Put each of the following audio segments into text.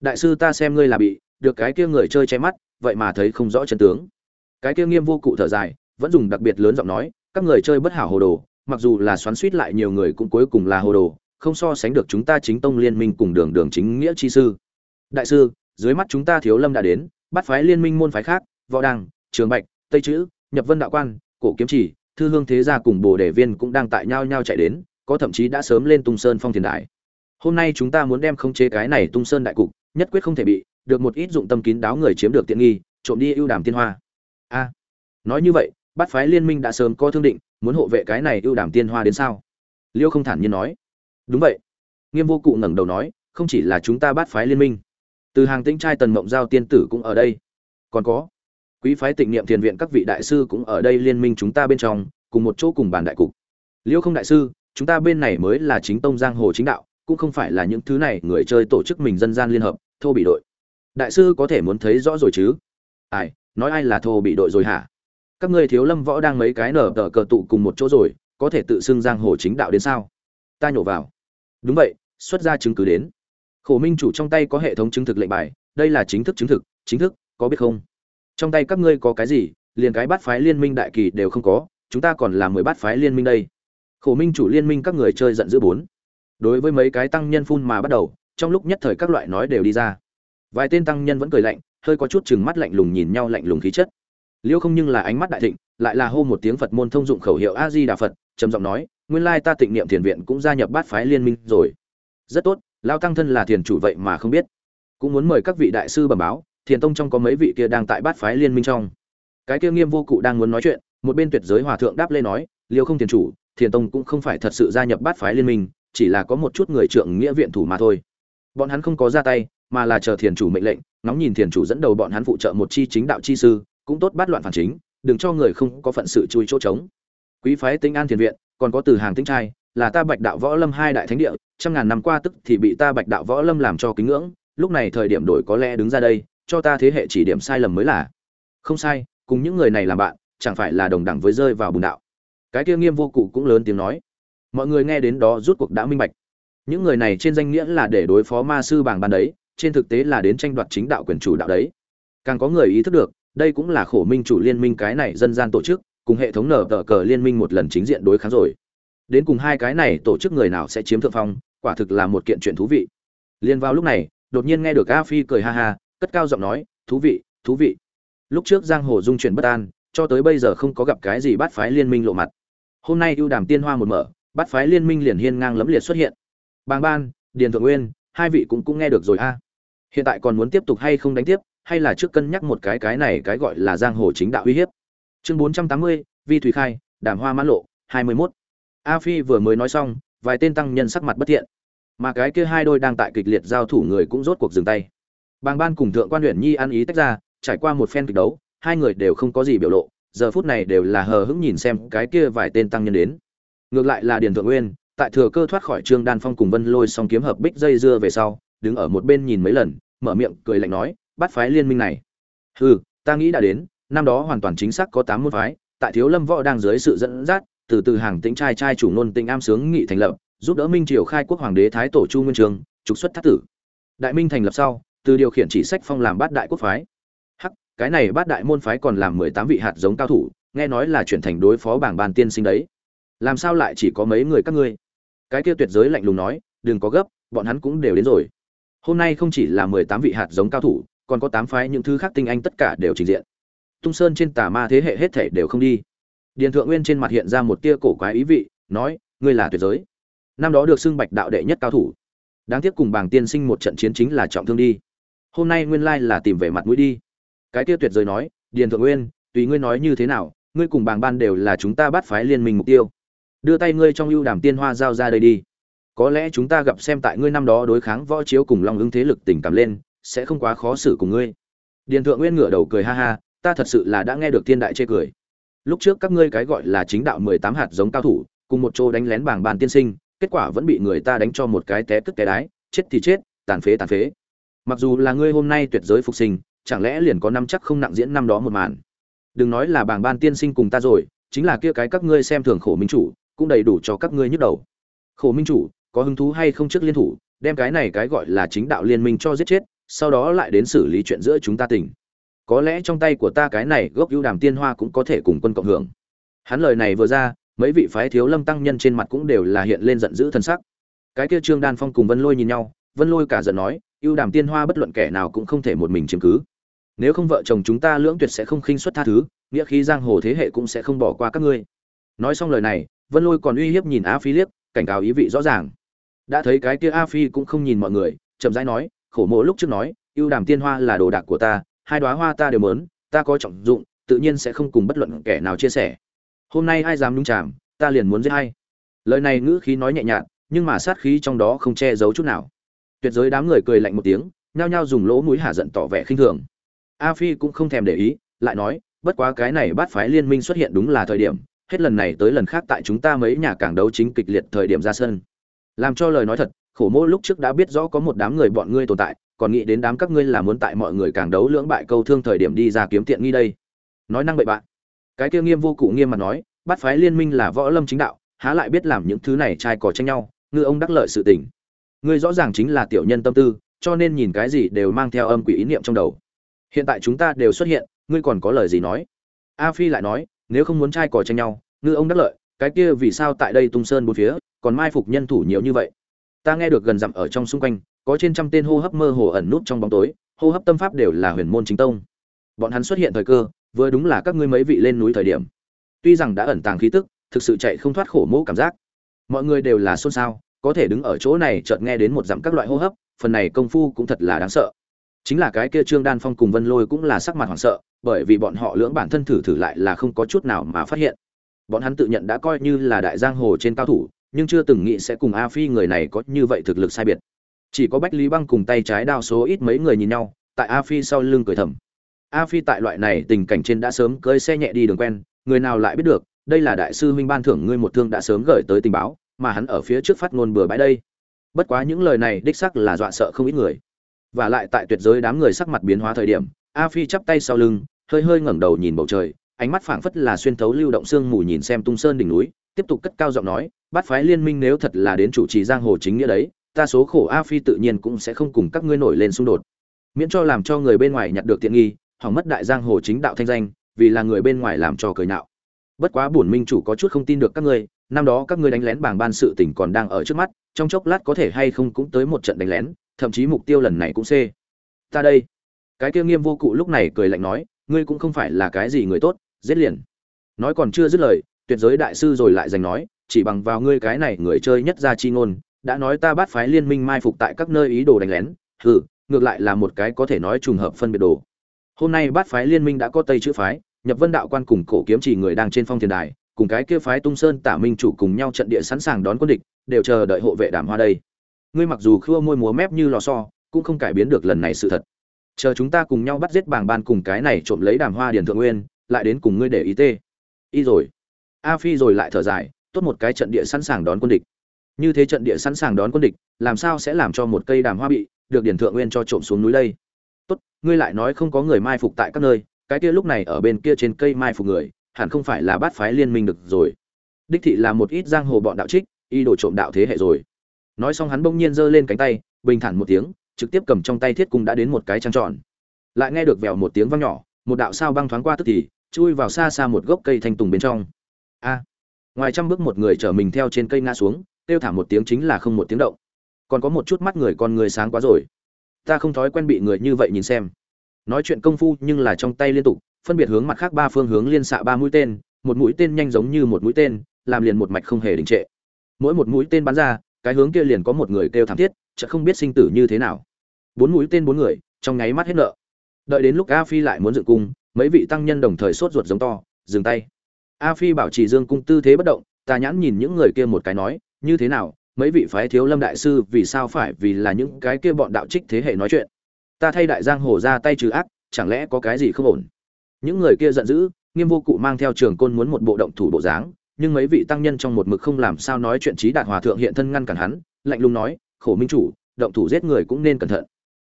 đại sư ta xem ngươi là bị, được cái kia người chơi che mắt, vậy mà thấy không rõ chân tướng. Cái kia nghiêm vô cụ thở dài, vẫn dùng đặc biệt lớn giọng nói, các người chơi bất hảo hồ đồ, mặc dù là xoắn suýt lại nhiều người cũng cuối cùng là hồ đồ, không so sánh được chúng ta chính tông liên minh cùng đường đường chính nghĩa chi sư. Đại sư, dưới mắt chúng ta thiếu lâm đã đến, bắt phái liên minh môn phái khác, võ đăng, trường bạch, tây chữ, nhập vân đạo quan, cổ kiếm chỉ, thư hương thế gia cùng bồ đề viên cũng đang tại nhau nhau chạy đến, có thậm chí đã sớm lên tung sơn phong thiền đại hôm nay chúng ta muốn đem khống chế cái này tung sơn đại cục nhất quyết không thể bị, được một ít dụng tâm kín đáo người chiếm được tiện nghi, trộm đi ưu đàm tiên hoa. A, nói như vậy bắt phái liên minh đã sớm có thương định, muốn hộ vệ cái này ưu đàm tiên hoa đến sao? Liêu không thản nhiên nói. Đúng vậy. Nghiêm vô cụ ngẩng đầu nói, không chỉ là chúng ta bắt phái liên minh. Từ hàng tĩnh trai tần mộng giao tiên tử cũng ở đây. Còn có, quý phái tịnh niệm thiền viện các vị đại sư cũng ở đây liên minh chúng ta bên trong, cùng một chỗ cùng bàn đại cục. Liêu không đại sư, chúng ta bên này mới là chính tông giang hồ chính đạo cũng không phải là những thứ này người chơi tổ chức mình dân gian liên hợp, thô bị đội. Đại sư có thể muốn thấy rõ rồi chứ? Ai, nói ai là thô bị đội rồi hả? Các ngươi thiếu lâm võ đang mấy cái nở tờ cờ tụ cùng một chỗ rồi, có thể tự xưng giang hồ chính đạo đến sao? Ta nhổ vào. Đúng vậy, xuất ra chứng cứ đến. Khổ minh chủ trong tay có hệ thống chứng thực lệnh bài, đây là chính thức chứng thực, chính thức, có biết không? Trong tay các ngươi có cái gì, liền cái bát phái liên minh đại kỳ đều không có, chúng ta còn là mười bát phái liên minh đây. Khổ minh chủ liên minh các người chơi giận dữ bốn đối với mấy cái tăng nhân phun mà bắt đầu, trong lúc nhất thời các loại nói đều đi ra. Vài tên tăng nhân vẫn cười lạnh, hơi có chút chừng mắt lạnh lùng nhìn nhau lạnh lùng khí chất. Liêu không nhưng là ánh mắt đại thịnh, lại là hô một tiếng phật môn thông dụng khẩu hiệu a di đà phật, trầm giọng nói, nguyên lai ta tịnh niệm thiền viện cũng gia nhập bát phái liên minh rồi. Rất tốt, lao tăng thân là thiền chủ vậy mà không biết. Cũng muốn mời các vị đại sư bẩm báo, thiền tông trong có mấy vị kia đang tại bát phái liên minh trong. Cái kia nghiêm vô cụ đang muốn nói chuyện, một bên tuyệt giới hòa thượng đáp lên nói, liêu không thiền chủ, thiền tông cũng không phải thật sự gia nhập bát phái liên minh chỉ là có một chút người trượng nghĩa viện thủ mà thôi. Bọn hắn không có ra tay, mà là chờ thiền chủ mệnh lệnh nóng nhìn thiền chủ dẫn đầu bọn hắn phụ trợ một chi chính đạo chi sư, cũng tốt bắt loạn phản chính, đừng cho người không có phận sự chui chỗ trống. Quý phái tinh an thiền viện, còn có từ hàng tinh trai, là ta bạch đạo võ lâm hai đại thánh địa, trăm ngàn năm qua tức thì bị ta bạch đạo võ lâm làm cho kính ngưỡng, lúc này thời điểm đổi có lẽ đứng ra đây, cho ta thế hệ chỉ điểm sai lầm mới là. Không sai, cùng những người này làm bạn, chẳng phải là đồng đẳng với rơi vào bùn đạo. Cái kia nghiêm vô cụ cũng lớn tiếng nói mọi người nghe đến đó rút cuộc đã minh bạch. Những người này trên danh nghĩa là để đối phó ma sư bảng ban đấy, trên thực tế là đến tranh đoạt chính đạo quyền chủ đạo đấy. Càng có người ý thức được, đây cũng là khổ minh chủ liên minh cái này dân gian tổ chức, cùng hệ thống nở tờ cờ liên minh một lần chính diện đối kháng rồi. Đến cùng hai cái này tổ chức người nào sẽ chiếm thượng phong, quả thực là một kiện chuyện thú vị. Liên vào lúc này, đột nhiên nghe được a phi cười ha ha, cất cao giọng nói, thú vị thú vị. Lúc trước giang hồ dung chuyển bất an, cho tới bây giờ không có gặp cái gì bắt phái liên minh lộ mặt. Hôm nay ưu đàm tiên hoa một mở bắt phái liên minh liền hiên ngang lẫm liệt xuất hiện. Bàng ban, điền thượng nguyên, hai vị cũng cũng nghe được rồi a. Hiện tại còn muốn tiếp tục hay không đánh tiếp, hay là trước cân nhắc một cái cái này cái gọi là giang hồ chính đạo uy hiếp. Chương bốn trăm tám mươi, vi thủy khai, đàm hoa mãn lộ, hai mươi 21. a phi vừa mới nói xong, vài tên tăng nhân sắc mặt bất thiện. Mà cái kia hai đôi đang tại kịch liệt giao thủ người cũng rốt cuộc dừng tay. Bàng ban cùng thượng quan huyện nhi ăn ý tách ra, trải qua một phen kịch đấu, hai người đều không có gì biểu lộ, giờ phút này đều là hờ hững nhìn xem cái kia vài tên tăng nhân đến ngược lại là điền thượng nguyên, tại thừa cơ thoát khỏi trương đan phong cùng vân lôi xong kiếm hợp bích dây dưa về sau, đứng ở một bên nhìn mấy lần, mở miệng cười lạnh nói, bắt phái liên minh này. Hừ, ta nghĩ đã đến, năm đó hoàn toàn chính xác có tám môn phái, tại thiếu lâm võ đang dưới sự dẫn dắt, từ từ hàng tĩnh trai trai chủ nôn tĩnh am sướng nghị thành lập, giúp đỡ minh triều khai quốc hoàng đế thái tổ chu nguyên trường, trục xuất thất tử. Đại minh thành lập sau, từ điều khiển chỉ sách phong làm bát đại quốc phái. Hắc, cái này bát đại môn phái còn làm mười tám vị hạt giống cao thủ, nghe nói là chuyển thành đối phó bảng bàn tiên sinh đấy làm sao lại chỉ có mấy người các ngươi? Cái kia tuyệt giới lạnh lùng nói, đừng có gấp, bọn hắn cũng đều đến rồi. Hôm nay không chỉ là mười tám vị hạt giống cao thủ, còn có tám phái những thứ khác tinh anh tất cả đều trình diện. Tung sơn trên tà ma thế hệ hết thể đều không đi. Điền thượng nguyên trên mặt hiện ra một tia cổ quái ý vị, nói, ngươi là tuyệt giới. Năm đó được xưng bạch đạo đệ nhất cao thủ. Đáng tiếc cùng bảng tiên sinh một trận chiến chính là trọng thương đi. Hôm nay nguyên lai là tìm về mặt mũi đi. Cái tia tuyệt giới nói, điền thượng nguyên, tùy ngươi nói như thế nào, ngươi cùng bảng ban đều là chúng ta bắt phái liên minh mục tiêu đưa tay ngươi trong ưu đàm tiên hoa giao ra đây đi. Có lẽ chúng ta gặp xem tại ngươi năm đó đối kháng võ chiếu cùng long ứng thế lực tình cảm lên, sẽ không quá khó xử cùng ngươi. Điền thượng nguyên ngửa đầu cười ha ha, ta thật sự là đã nghe được thiên đại chê cười. Lúc trước các ngươi cái gọi là chính đạo mười tám hạt giống cao thủ, cùng một chỗ đánh lén bảng bàn tiên sinh, kết quả vẫn bị người ta đánh cho một cái té cất té đái, chết thì chết, tàn phế tàn phế. Mặc dù là ngươi hôm nay tuyệt giới phục sinh, chẳng lẽ liền có năm chắc không nặng diễn năm đó một màn? Đừng nói là bảng ban tiên sinh cùng ta rồi, chính là kia cái các ngươi xem thường khổ minh chủ cũng đầy đủ cho các ngươi nhức đầu. Khổ minh chủ, có hứng thú hay không trước liên thủ, đem cái này cái gọi là chính đạo liên minh cho giết chết, sau đó lại đến xử lý chuyện giữa chúng ta tỉnh có lẽ trong tay của ta cái này gốc ưu đàm tiên hoa cũng có thể cùng quân cộng hưởng. Hắn lời này vừa ra, mấy vị phái thiếu lâm tăng nhân trên mặt cũng đều là hiện lên giận dữ thân sắc. Cái kia trương đan phong cùng vân lôi nhìn nhau, vân lôi cả giận nói, ưu đàm tiên hoa bất luận kẻ nào cũng không thể một mình chiếm cứ. Nếu không vợ chồng chúng ta lưỡng tuyệt sẽ không khinh xuất tha thứ, nghĩa khí giang hồ thế hệ cũng sẽ không bỏ qua các ngươi. Nói xong lời này vân lôi còn uy hiếp nhìn a phi liếc, cảnh cáo ý vị rõ ràng. Đã thấy cái kia a phi cũng không nhìn mọi người, chậm rãi nói, khổ mộ lúc trước nói ưu đàm tiên hoa là đồ đạc của ta, hai đoá hoa ta đều mớn ta có trọng dụng, tự nhiên sẽ không cùng bất luận kẻ nào chia sẻ. Hôm nay ai dám đúng chạm ta liền muốn giết hay lời này ngữ khí nói nhẹ nhàng nhưng mà sát khí trong đó không che giấu chút nào. Tuyệt giới đám người cười lạnh một tiếng, nhao nhao dùng lỗ mũi hạ giận tỏ vẻ khinh thường. A phi cũng không thèm để ý, lại nói, bất quá cái này bắt phái liên minh xuất hiện đúng là thời điểm hết lần này tới lần khác tại chúng ta mấy nhà càng đấu chính kịch liệt thời điểm ra sân. Làm cho lời nói thật, khổ mô lúc trước đã biết rõ có một đám người bọn ngươi tồn tại, còn nghĩ đến đám các ngươi là muốn tại mọi người càng đấu lưỡng bại câu thương thời điểm đi ra kiếm tiện nghi đây. Nói năng bậy bạn. Cái kia nghiêm vô cụ nghiêm mà nói, bắt phái liên minh là võ lâm chính đạo, há lại biết làm những thứ này trai cò tranh nhau, ngư ông đắc lợi sự tình. Ngươi rõ ràng chính là tiểu nhân tâm tư, cho nên nhìn cái gì đều mang theo âm quỷ ý niệm trong đầu. Hiện tại chúng ta đều xuất hiện, ngươi còn có lời gì nói? A phi lại nói nếu không muốn trai cò tranh nhau, ngư ông đắc lợi, cái kia vì sao tại đây tung sơn bốn phía, còn mai phục nhân thủ nhiều như vậy? Ta nghe được gần dặm ở trong xung quanh, có trên trăm tên hô hấp mơ hồ ẩn nút trong bóng tối, hô hấp tâm pháp đều là huyền môn chính tông. Bọn hắn xuất hiện thời cơ, vừa đúng là các ngươi mấy vị lên núi thời điểm. Tuy rằng đã ẩn tàng khí tức, thực sự chạy không thoát khổ mỗ cảm giác. Mọi người đều là xôn xao, có thể đứng ở chỗ này chợt nghe đến một dặm các loại hô hấp, phần này công phu cũng thật là đáng sợ. Chính là cái kia trương đan phong cùng vân lôi cũng là sắc mặt hoảng sợ bởi vì bọn họ lưỡng bản thân thử thử lại là không có chút nào mà phát hiện. Bọn hắn tự nhận đã coi như là đại giang hồ trên cao thủ, nhưng chưa từng nghĩ sẽ cùng a phi người này có như vậy thực lực sai biệt. Chỉ có bách lý băng cùng tay trái đao số ít mấy người nhìn nhau, tại a phi sau lưng cười thầm. A phi tại loại này tình cảnh trên đã sớm cơi xe nhẹ đi đường quen, người nào lại biết được, đây là đại sư huynh ban thưởng ngươi một thương đã sớm gửi tới tình báo, mà hắn ở phía trước phát ngôn bừa bãi đây. Bất quá những lời này đích sắc là dọa sợ không ít người. Và lại tại tuyệt giới đám người sắc mặt biến hóa thời điểm, a phi chắp tay sau lưng hơi hơi ngẩng đầu nhìn bầu trời, ánh mắt phảng phất là xuyên thấu lưu động xương mù nhìn xem tung sơn đỉnh núi, tiếp tục cất cao giọng nói, bát phái liên minh nếu thật là đến chủ trì giang hồ chính nghĩa đấy, ta số khổ a phi tự nhiên cũng sẽ không cùng các ngươi nổi lên xung đột. Miễn cho làm cho người bên ngoài nhặt được tiện nghi, hỏng mất đại giang hồ chính đạo thanh danh, vì là người bên ngoài làm cho cười nhạo. bất quá bổn minh chủ có chút không tin được các ngươi, năm đó các ngươi đánh lén bảng ban sự tỉnh còn đang ở trước mắt, trong chốc lát có thể hay không cũng tới một trận đánh lén, thậm chí mục tiêu lần này cũng c ta đây. Cái kia nghiêm vô cụ lúc này cười lạnh nói ngươi cũng không phải là cái gì người tốt, giết liền. Nói còn chưa dứt lời, tuyệt giới đại sư rồi lại giành nói, chỉ bằng vào ngươi cái này người chơi nhất ra chi ngôn, đã nói ta bắt phái liên minh mai phục tại các nơi ý đồ đánh lén, hừ, ngược lại là một cái có thể nói trùng hợp phân biệt đồ. Hôm nay bắt phái liên minh đã có tây chữ phái, nhập vân đạo quan cùng cổ kiếm chỉ người đang trên phong thiên đài, cùng cái kia phái tung sơn tả minh chủ cùng nhau trận địa sẵn sàng đón quân địch, đều chờ đợi hộ vệ đảm hoa đây. Ngươi mặc dù khua môi múa mép như lò xo, cũng không cải biến được lần này sự thật chờ chúng ta cùng nhau bắt giết bảng ban cùng cái này trộm lấy đàm hoa điền thượng nguyên, lại đến cùng ngươi để ý tê. Y rồi. A phi rồi lại thở dài, tốt một cái trận địa sẵn sàng đón quân địch. Như thế trận địa sẵn sàng đón quân địch, làm sao sẽ làm cho một cây đàm hoa bị được điển thượng nguyên cho trộm xuống núi đây? Tốt, ngươi lại nói không có người mai phục tại các nơi, cái kia lúc này ở bên kia trên cây mai phục người, hẳn không phải là bát phái liên minh được rồi. Đích thị là một ít giang hồ bọn đạo trích, y đổ trộm đạo thế hệ rồi. Nói xong hắn bỗng nhiên giơ lên cánh tay, bình thản một tiếng trực tiếp cầm trong tay thiết cung đã đến một cái trăng tròn. Lại nghe được vèo một tiếng vang nhỏ, một đạo sao băng thoáng qua tức thì, chui vào xa xa một gốc cây thanh tùng bên trong. A! Ngoài trăm bước một người chở mình theo trên cây ngã xuống, kêu thả một tiếng chính là không một tiếng động. Còn có một chút mắt người con người sáng quá rồi. Ta không thói quen bị người như vậy nhìn xem. Nói chuyện công phu nhưng là trong tay liên tục, phân biệt hướng mặt khác ba phương hướng liên xạ ba mũi tên, một mũi tên nhanh giống như một mũi tên, làm liền một mạch không hề đình trệ. Mỗi một mũi tên bắn ra, cái hướng kia liền có một người kêu thảm thiết chợt không biết sinh tử như thế nào. Bốn mũi tên bốn người, trong nháy mắt hết nợ. Đợi đến lúc a phi lại muốn dựng cung, mấy vị tăng nhân đồng thời sốt ruột giống to, dừng tay. A phi bảo trì dương cung tư thế bất động ta nhãn nhìn những người kia một cái nói, như thế nào, mấy vị phái thiếu lâm đại sư vì sao phải vì là những cái kia bọn đạo trích thế hệ nói chuyện? Ta thay đại giang hồ ra tay trừ ác, chẳng lẽ có cái gì không ổn? Những người kia giận dữ, nghiêm vô cụ mang theo trường côn muốn một bộ động thủ bộ dáng, nhưng mấy vị tăng nhân trong một mực không làm sao nói chuyện trí đạt hòa thượng hiện thân ngăn cản hắn, lạnh lùng nói khổ minh chủ, động thủ giết người cũng nên cẩn thận.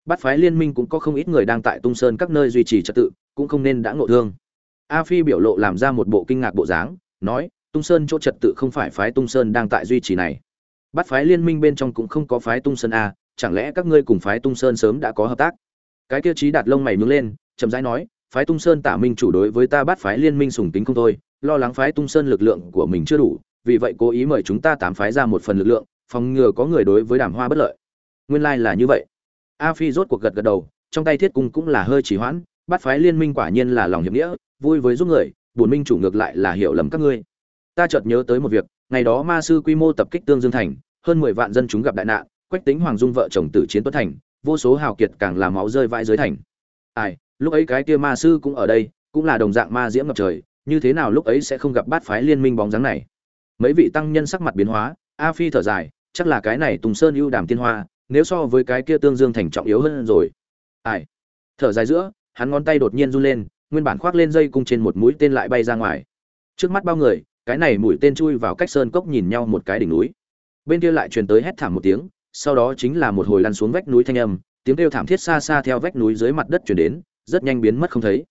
Bắt phái liên minh cũng có không ít người đang tại tung sơn các nơi duy trì trật tự, cũng không nên đã ngộ thương. A phi biểu lộ làm ra một bộ kinh ngạc bộ dáng, nói, tung sơn chỗ trật tự không phải phái tung sơn đang tại duy trì này. Bắt phái liên minh bên trong cũng không có phái tung sơn a, chẳng lẽ các ngươi cùng phái tung sơn sớm đã có hợp tác? Cái tiêu chí đạt lông mày nhướng lên, chậm rãi nói, phái tung sơn tả minh chủ đối với ta bắt phái liên minh sùng tính không thôi, lo lắng phái tung sơn lực lượng của mình chưa đủ, vì vậy cố ý mời chúng ta tám phái ra một phần lực lượng phòng ngừa có người đối với đàm hoa bất lợi. Nguyên lai là như vậy. A phi rốt cuộc gật gật đầu, trong tay thiết cung cũng là hơi chỉ hoãn bắt phái liên minh quả nhiên là lòng hiệp nghĩa, vui với giúp người, bổn minh chủ ngược lại là hiểu lầm các ngươi. Ta chợt nhớ tới một việc, ngày đó ma sư quy mô tập kích tương dương thành, hơn mười vạn dân chúng gặp đại nạn, quách tính hoàng dung vợ chồng tử chiến tuấn thành, vô số hào kiệt càng làm máu rơi vãi dưới thành. Ai, lúc ấy cái kia ma sư cũng ở đây, cũng là đồng dạng ma diễm ngập trời, như thế nào lúc ấy sẽ không gặp bát phái liên minh bóng dáng này? Mấy vị tăng nhân sắc mặt biến hóa, a phi thở dài chắc là cái này tùng sơn ưu đàm tiên hoa, nếu so với cái kia tương dương thành trọng yếu hơn rồi. Ai? Thở dài giữa, hắn ngón tay đột nhiên run lên, nguyên bản khoác lên dây cung trên một mũi tên lại bay ra ngoài. Trước mắt bao người, cái này mũi tên chui vào cách sơn cốc nhìn nhau một cái đỉnh núi. Bên kia lại truyền tới hét thảm một tiếng, sau đó chính là một hồi lăn xuống vách núi thanh âm, tiếng kêu thảm thiết xa xa theo vách núi dưới mặt đất truyền đến, rất nhanh biến mất không thấy.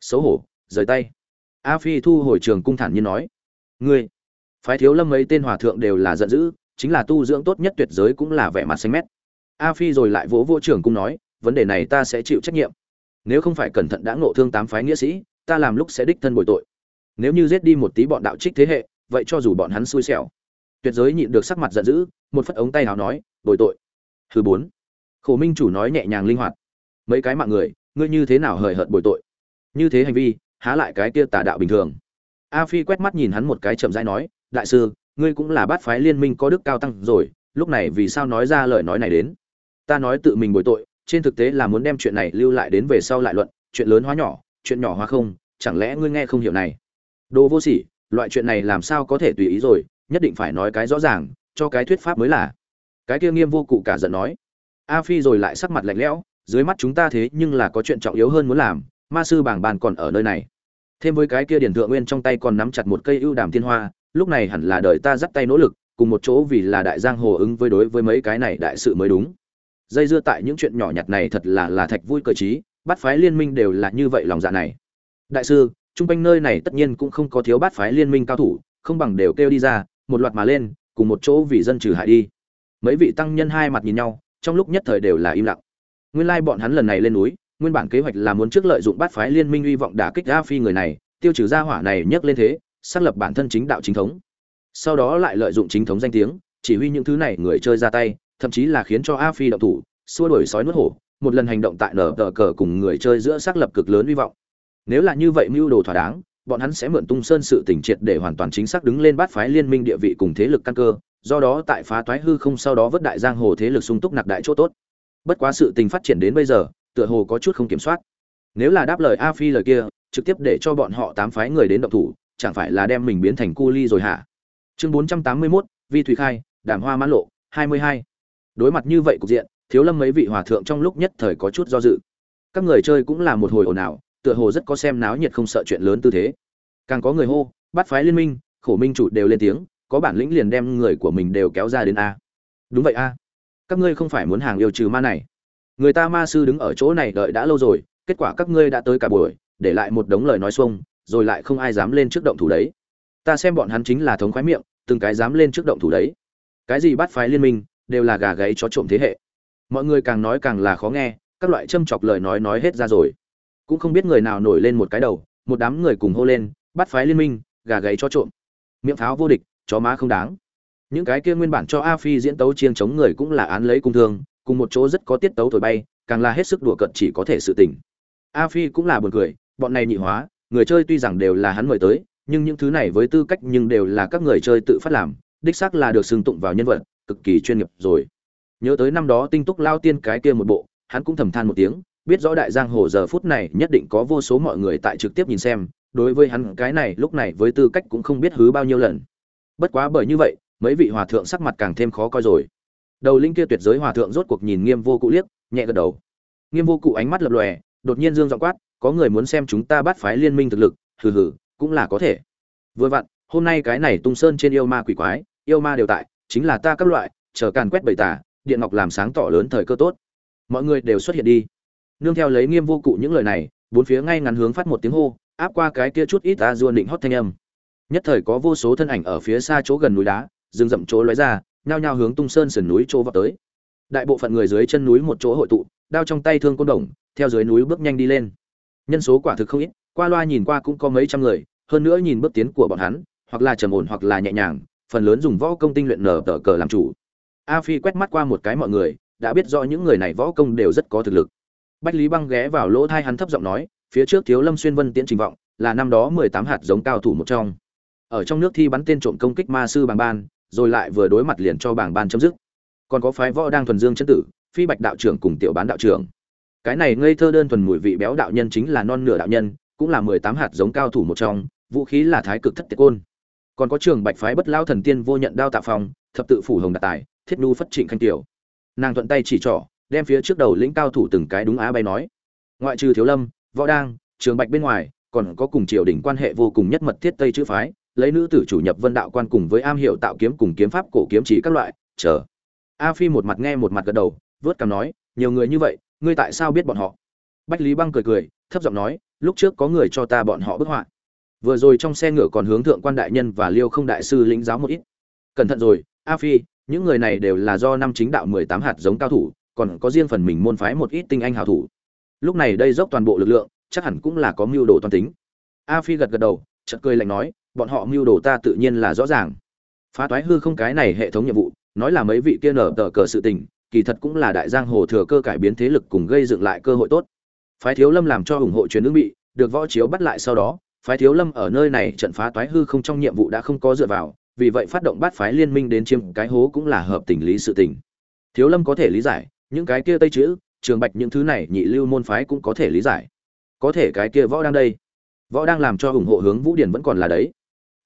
Xấu hổ, rời tay. A phi thu hồi trường cung thản nhiên nói, ngươi, phái thiếu lâm mấy tên hòa thượng đều là giận dữ chính là tu dưỡng tốt nhất tuyệt giới cũng là vẻ mặt xanh mét. A phi rồi lại vỗ vỗ trưởng cung nói, vấn đề này ta sẽ chịu trách nhiệm. Nếu không phải cẩn thận đã ngộ thương tám phái nghĩa sĩ, ta làm lúc sẽ đích thân bồi tội. Nếu như giết đi một tí bọn đạo trích thế hệ, vậy cho dù bọn hắn xui xẻo. Tuyệt giới nhịn được sắc mặt giận dữ, một phất ống tay nào nói, bồi tội. Thứ bốn, khổ minh chủ nói nhẹ nhàng linh hoạt. Mấy cái mạng người, ngươi như thế nào hời hợt bồi tội? Như thế hành vi, há lại cái kia tà đạo bình thường? A phi quét mắt nhìn hắn một cái chậm rãi nói, đại sư ngươi cũng là bát phái liên minh có đức cao tăng rồi, lúc này vì sao nói ra lời nói này đến? Ta nói tự mình bồi tội, trên thực tế là muốn đem chuyện này lưu lại đến về sau lại luận, chuyện lớn hóa nhỏ, chuyện nhỏ hóa không, chẳng lẽ ngươi nghe không hiểu này? Đồ vô sỉ, loại chuyện này làm sao có thể tùy ý rồi, nhất định phải nói cái rõ ràng, cho cái thuyết pháp mới là. Cái kia nghiêm vô cụ cả giận nói. A phi rồi lại sắc mặt lạnh lẽo, dưới mắt chúng ta thế nhưng là có chuyện trọng yếu hơn muốn làm, ma sư bảng bàn còn ở nơi này. Thêm với cái kia điển thượng nguyên trong tay còn nắm chặt một cây ưu đàm thiên hoa lúc này hẳn là đợi ta dắt tay nỗ lực, cùng một chỗ vì là đại giang hồ ứng với đối với mấy cái này đại sự mới đúng. Dây dưa tại những chuyện nhỏ nhặt này thật là là thạch vui cờ trí, bát phái liên minh đều là như vậy lòng dạ này. Đại sư trung quanh nơi này tất nhiên cũng không có thiếu bát phái liên minh cao thủ, không bằng đều kêu đi ra, một loạt mà lên, cùng một chỗ vì dân trừ hại đi. Mấy vị tăng nhân hai mặt nhìn nhau, trong lúc nhất thời đều là im lặng. Nguyên lai bọn hắn lần này lên núi, nguyên bản kế hoạch là muốn trước lợi dụng bát phái liên minh uy vọng đả kích a phi người này, tiêu trừ gia hỏa này nhấc lên thế xác lập bản thân chính đạo chính thống. Sau đó lại lợi dụng chính thống danh tiếng, chỉ huy những thứ này người chơi ra tay, thậm chí là khiến cho a phi động thủ, xua đuổi sói nuốt hổ, một lần hành động tại nở tờ cờ cùng người chơi giữa xác lập cực lớn hy vọng. Nếu là như vậy mưu đồ thỏa đáng, bọn hắn sẽ mượn tung sơn sự tỉnh triệt để hoàn toàn chính xác đứng lên bát phái liên minh địa vị cùng thế lực căn cơ, do đó tại phá toái hư không sau đó vớt đại giang hồ thế lực sung túc nặc đại chỗ tốt. Bất quá sự tình phát triển đến bây giờ, tựa hồ có chút không kiểm soát. Nếu là đáp lời a phi lời kia, trực tiếp để cho bọn họ tám phái người đến động thủ chẳng phải là đem mình biến thành cu ly rồi hả? Chương bốn trăm tám mươi 481, vi thủy khai đàm hoa mãn lộ hai mươi hai. Đối mặt như vậy cục diện thiếu lâm mấy vị hòa thượng trong lúc nhất thời có chút do dự. Các người chơi cũng là một hồi ồn ào tựa hồ rất có xem náo nhiệt không sợ chuyện lớn tư thế. Càng có người hô bắt phái liên minh khổ minh chủ đều lên tiếng có bản lĩnh liền đem người của mình đều kéo ra đến a. Đúng vậy a. Các ngươi không phải muốn hàng yêu trừ ma này. Người ta ma sư đứng ở chỗ này đợi đã lâu rồi kết quả các ngươi đã tới cả buổi để lại một đống lời nói xuông rồi lại không ai dám lên trước động thủ đấy. Ta xem bọn hắn chính là thống khoái miệng, từng cái dám lên trước động thủ đấy. Cái gì bắt phái liên minh, đều là gà gáy chó trộm thế hệ. Mọi người càng nói càng là khó nghe, các loại châm chọc lời nói nói hết ra rồi. Cũng không biết người nào nổi lên một cái đầu, một đám người cùng hô lên, bắt phái liên minh, gà gáy chó trộm. Miệng pháo vô địch, chó má không đáng. Những cái kia nguyên bản cho a phi diễn tấu chiêng chống người cũng là án lấy cung thương, cùng một chỗ rất có tiết tấu thổi bay, càng là hết sức đùa cợt chỉ có thể sự tình. A phi cũng là buồn cười, bọn này nhị hóa người chơi tuy rằng đều là hắn mời tới, nhưng những thứ này với tư cách nhưng đều là các người chơi tự phát làm, đích xác là được xưng tụng vào nhân vật, cực kỳ chuyên nghiệp rồi. Nhớ tới năm đó tinh túc lao tiên cái kia một bộ, hắn cũng thầm than một tiếng, biết rõ đại giang hồ giờ phút này nhất định có vô số mọi người tại trực tiếp nhìn xem, đối với hắn cái này lúc này với tư cách cũng không biết hứ bao nhiêu lần. Bất quá bởi như vậy, mấy vị hòa thượng sắc mặt càng thêm khó coi rồi. Đầu linh kia tuyệt giới hòa thượng rốt cuộc nhìn nghiêm vô cụ liếc, nhẹ gật đầu. Nghiêm vô cụ ánh mắt lập lòe, đột nhiên dương giọng quát có người muốn xem chúng ta bắt phái liên minh thực lực, hừ hừ, cũng là có thể. Vừa vặn, hôm nay cái này tung sơn trên yêu ma quỷ quái, yêu ma đều tại, chính là ta các loại, chờ càn quét bầy tà, điện ngọc làm sáng tỏ lớn thời cơ tốt. Mọi người đều xuất hiện đi. Nương theo lấy nghiêm vô cụ những lời này, bốn phía ngay ngắn hướng phát một tiếng hô, áp qua cái kia chút ít ta duôn định hót thanh âm. Nhất thời có vô số thân ảnh ở phía xa chỗ gần núi đá, rừng rậm chỗ lóe ra, nhao nhao hướng tung sơn sườn núi chỗ vào tới. Đại bộ phận người dưới chân núi một chỗ hội tụ, đao trong tay thương côn đồng, theo dưới núi bước nhanh đi lên nhân số quả thực không ít, qua loa nhìn qua cũng có mấy trăm người, hơn nữa nhìn bước tiến của bọn hắn, hoặc là trầm ổn hoặc là nhẹ nhàng, phần lớn dùng võ công tinh luyện nở tờ cờ làm chủ. A phi quét mắt qua một cái mọi người, đã biết rõ những người này võ công đều rất có thực lực. Bách lý băng ghé vào lỗ thai hắn thấp giọng nói, phía trước thiếu lâm xuyên vân tiễn trình vọng, là năm đó mười tám hạt giống cao thủ một trong. Ở trong nước thi bắn tên trộm công kích ma sư bàng ban, rồi lại vừa đối mặt liền cho bảng ban chấm dứt. Còn có phái võ đang thuần dương chân tử, phi bạch đạo trưởng cùng tiểu bán đạo trưởng cái này ngây thơ đơn thuần mùi vị béo đạo nhân chính là non nửa đạo nhân, cũng là mười tám hạt giống cao thủ một trong, vũ khí là thái cực thất tiệt côn. Còn có trường bạch phái bất lao thần tiên vô nhận đao tạ phòng thập tự phủ hồng đạt tài, thiết nu phất trịnh khanh tiểu. Nàng thuận tay chỉ trỏ, đem phía trước đầu lĩnh cao thủ từng cái đúng á bay nói. Ngoại trừ thiếu lâm, võ đang, trường bạch bên ngoài, còn có cùng triều đình quan hệ vô cùng nhất mật thiết tây chữ phái, lấy nữ tử chủ nhập vân đạo quan cùng với am hiệu tạo kiếm cùng kiếm pháp cổ kiếm chỉ các loại, chờ. A phi một mặt nghe một mặt gật đầu, vớt cằm nói, nhiều người như vậy ngươi tại sao biết bọn họ? Bách lý băng cười cười, thấp giọng nói, lúc trước có người cho ta bọn họ bức họa. Vừa rồi trong xe ngựa còn hướng thượng quan đại nhân và liêu không đại sư lĩnh giáo một ít. Cẩn thận rồi, a phi, những người này đều là do năm chính đạo mười tám hạt giống cao thủ, còn có riêng phần mình môn phái một ít tinh anh hào thủ. Lúc này đây dốc toàn bộ lực lượng, chắc hẳn cũng là có mưu đồ toàn tính. A phi gật gật đầu, chợt cười lạnh nói, bọn họ mưu đồ ta tự nhiên là rõ ràng. Phá toái hư không cái này hệ thống nhiệm vụ, nói là mấy vị kia nở tờ cờ sự tình kỳ thật cũng là đại giang hồ thừa cơ cải biến thế lực cùng gây dựng lại cơ hội tốt. Phái thiếu lâm làm cho ủng hộ truyền ứng bị, được võ chiếu bắt lại sau đó, phái thiếu lâm ở nơi này trận phá toái hư không trong nhiệm vụ đã không có dựa vào, vì vậy phát động bắt phái liên minh đến chiếm cái hố cũng là hợp tình lý sự tình. Thiếu lâm có thể lý giải, những cái kia tây chữ, trường bạch những thứ này nhị lưu môn phái cũng có thể lý giải. Có thể cái kia võ đang đây. Võ đang làm cho ủng hộ hướng vũ điển vẫn còn là đấy.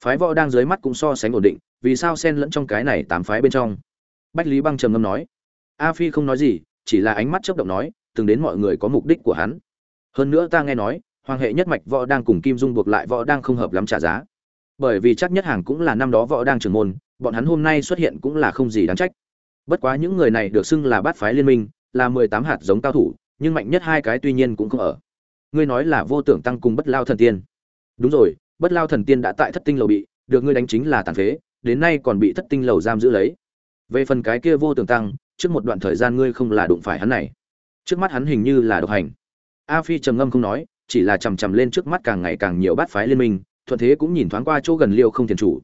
Phái võ đang dưới mắt cũng so sánh ổn định, vì sao xen lẫn trong cái này tám phái bên trong? Bách lý băng trầm ngâm nói a phi không nói gì, chỉ là ánh mắt chớp động nói, từng đến mọi người có mục đích của hắn. Hơn nữa ta nghe nói, hoàng hệ nhất mạch võ đang cùng kim dung buộc lại võ đang không hợp lắm trả giá. Bởi vì chắc nhất hàng cũng là năm đó võ đang trưởng môn, bọn hắn hôm nay xuất hiện cũng là không gì đáng trách. Bất quá những người này được xưng là bát phái liên minh, là mười tám hạt giống cao thủ, nhưng mạnh nhất hai cái tuy nhiên cũng không ở. Ngươi nói là vô tưởng tăng cùng bất lao thần tiên. Đúng rồi, bất lao thần tiên đã tại thất tinh lầu bị, được ngươi đánh chính là tàn phế, đến nay còn bị thất tinh lầu giam giữ lấy. Về phần cái kia vô tưởng tăng trước một đoạn thời gian ngươi không là đụng phải hắn này. Trước mắt hắn hình như là độc hành. A phi trầm ngâm không nói, chỉ là chằm chằm lên trước mắt càng ngày càng nhiều bát phái liên minh, thuận thế cũng nhìn thoáng qua chỗ gần liêu không thiền chủ.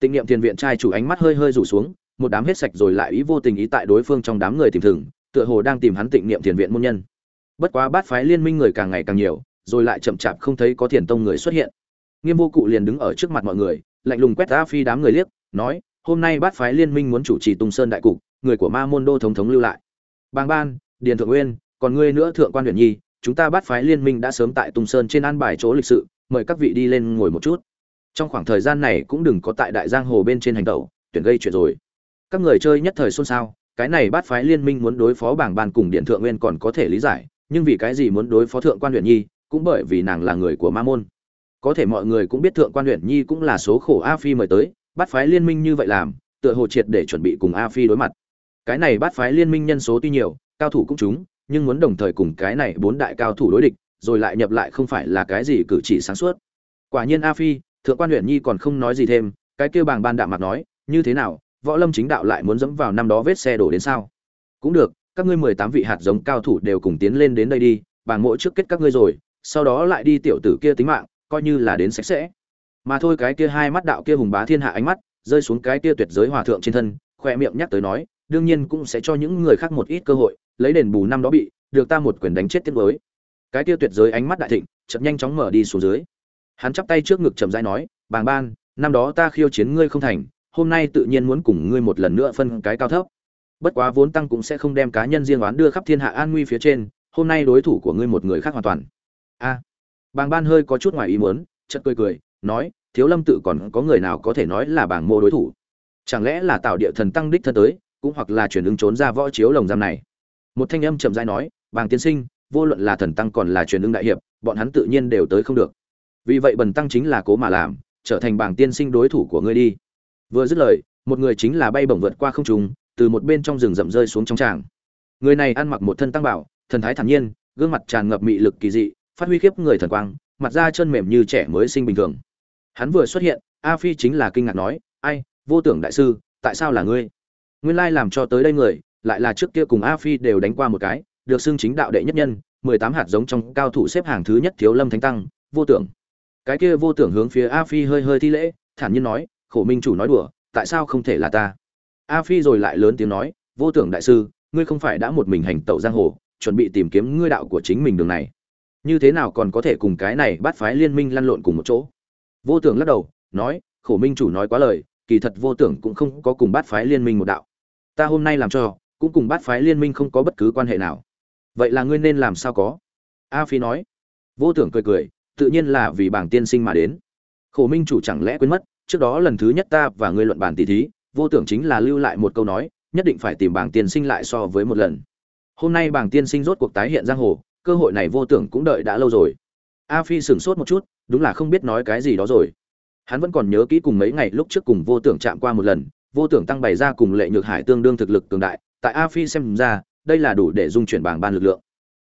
Tịnh niệm thiền viện trai chủ ánh mắt hơi hơi rủ xuống, một đám hết sạch rồi lại ý vô tình ý tại đối phương trong đám người tìm thừng, tựa hồ đang tìm hắn tịnh niệm thiền viện môn nhân. Bất quá bát phái liên minh người càng ngày càng nhiều, rồi lại chậm chạp không thấy có thiền tông người xuất hiện. Nghiêm vô cụ liền đứng ở trước mặt mọi người, lạnh lùng quét a phi đám người liếc, nói, hôm nay bát phái liên minh muốn chủ trì tung sơn đại cục người của ma môn đô thống thống lưu lại. Bang ban, điền thượng nguyên, còn ngươi nữa thượng quan huyện nhi, chúng ta bát phái liên minh đã sớm tại tung sơn trên an bài chỗ lịch sự, mời các vị đi lên ngồi một chút. Trong khoảng thời gian này cũng đừng có tại đại giang hồ bên trên hành tẩu, tuyển gây chuyện rồi. Các người chơi nhất thời xôn xao, cái này bát phái liên minh muốn đối phó bảng ban cùng điện thượng nguyên còn có thể lý giải, nhưng vì cái gì muốn đối phó thượng quan huyện nhi, cũng bởi vì nàng là người của ma môn. Có thể mọi người cũng biết thượng quan huyện nhi cũng là số khổ a phi mời tới bát phái liên minh như vậy làm, tựa hồ triệt để chuẩn bị cùng a phi đối mặt cái này bát phái liên minh nhân số tuy nhiều, cao thủ cũng chúng, nhưng muốn đồng thời cùng cái này bốn đại cao thủ đối địch, rồi lại nhập lại không phải là cái gì cử chỉ sáng suốt. Quả nhiên a phi, thượng quan huyện nhi còn không nói gì thêm, cái kêu bàng ban đạm mặt nói, như thế nào, võ lâm chính đạo lại muốn dẫm vào năm đó vết xe đổ đến sao? Cũng được, các ngươi mười tám vị hạt giống cao thủ đều cùng tiến lên đến đây đi, bàng mỗi trước kết các ngươi rồi, sau đó lại đi tiểu tử kia tính mạng, coi như là đến sạch sẽ. Mà thôi cái kia hai mắt đạo kia hùng bá thiên hạ ánh mắt, rơi xuống cái kia tuyệt giới hòa thượng trên thân, khoe miệng nhắc tới nói đương nhiên cũng sẽ cho những người khác một ít cơ hội, lấy đền bù năm đó bị, được ta một quyền đánh chết tiếp với cái kia tuyệt giới ánh mắt đại thịnh chậm nhanh chóng mở đi xuống dưới. Hắn chắp tay trước ngực chậm rãi nói, bàng ban, năm đó ta khiêu chiến ngươi không thành, hôm nay tự nhiên muốn cùng ngươi một lần nữa phân cái cao thấp. Bất quá vốn tăng cũng sẽ không đem cá nhân riêng oán đưa khắp thiên hạ an nguy phía trên, hôm nay đối thủ của ngươi một người khác hoàn toàn. A. Bàng ban hơi có chút ngoài ý muốn, chợt cười cười, nói, thiếu lâm tự còn có người nào có thể nói là bảng mô đối thủ? Chẳng lẽ là tạo địa thần tăng đích thân tới cũng hoặc là chuyển ứng trốn ra võ chiếu lồng giam này. Một thanh âm chậm rãi nói, bàng tiên sinh, vô luận là thần tăng còn là truyền ứng đại hiệp, bọn hắn tự nhiên đều tới không được. Vì vậy bần tăng chính là cố mà làm, trở thành bảng tiên sinh đối thủ của ngươi đi. Vừa dứt lời, một người chính là bay bổng vượt qua không trung, từ một bên trong rừng rậm rơi xuống trong tràng. Người này ăn mặc một thân tăng bảo, thần thái thản nhiên, gương mặt tràn ngập mị lực kỳ dị, phát huy khiếp người thần quang, mặt da chân mềm như trẻ mới sinh bình thường. Hắn vừa xuất hiện, a phi chính là kinh ngạc nói, ai, vô tưởng đại sư, tại sao là ngươi? Nguyên lai làm cho tới đây người, lại là trước kia cùng a phi đều đánh qua một cái, được xưng chính đạo đệ nhất nhân, mười tám hạt giống trong cao thủ xếp hàng thứ nhất thiếu lâm thánh tăng, vô tưởng. Cái kia vô tưởng hướng phía a phi hơi hơi thi lễ, thản nhiên nói, khổ minh chủ nói đùa, tại sao không thể là ta? A phi rồi lại lớn tiếng nói, vô tưởng đại sư, ngươi không phải đã một mình hành tẩu giang hồ, chuẩn bị tìm kiếm ngươi đạo của chính mình đường này. Như thế nào còn có thể cùng cái này bắt phái liên minh lăn lộn cùng một chỗ? Vô tưởng lắc đầu, nói, khổ minh chủ nói quá lời, kỳ thật vô tưởng cũng không có cùng bắt phái liên minh một đạo ta hôm nay làm cho, cũng cùng bát phái liên minh không có bất cứ quan hệ nào. Vậy là ngươi nên làm sao có? A phi nói. Vô tưởng cười cười, tự nhiên là vì bảng tiên sinh mà đến. Khổ minh chủ chẳng lẽ quên mất, trước đó lần thứ nhất ta và ngươi luận bàn tỷ thí, vô tưởng chính là lưu lại một câu nói, nhất định phải tìm bảng tiên sinh lại so với một lần. Hôm nay bảng tiên sinh rốt cuộc tái hiện giang hồ, cơ hội này vô tưởng cũng đợi đã lâu rồi. A phi sửng sốt một chút, đúng là không biết nói cái gì đó rồi. Hắn vẫn còn nhớ kỹ cùng mấy ngày lúc trước cùng vô tưởng chạm qua một lần vô tưởng tăng bày ra cùng lệ nhược hải tương đương thực lực cường đại, tại a phi xem ra, đây là đủ để dung chuyển bảng ban lực lượng.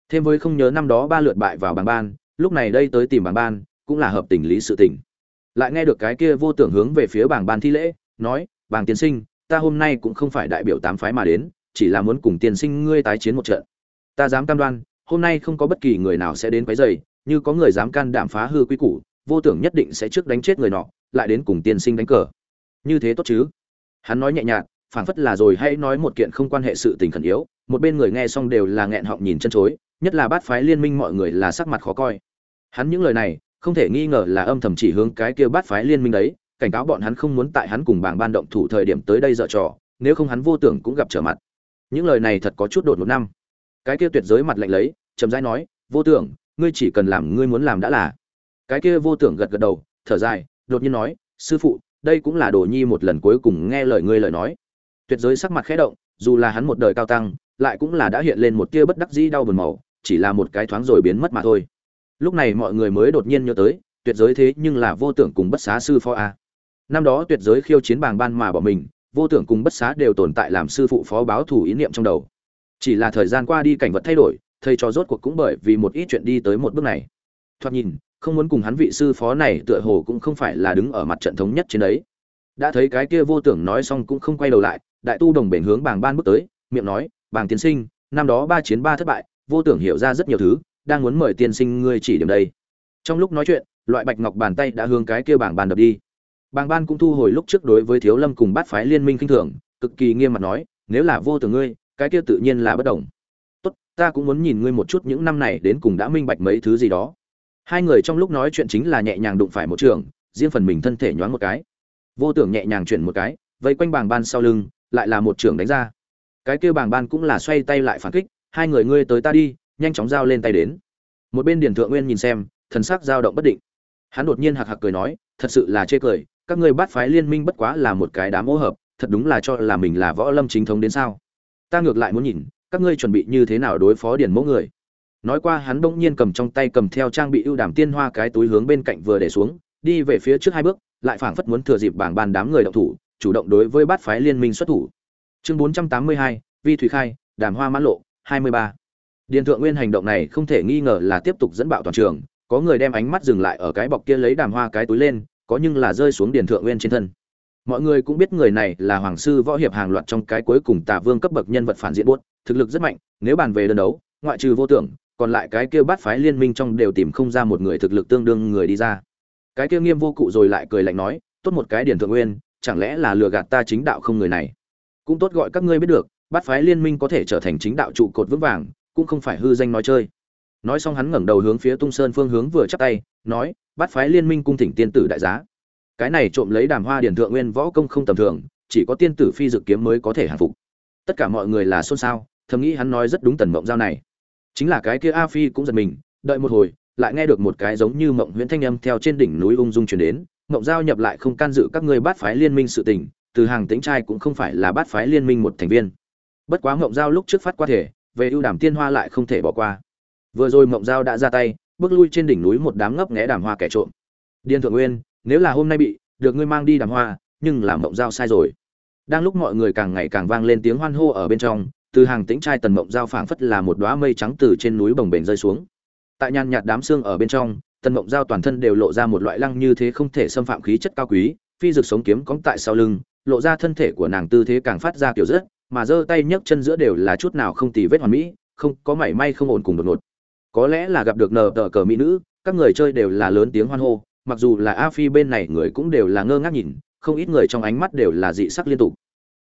Thêm với không nhớ năm đó ba lượt bại vào bảng ban, lúc này đây tới tìm bảng ban, cũng là hợp tình lý sự tình. Lại nghe được cái kia vô tưởng hướng về phía bảng ban thi lễ, nói bảng tiên sinh, ta hôm nay cũng không phải đại biểu tám phái mà đến, chỉ là muốn cùng tiên sinh ngươi tái chiến một trận. Ta dám cam đoan, hôm nay không có bất kỳ người nào sẽ đến quấy rầy, như có người dám can đảm phá hư quy củ, vô tưởng nhất định sẽ trước đánh chết người nọ, lại đến cùng tiên sinh đánh cờ. Như thế tốt chứ? Hắn nói nhẹ nhàng phảng phất là rồi hãy nói một kiện không quan hệ sự tình khẩn yếu, một bên người nghe xong đều là nghẹn họng nhìn chân chối, nhất là bát phái liên minh mọi người là sắc mặt khó coi. Hắn những lời này, không thể nghi ngờ là âm thầm chỉ hướng cái kia bát phái liên minh đấy, cảnh cáo bọn hắn không muốn tại hắn cùng bảng ban động thủ thời điểm tới đây dở trò, nếu không hắn vô tưởng cũng gặp trở mặt. Những lời này thật có chút đột một năm. Cái kia tuyệt giới mặt lạnh lấy, chậm rãi nói, vô tưởng, ngươi chỉ cần làm ngươi muốn làm đã là. Cái kia vô tưởng gật gật đầu, thở dài, đột nhiên nói, sư phụ đây cũng là đồ nhi một lần cuối cùng nghe lời ngươi lời nói. Tuyệt giới sắc mặt khẽ động, dù là hắn một đời cao tăng, lại cũng là đã hiện lên một tia bất đắc dĩ đau buồn màu, chỉ là một cái thoáng rồi biến mất mà thôi. Lúc này mọi người mới đột nhiên nhớ tới, tuyệt giới thế nhưng là vô tưởng cùng bất xá sư phó a. Năm đó tuyệt giới khiêu chiến bàng ban mà bỏ mình, vô tưởng cùng bất xá đều tồn tại làm sư phụ phó báo thủ ý niệm trong đầu. Chỉ là thời gian qua đi cảnh vật thay đổi, thầy cho rốt cuộc cũng bởi vì một ít chuyện đi tới một bước này. Thoạt nhìn không muốn cùng hắn vị sư phó này tựa hồ cũng không phải là đứng ở mặt trận thống nhất trên đấy. Đã thấy cái kia vô tưởng nói xong cũng không quay đầu lại, đại tu đồng bền hướng bàng ban bước tới, miệng nói, bàng tiên sinh, năm đó ba chiến ba thất bại, vô tưởng hiểu ra rất nhiều thứ, đang muốn mời tiên sinh ngươi chỉ điểm đây. Trong lúc nói chuyện, loại bạch ngọc bàn tay đã hướng cái kia bảng bàn đập đi. Bàng ban cũng thu hồi lúc trước đối với thiếu lâm cùng bát phái liên minh kinh thường, cực kỳ nghiêm mặt nói, nếu là vô tưởng ngươi, cái kia tự nhiên là bất đồng. Tốt, ta cũng muốn nhìn ngươi một chút những năm này đến cùng đã minh bạch mấy thứ gì đó hai người trong lúc nói chuyện chính là nhẹ nhàng đụng phải một trường, riêng phần mình thân thể nhoáng một cái. Vô tưởng nhẹ nhàng chuyển một cái, vây quanh bàng ban sau lưng, lại là một trường đánh ra. Cái kia bàng ban cũng là xoay tay lại phản kích, hai người ngươi tới ta đi, nhanh chóng giao lên tay đến. Một bên điền thượng nguyên nhìn xem, thần sắc dao động bất định. Hắn đột nhiên hạc hạc cười nói, thật sự là chê cười, các ngươi bắt phái liên minh bất quá là một cái đám ô hợp, thật đúng là cho là mình là võ lâm chính thống đến sao? Ta ngược lại muốn nhìn, các ngươi chuẩn bị như thế nào đối phó điền mẫu người? Nói qua hắn bỗng nhiên cầm trong tay cầm theo trang bị ưu đàm tiên hoa cái túi hướng bên cạnh vừa để xuống, đi về phía trước hai bước, lại phảng phất muốn thừa dịp bảng bàn đám người động thủ, chủ động đối với bát phái liên minh xuất thủ. Chương bốn trăm tám mươi hai, vi thủy khai, đàm hoa mãn lộ, hai mươi ba. Điền thượng nguyên hành động này không thể nghi ngờ là tiếp tục dẫn bạo toàn trường, có người đem ánh mắt dừng lại ở cái bọc kia lấy đàm hoa cái túi lên, có nhưng là rơi xuống điền thượng nguyên trên thân. Mọi người cũng biết người này là hoàng sư võ hiệp hàng loạt trong cái cuối cùng tả vương cấp bậc nhân vật phản diện buốt, thực lực rất mạnh, nếu bàn về đơn đấu, ngoại trừ vô tưởng còn lại cái kia bát phái liên minh trong đều tìm không ra một người thực lực tương đương người đi ra. Cái kia nghiêm vô cụ rồi lại cười lạnh nói, tốt một cái điển thượng nguyên, chẳng lẽ là lừa gạt ta chính đạo không người này? Cũng tốt gọi các ngươi biết được, bát phái liên minh có thể trở thành chính đạo trụ cột vững vàng, cũng không phải hư danh nói chơi. Nói xong hắn ngẩng đầu hướng phía tung sơn phương hướng vừa chắp tay, nói, bát phái liên minh cung thỉnh tiên tử đại giá. Cái này trộm lấy đàm hoa điển thượng nguyên võ công không tầm thường, chỉ có tiên tử phi dự kiếm mới có thể hàng phục. Tất cả mọi người là xôn xao, thầm nghĩ hắn nói rất đúng tần mộng giao này chính là cái kia a phi cũng giật mình, đợi một hồi, lại nghe được một cái giống như mộng huyễn thanh âm theo trên đỉnh núi ung dung truyền đến, mộng giao nhập lại không can dự các ngươi bát phái liên minh sự tình, từ hàng tính trai cũng không phải là bát phái liên minh một thành viên. Bất quá mộng giao lúc trước phát qua thể, về ưu đàm tiên hoa lại không thể bỏ qua. Vừa rồi mộng giao đã ra tay, bước lui trên đỉnh núi một đám ngấp nghé đàm hoa kẻ trộm. Điên thượng nguyên, nếu là hôm nay bị, được ngươi mang đi đàm hoa, nhưng làm mộng giao sai rồi. Đang lúc mọi người càng ngày càng vang lên tiếng hoan hô ở bên trong từ hàng tĩnh trai tần mộng giao phảng phất là một đóa mây trắng từ trên núi bồng bềnh rơi xuống. Tại nhàn nhạt đám xương ở bên trong, tần mộng giao toàn thân đều lộ ra một loại lăng như thế không thể xâm phạm khí chất cao quý, phi rực sống kiếm cóng tại sau lưng, lộ ra thân thể của nàng tư thế càng phát ra kiểu rất mà giơ tay nhấc chân giữa đều là chút nào không tì vết hoàn mỹ, không có mảy may không ổn cùng đột ngột. Có lẽ là gặp được nờ tờ cờ mỹ nữ, các người chơi đều là lớn tiếng hoan hô, mặc dù là a phi bên này người cũng đều là ngơ ngác nhìn, không ít người trong ánh mắt đều là dị sắc liên tục.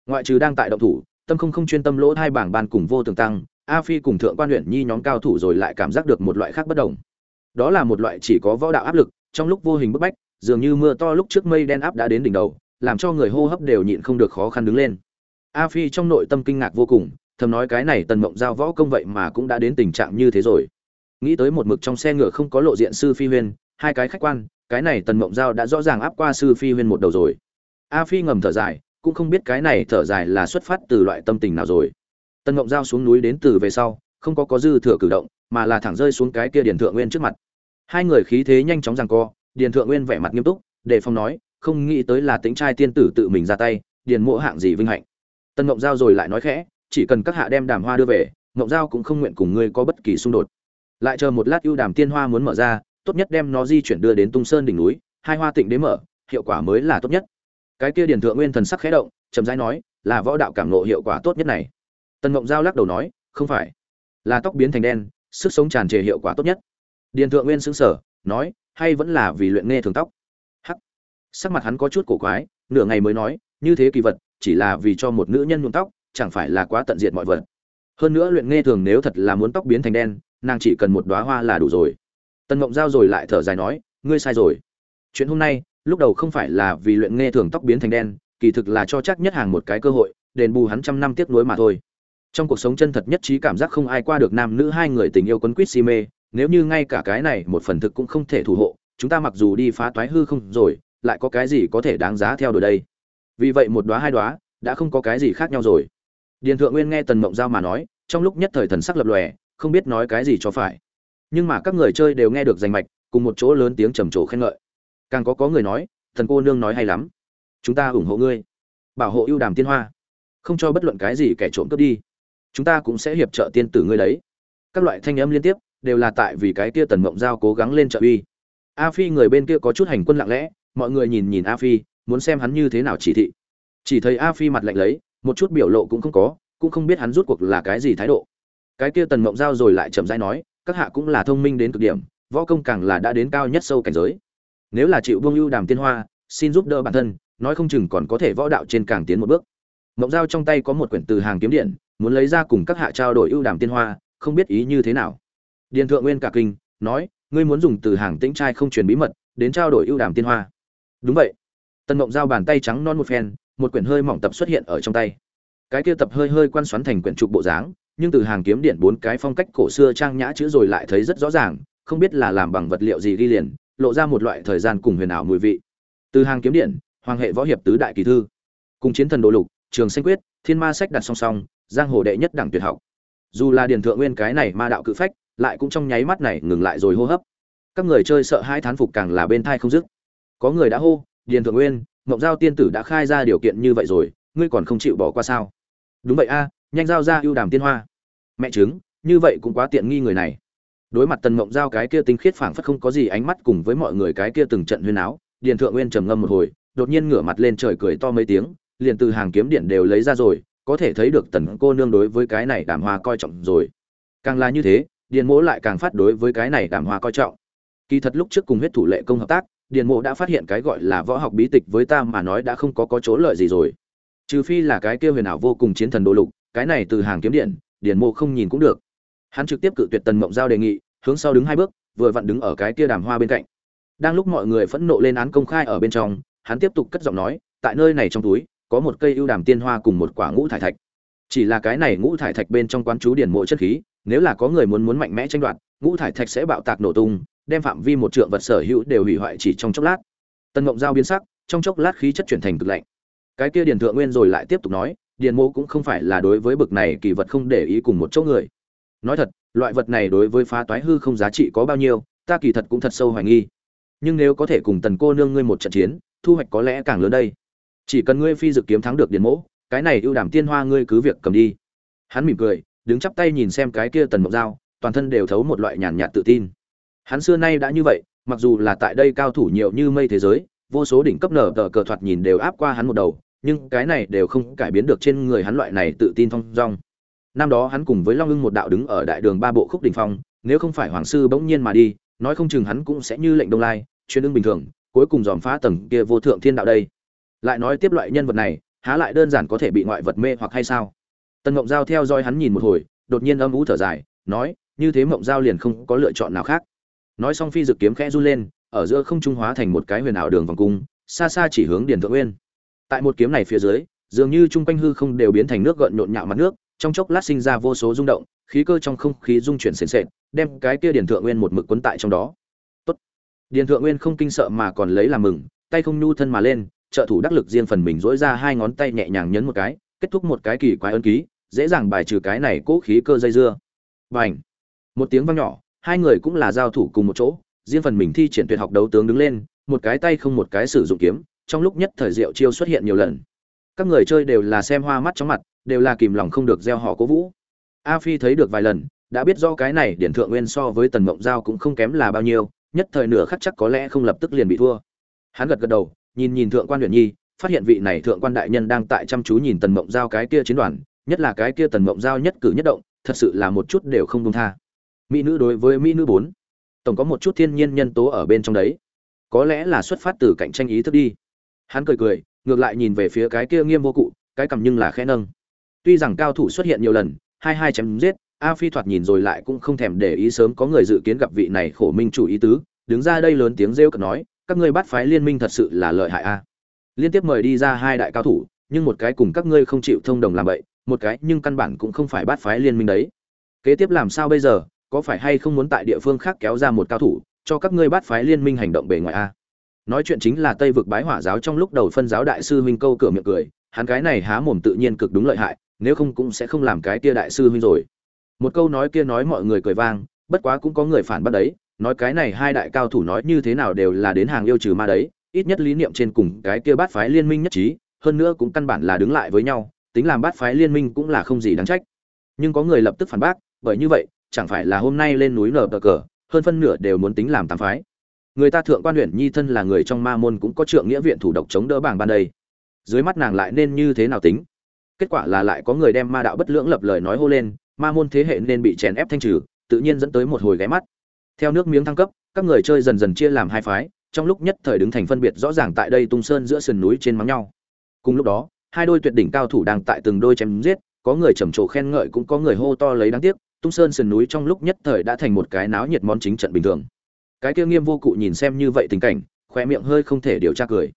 Ngoại trừ đang tại động thủ tâm không không chuyên tâm lỗ hai bảng ban cùng vô tường tăng, a phi cùng thượng quan huyện nhi nhóm cao thủ rồi lại cảm giác được một loại khác bất đồng. Đó là một loại chỉ có võ đạo áp lực, trong lúc vô hình bức bách, dường như mưa to lúc trước mây đen áp đã đến đỉnh đầu, làm cho người hô hấp đều nhịn không được khó khăn đứng lên. A phi trong nội tâm kinh ngạc vô cùng, thầm nói cái này tần mộng giao võ công vậy mà cũng đã đến tình trạng như thế rồi. Nghĩ tới một mực trong xe ngựa không có lộ diện sư phi huyên, hai cái khách quan, cái này tần mộng giao đã rõ ràng áp qua sư phi huyên một đầu rồi. A phi ngầm thở dài cũng không biết cái này thở dài là xuất phát từ loại tâm tình nào rồi. Tần mộng giao xuống núi đến từ về sau, không có có dư thừa cử động, mà là thẳng rơi xuống cái kia điền thượng nguyên trước mặt. Hai người khí thế nhanh chóng giằng co, điền thượng nguyên vẻ mặt nghiêm túc đề phong nói, không nghĩ tới là tính trai tiên tử tự mình ra tay, điền mộ hạng gì vinh hạnh. Tần mộng giao rồi lại nói khẽ, chỉ cần các hạ đem đàm hoa đưa về, mộng giao cũng không nguyện cùng ngươi có bất kỳ xung đột. Lại chờ một lát ưu đàm tiên hoa muốn mở ra, tốt nhất đem nó di chuyển đưa đến tung sơn đỉnh núi, hai hoa tịnh đế mở, hiệu quả mới là tốt nhất cái kia điền thượng nguyên thần sắc khẽ động, chậm rãi nói, là võ đạo cảm nộ hiệu quả tốt nhất này. Tần mộng giao lắc đầu nói, không phải. Là tóc biến thành đen, sức sống tràn trề hiệu quả tốt nhất. Điền thượng nguyên xứng sở nói, hay vẫn là vì luyện nghe thường tóc. Hắc. Sắc mặt hắn có chút cổ quái, nửa ngày mới nói, như thế kỳ vật, chỉ là vì cho một nữ nhân nhuộm tóc, chẳng phải là quá tận diệt mọi vật. Hơn nữa luyện nghe thường nếu thật là muốn tóc biến thành đen, nàng chỉ cần một đóa hoa là đủ rồi. Tần ngộng giao rồi lại thở dài nói, ngươi sai rồi. Chuyện hôm nay lúc đầu không phải là vì luyện nghe thường tóc biến thành đen, kỳ thực là cho chắc nhất hàng một cái cơ hội, đền bù hắn trăm năm tiếc nuối mà thôi. Trong cuộc sống chân thật nhất trí cảm giác không ai qua được nam nữ hai người tình yêu quấn quýt si mê, nếu như ngay cả cái này một phần thực cũng không thể thủ hộ, chúng ta mặc dù đi phá toái hư không rồi, lại có cái gì có thể đáng giá theo đuổi đây? Vì vậy một đóa hai đóa, đã không có cái gì khác nhau rồi. Điền thượng nguyên nghe tần mộng giao mà nói, trong lúc nhất thời thần sắc lập lòe, không biết nói cái gì cho phải. Nhưng mà các người chơi đều nghe được danh mạch, cùng một chỗ lớn tiếng trầm trồ khen ngợi càng có có người nói, thần cô nương nói hay lắm. Chúng ta ủng hộ ngươi. Bảo hộ ưu đàm tiên hoa. Không cho bất luận cái gì kẻ trộm cướp đi. Chúng ta cũng sẽ hiệp trợ tiên tử ngươi đấy. Các loại thanh âm liên tiếp, đều là tại vì cái kia tần mộng giao cố gắng lên trợ uy. A phi người bên kia có chút hành quân lặng lẽ, mọi người nhìn nhìn a phi, muốn xem hắn như thế nào chỉ thị. Chỉ thấy a phi mặt lạnh lấy, một chút biểu lộ cũng không có, cũng không biết hắn rút cuộc là cái gì thái độ. Cái kia tần mộng giao rồi lại chậm rãi nói, các hạ cũng là thông minh đến cực điểm, võ công càng là đã đến cao nhất sâu cảnh giới nếu là chịu buông ưu đàm tiên hoa, xin giúp đỡ bản thân, nói không chừng còn có thể võ đạo trên càng tiến một bước. Mộng giao trong tay có một quyển từ hàng kiếm điện, muốn lấy ra cùng các hạ trao đổi ưu đàm tiên hoa, không biết ý như thế nào. Điền thượng nguyên cả kinh, nói, ngươi muốn dùng từ hàng tĩnh trai không truyền bí mật, đến trao đổi ưu đàm tiên hoa. Đúng vậy. Tần mộng giao bàn tay trắng non một phen, một quyển hơi mỏng tập xuất hiện ở trong tay. Cái kia tập hơi hơi quan xoắn thành quyển trục bộ dáng, nhưng từ hàng kiếm điện bốn cái phong cách cổ xưa trang nhã chữ rồi lại thấy rất rõ ràng, không biết là làm bằng vật liệu gì ghi liền lộ ra một loại thời gian cùng huyền ảo mùi vị. Từ hàng kiếm điện, hoàng hệ võ hiệp tứ đại kỳ thư. Cùng chiến thần đồ lục, trường xanh quyết, thiên ma sách đặt song song, giang hồ đệ nhất đẳng tuyệt học. Dù là điền thượng nguyên cái này ma đạo cự phách, lại cũng trong nháy mắt này ngừng lại rồi hô hấp. Các người chơi sợ hai thán phục càng là bên thai không dứt. Có người đã hô, điền thượng nguyên, ngọc giao tiên tử đã khai ra điều kiện như vậy rồi, ngươi còn không chịu bỏ qua sao? Đúng vậy a, nhanh giao ra ưu đàm tiên hoa. Mẹ chứng, như vậy cũng quá tiện nghi người này đối mặt tần mộng giao cái kia tinh khiết phảng phất không có gì ánh mắt cùng với mọi người cái kia từng trận huyên áo, điền thượng nguyên trầm ngâm một hồi, đột nhiên ngửa mặt lên trời cười to mấy tiếng, liền từ hàng kiếm điện đều lấy ra rồi, có thể thấy được tần cô nương đối với cái này đàm hoa coi trọng rồi. Càng là như thế, điền mỗ lại càng phát đối với cái này đàm hoa coi trọng. Kỳ thật lúc trước cùng huyết thủ lệ công hợp tác, điền mộ đã phát hiện cái gọi là võ học bí tịch với ta mà nói đã không có có chỗ lợi gì rồi. Trừ phi là cái kia huyền ảo vô cùng chiến thần đồ lục, cái này từ hàng kiếm điện, điền mộ không nhìn cũng được hắn trực tiếp cự tuyệt tần mộng giao đề nghị, hướng sau đứng hai bước, vừa vặn đứng ở cái kia đàm hoa bên cạnh. Đang lúc mọi người phẫn nộ lên án công khai ở bên trong, hắn tiếp tục cất giọng nói, tại nơi này trong túi, có một cây ưu đàm tiên hoa cùng một quả ngũ thải thạch. Chỉ là cái này ngũ thải thạch bên trong quán chú điển mộ chất khí, nếu là có người muốn muốn mạnh mẽ tranh đoạt, ngũ thải thạch sẽ bạo tạc nổ tung, đem phạm vi một trượng vật sở hữu đều hủy hoại chỉ trong chốc lát. Tần mộng giao biến sắc, trong chốc lát khí chất chuyển thành cực lạnh. Cái kia điền thượng nguyên rồi lại tiếp tục nói điền mộ cũng không phải là đối với bực này kỳ vật không để ý cùng một chỗ người nói thật, loại vật này đối với phá toái hư không giá trị có bao nhiêu, ta kỳ thật cũng thật sâu hoài nghi. Nhưng nếu có thể cùng tần cô nương ngươi một trận chiến, thu hoạch có lẽ càng lớn đây. Chỉ cần ngươi phi dự kiếm thắng được điền mỗ, cái này ưu đảm tiên hoa ngươi cứ việc cầm đi. Hắn mỉm cười, đứng chắp tay nhìn xem cái kia tần mộc dao, toàn thân đều thấu một loại nhàn nhạt tự tin. Hắn xưa nay đã như vậy, mặc dù là tại đây cao thủ nhiều như mây thế giới, vô số đỉnh cấp nở tờ cờ thoạt nhìn đều áp qua hắn một đầu, nhưng cái này đều không cải biến được trên người hắn loại này tự tin thong dong năm đó hắn cùng với long ưng một đạo đứng ở đại đường ba bộ khúc đình phong, nếu không phải hoàng sư bỗng nhiên mà đi, nói không chừng hắn cũng sẽ như lệnh đông lai chuyên ưng bình thường, cuối cùng dòm phá tầng kia vô thượng thiên đạo đây. Lại nói tiếp loại nhân vật này, há lại đơn giản có thể bị ngoại vật mê hoặc hay sao? Tần mộng giao theo dõi hắn nhìn một hồi, đột nhiên âm ú thở dài, nói, như thế mộng giao liền không có lựa chọn nào khác. Nói xong phi dự kiếm khẽ run lên, ở giữa không trung hóa thành một cái huyền ảo đường vòng cung, xa xa chỉ hướng điền thượng nguyên. Tại một kiếm này phía dưới, dường như Chung quanh hư không đều biến thành nước gợn nhộn nhạo mặt nước trong chốc lát sinh ra vô số rung động, khí cơ trong không khí dung chuyển sền sệt, đem cái kia điền thượng nguyên một mực quấn tại trong đó Tốt. điền thượng nguyên không kinh sợ mà còn lấy làm mừng, tay không nhu thân mà lên, trợ thủ đắc lực riêng phần mình dỗi ra hai ngón tay nhẹ nhàng nhấn một cái, kết thúc một cái kỳ quái ấn ký, dễ dàng bài trừ cái này cố khí cơ dây dưa Bành. một tiếng vang nhỏ, hai người cũng là giao thủ cùng một chỗ, riêng phần mình thi triển tuyệt học đấu tướng đứng lên, một cái tay không một cái sử dụng kiếm, trong lúc nhất thời diệu chiêu xuất hiện nhiều lần các người chơi đều là xem hoa mắt chóng mặt đều là kìm lòng không được gieo họ cố vũ. A phi thấy được vài lần, đã biết do cái này điển thượng nguyên so với tần mộng giao cũng không kém là bao nhiêu, nhất thời nửa khắc chắc có lẽ không lập tức liền bị thua. Hắn gật gật đầu, nhìn nhìn thượng quan huyện nhi, phát hiện vị này thượng quan đại nhân đang tại chăm chú nhìn tần mộng giao cái kia chiến đoàn, nhất là cái kia tần mộng giao nhất cử nhất động, thật sự là một chút đều không công tha. Mỹ nữ đối với mỹ nữ bốn, tổng có một chút thiên nhiên nhân tố ở bên trong đấy. Có lẽ là xuất phát từ cạnh tranh ý thức đi. Hắn cười cười, ngược lại nhìn về phía cái kia nghiêm vô cụ, cái cầm nhưng là khẽ nâng tuy rằng cao thủ xuất hiện nhiều lần, hai hai chém giết, a phi thoạt nhìn rồi lại cũng không thèm để ý sớm có người dự kiến gặp vị này khổ minh chủ ý tứ, đứng ra đây lớn tiếng rêu cợt nói, các ngươi bắt phái liên minh thật sự là lợi hại a. Liên tiếp mời đi ra hai đại cao thủ, nhưng một cái cùng các ngươi không chịu thông đồng làm vậy một cái nhưng căn bản cũng không phải bắt phái liên minh đấy. Kế tiếp làm sao bây giờ, có phải hay không muốn tại địa phương khác kéo ra một cao thủ, cho các ngươi bắt phái liên minh hành động bề ngoài a? Nói chuyện chính là tây vực bái hỏa giáo trong lúc đầu phân giáo đại sư huynh câu cửa miệng cười, hắn cái này há mồm tự nhiên cực đúng lợi hại nếu không cũng sẽ không làm cái kia đại sư huynh rồi. Một câu nói kia nói mọi người cười vang, bất quá cũng có người phản bác đấy, nói cái này hai đại cao thủ nói như thế nào đều là đến hàng yêu trừ ma đấy, ít nhất lý niệm trên cùng cái kia bát phái liên minh nhất trí, hơn nữa cũng căn bản là đứng lại với nhau, tính làm bát phái liên minh cũng là không gì đáng trách. Nhưng có người lập tức phản bác, bởi như vậy, chẳng phải là hôm nay lên núi nở cờ, hơn phân nửa đều muốn tính làm tám phái. Người ta thượng quan huyện nhi thân là người trong ma môn cũng có trượng nghĩa viện thủ độc chống đỡ bảng ban đây. Dưới mắt nàng lại nên như thế nào tính? Kết quả là lại có người đem ma đạo bất lưỡng lập lời nói hô lên, ma môn thế hệ nên bị chèn ép thanh trừ, tự nhiên dẫn tới một hồi ghé mắt. Theo nước miếng thăng cấp, các người chơi dần dần chia làm hai phái, trong lúc nhất thời đứng thành phân biệt rõ ràng tại đây tung sơn giữa sườn núi trên mắng nhau. Cùng lúc đó, hai đôi tuyệt đỉnh cao thủ đang tại từng đôi chém giết, có người trầm trồ khen ngợi cũng có người hô to lấy đáng tiếc, tung sơn sườn núi trong lúc nhất thời đã thành một cái náo nhiệt món chính trận bình thường. Cái kia nghiêm vô cụ nhìn xem như vậy tình cảnh khoe miệng hơi không thể điều tra cười.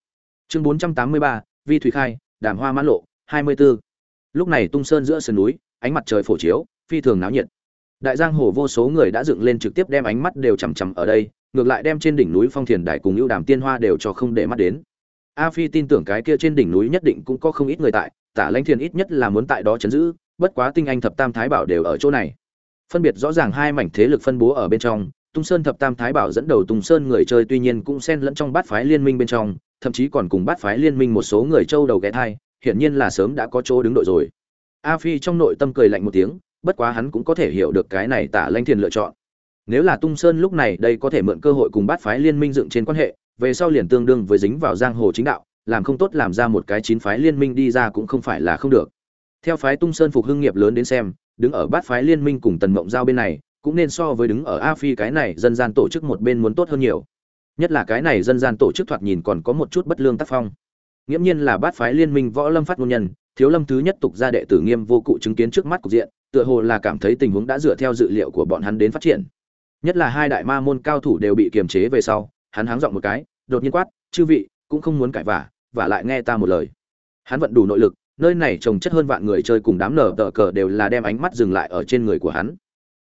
Chương bốn trăm tám mươi ba, vi thủy khai, đàm hoa mãn lộ, hai mươi 24 lúc này tung sơn giữa sườn núi, ánh mặt trời phổ chiếu, phi thường náo nhiệt. Đại giang hồ vô số người đã dựng lên trực tiếp đem ánh mắt đều chằm chằm ở đây, ngược lại đem trên đỉnh núi phong thiền đài cùng ưu đàm tiên hoa đều cho không để mắt đến. A phi tin tưởng cái kia trên đỉnh núi nhất định cũng có không ít người tại, tả lãnh thiền ít nhất là muốn tại đó chấn giữ, bất quá tinh anh thập tam thái bảo đều ở chỗ này. Phân biệt rõ ràng hai mảnh thế lực phân bố ở bên trong, tung sơn thập tam thái bảo dẫn đầu tung sơn người chơi tuy nhiên cũng xen lẫn trong bát phái liên minh bên trong, thậm chí còn cùng bát phái liên minh một số người châu đầu ghé thai hiển nhiên là sớm đã có chỗ đứng đội rồi. A phi trong nội tâm cười lạnh một tiếng, bất quá hắn cũng có thể hiểu được cái này tả lanh thiền lựa chọn. Nếu là tung sơn lúc này đây có thể mượn cơ hội cùng bát phái liên minh dựng trên quan hệ, về sau liền tương đương với dính vào giang hồ chính đạo, làm không tốt làm ra một cái chín phái liên minh đi ra cũng không phải là không được. Theo phái tung sơn phục hưng nghiệp lớn đến xem, đứng ở bát phái liên minh cùng tần mộng giao bên này, cũng nên so với đứng ở a phi cái này dân gian tổ chức một bên muốn tốt hơn nhiều. Nhất là cái này dân gian tổ chức thoạt nhìn còn có một chút bất lương tác phong nghiễm nhiên là bát phái liên minh võ lâm phát ngôn nhân, thiếu lâm thứ nhất tục ra đệ tử nghiêm vô cụ chứng kiến trước mắt cục diện, tựa hồ là cảm thấy tình huống đã dựa theo dự liệu của bọn hắn đến phát triển. Nhất là hai đại ma môn cao thủ đều bị kiềm chế về sau, hắn háng giọng một cái, đột nhiên quát, chư vị, cũng không muốn cãi vả và lại nghe ta một lời. Hắn vận đủ nội lực, nơi này trồng chất hơn vạn người chơi cùng đám nở tờ cờ đều là đem ánh mắt dừng lại ở trên người của hắn.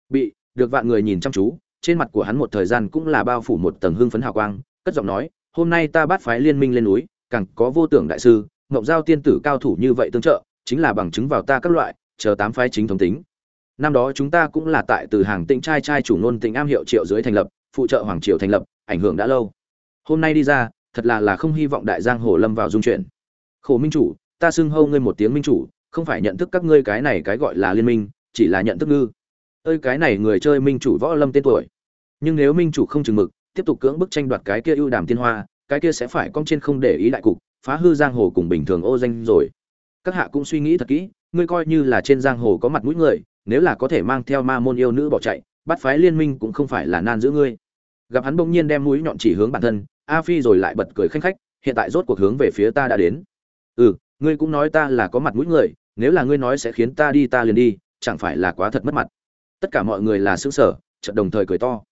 Bị, được vạn người nhìn chăm chú, trên mặt của hắn một thời gian cũng là bao phủ một tầng hương phấn hào quang, cất giọng nói, hôm nay ta bắt phái liên minh lên núi càng có vô tưởng đại sư ngộng giao tiên tử cao thủ như vậy tương trợ, chính là bằng chứng vào ta các loại, chờ tám phái chính thống tính. Năm đó chúng ta cũng là tại từ hàng tĩnh trai trai chủ nôn tĩnh am hiệu triệu dưới thành lập, phụ trợ hoàng triều thành lập, ảnh hưởng đã lâu. Hôm nay đi ra, thật là là không hy vọng đại giang hồ lâm vào dung chuyện. Khổ minh chủ, ta xưng hâu ngươi một tiếng minh chủ, không phải nhận thức các ngươi cái này cái gọi là liên minh, chỉ là nhận thức ngư. Ơi, cái này người chơi minh chủ võ lâm tên tuổi. Nhưng nếu minh chủ không chừng mực, tiếp tục cưỡng bức tranh đoạt cái kia ưu đàm tiên hoa cái kia sẽ phải cong trên không để ý đại cục, phá hư giang hồ cùng bình thường ô danh rồi. Các hạ cũng suy nghĩ thật kỹ, ngươi coi như là trên giang hồ có mặt mũi người, nếu là có thể mang theo ma môn yêu nữ bỏ chạy, bắt phái liên minh cũng không phải là nan giữ ngươi. Gặp hắn bỗng nhiên đem mũi nhọn chỉ hướng bản thân, a phi rồi lại bật cười khanh khách, hiện tại rốt cuộc hướng về phía ta đã đến. Ừ ngươi cũng nói ta là có mặt mũi người, nếu là ngươi nói sẽ khiến ta đi ta liền đi, chẳng phải là quá thật mất mặt. Tất cả mọi người là xứng sở chợt đồng thời cười to.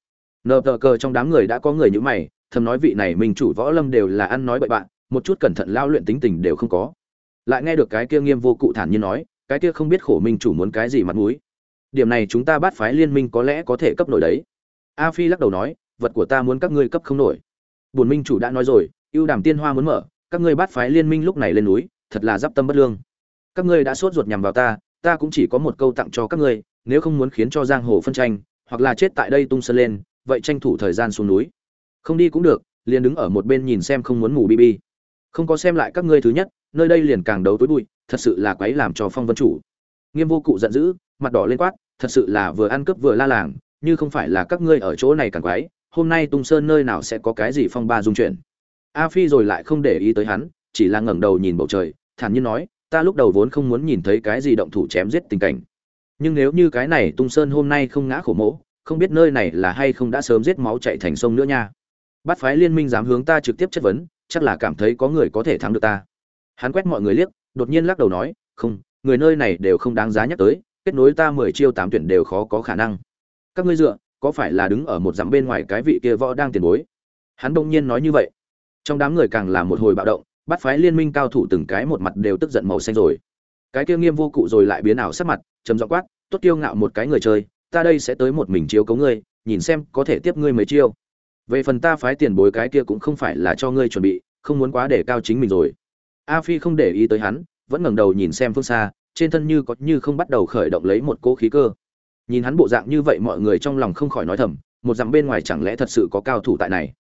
Nờ tờ cờ trong đám người đã có người như mày thầm nói vị này mình chủ võ lâm đều là ăn nói bậy bạn, một chút cẩn thận lao luyện tính tình đều không có. Lại nghe được cái kia nghiêm vô cụ thản nhiên nói, cái kia không biết khổ minh chủ muốn cái gì mặt mũi. Điểm này chúng ta bắt phái liên minh có lẽ có thể cấp nổi đấy. A phi lắc đầu nói, vật của ta muốn các ngươi cấp không nổi. Bổn minh chủ đã nói rồi, ưu đàm tiên hoa muốn mở, các ngươi bắt phái liên minh lúc này lên núi, thật là giáp tâm bất lương. Các ngươi đã sốt ruột nhằm vào ta ta cũng chỉ có một câu tặng cho các ngươi, nếu không muốn khiến cho giang hồ phân tranh, hoặc là chết tại đây tung sơn lên, vậy tranh thủ thời gian xuống núi không đi cũng được, liền đứng ở một bên nhìn xem không muốn ngủ bi bi. Không có xem lại các ngươi thứ nhất, nơi đây liền càng đấu tối bụi, thật sự là quấy làm cho phong vân chủ. Nghiêm vô cụ giận dữ, mặt đỏ lên quát, thật sự là vừa ăn cướp vừa la làng, như không phải là các ngươi ở chỗ này càng quái hôm nay tung sơn nơi nào sẽ có cái gì phong ba dung chuyển a phi rồi lại không để ý tới hắn, chỉ là ngẩng đầu nhìn bầu trời, thản nhiên nói, ta lúc đầu vốn không muốn nhìn thấy cái gì động thủ chém giết tình cảnh. Nhưng nếu như cái này tung sơn hôm nay không ngã khổ mỗ không biết nơi này là hay không đã sớm giết máu chạy thành sông nữa nha bắt phái liên minh dám hướng ta trực tiếp chất vấn, chắc là cảm thấy có người có thể thắng được ta. Hắn quét mọi người liếc, đột nhiên lắc đầu nói, không, người nơi này đều không đáng giá nhắc tới, kết nối ta mười chiêu tám tuyển đều khó có khả năng. Các ngươi dựa, có phải là đứng ở một dặm bên ngoài cái vị kia võ đang tiền bối? Hắn đông nhiên nói như vậy. Trong đám người càng là một hồi bạo động, bắt phái liên minh cao thủ từng cái một mặt đều tức giận màu xanh rồi. Cái kia nghiêm vô cụ rồi lại biến ảo sắc mặt chấm dọ quát, tốt tiêu ngạo một cái người chơi, ta đây sẽ tới một mình chiếu cấu ngươi, nhìn xem có thể tiếp ngươi mấy chiêu về phần ta phái tiền bối cái kia cũng không phải là cho ngươi chuẩn bị, không muốn quá để cao chính mình rồi. A phi không để ý tới hắn, vẫn ngẩng đầu nhìn xem phương xa, trên thân như có như không bắt đầu khởi động lấy một cỗ khí cơ. Nhìn hắn bộ dạng như vậy mọi người trong lòng không khỏi nói thầm, một dặm bên ngoài chẳng lẽ thật sự có cao thủ tại này?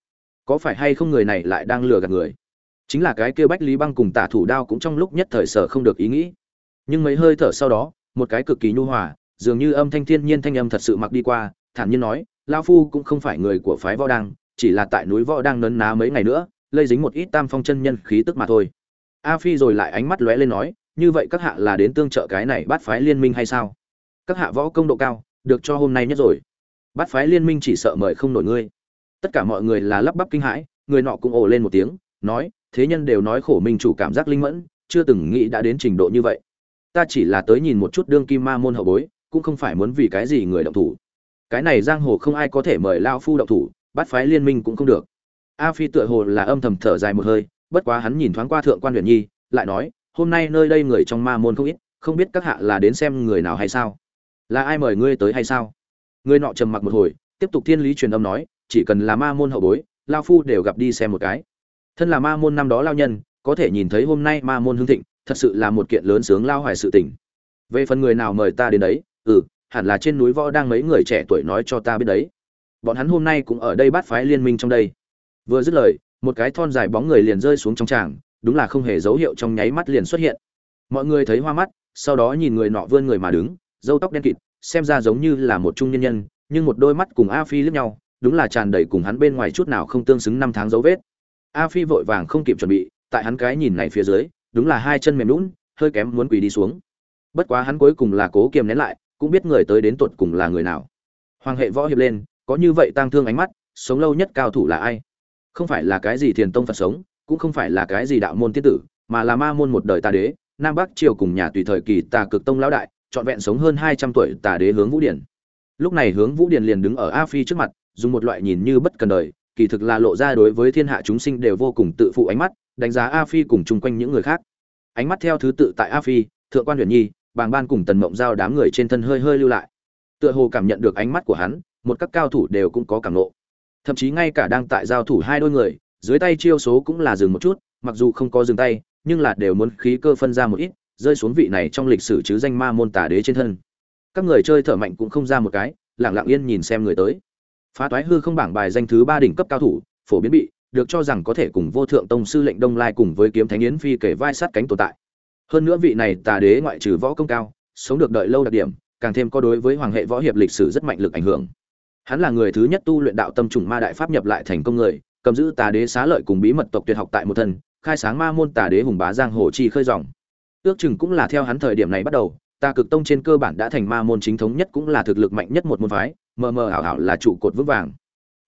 Có phải hay không người này lại đang lừa gạt người? Chính là cái kia bách lý băng cùng tả thủ đao cũng trong lúc nhất thời sở không được ý nghĩ. Nhưng mấy hơi thở sau đó, một cái cực kỳ nhu hòa, dường như âm thanh thiên nhiên thanh âm thật sự mặc đi qua, thản nhiên nói lao phu cũng không phải người của phái võ Đang, chỉ là tại núi võ đang nấn ná mấy ngày nữa lây dính một ít tam phong chân nhân khí tức mà thôi. A phi rồi lại ánh mắt lóe lên nói như vậy các hạ là đến tương trợ cái này bắt phái liên minh hay sao? Các hạ võ công độ cao được cho hôm nay nhất rồi. Bắt phái liên minh chỉ sợ mời không nổi ngươi. Tất cả mọi người là lắp bắp kinh hãi người nọ cũng ồ lên một tiếng nói thế nhân đều nói khổ minh chủ cảm giác linh mẫn chưa từng nghĩ đã đến trình độ như vậy. Ta chỉ là tới nhìn một chút đương kim ma môn hậu bối cũng không phải muốn vì cái gì người động thủ cái này giang hồ không ai có thể mời lao phu động thủ, bắt phái liên minh cũng không được. A phi tựa hồ là âm thầm thở dài một hơi, bất quá hắn nhìn thoáng qua thượng quan huyền nhi, lại nói, hôm nay nơi đây người trong ma môn không ít, không biết các hạ là đến xem người nào hay sao? Là ai mời ngươi tới hay sao? Người nọ trầm mặc một hồi, tiếp tục thiên lý truyền âm nói, chỉ cần là ma môn hậu bối, lao phu đều gặp đi xem một cái. Thân là ma môn năm đó lao nhân, có thể nhìn thấy hôm nay ma môn hưng thịnh, thật sự là một kiện lớn sướng lao hoài sự tình. Về phần người nào mời ta đến đấy ừ hẳn là trên núi võ đang mấy người trẻ tuổi nói cho ta biết đấy. Bọn hắn hôm nay cũng ở đây bắt phái liên minh trong đây. Vừa dứt lời, một cái thon dài bóng người liền rơi xuống trong tràng, đúng là không hề dấu hiệu trong nháy mắt liền xuất hiện. Mọi người thấy hoa mắt, sau đó nhìn người nọ vươn người mà đứng, râu tóc đen kịt, xem ra giống như là một trung nhân nhân, nhưng một đôi mắt cùng a phi liếc nhau, đúng là tràn đầy cùng hắn bên ngoài chút nào không tương xứng năm tháng dấu vết. A phi vội vàng không kịp chuẩn bị, tại hắn cái nhìn này phía dưới, đúng là hai chân mềm lún hơi kém muốn quỳ đi xuống. Bất quá hắn cuối cùng là cố kiềm nén lại cũng biết người tới đến tột cùng là người nào. Hoàng hệ võ hiệp lên, có như vậy tang thương ánh mắt, sống lâu nhất cao thủ là ai? Không phải là cái gì thiền tông phật sống, cũng không phải là cái gì đạo môn tiết tử, mà là ma môn một đời tà đế, nam bắc triều cùng nhà tùy thời kỳ tà cực tông lão đại, trọn vẹn sống hơn hai trăm tuổi tà đế hướng vũ điển. Lúc này hướng vũ điển liền đứng ở a phi trước mặt, dùng một loại nhìn như bất cần đời, kỳ thực là lộ ra đối với thiên hạ chúng sinh đều vô cùng tự phụ ánh mắt, đánh giá a phi cùng chung quanh những người khác. Ánh mắt theo thứ tự tại a phi, thượng quan huyền nhi bàng ban cùng tần mộng giao đám người trên thân hơi hơi lưu lại. Tựa hồ cảm nhận được ánh mắt của hắn, một các cao thủ đều cũng có cảm nộ thậm chí ngay cả đang tại giao thủ hai đôi người, dưới tay chiêu số cũng là dừng một chút, mặc dù không có dừng tay, nhưng là đều muốn khí cơ phân ra một ít, rơi xuống vị này trong lịch sử chứ danh ma môn tà đế trên thân. Các người chơi thở mạnh cũng không ra một cái lẳng lặng yên nhìn xem người tới. Phá toái hư không bảng bài danh thứ ba đỉnh cấp cao thủ, phổ biến bị, được cho rằng có thể cùng vô thượng tông sư lệnh đông lai cùng với kiếm thánh yến phi kể vai sát cánh tồn tại hơn nữa vị này tà đế ngoại trừ võ công cao, sống được đợi lâu đặc điểm, càng thêm có đối với hoàng hệ võ hiệp lịch sử rất mạnh lực ảnh hưởng. Hắn là người thứ nhất tu luyện đạo tâm trùng ma đại pháp nhập lại thành công người, cầm giữ tà đế xá lợi cùng bí mật tộc tuyệt học tại một thân khai sáng ma môn tà đế hùng bá giang hồ chi khơi dòng. Ước chừng cũng là theo hắn thời điểm này bắt đầu ta cực tông trên cơ bản đã thành ma môn chính thống nhất cũng là thực lực mạnh nhất một môn phái, mờ mờ ảo ảo là trụ cột vững vàng.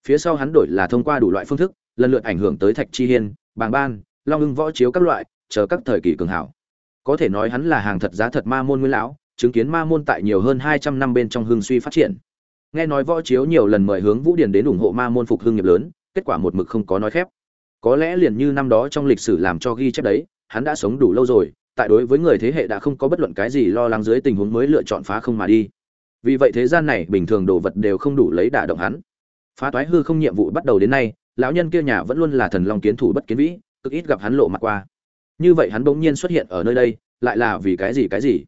Phía sau hắn đổi là thông qua đủ loại phương thức, lần lượt ảnh hưởng tới thạch chi hiên, bàng ban, long ưng võ chiếu các loại, chờ các thời kỳ cường hảo có thể nói hắn là hàng thật giá thật ma môn nguyên lão, chứng kiến ma môn tại nhiều hơn hai trăm năm bên trong hưng suy phát triển. Nghe nói võ chiếu nhiều lần mời hướng vũ điền đến ủng hộ ma môn phục hưng nghiệp lớn, kết quả một mực không có nói khép. Có lẽ liền như năm đó trong lịch sử làm cho ghi chép đấy, hắn đã sống đủ lâu rồi, tại đối với người thế hệ đã không có bất luận cái gì lo lắng dưới tình huống mới lựa chọn phá không mà đi. Vì vậy thế gian này bình thường đồ vật đều không đủ lấy đả động hắn. Phá toái hư không nhiệm vụ bắt đầu đến nay, lão nhân kia nhà vẫn luôn là thần long kiến thủ bất kiến vĩ, cực ít gặp hắn lộ mặt qua như vậy hắn bỗng nhiên xuất hiện ở nơi đây, lại là vì cái gì cái gì?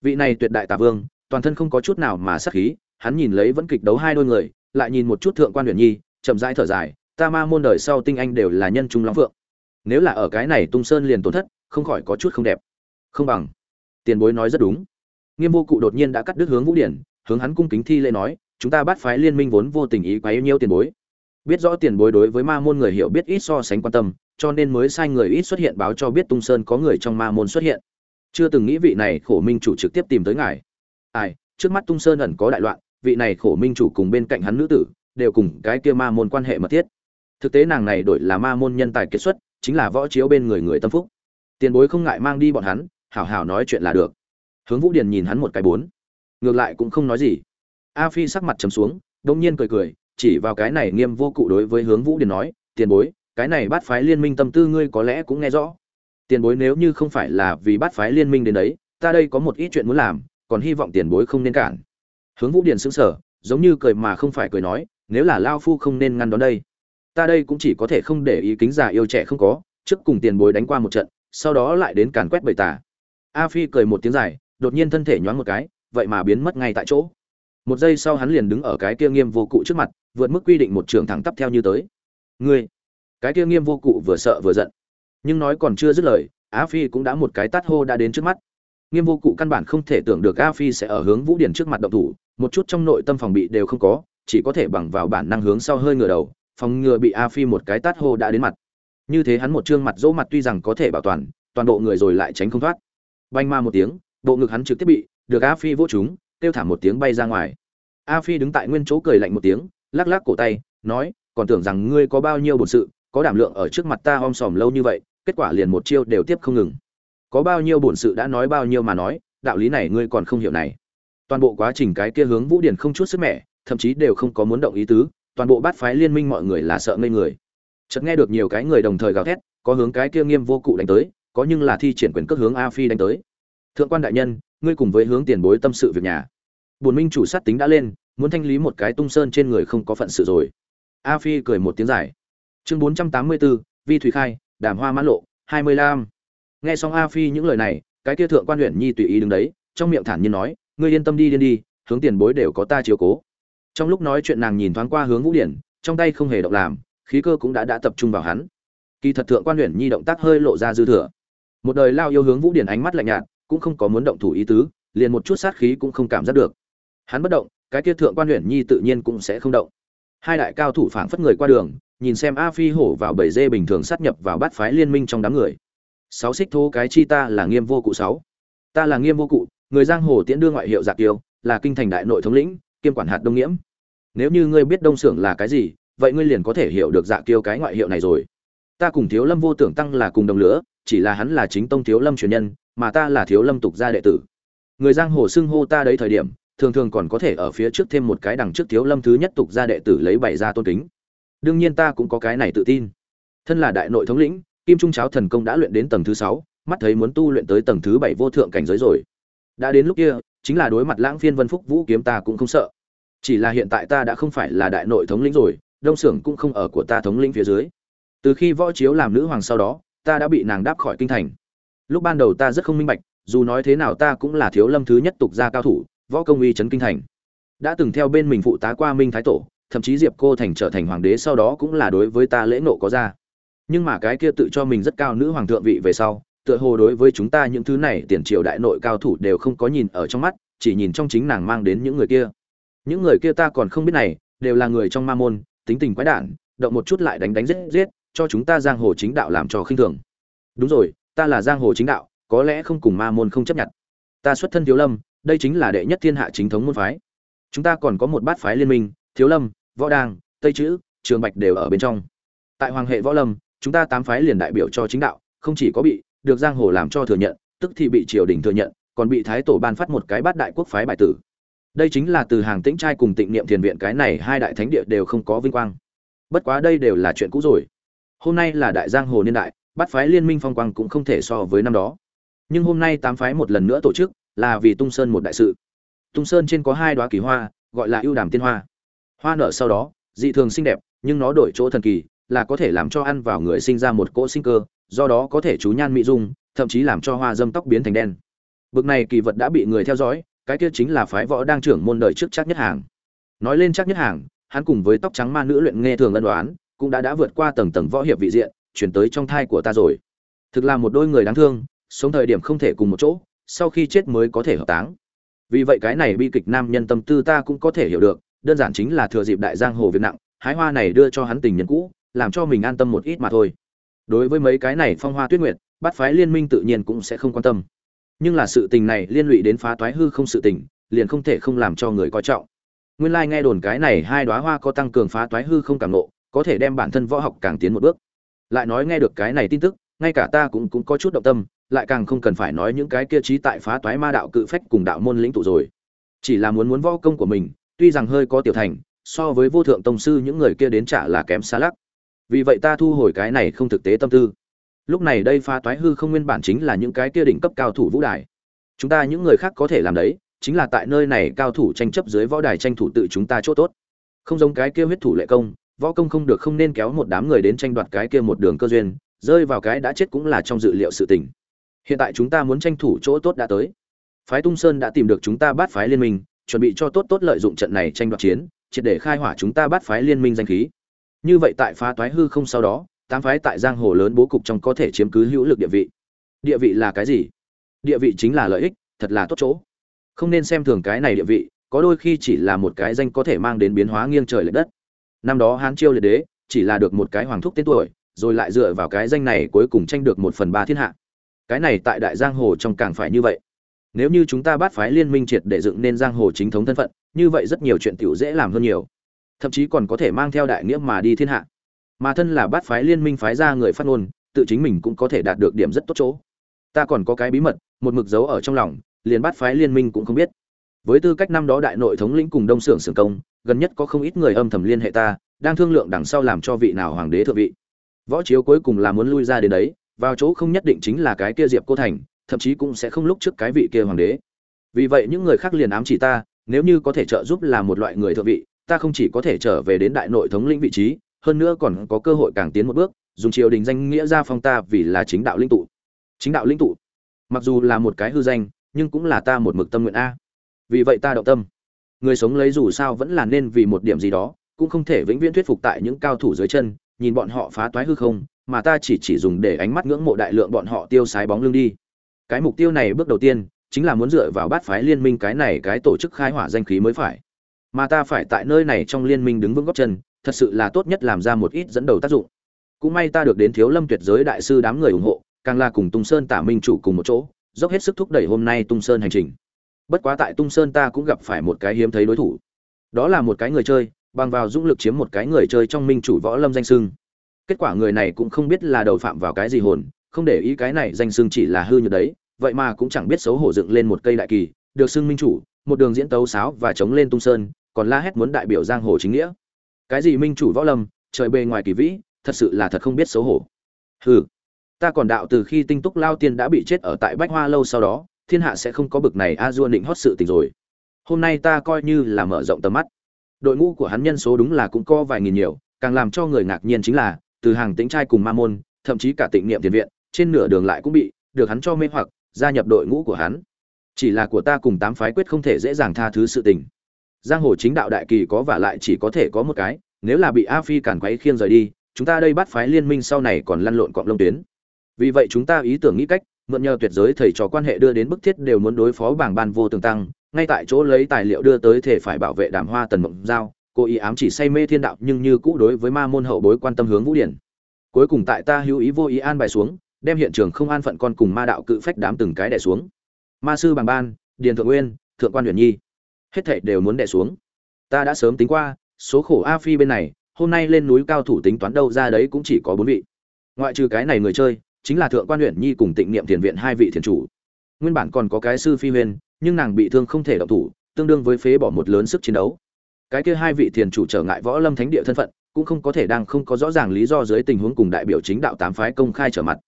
Vị này tuyệt đại tà vương, toàn thân không có chút nào mà sắc khí, hắn nhìn lấy vẫn kịch đấu hai đôi người, lại nhìn một chút thượng quan huyền nhi, chậm rãi thở dài, ta ma môn đời sau tinh anh đều là nhân trung long phượng. Nếu là ở cái này tung sơn liền tổn thất, không khỏi có chút không đẹp. Không bằng. Tiền bối nói rất đúng. Nghiêm vô cụ đột nhiên đã cắt đứt hướng vũ điển, hướng hắn cung kính thi lễ nói, chúng ta bắt phái liên minh vốn vô tình ý quá yêu nhiêu tiền bối. Biết rõ tiền bối đối với ma môn người hiểu biết ít so sánh quan tâm cho nên mới sai người ít xuất hiện báo cho biết tung sơn có người trong ma môn xuất hiện. Chưa từng nghĩ vị này khổ minh chủ trực tiếp tìm tới ngài. Ai, trước mắt tung sơn ẩn có đại loạn, vị này khổ minh chủ cùng bên cạnh hắn nữ tử, đều cùng cái kia ma môn quan hệ mật thiết. Thực tế nàng này đổi là ma môn nhân tài kết xuất, chính là võ chiếu bên người người tâm phúc. Tiền bối không ngại mang đi bọn hắn, hảo hảo nói chuyện là được. Hướng vũ điền nhìn hắn một cái bốn. Ngược lại cũng không nói gì. A phi sắc mặt trầm xuống, đông nhiên cười cười, chỉ vào cái này nghiêm vô cụ đối với hướng vũ điền nói, tiền bối cái này bắt phái liên minh tâm tư ngươi có lẽ cũng nghe rõ. Tiền bối nếu như không phải là vì bắt phái liên minh đến đấy, ta đây có một ít chuyện muốn làm, còn hy vọng tiền bối không nên cản. Hướng vũ điền xứng sờ, giống như cười mà không phải cười nói, nếu là lao phu không nên ngăn đón đây. Ta đây cũng chỉ có thể không để ý kính già yêu trẻ không có, trước cùng tiền bối đánh qua một trận, sau đó lại đến càn quét bầy tà. A phi cười một tiếng dài, đột nhiên thân thể nhoáng một cái, vậy mà biến mất ngay tại chỗ. Một giây sau hắn liền đứng ở cái kia nghiêm vô cụ trước mặt, vượt mức quy định một trường thẳng tắp theo như tới. Ngươi cái kia nghiêm vô cụ vừa sợ vừa giận. Nhưng nói còn chưa dứt lời, Á phi cũng đã một cái tát hô đã đến trước mắt. Nghiêm vô cụ căn bản không thể tưởng được a phi sẽ ở hướng vũ điển trước mặt động thủ, một chút trong nội tâm phòng bị đều không có, chỉ có thể bằng vào bản năng hướng sau hơi ngửa đầu, phòng ngừa bị a phi một cái tát hô đã đến mặt. Như thế hắn một trương mặt dỗ mặt tuy rằng có thể bảo toàn toàn bộ người rồi lại tránh không thoát. Banh ma một tiếng, bộ ngực hắn trực tiếp bị được a phi vỗ chúng kêu thảm một tiếng bay ra ngoài. A phi đứng tại nguyên chỗ cười lạnh một tiếng, lắc lắc cổ tay, nói, còn tưởng rằng ngươi có bao nhiêu bổn sự có đảm lượng ở trước mặt ta om sòm lâu như vậy, kết quả liền một chiêu đều tiếp không ngừng. Có bao nhiêu bổn sự đã nói bao nhiêu mà nói, đạo lý này ngươi còn không hiểu này. Toàn bộ quá trình cái kia hướng vũ điển không chút sức mẻ, thậm chí đều không có muốn động ý tứ, toàn bộ bát phái liên minh mọi người là sợ ngây người. Chợt nghe được nhiều cái người đồng thời gào thét, có hướng cái kia nghiêm vô cụ đánh tới, có nhưng là thi triển quyền cước hướng a phi đánh tới. Thượng quan đại nhân, ngươi cùng với hướng tiền bối tâm sự việc nhà. Bùn minh chủ sát tính đã lên, muốn thanh lý một cái tung sơn trên người không có phận sự rồi. A phi cười một tiếng dài chương bốn trăm tám mươi bốn vi thủy khai, đàm hoa mãn lộ, hai mươi lăm. Nghe xong a phi những lời này, cái kia thượng quan huyện nhi tùy ý đứng đấy, trong miệng thản nhiên nói, ngươi yên tâm đi điên đi, hướng tiền bối đều có ta chiếu cố. Trong lúc nói chuyện nàng nhìn thoáng qua hướng vũ điển, trong tay không hề động làm, khí cơ cũng đã đã tập trung vào hắn. Kỳ thật thượng quan huyện nhi động tác hơi lộ ra dư thừa. Một đời lao yêu hướng vũ điển ánh mắt lạnh nhạt, cũng không có muốn động thủ ý tứ, liền một chút sát khí cũng không cảm giác được. Hắn bất động, cái kia thượng quan huyện nhi tự nhiên cũng sẽ không động. Hai đại cao thủ phảng phất người qua đường nhìn xem a phi hổ vào bầy dê bình thường sát nhập vào bát phái liên minh trong đám người. Sáu xích thô cái chi ta là nghiêm vô cụ sáu. Ta là nghiêm vô cụ, người giang hồ tiễn đưa ngoại hiệu dạ giặc tiêu là kinh thành đại nội thống lĩnh, kiêm quản hạt đông nghiễm. Nếu như ngươi biết đông xưởng là cái gì, vậy ngươi liền có thể hiểu được dạ kiêu cái ngoại hiệu này rồi. Ta cùng thiếu lâm vô tưởng tăng là cùng đồng lửa chỉ là hắn là chính tông thiếu lâm truyền nhân, mà ta là thiếu lâm tục gia đệ tử. Người giang hồ xưng hô ta đấy thời điểm, thường thường còn có thể ở phía trước thêm một cái đằng trước thiếu lâm thứ nhất tục gia đệ tử lấy bảy ra tôn kính đương nhiên ta cũng có cái này tự tin. Thân là đại nội thống lĩnh, kim trung cháo thần công đã luyện đến tầng thứ sáu, mắt thấy muốn tu luyện tới tầng thứ bảy vô thượng cảnh giới rồi. Đã đến lúc kia, chính là đối mặt lãng phiên vân phúc vũ kiếm ta cũng không sợ. Chỉ là hiện tại ta đã không phải là đại nội thống lĩnh rồi, đông xưởng cũng không ở của ta thống lĩnh phía dưới. Từ khi võ chiếu làm nữ hoàng sau đó, ta đã bị nàng đáp khỏi kinh thành. Lúc ban đầu ta rất không minh bạch, dù nói thế nào ta cũng là thiếu lâm thứ nhất tục gia cao thủ, võ công uy trấn kinh thành. Đã từng theo bên mình phụ tá qua minh thái tổ thậm chí diệp cô thành trở thành hoàng đế sau đó cũng là đối với ta lễ nộ có ra. Nhưng mà cái kia tự cho mình rất cao nữ hoàng thượng vị về sau, tựa hồ đối với chúng ta những thứ này tiền triều đại nội cao thủ đều không có nhìn ở trong mắt, chỉ nhìn trong chính nàng mang đến những người kia. Những người kia ta còn không biết này, đều là người trong ma môn, tính tình quái đản, động một chút lại đánh đánh giết giết, cho chúng ta giang hồ chính đạo làm cho khinh thường. Đúng rồi, ta là giang hồ chính đạo, có lẽ không cùng ma môn không chấp nhận. Ta xuất thân thiếu lâm, đây chính là đệ nhất thiên hạ chính thống môn phái. Chúng ta còn có một bát phái liên minh, thiếu lâm võ đàng tây chữ, trường bạch đều ở bên trong. Tại hoàng hệ võ lâm, chúng ta tám phái liền đại biểu cho chính đạo, không chỉ có bị, được giang hồ làm cho thừa nhận, tức thì bị triều đình thừa nhận, còn bị thái tổ ban phát một cái bát đại quốc phái bài tử. Đây chính là từ hàng tĩnh trai cùng tịnh niệm thiền viện cái này hai đại thánh địa đều không có vinh quang. Bất quá đây đều là chuyện cũ rồi. Hôm nay là đại giang hồ niên đại, bát phái liên minh phong quang cũng không thể so với năm đó. Nhưng hôm nay tám phái một lần nữa tổ chức, là vì tung sơn một đại sự. Tung sơn trên có hai đoá kỳ hoa, gọi là ưu đàm tiên hoa hoa nở sau đó, dị thường xinh đẹp, nhưng nó đổi chỗ thần kỳ, là có thể làm cho ăn vào người sinh ra một cỗ sinh cơ, do đó có thể chú nhan mỹ dung, thậm chí làm cho hoa dâm tóc biến thành đen. Bực này kỳ vật đã bị người theo dõi, cái kia chính là phái võ đang trưởng môn đời trước chắc nhất hàng. Nói lên chắc nhất hàng, hắn cùng với tóc trắng ma nữ luyện nghe thường ân đoán, cũng đã đã vượt qua tầng tầng võ hiệp vị diện, chuyển tới trong thai của ta rồi. Thực là một đôi người đáng thương, sống thời điểm không thể cùng một chỗ, sau khi chết mới có thể hợp táng. Vì vậy cái này bi kịch nam nhân tâm tư ta cũng có thể hiểu được đơn giản chính là thừa dịp đại giang hồ việc nặng, hái hoa này đưa cho hắn tình nhân cũ, làm cho mình an tâm một ít mà thôi. Đối với mấy cái này phong hoa tuyết nguyệt, bắt phái liên minh tự nhiên cũng sẽ không quan tâm. Nhưng là sự tình này liên lụy đến phá toái hư không sự tình, liền không thể không làm cho người coi trọng. Nguyên lai nghe đồn cái này hai đóa hoa có tăng cường phá toái hư không càng nộ có thể đem bản thân võ học càng tiến một bước. Lại nói nghe được cái này tin tức, ngay cả ta cũng cũng có chút động tâm, lại càng không cần phải nói những cái kia trí tại phá toái ma đạo cự phách cùng đạo môn lĩnh tụ rồi. Chỉ là muốn muốn võ công của mình tuy rằng hơi có tiểu thành, so với vô thượng tông sư những người kia đến trả là kém xa lắc. Vì vậy ta thu hồi cái này không thực tế tâm tư. Lúc này đây phá toái hư không nguyên bản chính là những cái kia đỉnh cấp cao thủ vũ đài. Chúng ta những người khác có thể làm đấy, chính là tại nơi này cao thủ tranh chấp dưới võ đài tranh thủ tự chúng ta chỗ tốt. Không giống cái kia huyết thủ lệ công, võ công không được không nên kéo một đám người đến tranh đoạt cái kia một đường cơ duyên, rơi vào cái đã chết cũng là trong dự liệu sự tình. Hiện tại chúng ta muốn tranh thủ chỗ tốt đã tới. Phái tung sơn đã tìm được chúng ta bắt phái liên minh chuẩn bị cho tốt tốt lợi dụng trận này tranh đoạt chiến, triệt để khai hỏa chúng ta bắt phái liên minh danh khí. Như vậy tại phá toái hư không sau đó, tám phái tại giang hồ lớn bố cục trong có thể chiếm cứ hữu lực địa vị. Địa vị là cái gì? Địa vị chính là lợi ích, thật là tốt chỗ. Không nên xem thường cái này địa vị, có đôi khi chỉ là một cái danh có thể mang đến biến hóa nghiêng trời lệch đất. Năm đó hán chiêu liệt đế chỉ là được một cái hoàng thúc tên tuổi, rồi lại dựa vào cái danh này cuối cùng tranh được một phần ba thiên hạ. Cái này tại đại giang hồ trong càng phải như vậy nếu như chúng ta bắt phái liên minh triệt để dựng nên giang hồ chính thống thân phận, như vậy rất nhiều chuyện tiểu dễ làm hơn nhiều. Thậm chí còn có thể mang theo đại nghĩa mà đi thiên hạ. Mà thân là bắt phái liên minh phái ra người phát ngôn, tự chính mình cũng có thể đạt được điểm rất tốt chỗ. Ta còn có cái bí mật, một mực dấu ở trong lòng, liền bắt phái liên minh cũng không biết. Với tư cách năm đó đại nội thống lĩnh cùng đông xưởng xưởng công, gần nhất có không ít người âm thầm liên hệ ta, đang thương lượng đằng sau làm cho vị nào hoàng đế thượng vị. Võ chiếu cuối cùng là muốn lui ra đến đấy, vào chỗ không nhất định chính là cái kia diệp cô thành thậm chí cũng sẽ không lúc trước cái vị kia hoàng đế. Vì vậy những người khác liền ám chỉ ta, nếu như có thể trợ giúp là một loại người thượng vị, ta không chỉ có thể trở về đến đại nội thống lĩnh vị trí, hơn nữa còn có cơ hội càng tiến một bước, dùng triều đình danh nghĩa ra phong ta vì là chính đạo linh tụ. Chính đạo linh tụ. Mặc dù là một cái hư danh, nhưng cũng là ta một mực tâm nguyện a. Vì vậy ta động tâm. Người sống lấy dù sao vẫn là nên vì một điểm gì đó, cũng không thể vĩnh viễn thuyết phục tại những cao thủ dưới chân, nhìn bọn họ phá toái hư không, mà ta chỉ chỉ dùng để ánh mắt ngưỡng mộ đại lượng bọn họ tiêu sái bóng lưng đi cái mục tiêu này bước đầu tiên chính là muốn dựa vào bát phái liên minh cái này cái tổ chức khai hỏa danh khí mới phải. Mà ta phải tại nơi này trong liên minh đứng vững góc chân, thật sự là tốt nhất làm ra một ít dẫn đầu tác dụng. Cũng may ta được đến thiếu lâm tuyệt giới đại sư đám người ủng hộ, càng là cùng tung sơn tả minh chủ cùng một chỗ, dốc hết sức thúc đẩy hôm nay tung sơn hành trình. Bất quá tại tung sơn ta cũng gặp phải một cái hiếm thấy đối thủ. Đó là một cái người chơi, bằng vào dũng lực chiếm một cái người chơi trong minh chủ võ lâm danh sưng kết quả người này cũng không biết là đầu phạm vào cái gì hồn, không để ý cái này danh sưng chỉ là hư như đấy vậy mà cũng chẳng biết xấu hổ dựng lên một cây đại kỳ, được xưng minh chủ, một đường diễn tấu sáo và chống lên tung sơn, còn la hét muốn đại biểu giang hồ chính nghĩa. Cái gì minh chủ võ lâm, trời bề ngoài kỳ vĩ, thật sự là thật không biết xấu hổ. Hừ, ta còn đạo từ khi tinh túc lao tiên đã bị chết ở tại bách hoa lâu sau đó, thiên hạ sẽ không có bực này a du định hót sự tình rồi. Hôm nay ta coi như là mở rộng tầm mắt. Đội ngũ của hắn nhân số đúng là cũng có vài nghìn nhiều, càng làm cho người ngạc nhiên chính là, từ hàng tính trai cùng ma môn, thậm chí cả tịnh niệm tiền viện, trên nửa đường lại cũng bị, được hắn cho mê hoặc gia nhập đội ngũ của hắn. Chỉ là của ta cùng tám phái quyết không thể dễ dàng tha thứ sự tình. Giang hồ chính đạo đại kỳ có và lại chỉ có thể có một cái, nếu là bị a phi cản quấy khiêng rời đi, chúng ta đây bắt phái liên minh sau này còn lăn lộn cọng lông tuyến. Vì vậy chúng ta ý tưởng nghĩ cách, mượn nhờ tuyệt giới thầy trò quan hệ đưa đến bức thiết đều muốn đối phó bảng ban vô tường tăng, ngay tại chỗ lấy tài liệu đưa tới thể phải bảo vệ đàm hoa tần mộng giao, cô ý ám chỉ say mê thiên đạo nhưng như cũ đối với ma môn hậu bối quan tâm hướng vũ điển. Cuối cùng tại ta hữu ý vô ý an bài xuống đem hiện trường không an phận con cùng ma đạo cự phách đám từng cái đè xuống. Ma sư bằng ban, điền thượng nguyên, thượng quan huyền nhi, hết thảy đều muốn đè xuống. Ta đã sớm tính qua, số khổ a phi bên này, hôm nay lên núi cao thủ tính toán đâu ra đấy cũng chỉ có bốn vị. Ngoại trừ cái này người chơi, chính là thượng quan Huyền nhi cùng tịnh niệm thiền viện hai vị thiền chủ. Nguyên bản còn có cái sư phi huyền, nhưng nàng bị thương không thể động thủ, tương đương với phế bỏ một lớn sức chiến đấu. Cái kia hai vị thiền chủ trở ngại võ lâm thánh địa thân phận, cũng không có thể đang không có rõ ràng lý do dưới tình huống cùng đại biểu chính đạo tám phái công khai trở mặt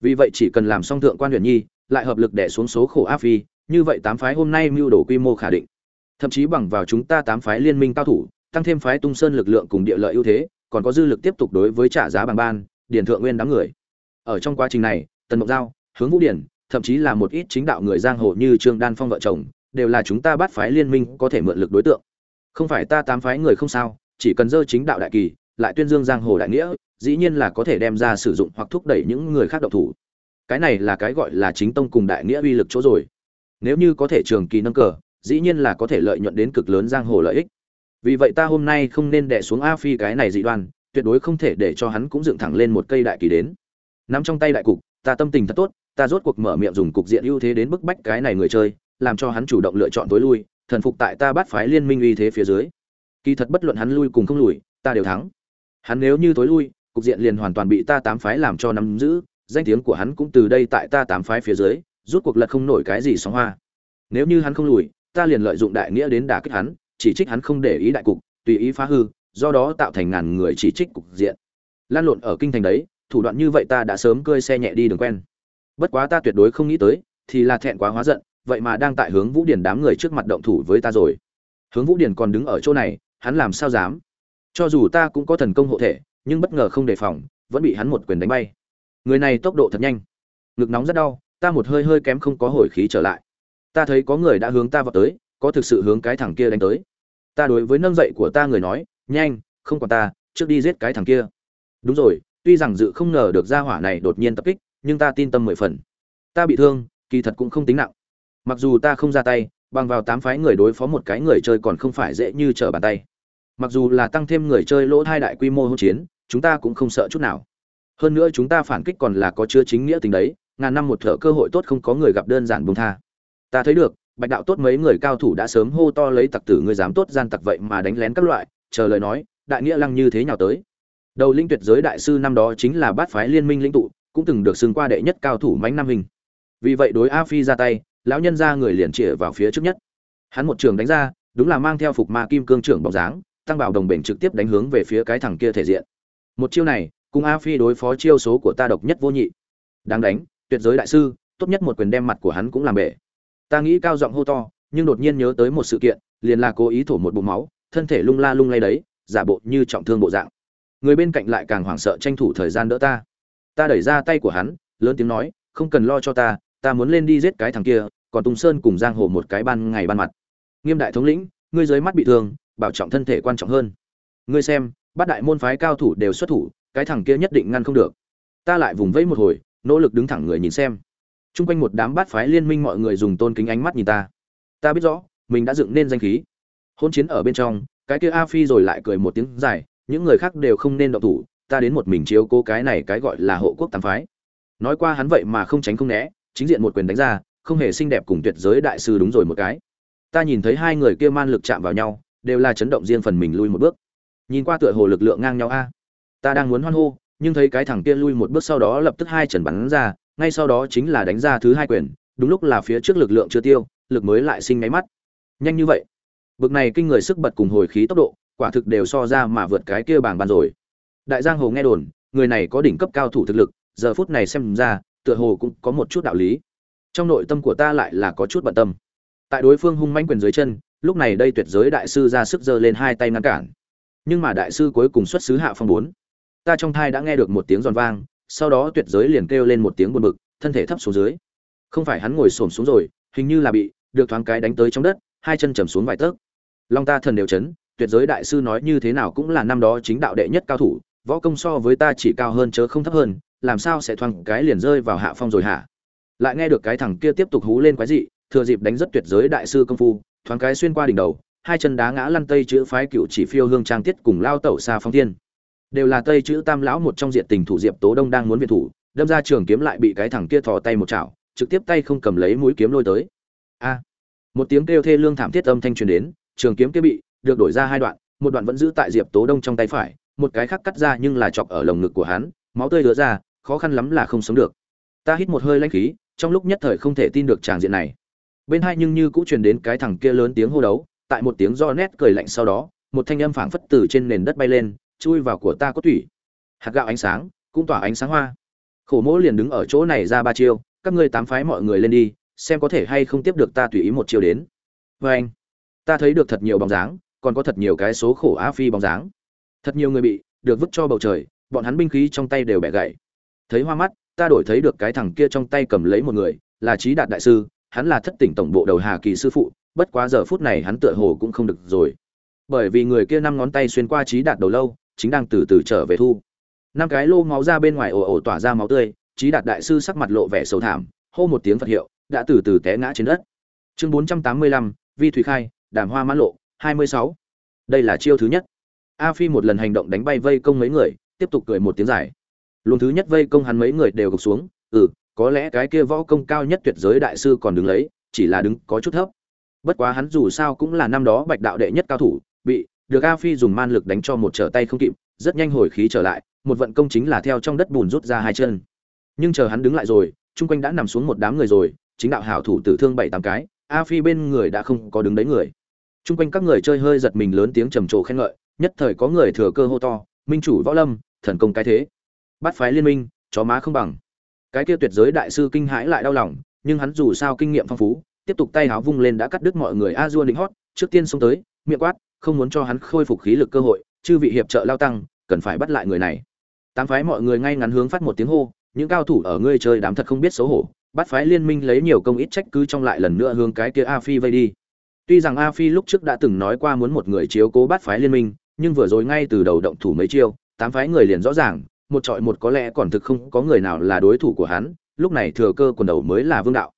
vì vậy chỉ cần làm xong thượng quan huyện nhi, lại hợp lực đẻ xuống số khổ áp phi, như vậy tám phái hôm nay mưu đồ quy mô khả định. Thậm chí bằng vào chúng ta tám phái liên minh cao thủ, tăng thêm phái tung sơn lực lượng cùng địa lợi ưu thế, còn có dư lực tiếp tục đối với trả giá bằng ban, điền thượng nguyên đám người. Ở trong quá trình này, tần mộc giao, hướng vũ điển, thậm chí là một ít chính đạo người giang hồ như trương đan phong vợ chồng, đều là chúng ta bắt phái liên minh có thể mượn lực đối tượng. Không phải ta tám phái người không sao, chỉ cần dơ chính đạo đại kỳ lại tuyên dương giang hồ đại nghĩa, dĩ nhiên là có thể đem ra sử dụng hoặc thúc đẩy những người khác độc thủ. Cái này là cái gọi là chính tông cùng đại nghĩa uy lực chỗ rồi. Nếu như có thể trường kỳ nâng cờ, dĩ nhiên là có thể lợi nhuận đến cực lớn giang hồ lợi ích. Vì vậy ta hôm nay không nên đẻ xuống a phi cái này dị đoan, tuyệt đối không thể để cho hắn cũng dựng thẳng lên một cây đại kỳ đến. Nắm trong tay đại cục, ta tâm tình thật tốt, ta rốt cuộc mở miệng dùng cục diện ưu thế đến bức bách cái này người chơi, làm cho hắn chủ động lựa chọn tối lui, thần phục tại ta bắt phái liên minh uy thế phía dưới. Kỳ thật bất luận hắn lui cùng không lùi ta đều thắng hắn nếu như tối lui, cục diện liền hoàn toàn bị ta tám phái làm cho nắm giữ, danh tiếng của hắn cũng từ đây tại ta tám phái phía dưới, rút cuộc lật không nổi cái gì sóng hoa. Nếu như hắn không lùi, ta liền lợi dụng đại nghĩa đến đả kích hắn, chỉ trích hắn không để ý đại cục, tùy ý phá hư, do đó tạo thành ngàn người chỉ trích cục diện. Lan lộn ở kinh thành đấy, thủ đoạn như vậy ta đã sớm cơi xe nhẹ đi đường quen. Bất quá ta tuyệt đối không nghĩ tới, thì là thẹn quá hóa giận, vậy mà đang tại hướng vũ điển đám người trước mặt động thủ với ta rồi. Hướng vũ điển còn đứng ở chỗ này, hắn làm sao dám? Cho dù ta cũng có thần công hộ thể, nhưng bất ngờ không đề phòng, vẫn bị hắn một quyền đánh bay. Người này tốc độ thật nhanh. Ngực nóng rất đau, ta một hơi hơi kém không có hồi khí trở lại. Ta thấy có người đã hướng ta vào tới, có thực sự hướng cái thằng kia đánh tới. Ta đối với nâng dậy của ta người nói, nhanh, không còn ta, trước đi giết cái thằng kia. Đúng rồi, tuy rằng dự không ngờ được gia hỏa này đột nhiên tập kích, nhưng ta tin tâm mười phần. Ta bị thương, kỳ thật cũng không tính nặng. Mặc dù ta không ra tay, bằng vào tám phái người đối phó một cái người chơi còn không phải dễ như trở bàn tay mặc dù là tăng thêm người chơi lỗ thai đại quy mô hỗn chiến, chúng ta cũng không sợ chút nào. Hơn nữa chúng ta phản kích còn là có chứa chính nghĩa tình đấy, ngàn năm một thợ cơ hội tốt không có người gặp đơn giản buông tha. Ta thấy được, bạch đạo tốt mấy người cao thủ đã sớm hô to lấy tặc tử người dám tốt gian tặc vậy mà đánh lén các loại, chờ lời nói, đại nghĩa lăng như thế nào tới. Đầu linh tuyệt giới đại sư năm đó chính là bát phái liên minh lĩnh tụ, cũng từng được xưng qua đệ nhất cao thủ mãnh nam hình. Vì vậy đối a phi ra tay, lão nhân ra người liền chĩa vào phía trước nhất. Hắn một trường đánh ra, đúng là mang theo phục ma kim cương trưởng bóng dáng tăng bảo đồng bền trực tiếp đánh hướng về phía cái thằng kia thể diện. Một chiêu này, cùng a phi đối phó chiêu số của ta độc nhất vô nhị. Đáng đánh, tuyệt giới đại sư, tốt nhất một quyền đem mặt của hắn cũng làm bể. Ta nghĩ cao giọng hô to, nhưng đột nhiên nhớ tới một sự kiện, liền là cố ý thổ một bụng máu, thân thể lung la lung lay đấy, giả bộ như trọng thương bộ dạng. Người bên cạnh lại càng hoảng sợ tranh thủ thời gian đỡ ta. Ta đẩy ra tay của hắn, lớn tiếng nói, không cần lo cho ta ta muốn lên đi giết cái thằng kia, còn tùng sơn cùng giang hồ một cái ban ngày ban mặt. Nghiêm đại thống lĩnh, ngươi dưới mắt bị thương bảo trọng thân thể quan trọng hơn. Ngươi xem, bát đại môn phái cao thủ đều xuất thủ, cái thằng kia nhất định ngăn không được. Ta lại vùng vẫy một hồi, nỗ lực đứng thẳng người nhìn xem. Chung quanh một đám bát phái liên minh mọi người dùng tôn kính ánh mắt nhìn ta. Ta biết rõ, mình đã dựng nên danh khí. Hôn chiến ở bên trong, cái kia a phi rồi lại cười một tiếng dài, những người khác đều không nên động thủ, ta đến một mình chiếu cố cái này cái gọi là hộ quốc tam phái. Nói qua hắn vậy mà không tránh không né, chính diện một quyền đánh ra, không hề xinh đẹp cùng tuyệt giới đại sư đúng rồi một cái. Ta nhìn thấy hai người kia man lực chạm vào nhau đều là chấn động riêng phần mình lui một bước. Nhìn qua tựa hồ lực lượng ngang nhau a. Ta đang muốn hoan hô, nhưng thấy cái thằng kia lui một bước sau đó lập tức hai trần bắn ra, ngay sau đó chính là đánh ra thứ hai quyền, đúng lúc là phía trước lực lượng chưa tiêu, lực mới lại sinh máy mắt. Nhanh như vậy. Bực này kinh người sức bật cùng hồi khí tốc độ, quả thực đều so ra mà vượt cái kia bảng bàn rồi. Đại giang hồ nghe đồn, người này có đỉnh cấp cao thủ thực lực, giờ phút này xem ra, tựa hồ cũng có một chút đạo lý. Trong nội tâm của ta lại là có chút bận tâm. Tại đối phương hung manh quyền dưới chân lúc này đây tuyệt giới đại sư ra sức giơ lên hai tay ngăn cản. Nhưng mà đại sư cuối cùng xuất xứ hạ phong bốn. Ta trong thai đã nghe được một tiếng giòn vang, sau đó tuyệt giới liền kêu lên một tiếng buồn bực, thân thể thấp xuống dưới. Không phải hắn ngồi xổm xuống rồi, hình như là bị được thoáng cái đánh tới trong đất, hai chân chầm xuống vài tấc. Long ta thần đều chấn, tuyệt giới đại sư nói như thế nào cũng là năm đó chính đạo đệ nhất cao thủ, võ công so với ta chỉ cao hơn chớ không thấp hơn, làm sao sẽ thoáng cái liền rơi vào hạ phong rồi hả? Lại nghe được cái thằng kia tiếp tục hú lên quái dị, thừa dịp đánh rất tuyệt giới đại sư công phu thoáng cái xuyên qua đỉnh đầu, hai chân đá ngã lăn tây chữ phái cựu chỉ phiêu hương trang tiết cùng lao tẩu xa phong thiên. Đều là tây chữ tam lão một trong diện tình thủ diệp tố đông đang muốn viện thủ, đâm ra trường kiếm lại bị cái thằng kia thò tay một chảo, trực tiếp tay không cầm lấy mũi kiếm lôi tới. A! Một tiếng kêu thê lương thảm thiết âm thanh truyền đến, trường kiếm kia bị được đổi ra hai đoạn, một đoạn vẫn giữ tại diệp tố đông trong tay phải, một cái khác cắt ra nhưng là chọc ở lồng ngực của hắn, máu tươi lứa ra, khó khăn lắm là không sống được. Ta hít một hơi lãnh khí, trong lúc nhất thời không thể tin được tràng diện này bên hai nhưng như cũng truyền đến cái thằng kia lớn tiếng hô đấu, tại một tiếng do nét cười lạnh sau đó, một thanh âm phảng phất từ trên nền đất bay lên, chui vào của ta có thủy hạt gạo ánh sáng, cũng tỏa ánh sáng hoa. Khổ mỗ liền đứng ở chỗ này ra ba chiêu, các ngươi tám phái mọi người lên đi, xem có thể hay không tiếp được ta tùy ý một chiêu đến. Vê anh, ta thấy được thật nhiều bóng dáng, còn có thật nhiều cái số khổ á phi bóng dáng. Thật nhiều người bị, được vứt cho bầu trời, bọn hắn binh khí trong tay đều bẻ gãy. Thấy hoa mắt, ta đổi thấy được cái thằng kia trong tay cầm lấy một người, là trí đạt đại sư hắn là thất tỉnh tổng bộ đầu hà kỳ sư phụ, bất quá giờ phút này hắn tựa hồ cũng không được rồi. Bởi vì người kia năm ngón tay xuyên qua trí đạt đầu lâu, chính đang từ từ trở về thu. Năm cái lô máu ra bên ngoài ồ ồ tỏa ra máu tươi, trí đạt đại sư sắc mặt lộ vẻ xấu thảm, hô một tiếng phật hiệu, đã từ từ té ngã trên đất. Chương bốn trăm tám mươi lăm, vi thủy khai, đàm hoa mãn lộ, hai mươi sáu. Đây là chiêu thứ nhất. A phi một lần hành động đánh bay vây công mấy người, tiếp tục cười một tiếng dài. Luồng thứ nhất vây công hắn mấy người đều gục xuống ừ có lẽ cái kia võ công cao nhất tuyệt giới đại sư còn đứng lấy, chỉ là đứng có chút thấp. Bất quá hắn dù sao cũng là năm đó bạch đạo đệ nhất cao thủ, bị được a phi dùng man lực đánh cho một trở tay không kịp, rất nhanh hồi khí trở lại, một vận công chính là theo trong đất bùn rút ra hai chân. Nhưng chờ hắn đứng lại rồi, chung quanh đã nằm xuống một đám người rồi, chính đạo hảo thủ tử thương bảy tám cái, a phi bên người đã không có đứng đấy người. Chung quanh các người chơi hơi giật mình lớn tiếng trầm trồ khen ngợi, nhất thời có người thừa cơ hô to, minh chủ võ lâm, thần công cái thế. Bắt phái liên minh, chó má không bằng cái kia tuyệt giới đại sư kinh hãi lại đau lòng, nhưng hắn dù sao kinh nghiệm phong phú, tiếp tục tay háo vung lên đã cắt đứt mọi người a dua định hót, trước tiên xông tới, miệng quát, không muốn cho hắn khôi phục khí lực cơ hội, chư vị hiệp trợ lao tăng, cần phải bắt lại người này. Tám phái mọi người ngay ngắn hướng phát một tiếng hô, những cao thủ ở ngươi chơi đám thật không biết xấu hổ, bắt phái liên minh lấy nhiều công ít trách cứ trong lại lần nữa hướng cái kia a phi vây đi. Tuy rằng a phi lúc trước đã từng nói qua muốn một người chiếu cố bắt phái liên minh, nhưng vừa rồi ngay từ đầu động thủ mấy chiêu, tám phái người liền rõ ràng một trọi một có lẽ còn thực không có người nào là đối thủ của hắn, lúc này thừa cơ quần đầu mới là vương đạo.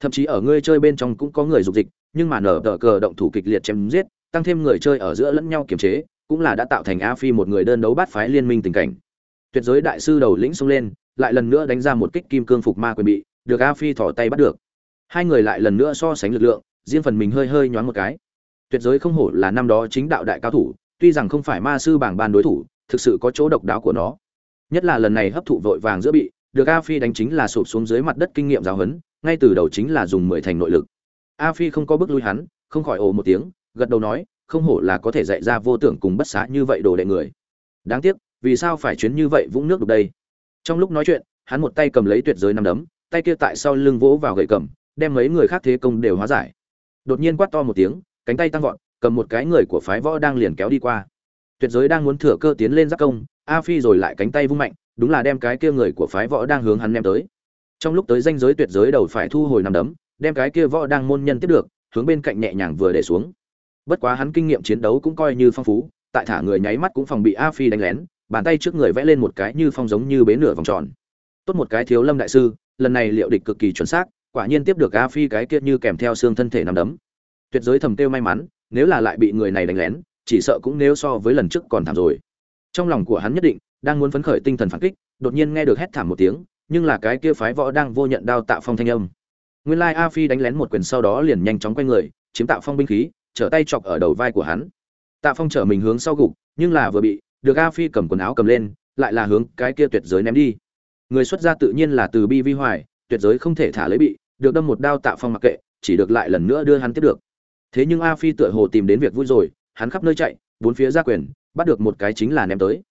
Thậm chí ở ngươi chơi bên trong cũng có người dục dịch, nhưng mà nở tờ cờ động thủ kịch liệt chém giết, tăng thêm người chơi ở giữa lẫn nhau kiềm chế, cũng là đã tạo thành a phi một người đơn đấu bát phái liên minh tình cảnh. Tuyệt giới đại sư đầu lĩnh xông lên, lại lần nữa đánh ra một kích kim cương phục ma quyền bị, được a phi thỏ tay bắt được. Hai người lại lần nữa so sánh lực lượng, riêng phần mình hơi hơi nhoáng một cái. Tuyệt giới không hổ là năm đó chính đạo đại cao thủ, tuy rằng không phải ma sư bảng ban đối thủ, thực sự có chỗ độc đáo của nó nhất là lần này hấp thụ vội vàng giữa bị, được a phi đánh chính là sụp xuống dưới mặt đất kinh nghiệm giáo huấn, ngay từ đầu chính là dùng mười thành nội lực. A phi không có bước lui hắn, không khỏi ồ một tiếng, gật đầu nói, không hổ là có thể dạy ra vô tưởng cùng bất xá như vậy đồ đệ người. Đáng tiếc, vì sao phải chuyến như vậy vũng nước đục đây? Trong lúc nói chuyện, hắn một tay cầm lấy tuyệt giới năm đấm, tay kia tại sau lưng vỗ vào gậy cầm, đem mấy người khác thế công đều hóa giải. Đột nhiên quát to một tiếng, cánh tay tăng vọt, cầm một cái người của phái võ đang liền kéo đi qua. Tuyệt giới đang muốn thừa cơ tiến lên giáp công a phi rồi lại cánh tay vung mạnh, đúng là đem cái kia người của phái võ đang hướng hắn ném tới. Trong lúc tới danh giới tuyệt giới đầu phải thu hồi nằm đấm, đem cái kia võ đang môn nhân tiếp được, hướng bên cạnh nhẹ nhàng vừa để xuống. Bất quá hắn kinh nghiệm chiến đấu cũng coi như phong phú, tại thả người nháy mắt cũng phòng bị a phi đánh lén, bàn tay trước người vẽ lên một cái như phong giống như bế nửa vòng tròn. Tốt một cái thiếu lâm đại sư, lần này liệu địch cực kỳ chuẩn xác, quả nhiên tiếp được a phi cái kia như kèm theo xương thân thể nằm đấm. Tuyệt giới thầm tiêu may mắn, nếu là lại bị người này đánh lén, chỉ sợ cũng nếu so với lần trước còn thảm rồi trong lòng của hắn nhất định, đang muốn phấn khởi tinh thần phản kích, đột nhiên nghe được hét thảm một tiếng, nhưng là cái kia phái võ đang vô nhận đao tạo phong thanh âm. Nguyên lai a phi đánh lén một quyền sau đó liền nhanh chóng quay người, chiếm tạo phong binh khí, trở tay chọc ở đầu vai của hắn. Tạ phong trở mình hướng sau gục, nhưng là vừa bị, được a phi cầm quần áo cầm lên, lại là hướng cái kia tuyệt giới ném đi. Người xuất gia tự nhiên là từ bi vi hoài, tuyệt giới không thể thả lấy bị, được đâm một đao tạ phong mặc kệ, chỉ được lại lần nữa đưa hắn tiếp được. Thế nhưng a phi tựa hồ tìm đến việc vui rồi, hắn khắp nơi chạy, bốn phía ra quyền bắt được một cái chính là ném tới.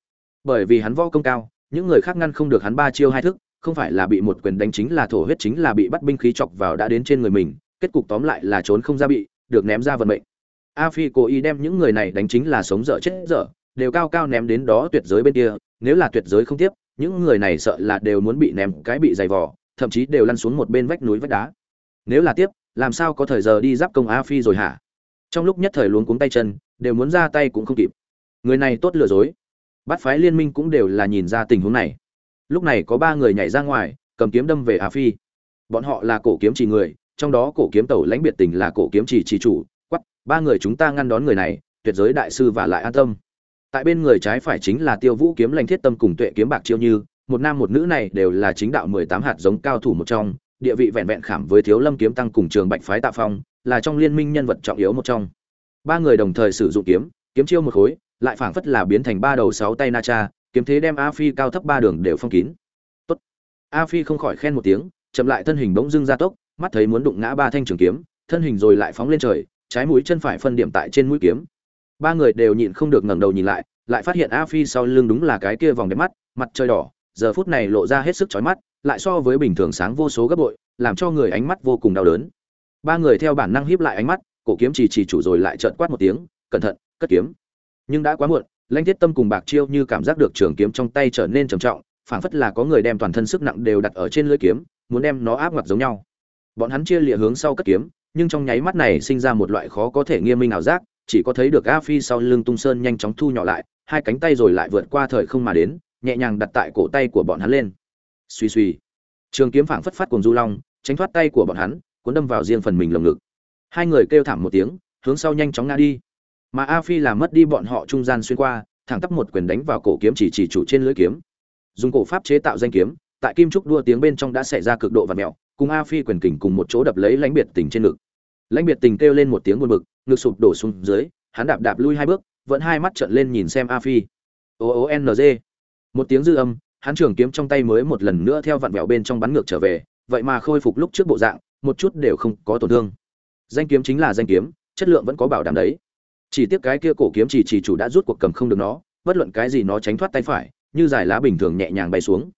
Bởi vì hắn võ công cao, những người khác ngăn không được hắn ba chiêu hai thức, không phải là bị một quyền đánh chính là thổ huyết chính là bị bắt binh khí chọc vào đã đến trên người mình, kết cục tóm lại là trốn không ra bị, được ném ra vận mệnh. A phi cố ý đem những người này đánh chính là sống dở chết dở, đều cao cao ném đến đó tuyệt giới bên kia, nếu là tuyệt giới không tiếp, những người này sợ là đều muốn bị ném cái bị dày vò, thậm chí đều lăn xuống một bên vách núi vách đá. Nếu là tiếp, làm sao có thời giờ đi giáp công a phi rồi hả? Trong lúc nhất thời luống cuống tay chân, đều muốn ra tay cũng không kịp người này tốt lừa dối. Bắt phái liên minh cũng đều là nhìn ra tình huống này. Lúc này có ba người nhảy ra ngoài, cầm kiếm đâm về a phi. Bọn họ là cổ kiếm chỉ người, trong đó cổ kiếm tẩu lãnh biệt tình là cổ kiếm chỉ chỉ chủ quắp ba người chúng ta ngăn đón người này, tuyệt giới đại sư và lại an tâm. Tại bên người trái phải chính là tiêu vũ kiếm lành thiết tâm cùng tuệ kiếm bạc chiêu như, một nam một nữ này đều là chính đạo mười tám hạt giống cao thủ một trong, địa vị vẹn vẹn khảm với thiếu lâm kiếm tăng cùng trường bạch phái tạ phong, là trong liên minh nhân vật trọng yếu một trong. Ba người đồng thời sử dụng kiếm kiếm chiêu một khối lại phảng phất là biến thành ba đầu sáu tay na cha kiếm thế đem a phi cao thấp ba đường đều phong kín. Tốt. A phi không khỏi khen một tiếng, chậm lại thân hình bỗng dưng ra tốc, mắt thấy muốn đụng ngã ba thanh trường kiếm, thân hình rồi lại phóng lên trời, trái mũi chân phải phân điểm tại trên mũi kiếm. Ba người đều nhịn không được ngẩng đầu nhìn lại lại phát hiện a phi sau lưng đúng là cái kia vòng đẹp mắt, mặt trời đỏ, giờ phút này lộ ra hết sức chói mắt, lại so với bình thường sáng vô số gấp bội, làm cho người ánh mắt vô cùng đau đớn. Ba người theo bản năng híp lại ánh mắt, cổ kiếm chỉ chỉ chủ rồi lại trợn quát một tiếng, cẩn thận, cất kiếm nhưng đã quá muộn, lãnh thiết tâm cùng bạc chiêu như cảm giác được trường kiếm trong tay trở nên trầm trọng, phảng phất là có người đem toàn thân sức nặng đều đặt ở trên lưỡi kiếm, muốn đem nó áp ngặt giống nhau. Bọn hắn chia lịa hướng sau cất kiếm, nhưng trong nháy mắt này sinh ra một loại khó có thể nghiêm minh ảo giác, chỉ có thấy được a phi sau lưng tung sơn nhanh chóng thu nhỏ lại, hai cánh tay rồi lại vượt qua thời không mà đến, nhẹ nhàng đặt tại cổ tay của bọn hắn lên. Suy suy trường kiếm phảng phất phát cùng du long, tránh thoát tay của bọn hắn, cuốn đâm vào riêng phần mình lồng ngực. Hai người kêu thảm một tiếng, hướng sau nhanh chóng ngã đi mà a phi làm mất đi bọn họ trung gian xuyên qua, thẳng tắp một quyền đánh vào cổ kiếm chỉ chỉ chủ trên lưỡi kiếm. Dùng cổ pháp chế tạo danh kiếm, tại kim trúc đua tiếng bên trong đã xảy ra cực độ và mẹo, cùng a phi quyền kình cùng một chỗ đập lấy lãnh biệt tình trên ngực. Lãnh biệt tình kêu lên một tiếng buồn bực, ngực sụp đổ xuống dưới, hắn đạp đạp lui hai bước, vẫn hai mắt trợn lên nhìn xem a phi. O o n g. Một tiếng dư âm, hắn trường kiếm trong tay mới một lần nữa theo vặn vẹo bên trong bắn ngược trở về, vậy mà khôi phục lúc trước bộ dạng, một chút đều không có tổn thương. Danh kiếm chính là danh kiếm, chất lượng vẫn có bảo đảm đấy chỉ tiếc cái kia cổ kiếm chỉ chỉ chủ đã rút cuộc cầm không được nó, bất luận cái gì nó tránh thoát tay phải, như giải lá bình thường nhẹ nhàng bay xuống.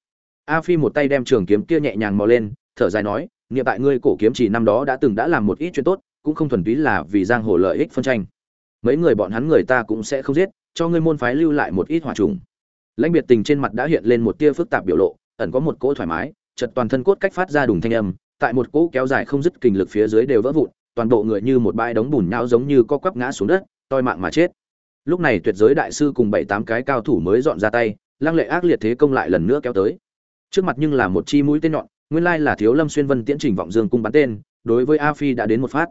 A phi một tay đem trường kiếm kia nhẹ nhàng mò lên, thở dài nói, niệm tại ngươi cổ kiếm chỉ năm đó đã từng đã làm một ít chuyện tốt, cũng không thuần túy là vì giang hồ lợi ích phân tranh. Mấy người bọn hắn người ta cũng sẽ không giết, cho ngươi môn phái lưu lại một ít hòa trùng. Lãnh biệt tình trên mặt đã hiện lên một tia phức tạp biểu lộ, ẩn có một cỗ thoải mái chật toàn thân cốt cách phát ra đùng thanh âm, tại một cỗ kéo dài không dứt kình lực phía dưới đều vỡ vụn, toàn bộ người như một bãi đống bùn nhão giống như co quắp ngã xuống đất toi mạng mà chết. Lúc này tuyệt giới đại sư cùng bảy tám cái cao thủ mới dọn ra tay, lăng lệ ác liệt thế công lại lần nữa kéo tới. Trước mặt nhưng là một chi mũi tên nhọn, nguyên lai là thiếu lâm xuyên vân tiễn trình vọng dương cung bắn tên, đối với a phi đã đến một phát.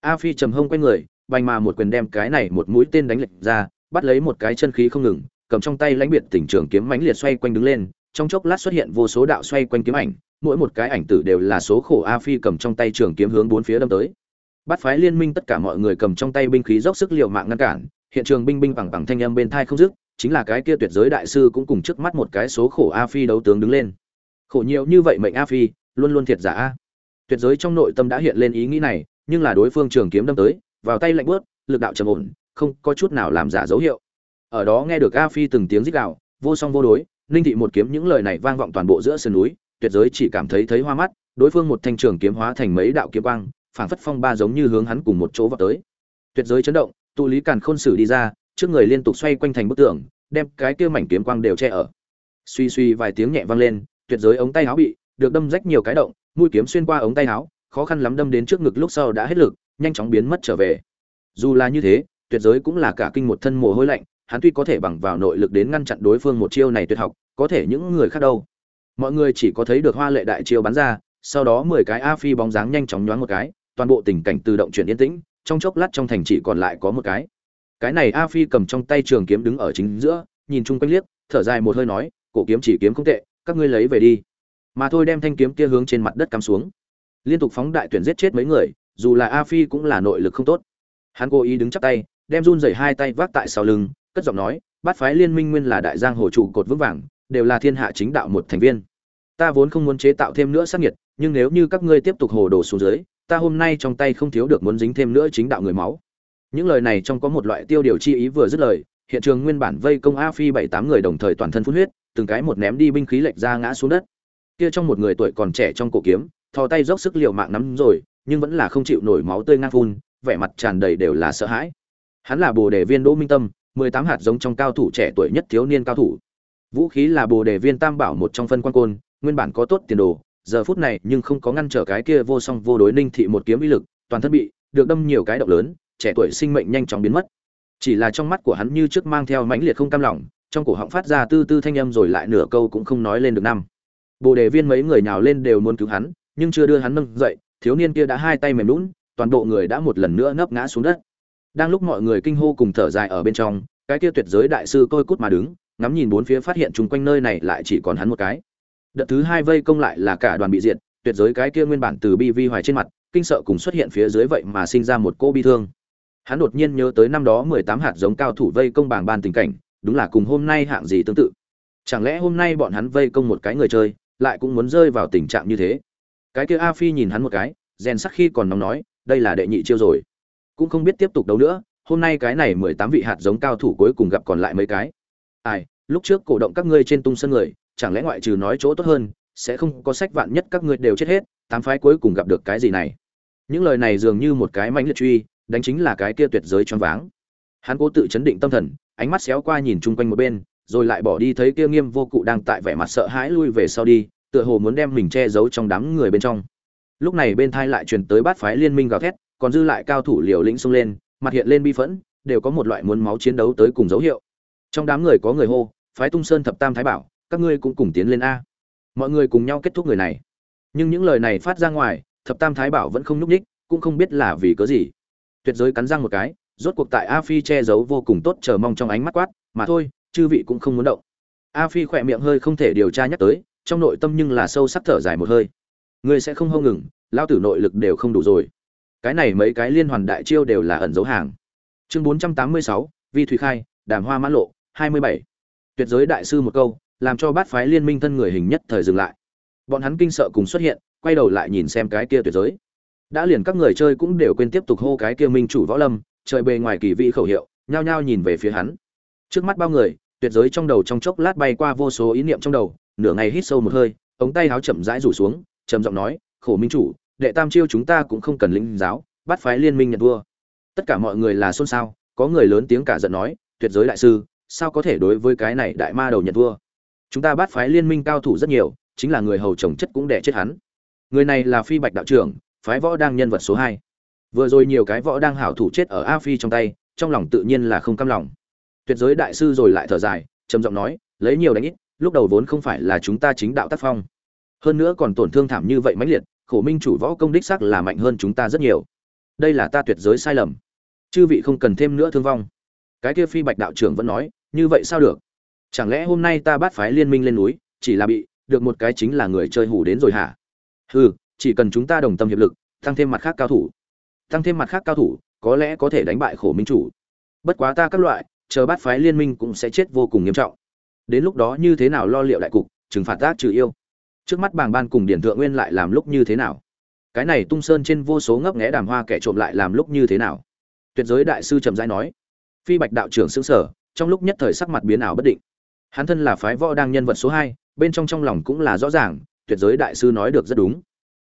A phi trầm hông quay người, bành mà một quyền đem cái này một mũi tên đánh lệch ra, bắt lấy một cái chân khí không ngừng, cầm trong tay lãnh biệt tỉnh trường kiếm mãnh liệt xoay quanh đứng lên, trong chốc lát xuất hiện vô số đạo xoay quanh kiếm ảnh, mỗi một cái ảnh tử đều là số khổ a phi cầm trong tay trường kiếm hướng bốn phía đâm tới bắt phái liên minh tất cả mọi người cầm trong tay binh khí dốc sức liều mạng ngăn cản, hiện trường binh binh bằng bằng thanh âm bên thai không dứt, chính là cái kia tuyệt giới đại sư cũng cùng trước mắt một cái số khổ a phi đấu tướng đứng lên. Khổ nhiều như vậy mệnh a phi, luôn luôn thiệt giả a. Tuyệt giới trong nội tâm đã hiện lên ý nghĩ này, nhưng là đối phương trường kiếm đâm tới, vào tay lạnh bớt lực đạo trầm ổn, không có chút nào làm giả dấu hiệu. Ở đó nghe được a phi từng tiếng rít gạo vô song vô đối, ninh thị một kiếm những lời này vang vọng toàn bộ giữa sườn núi, tuyệt giới chỉ cảm thấy thấy hoa mắt, đối phương một thanh trường kiếm hóa thành mấy đạo kiếm quang phảng phất phong ba giống như hướng hắn cùng một chỗ vào tới. Tuyệt giới chấn động, tụ lý càn khôn sử đi ra, trước người liên tục xoay quanh thành bức tường, đem cái kia mảnh kiếm quang đều che ở. Suy suy vài tiếng nhẹ vang lên, tuyệt giới ống tay áo bị được đâm rách nhiều cái động, mũi kiếm xuyên qua ống tay áo, khó khăn lắm đâm đến trước ngực lúc sau đã hết lực, nhanh chóng biến mất trở về. Dù là như thế, tuyệt giới cũng là cả kinh một thân mồ hôi lạnh, hắn tuy có thể bằng vào nội lực đến ngăn chặn đối phương một chiêu này tuyệt học, có thể những người khác đâu. Mọi người chỉ có thấy được hoa lệ đại chiêu bắn ra, sau đó mười cái a phi bóng dáng nhanh chóng nhoáng một cái toàn bộ tình cảnh tự động chuyển yên tĩnh, trong chốc lát trong thành chỉ còn lại có một cái. Cái này a phi cầm trong tay trường kiếm đứng ở chính giữa, nhìn chung quanh liếc, thở dài một hơi nói, cổ kiếm chỉ kiếm không tệ, các ngươi lấy về đi. Mà thôi đem thanh kiếm kia hướng trên mặt đất cắm xuống. Liên tục phóng đại tuyển giết chết mấy người, dù là a phi cũng là nội lực không tốt. Hắn cố ý đứng chắp tay, đem run rẩy hai tay vác tại sau lưng, cất giọng nói, bát phái liên minh nguyên là đại giang hồ trụ cột vững vàng, đều là thiên hạ chính đạo một thành viên. Ta vốn không muốn chế tạo thêm nữa sát nhiệt nhưng nếu như các ngươi tiếp tục hồ đồ xuống dưới ta hôm nay trong tay không thiếu được muốn dính thêm nữa chính đạo người máu. Những lời này trong có một loại tiêu điều chi ý vừa dứt lời, hiện trường nguyên bản vây công a phi bảy tám người đồng thời toàn thân phun huyết, từng cái một ném đi binh khí lệch ra ngã xuống đất. Kia trong một người tuổi còn trẻ trong cổ kiếm, thò tay dốc sức liều mạng nắm rồi, nhưng vẫn là không chịu nổi máu tươi ngang phun, vẻ mặt tràn đầy đều là sợ hãi. Hắn là bồ đề viên đỗ minh tâm, mười tám hạt giống trong cao thủ trẻ tuổi nhất thiếu niên cao thủ. Vũ khí là bồ đề viên tam bảo một trong phân quan côn, nguyên bản có tốt tiền đồ giờ phút này nhưng không có ngăn trở cái kia vô song vô đối ninh thị một kiếm uy lực, toàn thân bị được đâm nhiều cái động lớn, trẻ tuổi sinh mệnh nhanh chóng biến mất. Chỉ là trong mắt của hắn như trước mang theo mãnh liệt không cam lòng, trong cổ họng phát ra tư tư thanh âm rồi lại nửa câu cũng không nói lên được năm. Bồ đề viên mấy người nhào lên đều muốn cứu hắn, nhưng chưa đưa hắn nâng dậy, thiếu niên kia đã hai tay mềm lún, toàn bộ người đã một lần nữa nấp ngã xuống đất. Đang lúc mọi người kinh hô cùng thở dài ở bên trong, cái kia tuyệt giới đại sư coi cút mà đứng, ngắm nhìn bốn phía phát hiện chung quanh nơi này lại chỉ còn hắn một cái đợt thứ hai vây công lại là cả đoàn bị diệt, tuyệt giới cái kia nguyên bản từ bi vi hoài trên mặt, kinh sợ cùng xuất hiện phía dưới vậy mà sinh ra một cô bi thương. Hắn đột nhiên nhớ tới năm đó mười tám hạt giống cao thủ vây công bảng ban tình cảnh, đúng là cùng hôm nay hạng gì tương tự. Chẳng lẽ hôm nay bọn hắn vây công một cái người chơi, lại cũng muốn rơi vào tình trạng như thế? Cái kia a phi nhìn hắn một cái, rèn sắc khi còn nóng nói, đây là đệ nhị chiêu rồi. Cũng không biết tiếp tục đâu nữa, hôm nay cái này mười tám vị hạt giống cao thủ cuối cùng gặp còn lại mấy cái. Ai, lúc trước cổ động các ngươi trên tung sân người chẳng lẽ ngoại trừ nói chỗ tốt hơn, sẽ không có sách vạn nhất các ngươi đều chết hết, tám phái cuối cùng gặp được cái gì này? Những lời này dường như một cái mãnh liệt truy, đánh chính là cái kia tuyệt giới choáng váng. Hắn cố tự chấn định tâm thần, ánh mắt xéo qua nhìn chung quanh một bên, rồi lại bỏ đi thấy kia nghiêm vô cụ đang tại vẻ mặt sợ hãi lui về sau đi, tựa hồ muốn đem mình che giấu trong đám người bên trong. Lúc này bên thai lại truyền tới bát phái liên minh gào thét, còn dư lại cao thủ liều lĩnh xông lên, mặt hiện lên bi phẫn, đều có một loại muốn máu chiến đấu tới cùng dấu hiệu. Trong đám người có người hô, phái tung sơn thập tam thái bảo các ngươi cũng cùng tiến lên a. Mọi người cùng nhau kết thúc người này. Nhưng những lời này phát ra ngoài, thập tam thái bảo vẫn không nhúc ních cũng không biết là vì cớ gì. Tuyệt giới cắn răng một cái, rốt cuộc tại a phi che giấu vô cùng tốt chờ mong trong ánh mắt quát, mà thôi, chư vị cũng không muốn động. A phi khỏe miệng hơi không thể điều tra nhắc tới, trong nội tâm nhưng là sâu sắc thở dài một hơi. Ngươi sẽ không hâu ngừng lao tử nội lực đều không đủ rồi. Cái này mấy cái liên hoàn đại chiêu đều là ẩn dấu hàng. Chương bốn trăm tám mươi sáu, vi thủy khai, đàm hoa mãn lộ, hai mươi bảy. Tuyệt giới đại sư một câu làm cho bát phái liên minh thân người hình nhất thời dừng lại. Bọn hắn kinh sợ cùng xuất hiện, quay đầu lại nhìn xem cái kia tuyệt giới. Đã liền các người chơi cũng đều quên tiếp tục hô cái kia minh chủ võ lâm, trời bề ngoài kỳ vị khẩu hiệu, nhao nhao nhìn về phía hắn. Trước mắt bao người, tuyệt giới trong đầu trong chốc lát bay qua vô số ý niệm trong đầu, nửa ngày hít sâu một hơi, ống tay áo chậm rãi rủ xuống, trầm giọng nói, khổ minh chủ, đệ tam chiêu chúng ta cũng không cần linh giáo bắt phái liên minh nhận vua. Tất cả mọi người là xôn xao, có người lớn tiếng cả giận nói, tuyệt giới đại sư, sao có thể đối với cái này đại ma đầu nhận vua? Chúng ta bắt phái liên minh cao thủ rất nhiều, chính là người hầu trồng chất cũng đẻ chết hắn. Người này là phi bạch đạo trưởng, phái võ đang nhân vật số hai. Vừa rồi nhiều cái võ đang hảo thủ chết ở a phi trong tay, trong lòng tự nhiên là không cam lòng. Tuyệt giới đại sư rồi lại thở dài, trầm giọng nói, lấy nhiều đánh ít, lúc đầu vốn không phải là chúng ta chính đạo tác phong. Hơn nữa còn tổn thương thảm như vậy mãnh liệt, khổ minh chủ võ công đích sắc là mạnh hơn chúng ta rất nhiều. Đây là ta tuyệt giới sai lầm. Chư vị không cần thêm nữa thương vong. Cái kia phi bạch đạo trưởng vẫn nói, như vậy sao được? Chẳng lẽ hôm nay ta bắt phái liên minh lên núi, chỉ là bị được một cái chính là người chơi hủ đến rồi hả? Hừ, chỉ cần chúng ta đồng tâm hiệp lực, tăng thêm mặt khác cao thủ. Tăng thêm mặt khác cao thủ, có lẽ có thể đánh bại khổ minh chủ. Bất quá ta các loại, chờ bắt phái liên minh cũng sẽ chết vô cùng nghiêm trọng. Đến lúc đó như thế nào lo liệu đại cục, trừng phạt tác trừ yêu. Trước mắt bàng ban cùng điển thượng nguyên lại làm lúc như thế nào? Cái này tung sơn trên vô số ngấp nghẽ đàm hoa kẻ trộm lại làm lúc như thế nào? Tuyệt giới đại sư trầm rãi nói. Phi bạch đạo trưởng xứng sở trong lúc nhất thời sắc mặt biến ảo bất định hắn thân là phái võ đang nhân vật số hai, bên trong trong lòng cũng là rõ ràng, tuyệt giới đại sư nói được rất đúng.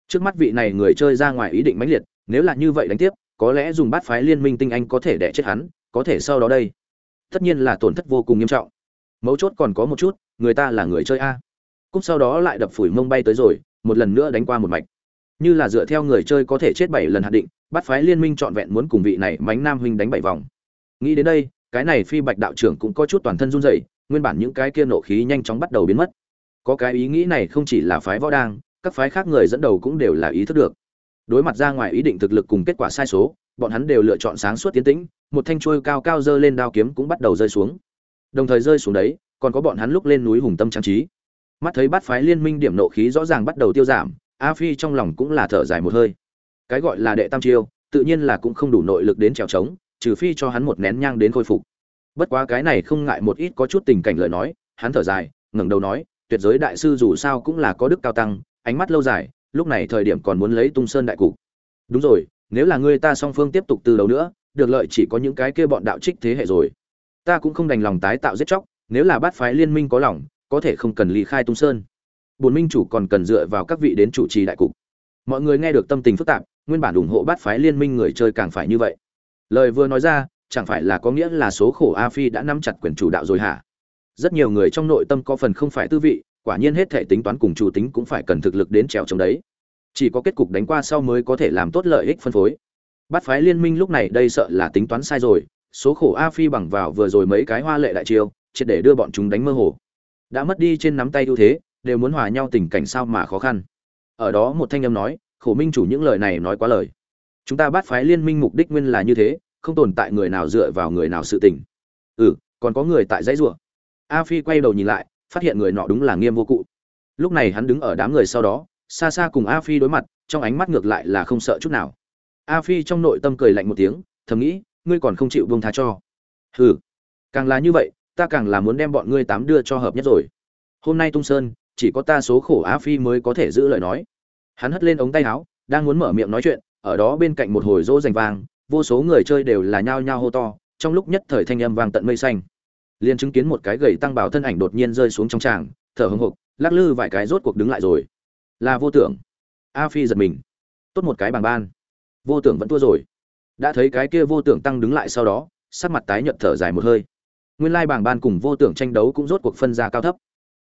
Trước mắt vị này người chơi ra ngoài ý định mãnh liệt, nếu là như vậy đánh tiếp, có lẽ dùng bát phái liên minh tinh anh có thể đẻ chết hắn, có thể sau đó đây. Tất nhiên là tổn thất vô cùng nghiêm trọng. Mấu chốt còn có một chút, người ta là người chơi a. Cúp sau đó lại đập phủi mông bay tới rồi, một lần nữa đánh qua một mạch. Như là dựa theo người chơi có thể chết bảy lần hạn định bắt phái liên minh trọn vẹn muốn cùng vị này mánh nam huynh đánh bảy vòng. Nghĩ đến đây, cái này phi bạch đạo trưởng cũng có chút toàn thân run rẩy nguyên bản những cái kia nộ khí nhanh chóng bắt đầu biến mất. Có cái ý nghĩ này không chỉ là phái võ đang, các phái khác người dẫn đầu cũng đều là ý thức được. Đối mặt ra ngoài ý định thực lực cùng kết quả sai số, bọn hắn đều lựa chọn sáng suốt tiến tĩnh, một thanh chuôi cao cao dơ lên đao kiếm cũng bắt đầu rơi xuống. Đồng thời rơi xuống đấy, còn có bọn hắn lúc lên núi hùng tâm trang trí. Mắt thấy bát phái liên minh điểm nộ khí rõ ràng bắt đầu tiêu giảm, a phi trong lòng cũng là thở dài một hơi. Cái gọi là đệ tam chiêu, tự nhiên là cũng không đủ nội lực đến trèo trống, trừ phi cho hắn một nén nhang đến khôi phục bất quá cái này không ngại một ít có chút tình cảnh lời nói, hắn thở dài, ngẩng đầu nói, tuyệt giới đại sư dù sao cũng là có đức cao tăng, ánh mắt lâu dài, lúc này thời điểm còn muốn lấy tung sơn đại cục. Đúng rồi, nếu là ngươi ta song phương tiếp tục từ đầu nữa, được lợi chỉ có những cái kia bọn đạo trích thế hệ rồi. Ta cũng không đành lòng tái tạo giết chóc, nếu là bát phái liên minh có lòng, có thể không cần ly khai tung sơn. Bồn minh chủ còn cần dựa vào các vị đến chủ trì đại cục. Mọi người nghe được tâm tình phức tạp, nguyên bản ủng hộ bát phái liên minh người chơi càng phải như vậy. Lời vừa nói ra chẳng phải là có nghĩa là số khổ a phi đã nắm chặt quyền chủ đạo rồi hả? Rất nhiều người trong nội tâm có phần không phải tư vị, quả nhiên hết thể tính toán cùng chủ tính cũng phải cần thực lực đến trèo chống đấy. Chỉ có kết cục đánh qua sau mới có thể làm tốt lợi ích phân phối. Bát phái liên minh lúc này đây sợ là tính toán sai rồi, số khổ a phi bằng vào vừa rồi mấy cái hoa lệ đại chiêu, triệt để đưa bọn chúng đánh mơ hồ. Đã mất đi trên nắm tay ưu thế, đều muốn hòa nhau tình cảnh sao mà khó khăn. Ở đó một thanh âm nói, khổ minh chủ những lời này nói quá lời. Chúng ta bắt phái liên minh mục đích nguyên là như thế không tồn tại người nào dựa vào người nào sự tình. Ừ còn có người tại dãy rủa. A phi quay đầu nhìn lại, phát hiện người nọ đúng là nghiêm vô cụ. Lúc này hắn đứng ở đám người sau đó, xa xa cùng a phi đối mặt, trong ánh mắt ngược lại là không sợ chút nào. A phi trong nội tâm cười lạnh một tiếng, thầm nghĩ, ngươi còn không chịu buông tha cho. Hừ, càng là như vậy, ta càng là muốn đem bọn ngươi tám đưa cho hợp nhất rồi. Hôm nay tung sơn, chỉ có ta số khổ a phi mới có thể giữ lời nói. Hắn hất lên ống tay áo, đang muốn mở miệng nói chuyện, ở đó bên cạnh một hồi rỗ rành vang vô số người chơi đều là nhao nhao hô to, trong lúc nhất thời thanh âm vang tận mây xanh. Liền chứng kiến một cái gầy tăng bảo thân ảnh đột nhiên rơi xuống trong tràng, thở hưng hục lắc lư vài cái rốt cuộc đứng lại rồi. Là vô tưởng. A phi giật mình. Tốt một cái bằng ban. Vô tưởng vẫn thua rồi. Đã thấy cái kia vô tưởng tăng đứng lại sau đó, sắc mặt tái nhợt thở dài một hơi. Nguyên lai bảng ban cùng vô tưởng tranh đấu cũng rốt cuộc phân ra cao thấp.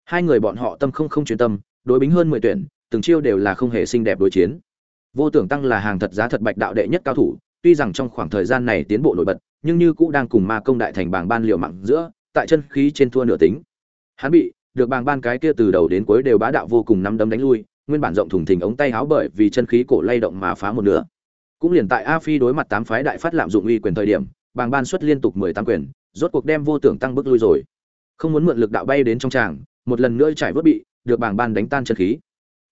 Hai người bọn họ tâm không không chuyên tâm, đối bính hơn mười tuyển, từng chiêu đều là không hề xinh đẹp đối chiến. Vô tưởng tăng là hàng thật giá thật bạch đạo đệ nhất cao thủ tuy rằng trong khoảng thời gian này tiến bộ nổi bật, nhưng như cũng đang cùng ma công đại thành bảng ban liệu mạng giữa, tại chân khí trên thua nửa tính. Hắn bị, được bảng ban cái kia từ đầu đến cuối đều bá đạo vô cùng nắm đấm đánh lui, nguyên bản rộng thùng thình ống tay áo bởi vì chân khí cổ lay động mà phá một nửa. Cũng liền tại a phi đối mặt tám phái đại phát lạm dụng uy quyền thời điểm, bàng ban xuất liên tục mười tám quyền, rốt cuộc đem vô tưởng tăng bước lui rồi. Không muốn mượn lực đạo bay đến trong tràng, một lần nữa trải vớt bị, được bàng ban đánh tan chân khí.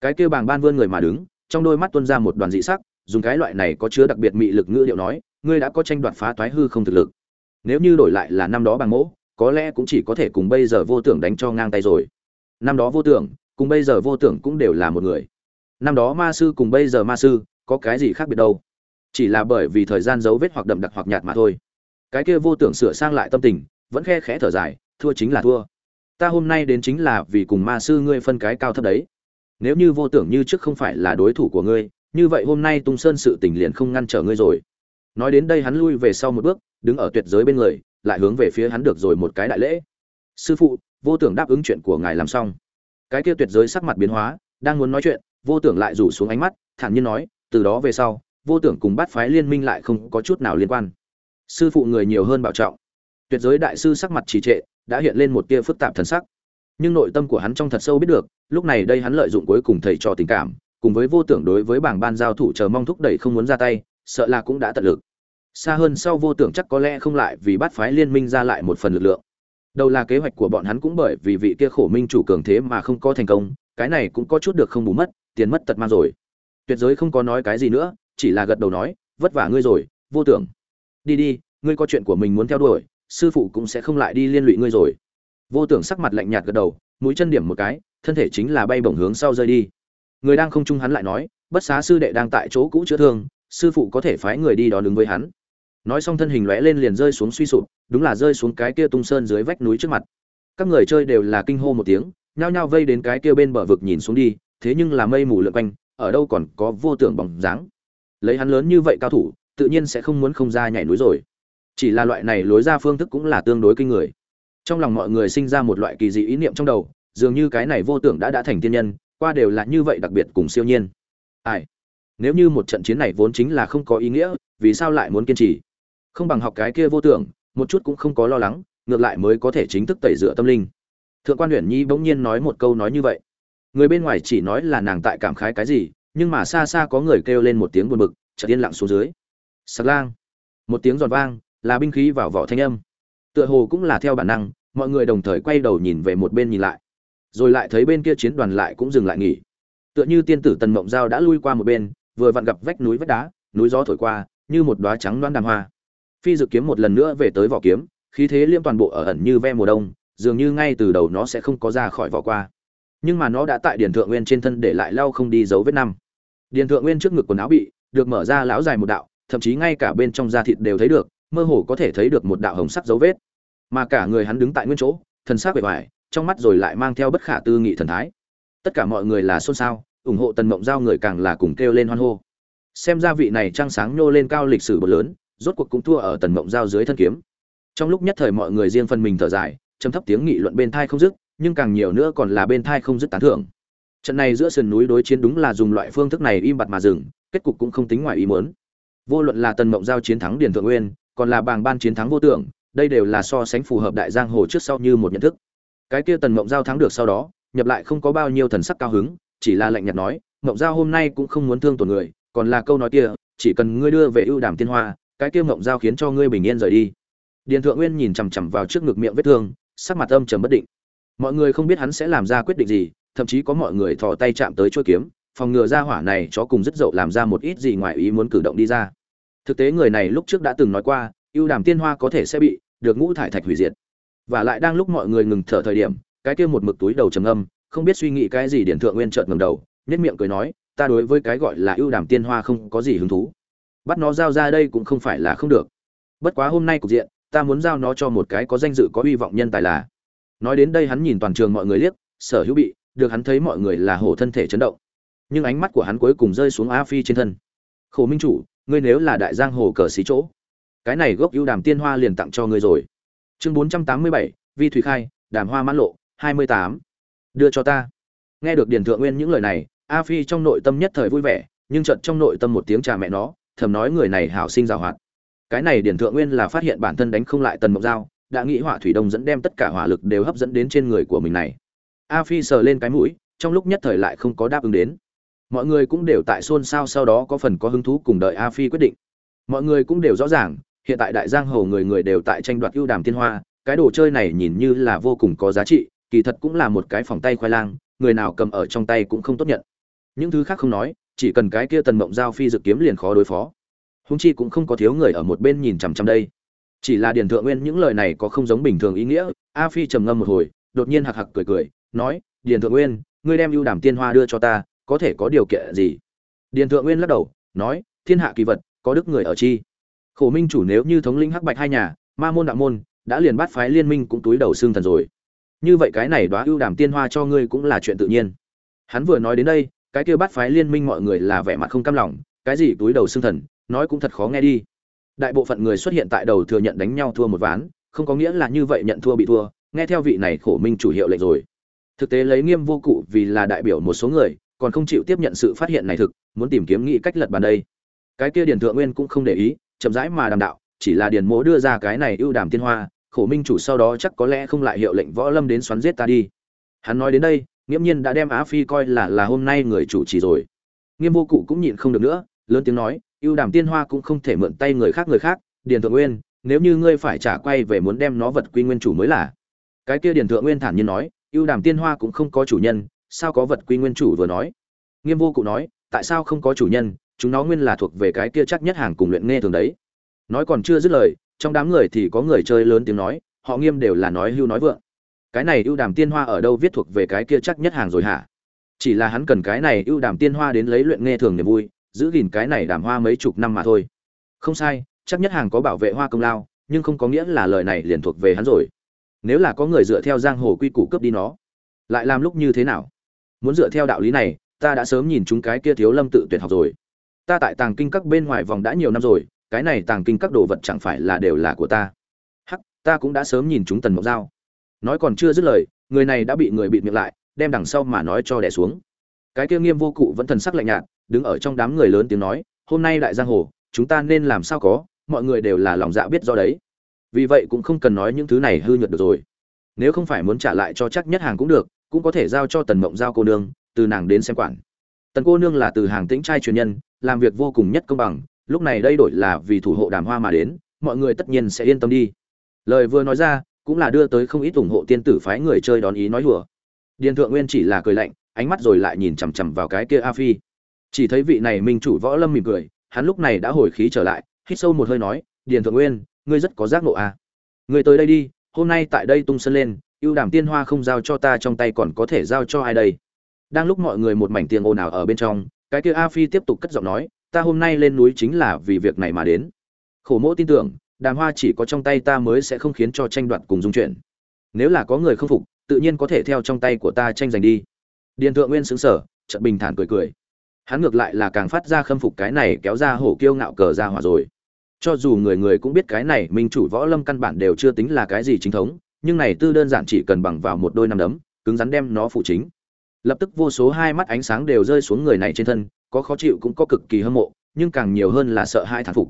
Cái kia bàng ban vươn người mà đứng, trong đôi mắt tuôn ra một đoàn dị sắc dùng cái loại này có chứa đặc biệt mị lực ngữ điệu nói, ngươi đã có tranh đoạt phá toái hư không thực lực. Nếu như đổi lại là năm đó bằng mỗ có lẽ cũng chỉ có thể cùng bây giờ vô tưởng đánh cho ngang tay rồi. Năm đó vô tưởng, cùng bây giờ vô tưởng cũng đều là một người. Năm đó ma sư cùng bây giờ ma sư, có cái gì khác biệt đâu? Chỉ là bởi vì thời gian dấu vết hoặc đậm đặc hoặc nhạt mà thôi. Cái kia vô tưởng sửa sang lại tâm tình, vẫn khe khẽ thở dài, thua chính là thua. Ta hôm nay đến chính là vì cùng ma sư ngươi phân cái cao thấp đấy. Nếu như vô tưởng như trước không phải là đối thủ của ngươi như vậy hôm nay tung sơn sự tình liền không ngăn trở ngươi rồi. Nói đến đây hắn lui về sau một bước, đứng ở tuyệt giới bên người, lại hướng về phía hắn được rồi một cái đại lễ. Sư phụ, vô tưởng đáp ứng chuyện của ngài làm xong. Cái kia tuyệt giới sắc mặt biến hóa, đang muốn nói chuyện, vô tưởng lại rủ xuống ánh mắt, thản nhiên nói, từ đó về sau, vô tưởng cùng bát phái liên minh lại không có chút nào liên quan. Sư phụ người nhiều hơn bảo trọng. Tuyệt giới đại sư sắc mặt trì trệ, đã hiện lên một tia phức tạp thần sắc. Nhưng nội tâm của hắn trong thật sâu biết được, lúc này đây hắn lợi dụng cuối cùng thầy trò tình cảm cùng với vô tưởng đối với bảng ban giao thủ chờ mong thúc đẩy không muốn ra tay, sợ là cũng đã tận lực. Xa hơn sau vô tưởng chắc có lẽ không lại vì bắt phái liên minh ra lại một phần lực lượng. Đầu là kế hoạch của bọn hắn cũng bởi vì vị kia khổ minh chủ cường thế mà không có thành công, cái này cũng có chút được không bù mất, tiền mất tật mang rồi. Tuyệt giới không có nói cái gì nữa, chỉ là gật đầu nói, vất vả ngươi rồi, vô tưởng. Đi đi, ngươi có chuyện của mình muốn theo đuổi, sư phụ cũng sẽ không lại đi liên lụy ngươi rồi. Vô tưởng sắc mặt lạnh nhạt gật đầu, mũi chân điểm một cái, thân thể chính là bay bổng hướng sau rơi đi người đang không trung hắn lại nói, bất xá sư đệ đang tại chỗ cũ chữa thương, sư phụ có thể phái người đi đón ứng với hắn. Nói xong thân hình lóe lên liền rơi xuống suy sụp, đúng là rơi xuống cái kia tung sơn dưới vách núi trước mặt. Các người chơi đều là kinh hô một tiếng, nhao nhao vây đến cái kia bên bờ vực nhìn xuống đi, thế nhưng là mây mù lượn quanh, ở đâu còn có vô tưởng bóng dáng. Lấy hắn lớn như vậy cao thủ, tự nhiên sẽ không muốn không ra nhảy núi rồi. Chỉ là loại này lối ra phương thức cũng là tương đối kinh người. Trong lòng mọi người sinh ra một loại kỳ dị ý niệm trong đầu, dường như cái này vô tưởng đã đã thành tiên nhân qua đều là như vậy đặc biệt cùng siêu nhiên. Ai? Nếu như một trận chiến này vốn chính là không có ý nghĩa, vì sao lại muốn kiên trì? Không bằng học cái kia vô tưởng, một chút cũng không có lo lắng, ngược lại mới có thể chính thức tẩy rửa tâm linh. Thượng quan huyền nhi bỗng nhiên nói một câu nói như vậy. Người bên ngoài chỉ nói là nàng tại cảm khái cái gì, nhưng mà xa xa có người kêu lên một tiếng buồn bực, chợt yên lặng xuống dưới. Sạc lang. Một tiếng giòn vang, là binh khí vào vỏ thanh âm. Tựa hồ cũng là theo bản năng, mọi người đồng thời quay đầu nhìn về một bên nhìn lại rồi lại thấy bên kia chiến đoàn lại cũng dừng lại nghỉ. Tựa như tiên tử tần mộng giao đã lui qua một bên, vừa vặn gặp vách núi vách đá, núi gió thổi qua, như một đóa trắng loan đàm hoa. Phi dự kiếm một lần nữa về tới vỏ kiếm, khí thế liêm toàn bộ ở ẩn như ve mùa đông, dường như ngay từ đầu nó sẽ không có ra khỏi vỏ qua. Nhưng mà nó đã tại Điền thượng nguyên trên thân để lại lau không đi dấu vết năm. Điền thượng nguyên trước ngực quần áo bị được mở ra lão dài một đạo, thậm chí ngay cả bên trong da thịt đều thấy được, mơ hồ có thể thấy được một đạo hồng sắc dấu vết. Mà cả người hắn đứng tại nguyên chỗ, thần sắc bề ngoài trong mắt rồi lại mang theo bất khả tư nghị thần thái. Tất cả mọi người là xôn xao, ủng hộ tần mộng giao người càng là cùng kêu lên hoan hô. Xem ra vị này trăng sáng nhô lên cao lịch sử bậc lớn, rốt cuộc cũng thua ở tần mộng giao dưới thân kiếm. Trong lúc nhất thời mọi người riêng phần mình thở dài, trầm thấp tiếng nghị luận bên thai không dứt, nhưng càng nhiều nữa còn là bên thai không dứt tán thưởng. Trận này giữa sườn núi đối chiến đúng là dùng loại phương thức này im bặt mà dừng, kết cục cũng không tính ngoài ý muốn. Vô luận là tần mộng giao chiến thắng điền thượng nguyên, còn là bàng ban chiến thắng vô tưởng, đây đều là so sánh phù hợp đại giang hồ trước sau như một nhận thức cái kia tần mộng giao thắng được sau đó, nhập lại không có bao nhiêu thần sắc cao hứng, chỉ là lạnh nhạt nói, mộng giao hôm nay cũng không muốn thương tổn người, còn là câu nói kia, chỉ cần ngươi đưa về ưu đàm tiên hoa, cái kia mộng giao khiến cho ngươi bình yên rời đi. Điền thượng nguyên nhìn chằm chằm vào trước ngực miệng vết thương, sắc mặt âm trầm bất định. Mọi người không biết hắn sẽ làm ra quyết định gì, thậm chí có mọi người thò tay chạm tới chuôi kiếm, phòng ngừa ra hỏa này chó cùng rất dậu làm ra một ít gì ngoài ý muốn cử động đi ra. Thực tế người này lúc trước đã từng nói qua, ưu đàm tiên hoa có thể sẽ bị được ngũ thải thạch hủy diệt và lại đang lúc mọi người ngừng thở thời điểm, cái kia một mực túi đầu trầm âm không biết suy nghĩ cái gì điển thượng nguyên chợt ngầm đầu nhất miệng cười nói, ta đối với cái gọi là ưu đàm tiên hoa không có gì hứng thú. Bắt nó giao ra đây cũng không phải là không được. Bất quá hôm nay cục diện, ta muốn giao nó cho một cái có danh dự, có hy vọng nhân tài là. Nói đến đây hắn nhìn toàn trường mọi người liếc, sở hữu bị, được hắn thấy mọi người là hổ thân thể chấn động. Nhưng ánh mắt của hắn cuối cùng rơi xuống a phi trên thân. Khổ minh chủ, ngươi nếu là đại giang hồ cờ xí chỗ, cái này gốc ưu đàm tiên hoa liền tặng cho ngươi rồi chương bốn trăm tám mươi bảy, vi thủy khai, đàm hoa mãn lộ, hai mươi tám. Đưa cho ta. Nghe được điền thượng nguyên những lời này, a phi trong nội tâm nhất thời vui vẻ, nhưng chợt trong nội tâm một tiếng trà mẹ nó, thầm nói người này hảo sinh giàu hoạt. Cái này điển thượng nguyên là phát hiện bản thân đánh không lại tần mộng giao, đã nghĩ hỏa thủy đông dẫn đem tất cả hỏa lực đều hấp dẫn đến trên người của mình này. A phi sờ lên cái mũi, trong lúc nhất thời lại không có đáp ứng đến. Mọi người cũng đều tại xôn xao sau đó có phần có hứng thú cùng đợi a phi quyết định. Mọi người cũng đều rõ ràng hiện tại đại giang hồ người người đều tại tranh đoạt ưu đàm tiên hoa, cái đồ chơi này nhìn như là vô cùng có giá trị, kỳ thật cũng là một cái phòng tay khoai lang, người nào cầm ở trong tay cũng không tốt nhận. Những thứ khác không nói, chỉ cần cái kia tần mộng giao phi dự kiếm liền khó đối phó. Húng chi cũng không có thiếu người ở một bên nhìn chằm chằm đây. Chỉ là điền thượng nguyên những lời này có không giống bình thường ý nghĩa, a phi trầm ngâm một hồi, đột nhiên hạc hạc cười cười, nói, điền thượng nguyên, ngươi đem ưu đàm tiên hoa đưa cho ta, có thể có điều kiện gì? Điền thượng nguyên lắc đầu, nói, thiên hạ kỳ vật, có đức người ở chi? Khổ minh chủ nếu như thống lĩnh hắc bạch hai nhà, ma môn đạo môn, đã liền bắt phái liên minh cũng túi đầu xương thần rồi. Như vậy cái này đoá ưu đàm tiên hoa cho ngươi cũng là chuyện tự nhiên. Hắn vừa nói đến đây, cái kia bắt phái liên minh mọi người là vẻ mặt không cam lòng, cái gì túi đầu xương thần, nói cũng thật khó nghe đi. Đại bộ phận người xuất hiện tại đầu thừa nhận đánh nhau thua một ván, không có nghĩa là như vậy nhận thua bị thua, nghe theo vị này khổ minh chủ hiệu lệnh rồi. Thực tế lấy nghiêm vô cụ vì là đại biểu một số người, còn không chịu tiếp nhận sự phát hiện này thực, muốn tìm kiếm nghĩ cách lật bàn đây. Cái kia điền thượng nguyên cũng không để ý chậm rãi mà đàm đạo, chỉ là điền mỗ đưa ra cái này ưu đàm tiên hoa, khổ minh chủ sau đó chắc có lẽ không lại hiệu lệnh võ lâm đến xoắn giết ta đi. Hắn nói đến đây, nghiễm nhiên đã đem á phi coi là là hôm nay người chủ trì rồi. Nghiêm vô cụ cũng nhịn không được nữa, lớn tiếng nói, ưu đàm tiên hoa cũng không thể mượn tay người khác người khác, điền thượng nguyên, nếu như ngươi phải trả quay về muốn đem nó vật quy nguyên chủ mới là. Cái kia điền thượng nguyên thản nhiên nói, ưu đàm tiên hoa cũng không có chủ nhân, sao có vật quy nguyên chủ vừa nói? Nghiêm vô cụ nói, tại sao không có chủ nhân chúng nó nguyên là thuộc về cái kia chắc nhất hàng cùng luyện nghe thường đấy. Nói còn chưa dứt lời, trong đám người thì có người chơi lớn tiếng nói, họ nghiêm đều là nói hưu nói vượng. Cái này ưu đàm tiên hoa ở đâu viết thuộc về cái kia chắc nhất hàng rồi hả? Chỉ là hắn cần cái này ưu đàm tiên hoa đến lấy luyện nghe thường niềm vui, giữ gìn cái này đàm hoa mấy chục năm mà thôi. Không sai, chắc nhất hàng có bảo vệ hoa công lao, nhưng không có nghĩa là lời này liền thuộc về hắn rồi. Nếu là có người dựa theo giang hồ quy củ cướp đi nó, lại làm lúc như thế nào? Muốn dựa theo đạo lý này, ta đã sớm nhìn chúng cái kia thiếu lâm tự tuyệt học rồi ta tại tàng kinh các bên ngoài vòng đã nhiều năm rồi, cái này tàng kinh các đồ vật chẳng phải là đều là của ta. Hắc, ta cũng đã sớm nhìn chúng tần mộc dao. Nói còn chưa dứt lời, người này đã bị người bịt miệng lại, đem đằng sau mà nói cho đẻ xuống. Cái kia nghiêm vô cụ vẫn thần sắc lạnh nhạt, đứng ở trong đám người lớn tiếng nói, hôm nay đại giang hồ, chúng ta nên làm sao có? Mọi người đều là lòng dạ biết do đấy. Vì vậy cũng không cần nói những thứ này hư nhuận được rồi. Nếu không phải muốn trả lại cho chắc nhất hàng cũng được, cũng có thể giao cho tần mộng giao cô nương, từ nàng đến xem quản. Tần cô nương là từ hàng tĩnh trai truyền nhân làm việc vô cùng nhất công bằng, lúc này đây đổi là vì thủ hộ đàm hoa mà đến, mọi người tất nhiên sẽ yên tâm đi. Lời vừa nói ra, cũng là đưa tới không ít ủng hộ tiên tử phái người chơi đón ý nói hùa điền thượng nguyên chỉ là cười lạnh, ánh mắt rồi lại nhìn chằm chằm vào cái kia a phi. Chỉ thấy vị này minh chủ võ lâm mỉm cười, hắn lúc này đã hồi khí trở lại, hít sâu một hơi nói, điền thượng nguyên, ngươi rất có giác ngộ à. ngươi tới đây đi, hôm nay tại đây tung sân lên, ưu đàm tiên hoa không giao cho ta trong tay còn có thể giao cho ai đây? Đang lúc mọi người một mảnh tiền ồn ào ở bên trong cái kia a phi tiếp tục cất giọng nói, ta hôm nay lên núi chính là vì việc này mà đến. Khổ mỗ tin tưởng, đàm hoa chỉ có trong tay ta mới sẽ không khiến cho tranh đoạt cùng dung chuyện. Nếu là có người không phục, tự nhiên có thể theo trong tay của ta tranh giành đi. Điền thượng nguyên xứng sở trận bình thản cười cười. Hắn ngược lại là càng phát ra khâm phục cái này kéo ra hổ kiêu ngạo cờ ra hỏa rồi. Cho dù người người cũng biết cái này minh chủ võ lâm căn bản đều chưa tính là cái gì chính thống, nhưng này tư đơn giản chỉ cần bằng vào một đôi năm đấm, cứng rắn đem nó phụ chính lập tức vô số hai mắt ánh sáng đều rơi xuống người này trên thân, có khó chịu cũng có cực kỳ hâm mộ, nhưng càng nhiều hơn là sợ hai thản phục.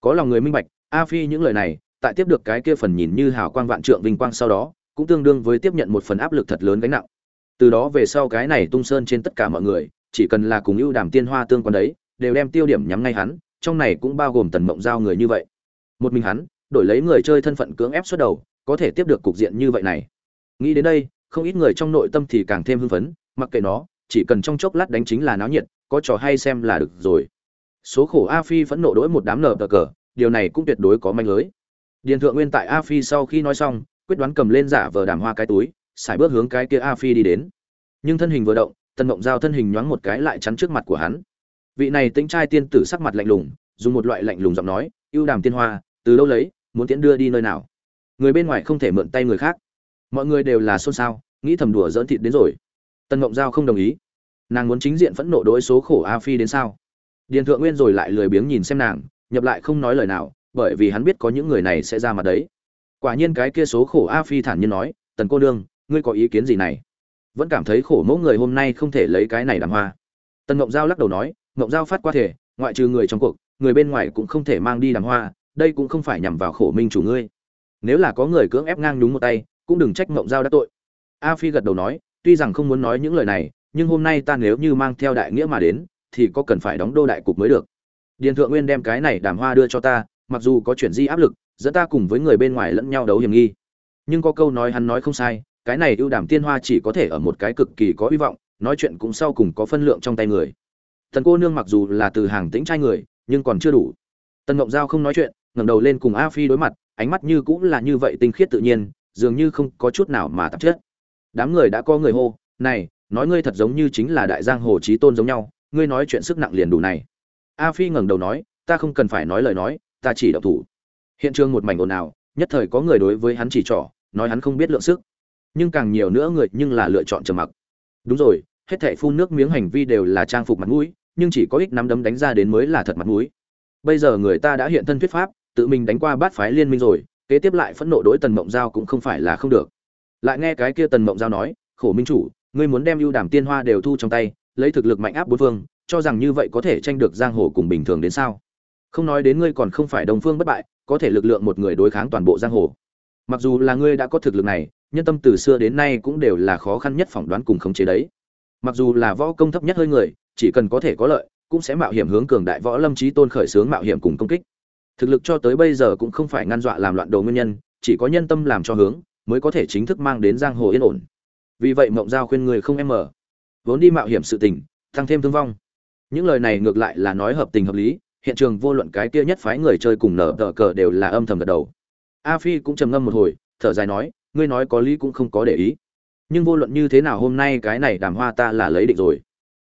Có lòng người minh bạch, a phi những lời này, tại tiếp được cái kia phần nhìn như hào quang vạn trượng vinh quang sau đó, cũng tương đương với tiếp nhận một phần áp lực thật lớn gánh nặng. Từ đó về sau cái này tung sơn trên tất cả mọi người, chỉ cần là cùng ưu đàm tiên hoa tương quan đấy, đều đem tiêu điểm nhắm ngay hắn, trong này cũng bao gồm tần mộng giao người như vậy. Một mình hắn, đổi lấy người chơi thân phận cưỡng ép xuất đầu, có thể tiếp được cục diện như vậy này. Nghĩ đến đây, không ít người trong nội tâm thì càng thêm hưng phấn mặc kệ nó, chỉ cần trong chốc lát đánh chính là náo nhiệt, có trò hay xem là được rồi. Số khổ a phi phẫn nộ đỗi một đám nở cờ, điều này cũng tuyệt đối có manh lưới. Điền thượng nguyên tại a phi sau khi nói xong, quyết đoán cầm lên giả vờ đàm hoa cái túi, xài bước hướng cái kia a phi đi đến. Nhưng thân hình vừa động, tần mộng giao thân hình nhoáng một cái lại chắn trước mặt của hắn. Vị này tính trai tiên tử sắc mặt lạnh lùng, dùng một loại lạnh lùng giọng nói, ưu đàm tiên hoa, từ đâu lấy, muốn tiễn đưa đi nơi nào? Người bên ngoài không thể mượn tay người khác. Mọi người đều là xôn xao, nghĩ thầm đùa dỡn thịt đến rồi tần mộng giao không đồng ý. Nàng muốn chính diện phẫn nộ đối số khổ a phi đến sao? Điền thượng nguyên rồi lại lười biếng nhìn xem nàng, nhập lại không nói lời nào, bởi vì hắn biết có những người này sẽ ra mặt đấy. Quả nhiên cái kia số khổ a phi thản nhiên nói, tần cô nương, ngươi có ý kiến gì này? Vẫn cảm thấy khổ mẫu người hôm nay không thể lấy cái này làm hoa. Tần ngộng giao lắc đầu nói ngộng giao phát qua thể, ngoại trừ người trong cuộc, người bên ngoài cũng không thể mang đi làm hoa, đây cũng không phải nhằm vào khổ minh chủ ngươi. Nếu là có người cưỡng ép ngang nhúng một tay, cũng đừng trách ngộng giao đã tội. A phi gật đầu nói tuy rằng không muốn nói những lời này, nhưng hôm nay ta nếu như mang theo đại nghĩa mà đến, thì có cần phải đóng đô đại cục mới được. Điền thượng nguyên đem cái này đàm hoa đưa cho ta, mặc dù có chuyện di áp lực, dẫn ta cùng với người bên ngoài lẫn nhau đấu hiểm nghi. Nhưng có câu nói hắn nói không sai, cái này ưu đàm tiên hoa chỉ có thể ở một cái cực kỳ có hy vọng, nói chuyện cũng sau cùng có phân lượng trong tay người. Tần cô nương mặc dù là từ hàng tĩnh trai người, nhưng còn chưa đủ. Tần ngộng giao không nói chuyện, ngẩng đầu lên cùng a phi đối mặt, ánh mắt như cũng là như vậy tinh khiết tự nhiên, dường như không có chút nào mà tạp chất đám người đã có người hô, này, nói ngươi thật giống như chính là đại giang hồ trí tôn giống nhau, ngươi nói chuyện sức nặng liền đủ này. A phi ngẩng đầu nói, ta không cần phải nói lời nói, ta chỉ đọc thủ. Hiện trường một mảnh ồn ào, nhất thời có người đối với hắn chỉ trỏ, nói hắn không biết lượng sức. Nhưng càng nhiều nữa người nhưng là lựa chọn trầm mặc. Đúng rồi, hết thảy phun nước miếng hành vi đều là trang phục mặt mũi, nhưng chỉ có ích nắm đấm đánh ra đến mới là thật mặt mũi. Bây giờ người ta đã hiện thân thuyết pháp, tự mình đánh qua bát phái liên minh rồi, kế tiếp lại phẫn nộ đối tần mộng giao cũng không phải là không được lại nghe cái kia tần mộng giao nói, khổ minh chủ, ngươi muốn đem ưu đàm tiên hoa đều thu trong tay, lấy thực lực mạnh áp bốn phương, cho rằng như vậy có thể tranh được giang hồ cùng bình thường đến sao? Không nói đến ngươi còn không phải đồng phương bất bại, có thể lực lượng một người đối kháng toàn bộ giang hồ. Mặc dù là ngươi đã có thực lực này, nhân tâm từ xưa đến nay cũng đều là khó khăn nhất phỏng đoán cùng khống chế đấy. Mặc dù là võ công thấp nhất hơi người, chỉ cần có thể có lợi, cũng sẽ mạo hiểm hướng cường đại võ lâm trí tôn khởi xướng mạo hiểm cùng công kích. Thực lực cho tới bây giờ cũng không phải ngăn dọa làm loạn đồ nguyên nhân, chỉ có nhân tâm làm cho hướng mới có thể chính thức mang đến giang hồ yên ổn. Vì vậy mộng giao khuyên người không em mở vốn đi mạo hiểm sự tình, tăng thêm thương vong. Những lời này ngược lại là nói hợp tình hợp lý, hiện trường vô luận cái kia nhất phái người chơi cùng nở tờ cờ đều là âm thầm gật đầu. A phi cũng trầm ngâm một hồi, thở dài nói, ngươi nói có lý cũng không có để ý. Nhưng vô luận như thế nào hôm nay cái này đàm hoa ta là lấy định rồi.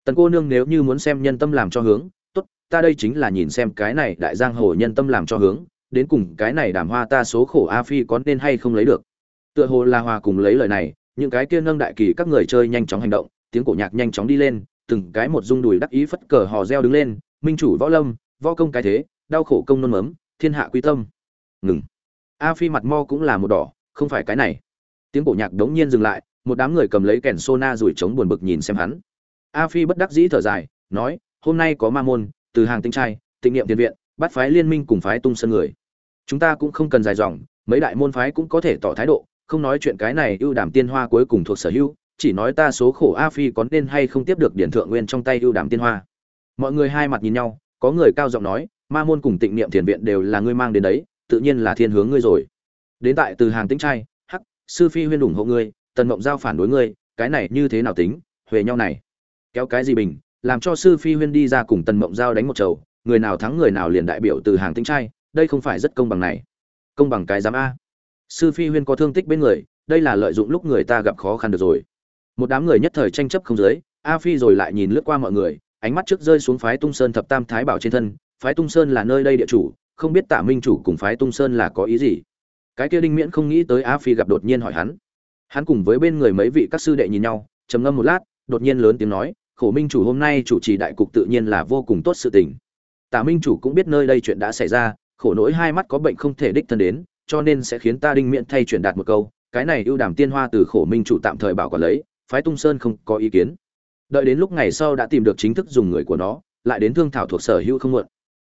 Tần cô nương nếu như muốn xem nhân tâm làm cho hướng, tốt, ta đây chính là nhìn xem cái này đại giang hồ nhân tâm làm cho hướng, đến cùng cái này đàm hoa ta số khổ a phi có nên hay không lấy được tựa hồ là hòa cùng lấy lời này, những cái kia nâng đại kỳ các người chơi nhanh chóng hành động, tiếng cổ nhạc nhanh chóng đi lên, từng cái một rung đùi đắc ý phất cờ hò reo đứng lên, minh chủ võ lâm, võ công cái thế, đau khổ công nôn mớm, thiên hạ quy tâm. Ngừng. A phi mặt mo cũng là một đỏ, không phải cái này. Tiếng cổ nhạc đống nhiên dừng lại, một đám người cầm lấy kèn sona rủi trống buồn bực nhìn xem hắn. A phi bất đắc dĩ thở dài, nói, hôm nay có ma môn, từ hàng tinh trai, tịnh niệm tiền viện, bắt phái liên minh cùng phái tung sân người. Chúng ta cũng không cần dài dòng, mấy đại môn phái cũng có thể tỏ thái độ không nói chuyện cái này ưu đàm tiên hoa cuối cùng thuộc sở hữu, chỉ nói ta số khổ a phi có nên hay không tiếp được điển thượng nguyên trong tay ưu đàm tiên hoa. Mọi người hai mặt nhìn nhau, có người cao giọng nói, ma môn cùng tịnh niệm thiền viện đều là ngươi mang đến đấy, tự nhiên là thiên hướng ngươi rồi. Đến tại từ hàng tĩnh trai, hắc, sư phi huyên ủng hộ ngươi, tần mộng giao phản đối ngươi, cái này như thế nào tính, huề nhau này. Kéo cái gì bình, làm cho sư phi huyên đi ra cùng tần mộng giao đánh một chầu, người nào thắng người nào liền đại biểu từ hàng tĩnh trai, đây không phải rất công bằng này. Công bằng cái giám a sư phi huyên có thương tích bên người, đây là lợi dụng lúc người ta gặp khó khăn được rồi. Một đám người nhất thời tranh chấp không dưới a phi rồi lại nhìn lướt qua mọi người, ánh mắt trước rơi xuống phái tung sơn thập tam thái bảo trên thân, phái tung sơn là nơi đây địa chủ, không biết tả minh chủ cùng phái tung sơn là có ý gì. Cái kia đinh miễn không nghĩ tới a phi gặp đột nhiên hỏi hắn. Hắn cùng với bên người mấy vị các sư đệ nhìn nhau, trầm ngâm một lát, đột nhiên lớn tiếng nói, khổ minh chủ hôm nay chủ trì đại cục tự nhiên là vô cùng tốt sự tình. Tả minh chủ cũng biết nơi đây chuyện đã xảy ra, khổ nỗi hai mắt có bệnh không thể đích thân đến cho nên sẽ khiến ta đinh miễn thay truyền đạt một câu, cái này ưu đàm tiên hoa từ khổ minh chủ tạm thời bảo quản lấy, phái tung sơn không có ý kiến. Đợi đến lúc ngày sau đã tìm được chính thức dùng người của nó, lại đến thương thảo thuộc sở hữu không muộn.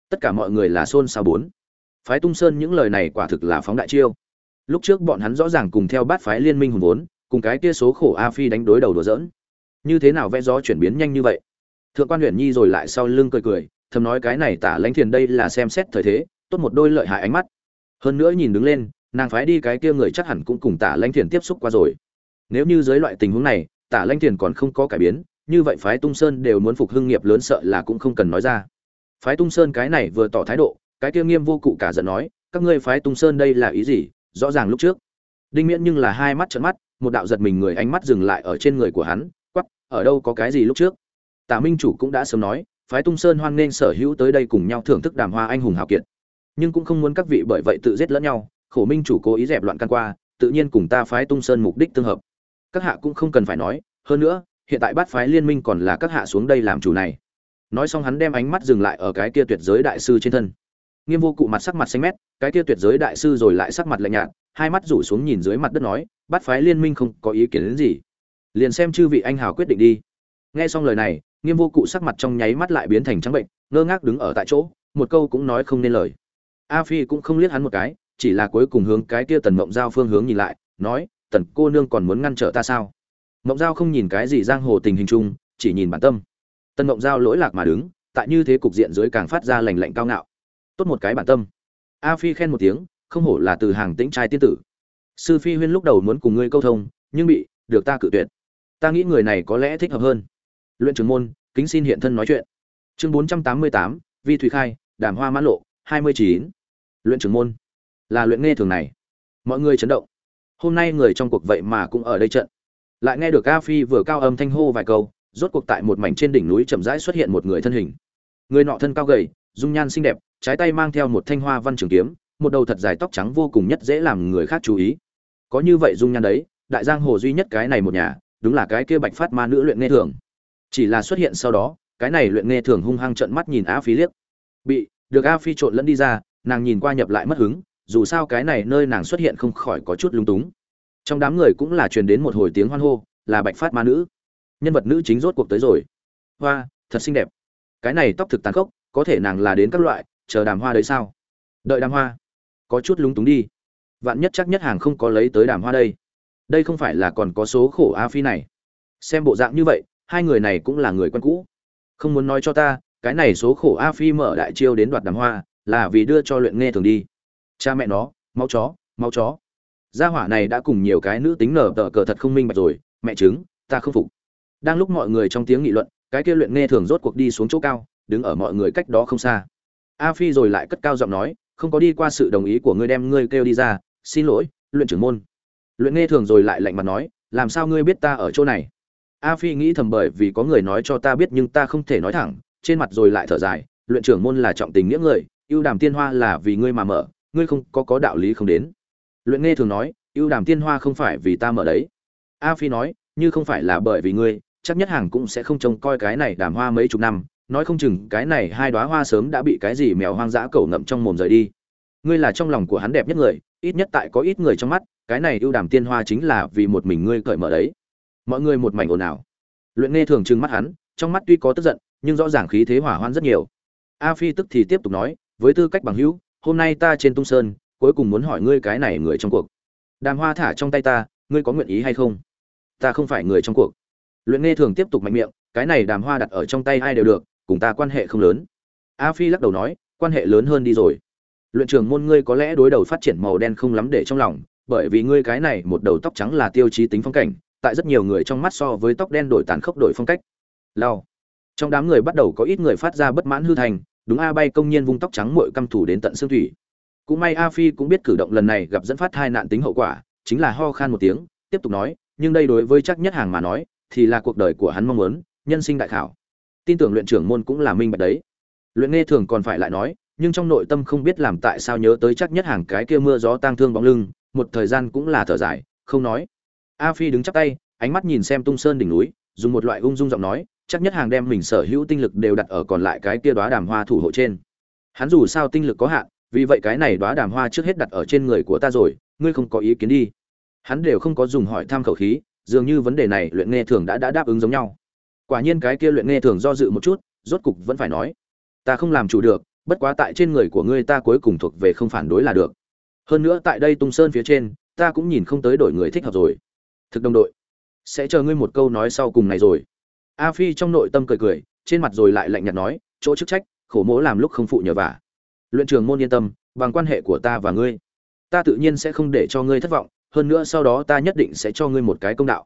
Tất cả mọi người là xôn xao bốn. Phái tung sơn những lời này quả thực là phóng đại chiêu. Lúc trước bọn hắn rõ ràng cùng theo bát phái liên minh hùng vốn, cùng cái kia số khổ a phi đánh đối đầu đùa dỡn như thế nào vẽ gió chuyển biến nhanh như vậy? Thượng quan huyện nhi rồi lại sau lưng cười cười, thầm nói cái này tả lãnh thiền đây là xem xét thời thế, tốt một đôi lợi hại ánh mắt hơn nữa nhìn đứng lên, nàng phái đi cái kia người chắc hẳn cũng cùng tả lanh thiền tiếp xúc qua rồi. Nếu như dưới loại tình huống này, tả lanh thiền còn không có cải biến, như vậy phái tung sơn đều muốn phục hưng nghiệp lớn sợ là cũng không cần nói ra. Phái tung sơn cái này vừa tỏ thái độ, cái kia nghiêm vô cụ cả giận nói, các ngươi phái tung sơn đây là ý gì? Rõ ràng lúc trước. Đinh miễn nhưng là hai mắt trợn mắt, một đạo giật mình người ánh mắt dừng lại ở trên người của hắn quắp ở đâu có cái gì lúc trước? Tả minh chủ cũng đã sớm nói, phái tung sơn hoan nghênh sở hữu tới đây cùng nhau thưởng thức đàm hoa anh hùng hào kiệt nhưng cũng không muốn các vị bởi vậy tự giết lẫn nhau, khổ minh chủ cố ý dẹp loạn căn qua, tự nhiên cùng ta phái tung sơn mục đích tương hợp. Các hạ cũng không cần phải nói, hơn nữa, hiện tại bát phái liên minh còn là các hạ xuống đây làm chủ này. Nói xong hắn đem ánh mắt dừng lại ở cái kia tuyệt giới đại sư trên thân. Nghiêm vô cụ mặt sắc mặt xanh mét, cái kia tuyệt giới đại sư rồi lại sắc mặt lạnh nhạt, hai mắt rủ xuống nhìn dưới mặt đất nói, bát phái liên minh không có ý kiến đến gì. Liền xem chư vị anh hào quyết định đi. Nghe xong lời này, nghiêm vô cụ sắc mặt trong nháy mắt lại biến thành trắng bệnh, ngơ ngác đứng ở tại chỗ, một câu cũng nói không nên lời a phi cũng không liếc hắn một cái, chỉ là cuối cùng hướng cái kia tần mộng giao phương hướng nhìn lại, nói, tần cô nương còn muốn ngăn trở ta sao? Mộng giao không nhìn cái gì giang hồ tình hình chung, chỉ nhìn bản tâm. Tần mộng giao lỗi lạc mà đứng, tại như thế cục diện dưới càng phát ra lành lạnh cao ngạo. Tốt một cái bản tâm. A phi khen một tiếng, không hổ là từ hàng tĩnh trai tiên tử. Sư phi huyên lúc đầu muốn cùng ngươi câu thông, nhưng bị, được ta cự tuyệt. Ta nghĩ người này có lẽ thích hợp hơn. Luyện trưởng môn, kính xin hiện thân nói chuyện. Chương bốn trăm tám mươi tám, vi thủy khai, đàm hoa mãn lộ, hai mươi chín luyện trưởng môn. Là luyện nghe thường này. Mọi người chấn động. Hôm nay người trong cuộc vậy mà cũng ở đây trận. Lại nghe được a phi vừa cao âm thanh hô vài câu, rốt cuộc tại một mảnh trên đỉnh núi chậm rãi xuất hiện một người thân hình. Người nọ thân cao gầy, dung nhan xinh đẹp, trái tay mang theo một thanh hoa văn trường kiếm, một đầu thật dài tóc trắng vô cùng nhất dễ làm người khác chú ý. Có như vậy dung nhan đấy, đại giang hồ duy nhất cái này một nhà, đúng là cái kia bạch phát ma nữ luyện nghe thường. Chỉ là xuất hiện sau đó, cái này luyện nghe thường hung hăng trợn mắt nhìn a phi liếc. Bị, được a phi trộn lẫn đi ra nàng nhìn qua nhập lại mất hứng, dù sao cái này nơi nàng xuất hiện không khỏi có chút lung túng. Trong đám người cũng là truyền đến một hồi tiếng hoan hô, là bạch phát ma nữ. Nhân vật nữ chính rốt cuộc tới rồi. Hoa, thật xinh đẹp. Cái này tóc thực tàn khốc, có thể nàng là đến các loại, chờ đàm hoa đấy sao? Đợi đàm hoa. Có chút lung túng đi. Vạn nhất chắc nhất hàng không có lấy tới đàm hoa đây. Đây không phải là còn có số khổ a phi này. Xem bộ dạng như vậy, hai người này cũng là người quen cũ. Không muốn nói cho ta, cái này số khổ a phi mở đại chiêu đến đoạt đàm hoa là vì đưa cho luyện nghe thường đi. Cha mẹ nó, máu chó máu chó. Gia hỏa này đã cùng nhiều cái nữ tính nở tờ cờ thật không minh bạch rồi, mẹ chứng ta không phục. Đang lúc mọi người trong tiếng nghị luận, cái kia luyện nghe thường rốt cuộc đi xuống chỗ cao, đứng ở mọi người cách đó không xa. A phi rồi lại cất cao giọng nói, không có đi qua sự đồng ý của ngươi đem ngươi kêu đi ra, xin lỗi, luyện trưởng môn. Luyện nghe thường rồi lại lạnh mặt nói, làm sao ngươi biết ta ở chỗ này? A phi nghĩ thầm bởi vì có người nói cho ta biết nhưng ta không thể nói thẳng, trên mặt rồi lại thở dài, luyện trưởng môn là trọng tình nghĩa người ưu đàm tiên hoa là vì ngươi mà mở, ngươi không có có đạo lý không đến. Luyện nghe thường nói, ưu đàm tiên hoa không phải vì ta mở đấy. A phi nói, như không phải là bởi vì ngươi, chắc nhất hàng cũng sẽ không trông coi cái này đàm hoa mấy chục năm, nói không chừng cái này hai đóa hoa sớm đã bị cái gì mèo hoang dã cẩu ngậm trong mồm rời đi. Ngươi là trong lòng của hắn đẹp nhất người, ít nhất tại có ít người trong mắt, cái này ưu đàm tiên hoa chính là vì một mình ngươi cởi mở đấy. Mọi người một mảnh ồn ào. Luyện nghe thường trừng mắt hắn, trong mắt tuy có tức giận, nhưng rõ ràng khí thế hỏa hoan rất nhiều. A phi tức thì tiếp tục nói với tư cách bằng hữu, hôm nay ta trên tung sơn, cuối cùng muốn hỏi ngươi cái này người trong cuộc. Đàm hoa thả trong tay ta, ngươi có nguyện ý hay không? Ta không phải người trong cuộc. Luyện nghe thường tiếp tục mạnh miệng, cái này đàm hoa đặt ở trong tay ai đều được, cùng ta quan hệ không lớn. A phi lắc đầu nói, quan hệ lớn hơn đi rồi. Luyện trưởng môn ngươi có lẽ đối đầu phát triển màu đen không lắm để trong lòng, bởi vì ngươi cái này một đầu tóc trắng là tiêu chí tính phong cảnh, tại rất nhiều người trong mắt so với tóc đen đổi tàn khốc đổi phong cách. Lao trong đám người bắt đầu có ít người phát ra bất mãn hư thành đúng a bay công nhiên vung tóc trắng mội căm thủ đến tận xương thủy. Cũng may a phi cũng biết cử động lần này gặp dẫn phát hai nạn tính hậu quả, chính là ho khan một tiếng, tiếp tục nói, nhưng đây đối với chắc nhất hàng mà nói, thì là cuộc đời của hắn mong muốn, nhân sinh đại khảo. Tin tưởng luyện trưởng môn cũng là minh bạch đấy. Luyện nghe thường còn phải lại nói, nhưng trong nội tâm không biết làm tại sao nhớ tới chắc nhất hàng cái kia mưa gió tang thương bóng lưng, một thời gian cũng là thở dài, không nói. A phi đứng chắp tay, ánh mắt nhìn xem tung sơn đỉnh núi, dùng một loại ung dung giọng nói chắc nhất hàng đem mình sở hữu tinh lực đều đặt ở còn lại cái kia đóa đàm hoa thủ hộ trên. Hắn dù sao tinh lực có hạn, vì vậy cái này đóa đàm hoa trước hết đặt ở trên người của ta rồi, ngươi không có ý kiến đi. Hắn đều không có dùng hỏi tham khẩu khí, dường như vấn đề này luyện nghe thường đã đã đáp ứng giống nhau. Quả nhiên cái kia luyện nghe thường do dự một chút, rốt cục vẫn phải nói, ta không làm chủ được, bất quá tại trên người của ngươi ta cuối cùng thuộc về không phản đối là được. Hơn nữa tại đây tung sơn phía trên, ta cũng nhìn không tới đổi người thích hợp rồi. Thực đồng đội, sẽ chờ ngươi một câu nói sau cùng này rồi a phi trong nội tâm cười cười, trên mặt rồi lại lạnh nhạt nói, chỗ chức trách, khổ mỗ làm lúc không phụ nhờ vả. Luyện trường môn yên tâm, bằng quan hệ của ta và ngươi. Ta tự nhiên sẽ không để cho ngươi thất vọng, hơn nữa sau đó ta nhất định sẽ cho ngươi một cái công đạo.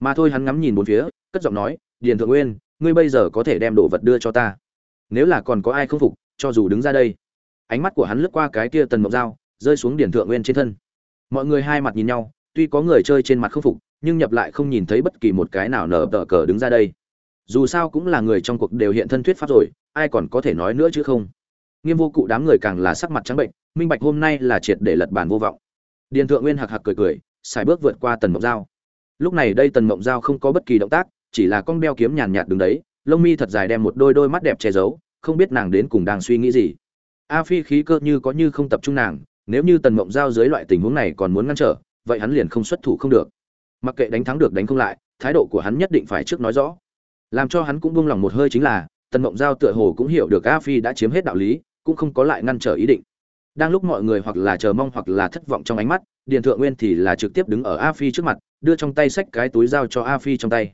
Mà thôi hắn ngắm nhìn bốn phía, cất giọng nói, điền thượng nguyên, ngươi bây giờ có thể đem đồ vật đưa cho ta. Nếu là còn có ai không phục, cho dù đứng ra đây. Ánh mắt của hắn lướt qua cái kia tần mộc dao, rơi xuống điền thượng nguyên trên thân. Mọi người hai mặt nhìn nhau, tuy có người chơi trên mặt không phục, nhưng nhập lại không nhìn thấy bất kỳ một cái nào nở tờ cờ đứng ra đây dù sao cũng là người trong cuộc đều hiện thân thuyết pháp rồi, ai còn có thể nói nữa chứ không? Nghiêm vô cụ đám người càng là sắc mặt trắng bệnh, minh bạch hôm nay là triệt để lật bàn vô vọng. Điền thượng nguyên hạc hạc cười cười xài bước vượt qua tần mộng dao lúc này đây tần mộng dao không có bất kỳ động tác, chỉ là con đeo kiếm nhàn nhạt đứng đấy, lông mi thật dài đem một đôi đôi mắt đẹp che giấu, không biết nàng đến cùng đang suy nghĩ gì. A phi khí cơ như có như không tập trung nàng, nếu như tần mộng giao dưới loại tình huống này còn muốn ngăn trở, vậy hắn liền không xuất thủ không được. Mặc kệ đánh thắng được đánh không lại, thái độ của hắn nhất định phải trước nói rõ làm cho hắn cũng buông lòng một hơi chính là, tần mộng giao tựa hồ cũng hiểu được a phi đã chiếm hết đạo lý, cũng không có lại ngăn trở ý định. Đang lúc mọi người hoặc là chờ mong hoặc là thất vọng trong ánh mắt, điền thượng nguyên thì là trực tiếp đứng ở a phi trước mặt, đưa trong tay sách cái túi giao cho a phi trong tay.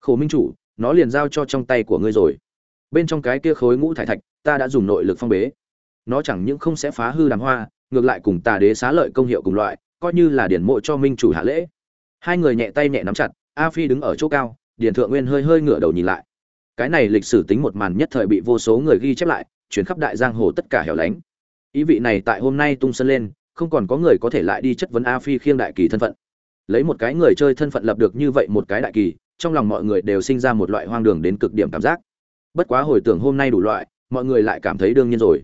Khổ minh chủ, nó liền giao cho trong tay của ngươi rồi. Bên trong cái kia khối ngũ thải thạch, ta đã dùng nội lực phong bế. Nó chẳng những không sẽ phá hư đàm hoa, ngược lại cùng tà đế xá lợi công hiệu cùng loại, coi như là điển mộ cho minh chủ hạ lễ. Hai người nhẹ tay nhẹ nắm chặt, a phi đứng ở chỗ cao điền thượng nguyên hơi hơi ngửa đầu nhìn lại. Cái này lịch sử tính một màn nhất thời bị vô số người ghi chép lại chuyển khắp đại giang hồ tất cả hẻo lánh. Ý vị này tại hôm nay tung sân lên, không còn có người có thể lại đi chất vấn a phi khiêng đại kỳ thân phận. Lấy một cái người chơi thân phận lập được như vậy một cái đại kỳ, trong lòng mọi người đều sinh ra một loại hoang đường đến cực điểm cảm giác. Bất quá hồi tưởng hôm nay đủ loại, mọi người lại cảm thấy đương nhiên rồi.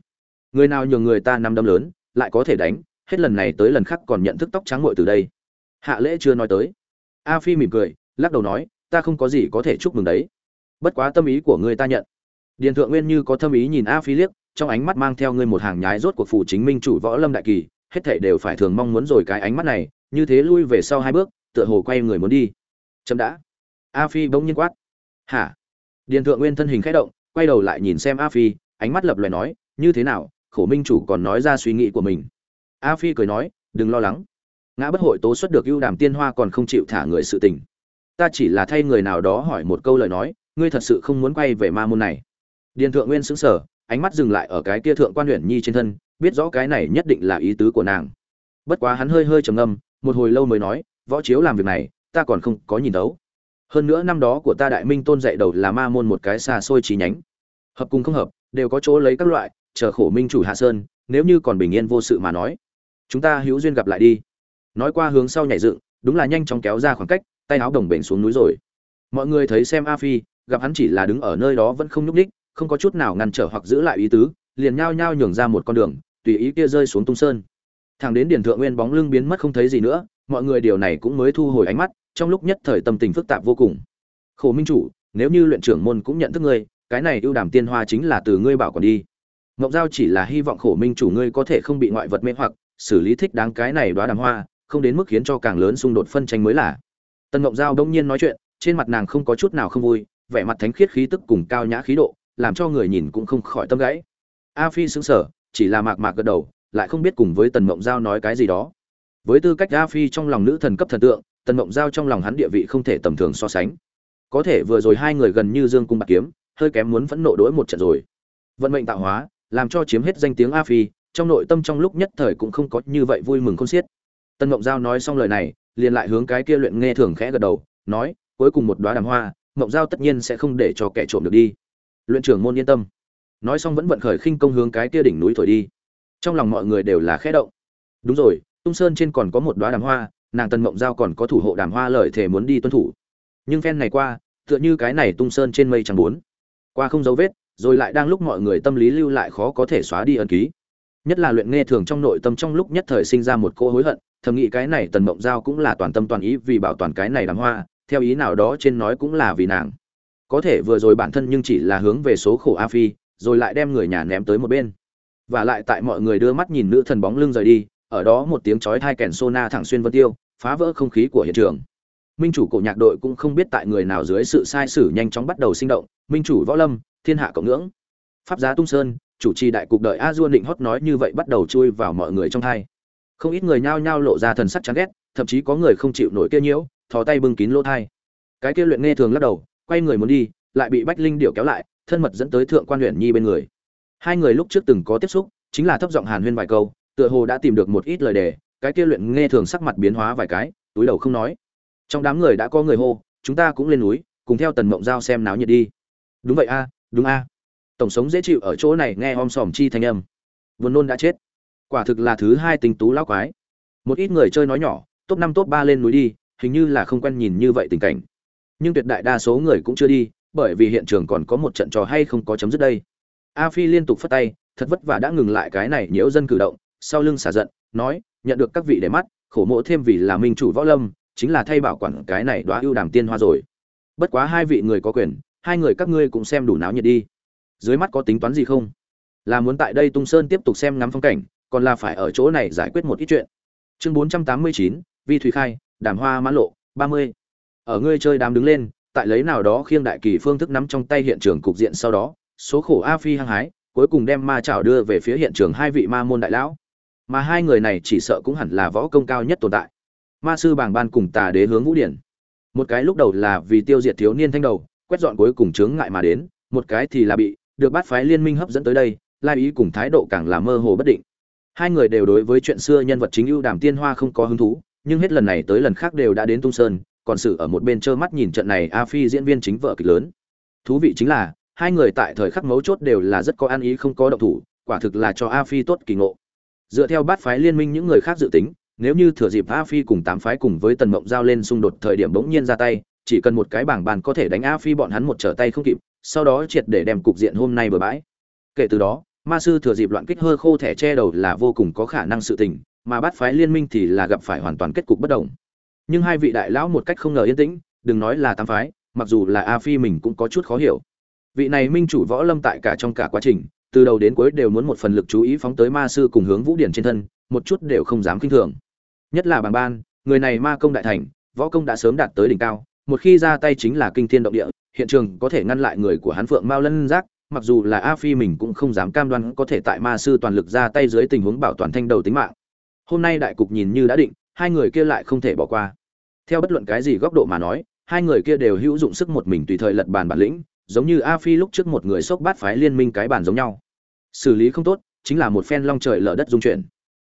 Người nào nhường người ta năm đâm lớn, lại có thể đánh, hết lần này tới lần khác còn nhận thức tóc trắng ngội từ đây. Hạ lễ chưa nói tới. A phi mỉm cười, lắc đầu nói ta không có gì có thể chúc mừng đấy. Bất quá tâm ý của ngươi ta nhận. Điền thượng nguyên như có tâm ý nhìn a phi liếc, trong ánh mắt mang theo ngươi một hàng nhái rốt cuộc phụ chính minh chủ võ lâm đại kỳ, hết thảy đều phải thường mong muốn rồi cái ánh mắt này, như thế lui về sau hai bước, tựa hồ quay người muốn đi. Chậm đã. A phi bỗng nhiên quát. Hả? Điền thượng nguyên thân hình khẽ động, quay đầu lại nhìn xem a phi, ánh mắt lập loè nói, như thế nào, khổ minh chủ còn nói ra suy nghĩ của mình. A phi cười nói, đừng lo lắng. Ngã bất hội tố xuất được ưu đàm tiên hoa còn không chịu thả người sự tình ta chỉ là thay người nào đó hỏi một câu lời nói, ngươi thật sự không muốn quay về ma môn này. Điền thượng nguyên sững sờ, ánh mắt dừng lại ở cái kia thượng quan huyện nhi trên thân, biết rõ cái này nhất định là ý tứ của nàng. Bất quá hắn hơi hơi trầm ngâm, một hồi lâu mới nói, võ chiếu làm việc này, ta còn không có nhìn đấu hơn nữa năm đó của ta đại minh tôn dạy đầu là ma môn một cái xa xôi trí nhánh. Hợp cùng không hợp, đều có chỗ lấy các loại, chờ khổ minh chủ hạ sơn, nếu như còn bình yên vô sự mà nói. Chúng ta hữu duyên gặp lại đi. Nói qua hướng sau nhảy dựng, đúng là nhanh chóng kéo ra khoảng cách tay áo đồng bền xuống núi rồi. Mọi người thấy xem a phi, gặp hắn chỉ là đứng ở nơi đó vẫn không nhúc ních không có chút nào ngăn trở hoặc giữ lại ý tứ, liền nhao nhao nhường ra một con đường, tùy ý kia rơi xuống tung sơn. Thằng đến điển thượng nguyên bóng lưng biến mất không thấy gì nữa, mọi người điều này cũng mới thu hồi ánh mắt, trong lúc nhất thời tâm tình phức tạp vô cùng. Khổ minh chủ, nếu như luyện trưởng môn cũng nhận thức ngươi, cái này ưu đàm tiên hoa chính là từ ngươi bảo còn đi. Ngọc giao chỉ là hy vọng khổ minh chủ ngươi có thể không bị ngoại vật mê hoặc, xử lý thích đáng cái này đoá đàm hoa, không đến mức khiến cho càng lớn xung đột phân tranh mới là tần ngộng giao đông nhiên nói chuyện, trên mặt nàng không có chút nào không vui, vẻ mặt thánh khiết khí tức cùng cao nhã khí độ, làm cho người nhìn cũng không khỏi tâm gãy. A phi xứng sở chỉ là mạc mạc gật đầu, lại không biết cùng với tần mộng giao nói cái gì đó. Với tư cách a phi trong lòng nữ thần cấp thần tượng, tần mộng giao trong lòng hắn địa vị không thể tầm thường so sánh. Có thể vừa rồi hai người gần như dương cung bạc kiếm, hơi kém muốn phẫn nộ đỗi một trận rồi. Vận mệnh tạo hóa, làm cho chiếm hết danh tiếng a phi, trong nội tâm trong lúc nhất thời cũng không có như vậy vui mừng không xiết. Tân mộng giao nói xong lời này liền lại hướng cái kia luyện nghe thường khẽ gật đầu, nói, cuối cùng một đoá đàm hoa, mộng giao tất nhiên sẽ không để cho kẻ trộm được đi. Luyện trưởng môn yên tâm. Nói xong vẫn vận khởi khinh công hướng cái kia đỉnh núi thổi đi. Trong lòng mọi người đều là khẽ động. Đúng rồi, tung sơn trên còn có một đoá đàm hoa, nàng tân mộng giao còn có thủ hộ đàm hoa lời thề muốn đi tuân thủ. Nhưng phen này qua, tựa như cái này tung sơn trên mây chẳng bốn qua không dấu vết, rồi lại đang lúc mọi người tâm lý lưu lại khó có thể xóa đi ân ký. Nhất là luyện nghe thường trong nội tâm trong lúc nhất thời sinh ra một cô hối hận thầm nghĩ cái này tần mộng giao cũng là toàn tâm toàn ý vì bảo toàn cái này đàm hoa, theo ý nào đó trên nói cũng là vì nàng. Có thể vừa rồi bản thân nhưng chỉ là hướng về số khổ a phi, rồi lại đem người nhà ném tới một bên. Và lại tại mọi người đưa mắt nhìn nữ thần bóng lưng rời đi, ở đó một tiếng chói thai kèn sona thẳng xuyên vân tiêu, phá vỡ không khí của hiện trường. Minh chủ cổ nhạc đội cũng không biết tại người nào dưới sự sai sử nhanh chóng bắt đầu sinh động, minh chủ võ lâm, thiên hạ cộng ngưỡng. Pháp giá tung sơn, chủ trì đại cục đợi a dua định hót nói như vậy bắt đầu chui vào mọi người trong thai không ít người nhao nhao lộ ra thần sắc chán ghét, thậm chí có người không chịu nổi kia nhiễu, thò tay bưng kín lỗ thai. Cái kia luyện nghe thường lắc đầu, quay người muốn đi, lại bị bách linh điệu kéo lại, thân mật dẫn tới thượng quan luyện nhi bên người. Hai người lúc trước từng có tiếp xúc, chính là thấp giọng hàn huyên vài câu, tựa hồ đã tìm được một ít lời đề, cái kia luyện nghe thường sắc mặt biến hóa vài cái, túi đầu không nói. Trong đám người đã có người hô, chúng ta cũng lên núi, cùng theo tần mộng giao xem náo nhiệt đi. Đúng vậy a, đúng a. Tổng sống dễ chịu ở chỗ này nghe om sòm chi thanh âm. Buồn nôn đã chết quả thực là thứ hai tình tú lão quái. Một ít người chơi nói nhỏ, top năm, top ba lên núi đi, hình như là không quen nhìn như vậy tình cảnh. Nhưng tuyệt đại đa số người cũng chưa đi, bởi vì hiện trường còn có một trận trò hay không có chấm dứt đây. A phi liên tục phất tay, thật vất vả đã ngừng lại cái này nhiễu dân cử động, sau lưng xả giận, nói, nhận được các vị để mắt, khổ mộ thêm vì là minh chủ võ lâm, chính là thay bảo quản cái này đoá ưu đàm tiên hoa rồi. Bất quá hai vị người có quyền, hai người các ngươi cũng xem đủ náo nhiệt đi. Dưới mắt có tính toán gì không? Là muốn tại đây tung sơn tiếp tục xem ngắm phong cảnh còn là phải ở chỗ này giải quyết một ít chuyện. Chương bốn trăm tám mươi chín, vi thủy khai, đàm hoa mãn lộ, ba mươi. Ở ngươi chơi đám đứng lên, tại lấy nào đó khiêng đại kỳ phương thức nắm trong tay hiện trường cục diện sau đó, số khổ a phi hăng hái, cuối cùng đem ma chảo đưa về phía hiện trường hai vị ma môn đại lão. Mà hai người này chỉ sợ cũng hẳn là võ công cao nhất tồn tại. Ma sư bàng ban cùng tà đế hướng vũ điển. Một cái lúc đầu là vì tiêu diệt thiếu niên thanh đầu, quét dọn cuối cùng chướng ngại mà đến, một cái thì là bị được bắt phái liên minh hấp dẫn tới đây, lai ý cùng thái độ càng là mơ hồ bất định hai người đều đối với chuyện xưa nhân vật chính ưu đàm tiên hoa không có hứng thú, nhưng hết lần này tới lần khác đều đã đến tung sơn, còn sự ở một bên trơ mắt nhìn trận này a phi diễn viên chính vợ kịch lớn. Thú vị chính là, hai người tại thời khắc mấu chốt đều là rất có ăn ý không có động thủ, quả thực là cho a phi tốt kỳ ngộ. Dựa theo bát phái liên minh những người khác dự tính, nếu như thừa dịp a phi cùng tám phái cùng với tần mộng giao lên xung đột thời điểm bỗng nhiên ra tay, chỉ cần một cái bảng bàn có thể đánh a phi bọn hắn một trở tay không kịp, sau đó triệt để đem cục diện hôm nay bừa bãi. Kể từ đó ma sư thừa dịp loạn kích hơ khô thẻ che đầu là vô cùng có khả năng sự tình, mà bát phái liên minh thì là gặp phải hoàn toàn kết cục bất đồng. Nhưng hai vị đại lão một cách không ngờ yên tĩnh, đừng nói là tam phái, mặc dù là a phi mình cũng có chút khó hiểu. Vị này minh chủ võ lâm tại cả trong cả quá trình, từ đầu đến cuối đều muốn một phần lực chú ý phóng tới ma sư cùng hướng vũ điển trên thân, một chút đều không dám kinh thường. Nhất là bàng ban, người này ma công đại thành, võ công đã sớm đạt tới đỉnh cao, một khi ra tay chính là kinh thiên động địa, hiện trường có thể ngăn lại người của hắn phượng mao lân giác mặc dù là a phi mình cũng không dám cam đoan có thể tại ma sư toàn lực ra tay dưới tình huống bảo toàn thanh đầu tính mạng. Hôm nay đại cục nhìn như đã định, hai người kia lại không thể bỏ qua. Theo bất luận cái gì góc độ mà nói, hai người kia đều hữu dụng sức một mình tùy thời lật bàn bản lĩnh, giống như a phi lúc trước một người sốc bát phái liên minh cái bàn giống nhau. Xử lý không tốt, chính là một phen long trời lở đất dung chuyển.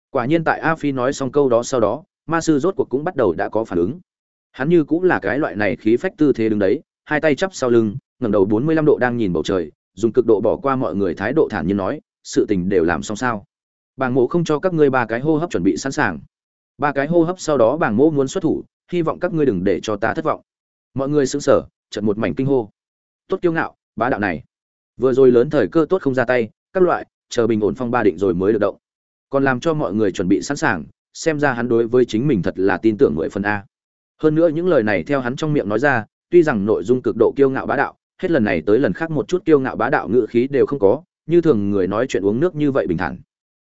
Quả nhiên tại a phi nói xong câu đó sau đó, ma sư rốt cuộc cũng bắt đầu đã có phản ứng. Hắn như cũng là cái loại này khí phách tư thế đứng đấy, hai tay chắp sau lưng, ngẩng đầu bốn mươi lăm độ đang nhìn bầu trời dùng cực độ bỏ qua mọi người thái độ thản nhiên nói, sự tình đều làm xong sao. Bàng mộ không cho các ngươi ba cái hô hấp chuẩn bị sẵn sàng. Ba cái hô hấp sau đó bàng mộ muốn xuất thủ, hy vọng các ngươi đừng để cho ta thất vọng. Mọi người sững sờ trận một mảnh kinh hô. Tốt kiêu ngạo, bá đạo này. Vừa rồi lớn thời cơ tốt không ra tay, các loại, chờ bình ổn phong ba định rồi mới được động. Còn làm cho mọi người chuẩn bị sẵn sàng, xem ra hắn đối với chính mình thật là tin tưởng mười phần a. Hơn nữa những lời này theo hắn trong miệng nói ra, tuy rằng nội dung cực độ kiêu ngạo bá đạo hết lần này tới lần khác một chút kiêu ngạo bá đạo ngự khí đều không có, như thường người nói chuyện uống nước như vậy bình thản.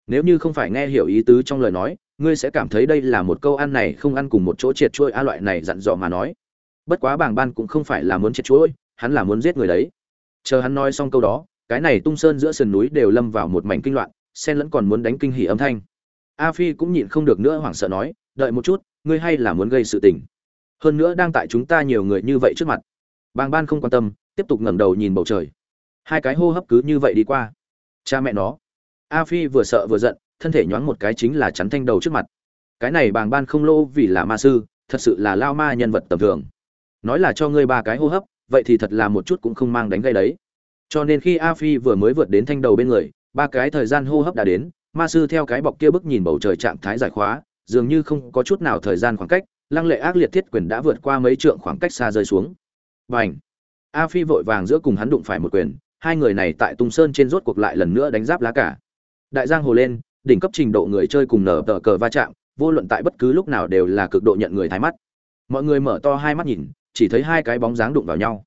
Nếu như không phải nghe hiểu ý tứ trong lời nói, ngươi sẽ cảm thấy đây là một câu ăn này không ăn cùng một chỗ triệt chuôi a loại này dặn dò mà nói. Bất quá bảng ban cũng không phải là muốn triệt chuôi hắn là muốn giết người đấy. Chờ hắn nói xong câu đó, cái này tung sơn giữa sườn núi đều lâm vào một mảnh kinh loạn sen lẫn còn muốn đánh kinh hỉ âm thanh. A phi cũng nhịn không được nữa hoảng sợ nói, đợi một chút, ngươi hay là muốn gây sự tình. Hơn nữa đang tại chúng ta nhiều người như vậy trước mặt bàng ban không quan tâm, tiếp tục ngẩng đầu nhìn bầu trời. Hai cái hô hấp cứ như vậy đi qua. Cha mẹ nó. A phi vừa sợ vừa giận, thân thể nhoáng một cái chính là chắn thanh đầu trước mặt. Cái này bàng ban không lô vì là ma sư, thật sự là lao ma nhân vật tầm thường. Nói là cho ngươi ba cái hô hấp, vậy thì thật là một chút cũng không mang đánh gây đấy. Cho nên khi a phi vừa mới vượt đến thanh đầu bên người, ba cái thời gian hô hấp đã đến, ma sư theo cái bọc kia bức nhìn bầu trời trạng thái giải khóa, dường như không có chút nào thời gian khoảng cách, lăng lệ ác liệt thiết quyền đã vượt qua mấy trượng khoảng cách xa rơi xuống và ảnh a phi vội vàng giữa cùng hắn đụng phải một quyền, hai người này tại tung sơn trên rốt cuộc lại lần nữa đánh giáp lá cả đại giang hồ lên, đỉnh cấp trình độ người chơi cùng nở tờ cờ va chạm, vô luận tại bất cứ lúc nào đều là cực độ nhận người thái mắt. Mọi người mở to hai mắt nhìn, chỉ thấy hai cái bóng dáng đụng vào nhau.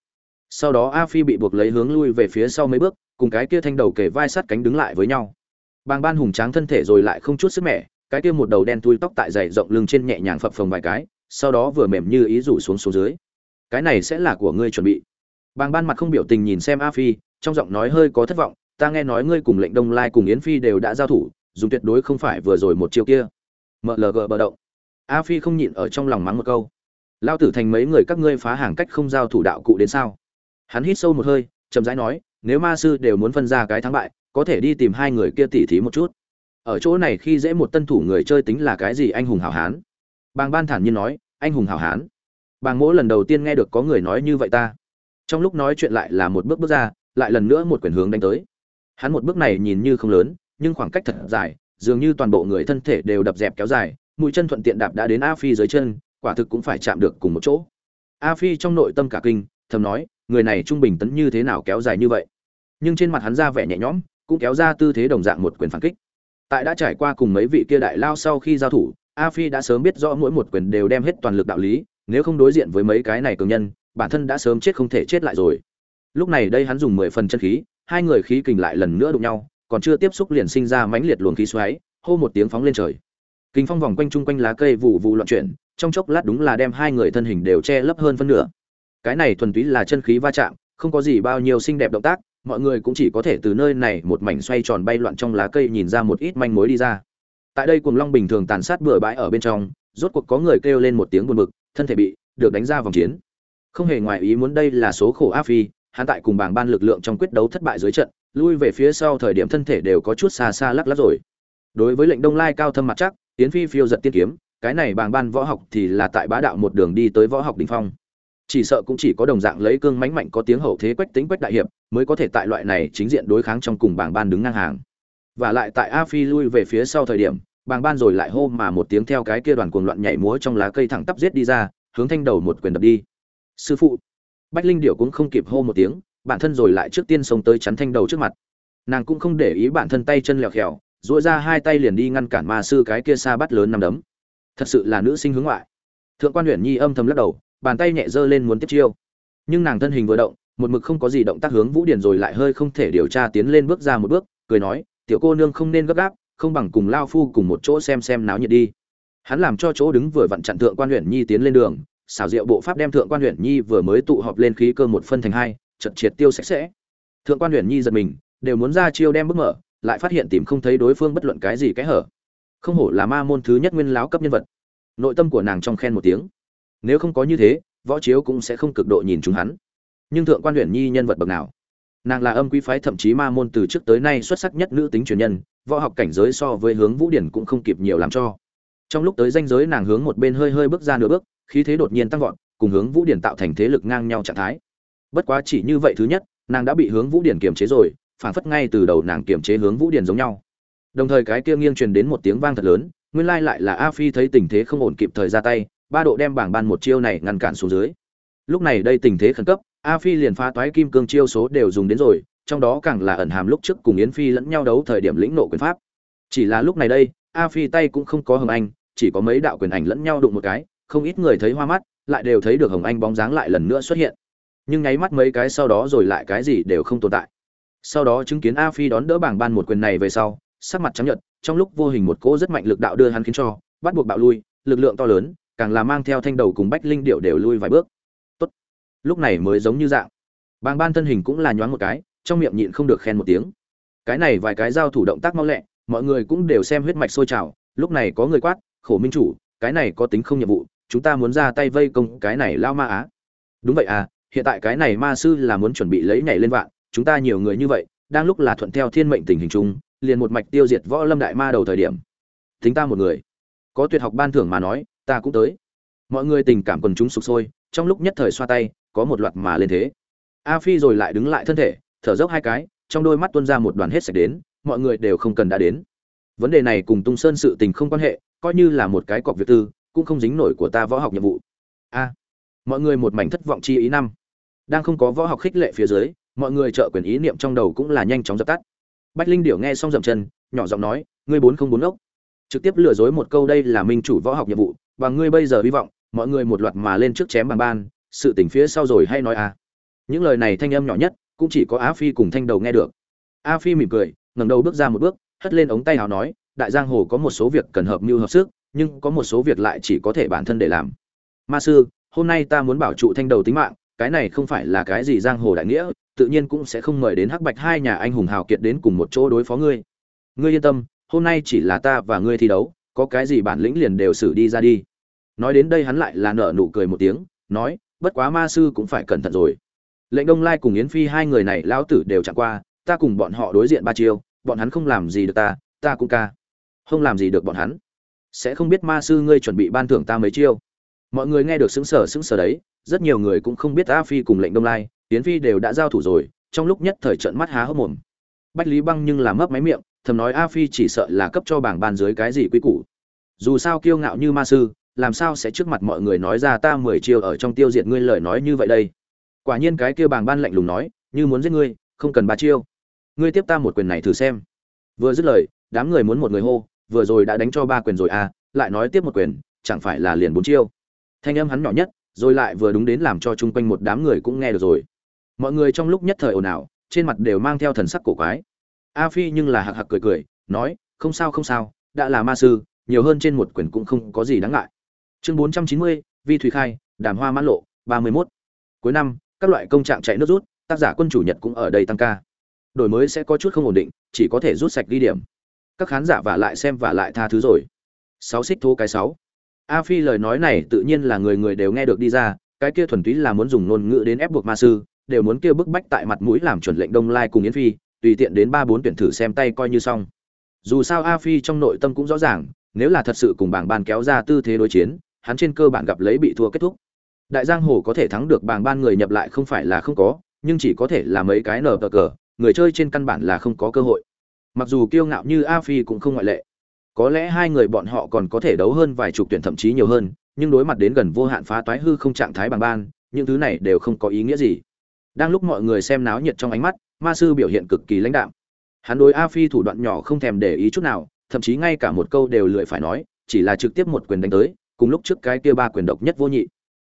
Sau đó a phi bị buộc lấy hướng lui về phía sau mấy bước, cùng cái kia thanh đầu kề vai sát cánh đứng lại với nhau. Bàng ban hùng tráng thân thể rồi lại không chút sức mẻ, cái kia một đầu đen tui tóc tại dày rộng lưng trên nhẹ nhàng phập phồng vài cái, sau đó vừa mềm như ý rủ xuống xuống dưới cái này sẽ là của ngươi chuẩn bị. Bàng ban mặt không biểu tình nhìn xem a phi, trong giọng nói hơi có thất vọng, ta nghe nói ngươi cùng lệnh đông lai cùng yến phi đều đã giao thủ, dùng tuyệt đối không phải vừa rồi một chiêu kia. Mlg bờ động. A phi không nhịn ở trong lòng mắng một câu. Lao tử thành mấy người các ngươi phá hàng cách không giao thủ đạo cụ đến sao? Hắn hít sâu một hơi, chậm rãi nói, nếu ma sư đều muốn phân ra cái thắng bại, có thể đi tìm hai người kia tỉ thí một chút. Ở chỗ này khi dễ một tân thủ người chơi tính là cái gì anh hùng hảo hán? Bàng ban thản nhiên nói, anh hùng hảo hán bàng mỗ lần đầu tiên nghe được có người nói như vậy ta. Trong lúc nói chuyện lại là một bước bước ra, lại lần nữa một quyển hướng đánh tới. Hắn một bước này nhìn như không lớn, nhưng khoảng cách thật dài, dường như toàn bộ người thân thể đều đập dẹp kéo dài, mũi chân thuận tiện đạp đã đến a phi dưới chân, quả thực cũng phải chạm được cùng một chỗ. A phi trong nội tâm cả kinh, thầm nói, người này trung bình tấn như thế nào kéo dài như vậy? Nhưng trên mặt hắn ra vẻ nhẹ nhõm, cũng kéo ra tư thế đồng dạng một quyền phản kích. Tại đã trải qua cùng mấy vị kia đại lao sau khi giao thủ, a phi đã sớm biết rõ mỗi một quyền đều đem hết toàn lực đạo lý nếu không đối diện với mấy cái này cường nhân, bản thân đã sớm chết không thể chết lại rồi. Lúc này đây hắn dùng mười phần chân khí, hai người khí kình lại lần nữa đụng nhau, còn chưa tiếp xúc liền sinh ra mãnh liệt luồng khí xoáy, hô một tiếng phóng lên trời. Kinh phong vòng quanh chung quanh lá cây vụ vụ loạn chuyển, trong chốc lát đúng là đem hai người thân hình đều che lấp hơn phân nửa. Cái này thuần túy là chân khí va chạm, không có gì bao nhiêu xinh đẹp động tác, mọi người cũng chỉ có thể từ nơi này một mảnh xoay tròn bay loạn trong lá cây nhìn ra một ít manh mối đi ra. Tại đây cuồng long bình thường tàn sát bừa bãi ở bên trong, rốt cuộc có người kêu lên một tiếng buồn bực thân thể bị, được đánh ra vòng chiến. Không hề ngoài ý muốn đây là số khổ áp phi, hắn tại cùng bảng ban lực lượng trong quyết đấu thất bại dưới trận, lui về phía sau thời điểm thân thể đều có chút xa xa lắc lắc rồi. Đối với lệnh đông lai cao thâm mặt chắc tiến phi phiêu giật tiên kiếm, cái này bảng ban võ học thì là tại bá đạo một đường đi tới võ học đỉnh phong. Chỉ sợ cũng chỉ có đồng dạng lấy cương mãnh mạnh có tiếng hậu thế quách tính quách đại hiệp, mới có thể tại loại này chính diện đối kháng trong cùng bảng ban đứng ngang hàng. Và lại tại a phi lui về phía sau thời điểm bàng ban rồi lại hô mà một tiếng theo cái kia đoàn cuồng loạn nhảy múa trong lá cây thẳng tắp giết đi ra, hướng thanh đầu một quyền đập đi. Sư phụ. Bách linh điệu cũng không kịp hô một tiếng, bản thân rồi lại trước tiên xông tới chắn thanh đầu trước mặt. Nàng cũng không để ý bản thân tay chân lèo khèo dỗi ra hai tay liền đi ngăn cản ma sư cái kia xa bắt lớn nằm đấm. Thật sự là nữ sinh hướng ngoại. Thượng quan huyện nhi âm thầm lắc đầu, bàn tay nhẹ giơ lên muốn tiếp chiêu. Nhưng nàng thân hình vừa động, một mực không có gì động tác hướng vũ điển rồi lại hơi không thể điều tra tiến lên bước ra một bước, cười nói, tiểu cô nương không nên gấp gáp không bằng cùng lao phu cùng một chỗ xem xem náo nhiệt đi. Hắn làm cho chỗ đứng vừa vặn chặn thượng quan huyện nhi tiến lên đường, xảo diệu bộ pháp đem thượng quan huyện nhi vừa mới tụ họp lên khí cơ một phân thành hai, chật triệt tiêu sạch sẽ. Thượng quan huyện nhi giật mình, đều muốn ra chiêu đem bước mở, lại phát hiện tìm không thấy đối phương bất luận cái gì cái hở. Không hổ là ma môn thứ nhất nguyên láo cấp nhân vật. Nội tâm của nàng trong khen một tiếng. Nếu không có như thế, võ chiếu cũng sẽ không cực độ nhìn chúng hắn. Nhưng thượng quan huyện nhi nhân vật bậc nào? Nàng là âm quý phái thậm chí ma môn từ trước tới nay xuất sắc nhất nữ tính truyền nhân, võ học cảnh giới so với hướng vũ điển cũng không kịp nhiều làm cho. Trong lúc tới danh giới nàng hướng một bên hơi hơi bước ra nửa bước, khí thế đột nhiên tăng vọt, cùng hướng vũ điển tạo thành thế lực ngang nhau trạng thái. Bất quá chỉ như vậy thứ nhất, nàng đã bị hướng vũ điển kiềm chế rồi, phản phất ngay từ đầu nàng kiềm chế hướng vũ điển giống nhau. Đồng thời cái kia nghiêng truyền đến một tiếng vang thật lớn, nguyên lai lại là a phi thấy tình thế không ổn kịp thời ra tay, ba độ đem bảng ban một chiêu này ngăn cản xuống dưới. Lúc này đây tình thế khẩn cấp a phi liền phá toái kim cương chiêu số đều dùng đến rồi, trong đó càng là ẩn hàm lúc trước cùng yến phi lẫn nhau đấu thời điểm lĩnh nộ quyền pháp. Chỉ là lúc này đây, a phi tay cũng không có hồng anh, chỉ có mấy đạo quyền ảnh lẫn nhau đụng một cái, không ít người thấy hoa mắt, lại đều thấy được hồng anh bóng dáng lại lần nữa xuất hiện. Nhưng nháy mắt mấy cái sau đó rồi lại cái gì đều không tồn tại. Sau đó chứng kiến a phi đón đỡ bảng ban một quyền này về sau, sắc mặt trắng nhợt, trong lúc vô hình một cỗ rất mạnh lực đạo đưa hắn khiến cho, bắt buộc bạo lui, lực lượng to lớn, càng là mang theo thanh đầu cùng bách linh điệu đều lui vài bước lúc này mới giống như dạng. Bàng ban thân hình cũng là nhoáng một cái, trong miệng nhịn không được khen một tiếng. Cái này vài cái giao thủ động tác mau lẹ, mọi người cũng đều xem huyết mạch sôi trào, lúc này có người quát, khổ minh chủ, cái này có tính không nhiệm vụ, chúng ta muốn ra tay vây công cái này lao ma á. Đúng vậy à hiện tại cái này ma sư là muốn chuẩn bị lấy nhảy lên vạn, chúng ta nhiều người như vậy, đang lúc là thuận theo thiên mệnh tình hình chung, liền một mạch tiêu diệt võ lâm đại ma đầu thời điểm. Tính ta một người. Có tuyệt học ban thưởng mà nói, ta cũng tới. Mọi người tình cảm quần chúng sụp sôi, trong lúc nhất thời xoa tay có một loạt mà lên thế. A phi rồi lại đứng lại thân thể, thở dốc hai cái, trong đôi mắt tuôn ra một đoàn hết sạch đến, mọi người đều không cần đã đến. Vấn đề này cùng tung sơn sự tình không quan hệ, coi như là một cái cọc việc tư, cũng không dính nổi của ta võ học nhiệm vụ. A. Mọi người một mảnh thất vọng chi ý năm. Đang không có võ học khích lệ phía dưới, mọi người trợ quyền ý niệm trong đầu cũng là nhanh chóng dập tắt. Bách linh điểu nghe xong dậm chân, nhỏ giọng nói, ngươi bốn không bốn ốc. Trực tiếp lừa dối một câu, đây là minh chủ võ học nhiệm vụ, và ngươi bây giờ hy vọng, mọi người một loạt mà lên trước chém bằng ban sự tình phía sau rồi hay nói à? Những lời này thanh âm nhỏ nhất, cũng chỉ có á phi cùng thanh đầu nghe được. A phi mỉm cười, ngẩng đầu bước ra một bước, hất lên ống tay hào nói, đại giang hồ có một số việc cần hợp mưu hợp sức, nhưng có một số việc lại chỉ có thể bản thân để làm. Ma sư, hôm nay ta muốn bảo trụ thanh đầu tính mạng, cái này không phải là cái gì giang hồ đại nghĩa, tự nhiên cũng sẽ không mời đến hắc bạch hai nhà anh hùng hào kiệt đến cùng một chỗ đối phó ngươi. Ngươi yên tâm, hôm nay chỉ là ta và ngươi thi đấu, có cái gì bản lĩnh liền đều xử đi ra đi. Nói đến đây hắn lại là nở nụ cười một tiếng, nói bất quá ma sư cũng phải cẩn thận rồi. Lệnh đông lai cùng yến phi hai người này lão tử đều chẳng qua, ta cùng bọn họ đối diện ba chiêu, bọn hắn không làm gì được ta ta cũng ca. Không làm gì được bọn hắn. Sẽ không biết ma sư ngươi chuẩn bị ban thưởng ta mấy chiêu. Mọi người nghe được xứng sở xứng sở đấy, rất nhiều người cũng không biết a phi cùng lệnh đông lai, yến phi đều đã giao thủ rồi, trong lúc nhất thời trận mắt há hốc mồm. Bách lý băng nhưng làm mấp máy miệng, thầm nói a phi chỉ sợ là cấp cho bảng bàn dưới cái gì quý củ. Dù sao kiêu ngạo như ma sư làm sao sẽ trước mặt mọi người nói ra ta mười chiêu ở trong tiêu diệt ngươi lời nói như vậy đây? Quả nhiên cái kia bàng ban lạnh lùng nói, như muốn giết ngươi, không cần ba chiêu. Ngươi tiếp ta một quyền này thử xem. Vừa dứt lời, đám người muốn một người hô, vừa rồi đã đánh cho ba quyền rồi à lại nói tiếp một quyền, chẳng phải là liền bốn chiêu. Thanh âm hắn nhỏ nhất, rồi lại vừa đúng đến làm cho chung quanh một đám người cũng nghe được rồi. Mọi người trong lúc nhất thời ồn ào, trên mặt đều mang theo thần sắc cổ quái. A phi nhưng là hạc hạc cười cười, nói, không sao không sao, đã là ma sư, nhiều hơn trên một quyền cũng không có gì đáng ngại chương bốn trăm chín mươi, vi thủy khai, đàm hoa mãn lộ, ba mươi 31. cuối năm, các loại công trạng chạy nước rút, tác giả quân chủ nhật cũng ở đây tăng ca. Đổi mới sẽ có chút không ổn định, chỉ có thể rút sạch ghi điểm. Các khán giả vả lại xem và lại tha thứ rồi. Sáu xích thô cái sáu. A phi lời nói này tự nhiên là người người đều nghe được đi ra, cái kia thuần túy là muốn dùng ngôn ngữ đến ép buộc ma sư, đều muốn kêu bức bách tại mặt mũi làm chuẩn lệnh đông lai cùng yến phi, tùy tiện đến ba bốn tuyển thử xem tay coi như xong. Dù sao a phi trong nội tâm cũng rõ ràng, nếu là thật sự cùng bảng ban kéo ra tư thế đối chiến hắn trên cơ bản gặp lấy bị thua kết thúc. Đại giang hồ có thể thắng được bảng ban người nhập lại không phải là không có, nhưng chỉ có thể là mấy cái nở cờ cờ, người chơi trên căn bản là không có cơ hội. Mặc dù kiêu ngạo như a phi cũng không ngoại lệ. Có lẽ hai người bọn họ còn có thể đấu hơn vài chục tuyển thậm chí nhiều hơn, nhưng đối mặt đến gần vô hạn phá toái hư không trạng thái bằng ban, những thứ này đều không có ý nghĩa gì. Đang lúc mọi người xem náo nhiệt trong ánh mắt, ma sư biểu hiện cực kỳ lãnh đạm. Hắn đối a phi thủ đoạn nhỏ không thèm để ý chút nào, thậm chí ngay cả một câu đều lười phải nói, chỉ là trực tiếp một quyền đánh tới cùng lúc trước cái kia ba quyền độc nhất vô nhị.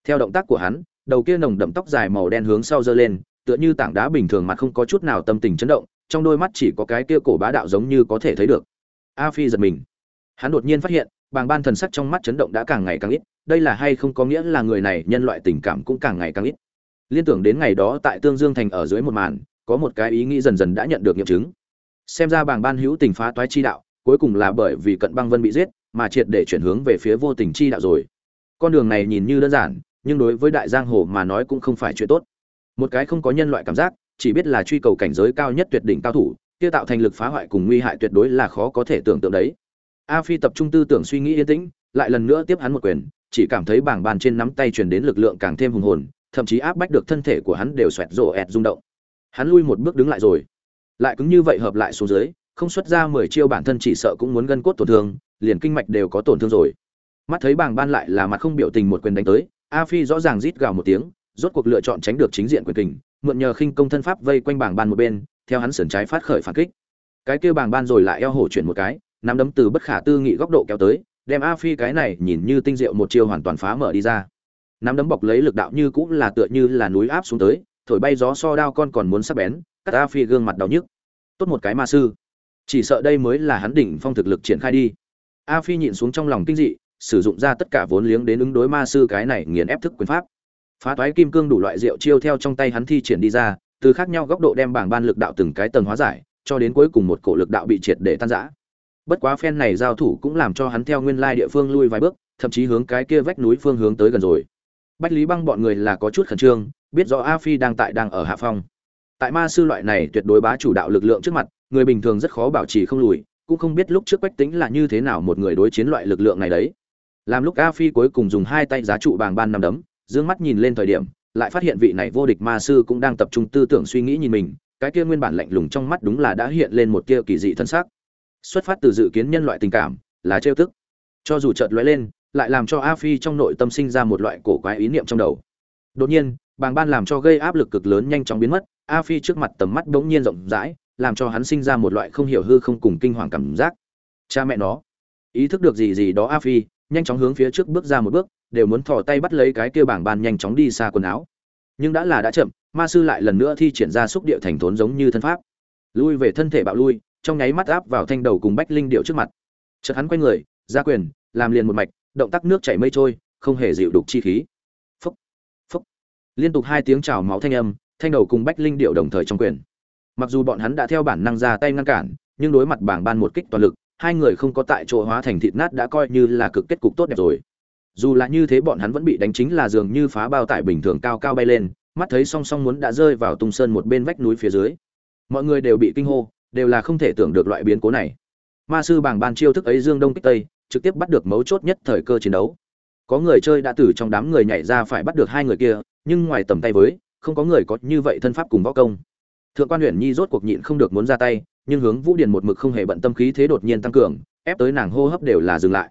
Theo động tác của hắn, đầu kia nồng đậm tóc dài màu đen hướng sau giơ lên, tựa như tảng đá bình thường mà không có chút nào tâm tình chấn động, trong đôi mắt chỉ có cái kia cổ bá đạo giống như có thể thấy được. A phi giật mình. Hắn đột nhiên phát hiện, bàng ban thần sắc trong mắt chấn động đã càng ngày càng ít, đây là hay không có nghĩa là người này nhân loại tình cảm cũng càng ngày càng ít. Liên tưởng đến ngày đó tại tương dương thành ở dưới một màn, có một cái ý nghĩ dần dần đã nhận được nghiệm chứng. Xem ra bàng ban hữu tình phá toái chi đạo, cuối cùng là bởi vì cận băng vân bị giết mà triệt để chuyển hướng về phía vô tình chi đạo rồi. Con đường này nhìn như đơn giản, nhưng đối với đại giang hồ mà nói cũng không phải chuyện tốt. Một cái không có nhân loại cảm giác, chỉ biết là truy cầu cảnh giới cao nhất tuyệt đỉnh cao thủ, kia tạo thành lực phá hoại cùng nguy hại tuyệt đối là khó có thể tưởng tượng đấy. A phi tập trung tư tưởng suy nghĩ yên tĩnh, lại lần nữa tiếp hắn một quyền, chỉ cảm thấy bảng bàn trên nắm tay truyền đến lực lượng càng thêm hùng hồn, thậm chí áp bách được thân thể của hắn đều xoẹt rổ ẹt rung động. Hắn lui một bước đứng lại rồi. Lại cứng như vậy hợp lại xuống dưới, không xuất ra mười chiêu bản thân chỉ sợ cũng muốn gân cốt tổn thương liền kinh mạch đều có tổn thương rồi. Mắt thấy Bàng ban lại là mặt không biểu tình một quyền đánh tới, a phi rõ ràng rít gào một tiếng, rốt cuộc lựa chọn tránh được chính diện quyền kình, mượn nhờ khinh công thân pháp vây quanh bảng ban một bên, theo hắn sườn trái phát khởi phản kích. Cái kia bảng ban rồi lại eo hổ chuyển một cái, nắm đấm từ bất khả tư nghị góc độ kéo tới, đem a phi cái này nhìn như tinh diệu một chiêu hoàn toàn phá mở đi ra. Nắm đấm bọc lấy lực đạo như cũng là tựa như là núi áp xuống tới, thổi bay gió so đao con còn muốn sắc bén, cắt a phi gương mặt đau nhức. Tốt một cái ma sư. Chỉ sợ đây mới là hắn đỉnh phong thực lực triển khai đi a phi nhịn xuống trong lòng kinh dị, sử dụng ra tất cả vốn liếng đến ứng đối ma sư cái này nghiền ép thức quyền pháp. Phá toái kim cương đủ loại rượu chiêu theo trong tay hắn thi triển đi ra, từ khác nhau góc độ đem bảng ban lực đạo từng cái tầng hóa giải, cho đến cuối cùng một cổ lực đạo bị triệt để tan rã. Bất quá phen này giao thủ cũng làm cho hắn theo nguyên lai địa phương lui vài bước, thậm chí hướng cái kia vách núi phương hướng tới gần rồi. Bách lý băng bọn người là có chút khẩn trương, biết rõ a phi đang tại đang ở hạ phong. Tại ma sư loại này tuyệt đối bá chủ đạo lực lượng trước mặt, người bình thường rất khó bảo trì không lùi cũng không biết lúc trước quách tính là như thế nào một người đối chiến loại lực lượng này đấy. Làm lúc a phi cuối cùng dùng hai tay giá trụ bàng ban nằm đấm, dương mắt nhìn lên thời điểm, lại phát hiện vị này vô địch ma sư cũng đang tập trung tư tưởng suy nghĩ nhìn mình, cái kia nguyên bản lạnh lùng trong mắt đúng là đã hiện lên một kia kỳ dị thân xác xuất phát từ dự kiến nhân loại tình cảm, là trêu tức. Cho dù chợt lóe lên, lại làm cho a phi trong nội tâm sinh ra một loại cổ quái ý niệm trong đầu. Đột nhiên, bàng ban làm cho gây áp lực cực lớn nhanh chóng biến mất, a phi trước mặt tầm mắt bỗng nhiên rộng rãi làm cho hắn sinh ra một loại không hiểu hư không cùng kinh hoàng cảm giác. Cha mẹ nó, ý thức được gì gì đó a phi, nhanh chóng hướng phía trước bước ra một bước, đều muốn thò tay bắt lấy cái kia bảng bàn nhanh chóng đi xa quần áo. Nhưng đã là đã chậm, ma sư lại lần nữa thi triển ra xúc địa thành thốn giống như thân pháp. Lui về thân thể bạo lui, trong nháy mắt áp vào thanh đầu cùng bách linh điệu trước mặt. Chợt hắn quay người, ra quyền, làm liền một mạch, động tác nước chảy mây trôi, không hề dịu đục chi khí. Phúc phúc. Liên tục hai tiếng chào máu thanh âm, thanh đầu cùng bách linh điệu đồng thời trong quyền mặc dù bọn hắn đã theo bản năng ra tay ngăn cản, nhưng đối mặt bảng ban một kích toàn lực, hai người không có tại chỗ hóa thành thịt nát đã coi như là cực kết cục tốt đẹp rồi. Dù là như thế bọn hắn vẫn bị đánh chính là dường như phá bao tải bình thường cao cao bay lên, mắt thấy song song muốn đã rơi vào tung sơn một bên vách núi phía dưới. Mọi người đều bị kinh hô, đều là không thể tưởng được loại biến cố này. Ma sư bảng ban chiêu thức ấy dương đông kích tây, trực tiếp bắt được mấu chốt nhất thời cơ chiến đấu. Có người chơi đã từ trong đám người nhảy ra phải bắt được hai người kia, nhưng ngoài tầm tay với, không có người có như vậy thân pháp cùng võ công thượng quan huyện nhi rốt cuộc nhịn không được muốn ra tay, nhưng hướng vũ điền một mực không hề bận tâm khí thế đột nhiên tăng cường, ép tới nàng hô hấp đều là dừng lại.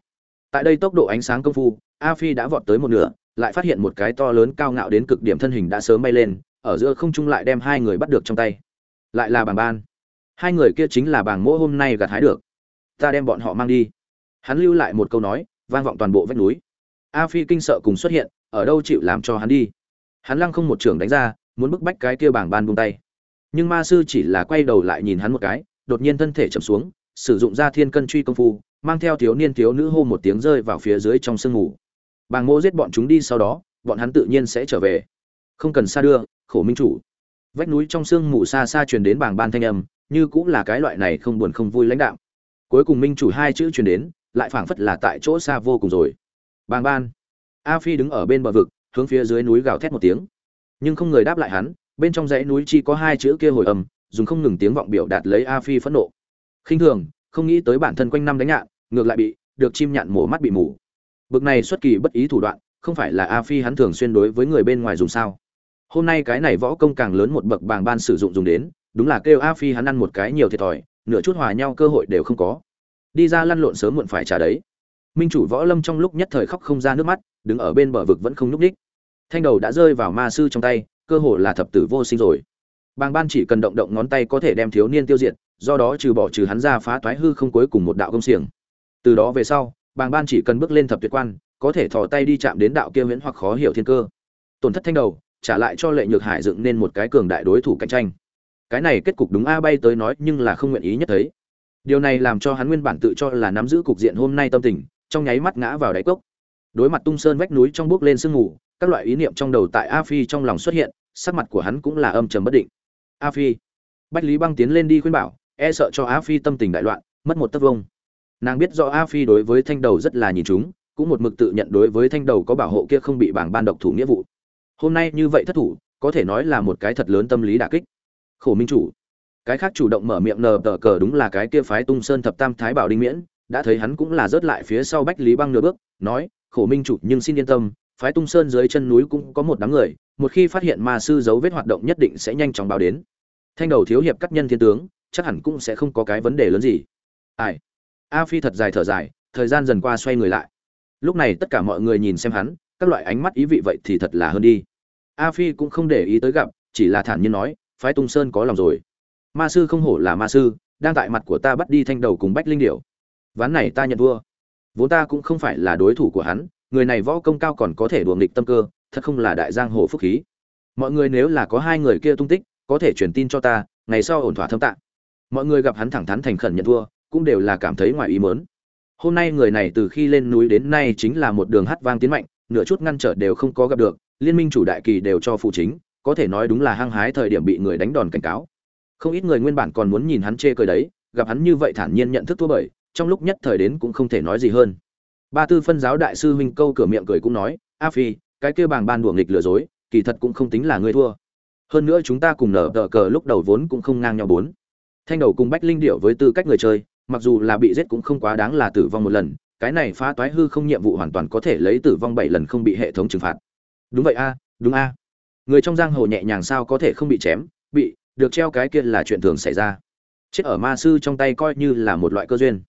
Tại đây tốc độ ánh sáng công phu, a phi đã vọt tới một nửa, lại phát hiện một cái to lớn cao ngạo đến cực điểm thân hình đã sớm bay lên, ở giữa không trung lại đem hai người bắt được trong tay. Lại là bàng ban. Hai người kia chính là bàng mỗ hôm nay gặt hái được. Ta đem bọn họ mang đi. Hắn lưu lại một câu nói, vang vọng toàn bộ vách núi. A phi kinh sợ cùng xuất hiện, ở đâu chịu làm cho hắn đi? Hắn lăng không một trường đánh ra, muốn bức bách cái kia bảng ban buông tay nhưng ma sư chỉ là quay đầu lại nhìn hắn một cái, đột nhiên thân thể chậm xuống, sử dụng ra thiên cân truy công phu, mang theo thiếu niên thiếu nữ hô một tiếng rơi vào phía dưới trong sương ngủ bàng mô giết bọn chúng đi sau đó, bọn hắn tự nhiên sẽ trở về. Không cần xa đưa, khổ minh chủ. Vách núi trong sương mù xa xa truyền đến bảng ban thanh âm, như cũng là cái loại này không buồn không vui lãnh đạo cuối cùng minh chủ hai chữ truyền đến, lại phảng phất là tại chỗ xa vô cùng rồi. Bàng ban. A phi đứng ở bên bờ vực, hướng phía dưới núi gào thét một tiếng. Nhưng không người đáp lại hắn bên trong dãy núi chi có hai chữ kia hồi âm, dùng không ngừng tiếng vọng biểu đạt lấy a phi phẫn nộ. Khinh thường, không nghĩ tới bản thân quanh năm đánh nhạn, ngược lại bị, được chim nhạn mổ mắt bị mù. Bực này xuất kỳ bất ý thủ đoạn, không phải là a phi hắn thường xuyên đối với người bên ngoài dùng sao? Hôm nay cái này võ công càng lớn một bậc bàng ban sử dụng dùng đến, đúng là kêu a phi hắn ăn một cái nhiều thiệt thòi, nửa chút hòa nhau cơ hội đều không có. Đi ra lăn lộn sớm muộn phải trả đấy. Minh chủ võ lâm trong lúc nhất thời khóc không ra nước mắt, đứng ở bên bờ vực vẫn không nhúc ních thanh đầu đã rơi vào ma sư trong tay cơ hồ là thập tử vô sinh rồi. Bàng ban chỉ cần động động ngón tay có thể đem thiếu niên tiêu diệt do đó trừ bỏ trừ hắn ra phá toái hư không cuối cùng một đạo công xiềng. Từ đó về sau bàng ban chỉ cần bước lên thập tuyệt quan có thể thò tay đi chạm đến đạo kia miễn hoặc khó hiểu thiên cơ. Tổn thất thanh đầu trả lại cho lệ nhược hải dựng nên một cái cường đại đối thủ cạnh tranh. Cái này kết cục đúng a bay tới nói nhưng là không nguyện ý nhất thấy. Điều này làm cho hắn nguyên bản tự cho là nắm giữ cục diện hôm nay tâm tình trong nháy mắt ngã vào đáy cốc. Đối mặt tung sơn vách núi trong bước lên sương ngủ, các loại ý niệm trong đầu tại a phi trong lòng xuất hiện sắc mặt của hắn cũng là âm trầm bất định. A phi. Bách lý băng tiến lên đi khuyên bảo e sợ cho a phi tâm tình đại loạn, mất một tấc vông. Nàng biết rõ a phi đối với thanh đầu rất là nhìn chúng, cũng một mực tự nhận đối với thanh đầu có bảo hộ kia không bị bảng ban độc thủ nghĩa vụ. Hôm nay như vậy thất thủ, có thể nói là một cái thật lớn tâm lý đả kích. Khổ minh chủ. Cái khác chủ động mở miệng nờ tờ cờ đúng là cái kia phái tung sơn thập tam thái bảo đinh miễn, đã thấy hắn cũng là rớt lại phía sau bách lý băng nửa bước, nói, khổ minh chủ, nhưng xin yên tâm phái tung sơn dưới chân núi cũng có một đám người một khi phát hiện ma sư dấu vết hoạt động nhất định sẽ nhanh chóng báo đến. Thanh đầu thiếu hiệp cắt nhân thiên tướng chắc hẳn cũng sẽ không có cái vấn đề lớn gì. Ai? A phi thật dài thở dài thời gian dần qua xoay người lại. Lúc này tất cả mọi người nhìn xem hắn các loại ánh mắt ý vị vậy thì thật là hơn đi. A phi cũng không để ý tới gặp chỉ là thản nhiên nói phái tung sơn có lòng rồi. Ma sư không hổ là ma sư đang tại mặt của ta bắt đi thanh đầu cùng bách linh điểu. Ván này ta nhận vua, vốn ta cũng không phải là đối thủ của hắn người này võ công cao còn có thể đùa nghịch tâm cơ, thật không là đại giang hồ phúc khí. Mọi người nếu là có hai người kia tung tích, có thể truyền tin cho ta, ngày sau ổn thỏa thâm tạng. Mọi người gặp hắn thẳng thắn thành khẩn nhận thua, cũng đều là cảm thấy ngoài ý mớn hôm nay người này từ khi lên núi đến nay chính là một đường hát vang tiến mạnh, nửa chút ngăn trở đều không có gặp được, liên minh chủ đại kỳ đều cho phụ chính, có thể nói đúng là hăng hái thời điểm bị người đánh đòn cảnh cáo. Không ít người nguyên bản còn muốn nhìn hắn chê cười đấy, gặp hắn như vậy thản nhiên nhận thức thua bởi, trong lúc nhất thời đến cũng không thể nói gì hơn ba tư phân giáo đại sư huynh câu cửa miệng cười cũng nói, a phi, cái kia bàng ban đùa nghịch lừa dối, kỳ thật cũng không tính là ngươi thua. Hơn nữa chúng ta cùng nở tờ cờ lúc đầu vốn cũng không ngang nhau bốn. Thanh đầu cùng bách linh điệu với tư cách người chơi, mặc dù là bị giết cũng không quá đáng là tử vong một lần, cái này phá toái hư không nhiệm vụ hoàn toàn có thể lấy tử vong bảy lần không bị hệ thống trừng phạt. Đúng vậy a, đúng a. Người trong giang hồ nhẹ nhàng sao có thể không bị chém, bị, được treo cái kia là chuyện thường xảy ra. Chết ở ma sư trong tay coi như là một loại cơ duyên.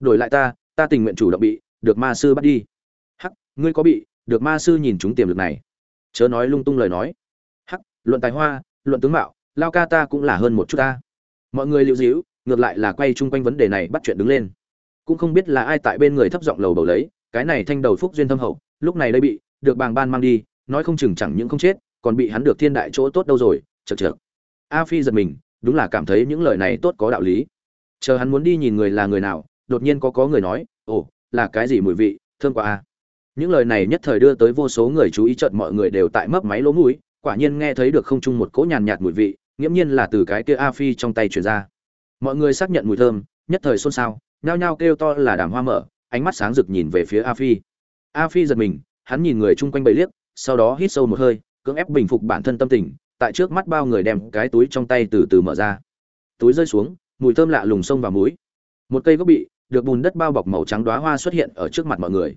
Đổi lại ta ta tình nguyện chủ động bị được ma sư bắt đi. Hắc, ngươi có bị được ma sư nhìn chúng tiềm lực này? Chớ nói lung tung lời nói. Hắc, luận tài hoa, luận tướng mạo, lao ca ta cũng là hơn một chút ta. Mọi người lưu dĩu ngược lại là quay chung quanh vấn đề này bắt chuyện đứng lên. Cũng không biết là ai tại bên người thấp giọng lầu bầu lấy, cái này thanh đầu phúc duyên thâm hậu, lúc này đây bị được bàng ban mang đi, nói không chừng chẳng những không chết, còn bị hắn được thiên đại chỗ tốt đâu rồi chật chật a phi giật mình, đúng là cảm thấy những lời này tốt có đạo lý. Chờ hắn muốn đi nhìn người là người nào, đột nhiên có có người nói, ồ là cái gì mùi vị, thơm quá a những lời này nhất thời đưa tới vô số người chú ý trận mọi người đều tại mấp máy lỗ mũi, quả nhiên nghe thấy được không chung một cỗ nhàn nhạt mùi vị, nghiễm nhiên là từ cái kia a phi trong tay truyền ra. Mọi người xác nhận mùi thơm, nhất thời xôn xao, nhao nhao kêu to là đàm hoa mở, ánh mắt sáng rực nhìn về phía a phi. A phi giật mình, hắn nhìn người chung quanh bầy liếc, sau đó hít sâu một hơi, cưỡng ép bình phục bản thân tâm tình, tại trước mắt bao người đem cái túi trong tay từ từ mở ra. Túi rơi xuống, mùi thơm lạ lùng sông vào mũi. Một cây gốc bị được bùn đất bao bọc màu trắng đóa hoa xuất hiện ở trước mặt mọi người.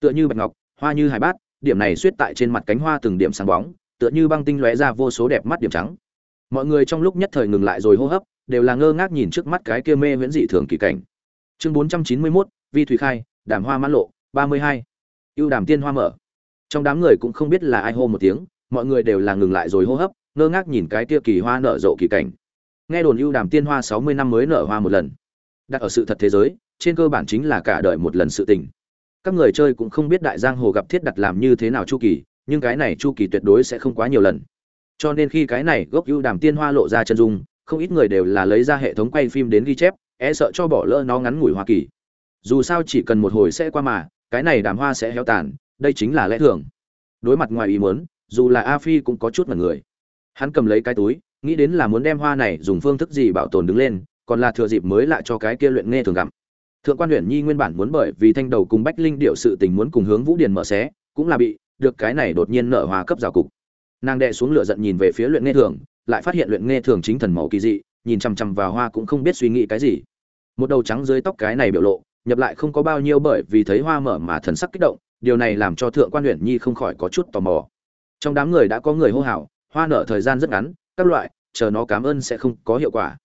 Tựa như bạch ngọc hoa như hải bát điểm này xuyết tại trên mặt cánh hoa từng điểm sáng bóng tựa như băng tinh lóe ra vô số đẹp mắt điểm trắng. Mọi người trong lúc nhất thời ngừng lại rồi hô hấp đều là ngơ ngác nhìn trước mắt cái kia mê huyễn dị thường kỳ cảnh. Chương 491, vi thủy khai đàm hoa mãn lộ 32. ưu đàm tiên hoa mở. Trong đám người cũng không biết là ai hô một tiếng mọi người đều là ngừng lại rồi hô hấp ngơ ngác nhìn cái kia kỳ hoa nở rộ kỳ cảnh. Nghe đồn ưu đàm tiên hoa 60 năm mới nở hoa một lần. Đặt ở sự thật thế giới trên cơ bản chính là cả đời một lần sự tình. Các người chơi cũng không biết đại giang hồ gặp thiết đặt làm như thế nào chu kỳ, nhưng cái này chu kỳ tuyệt đối sẽ không quá nhiều lần. Cho nên khi cái này gốc ưu đàm tiên hoa lộ ra chân dung, không ít người đều là lấy ra hệ thống quay phim đến ghi chép e sợ cho bỏ lỡ nó ngắn ngủi hoa kỳ. Dù sao chỉ cần một hồi sẽ qua mà, cái này đàm hoa sẽ héo tàn, đây chính là lẽ thường. Đối mặt ngoài ý muốn, dù là a phi cũng có chút mật người. Hắn cầm lấy cái túi, nghĩ đến là muốn đem hoa này dùng phương thức gì bảo tồn đứng lên, còn là thừa dịp mới lại cho cái kia luyện nghe thường gặm thượng quan huyện nhi nguyên bản muốn bởi vì thanh đầu cùng bách linh điệu sự tình muốn cùng hướng vũ điền mở xé, cũng là bị, được cái này đột nhiên nở hoa cấp rào cục. Nàng đệ xuống lửa giận nhìn về phía luyện nghe thường, lại phát hiện luyện nghe thường chính thần màu kỳ dị, nhìn chằm chằm vào hoa cũng không biết suy nghĩ cái gì. Một đầu trắng dưới tóc cái này biểu lộ, nhập lại không có bao nhiêu bởi vì thấy hoa mở mà thần sắc kích động, điều này làm cho thượng quan huyện nhi không khỏi có chút tò mò. Trong đám người đã có người hô hào, hoa nở thời gian rất ngắn, các loại, chờ nó cảm ơn sẽ không có hiệu quả.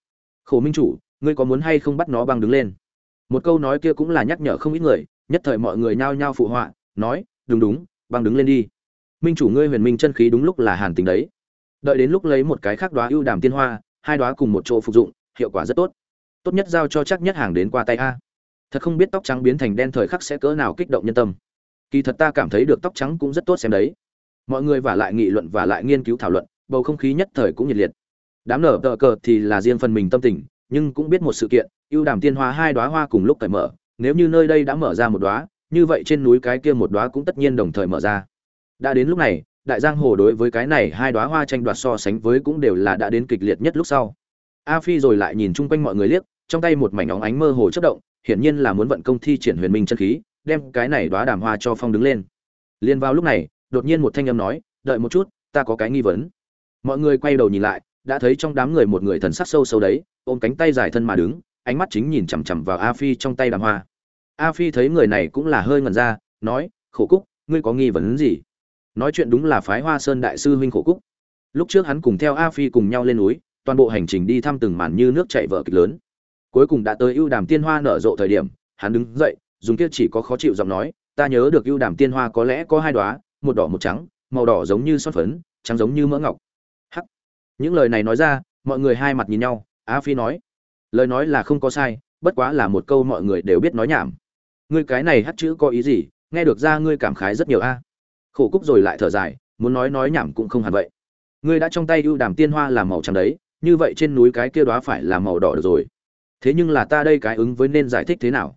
Khổ minh chủ, ngươi có muốn hay không bắt nó băng đứng lên? Một câu nói kia cũng là nhắc nhở không ít người, nhất thời mọi người nhao nhao phụ họa, nói, đúng đúng, băng đứng lên đi. Minh chủ ngươi huyền minh chân khí đúng lúc là hàn tính đấy. Đợi đến lúc lấy một cái khác đoá ưu đàm tiên hoa, hai đoá cùng một chỗ phục dụng, hiệu quả rất tốt. Tốt nhất giao cho chắc nhất hàng đến qua tay a. Thật không biết tóc trắng biến thành đen thời khắc sẽ cỡ nào kích động nhân tâm. Kỳ thật ta cảm thấy được tóc trắng cũng rất tốt xem đấy. Mọi người và lại nghị luận và lại nghiên cứu thảo luận, bầu không khí nhất thời cũng nhiệt liệt. Đám nở tờ cờ thì là riêng phần mình tâm tình, nhưng cũng biết một sự kiện ưu đàm tiên hoa hai đoá hoa cùng lúc cởi mở, nếu như nơi đây đã mở ra một đoá như vậy trên núi cái kia một đoá cũng tất nhiên đồng thời mở ra. Đã đến lúc này, đại giang hồ đối với cái này hai đoá hoa tranh đoạt so sánh với cũng đều là đã đến kịch liệt nhất lúc sau. A phi rồi lại nhìn chung quanh mọi người liếc, trong tay một mảnh óng ánh mơ hồ chất động, hiển nhiên là muốn vận công thi triển huyền minh chân khí, đem cái này đoá đàm hoa cho phong đứng lên. Liền vào lúc này, đột nhiên một thanh âm nói, đợi một chút, ta có cái nghi vấn. Mọi người quay đầu nhìn lại, đã thấy trong đám người một người thần sắc sâu sâu đấy, ôm cánh tay dài thân mà đứng ánh mắt chính nhìn chằm chằm vào a phi trong tay đàm hoa. A phi thấy người này cũng là hơi ngẩn ra, nói, khổ cúc, ngươi có nghi vấn gì? Nói chuyện đúng là phái hoa sơn đại sư huynh khổ cúc. Lúc trước hắn cùng theo a phi cùng nhau lên núi, toàn bộ hành trình đi thăm từng màn như nước chảy vỡ kịch lớn. Cuối cùng đã tới ưu đàm tiên hoa nở rộ thời điểm, hắn đứng dậy, dùng kia chỉ có khó chịu giọng nói, ta nhớ được ưu đàm tiên hoa có lẽ có hai đóa, một đỏ một trắng, màu đỏ giống như son phấn, trắng giống như mỡ ngọc. Hắc. Những lời này nói ra, mọi người hai mặt nhìn nhau, a phi nói lời nói là không có sai, bất quá là một câu mọi người đều biết nói nhảm. Ngươi cái này hắt chữ có ý gì? Nghe được ra ngươi cảm khái rất nhiều a. Khổ cúc rồi lại thở dài, muốn nói nói nhảm cũng không hẳn vậy. Ngươi đã trong tay ưu đàm tiên hoa làm màu trắng đấy, như vậy trên núi cái kia đó phải là màu đỏ được rồi. Thế nhưng là ta đây cái ứng với nên giải thích thế nào?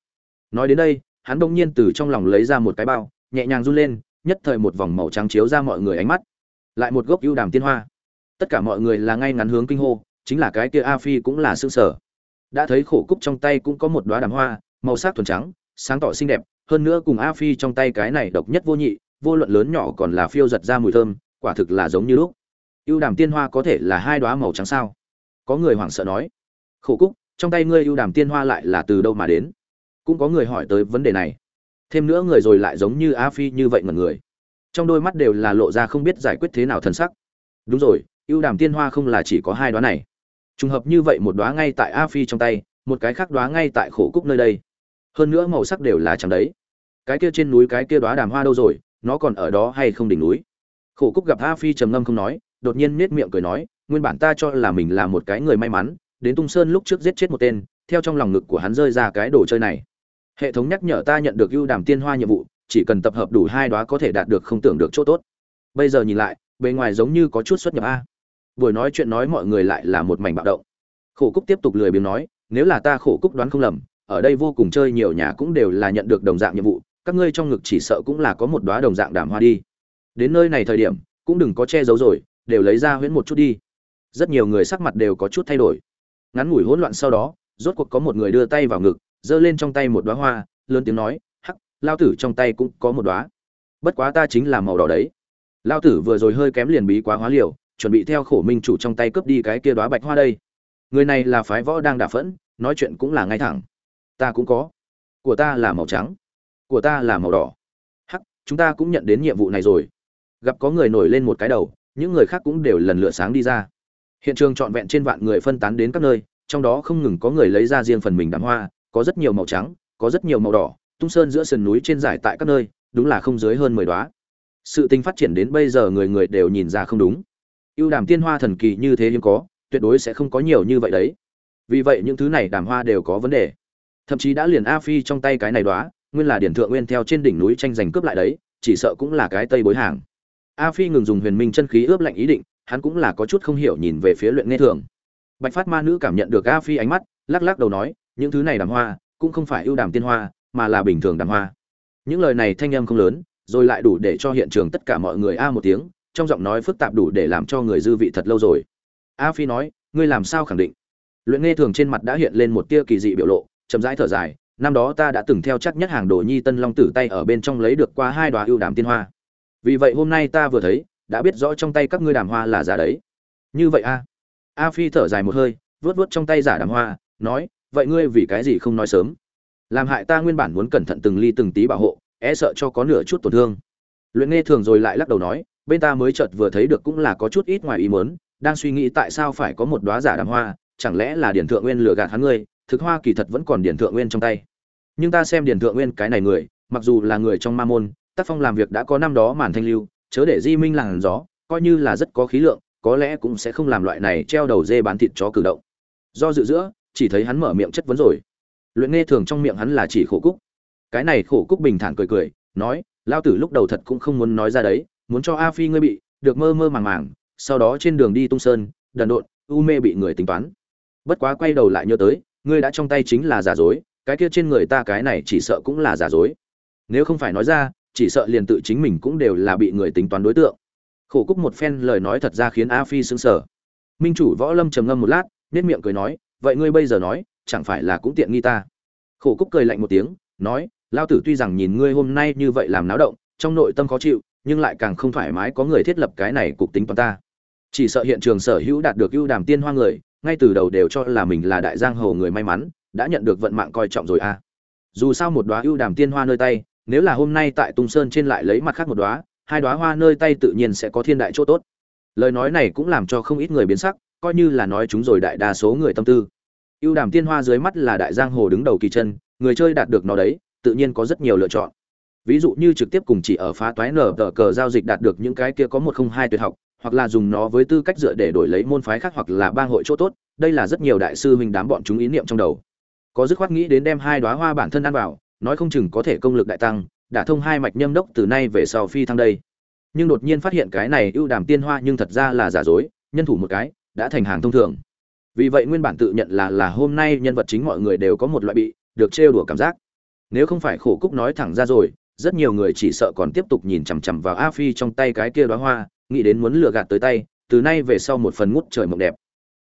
Nói đến đây, hắn bỗng nhiên từ trong lòng lấy ra một cái bao, nhẹ nhàng run lên, nhất thời một vòng màu trắng chiếu ra mọi người ánh mắt. Lại một gốc ưu đàm tiên hoa. Tất cả mọi người là ngay ngắn hướng kinh hô, chính là cái kia a phi cũng là xương sở đã thấy khổ cúc trong tay cũng có một đoá đàm hoa, màu sắc thuần trắng, sáng tỏ xinh đẹp, hơn nữa cùng a phi trong tay cái này độc nhất vô nhị, vô luận lớn nhỏ còn là phiêu giật ra mùi thơm, quả thực là giống như lúc. Ưu đàm tiên hoa có thể là hai đoá màu trắng sao? Có người hoảng sợ nói. Khổ cúc, trong tay ngươi ưu đàm tiên hoa lại là từ đâu mà đến? Cũng có người hỏi tới vấn đề này. Thêm nữa người rồi lại giống như a phi như vậy mật người. Trong đôi mắt đều là lộ ra không biết giải quyết thế nào thần sắc. Đúng rồi, ưu đàm tiên hoa không là chỉ có hai đoá này trùng hợp như vậy một đóa ngay tại a phi trong tay, một cái khác đóa ngay tại khổ cúc nơi đây. Hơn nữa màu sắc đều là chẳng đấy. Cái kia trên núi cái kia đóa đàm hoa đâu rồi, nó còn ở đó hay không đỉnh núi? Khổ cúc gặp a phi trầm ngâm không nói, đột nhiên nết miệng cười nói, nguyên bản ta cho là mình là một cái người may mắn, đến tung sơn lúc trước giết chết một tên, theo trong lòng ngực của hắn rơi ra cái đồ chơi này. Hệ thống nhắc nhở ta nhận được ưu đàm tiên hoa nhiệm vụ, chỉ cần tập hợp đủ hai đóa có thể đạt được không tưởng được chỗ tốt. Bây giờ nhìn lại, bề ngoài giống như có chút xuất nhập a buổi nói chuyện nói mọi người lại là một mảnh bạo động. Khổ cúc tiếp tục lười biếng nói, nếu là ta khổ cúc đoán không lầm, ở đây vô cùng chơi nhiều nhà cũng đều là nhận được đồng dạng nhiệm vụ, các ngươi trong ngực chỉ sợ cũng là có một đóa đồng dạng đàm hoa đi. Đến nơi này thời điểm, cũng đừng có che giấu rồi, đều lấy ra huyễn một chút đi. Rất nhiều người sắc mặt đều có chút thay đổi. Ngắn ngủi hỗn loạn sau đó, rốt cuộc có một người đưa tay vào ngực, giơ lên trong tay một đóa hoa, lớn tiếng nói, hắc, lao tử trong tay cũng có một đóa. Bất quá ta chính là màu đỏ đấy. Lao tử vừa rồi hơi kém liền bí quá hóa liều chuẩn bị theo khổ minh chủ trong tay cướp đi cái kia đóa bạch hoa đây. Người này là phái võ đang đả phẫn, nói chuyện cũng là ngay thẳng. Ta cũng có. Của ta là màu trắng. Của ta là màu đỏ. Hắc, chúng ta cũng nhận đến nhiệm vụ này rồi. Gặp có người nổi lên một cái đầu, những người khác cũng đều lần lượt sáng đi ra. Hiện trường trọn vẹn trên vạn người phân tán đến các nơi, trong đó không ngừng có người lấy ra riêng phần mình đám hoa, có rất nhiều màu trắng, có rất nhiều màu đỏ, tung sơn giữa sườn núi trên giải tại các nơi, đúng là không dưới hơn mười đoá sự tình phát triển đến bây giờ người người đều nhìn ra không đúng ưu đàm tiên hoa thần kỳ như thế hiếm có, tuyệt đối sẽ không có nhiều như vậy đấy. Vì vậy những thứ này đàm hoa đều có vấn đề. Thậm chí đã liền a phi trong tay cái này đoá nguyên là điển thượng nguyên theo trên đỉnh núi tranh giành cướp lại đấy, chỉ sợ cũng là cái tây bối hàng. A phi ngừng dùng huyền minh chân khí ướp lạnh ý định, hắn cũng là có chút không hiểu nhìn về phía luyện nghe thường. Bạch phát ma nữ cảm nhận được a phi ánh mắt, lắc lắc đầu nói, những thứ này đàm hoa, cũng không phải ưu đàm tiên hoa, mà là bình thường đàm hoa. Những lời này thanh âm không lớn, rồi lại đủ để cho hiện trường tất cả mọi người a một tiếng trong giọng nói phức tạp đủ để làm cho người dư vị thật lâu rồi. A phi nói, ngươi làm sao khẳng định? Luyện nghe thường trên mặt đã hiện lên một tia kỳ dị biểu lộ, chậm rãi thở dài, năm đó ta đã từng theo chắc nhất hàng đồ nhi tân long tử tay ở bên trong lấy được qua hai đoá ưu đàm tiên hoa. Vì vậy hôm nay ta vừa thấy, đã biết rõ trong tay các ngươi đàm hoa là giả đấy. Như vậy a? A phi thở dài một hơi vớt vớt trong tay giả đàm hoa, nói, vậy ngươi vì cái gì không nói sớm? Làm hại ta nguyên bản muốn cẩn thận từng ly từng tí bảo hộ e sợ cho có nửa chút tổn thương. Luyện nghe thường rồi lại lắc đầu nói bên ta mới chợt vừa thấy được cũng là có chút ít ngoài ý muốn, đang suy nghĩ tại sao phải có một đóa giả đàm hoa chẳng lẽ là Điền thượng nguyên lừa gạt hắn ngươi thực hoa kỳ thật vẫn còn Điền thượng nguyên trong tay. Nhưng ta xem Điền thượng nguyên cái này người mặc dù là người trong ma môn tác phong làm việc đã có năm đó màn thanh lưu chớ để di minh làn gió coi như là rất có khí lượng có lẽ cũng sẽ không làm loại này treo đầu dê bán thịt chó cử động. Do dự giữa chỉ thấy hắn mở miệng chất vấn rồi. Luyện nghe thường trong miệng hắn là chỉ khổ cúc. Cái này khổ cúc bình thản cười cười nói lao tử lúc đầu thật cũng không muốn nói ra đấy muốn cho a phi ngươi bị, được mơ mơ màng màng, sau đó trên đường đi tung sơn, đần độn, u mê bị người tính toán. Bất quá quay đầu lại nhớ tới, ngươi đã trong tay chính là giả dối, cái kia trên người ta cái này chỉ sợ cũng là giả dối. Nếu không phải nói ra, chỉ sợ liền tự chính mình cũng đều là bị người tính toán đối tượng. Khổ cúc một phen lời nói thật ra khiến a phi sững sờ. Minh chủ võ lâm trầm ngâm một lát nết miệng cười nói, vậy ngươi bây giờ nói, chẳng phải là cũng tiện nghi ta? Khổ cúc cười lạnh một tiếng, nói lao tử tuy rằng nhìn ngươi hôm nay như vậy làm náo động, trong nội tâm khó chịu nhưng lại càng không thoải mái có người thiết lập cái này cục tính toàn ta. Chỉ sợ hiện trường sở hữu đạt được ưu đàm tiên hoa người, ngay từ đầu đều cho là mình là đại giang hồ người may mắn, đã nhận được vận mạng coi trọng rồi a à. dù sao một đóa ưu đàm tiên hoa nơi tay, nếu là hôm nay tại tung sơn trên lại lấy mặt khác một đóa, hai đóa hoa nơi tay tự nhiên sẽ có thiên đại chỗ tốt. Lời nói này cũng làm cho không ít người biến sắc, coi như là nói chúng rồi đại đa số người tâm tư. Ưu đàm tiên hoa dưới mắt là đại giang hồ đứng đầu kỳ chân, người chơi đạt được nó đấy, tự nhiên có rất nhiều lựa chọn ví dụ như trực tiếp cùng chỉ ở phá toái nở tờ cờ giao dịch đạt được những cái kia có một không hai tuyệt học, hoặc là dùng nó với tư cách dựa để đổi lấy môn phái khác hoặc là bang hội chỗ tốt, đây là rất nhiều đại sư huynh đám bọn chúng ý niệm trong đầu. Có dứt khoát nghĩ đến đem hai đóa hoa bản thân ăn vào, nói không chừng có thể công lực đại tăng, đã thông hai mạch nhâm đốc từ nay về sau phi thăng đây. Nhưng đột nhiên phát hiện cái này ưu đàm tiên hoa nhưng thật ra là giả dối, nhân thủ một cái, đã thành hàng thông thường. Vì vậy nguyên bản tự nhận là là hôm nay nhân vật chính mọi người đều có một loại bị, được trêu đùa cảm giác. Nếu không phải khổ cúc nói thẳng ra rồi rất nhiều người chỉ sợ còn tiếp tục nhìn chằm chằm vào a phi trong tay cái kia đóa hoa, nghĩ đến muốn lừa gạt tới tay, từ nay về sau một phần ngút trời mộng đẹp.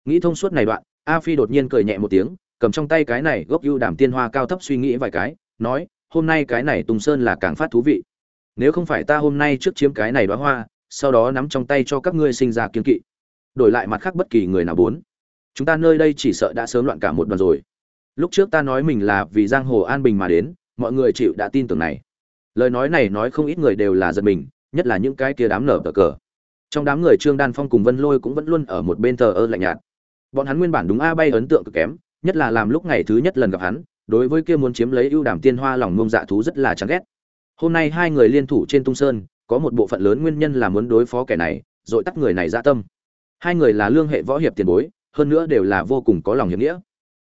Nghĩ thông suốt này đoạn, a phi đột nhiên cười nhẹ một tiếng, cầm trong tay cái này gốc ưu đàm tiên hoa cao thấp suy nghĩ vài cái, nói, hôm nay cái này tùng sơn là càng phát thú vị. Nếu không phải ta hôm nay trước chiếm cái này đóa hoa, sau đó nắm trong tay cho các ngươi sinh ra kiên kỵ. Đổi lại mặt khác bất kỳ người nào muốn chúng ta nơi đây chỉ sợ đã sớm loạn cả một đoàn rồi. Lúc trước ta nói mình là vì giang hồ an bình mà đến, mọi người chịu đã tin tưởng này lời nói này nói không ít người đều là giật mình, nhất là những cái kia đám nở cờ cờ. Trong đám người trương đan phong cùng vân lôi cũng vẫn luôn ở một bên thờ ơ lạnh nhạt. Bọn hắn nguyên bản đúng a bay ấn tượng cực kém, nhất là làm lúc ngày thứ nhất lần gặp hắn, đối với kia muốn chiếm lấy ưu đàm tiên hoa lòng ngông dạ thú rất là chán ghét. Hôm nay hai người liên thủ trên tung sơn, có một bộ phận lớn nguyên nhân là muốn đối phó kẻ này, rồi tắt người này ra tâm. Hai người là lương hệ võ hiệp tiền bối, hơn nữa đều là vô cùng có lòng hiệp nghĩa.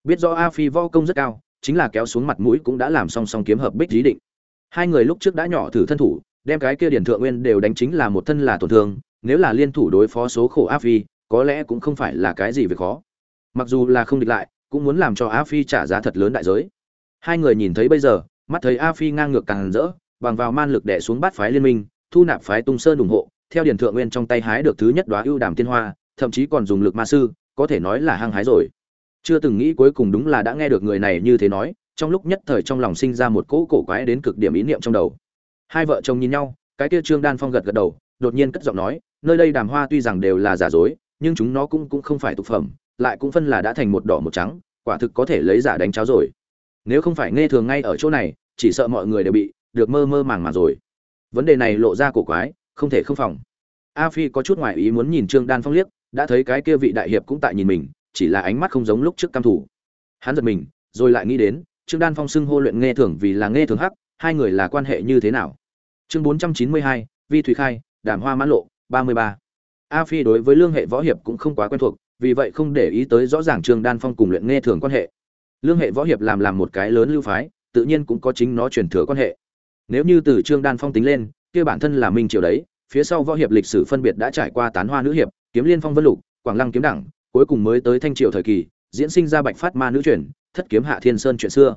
Biết rõ a phi võ công rất cao, chính là kéo xuống mặt mũi cũng đã làm song song kiếm hợp bích lý định hai người lúc trước đã nhỏ thử thân thủ, đem cái kia điển thượng nguyên đều đánh chính là một thân là tổn thương, nếu là liên thủ đối phó số khổ a phi, có lẽ cũng không phải là cái gì việc khó. Mặc dù là không địch lại, cũng muốn làm cho a phi trả giá thật lớn đại giới. Hai người nhìn thấy bây giờ, mắt thấy a phi ngang ngược càng rỡ, bằng vào man lực đẻ xuống bát phái liên minh, thu nạp phái tung sơn ủng hộ, theo điển thượng nguyên trong tay hái được thứ nhất đoá ưu đàm tiên hoa, thậm chí còn dùng lực ma sư, có thể nói là hăng hái rồi. Chưa từng nghĩ cuối cùng đúng là đã nghe được người này như thế nói trong lúc nhất thời trong lòng sinh ra một cỗ cổ quái đến cực điểm ý niệm trong đầu. Hai vợ chồng nhìn nhau, cái kia trương đan phong gật gật đầu, đột nhiên cất giọng nói, nơi đây đàm hoa tuy rằng đều là giả dối, nhưng chúng nó cũng cũng không phải tục phẩm, lại cũng phân là đã thành một đỏ một trắng, quả thực có thể lấy giả đánh cháo rồi. Nếu không phải nghe thường ngay ở chỗ này, chỉ sợ mọi người đều bị được mơ mơ màng màng rồi. Vấn đề này lộ ra cổ quái, không thể không phòng. A phi có chút ngoại ý muốn nhìn trương đan phong liếc, đã thấy cái kia vị đại hiệp cũng tại nhìn mình, chỉ là ánh mắt không giống lúc trước cam thủ hắn giật mình, rồi lại nghĩ đến trương đan phong xưng hô luyện nghe thường vì là nghe thường hắc, hai người là quan hệ như thế nào? Chương bốn trăm chín mươi hai, vi thủy khai, đàm hoa mãn lộ, ba mươi ba. A phi đối với lương hệ võ hiệp cũng không quá quen thuộc, vì vậy không để ý tới rõ ràng trương đan phong cùng luyện nghe thường quan hệ. Lương hệ võ hiệp làm làm một cái lớn lưu phái, tự nhiên cũng có chính nó truyền thừa quan hệ. Nếu như từ trương đan phong tính lên, kia bản thân là minh triều đấy, phía sau võ hiệp lịch sử phân biệt đã trải qua tán hoa nữ hiệp, kiếm liên phong vân lục, quảng lăng kiếm đẳng, cuối cùng mới tới thanh triều thời kỳ, diễn sinh ra bạch phát ma nữ truyền thất kiếm hạ thiên sơn chuyện xưa.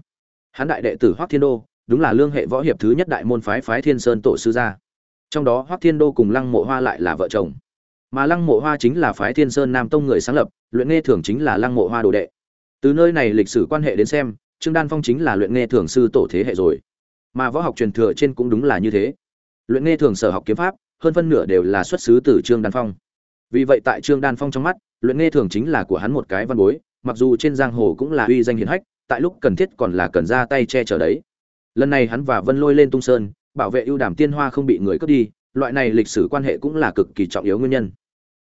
Hán đại đệ tử hoắc thiên đô, đúng là lương hệ võ hiệp thứ nhất đại môn phái phái thiên sơn tổ sư gia. Trong đó hoắc thiên đô cùng lăng mộ hoa lại là vợ chồng. Mà lăng mộ hoa chính là phái thiên sơn nam tông người sáng lập, luyện nghe thường chính là lăng mộ hoa đồ đệ. Từ nơi này lịch sử quan hệ đến xem, trương đan phong chính là luyện nghe thường sư tổ thế hệ rồi. Mà võ học truyền thừa trên cũng đúng là như thế. Luyện nghe thường sở học kiếm pháp, hơn phân nửa đều là xuất xứ từ trương đan phong. Vì vậy tại trương đan phong trong mắt, luyện nghe thường chính là của hắn một cái văn bối mặc dù trên giang hồ cũng là uy danh hiển hách, tại lúc cần thiết còn là cần ra tay che chở đấy. Lần này hắn và vân lôi lên tung sơn, bảo vệ ưu đàm tiên hoa không bị người cướp đi, loại này lịch sử quan hệ cũng là cực kỳ trọng yếu nguyên nhân.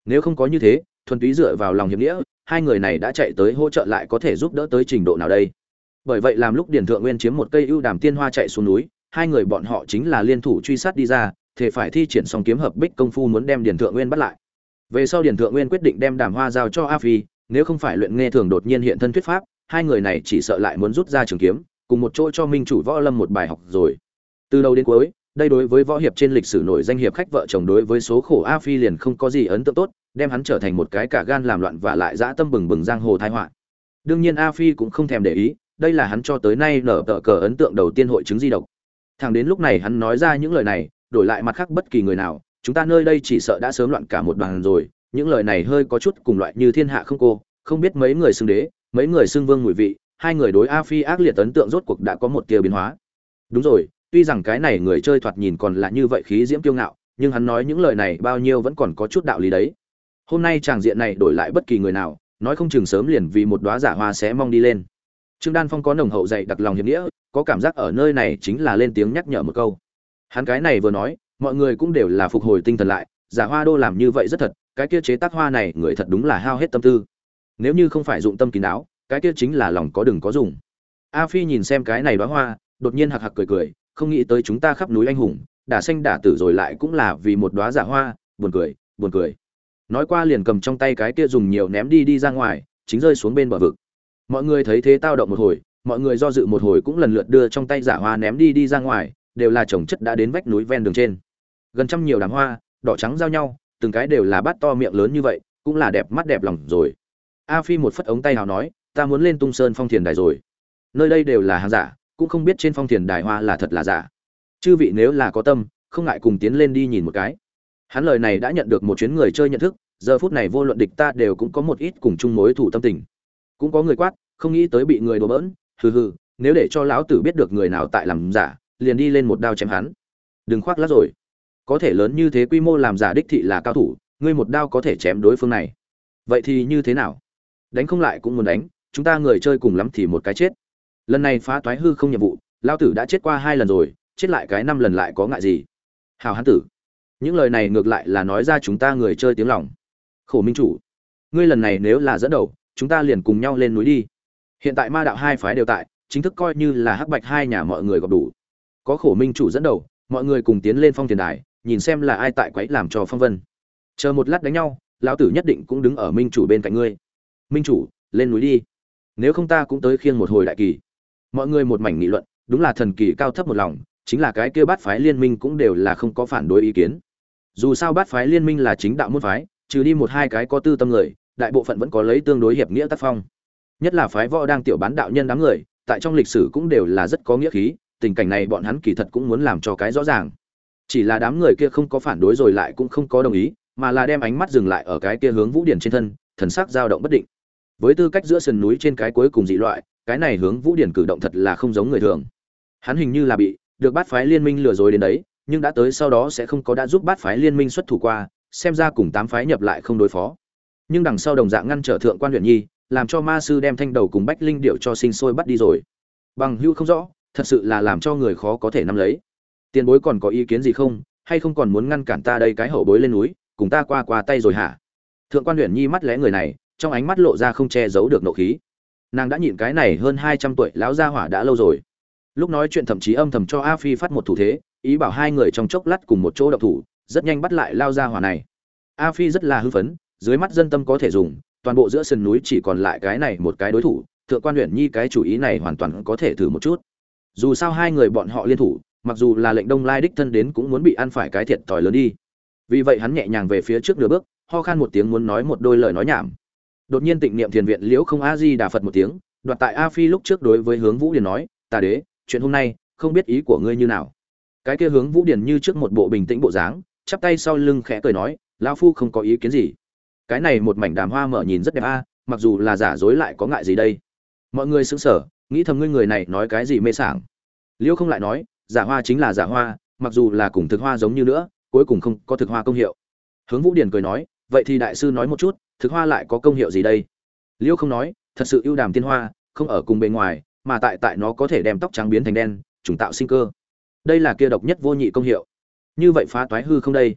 Nếu không có như thế, thuần túy dựa vào lòng hiệp nghĩa, hai người này đã chạy tới hỗ trợ lại có thể giúp đỡ tới trình độ nào đây? Bởi vậy làm lúc Điền thượng nguyên chiếm một cây ưu đàm tiên hoa chạy xuống núi, hai người bọn họ chính là liên thủ truy sát đi ra thể phải thi triển song kiếm hợp bích công phu muốn đem Điền thượng nguyên bắt lại. Về sau Điền thượng nguyên quyết định đem đàm hoa giao cho a phi nếu không phải luyện nghe thường đột nhiên hiện thân thuyết pháp, hai người này chỉ sợ lại muốn rút ra trường kiếm, cùng một chỗ cho minh chủ võ lâm một bài học rồi. Từ đầu đến cuối, đây đối với võ hiệp trên lịch sử nổi danh hiệp khách vợ chồng đối với số khổ a phi liền không có gì ấn tượng tốt, đem hắn trở thành một cái cả gan làm loạn và lại dã tâm bừng bừng giang hồ thái họa. Đương nhiên a phi cũng không thèm để ý, đây là hắn cho tới nay nở tờ cờ ấn tượng đầu tiên hội chứng di độc. Thằng đến lúc này hắn nói ra những lời này, đổi lại mặt khác bất kỳ người nào, chúng ta nơi đây chỉ sợ đã sớm loạn cả một đoàn rồi những lời này hơi có chút cùng loại như thiên hạ không cô, không biết mấy người xưng đế, mấy người xưng vương mùi vị, hai người đối a phi ác liệt ấn tượng rốt cuộc đã có một tia biến hóa. Đúng rồi, tuy rằng cái này người chơi thoạt nhìn còn là như vậy khí diễm kiêu ngạo, nhưng hắn nói những lời này bao nhiêu vẫn còn có chút đạo lý đấy. Hôm nay tràng diện này đổi lại bất kỳ người nào, nói không chừng sớm liền vì một đóa giả hoa sẽ mong đi lên. Trương đan phong có nồng hậu dạy đặc lòng hiệp nghĩa, có cảm giác ở nơi này chính là lên tiếng nhắc nhở một câu. Hắn cái này vừa nói, mọi người cũng đều là phục hồi tinh thần lại, giả hoa đô làm như vậy rất thật cái kia chế tác hoa này, người thật đúng là hao hết tâm tư. Nếu như không phải dụng tâm kín đáo, cái kia chính là lòng có đừng có dùng. A phi nhìn xem cái này đóa hoa, đột nhiên hạc hạc cười cười, không nghĩ tới chúng ta khắp núi anh hùng, đả xanh đả tử rồi lại cũng là vì một đóa giả hoa, buồn cười buồn cười. Nói qua liền cầm trong tay cái kia dùng nhiều ném đi đi ra ngoài, chính rơi xuống bên bờ vực. Mọi người thấy thế tao động một hồi, mọi người do dự một hồi cũng lần lượt đưa trong tay giả hoa ném đi đi ra ngoài, đều là trồng chất đã đến vách núi ven đường trên. Gần trăm nhiều đám hoa, đỏ trắng giao nhau từng cái đều là bát to miệng lớn như vậy, cũng là đẹp mắt đẹp lòng rồi. A phi một phất ống tay nào nói, ta muốn lên tung sơn phong thiền đài rồi. Nơi đây đều là hàng giả, cũng không biết trên phong thiền đài hoa là thật là giả. Chư vị nếu là có tâm, không ngại cùng tiến lên đi nhìn một cái. Hắn lời này đã nhận được một chuyến người chơi nhận thức, giờ phút này vô luận địch ta đều cũng có một ít cùng chung mối thủ tâm tình. Cũng có người quát, không nghĩ tới bị người đổ bỡn, hừ hừ, nếu để cho lão tử biết được người nào tại làm giả, liền đi lên một đao chém hắn. Đừng khoác lát rồi có thể lớn như thế quy mô làm giả đích thị là cao thủ, ngươi một đao có thể chém đối phương này. Vậy thì như thế nào? Đánh không lại cũng muốn đánh, chúng ta người chơi cùng lắm thì một cái chết. Lần này phá toái hư không nhiệm vụ lao tử đã chết qua hai lần rồi, chết lại cái năm lần lại có ngại gì? Hào hán tử. Những lời này ngược lại là nói ra chúng ta người chơi tiếng lòng. Khổ minh chủ, ngươi lần này nếu là dẫn đầu, chúng ta liền cùng nhau lên núi đi. Hiện tại ma đạo hai phái đều tại, chính thức coi như là hắc bạch hai nhà mọi người gặp đủ. Có khổ minh chủ dẫn đầu, mọi người cùng tiến lên phong tiền đài nhìn xem là ai tại quấy làm cho phong vân. Chờ một lát đánh nhau, lão tử nhất định cũng đứng ở minh chủ bên cạnh ngươi. Minh chủ, lên núi đi. Nếu không ta cũng tới khiêng một hồi đại kỳ. Mọi người một mảnh nghị luận, đúng là thần kỳ cao thấp một lòng, chính là cái kia bát phái liên minh cũng đều là không có phản đối ý kiến. Dù sao bát phái liên minh là chính đạo môn phái, trừ đi một hai cái có tư tâm người, đại bộ phận vẫn có lấy tương đối hiệp nghĩa tác phong. Nhất là phái võ đang tiểu bán đạo nhân đám người, tại trong lịch sử cũng đều là rất có nghĩa khí, tình cảnh này bọn hắn kỳ thật cũng muốn làm cho cái rõ ràng chỉ là đám người kia không có phản đối rồi lại cũng không có đồng ý, mà là đem ánh mắt dừng lại ở cái kia hướng vũ điển trên thân, thần sắc dao động bất định. Với tư cách giữa sườn núi trên cái cuối cùng dị loại, cái này hướng vũ điển cử động thật là không giống người thường. Hắn hình như là bị được bát phái liên minh lừa dối đến đấy, nhưng đã tới sau đó sẽ không có đã giúp bát phái liên minh xuất thủ qua, xem ra cùng tám phái nhập lại không đối phó. Nhưng đằng sau đồng dạng ngăn trở thượng quan huyện nhi, làm cho ma sư đem thanh đầu cùng bách linh điệu cho sinh sôi bắt đi rồi. Bằng hưu không rõ, thật sự là làm cho người khó có thể nắm lấy tiền bối còn có ý kiến gì không? Hay không còn muốn ngăn cản ta đây cái hậu bối lên núi, cùng ta qua qua tay rồi hả? Thượng quan huyện nhi mắt lẽ người này, trong ánh mắt lộ ra không che giấu được nộ khí. Nàng đã nhịn cái này hơn hai trăm tuổi, lão gia hỏa đã lâu rồi. Lúc nói chuyện thậm chí âm thầm cho a phi phát một thủ thế, ý bảo hai người trong chốc lát cùng một chỗ đậu thủ, rất nhanh bắt lại lao gia hỏa này. A phi rất là hư phấn, dưới mắt dân tâm có thể dùng, toàn bộ giữa sườn núi chỉ còn lại cái này một cái đối thủ, thượng quan huyện nhi cái chủ ý này hoàn toàn có thể thử một chút. Dù sao hai người bọn họ liên thủ mặc dù là lệnh đông lai đích thân đến cũng muốn bị ăn phải cái thiệt thòi lớn đi. Vì vậy hắn nhẹ nhàng về phía trước nửa bước, ho khan một tiếng muốn nói một đôi lời nói nhảm. Đột nhiên tịnh niệm thiền viện liễu không a di đà phật một tiếng, đoạt tại a phi lúc trước đối với hướng vũ điền nói, ta đế, chuyện hôm nay, không biết ý của ngươi như nào. Cái kia hướng vũ điền như trước một bộ bình tĩnh bộ dáng, chắp tay sau lưng khẽ cười nói, lão phu không có ý kiến gì. Cái này một mảnh đàm hoa mở nhìn rất đẹp a, mặc dù là giả dối lại có ngại gì đây. Mọi người sững sờ, nghĩ thầm ngươi người này nói cái gì mê sảng. Liễu không lại nói giả hoa chính là giả hoa, mặc dù là cùng thực hoa giống như nữa, cuối cùng không có thực hoa công hiệu. Hướng vũ điển cười nói, vậy thì đại sư nói một chút, thực hoa lại có công hiệu gì đây? Liêu không nói, thật sự ưu đàm tiên hoa, không ở cùng bề ngoài, mà tại tại nó có thể đem tóc trắng biến thành đen trùng tạo sinh cơ. Đây là kia độc nhất vô nhị công hiệu. Như vậy phá toái hư không đây?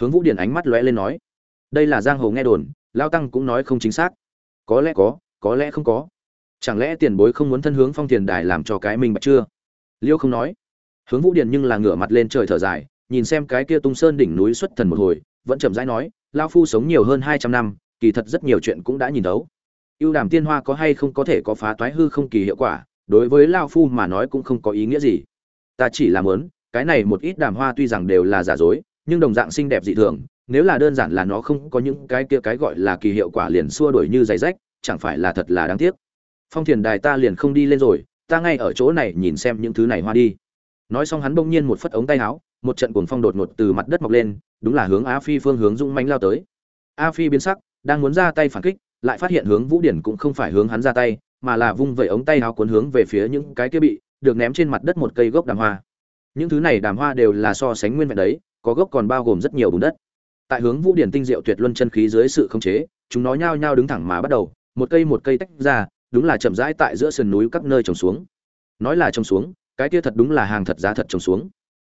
Hướng vũ điển ánh mắt lóe lên nói, đây là giang hồ nghe đồn, lao tăng cũng nói không chính xác. Có lẽ có có lẽ không có. Chẳng lẽ tiền bối không muốn thân hướng phong tiền đài làm cho cái mình bạch chưa? Liêu không nói hướng vũ điền nhưng là ngửa mặt lên trời thở dài, nhìn xem cái kia tung sơn đỉnh núi xuất thần một hồi, vẫn chậm rãi nói, lão phu sống nhiều hơn hai trăm năm, kỳ thật rất nhiều chuyện cũng đã nhìn thấu. Ưu đàm tiên hoa có hay không có thể có phá toái hư không kỳ hiệu quả, đối với lão phu mà nói cũng không có ý nghĩa gì. Ta chỉ làm muốn, cái này một ít đàm hoa tuy rằng đều là giả dối, nhưng đồng dạng xinh đẹp dị thường, nếu là đơn giản là nó không có những cái kia cái gọi là kỳ hiệu quả liền xua đuổi như giày rách, chẳng phải là thật là đáng tiếc. Phong thiền đài ta liền không đi lên rồi, ta ngay ở chỗ này nhìn xem những thứ này hoa đi nói xong hắn bỗng nhiên một phất ống tay áo, một trận cuồng phong đột ngột từ mặt đất mọc lên, đúng là hướng a phi phương hướng dũng mánh lao tới. A phi biến sắc, đang muốn ra tay phản kích, lại phát hiện hướng vũ điển cũng không phải hướng hắn ra tay, mà là vung vẩy ống tay áo cuốn hướng về phía những cái kia bị được ném trên mặt đất một cây gốc đàm hoa. Những thứ này đàm hoa đều là so sánh nguyên vẹn đấy, có gốc còn bao gồm rất nhiều bùn đất. Tại hướng vũ điển tinh diệu tuyệt luân chân khí dưới sự khống chế, chúng nó nhao nhao đứng thẳng mà bắt đầu, một cây một cây tách ra, đúng là chậm rãi tại giữa sườn núi các nơi trồng xuống. Nói là trồng xuống cái kia thật đúng là hàng thật giá thật trồng xuống.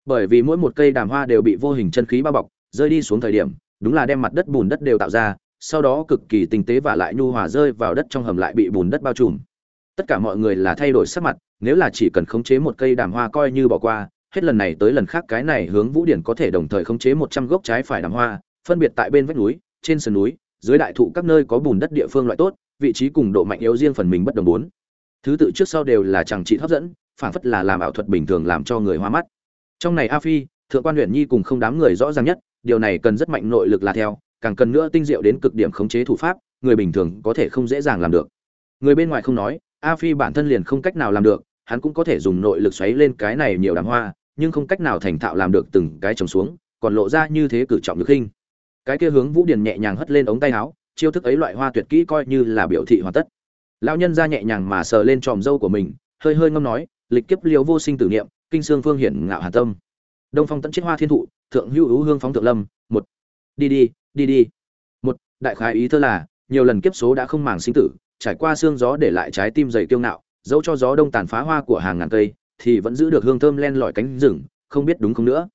Bởi vì mỗi một cây đàm hoa đều bị vô hình chân khí bao bọc, rơi đi xuống thời điểm, đúng là đem mặt đất bùn đất đều tạo ra, sau đó cực kỳ tinh tế và lại nhu hòa rơi vào đất trong hầm lại bị bùn đất bao trùm. Tất cả mọi người là thay đổi sắc mặt, nếu là chỉ cần khống chế một cây đàm hoa coi như bỏ qua, hết lần này tới lần khác cái này hướng vũ điển có thể đồng thời khống chế một trăm gốc trái phải đàm hoa, phân biệt tại bên vách núi, trên sườn núi, dưới đại thụ các nơi có bùn đất địa phương loại tốt, vị trí cùng độ mạnh yếu riêng phần mình bất đồng bốn. Thứ tự trước sau đều là chẳng trị hấp dẫn phản phất là làm ảo thuật bình thường làm cho người hoa mắt. Trong này a phi, thượng quan huyện nhi cùng không đám người rõ ràng nhất, điều này cần rất mạnh nội lực là theo, càng cần nữa tinh diệu đến cực điểm khống chế thủ pháp, người bình thường có thể không dễ dàng làm được. Người bên ngoài không nói, a phi bản thân liền không cách nào làm được, hắn cũng có thể dùng nội lực xoáy lên cái này nhiều đám hoa, nhưng không cách nào thành thạo làm được từng cái trồng xuống, còn lộ ra như thế cử trọng nhược khinh. Cái kia hướng vũ điền nhẹ nhàng hất lên ống tay áo, chiêu thức ấy loại hoa tuyệt kỹ coi như là biểu thị hoàn tất. Lão nhân ra nhẹ nhàng mà sờ lên tròm dâu của mình, hơi hơi ngâm nói lịch kiếp Liêu vô sinh tử niệm, kinh xương phương hiển ngạo hà tâm. Đông phong tận chiết hoa thiên thụ, thượng hữu hữu hương phóng thượng lâm, một. Đi đi đi đi. Một, đại khái ý thơ là, nhiều lần kiếp số đã không màng sinh tử, trải qua xương gió để lại trái tim dày kiêu ngạo, dẫu cho gió đông tàn phá hoa của hàng ngàn cây, thì vẫn giữ được hương thơm len lỏi cánh rừng, không biết đúng không nữa.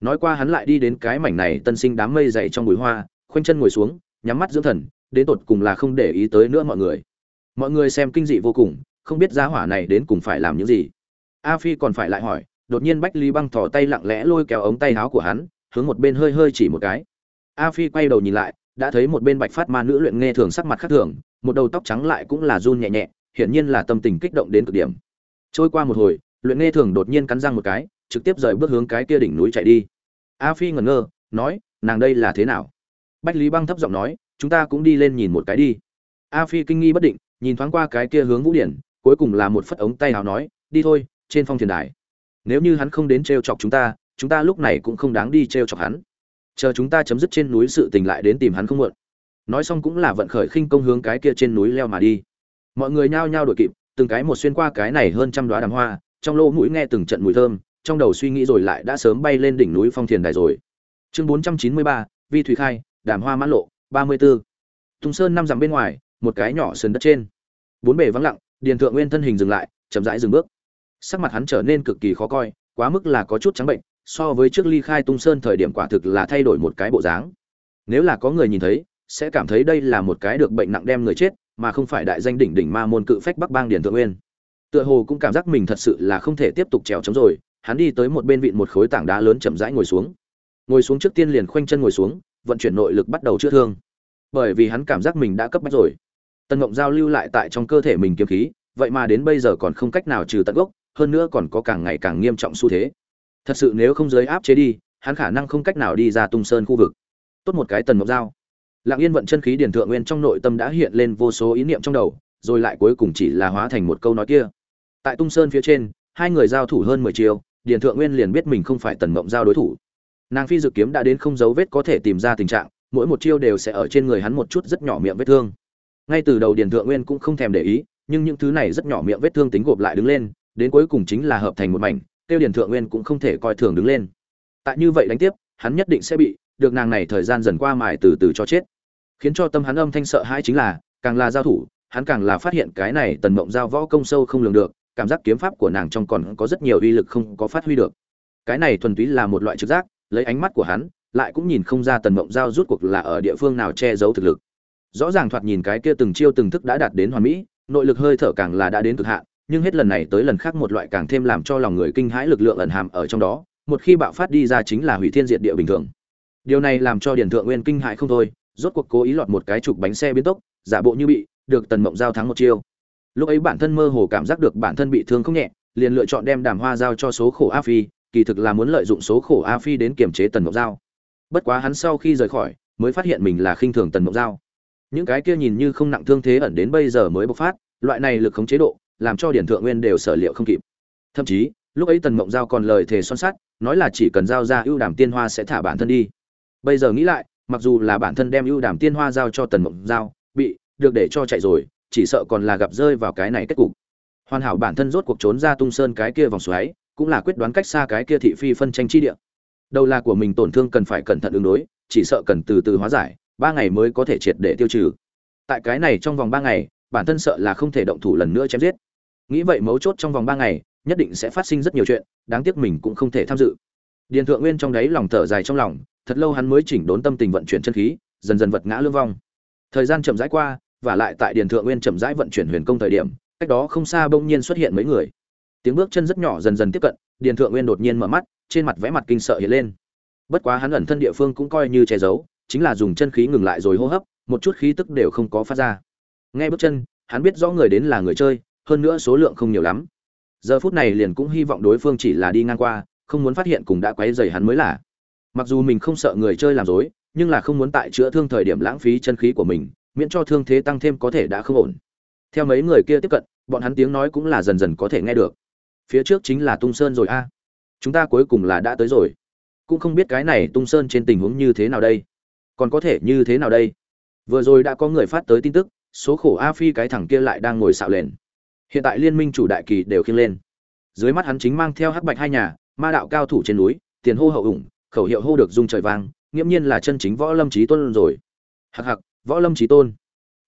Nói qua hắn lại đi đến cái mảnh này tân sinh đám mây dày trong bụi hoa, khoanh chân ngồi xuống, nhắm mắt dưỡng thần, đến tột cùng là không để ý tới nữa mọi người. Mọi người xem kinh dị vô cùng, không biết giá hỏa này đến cùng phải làm những gì a phi còn phải lại hỏi, đột nhiên bách ly băng thò tay lặng lẽ lôi kéo ống tay áo của hắn, hướng một bên hơi hơi chỉ một cái. A phi quay đầu nhìn lại, đã thấy một bên bạch phát ma nữ luyện nghe thường sắc mặt khác thường, một đầu tóc trắng lại cũng là run nhẹ nhẹ, hiển nhiên là tâm tình kích động đến cực điểm. Trôi qua một hồi, luyện nghe thường đột nhiên cắn răng một cái, trực tiếp rời bước hướng cái kia đỉnh núi chạy đi. A phi ngẩn ngơ, nói, nàng đây là thế nào? Bách lý băng thấp giọng nói, chúng ta cũng đi lên nhìn một cái đi. A phi kinh nghi bất định, nhìn thoáng qua cái kia hướng vũ điển, cuối cùng là một phất ống tay nào nói, đi thôi trên phong thiền đài. Nếu như hắn không đến t chọc chúng ta chúng ta lúc này cũng không đáng đi t chọc hắn. Chờ chúng ta chấm dứt trên núi sự tình lại đến tìm hắn không muộn. Nói xong cũng là vận khởi khinh công hướng cái kia trên núi leo mà đi. Mọi người nhao nhao đội kịp, từng cái một xuyên qua cái này hơn trăm đoá đàm hoa, trong lỗ mũi nghe từng trận mùi thơm, trong đầu suy nghĩ rồi lại đã sớm bay lên đỉnh núi phong thiền đài rồi. Chương bốn trăm chín mươi ba, vi thủy khai, đàm hoa mãn lộ, ba mươi b ố tùng sơn năm dặm bên ngoài, một cái nhỏ sườn đất trên. Bốn bể vắng lặng, điền thượng nguyên thân hình dừng lại, chậm rãi dừng bước sắc mặt hắn trở nên cực kỳ khó coi, quá mức là có chút trắng bệnh, so với trước ly khai tung sơn thời điểm quả thực là thay đổi một cái bộ dáng. Nếu là có người nhìn thấy, sẽ cảm thấy đây là một cái được bệnh nặng đem người chết, mà không phải đại danh đỉnh đỉnh ma môn cự phách bắc bang điển thượng nguyên. Tựa hồ cũng cảm giác mình thật sự là không thể tiếp tục trèo chống rồi, hắn đi tới một bên vịn một khối tảng đá lớn chậm rãi ngồi xuống. Ngồi xuống trước tiên liền khoanh chân ngồi xuống, vận chuyển nội lực bắt đầu chữa thương. Bởi vì hắn cảm giác mình đã cấp bách rồi. Tần ngộng giao lưu lại tại trong cơ thể mình kiếm khí, vậy mà đến bây giờ còn không cách nào trừ tận gốc hơn nữa còn có càng ngày càng nghiêm trọng xu thế. Thật sự nếu không giới áp chế đi, hắn khả năng không cách nào đi ra tung sơn khu vực. Tốt một cái tần ngọc dao. Lạng yên vận chân khí điển thượng nguyên trong nội tâm đã hiện lên vô số ý niệm trong đầu, rồi lại cuối cùng chỉ là hóa thành một câu nói kia. Tại tung sơn phía trên, hai người giao thủ hơn mười chiều điển thượng nguyên liền biết mình không phải tần mộng giao đối thủ. Nàng phi dự kiếm đã đến không dấu vết có thể tìm ra tình trạng, mỗi một chiêu đều sẽ ở trên người hắn một chút rất nhỏ miệng vết thương. Ngay từ đầu điển thượng nguyên cũng không thèm để ý, nhưng những thứ này rất nhỏ miệng vết thương tính gộp lại đứng lên đến cuối cùng chính là hợp thành một mảnh, tiêu điển thượng nguyên cũng không thể coi thường đứng lên. Tại như vậy đánh tiếp, hắn nhất định sẽ bị được nàng này thời gian dần qua mài từ từ cho chết. Khiến cho tâm hắn âm thanh sợ hãi chính là, càng là giao thủ, hắn càng là phát hiện cái này tần mộng giao võ công sâu không lường được, cảm giác kiếm pháp của nàng trong còn có rất nhiều uy lực không có phát huy được. Cái này thuần túy là một loại trực giác, lấy ánh mắt của hắn, lại cũng nhìn không ra tần mộng giao rút cuộc là ở địa phương nào che giấu thực lực. Rõ ràng thoạt nhìn cái kia từng chiêu từng thức đã đạt đến hoàn mỹ, nội lực hơi thở càng là đã đến cực hạn nhưng hết lần này tới lần khác một loại càng thêm làm cho lòng người kinh hãi lực lượng ẩn hàm ở trong đó, một khi bạo phát đi ra chính là hủy thiên diệt địa bình thường. Điều này làm cho điển thượng nguyên kinh hãi không thôi, rốt cuộc cố ý lọt một cái trục bánh xe biến tốc, giả bộ như bị, được tần mộng giao thắng một chiêu. Lúc ấy bản thân mơ hồ cảm giác được bản thân bị thương không nhẹ, liền lựa chọn đem đàm hoa giao cho số khổ a phi, kỳ thực là muốn lợi dụng số khổ a phi đến kiềm chế tần mộng giao. Bất quá hắn sau khi rời khỏi, mới phát hiện mình là khinh thường tần mộng giao. Những cái kia nhìn như không nặng thương thế ẩn đến bây giờ mới bộc phát, loại này lực khống chế độ làm cho điển thượng nguyên đều sở liệu không kịp. Thậm chí, lúc ấy tần mộng giao còn lời thề son sắt, nói là chỉ cần giao ra ưu đàm tiên hoa sẽ thả bản thân đi. Bây giờ nghĩ lại, mặc dù là bản thân đem ưu đàm tiên hoa giao cho tần mộng giao, bị được để cho chạy rồi, chỉ sợ còn là gặp rơi vào cái này kết cục. Hoàn hảo bản thân rốt cuộc trốn ra tung sơn cái kia vòng xoáy, cũng là quyết đoán cách xa cái kia thị phi phân tranh chi địa. Đầu là của mình tổn thương cần phải cẩn thận ứng đối, chỉ sợ cần từ từ hóa giải, ba ngày mới có thể triệt để tiêu trừ. Tại cái này trong vòng ba ngày, bản thân sợ là không thể động thủ lần nữa chém giết nghĩ vậy mấu chốt trong vòng ba ngày, nhất định sẽ phát sinh rất nhiều chuyện, đáng tiếc mình cũng không thể tham dự. Điền thượng nguyên trong đấy lòng thở dài trong lòng, thật lâu hắn mới chỉnh đốn tâm tình vận chuyển chân khí, dần dần vật ngã lương vong. Thời gian chậm rãi qua, và lại tại điền thượng nguyên chậm rãi vận chuyển huyền công thời điểm, cách đó không xa bỗng nhiên xuất hiện mấy người. Tiếng bước chân rất nhỏ dần dần tiếp cận, điền thượng nguyên đột nhiên mở mắt, trên mặt vẽ mặt kinh sợ hiện lên. Bất quá hắn ẩn thân địa phương cũng coi như che giấu, chính là dùng chân khí ngừng lại rồi hô hấp, một chút khí tức đều không có phát ra. Nghe bước chân, hắn biết rõ người đến là người chơi hơn nữa số lượng không nhiều lắm. Giờ phút này liền cũng hy vọng đối phương chỉ là đi ngang qua, không muốn phát hiện cùng đã quấy dày hắn mới là. Mặc dù mình không sợ người chơi làm dối nhưng là không muốn tại chữa thương thời điểm lãng phí chân khí của mình, miễn cho thương thế tăng thêm có thể đã không ổn. Theo mấy người kia tiếp cận, bọn hắn tiếng nói cũng là dần dần có thể nghe được. Phía trước chính là tung sơn rồi a. Chúng ta cuối cùng là đã tới rồi. Cũng không biết cái này tung sơn trên tình huống như thế nào đây. Còn có thể như thế nào đây? Vừa rồi đã có người phát tới tin tức, số khổ a phi cái thằng kia lại đang ngồi xạo lên hiện tại liên minh chủ đại kỳ đều khiêng lên. Dưới mắt hắn chính mang theo hắc bạch hai nhà, ma đạo cao thủ trên núi, tiền hô hậu ủng, khẩu hiệu hô được dung trời vang, nghiễm nhiên là chân chính võ lâm trí tôn rồi. Hặc hặc võ lâm trí tôn.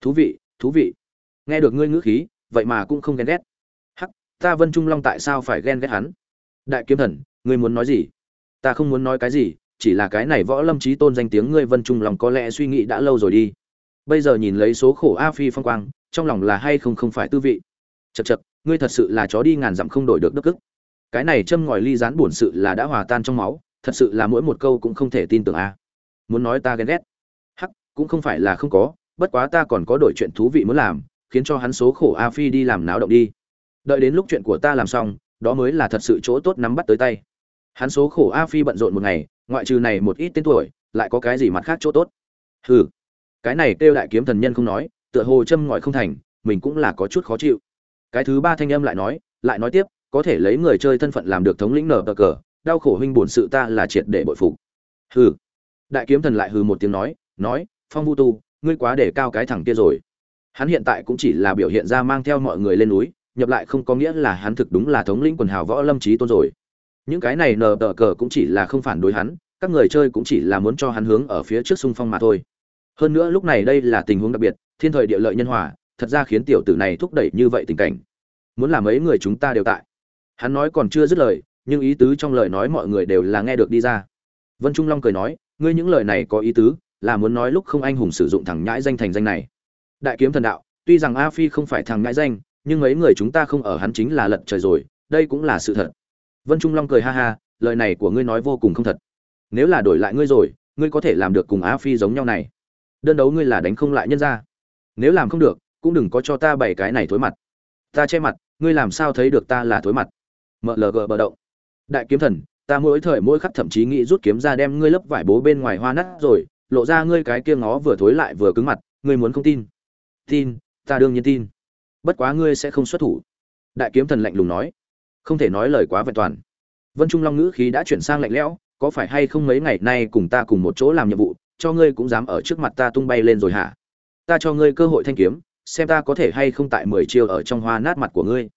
Thú vị thú vị. Nghe được ngươi ngữ khí, vậy mà cũng không ghen ghét. Hắc, ta vân trung long tại sao phải ghen ghét hắn? Đại kiếm thần, ngươi muốn nói gì? Ta không muốn nói cái gì, chỉ là cái này võ lâm trí tôn danh tiếng ngươi vân trung long có lẽ suy nghĩ đã lâu rồi đi. Bây giờ nhìn lấy số khổ a phi phong quang, trong lòng là hay không không phải tư vị? Chật chật, ngươi thật sự là chó đi ngàn dặm không đổi được đức ức. Cái này châm ngòi ly rán bổn sự là đã hòa tan trong máu, thật sự là mỗi một câu cũng không thể tin tưởng a. Muốn nói ta ghen ghét? Hắc, cũng không phải là không có, bất quá ta còn có đổi chuyện thú vị muốn làm, khiến cho hắn số khổ a phi đi làm náo động đi. Đợi đến lúc chuyện của ta làm xong, đó mới là thật sự chỗ tốt nắm bắt tới tay. Hắn số khổ a phi bận rộn một ngày, ngoại trừ này một ít tên tuổi, lại có cái gì mặt khác chỗ tốt? Hừ, cái này kêu đại kiếm thần nhân không nói, tựa hồ châm ngòi không thành, mình cũng là có chút khó chịu cái thứ ba thanh âm lại nói lại nói tiếp, có thể lấy người chơi thân phận làm được thống lĩnh nở cờ cờ đau khổ huynh buồn sự ta là triệt để bội phục. Hừ. Đại kiếm thần lại hừ một tiếng nói nói, phong vu tu, ngươi quá để cao cái thằng kia rồi. Hắn hiện tại cũng chỉ là biểu hiện ra mang theo mọi người lên núi, nhập lại không có nghĩa là hắn thực đúng là thống lĩnh quần hào võ lâm trí tôn rồi. Những cái này nờ tờ cờ cũng chỉ là không phản đối hắn, các người chơi cũng chỉ là muốn cho hắn hướng ở phía trước xung phong mà thôi. Hơn nữa lúc này đây là tình huống đặc biệt, thiên thời địa lợi nhân hòa thật ra khiến tiểu tử này thúc đẩy như vậy tình cảnh. Muốn làm mấy người chúng ta đều tại. Hắn nói còn chưa dứt lời, nhưng ý tứ trong lời nói mọi người đều là nghe được đi ra. Vân trung long cười nói, ngươi những lời này có ý tứ, là muốn nói lúc không anh hùng sử dụng thằng nhãi danh thành danh này. Đại kiếm thần đạo, tuy rằng a phi không phải thằng nhãi danh, nhưng mấy người chúng ta không ở hắn chính là lật trời rồi, đây cũng là sự thật. Vân trung long cười ha ha, lời này của ngươi nói vô cùng không thật. Nếu là đổi lại ngươi rồi, ngươi có thể làm được cùng a phi giống nhau này. Đơn đấu ngươi là đánh không lại nhân ra nếu làm không được cũng đừng có cho ta bảy cái này thối mặt. Ta che mặt, ngươi làm sao thấy được ta là thối mặt? Mlg bờ động. Đại kiếm thần, ta mỗi thời mỗi khắc thậm chí nghĩ rút kiếm ra đem ngươi lấp vải bố bên ngoài hoa nát rồi, lộ ra ngươi cái kia ngó vừa thối lại vừa cứng mặt, ngươi muốn không tin? Tin, ta đương nhiên tin. Bất quá ngươi sẽ không xuất thủ. Đại kiếm thần lạnh lùng nói. Không thể nói lời quá vẹn toàn. Vân trung long ngữ khí đã chuyển sang lạnh lẽo, có phải hay không mấy ngày nay cùng ta cùng một chỗ làm nhiệm vụ, cho ngươi cũng dám ở trước mặt ta tung bay lên rồi hả? Ta cho ngươi cơ hội thanh kiếm xem ta có thể hay không tại mười chiêu ở trong hoa nát mặt của ngươi.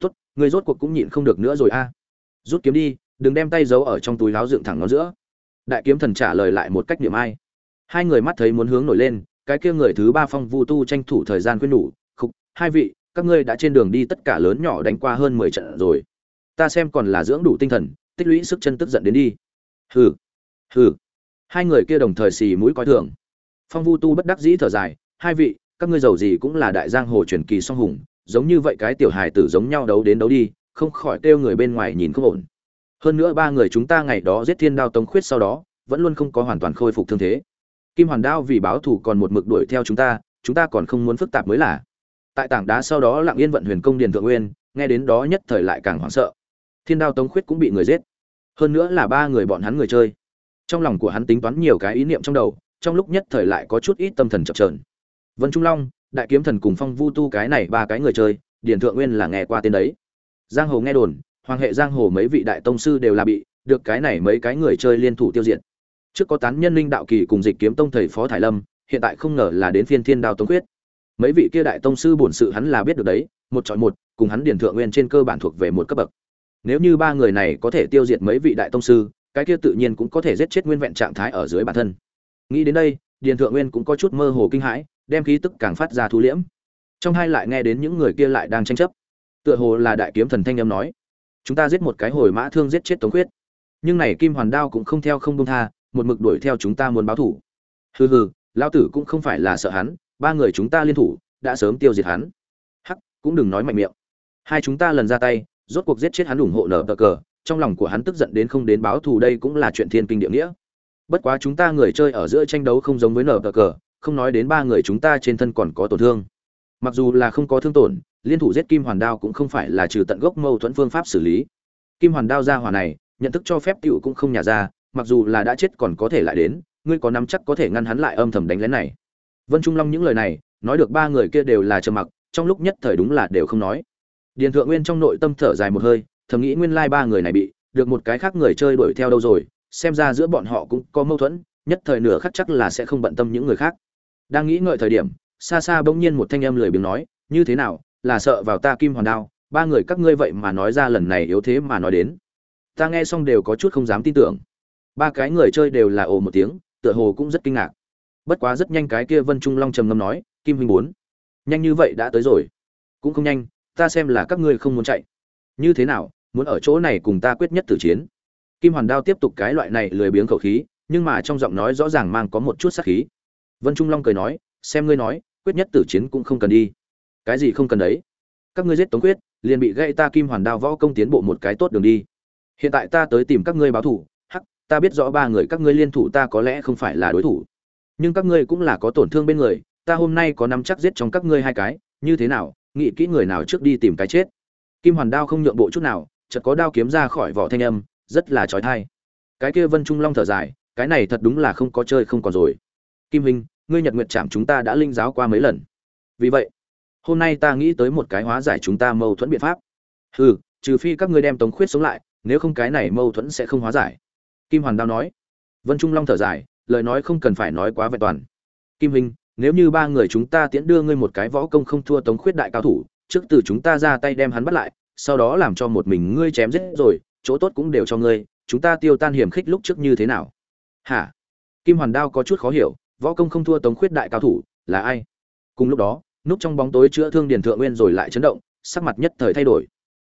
Tốt, ngươi rốt cuộc cũng nhịn không được nữa rồi a. Rút kiếm đi, đừng đem tay giấu ở trong túi láo dựng thẳng nó giữa. Đại kiếm thần trả lời lại một cách niệm ai. Hai người mắt thấy muốn hướng nổi lên, cái kia người thứ ba phong vu tu tranh thủ thời gian khuyên nhủ, khục, hai vị, các ngươi đã trên đường đi tất cả lớn nhỏ đánh qua hơn mười trận rồi. Ta xem còn là dưỡng đủ tinh thần, tích lũy sức chân tức giận đến đi. Hừ hừ. Hai người kia đồng thời xì mũi coi thường. Phong vu tu bất đắc dĩ thở dài, hai vị các ngươi giàu gì cũng là đại giang hồ truyền kỳ song hùng, giống như vậy cái tiểu hài tử giống nhau đấu đến đấu đi, không khỏi kêu người bên ngoài nhìn không ổn. Hơn nữa ba người chúng ta ngày đó giết thiên đao tống khuyết sau đó, vẫn luôn không có hoàn toàn khôi phục thương thế. Kim hoàn đao vì báo thù còn một mực đuổi theo chúng ta chúng ta còn không muốn phức tạp mới là. Tại tảng đá sau đó lặng yên vận huyền công điền thượng nguyên, nghe đến đó nhất thời lại càng hoảng sợ. Thiên đao tống khuyết cũng bị người giết. Hơn nữa là ba người bọn hắn người chơi. Trong lòng của hắn tính toán nhiều cái ý niệm trong đầu, trong lúc nhất thời lại có chút ít tâm thần chập trờn vân trung long, đại kiếm thần cùng phong vu tu cái này ba cái người chơi, điền thượng nguyên là nghe qua tên đấy. Giang hồ nghe đồn, hoàng hệ giang hồ mấy vị đại tông sư đều là bị được cái này mấy cái người chơi liên thủ tiêu diệt. Trước có tán nhân linh đạo kỳ cùng dịch kiếm tông thầy phó thải lâm, hiện tại không ngờ là đến phiên thiên đao Tông quyết. Mấy vị kia đại tông sư bổn sự hắn là biết được đấy, một chọn một, cùng hắn điền thượng nguyên trên cơ bản thuộc về một cấp bậc. Nếu như ba người này có thể tiêu diệt mấy vị đại tông sư, cái kia tự nhiên cũng có thể giết chết nguyên vẹn trạng thái ở dưới bản thân. Nghĩ đến đây, điền thượng nguyên cũng có chút mơ hồ kinh hãi đem khí tức càng phát ra thu liễm. Trong hai lại nghe đến những người kia lại đang tranh chấp. Tựa hồ là đại kiếm thần thanh âm nói, chúng ta giết một cái hồi mã thương giết chết tống khuyết. Nhưng này kim hoàn đao cũng không theo không buông tha, một mực đuổi theo chúng ta muốn báo thủ. Hừ hừ lao tử cũng không phải là sợ hắn, ba người chúng ta liên thủ, đã sớm tiêu diệt hắn. Hắc, cũng đừng nói mạnh miệng. Hai chúng ta lần ra tay, rốt cuộc giết chết hắn ủng hộ nở bờ cờ, trong lòng của hắn tức giận đến không đến báo thù đây cũng là chuyện thiên kinh địa nghĩa. Bất quá chúng ta người chơi ở giữa tranh đấu không giống với nở bờ cờ không nói đến ba người chúng ta trên thân còn có tổn thương. Mặc dù là không có thương tổn, liên thủ giết kim hoàn đao cũng không phải là trừ tận gốc mâu thuẫn phương pháp xử lý. Kim hoàn đao ra hỏa này, nhận thức cho phép tựu cũng không nhả ra, mặc dù là đã chết còn có thể lại đến, ngươi có nắm chắc có thể ngăn hắn lại âm thầm đánh lén này. Vân trung long những lời này, nói được ba người kia đều là trầm mặc, trong lúc nhất thời đúng là đều không nói. Điền thượng nguyên trong nội tâm thở dài một hơi, thầm nghĩ nguyên lai ba người này bị, được một cái khác người chơi đuổi theo đâu rồi, xem ra giữa bọn họ cũng có mâu thuẫn, nhất thời nửa khắc chắc là sẽ không bận tâm những người khác đang nghĩ ngợi thời điểm, xa xa bỗng nhiên một thanh âm lười biếng nói, như thế nào, là sợ vào ta kim hoàn đao, ba người các ngươi vậy mà nói ra lần này yếu thế mà nói đến. Ta nghe xong đều có chút không dám tin tưởng. Ba cái người chơi đều là ồ một tiếng, tựa hồ cũng rất kinh ngạc. Bất quá rất nhanh cái kia vân trung long trầm ngâm nói, kim huynh bốn nhanh như vậy đã tới rồi. Cũng không nhanh, ta xem là các ngươi không muốn chạy. Như thế nào, muốn ở chỗ này cùng ta quyết nhất tử chiến? Kim hoàn đao tiếp tục cái loại này lười biếng khẩu khí, nhưng mà trong giọng nói rõ ràng mang có một chút sát khí vân trung long cười nói, xem ngươi nói, quyết nhất tử chiến cũng không cần đi. Cái gì không cần đấy? Các ngươi giết tống quyết, liền bị gây ta kim hoàn đao võ công tiến bộ một cái tốt đường đi. Hiện tại ta tới tìm các ngươi báo thủ, hắc, ta biết rõ ba người các ngươi liên thủ ta có lẽ không phải là đối thủ. Nhưng các ngươi cũng là có tổn thương bên người, ta hôm nay có nắm chắc giết trong các ngươi hai cái, như thế nào, nghĩ kỹ người nào trước đi tìm cái chết. Kim hoàn đao không nhượng bộ chút nào, chợt có đao kiếm ra khỏi vỏ thanh âm, rất là trói thai cái kia vân trung long thở dài, cái này thật đúng là không có chơi không còn rồi. Kim huynh ngươi nhật nguyệt chạm chúng ta đã linh giáo qua mấy lần. Vì vậy, hôm nay ta nghĩ tới một cái hóa giải chúng ta mâu thuẫn biện pháp. Hừ, trừ phi các ngươi đem tống khuyết sống lại, nếu không cái này mâu thuẫn sẽ không hóa giải. Kim hoàn đao nói. Vân trung long thở dài, lời nói không cần phải nói quá vẹn toàn. Kim hình nếu như ba người chúng ta tiễn đưa ngươi một cái võ công không thua tống khuyết đại cao thủ, trước từ chúng ta ra tay đem hắn bắt lại, sau đó làm cho một mình ngươi chém giết rồi, chỗ tốt cũng đều cho ngươi, chúng ta tiêu tan hiểm khích lúc trước như thế nào? Hả? Kim hoàn đao có chút khó hiểu võ công không thua tống khuyết đại cao thủ, là ai? Cùng lúc đó, núp trong bóng tối chữa thương điền thượng nguyên rồi lại chấn động, sắc mặt nhất thời thay đổi.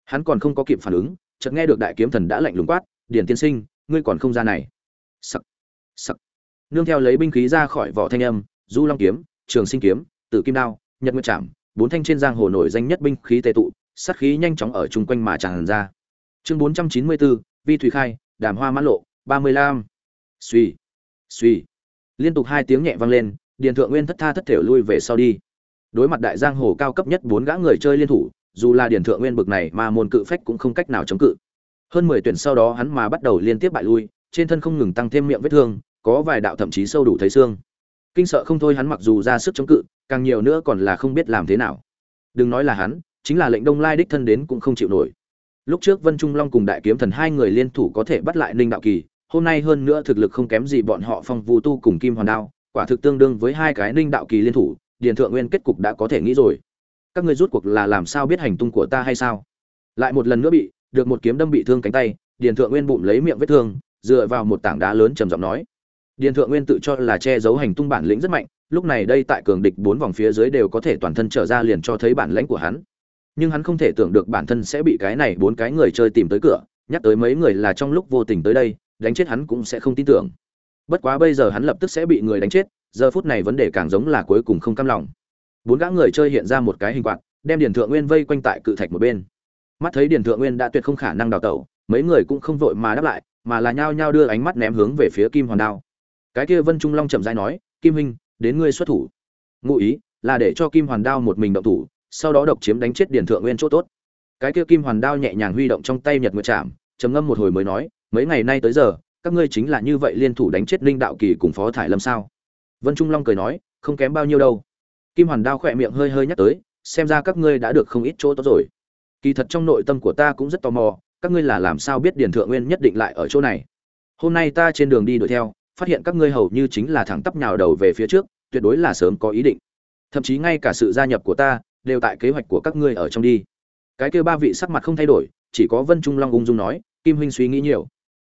Hắn còn không có kịp phản ứng, chợt nghe được đại kiếm thần đã lạnh lùng quát, Điền tiên sinh, ngươi còn không ra này. Sặc sặc. Nương theo lấy binh khí ra khỏi vỏ thanh âm, du long kiếm, trường sinh kiếm, tử kim đao, nhật nguyệt trảm, bốn thanh trên giang hồ nổi danh nhất binh khí tề tụ, sát khí nhanh chóng ở chung quanh mà tràn ra. Chương bốn trăm chín mươi bốn, vi thủy khai, đàm hoa mãn lộ, ba mươi lăm. Suy suy liên tục hai tiếng nhẹ vang lên, điền thượng nguyên thất tha thất thể lui về sau đi. Đối mặt đại giang hồ cao cấp nhất bốn gã người chơi liên thủ, dù là điền thượng nguyên bực này mà môn cự phách cũng không cách nào chống cự. Hơn mười tuyển sau đó hắn mà bắt đầu liên tiếp bại lui, trên thân không ngừng tăng thêm miệng vết thương, có vài đạo thậm chí sâu đủ thấy xương. Kinh sợ không thôi hắn mặc dù ra sức chống cự, càng nhiều nữa còn là không biết làm thế nào. Đừng nói là hắn, chính là lệnh đông lai đích thân đến cũng không chịu nổi. Lúc trước vân trung long cùng đại kiếm thần hai người liên thủ có thể bắt lại ninh đạo kỳ hôm nay hơn nữa thực lực không kém gì bọn họ phong vu tu cùng kim hoàn đao, quả thực tương đương với hai cái ninh đạo kỳ liên thủ, điền thượng nguyên kết cục đã có thể nghĩ rồi. Các ngươi rút cuộc là làm sao biết hành tung của ta hay sao? Lại một lần nữa bị, được một kiếm đâm bị thương cánh tay, điền thượng nguyên bụng lấy miệng vết thương, dựa vào một tảng đá lớn trầm giọng nói. Điền thượng nguyên tự cho là che giấu hành tung bản lĩnh rất mạnh, lúc này đây tại cường địch bốn vòng phía dưới đều có thể toàn thân trở ra liền cho thấy bản lãnh của hắn. Nhưng hắn không thể tưởng được bản thân sẽ bị cái này bốn cái người chơi tìm tới cửa, nhắc tới mấy người là trong lúc vô tình tới đây đánh chết hắn cũng sẽ không tin tưởng. Bất quá bây giờ hắn lập tức sẽ bị người đánh chết, giờ phút này vấn đề càng giống là cuối cùng không cam lòng. Bốn gã người chơi hiện ra một cái hình quạt, đem điền thượng nguyên vây quanh tại cự thạch một bên. Mắt thấy điền thượng nguyên đã tuyệt không khả năng đào tẩu, mấy người cũng không vội mà đáp lại, mà là nhao nhao đưa ánh mắt ném hướng về phía kim hoàn đao. Cái kia vân trung long chậm rãi nói, kim huynh, đến ngươi xuất thủ. Ngụ ý là để cho kim hoàn đao một mình động thủ, sau đó độc chiếm đánh chết điền thượng nguyên chỗ tốt. Cái kia kim hoàn đao nhẹ nhàng huy động trong tay nhật nguyệt chạm trầm ngâm một hồi mới nói mấy ngày nay tới giờ, các ngươi chính là như vậy liên thủ đánh chết linh đạo kỳ cùng phó thải lâm sao? Vân trung long cười nói, không kém bao nhiêu đâu. Kim hoàn đao khỏe miệng hơi hơi nhắc tới, xem ra các ngươi đã được không ít chỗ tốt rồi. Kỳ thật trong nội tâm của ta cũng rất tò mò, các ngươi là làm sao biết điền thượng nguyên nhất định lại ở chỗ này? Hôm nay ta trên đường đi đuổi theo, phát hiện các ngươi hầu như chính là thẳng tắp nhào đầu về phía trước, tuyệt đối là sớm có ý định. Thậm chí ngay cả sự gia nhập của ta, đều tại kế hoạch của các ngươi ở trong đi. Cái kêu ba vị sắc mặt không thay đổi, chỉ có vân trung long ung dung nói, kim huynh suy nghĩ nhiều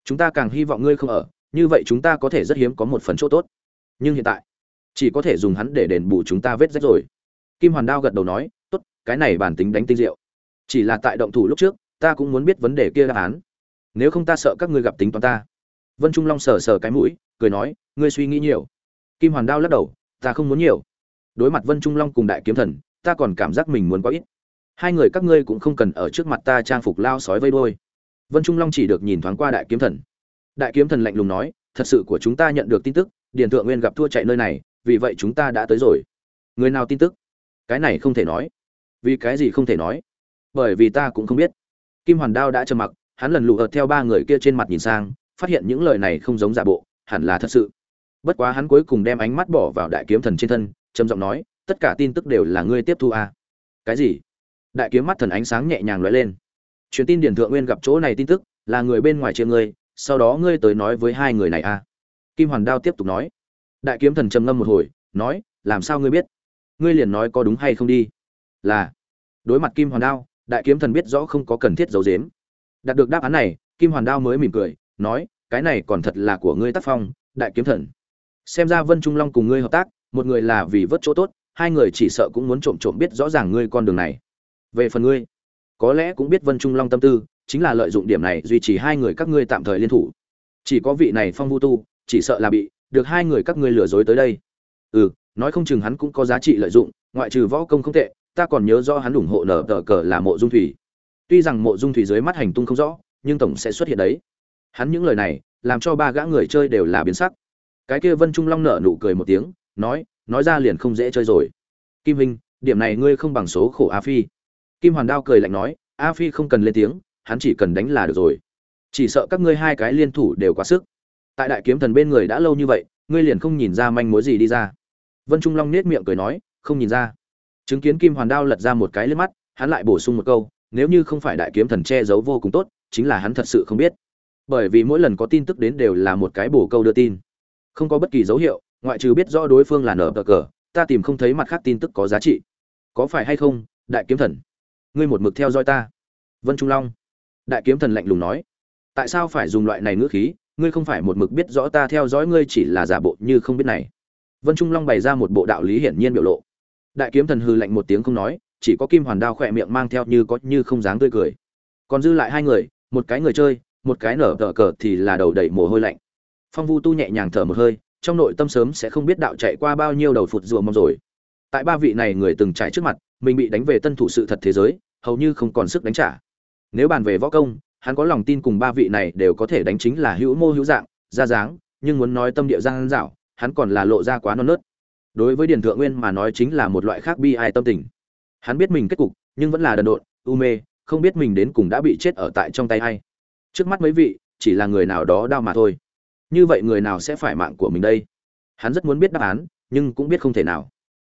chúng ta càng hy vọng ngươi không ở, như vậy chúng ta có thể rất hiếm có một phần chỗ tốt. Nhưng hiện tại, chỉ có thể dùng hắn để đền bù chúng ta vết rách rồi. Kim hoàn đao gật đầu nói, tốt, cái này bản tính đánh tinh diệu. Chỉ là tại động thủ lúc trước, ta cũng muốn biết vấn đề kia đáp án. Nếu không ta sợ các ngươi gặp tính toán ta. Vân trung long sờ sờ cái mũi, cười nói, ngươi suy nghĩ nhiều. Kim hoàn đao lắc đầu, ta không muốn nhiều. Đối mặt vân trung long cùng đại kiếm thần, ta còn cảm giác mình muốn có ít. Hai người các ngươi cũng không cần ở trước mặt ta trang phục lao sói vây đôi vân trung long chỉ được nhìn thoáng qua đại kiếm thần. Đại kiếm thần lạnh lùng nói, thật sự của chúng ta nhận được tin tức, điền thượng nguyên gặp thua chạy nơi này, vì vậy chúng ta đã tới rồi. Người nào tin tức? Cái này không thể nói. Vì cái gì không thể nói? Bởi vì ta cũng không biết. Kim hoàn đao đã trầm mặc, hắn lần lượt theo ba người kia trên mặt nhìn sang, phát hiện những lời này không giống giả bộ, hẳn là thật sự. Bất quá hắn cuối cùng đem ánh mắt bỏ vào đại kiếm thần trên thân, trầm giọng nói, tất cả tin tức đều là ngươi tiếp thu à. cái gì? Đại kiếm mắt thần ánh sáng nhẹ nhàng lóe lên truyền tin điển thượng nguyên gặp chỗ này tin tức, là người bên ngoài chia ngươi, sau đó ngươi tới nói với hai người này à. kim hoàn đao tiếp tục nói. Đại kiếm thần trầm ngâm một hồi, nói, làm sao ngươi biết? Ngươi liền nói có đúng hay không đi. Là. Đối mặt kim hoàn đao, đại kiếm thần biết rõ không có cần thiết giấu giếm. Đạt được đáp án này, kim hoàn đao mới mỉm cười, nói, cái này còn thật là của ngươi tác phong, đại kiếm thần. Xem ra vân trung long cùng ngươi hợp tác, một người là vì vớt chỗ tốt, hai người chỉ sợ cũng muốn trộm trộm biết rõ ràng ngươi con đường này. Về phần ngươi có lẽ cũng biết vân trung long tâm tư, chính là lợi dụng điểm này duy trì hai người các ngươi tạm thời liên thủ. Chỉ có vị này phong vu tu, chỉ sợ là bị được hai người các ngươi lừa dối tới đây. Ừ nói không chừng hắn cũng có giá trị lợi dụng, ngoại trừ võ công không tệ, ta còn nhớ rõ hắn ủng hộ nở tờ cờ là mộ dung thủy. Tuy rằng mộ dung thủy dưới mắt hành tung không rõ, nhưng tổng sẽ xuất hiện đấy. Hắn những lời này, làm cho ba gã người chơi đều là biến sắc. Cái kia vân trung long nở nụ cười một tiếng, nói nói ra liền không dễ chơi rồi. Kim hình điểm này ngươi không bằng số khổ a phi kim hoàn đao cười lạnh nói, a phi không cần lên tiếng, hắn chỉ cần đánh là được rồi. Chỉ sợ các ngươi hai cái liên thủ đều quá sức. Tại đại kiếm thần bên người đã lâu như vậy, ngươi liền không nhìn ra manh mối gì đi ra. Vân trung long nết miệng cười nói, không nhìn ra. Chứng kiến kim hoàn đao lật ra một cái lên mắt, hắn lại bổ sung một câu, nếu như không phải đại kiếm thần che giấu vô cùng tốt, chính là hắn thật sự không biết. Bởi vì mỗi lần có tin tức đến đều là một cái bổ câu đưa tin. Không có bất kỳ dấu hiệu, ngoại trừ biết rõ đối phương là nở cờ, ta tìm không thấy mặt khác tin tức có giá trị. Có phải hay không, đại kiếm thần? Ngươi một mực theo dõi ta. Vân trung long, đại kiếm thần lạnh lùng nói, tại sao phải dùng loại này ngữ khí? Ngươi không phải một mực biết rõ ta theo dõi ngươi chỉ là giả bộ như không biết này. Vân trung long bày ra một bộ đạo lý hiển nhiên biểu lộ. Đại kiếm thần hư lạnh một tiếng không nói, chỉ có kim hoàn đao khỏe miệng mang theo như có như không dáng tươi cười. Còn dư lại hai người, một cái người chơi, một cái nở tờ cờ thì là đầu đầy mồ hôi lạnh. Phong vu tu nhẹ nhàng thở một hơi, trong nội tâm sớm sẽ không biết đạo chạy qua bao nhiêu đầu phụt rùa mong rồi. Tại ba vị này người từng trải trước mặt, mình bị đánh về tân thủ sự thật thế giới hầu như không còn sức đánh trả. Nếu bàn về võ công, hắn có lòng tin cùng ba vị này đều có thể đánh chính là hữu mô hữu dạng, ra dáng, nhưng muốn nói tâm địa giang dạo hắn còn là lộ ra quá non nớt. Đối với điền thượng nguyên mà nói chính là một loại khác bi ai tâm tình. Hắn biết mình kết cục, nhưng vẫn là đần độn, u mê, không biết mình đến cùng đã bị chết ở tại trong tay hay trước mắt mấy vị, chỉ là người nào đó đau mà thôi. Như vậy người nào sẽ phải mạng của mình đây? Hắn rất muốn biết đáp án, nhưng cũng biết không thể nào.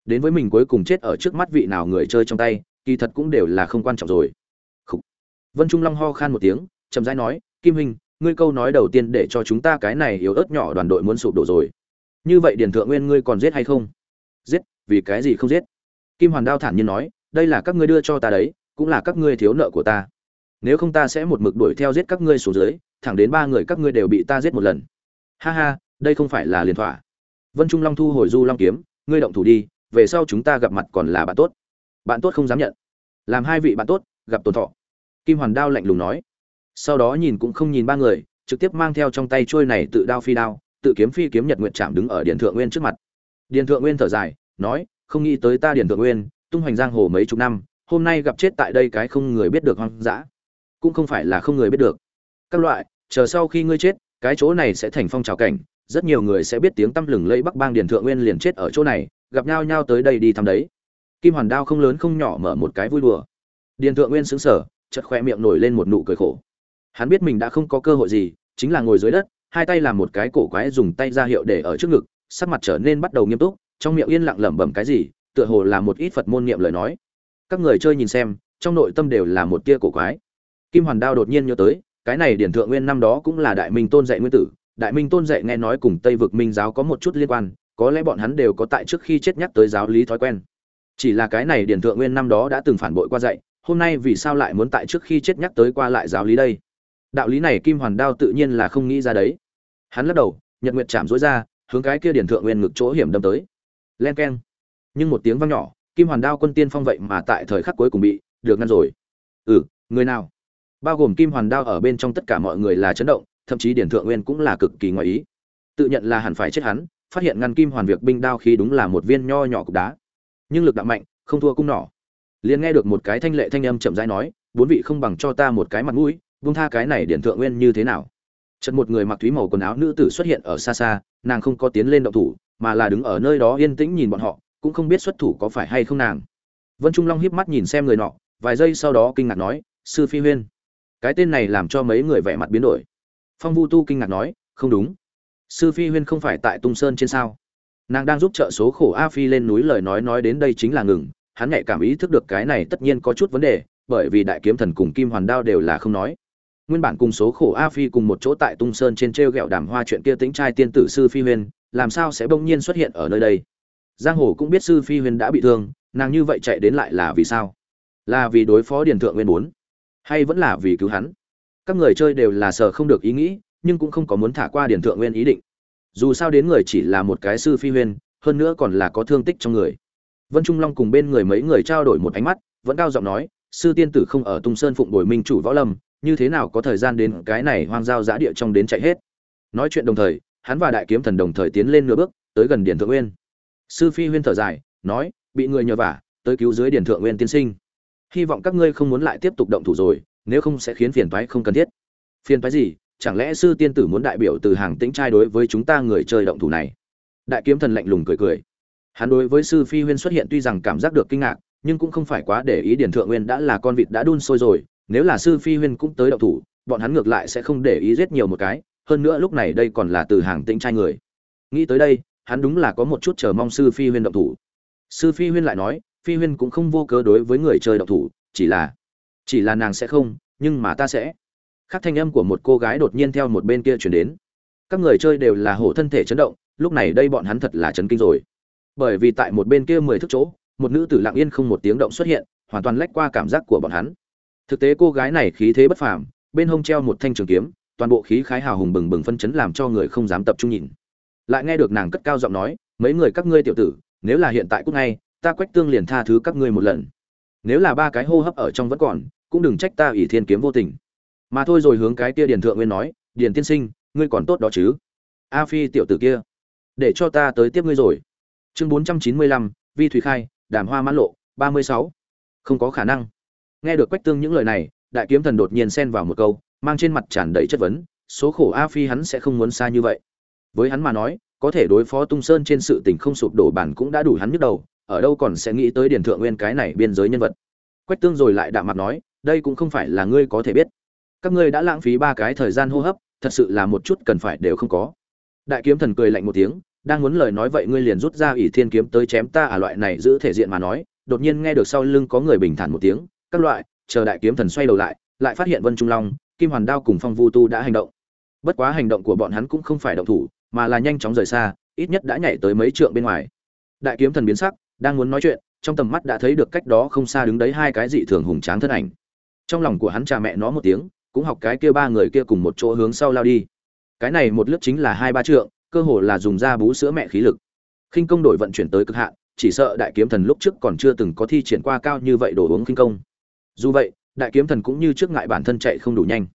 Đến với mình cuối cùng chết ở trước mắt vị nào người chơi trong tay kỳ thật cũng đều là không quan trọng rồi. Khủ. vân trung long ho khan một tiếng, chậm rãi nói, kim hình ngươi câu nói đầu tiên để cho chúng ta cái này yếu ớt nhỏ đoàn đội muốn sụp đổ rồi. Như vậy điền thượng nguyên ngươi còn giết hay không? Giết, vì cái gì không giết? Kim hoàn đao thản nhiên nói, đây là các ngươi đưa cho ta đấy, cũng là các ngươi thiếu nợ của ta. Nếu không ta sẽ một mực đuổi theo giết các ngươi xuống dưới, thẳng đến ba người các ngươi đều bị ta giết một lần. Ha ha, đây không phải là liền thỏa. Vân trung long thu hồi du long kiếm, ngươi động thủ đi, về sau chúng ta gặp mặt còn là bạn tốt. Bạn tốt không dám nhận làm hai vị bạn tốt, gặp tồn thọ. Kim hoàn đao lạnh lùng nói. Sau đó nhìn cũng không nhìn ba người, trực tiếp mang theo trong tay trôi này tự đao phi đao, tự kiếm phi kiếm nhật nguyện chạm đứng ở điện thượng nguyên trước mặt. Điện thượng nguyên thở dài, nói, không nghĩ tới ta điện thượng nguyên, tung hoành giang hồ mấy chục năm, hôm nay gặp chết tại đây cái không người biết được hoang dã. Cũng không phải là không người biết được. Các loại, chờ sau khi ngươi chết, cái chỗ này sẽ thành phong trào cảnh, rất nhiều người sẽ biết tiếng tăm lừng lẫy bắc bang điền thượng nguyên liền chết ở chỗ này, gặp nhau nhau tới đây đi thăm đấy kim hoàn đao không lớn không nhỏ mở một cái vui đùa. Điền thượng nguyên sững sờ, chợt khoe miệng nổi lên một nụ cười khổ. Hắn biết mình đã không có cơ hội gì, chính là ngồi dưới đất, hai tay làm một cái cổ quái dùng tay ra hiệu để ở trước ngực, sắc mặt trở nên bắt đầu nghiêm túc, trong miệng yên lặng lẩm bẩm cái gì, tựa hồ là một ít phật môn niệm lời nói. Các người chơi nhìn xem, trong nội tâm đều là một tia cổ quái. Kim hoàn đao đột nhiên nhớ tới, cái này điển thượng nguyên năm đó cũng là đại minh tôn dạy nguyên tử. Đại minh tôn dạy nghe nói cùng tây vực minh giáo có một chút liên quan, có lẽ bọn hắn đều có tại trước khi chết nhắc tới giáo lý thói quen chỉ là cái này điển thượng nguyên năm đó đã từng phản bội qua dạy, hôm nay vì sao lại muốn tại trước khi chết nhắc tới qua lại giáo lý đây? Đạo lý này kim hoàn đao tự nhiên là không nghĩ ra đấy. Hắn lắc đầu, nhật nguyệt chạm rối ra, hướng cái kia điển thượng nguyên ngực chỗ hiểm đâm tới. Len keng. Nhưng một tiếng vang nhỏ, kim hoàn đao quân tiên phong vậy mà tại thời khắc cuối cùng bị được ngăn rồi. Ừ người nào? Bao gồm kim hoàn đao ở bên trong tất cả mọi người là chấn động, thậm chí điển thượng nguyên cũng là cực kỳ ngoại ý. Tự nhận là hẳn phải chết hắn, phát hiện ngăn kim hoàn việc binh đao khi đúng là một viên nho nhỏ cục đá nhưng lực đạo mạnh, không thua cung nỏ. Liền nghe được một cái thanh lệ thanh âm chậm rãi nói, bốn vị không bằng cho ta một cái mặt mũi vung tha cái này điển thượng nguyên như thế nào? Chợt một người mặc thúy màu quần áo nữ tử xuất hiện ở xa xa, nàng không có tiến lên động thủ, mà là đứng ở nơi đó yên tĩnh nhìn bọn họ, cũng không biết xuất thủ có phải hay không nàng. Vân trung long hiếp mắt nhìn xem người nọ, vài giây sau đó kinh ngạc nói, sư phi huyên. Cái tên này làm cho mấy người vẻ mặt biến đổi. Phong vu tu kinh ngạc nói, không đúng. Sư phi huyên không phải tại tung sơn trên sao? Nàng đang giúp trợ số khổ a phi lên núi lời nói nói đến đây chính là ngừng. Hắn nhạy cảm ý thức được cái này tất nhiên có chút vấn đề, bởi vì đại kiếm thần cùng kim hoàn đao đều là không nói. Nguyên bản cùng số khổ a phi cùng một chỗ tại tung sơn trên t r e o g ẹ o đàm hoa chuyện kia tính trai tiên tử sư phi huyên, làm sao sẽ bỗng nhiên xuất hiện ở nơi đây? Giang hồ cũng biết sư phi huyên đã bị thương, nàng như vậy chạy đến lại là vì sao? Là vì đối phó điền thượng nguyên bốn, hay vẫn là vì cứu hắn? Các người chơi đều là sợ không được ý nghĩ, nhưng cũng không có muốn thả qua Điền thượng nguyên ý định dù sao đến người chỉ là một cái sư phi huyên, hơn nữa còn là có thương tích trong người. Vân trung long cùng bên người mấy người trao đổi một ánh mắt, vẫn cao giọng nói, sư tiên tử không ở tung sơn phụng đổi minh chủ võ lâm, như thế nào có thời gian đến cái này hoang giao giã địa trong đến chạy hết? Nói chuyện đồng thời, hắn và đại kiếm thần đồng thời tiến lên nửa bước, tới gần điển thượng nguyên sư phi huyên thở dài, nói, bị người nhờ vả, tới cứu dưới điển thượng nguyên tiên sinh. Hy vọng các ngươi không muốn lại tiếp tục động thủ rồi, nếu không sẽ khiến phiền toái không cần thiết. Phiền toái gì? Chẳng lẽ sư tiên tử muốn đại biểu từ hàng tĩnh trai đối với chúng ta người chơi động thủ này? Đại kiếm thần lạnh lùng cười cười. Hắn đối với sư phi huyên xuất hiện tuy rằng cảm giác được kinh ngạc, nhưng cũng không phải quá để ý điển thượng nguyên đã là con vịt đã đun sôi rồi, nếu là sư phi huyên cũng tới động thủ, bọn hắn ngược lại sẽ không để ý giết nhiều một cái, hơn nữa lúc này đây còn là từ hàng tĩnh trai người. Nghĩ tới đây, hắn đúng là có một chút chờ mong sư phi huyên động thủ. Sư phi huyên lại nói, phi huyên cũng không vô cớ đối với người chơi động thủ, chỉ là chỉ là nàng sẽ không, nhưng mà ta sẽ khác thanh âm của một cô gái đột nhiên theo một bên kia chuyển đến. Các người chơi đều là hổ thân thể chấn động, lúc này đây bọn hắn thật là chấn kinh rồi. Bởi vì tại một bên kia mười thước chỗ, một nữ tử lặng yên không một tiếng động xuất hiện, hoàn toàn lách qua cảm giác của bọn hắn. Thực tế cô gái này khí thế bất phàm, bên hông treo một thanh trường kiếm, toàn bộ khí khái hào hùng bừng bừng phân chấn làm cho người không dám tập trung nhìn. Lại nghe được nàng cất cao giọng nói, mấy người các ngươi tiểu tử, nếu là hiện tại cúc ngay, ta quách tương liền tha thứ các ngươi một lần. Nếu là ba cái hô hấp ở trong vẫn còn, cũng đừng trách ta ủy thiên kiếm vô tình mà thôi rồi hướng cái kia điền thượng nguyên nói, điền tiên sinh, ngươi còn tốt đó chứ? A phi tiểu tử kia, để cho ta tới tiếp ngươi rồi. Chương bốn trăm chín mươi lăm, vi thủy khai, đàm hoa mãn lộ, ba mươi sáu. Không có khả năng. Nghe được quách tương những lời này, đại kiếm thần đột nhiên xen vào một câu, mang trên mặt tràn đầy chất vấn, số khổ a phi hắn sẽ không muốn xa như vậy. Với hắn mà nói, có thể đối phó tung sơn trên sự tình không sụp đổ bản cũng đã đủ hắn nhức đầu, ở đâu còn sẽ nghĩ tới điền thượng nguyên cái này biên giới nhân vật. Quách tương rồi lại đạm mặt nói, đây cũng không phải là ngươi có thể biết các ngươi đã lãng phí ba cái thời gian hô hấp, thật sự là một chút cần phải đều không có. Đại kiếm thần cười lạnh một tiếng, đang muốn lời nói vậy ngươi liền rút ra ỷ thiên kiếm tới chém ta à loại này giữ thể diện mà nói, đột nhiên nghe được sau lưng có người bình thản một tiếng, các loại, chờ đại kiếm thần xoay đầu lại lại phát hiện vân trung long, kim hoàn đao cùng phong vu tu đã hành động. Bất quá hành động của bọn hắn cũng không phải động thủ, mà là nhanh chóng rời xa, ít nhất đã nhảy tới mấy trượng bên ngoài. Đại kiếm thần biến sắc, đang muốn nói chuyện, trong tầm mắt đã thấy được cách đó không xa đứng đấy hai cái dị thường hùng tráng thân ảnh. Trong lòng của hắn cha mẹ nó một tiếng cũng học cái kia ba người kia cùng một chỗ hướng sau lao đi. Cái này một lớp chính là hai ba trượng, cơ hồ là dùng ra bú sữa mẹ khí lực. Khinh công đổi vận chuyển tới cực hạn, chỉ sợ đại kiếm thần lúc trước còn chưa từng có thi triển qua cao như vậy đồ uống khinh công. Dù vậy, đại kiếm thần cũng như trước ngại bản thân chạy không đủ nhanh.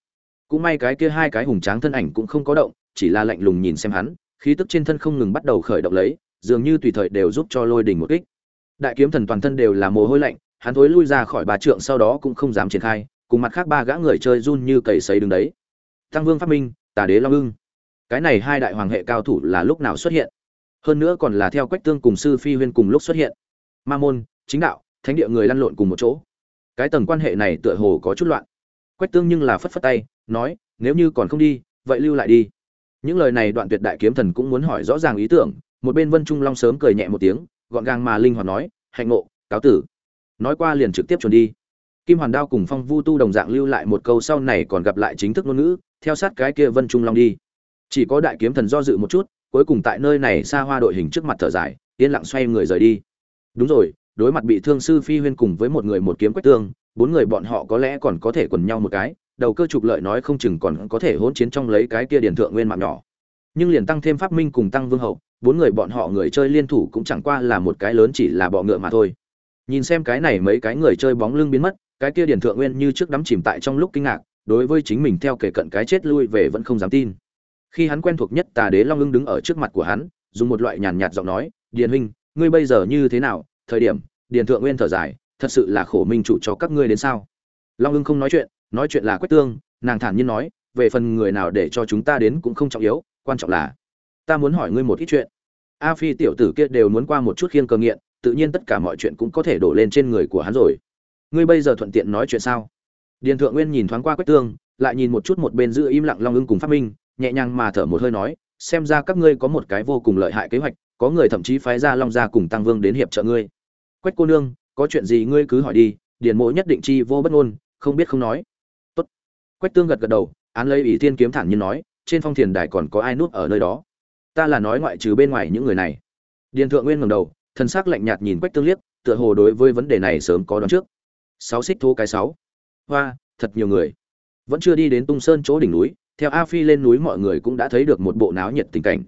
Cũng may cái kia hai cái hùng tráng thân ảnh cũng không có động, chỉ là lạnh lùng nhìn xem hắn, khí tức trên thân không ngừng bắt đầu khởi động lấy, dường như tùy thời đều giúp cho lôi đình một kích. Đại kiếm thần toàn thân đều là mồ hôi lạnh, hắn thối lui ra khỏi bà trượng sau đó cũng không dám triển khai cùng mặt khác ba gã người chơi run như cầy sấy đứng đấy. Tăng vương phát minh, tà đế long ưng. Cái này hai đại hoàng hệ cao thủ là lúc nào xuất hiện? Hơn nữa còn là theo quách tương cùng sư phi huyên cùng lúc xuất hiện. Ma môn, chính đạo, thánh địa người lăn lộn cùng một chỗ. Cái tầng quan hệ này tựa hồ có chút loạn. Quách tương nhưng là phất phất tay, nói, nếu như còn không đi, vậy lưu lại đi. Những lời này đoạn tuyệt đại kiếm thần cũng muốn hỏi rõ ràng ý tưởng, một bên vân trung long sớm cười nhẹ một tiếng, gọn gàng mà linh hoạt nói, hạnh ngộ, cáo tử. Nói qua liền trực tiếp chuẩn đi kim hoàn đao cùng phong vu tu đồng dạng lưu lại một câu sau này còn gặp lại chính thức ngôn ngữ, theo sát cái kia vân trung long đi. Chỉ có đại kiếm thần do dự một chút, cuối cùng tại nơi này xa hoa đội hình trước mặt thở dài, yên lặng xoay người rời đi. Đúng rồi, đối mặt bị thương sư phi huyên cùng với một người một kiếm quách tương bốn người bọn họ có lẽ còn có thể quần nhau một cái, đầu cơ trục lợi nói không chừng còn có thể hỗn chiến trong lấy cái kia điển thượng nguyên mạng nhỏ. Nhưng liền tăng thêm pháp minh cùng tăng vương hậu, bốn người bọn họ người chơi liên thủ cũng chẳng qua là một cái lớn chỉ là bọ ngựa mà thôi. Nhìn xem cái này mấy cái người chơi bóng lưng biến mất cái kia điển thượng nguyên như trước đắm chìm tại trong lúc kinh ngạc, đối với chính mình theo kể cận cái chết lui về vẫn không dám tin. Khi hắn quen thuộc nhất tà đế long ưng đứng ở trước mặt của hắn, dùng một loại nhàn nhạt giọng nói, điền huynh, ngươi bây giờ như thế nào? Thời điểm, điền thượng nguyên thở dài, thật sự là khổ minh chủ cho các ngươi đến sao? Long ưng không nói chuyện nói chuyện là quách tương, nàng thản nhiên nói, về phần người nào để cho chúng ta đến cũng không trọng yếu, quan trọng là, ta muốn hỏi ngươi một ít chuyện. A phi tiểu tử kia đều muốn qua một chút khiêng cơ nghiện, tự nhiên tất cả mọi chuyện cũng có thể đổ lên trên người của hắn rồi ngươi bây giờ thuận tiện nói chuyện sao? Điền thượng nguyên nhìn thoáng qua quách tương, lại nhìn một chút một bên giữ im lặng long ưng cùng phát minh, nhẹ nhàng mà thở một hơi nói, xem ra các ngươi có một cái vô cùng lợi hại kế hoạch, có người thậm chí phái ra long gia cùng tăng vương đến hiệp trợ ngươi. Quách cô nương, có chuyện gì ngươi cứ hỏi đi, điền mộ nhất định chi vô bất ngôn, không biết không nói. Tốt. Quách tương gật gật đầu, án lấy ý thiên kiếm thản nhiên nói, trên phong thiền đài còn có ai núp ở nơi đó? Ta là nói ngoại trừ bên ngoài những người này. Điền thượng nguyên ngẩng đầu thân xác lạnh nhạt nhìn quách tương liếc, tựa hồ đối với vấn đề này sớm có đoán trước sáu xích thô cái sáu. Hoa, thật nhiều người. Vẫn chưa đi đến tung sơn chỗ đỉnh núi, theo a phi lên núi mọi người cũng đã thấy được một bộ náo nhiệt tình cảnh.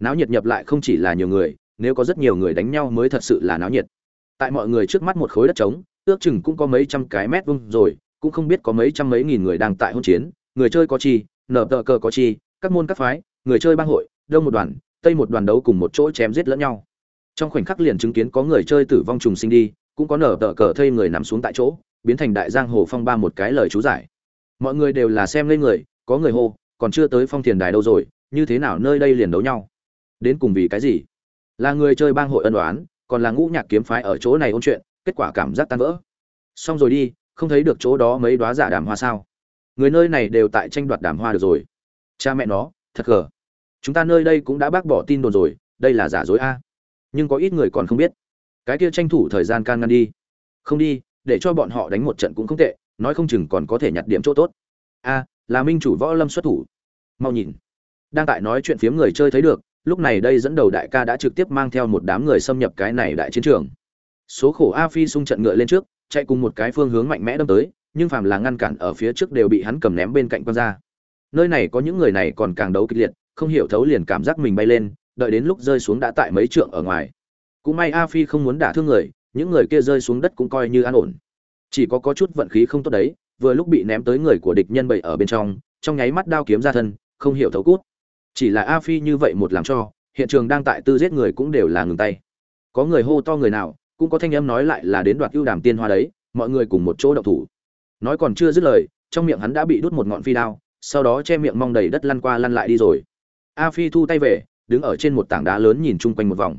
Náo nhiệt nhập lại không chỉ là nhiều người, nếu có rất nhiều người đánh nhau mới thật sự là náo nhiệt. Tại mọi người trước mắt một khối đất trống, ước chừng cũng có mấy trăm cái mét vuông rồi, cũng không biết có mấy trăm mấy nghìn người đang tại hôn chiến, người chơi có chi nở tờ cờ có chi, các môn các phái, người chơi bang hội, đông một đoàn, tây một đoàn đấu cùng một chỗ chém giết lẫn nhau. Trong khoảnh khắc liền chứng kiến có người chơi tử vong trùng sinh đi cũng có nở tờ cờ thây người nằm xuống tại chỗ, biến thành đại giang hồ phong ba một cái lời chú giải. Mọi người đều là xem lên người, có người hô, còn chưa tới phong thiền đài đâu rồi, như thế nào nơi đây liền đấu nhau? Đến cùng vì cái gì? Là người chơi bang hội ân đoán còn là ngũ nhạc kiếm phái ở chỗ này ôn chuyện, kết quả cảm giác tan vỡ. Xong rồi đi, không thấy được chỗ đó mấy đoá giả dạ đàm hoa sao? Người nơi này đều tại tranh đoạt đàm hoa được rồi. Cha mẹ nó, thật gờ. Chúng ta nơi đây cũng đã bác bỏ tin đồn rồi, đây là giả dối a. Nhưng có ít người còn không biết cái kia tranh thủ thời gian can ngăn đi. Không đi, để cho bọn họ đánh một trận cũng không tệ, nói không chừng còn có thể nhặt điểm chỗ tốt. A, là minh chủ võ lâm xuất thủ. Mau nhìn. Đang tại nói chuyện phiếm người chơi thấy được, lúc này đây dẫn đầu đại ca đã trực tiếp mang theo một đám người xâm nhập cái này đại chiến trường. Số khổ a phi xung trận ngựa lên trước, chạy cùng một cái phương hướng mạnh mẽ đâm tới, nhưng phàm là ngăn cản ở phía trước đều bị hắn cầm ném bên cạnh quan ra. Nơi này có những người này còn càng đấu kịch liệt, không hiểu thấu liền cảm giác mình bay lên, đợi đến lúc rơi xuống đã tại mấy trượng ở ngoài cũng may a phi không muốn đả thương người, những người kia rơi xuống đất cũng coi như an ổn. Chỉ có có chút vận khí không tốt đấy, vừa lúc bị ném tới người của địch nhân bậy ở bên trong trong nháy mắt đao kiếm ra thân, không hiểu thấu cút. Chỉ là a phi như vậy một làm cho, hiện trường đang tại tư giết người cũng đều là ngừng tay. Có người hô to người nào, cũng có thanh âm nói lại là đến đoạt ưu đàm tiên hoa đấy, mọi người cùng một chỗ động thủ. Nói còn chưa dứt lời, trong miệng hắn đã bị đút một ngọn phi đao, sau đó che miệng mong đầy đất lăn qua lăn lại đi rồi. A phi thu tay về, đứng ở trên một tảng đá lớn nhìn chung quanh một vòng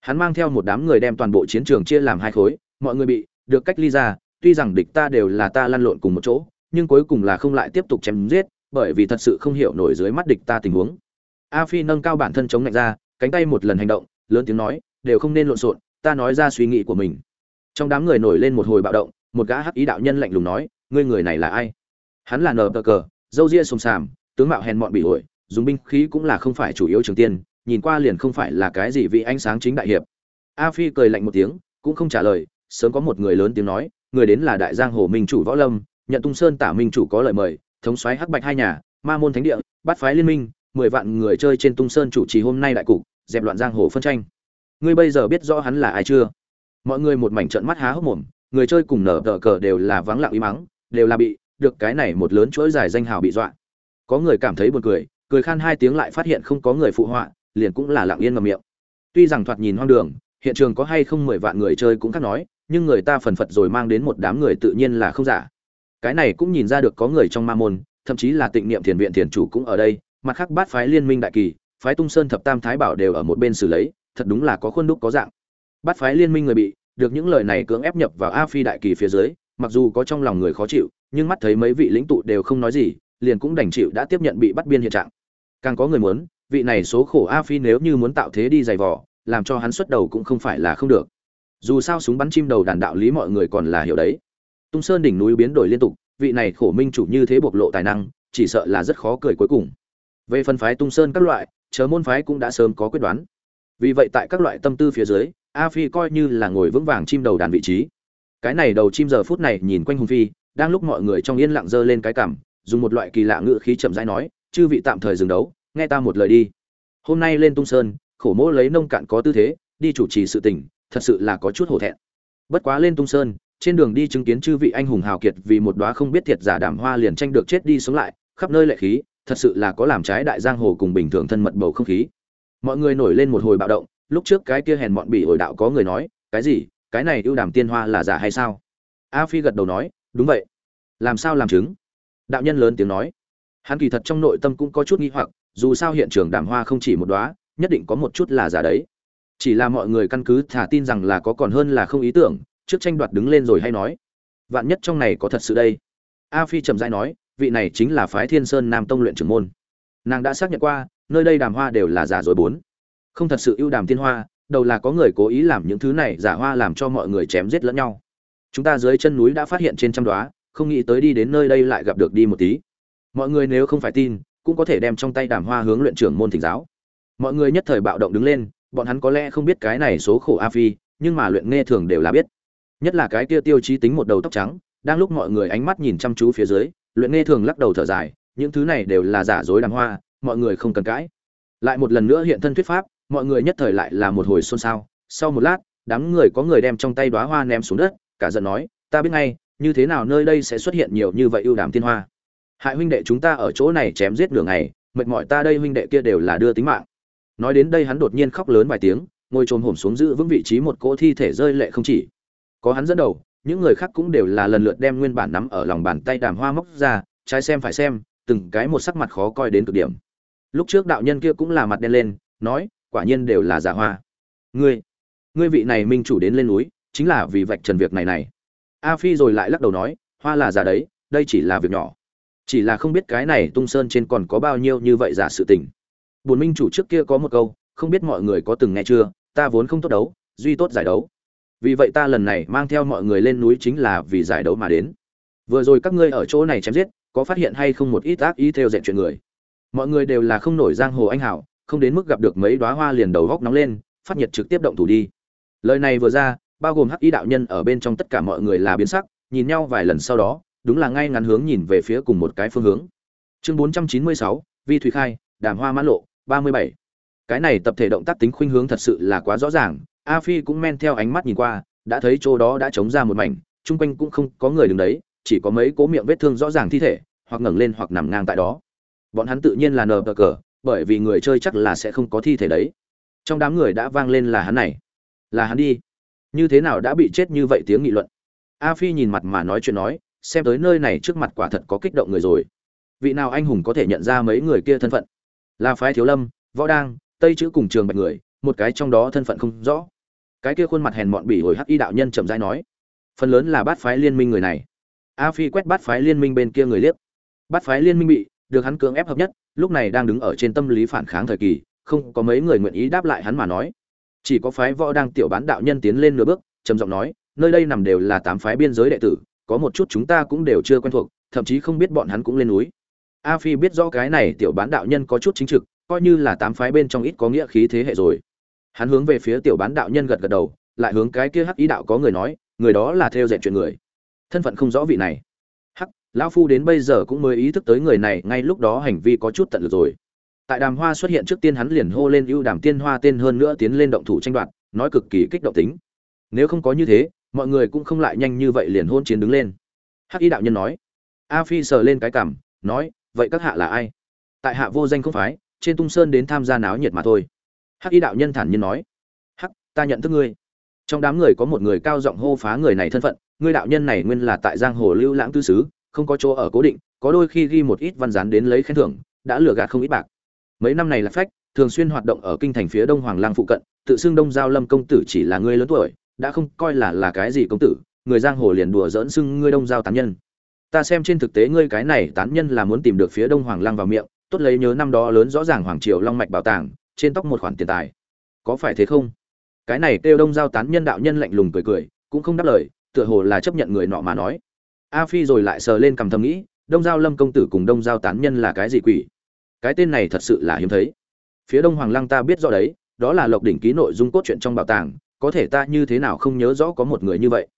hắn mang theo một đám người đem toàn bộ chiến trường chia làm hai khối, mọi người bị, được cách ly ra, tuy rằng địch ta đều là ta lăn lộn cùng một chỗ, nhưng cuối cùng là không lại tiếp tục chém giết, bởi vì thật sự không hiểu nổi dưới mắt địch ta tình huống. A phi nâng cao bản thân chống lạnh ra, cánh tay một lần hành động, lớn tiếng nói, đều không nên lộn xộn, ta nói ra suy nghĩ của mình. Trong đám người nổi lên một hồi bạo động, một gã hắc ý đạo nhân lạnh lùng nói, ngươi người này là ai? Hắn là nờ cờ dâu ria xồm xàm tướng mạo hèn mọn bị ổi, dùng binh khí cũng là không phải chủ yếu trường tiên nhìn qua liền không phải là cái gì vị ánh sáng chính đại hiệp. A phi cười lạnh một tiếng, cũng không trả lời, sớm có một người lớn tiếng nói, người đến là đại giang hồ minh chủ võ lâm nhận tung sơn tả minh chủ có lời mời, thống soái hắc bạch hai nhà, ma môn thánh địa bắt phái liên minh, mười vạn người chơi trên tung sơn chủ trì hôm nay đại cục, dẹp loạn giang hồ phân tranh. Ngươi bây giờ biết rõ hắn là ai chưa? Mọi người một mảnh trợn mắt há hốc mồm, người chơi cùng nở tờ cờ đều là vắng lặng im mắng, đều là bị, được cái này một lớn chuỗi dài danh hào bị dọa. Có người cảm thấy buồn cười cười khan hai tiếng lại phát hiện không có người phụ họa liền cũng là lặng yên ngậm miệng. Tuy rằng thoạt nhìn hoang đường, hiện trường có hay không mười vạn người chơi cũng khác nói, nhưng người ta phần phật rồi mang đến một đám người tự nhiên là không giả. Cái này cũng nhìn ra được có người trong ma môn, thậm chí là tịnh niệm thiền viện thiền chủ cũng ở đây, mặt khác bát phái liên minh đại kỳ, phái tung sơn thập tam thái bảo đều ở một bên xử lấy, thật đúng là có khuôn đúc có dạng. Bát phái liên minh người bị, được những lời này cưỡng ép nhập vào a phi đại kỳ phía dưới, mặc dù có trong lòng người khó chịu, nhưng mắt thấy mấy vị lĩnh tụ đều không nói gì, liền cũng đành chịu đã tiếp nhận bị bắt biên hiện trạng. Càng có người muốn vị này số khổ a phi nếu như muốn tạo thế đi giày vò, làm cho hắn xuất đầu cũng không phải là không được. Dù sao súng bắn chim đầu đàn đạo lý mọi người còn là hiểu đấy. Tung sơn đỉnh núi biến đổi liên tục, vị này khổ minh chủ như thế bộc lộ tài năng, chỉ sợ là rất khó cười cuối cùng. Về phân phái tung sơn các loại chớ môn phái cũng đã sớm có quyết đoán. Vì vậy tại các loại tâm tư phía dưới, a phi coi như là ngồi vững vàng chim đầu đàn vị trí. Cái này đầu chim giờ phút này nhìn quanh hùng phi, đang lúc mọi người trong yên lặng giơ lên cái cảm dùng một loại kỳ lạ ngữ khí chậm rãi nói, chư vị tạm thời dừng đấu nghe ta một lời đi. Hôm nay lên tung sơn, khổ mỗ lấy nông cạn có tư thế, đi chủ trì sự tình, thật sự là có chút hổ thẹn. Bất quá lên tung sơn, trên đường đi chứng kiến chư vị anh hùng hào kiệt vì một đóa không biết thiệt giả đảm hoa liền tranh được chết đi sống lại, khắp nơi lệ khí, thật sự là có làm trái đại giang hồ cùng bình thường thân mật bầu không khí. Mọi người nổi lên một hồi bạo động, lúc trước cái kia hèn mọn bị ổi đạo có người nói, cái gì? Cái này ưu đàm tiên hoa là giả hay sao? A phi gật đầu nói, đúng vậy. Làm sao làm chứng? Đạo nhân lớn tiếng nói. Hắn kỳ thật trong nội tâm cũng có chút nghi hoặc dù sao hiện trường đàm hoa không chỉ một đóa, nhất định có một chút là giả đấy. Chỉ là mọi người căn cứ thả tin rằng là có còn hơn là không ý tưởng, trước tranh đoạt đứng lên rồi hay nói. Vạn nhất trong này có thật sự đây. A phi trầm dai nói, vị này chính là phái thiên sơn nam tông luyện trưởng môn. Nàng đã xác nhận qua, nơi đây đàm hoa đều là giả rồi bốn. Không thật sự ưu đàm tiên hoa, đầu là có người cố ý làm những thứ này giả hoa làm cho mọi người chém giết lẫn nhau. Chúng ta dưới chân núi đã phát hiện trên trăm đoá không nghĩ tới đi đến nơi đây lại gặp được đi một tí. Mọi người nếu không phải tin cũng có thể đem trong tay đàm hoa hướng luyện trưởng môn thỉnh giáo. Mọi người nhất thời bạo động đứng lên, bọn hắn có lẽ không biết cái này số khổ a phi, nhưng mà luyện nghe thường đều là biết. Nhất là cái kia tiêu chí tính một đầu tóc trắng, đang lúc mọi người ánh mắt nhìn chăm chú phía dưới, luyện nghe thường lắc đầu thở dài, những thứ này đều là giả dối đàm hoa, mọi người không cần cãi. Lại một lần nữa hiện thân thuyết pháp, mọi người nhất thời lại là một hồi xôn xao. Sau một lát, đám người có người đem trong tay đoá hoa ném xuống đất, cả giận nói, ta biết ngay, như thế nào nơi đây sẽ xuất hiện nhiều như vậy ưu đàm tiên hoa? Hại huynh đệ chúng ta ở chỗ này chém giết nửa ngày, mệt mỏi ta đây huynh đệ kia đều là đưa tính mạng. Nói đến đây hắn đột nhiên khóc lớn vài tiếng, ngồi trồm hổm xuống giữ vững vị trí một cỗ thi thể rơi lệ không chỉ. Có hắn dẫn đầu, những người khác cũng đều là lần lượt đem nguyên bản nắm ở lòng bàn tay đàm hoa móc ra, trái xem phải xem, từng cái một sắc mặt khó coi đến cực điểm. Lúc trước đạo nhân kia cũng là mặt đen lên, nói, quả nhiên đều là giả hoa. Ngươi ngươi vị này minh chủ đến lên núi, chính là vì vạch trần việc này này. A phi rồi lại lắc đầu nói, hoa là giả đấy, đây chỉ là việc nhỏ chỉ là không biết cái này tung sơn trên còn có bao nhiêu như vậy giả sự tình. Bồn minh chủ trước kia có một câu, không biết mọi người có từng nghe chưa, ta vốn không tốt đấu, duy tốt giải đấu. Vì vậy ta lần này mang theo mọi người lên núi chính là vì giải đấu mà đến. Vừa rồi các ngươi ở chỗ này chém giết, có phát hiện hay không một ít ác ý theo dệt chuyện người? Mọi người đều là không nổi giang hồ anh hảo không đến mức gặp được mấy đoá hoa liền đầu góc nóng lên, phát nhiệt trực tiếp động thủ đi. Lời này vừa ra, bao gồm hắc ý đạo nhân ở bên trong tất cả mọi người là biến sắc, nhìn nhau vài lần sau đó đúng là ngay ngắn hướng nhìn về phía cùng một cái phương hướng. Chương 496, vi thủy khai đàm hoa mãn lộ 37. cái này tập thể động tác tính khuynh hướng thật sự là quá rõ ràng a phi cũng men theo ánh mắt nhìn qua đã thấy chỗ đó đã trống ra một mảnh chung quanh cũng không có người đứng đấy chỉ có mấy cố miệng vết thương rõ ràng thi thể hoặc ngẩng lên hoặc nằm ngang tại đó. Bọn hắn tự nhiên là nờ cờ cờ bởi vì người chơi chắc là sẽ không có thi thể đấy. Trong đám người đã vang lên là hắn này. Là hắn đi. Như thế nào đã bị chết như vậy tiếng nghị luận. A phi nhìn mặt mà nói chuyện nói xem tới nơi này trước mặt quả thật có kích động người rồi. Vị nào anh hùng có thể nhận ra mấy người kia thân phận? Là phái thiếu lâm, võ đang, tây chữ cùng trường bạch người, một cái trong đó thân phận không rõ. Cái kia khuôn mặt hèn mọn bỉ hồi hắc y đạo nhân chậm rãi nói, phần lớn là bát phái liên minh người này. A phi quét bát phái liên minh bên kia người liếc. Bát phái liên minh bị được hắn cưỡng ép hợp nhất, lúc này đang đứng ở trên tâm lý phản kháng thời kỳ, không có mấy người nguyện ý đáp lại hắn mà nói. Chỉ có phái võ đang tiểu bán đạo nhân tiến lên nửa bước, trầm giọng nói, nơi đây nằm đều là tám phái biên giới đệ tử có một chút chúng ta cũng đều chưa quen thuộc, thậm chí không biết bọn hắn cũng lên núi. A phi biết rõ cái này tiểu bán đạo nhân có chút chính trực, coi như là tám phái bên trong ít có nghĩa khí thế hệ rồi. Hắn hướng về phía tiểu bán đạo nhân gật gật đầu, lại hướng cái kia hắc ý đạo có người nói, người đó là theo dệt chuyện người. Thân phận không rõ vị này. Hắc, lão phu đến bây giờ cũng mới ý thức tới người này, ngay lúc đó hành vi có chút tận lực rồi. Tại đàm hoa xuất hiện trước tiên hắn liền hô lên ưu đàm tiên hoa tên hơn nữa tiến lên động thủ tranh đoạt, nói cực kỳ kích động tính. Nếu không có như thế mọi người cũng không lại nhanh như vậy liền hôn chiến đứng lên. Hắc y đạo nhân nói. A phi sờ lên cái cảm nói, vậy các hạ là ai? Tại hạ vô danh không phái, trên tung sơn đến tham gia náo nhiệt mà thôi. Hắc y đạo nhân thản nhiên nói. Hắc, ta nhận thức ngươi. Trong đám người có một người cao giọng hô phá người này thân phận, ngươi đạo nhân này nguyên là tại giang hồ lưu lãng tư sứ không có chỗ ở cố định, có đôi khi ghi một ít văn gián đến lấy khen thưởng, đã lừa gạt không ít bạc. Mấy năm này là phách, thường xuyên hoạt động ở kinh thành phía đông hoàng lang phụ cận, tự xưng đông giao lâm công tử chỉ là người lớn tuổi đã không coi là là cái gì công tử, người giang hồ liền đùa dỡn xưng ngươi đông giao tán nhân. Ta xem trên thực tế ngươi cái này tán nhân là muốn tìm được phía đông hoàng lang vào miệng, tốt lấy nhớ năm đó lớn rõ ràng hoàng triều long mạch bảo tàng, trên tóc một khoản tiền tài. Có phải thế không? Cái này kêu đông giao tán nhân đạo nhân lạnh lùng cười cười, cũng không đáp lời, tựa hồ là chấp nhận người nọ mà nói. A phi rồi lại sờ lên cầm thầm nghĩ, đông giao lâm công tử cùng đông giao tán nhân là cái gì quỷ? Cái tên này thật sự là hiếm thấy. Phía đông hoàng lăng ta biết rõ đấy, đó là lộc đỉnh ký nội dung cốt truyện trong bảo tàng có thể ta như thế nào không nhớ rõ có một người như vậy.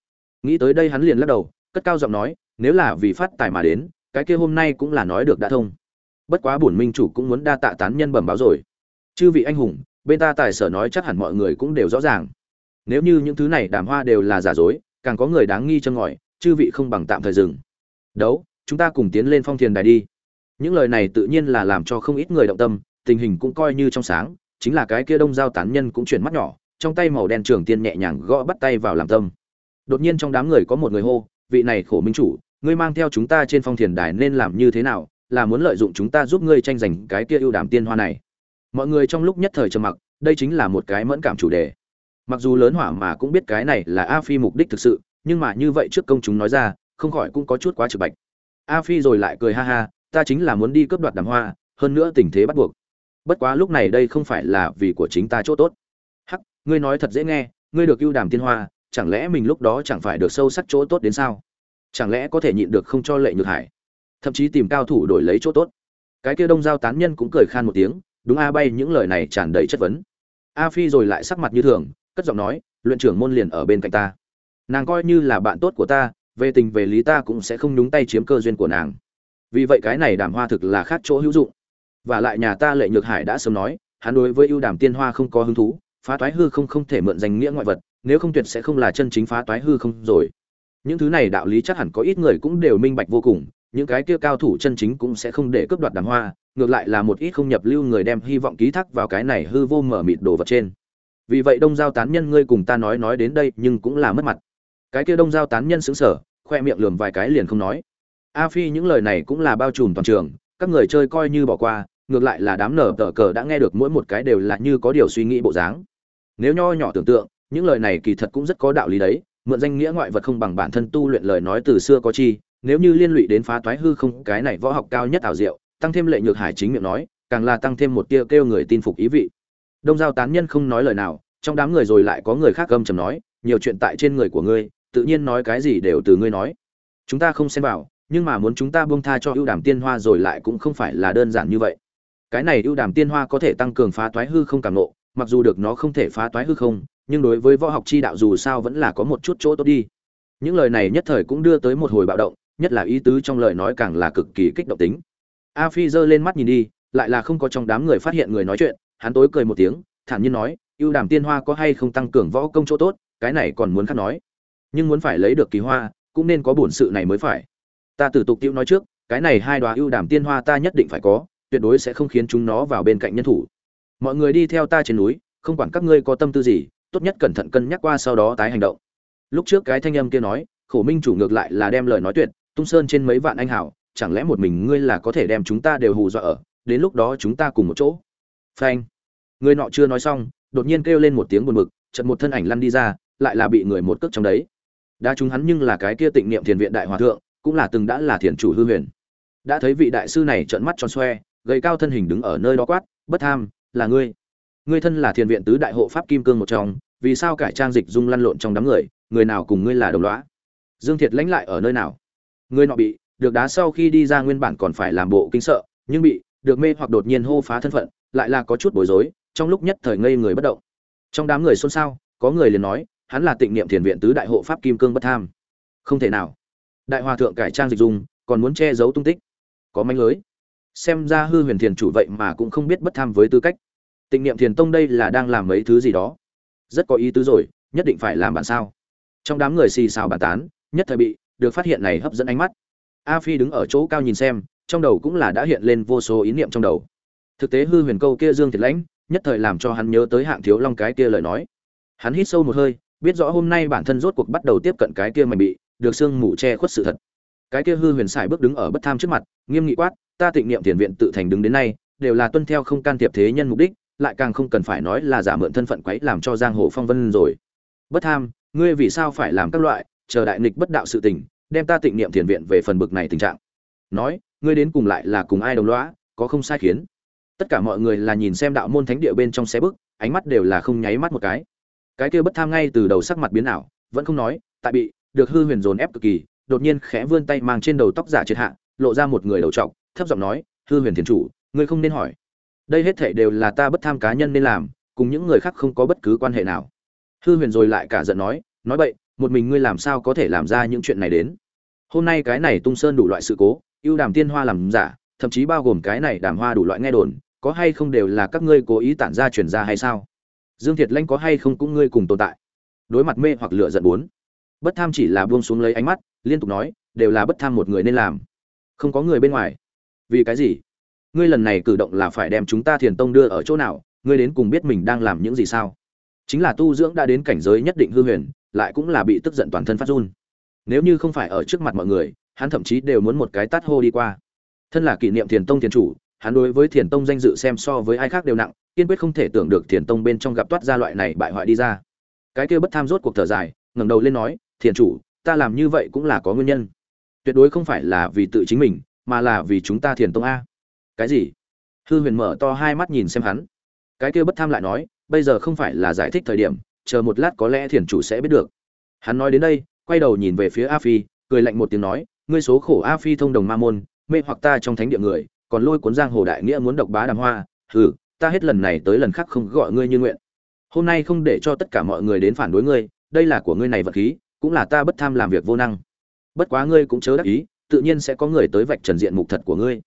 Nghĩ tới đây hắn liền lắc đầu, cất cao giọng nói, nếu là vì phát tài mà đến, cái kia hôm nay cũng là nói được đã thông. Bất quá bổn minh chủ cũng muốn đa tạ tán nhân bẩm báo rồi. Chư vị anh hùng, bên ta tài sở nói chắc hẳn mọi người cũng đều rõ ràng. Nếu như những thứ này đàm hoa đều là giả dối, càng có người đáng nghi chân ngòi, chư vị không bằng tạm thời dừng. Đấu, chúng ta cùng tiến lên phong thiền đài đi. Những lời này tự nhiên là làm cho không ít người động tâm, tình hình cũng coi như trong sáng, chính là cái kia đông giao tán nhân cũng chuyển mắt nhỏ trong tay màu đen trường tiên nhẹ nhàng gõ bắt tay vào làm tâm. Đột nhiên trong đám người có một người hô, vị này khổ minh chủ, ngươi mang theo chúng ta trên phong thiền đài nên làm như thế nào, là muốn lợi dụng chúng ta giúp ngươi tranh giành cái kia ưu đàm tiên hoa này. Mọi người trong lúc nhất thời trầm mặc, đây chính là một cái mẫn cảm chủ đề. Mặc dù lớn hỏa mà cũng biết cái này là a phi mục đích thực sự, nhưng mà như vậy trước công chúng nói ra, không khỏi cũng có chút quá trực bạch. A phi rồi lại cười ha ha, ta chính là muốn đi cướp đoạt đàm hoa, hơn nữa tình thế bắt buộc. Bất quá lúc này đây không phải là vì của chính ta chỗ tốt ngươi nói thật dễ nghe, ngươi được ưu đàm tiên hoa, chẳng lẽ mình lúc đó chẳng phải được sâu sắc chỗ tốt đến sao? Chẳng lẽ có thể nhịn được không cho lệ nhược hải? Thậm chí tìm cao thủ đổi lấy chỗ tốt. Cái kia đông giao tán nhân cũng cười khan một tiếng, đúng a bay những lời này tràn đầy chất vấn. A phi rồi lại sắc mặt như thường, cất giọng nói, luyện trưởng môn liền ở bên cạnh ta. Nàng coi như là bạn tốt của ta, về tình về lý ta cũng sẽ không nhúng tay chiếm cơ duyên của nàng. Vì vậy cái này đàm hoa thực là khác chỗ hữu dụng. Và lại nhà ta lệ nhược hải đã sớm nói, hắn đối với ưu đàm tiên hoa không có hứng thú phá toái hư không không thể mượn danh nghĩa ngoại vật, nếu không tuyệt sẽ không là chân chính phá toái hư không rồi. Những thứ này đạo lý chắc hẳn có ít người cũng đều minh bạch vô cùng, những cái kia cao thủ chân chính cũng sẽ không để cướp đoạt đàm hoa, ngược lại là một ít không nhập lưu người đem hy vọng ký thác vào cái này hư vô mở mịt đồ vật trên. Vì vậy đông giao tán nhân ngươi cùng ta nói nói đến đây nhưng cũng là mất mặt. Cái kia đông giao tán nhân xứng sở khoe miệng lườm vài cái liền không nói. A phi những lời này cũng là bao trùm toàn trường, các người chơi coi như bỏ qua ngược lại là đám nở tờ cờ đã nghe được mỗi một cái đều là như có điều suy nghĩ bộ dáng. Nếu nho nhỏ tưởng tượng, những lời này kỳ thật cũng rất có đạo lý đấy, mượn danh nghĩa ngoại vật không bằng bản thân tu luyện lời nói từ xưa có chi, nếu như liên lụy đến phá toái hư không, cái này võ học cao nhất ảo diệu, tăng thêm lệ nhược hải chính miệng nói, càng là tăng thêm một tia kêu người tin phục ý vị. Đông giao tán nhân không nói lời nào, trong đám người rồi lại có người khác gâm trầm nói, nhiều chuyện tại trên người của ngươi, tự nhiên nói cái gì đều từ ngươi nói. Chúng ta không xem vào, nhưng mà muốn chúng ta buông tha cho ưu đàm tiên hoa rồi lại cũng không phải là đơn giản như vậy cái này ưu đàm tiên hoa có thể tăng cường phá toái hư không cảm nộ, mặc dù được nó không thể phá toái hư không, nhưng đối với võ học chi đạo dù sao vẫn là có một chút chỗ tốt đi. Những lời này nhất thời cũng đưa tới một hồi bạo động, nhất là ý tứ trong lời nói càng là cực kỳ kích động tính. A phi giơ lên mắt nhìn đi, lại là không có trong đám người phát hiện người nói chuyện, hắn tối cười một tiếng, thản nhiên nói, ưu đàm tiên hoa có hay không tăng cường võ công chỗ tốt, cái này còn muốn khác nói. Nhưng muốn phải lấy được kỳ hoa, cũng nên có bổn sự này mới phải. Ta tử tục tiêu nói trước, cái này hai đoá ưu đàm tiên hoa ta nhất định phải có tuyệt đối sẽ không khiến chúng nó vào bên cạnh nhân thủ. Mọi người đi theo ta trên núi, không quản các ngươi có tâm tư gì, tốt nhất cẩn thận cân nhắc qua sau đó tái hành động. Lúc trước cái thanh âm kia nói, khổ minh chủ ngược lại là đem lời nói tuyệt, tung sơn trên mấy vạn anh hảo chẳng lẽ một mình ngươi là có thể đem chúng ta đều hù dọa ở, đến lúc đó chúng ta cùng một chỗ. Phanh. Người nọ chưa nói xong, đột nhiên kêu lên một tiếng buồn bực, chợt một thân ảnh lăn đi ra, lại là bị người một cước trong đấy. Đã chúng hắn nhưng là cái kia tịnh niệm thiền viện đại hòa thượng, cũng là từng đã là thiền chủ hư huyền. Đã thấy vị đại sư này trợn mắt tròn xoe gầy cao thân hình đứng ở nơi đó quát, bất tham là ngươi. Ngươi thân là thiền viện tứ đại hộ pháp kim cương một trong, vì sao cải trang dịch dung lăn lộn trong đám người người nào cùng ngươi là đồng lõa? Dương thiệt lãnh lại ở nơi nào? Ngươi nọ bị, được đá sau khi đi ra nguyên bản còn phải làm bộ kinh sợ, nhưng bị, được mê hoặc đột nhiên hô phá thân phận, lại là có chút bối rối, trong lúc nhất thời ngây người bất động. Trong đám người xôn xao, có người liền nói, hắn là tịnh niệm thiền viện tứ đại hộ pháp kim cương bất tham không thể nào. Đại hòa thượng cải trang dịch dung, còn muốn che giấu tung tích. Có manh lưới xem ra hư huyền thiền chủ vậy mà cũng không biết bất tham với tư cách. Tịnh niệm thiền tông đây là đang làm mấy thứ gì đó? Rất có ý tứ rồi, nhất định phải làm bản sao? Trong đám người xì xào bàn tán, nhất thời bị được phát hiện này hấp dẫn ánh mắt. A phi đứng ở chỗ cao nhìn xem, trong đầu cũng là đã hiện lên vô số ý niệm trong đầu. Thực tế hư huyền câu kia dương thiệt lãnh, nhất thời làm cho hắn nhớ tới hạng thiếu long cái kia lời nói. Hắn hít sâu một hơi, biết rõ hôm nay bản thân rốt cuộc bắt đầu tiếp cận cái kia mày bị, được sương mù che khuất sự thật cái kia hư huyền sải bước đứng ở bất tham trước mặt, nghiêm nghị quát, ta tịnh niệm thiền viện tự thành đứng đến nay, đều là tuân theo không can thiệp thế nhân mục đích, lại càng không cần phải nói là giả mượn thân phận quấy làm cho giang hồ phong vân rồi. Bất tham, ngươi vì sao phải làm các loại, chờ đại nghịch bất đạo sự tình, đem ta tịnh niệm thiền viện về phần bực này tình trạng? Nói, ngươi đến cùng lại là cùng ai đồng lõa, có không sai khiến. Tất cả mọi người là nhìn xem đạo môn thánh địa bên trong xe bức, ánh mắt đều là không nháy mắt một cái. Cái kia bất tham ngay từ đầu sắc mặt biến ảo, vẫn không nói, tại bị, được hư huyền dồn ép cực kỳ đột nhiên khẽ vươn tay mang trên đầu tóc giả triệt hạ, lộ ra một người đầu trọc, thấp giọng nói, hư huyền thiền chủ, ngươi không nên hỏi. Đây hết thể đều là ta bất tham cá nhân nên làm, cùng những người khác không có bất cứ quan hệ nào. Hư huyền rồi lại cả giận nói nói vậy một mình ngươi làm sao có thể làm ra những chuyện này đến? Hôm nay cái này tung sơn đủ loại sự cố, ưu đàm tiên hoa làm giả, thậm chí bao gồm cái này đàm hoa đủ loại nghe đồn, có hay không đều là các ngươi cố ý tản ra truyền ra hay sao? Dương thiệt lanh có hay không cũng ngươi cùng tồn tại. Đối mặt mê hoặc lựa giận bốn, bất tham chỉ là buông xuống lấy ánh mắt liên tục nói, đều là bất tham một người nên làm. Không có người bên ngoài. Vì cái gì? Ngươi lần này cử động là phải đem chúng ta thiền tông đưa ở chỗ nào? Ngươi đến cùng biết mình đang làm những gì sao? Chính là tu dưỡng đã đến cảnh giới nhất định hư huyền, lại cũng là bị tức giận toàn thân phát run. Nếu như không phải ở trước mặt mọi người, hắn thậm chí đều muốn một cái tát hô đi qua. Thân là kỷ niệm thiền tông thiền chủ, hắn đối với thiền tông danh dự xem so với ai khác đều nặng, kiên quyết không thể tưởng được thiền tông bên trong gặp toát ra loại này bại hoại đi ra. Cái kia bất tham rốt cuộc thở dài, ngẩng đầu lên nói, thiền chủ ta làm như vậy cũng là có nguyên nhân. Tuyệt đối không phải là vì tự chính mình, mà là vì chúng ta thiền tông a. Cái gì? Hư huyền mở to hai mắt nhìn xem hắn. Cái kia bất tham lại nói, bây giờ không phải là giải thích thời điểm, chờ một lát có lẽ thiền chủ sẽ biết được. Hắn nói đến đây, quay đầu nhìn về phía a phi, cười lạnh một tiếng nói, ngươi số khổ a phi thông đồng ma môn, mê hoặc ta trong thánh địa người, còn lôi cuốn giang hồ đại nghĩa muốn độc bá đàm hoa, hừ, ta hết lần này tới lần khác không gọi ngươi như nguyện. Hôm nay không để cho tất cả mọi người đến phản đối ngươi, đây là của ngươi này vật khí cũng là ta bất tham làm việc vô năng. Bất quá ngươi cũng chớ đắc ý, tự nhiên sẽ có người tới vạch trần diện mục thật của ngươi.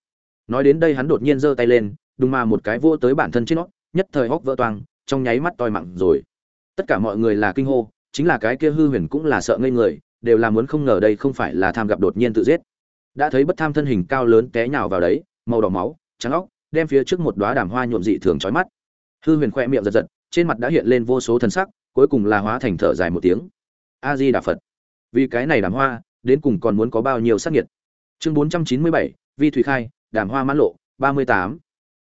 Nói đến đây hắn đột nhiên giơ tay lên, đùng mà một cái vô tới bản thân trên nó, nhất thời hốc vỡ toang, trong nháy mắt toi mặn rồi. Tất cả mọi người là kinh hô, chính là cái kia hư huyền cũng là sợ ngây người, đều là muốn không ngờ đây không phải là tham gặp đột nhiên tự giết. Đã thấy bất tham thân hình cao lớn té nhào vào đấy, màu đỏ máu, trắng óc, đem phía trước một đóa đàm hoa nhuộm dị thường chói mắt. Hư huyền khoe miệng giật giật, trên mặt đã hiện lên vô số thần sắc, cuối cùng là hóa thành thở dài một tiếng a di đà phật. Vì cái này đàm hoa, đến cùng còn muốn có bao nhiêu sắc nhiệt chương bốn trăm chín mươi bảy, vi thủy khai, đàm hoa mãn lộ, ba mươi tám.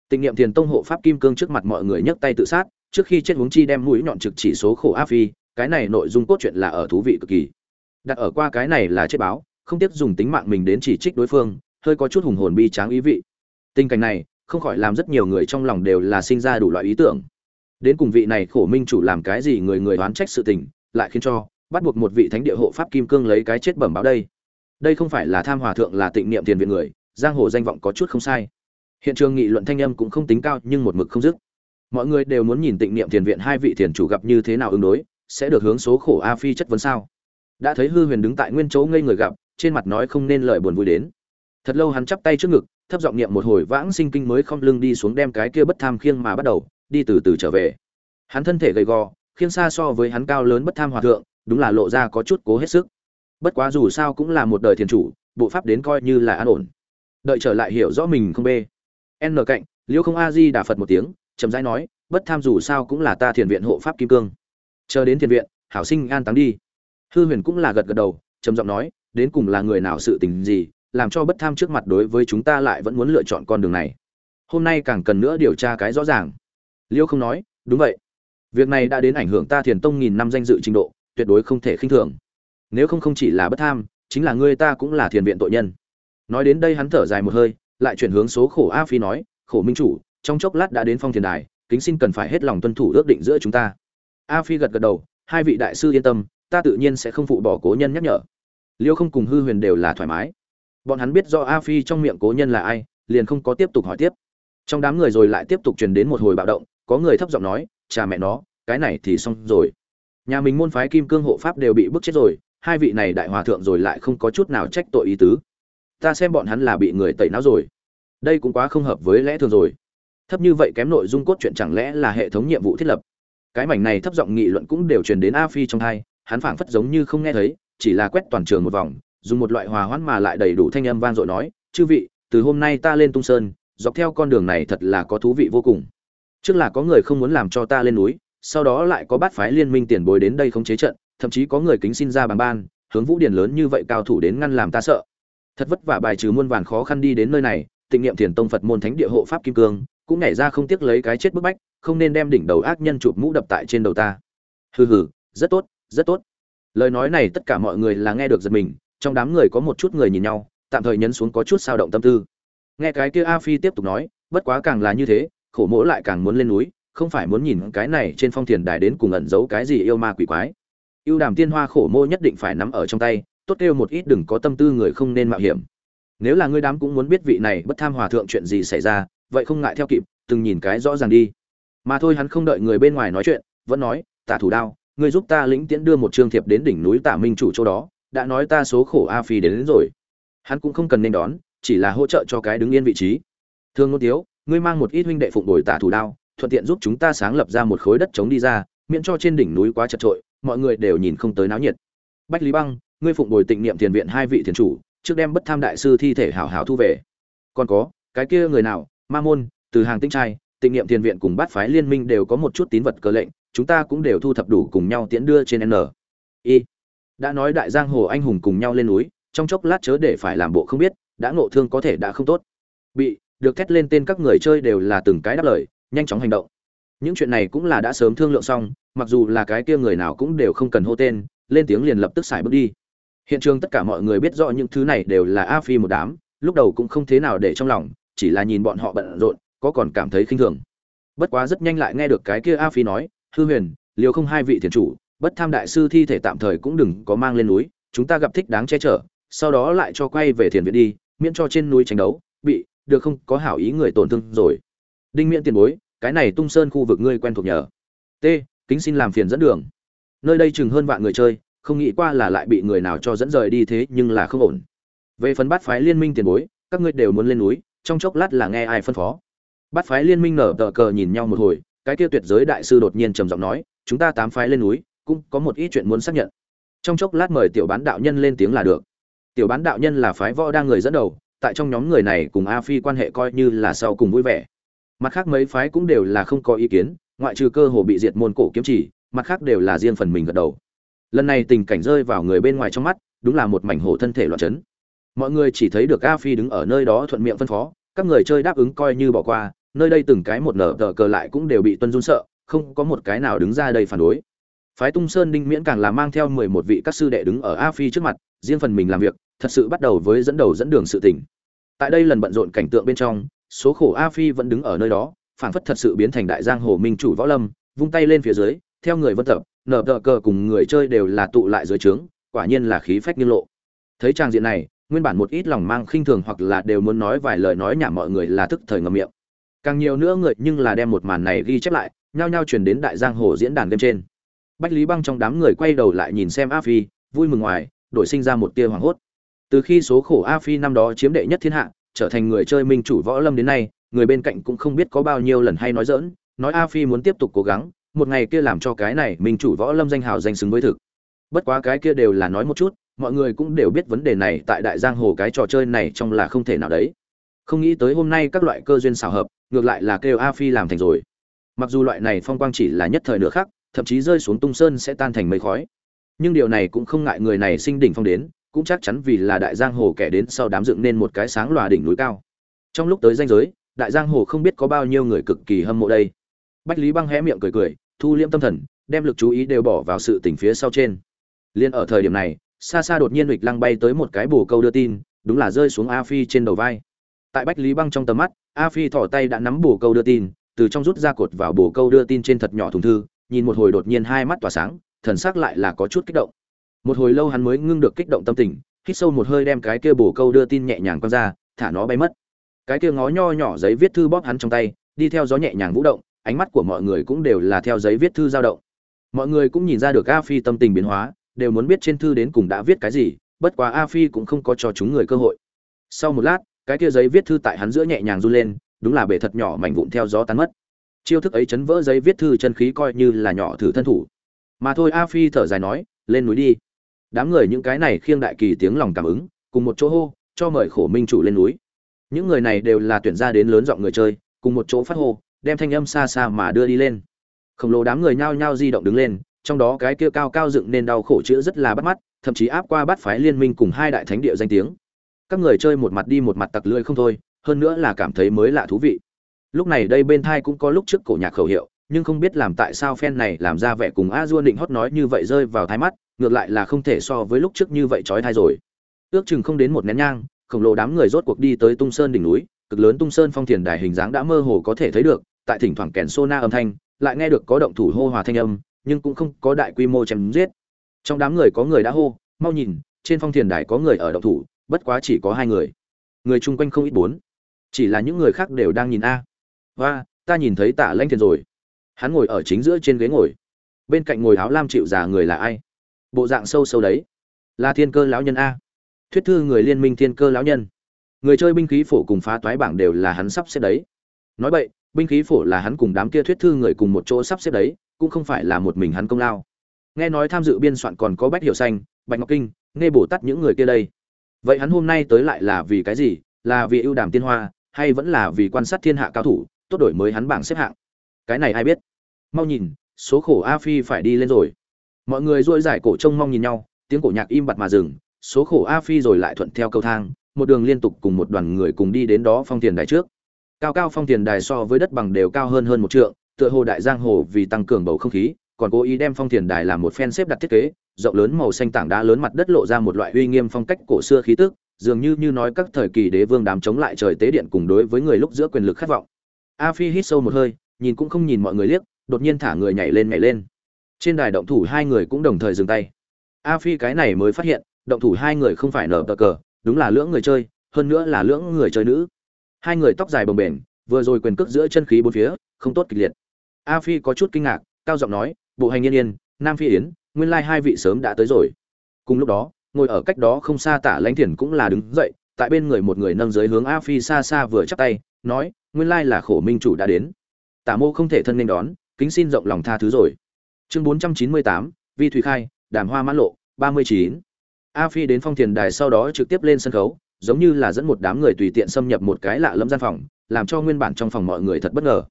Tịnh niệm thiền tông hộ pháp kim cương trước mặt mọi người nhấc tay tự sát, trước khi chết huống chi đem mũi nhọn trực chỉ số khổ áp phi, cái này nội dung cốt truyện là ở thú vị cực kỳ. Đặt ở qua cái này là chết báo, không tiếc dùng tính mạng mình đến chỉ trích đối phương, hơi có chút hùng hồn bi tráng ý vị. Tình cảnh này, không khỏi làm rất nhiều người trong lòng đều là sinh ra đủ loại ý tưởng. Đến cùng vị này khổ minh chủ làm cái gì người người đoán trách sự tình, lại khiến cho bắt buộc một vị thánh địa hộ pháp kim cương lấy cái chết bẩm báo đây. Đây không phải là tham hòa thượng là tịnh niệm tiền viện người, giang hồ danh vọng có chút không sai. Hiện trường nghị luận thanh âm cũng không tính cao nhưng một mực không dứt. Mọi người đều muốn nhìn tịnh niệm tiền viện hai vị tiền chủ gặp như thế nào ứng đối, sẽ được hướng số khổ a phi chất vấn sao? Đã thấy hư huyền đứng tại nguyên chỗ ngây người gặp, trên mặt nói không nên lời buồn vui đến. Thật lâu hắn chắp tay trước ngực, thấp giọng niệm một hồi vãng sinh kinh mới không lưng đi xuống đem cái kia bất tham khiêng mà bắt đầu, đi từ từ trở về. Hắn thân thể gầy gò, khiêng xa so với hắn cao lớn bất tham hòa thượng đúng là lộ ra có chút cố hết sức. Bất quá dù sao cũng là một đời thiền chủ, bộ pháp đến coi như là an ổn. Đợi trở lại hiểu rõ mình không bê. N cạnh, liêu không a di đà phật một tiếng, chậm rãi nói, bất tham dù sao cũng là ta thiền viện hộ pháp kim cương. Chờ đến thiền viện, hảo sinh an táng đi. Hư huyền cũng là gật gật đầu, trầm giọng nói, đến cùng là người nào sự tình gì, làm cho bất tham trước mặt đối với chúng ta lại vẫn muốn lựa chọn con đường này? Hôm nay càng cần nữa điều tra cái rõ ràng. Liêu không nói, đúng vậy. Việc này đã đến ảnh hưởng ta thiền tông nghìn năm danh dự trình độ tuyệt đối không thể khinh thường. Nếu không không chỉ là bất tham, chính là ngươi ta cũng là thiền viện tội nhân. Nói đến đây hắn thở dài một hơi, lại chuyển hướng số khổ a phi nói, khổ minh chủ, trong chốc lát đã đến phong thiền đài, kính xin cần phải hết lòng tuân thủ ước định giữa chúng ta. A phi gật gật đầu, hai vị đại sư yên tâm, ta tự nhiên sẽ không phụ bỏ cố nhân nhắc nhở. Liêu không cùng hư huyền đều là thoải mái. Bọn hắn biết do a phi trong miệng cố nhân là ai, liền không có tiếp tục hỏi tiếp. Trong đám người rồi lại tiếp tục truyền đến một hồi bạo động, có người thấp giọng nói, cha mẹ nó, cái này thì xong rồi nhà mình môn phái kim cương hộ pháp đều bị bức chết rồi, hai vị này đại hòa thượng rồi lại không có chút nào trách tội ý tứ. Ta xem bọn hắn là bị người tẩy não rồi. Đây cũng quá không hợp với lẽ thường rồi. Thấp như vậy kém nội dung cốt truyện chẳng lẽ là hệ thống nhiệm vụ thiết lập? Cái mảnh này thấp giọng nghị luận cũng đều truyền đến a phi trong hai hắn phảng phất giống như không nghe thấy, chỉ là quét toàn trường một vòng, dùng một loại hòa hoãn mà lại đầy đủ thanh âm vang dội nói, chư vị, từ hôm nay ta lên tung sơn, dọc theo con đường này thật là có thú vị vô cùng. Trước là có người không muốn làm cho ta lên núi sau đó lại có bát phái liên minh tiền bối đến đây không chế trận, thậm chí có người kính xin ra bằng ban, hướng vũ điển lớn như vậy cao thủ đến ngăn làm ta sợ. Thật vất vả bài trừ muôn vàn khó khăn đi đến nơi này, tịnh niệm thiền tông phật môn thánh địa hộ pháp kim cương, cũng nhảy ra không tiếc lấy cái chết bức bách, không nên đem đỉnh đầu ác nhân chụp mũ đập tại trên đầu ta. Hừ hừ, rất tốt rất tốt. Lời nói này tất cả mọi người là nghe được giật mình, trong đám người có một chút người nhìn nhau, tạm thời nhấn xuống có chút sao động tâm tư. Nghe cái kia a phi tiếp tục nói, bất quá càng là như thế, khổ mỗ lại càng muốn lên núi không phải muốn nhìn cái này trên phong thiền đài đến cùng ẩn giấu cái gì yêu ma quỷ quái. Ưu đàm tiên hoa khổ mô nhất định phải nắm ở trong tay tốt kêu một ít đừng có tâm tư người không nên mạo hiểm. Nếu là ngươi đám cũng muốn biết vị này bất tham hòa thượng chuyện gì xảy ra vậy không ngại theo kịp từng nhìn cái rõ ràng đi. Mà thôi hắn không đợi người bên ngoài nói chuyện vẫn nói tả thủ đao ngươi giúp ta lĩnh tiễn đưa một trương thiệp đến đỉnh núi tả minh chủ chỗ đó đã nói ta số khổ a phi đến, đến rồi. Hắn cũng không cần nên đón chỉ là hỗ trợ cho cái đứng yên vị trí. Thương ngôn tiếu ngươi mang một ít huynh đệ phụng đổi tả thủ đao thuận tiện giúp chúng ta sáng lập ra một khối đất trống đi ra, miễn cho trên đỉnh núi quá chật trội, mọi người đều nhìn không tới náo nhiệt. Bách lý băng, ngươi phụng bồi tịnh niệm thiền viện hai vị thiền chủ, trước đem bất tham đại sư thi thể hảo hảo thu về. Còn có, cái kia người nào, ma môn, từ hàng tinh trai, tịnh niệm thiền viện cùng bát phái liên minh đều có một chút tín vật cơ lệnh, chúng ta cũng đều thu thập đủ cùng nhau tiễn đưa trên n. Y. Đã nói đại giang hồ anh hùng cùng nhau lên núi, trong chốc lát chớ để phải làm bộ không biết, đã ngộ thương có thể đã không tốt. Bị, được thét lên tên các người chơi đều là từng cái đáp lời nhanh chóng hành động. Những chuyện này cũng là đã sớm thương lượng xong, mặc dù là cái kia người nào cũng đều không cần hô tên, lên tiếng liền lập tức xài bước đi. Hiện trường tất cả mọi người biết rõ những thứ này đều là a phi một đám, lúc đầu cũng không thế nào để trong lòng, chỉ là nhìn bọn họ bận rộn, có còn cảm thấy khinh thường. Bất quá rất nhanh lại nghe được cái kia a phi nói, hư huyền liều không hai vị thiền chủ, bất tham đại sư thi thể tạm thời cũng đừng có mang lên núi, chúng ta gặp thích đáng che chở, sau đó lại cho quay về thiền viện đi, miễn cho trên núi tranh đấu, bị, được không, có hảo ý người tổn thương rồi đinh miễn tiền bối, cái này tung sơn khu vực ngươi quen thuộc nhờ. T, kính xin làm phiền dẫn đường. Nơi đây chừng hơn vạn người chơi, không nghĩ qua là lại bị người nào cho dẫn rời đi thế nhưng là không ổn. Về phần bát phái liên minh tiền bối, các ngươi đều muốn lên núi, trong chốc lát là nghe ai phân phó. Bát phái liên minh nở tờ cờ nhìn nhau một hồi, cái kia tuyệt giới đại sư đột nhiên trầm giọng nói, chúng ta tám phái lên núi, cũng có một ít chuyện muốn xác nhận. Trong chốc lát mời tiểu bán đạo nhân lên tiếng là được. Tiểu bán đạo nhân là phái võ đang người dẫn đầu, tại trong nhóm người này cùng a phi quan hệ coi như là sau cùng vui vẻ mặt khác mấy phái cũng đều là không có ý kiến, ngoại trừ cơ hồ bị diệt môn cổ kiếm chỉ, mặt khác đều là riêng phần mình gật đầu. Lần này tình cảnh rơi vào người bên ngoài trong mắt, đúng là một mảnh hổ thân thể loạn chấn. Mọi người chỉ thấy được a phi đứng ở nơi đó thuận miệng phân phó, các người chơi đáp ứng coi như bỏ qua, nơi đây từng cái một nở tờ cờ lại cũng đều bị tuân run sợ, không có một cái nào đứng ra đây phản đối. Phái tung sơn đinh miễn càng là mang theo mười một vị các sư đệ đứng ở a phi trước mặt, riêng phần mình làm việc, thật sự bắt đầu với dẫn đầu dẫn đường sự tỉnh tại đây lần bận rộn cảnh tượng bên trong số khổ a phi vẫn đứng ở nơi đó, phảng phất thật sự biến thành đại giang hồ minh chủ võ lâm, vung tay lên phía dưới, theo người vân tập, nở tờ cờ cùng người chơi đều là tụ lại dưới trướng, quả nhiên là khí phách như lộ. Thấy trang diện này, nguyên bản một ít lòng mang khinh thường hoặc là đều muốn nói vài lời nói nhảm mọi người là thức thời ngậm miệng. Càng nhiều nữa người nhưng là đem một màn này ghi chép lại, nhao nhao truyền đến đại giang hồ diễn đàn game trên. Bách lý băng trong đám người quay đầu lại nhìn xem a phi, vui mừng ngoài, đổi sinh ra một tia hoảng hốt. Từ khi số khổ a phi năm đó chiếm đệ nhất thiên hạ trở thành người chơi minh chủ võ lâm đến nay, người bên cạnh cũng không biết có bao nhiêu lần hay nói dỡn nói a phi muốn tiếp tục cố gắng, một ngày kia làm cho cái này minh chủ võ lâm danh hào danh xứng với thực. Bất quá cái kia đều là nói một chút, mọi người cũng đều biết vấn đề này tại đại giang hồ cái trò chơi này trong là không thể nào đấy. Không nghĩ tới hôm nay các loại cơ duyên xảo hợp, ngược lại là kêu a phi làm thành rồi. Mặc dù loại này phong quang chỉ là nhất thời nữa khác thậm chí rơi xuống tung sơn sẽ tan thành mây khói. Nhưng điều này cũng không ngại người này sinh đỉnh phong đến cũng chắc chắn vì là đại giang hồ kẻ đến sau đám dựng nên một cái sáng lòa đỉnh núi cao. Trong lúc tới danh giới, đại giang hồ không biết có bao nhiêu người cực kỳ hâm mộ đây. Bách lý băng hé miệng cười cười, thu liễm tâm thần, đem lực chú ý đều bỏ vào sự tỉnh phía sau trên. Liên ở thời điểm này, xa xa đột nhiên lịch lăng bay tới một cái bồ câu đưa tin, đúng là rơi xuống a phi trên đầu vai. Tại bách lý băng trong tầm mắt, a phi thỏ tay đã nắm bồ câu đưa tin, từ trong rút ra cột vào bồ câu đưa tin trên thật nhỏ thùng thư, nhìn một hồi đột nhiên hai mắt tỏa sáng, thần sắc lại là có chút kích động một hồi lâu hắn mới ngưng được kích động tâm tình, hít sâu một hơi đem cái kia bổ câu đưa tin nhẹ nhàng quăng ra, thả nó bay mất. Cái kia ngó nho nhỏ giấy viết thư bóp hắn trong tay, đi theo gió nhẹ nhàng vũ động, ánh mắt của mọi người cũng đều là theo giấy viết thư dao động. Mọi người cũng nhìn ra được a phi tâm tình biến hóa, đều muốn biết trên thư đến cùng đã viết cái gì, bất quá a phi cũng không có cho chúng người cơ hội. Sau một lát, cái kia giấy viết thư tại hắn giữa nhẹ nhàng run lên, đúng là bể thật nhỏ mảnh vụn theo gió tan mất. Chiêu thức ấy chấn vỡ giấy viết thư chân khí coi như là nhỏ thử thân thủ. Mà thôi, a phi thở dài nói, lên núi đi đám người những cái này khiêng đại kỳ tiếng lòng cảm ứng, cùng một chỗ hô, cho mời khổ minh chủ lên núi. Những người này đều là tuyển ra đến lớn giọng người chơi, cùng một chỗ phát hô, đem thanh âm xa xa mà đưa đi lên. Khổng lồ đám người nhao nhao di động đứng lên, trong đó cái kia cao cao dựng nên đau khổ chữ rất là bắt mắt, thậm chí áp qua bát phái liên minh cùng hai đại thánh địa danh tiếng. Các người chơi một mặt đi một mặt tặc lưỡi không thôi, hơn nữa là cảm thấy mới lạ thú vị. Lúc này đây bên thai cũng có lúc trước cổ nhạc khẩu hiệu, nhưng không biết làm tại sao fan này làm ra vẻ cùng a dua định hót nói như vậy rơi vào thái mắt ngược lại là không thể so với lúc trước như vậy trói thai rồi. Ước chừng không đến một nén nhang, khổng lồ đám người rốt cuộc đi tới tung sơn đỉnh núi, cực lớn tung sơn phong thiền đài hình dáng đã mơ hồ có thể thấy được, tại thỉnh thoảng kèn sô na âm thanh, lại nghe được có động thủ hô hòa thanh âm, nhưng cũng không có đại quy mô chém giết. Trong đám người có người đã hô, mau nhìn, trên phong thiền đài có người ở động thủ, bất quá chỉ có hai người. Người chung quanh không ít bốn. Chỉ là những người khác đều đang nhìn a. Và ta nhìn thấy tả lanh thiền rồi. Hắn ngồi ở chính giữa trên ghế ngồi. Bên cạnh ngồi áo lam chịu già người là ai? Bộ dạng sâu sâu đấy. Là thiên cơ lão nhân a. Thuyết thư người liên minh thiên cơ lão nhân. Người chơi binh khí phổ cùng phá toái bảng đều là hắn sắp xếp đấy. Nói vậy, binh khí phổ là hắn cùng đám kia thuyết thư người cùng một chỗ sắp xếp đấy, cũng không phải là một mình hắn công lao. Nghe nói tham dự biên soạn còn có bách hiểu xanh, bạch ngọc kinh, nghe bổ tắt những người kia đây. Vậy hắn hôm nay tới lại là vì cái gì? Là vì ưu đàm tiên hoa, hay vẫn là vì quan sát thiên hạ cao thủ, tốt đổi mới hắn bảng xếp hạng? Cái này ai biết? Mau nhìn, số khổ a phi phải đi lên rồi mọi người dôi giải cổ trông mong nhìn nhau, tiếng cổ nhạc im bặt mà dừng, số khổ a phi rồi lại thuận theo cầu thang, một đường liên tục cùng một đoàn người cùng đi đến đó phong tiền đài trước. Cao cao phong tiền đài so với đất bằng đều cao hơn hơn một trượng, tựa hồ đại giang hồ vì tăng cường bầu không khí, còn cố ý đem phong tiền đài làm một phen xếp đặt thiết kế, rộng lớn màu xanh tảng đá lớn mặt đất lộ ra một loại uy nghiêm phong cách cổ xưa khí tức, dường như như nói các thời kỳ đế vương đám chống lại trời tế điện cùng đối với người lúc giữa quyền lực khát vọng. A phi hít sâu một hơi, nhìn cũng không nhìn mọi người liếc, đột nhiên thả người nhảy lên nhảy lên trên đài động thủ hai người cũng đồng thời dừng tay. A phi cái này mới phát hiện, động thủ hai người không phải nở tờ cờ, đúng là lưỡng người chơi, hơn nữa là lưỡng người chơi nữ. Hai người tóc dài bồng bềnh, vừa rồi quyền cước giữa chân khí bốn phía, không tốt kịch liệt. A phi có chút kinh ngạc, cao giọng nói, bộ hành yên yên, nam phi yến, nguyên lai hai vị sớm đã tới rồi. Cùng lúc đó, ngồi ở cách đó không xa tả lãnh thiền cũng là đứng dậy, tại bên người một người nâng dưới hướng a phi xa xa vừa chắp tay, nói, nguyên lai là khổ minh chủ đã đến. Tả mô không thể thân nên đón, kính xin rộng lòng tha thứ rồi chương bốn trăm chín mươi tám, vi thủy khai, đàm hoa mãn lộ, ba mươi chín. A phi đến phong thiền đài sau đó trực tiếp lên sân khấu, giống như là dẫn một đám người tùy tiện xâm nhập một cái lạ lẫm gian phòng, làm cho nguyên bản trong phòng mọi người thật bất ngờ.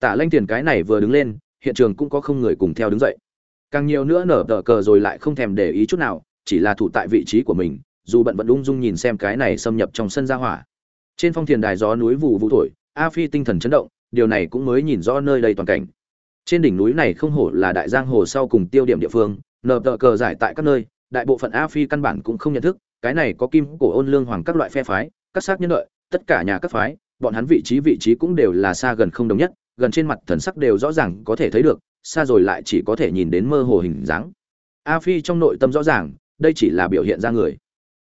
Tả lanh tiền cái này vừa đứng lên, hiện trường cũng có không người cùng theo đứng dậy. Càng nhiều nữa nở tờ cờ rồi lại không thèm để ý chút nào, chỉ là thủ tại vị trí của mình, dù bận vẫn ung dung nhìn xem cái này xâm nhập trong sân gia hỏa. Trên phong thiền đài gió núi vụ vụ thổi, a phi tinh thần chấn động, điều này cũng mới nhìn rõ nơi đây toàn cảnh trên đỉnh núi này không hổ là đại giang hồ sau cùng tiêu điểm địa phương nở tờ cờ giải tại các nơi, đại bộ phận a phi căn bản cũng không nhận thức, cái này có kim, cổ, ôn, lương, hoàng các loại phe phái, các xác nhân lợi tất cả nhà các phái, bọn hắn vị trí vị trí cũng đều là xa gần không đồng nhất, gần trên mặt thần sắc đều rõ ràng có thể thấy được, xa rồi lại chỉ có thể nhìn đến mơ hồ hình dáng. A phi trong nội tâm rõ ràng, đây chỉ là biểu hiện ra người.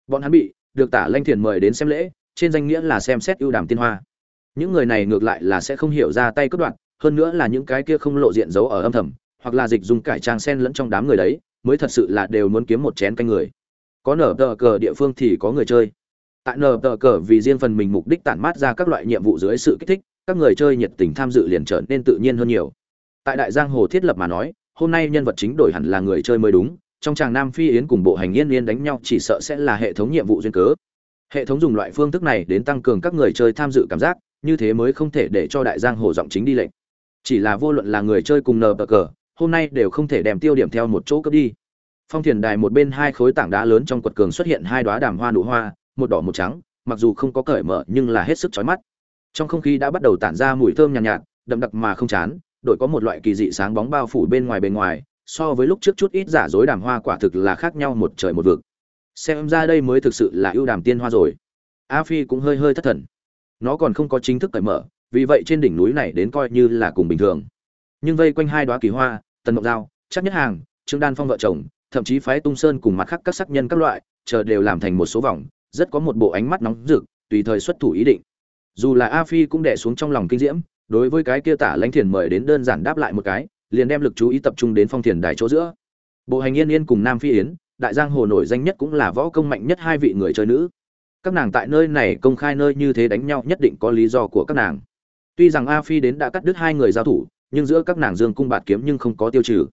Bọn hắn bị được tả lanh thiền mời đến xem lễ, trên danh nghĩa là xem xét ưu đàm tiên hoa. Những người này ngược lại là sẽ không hiểu ra tay cất đoạn hơn nữa là những cái kia không lộ diện giấu ở âm thầm, hoặc là dịch dùng cải trang sen lẫn trong đám người đấy, mới thật sự là đều muốn kiếm một chén canh người. Có nở tờ cờ địa phương thì có người chơi. Tại nở tờ cờ vì riêng phần mình mục đích tản mát ra các loại nhiệm vụ dưới sự kích thích, các người chơi nhiệt tình tham dự liền trở nên tự nhiên hơn nhiều. Tại đại giang hồ thiết lập mà nói, hôm nay nhân vật chính đổi hẳn là người chơi mới đúng, trong chàng nam phi yến cùng bộ hành yên yên đánh nhau chỉ sợ sẽ là hệ thống nhiệm vụ duyên cớ. Hệ thống dùng loại phương thức này đến tăng cường các người chơi tham dự cảm giác, như thế mới không thể để cho đại giang hồ giọng chính đi lệnh chỉ là vô luận là người chơi cùng nờ bờ cờ hôm nay đều không thể đem tiêu điểm theo một chỗ cấp đi. Phong thiền đài một bên hai khối tảng đá lớn trong quật cường xuất hiện hai đoá đàm hoa nụ hoa một đỏ một trắng mặc dù không có cởi mở nhưng là hết sức chói mắt. Trong không khí đã bắt đầu tản ra mùi thơm nhàn nhạt, nhạt đậm đặc mà không chán đội có một loại kỳ dị sáng bóng bao phủ bên ngoài bên ngoài so với lúc trước chút ít giả dối đàm hoa quả thực là khác nhau một trời một vực. Xem ra đây mới thực sự là ưu đàm tiên hoa rồi. A phi cũng hơi hơi thất thần. Nó còn không có chính thức cởi mở vì vậy trên đỉnh núi này đến coi như là cùng bình thường. Nhưng vây quanh hai đoá kỳ hoa, tần mộc giao chắc nhất hàng, trương đan phong vợ chồng, thậm chí phái tung sơn cùng mặt khác các sắc nhân các loại, chờ đều làm thành một số vòng, rất có một bộ ánh mắt nóng rực, tùy thời xuất thủ ý định. Dù là a phi cũng đẻ xuống trong lòng kinh diễm, đối với cái kia tả lãnh thiền mời đến đơn giản đáp lại một cái, liền đem lực chú ý tập trung đến phong thiền đài chỗ giữa. Bộ hành yên yên cùng nam phi yến, đại giang hồ nổi danh nhất cũng là võ công mạnh nhất hai vị người chơi nữ. Các nàng tại nơi này công khai nơi như thế đánh nhau nhất định có lý do của các nàng tuy rằng a phi đến đã cắt đứt hai người giao thủ, nhưng giữa các nàng dương cung bạt kiếm nhưng không có tiêu trừ.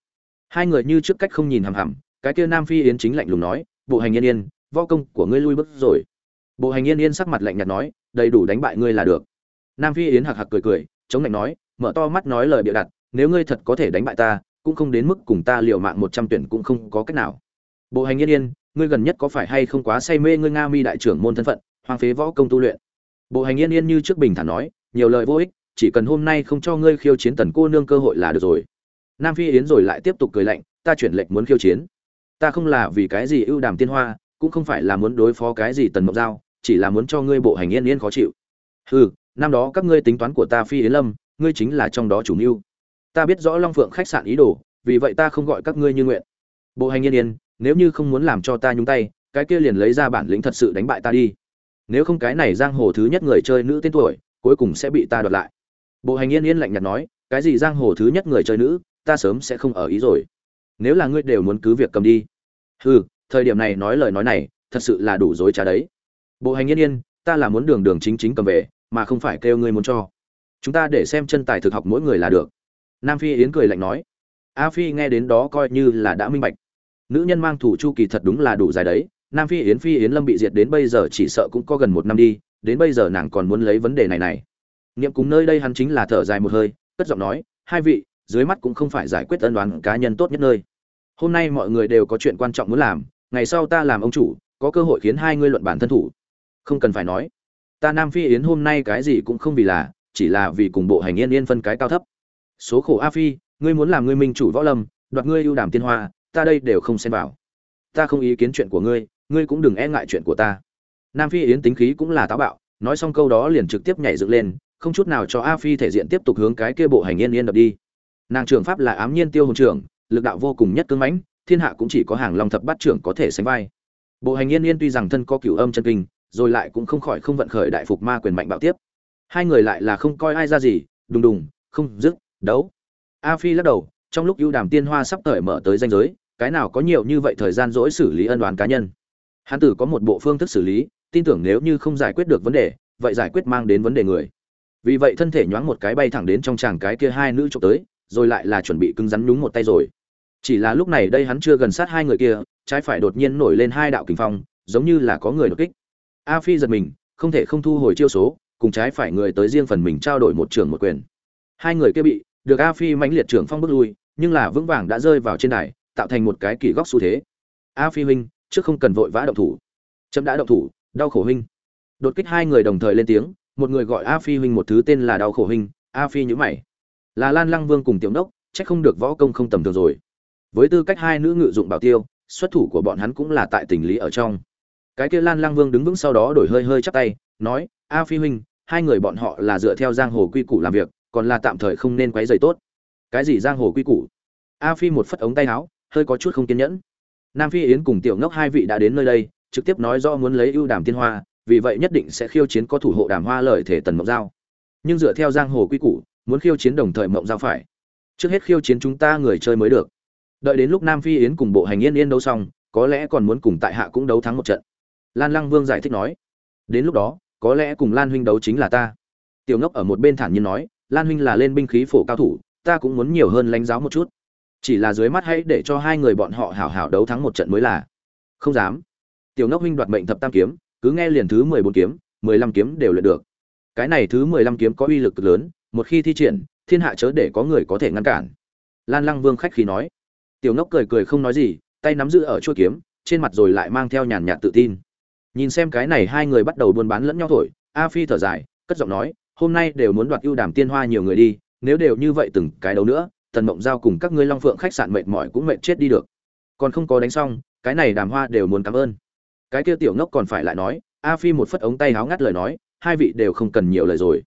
Hai người như trước cách không nhìn hằm hằm, cái kia nam phi yến chính lạnh lùng nói, bộ hành yên yên, võ công của ngươi lui bước rồi. Bộ hành yên yên sắc mặt lạnh nhạt nói, đầy đủ đánh bại ngươi là được. Nam phi yến hạc hạc cười cười, chống lạnh nói, mở to mắt nói lời bịa đặt, nếu ngươi thật có thể đánh bại ta, cũng không đến mức cùng ta liều mạng một trăm tuyển cũng không có cách nào. Bộ hành yên yên, ngươi gần nhất có phải hay không quá say mê ngươi nga mi đại trưởng môn thân phận hoàng phế võ công tu luyện? Bộ hành yên yên như trước bình thản nói nhiều lời vô ích, chỉ cần hôm nay không cho ngươi khiêu chiến tần cô nương cơ hội là được rồi. Nam phi yến rồi lại tiếp tục cười lạnh, ta chuyển lệnh muốn khiêu chiến. Ta không là vì cái gì ưu đàm tiên hoa, cũng không phải là muốn đối phó cái gì tần mộng giao, chỉ là muốn cho ngươi bộ hành yên yên khó chịu. Hừ, năm đó các ngươi tính toán của ta phi yến lâm, ngươi chính là trong đó chủ mưu. Ta biết rõ long phượng khách sạn ý đồ, vì vậy ta không gọi các ngươi như nguyện. Bộ hành yên yên, nếu như không muốn làm cho ta nhúng tay, cái kia liền lấy ra bản lĩnh thật sự đánh bại ta đi. Nếu không cái này giang hồ thứ nhất người chơi nữ tên tuổi cuối cùng sẽ bị ta đoạt lại. Bộ hành yên yên lạnh nhạt nói, cái gì giang hồ thứ nhất người chơi nữ, ta sớm sẽ không ở ý rồi. Nếu là ngươi đều muốn cứ việc cầm đi. Hừ, thời điểm này nói lời nói này, thật sự là đủ dối trá đấy. Bộ hành yên yên, ta là muốn đường đường chính chính cầm về, mà không phải kêu ngươi muốn cho. Chúng ta để xem chân tài thực học mỗi người là được. Nam phi yến cười lạnh nói, a phi nghe đến đó coi như là đã minh bạch. Nữ nhân mang thủ chu kỳ thật đúng là đủ dài đấy. Nam phi yến phi yến lâm bị diệt đến bây giờ chỉ sợ cũng có gần một năm đi đến bây giờ nàng còn muốn lấy vấn đề này này. Niệm cùng nơi đây hắn chính là thở dài một hơi, cất giọng nói, hai vị, dưới mắt cũng không phải giải quyết ân đoán cá nhân tốt nhất nơi. Hôm nay mọi người đều có chuyện quan trọng muốn làm, ngày sau ta làm ông chủ, có cơ hội khiến hai ngươi luận bản thân thủ. Không cần phải nói. Ta nam phi yến hôm nay cái gì cũng không vì là, chỉ là vì cùng bộ hành yên yên phân cái cao thấp. Số khổ a phi, ngươi muốn làm ngươi minh chủ võ lâm, đoạt ngươi ưu đàm tiên hoa, ta đây đều không xen vào. Ta không ý kiến chuyện của ngươi ngươi cũng đừng e ngại chuyện của ta nam phi yến tính khí cũng là táo bạo, nói xong câu đó liền trực tiếp nhảy dựng lên, không chút nào cho a phi thể diện tiếp tục hướng cái kia bộ hành yên yên đập đi. Nàng trưởng pháp là ám nhiên tiêu hồn trưởng, lực đạo vô cùng nhất cương mãnh, thiên hạ cũng chỉ có hàng long thập bát trưởng có thể sánh vai. Bộ hành yên yên tuy rằng thân có cửu âm chân kinh, rồi lại cũng không khỏi không vận khởi đại phục ma quyền mạnh bạo tiếp. Hai người lại là không coi ai ra gì, đùng đùng, không dứt, đấu. A phi lắc đầu, trong lúc ưu đàm tiên hoa sắp cởi mở tới danh giới, cái nào có nhiều như vậy thời gian dỗi xử lý ân đoán cá nhân? Hắn tử có một bộ phương thức xử lý tin tưởng nếu như không giải quyết được vấn đề, vậy giải quyết mang đến vấn đề người. Vì vậy thân thể nhoáng một cái bay thẳng đến trong chàng cái kia hai nữ trộm tới, rồi lại là chuẩn bị cứng rắn nhúng một tay rồi. Chỉ là lúc này đây hắn chưa gần sát hai người kia, trái phải đột nhiên nổi lên hai đạo kình phong, giống như là có người đột kích. A phi giật mình, không thể không thu hồi chiêu số, cùng trái phải người tới riêng phần mình trao đổi một trường một quyền. Hai người kia bị được a phi mãnh liệt trưởng phong bước lui, nhưng là vững vàng đã rơi vào trên đài, tạo thành một cái kỳ góc xu thế. A phi huynh, trước không cần vội vã động thủ. Chấm đã động thủ đau khổ huynh. Đột kích hai người đồng thời lên tiếng, một người gọi a phi huynh một thứ tên là đau khổ huynh, a phi nhữ mày. Là lan lăng vương cùng tiểu đốc chắc không được võ công không tầm thường rồi. Với tư cách hai nữ ngự dụng bảo tiêu, xuất thủ của bọn hắn cũng là tại tình lý ở trong. Cái kia lan lăng vương đứng vững sau đó đổi hơi hơi chắp tay, nói, a phi huynh, hai người bọn họ là dựa theo giang hồ quy củ làm việc, còn là tạm thời không nên quấy rầy tốt. Cái gì giang hồ quy củ? A phi một phất ống tay áo, hơi có chút không kiên nhẫn. Nam phi yến cùng tiểu ngốc hai vị đã đến nơi đây trực tiếp nói do muốn lấy ưu đàm tiên hoa, vì vậy nhất định sẽ khiêu chiến có thủ hộ đàm hoa lợi thể tần mộng giao. Nhưng dựa theo giang hồ quy củ, muốn khiêu chiến đồng thời mộng giao phải. Trước hết khiêu chiến chúng ta người chơi mới được. Đợi đến lúc nam phi yến cùng bộ hành yên yên đấu xong, có lẽ còn muốn cùng tại hạ cũng đấu thắng một trận. Lan lăng vương giải thích nói. Đến lúc đó, có lẽ cùng lan huynh đấu chính là ta. Tiểu ngốc ở một bên thản nhiên nói, lan huynh là lên binh khí phổ cao thủ, ta cũng muốn nhiều hơn lãnh giáo một chút. Chỉ là dưới mắt hãy để cho hai người bọn họ hảo hảo đấu thắng một trận mới là. Không dám tiểu ngốc huynh đoạt mệnh thập tam kiếm, cứ nghe liền thứ mười bốn kiếm, mười lăm kiếm đều luyện được. Cái này thứ mười lăm kiếm có uy lực lớn, một khi thi triển, thiên hạ chớ để có người có thể ngăn cản. Lan lăng vương khách khí nói. Tiểu ngốc cười cười không nói gì, tay nắm giữ ở chuôi kiếm, trên mặt rồi lại mang theo nhàn nhạt tự tin. Nhìn xem cái này hai người bắt đầu buôn bán lẫn nhau thổi, a phi thở dài, cất giọng nói, hôm nay đều muốn đoạt ưu đàm tiên hoa nhiều người đi, nếu đều như vậy từng cái đấu nữa, tần mộng giao cùng các ngươi long phượng khách sạn mệt mỏi cũng mệt chết đi được. Còn không có đánh xong, cái này đàm hoa đều muốn cảm ơn cái kia tiểu ngốc còn phải lại nói, a phi một phất ống tay háo ngắt lời nói, hai vị đều không cần nhiều lời rồi.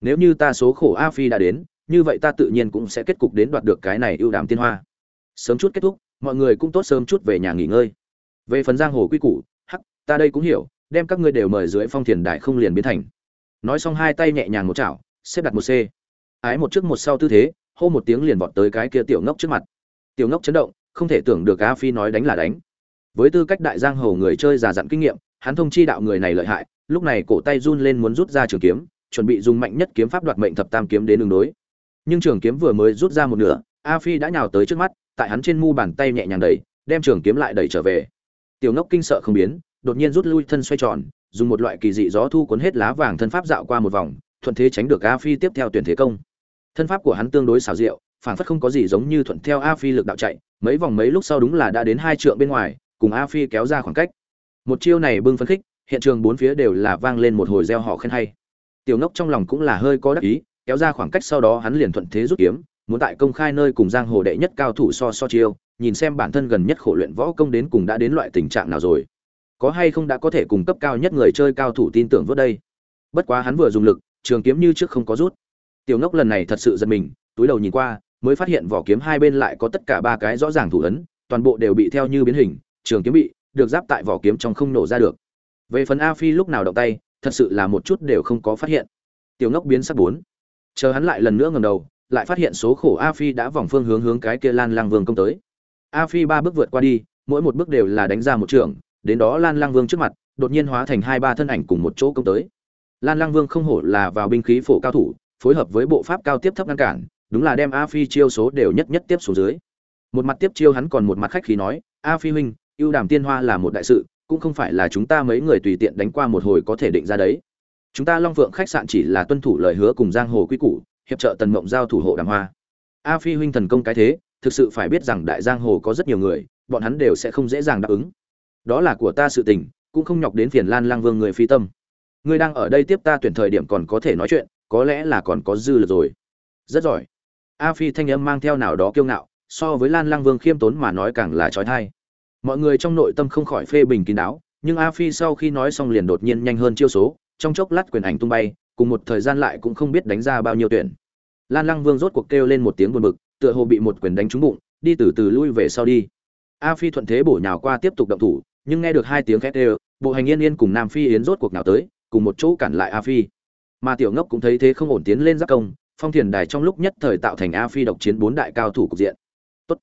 Nếu như ta số khổ a phi đã đến, như vậy ta tự nhiên cũng sẽ kết cục đến đoạt được cái này ưu đàm tiên hoa. Sớm chút kết thúc, mọi người cũng tốt sớm chút về nhà nghỉ ngơi. Về phần giang hồ quy củ, hắc, ta đây cũng hiểu, đem các ngươi đều mời dưới phong thiền đại không liền biến thành. Nói xong hai tay nhẹ nhàng một chảo, xếp đặt một c ái một trước một sau tư thế, hô một tiếng liền vọt tới cái kia tiểu ngốc trước mặt. Tiểu ngốc chấn động, không thể tưởng được a phi nói đánh là đánh với tư cách đại giang hồ người chơi già dặn kinh nghiệm, hắn thông chi đạo người này lợi hại, lúc này cổ tay run lên muốn rút ra trường kiếm, chuẩn bị dùng mạnh nhất kiếm pháp đoạt mệnh thập tam kiếm đến đường đối. Nhưng trường kiếm vừa mới rút ra một nửa, a phi đã nhào tới trước mắt, tại hắn trên mu bàn tay nhẹ nhàng đẩy, đem trường kiếm lại đẩy trở về. Tiểu ngốc kinh sợ không biến, đột nhiên rút lui thân xoay tròn, dùng một loại kỳ dị gió thu cuốn hết lá vàng thân pháp dạo qua một vòng, thuận thế tránh được a phi tiếp theo tuyển thế công. Thân pháp của hắn tương đối xảo diệu phản phất không có gì giống như thuận theo a phi lực đạo chạy, mấy vòng mấy lúc sau đúng là đã đến hai trượng bên ngoài cùng a phi kéo ra khoảng cách. Một chiêu này bưng phấn khích, hiện trường bốn phía đều là vang lên một hồi reo họ khen hay. Tiểu ngốc trong lòng cũng là hơi có đắc ý, kéo ra khoảng cách sau đó hắn liền thuận thế rút kiếm, muốn tại công khai nơi cùng giang hồ đệ nhất cao thủ so so chiêu, nhìn xem bản thân gần nhất khổ luyện võ công đến cùng đã đến loại tình trạng nào rồi. Có hay không đã có thể cùng cấp cao nhất người chơi cao thủ tin tưởng vớt đây? Bất quá hắn vừa dùng lực, trường kiếm như trước không có rút. Tiểu ngốc lần này thật sự giật mình, túi đầu nhìn qua, mới phát hiện vỏ kiếm hai bên lại có tất cả ba cái rõ ràng thủ ấn, toàn bộ đều bị theo như biến hình trường kiếm bị, được giáp tại vỏ kiếm trong không nổ ra được. Về phần a phi lúc nào động tay, thật sự là một chút đều không có phát hiện. Tiểu ngốc biến sắc bốn. Chờ hắn lại lần nữa ngầm đầu, lại phát hiện số khổ a phi đã vòng phương hướng hướng cái kia lan lang vương công tới. A phi ba bước vượt qua đi, mỗi một bước đều là đánh ra một trường, đến đó lan lang vương trước mặt, đột nhiên hóa thành hai ba thân ảnh cùng một chỗ công tới. Lan lang vương không hổ là vào binh khí phổ cao thủ, phối hợp với bộ pháp cao tiếp thấp ngăn cản, đúng là đem a phi chiêu số đều nhất nhất tiếp xuống dưới. Một mặt tiếp chiêu hắn còn một mặt khách khí nói, a phi huynh ưu đàm tiên hoa là một đại sự, cũng không phải là chúng ta mấy người tùy tiện đánh qua một hồi có thể định ra đấy. Chúng ta long phượng khách sạn chỉ là tuân thủ lời hứa cùng giang hồ quy củ, hiệp trợ tần mộng giao thủ hộ đàm hoa. A phi huynh thần công cái thế, thực sự phải biết rằng đại giang hồ có rất nhiều người, bọn hắn đều sẽ không dễ dàng đáp ứng. Đó là của ta sự tình, cũng không nhọc đến phiền lan lang vương người phi tâm. Ngươi đang ở đây tiếp ta tuyển thời điểm còn có thể nói chuyện, có lẽ là còn có dư lực rồi. Rất giỏi. A phi thanh âm mang theo nào đó kiêu ngạo, so với lan lang vương khiêm tốn mà nói càng là trói thai mọi người trong nội tâm không khỏi phê bình kín đáo, nhưng a phi sau khi nói xong liền đột nhiên nhanh hơn chiêu số, trong chốc lát quyền ảnh tung bay, cùng một thời gian lại cũng không biết đánh ra bao nhiêu tuyển. Lan lăng vương rốt cuộc kêu lên một tiếng buồn bực, tựa hồ bị một quyền đánh trúng bụng, đi từ từ lui về sau đi. A phi thuận thế bổ nhào qua tiếp tục động thủ, nhưng nghe được hai tiếng khét đều, bộ hành yên yên cùng nam phi yến rốt cuộc nào tới, cùng một chỗ cản lại a phi. Mà tiểu ngốc cũng thấy thế không ổn tiến lên giáp công, phong thiền đài trong lúc nhất thời tạo thành a phi độc chiến bốn đại cao thủ cục diện. Tốt.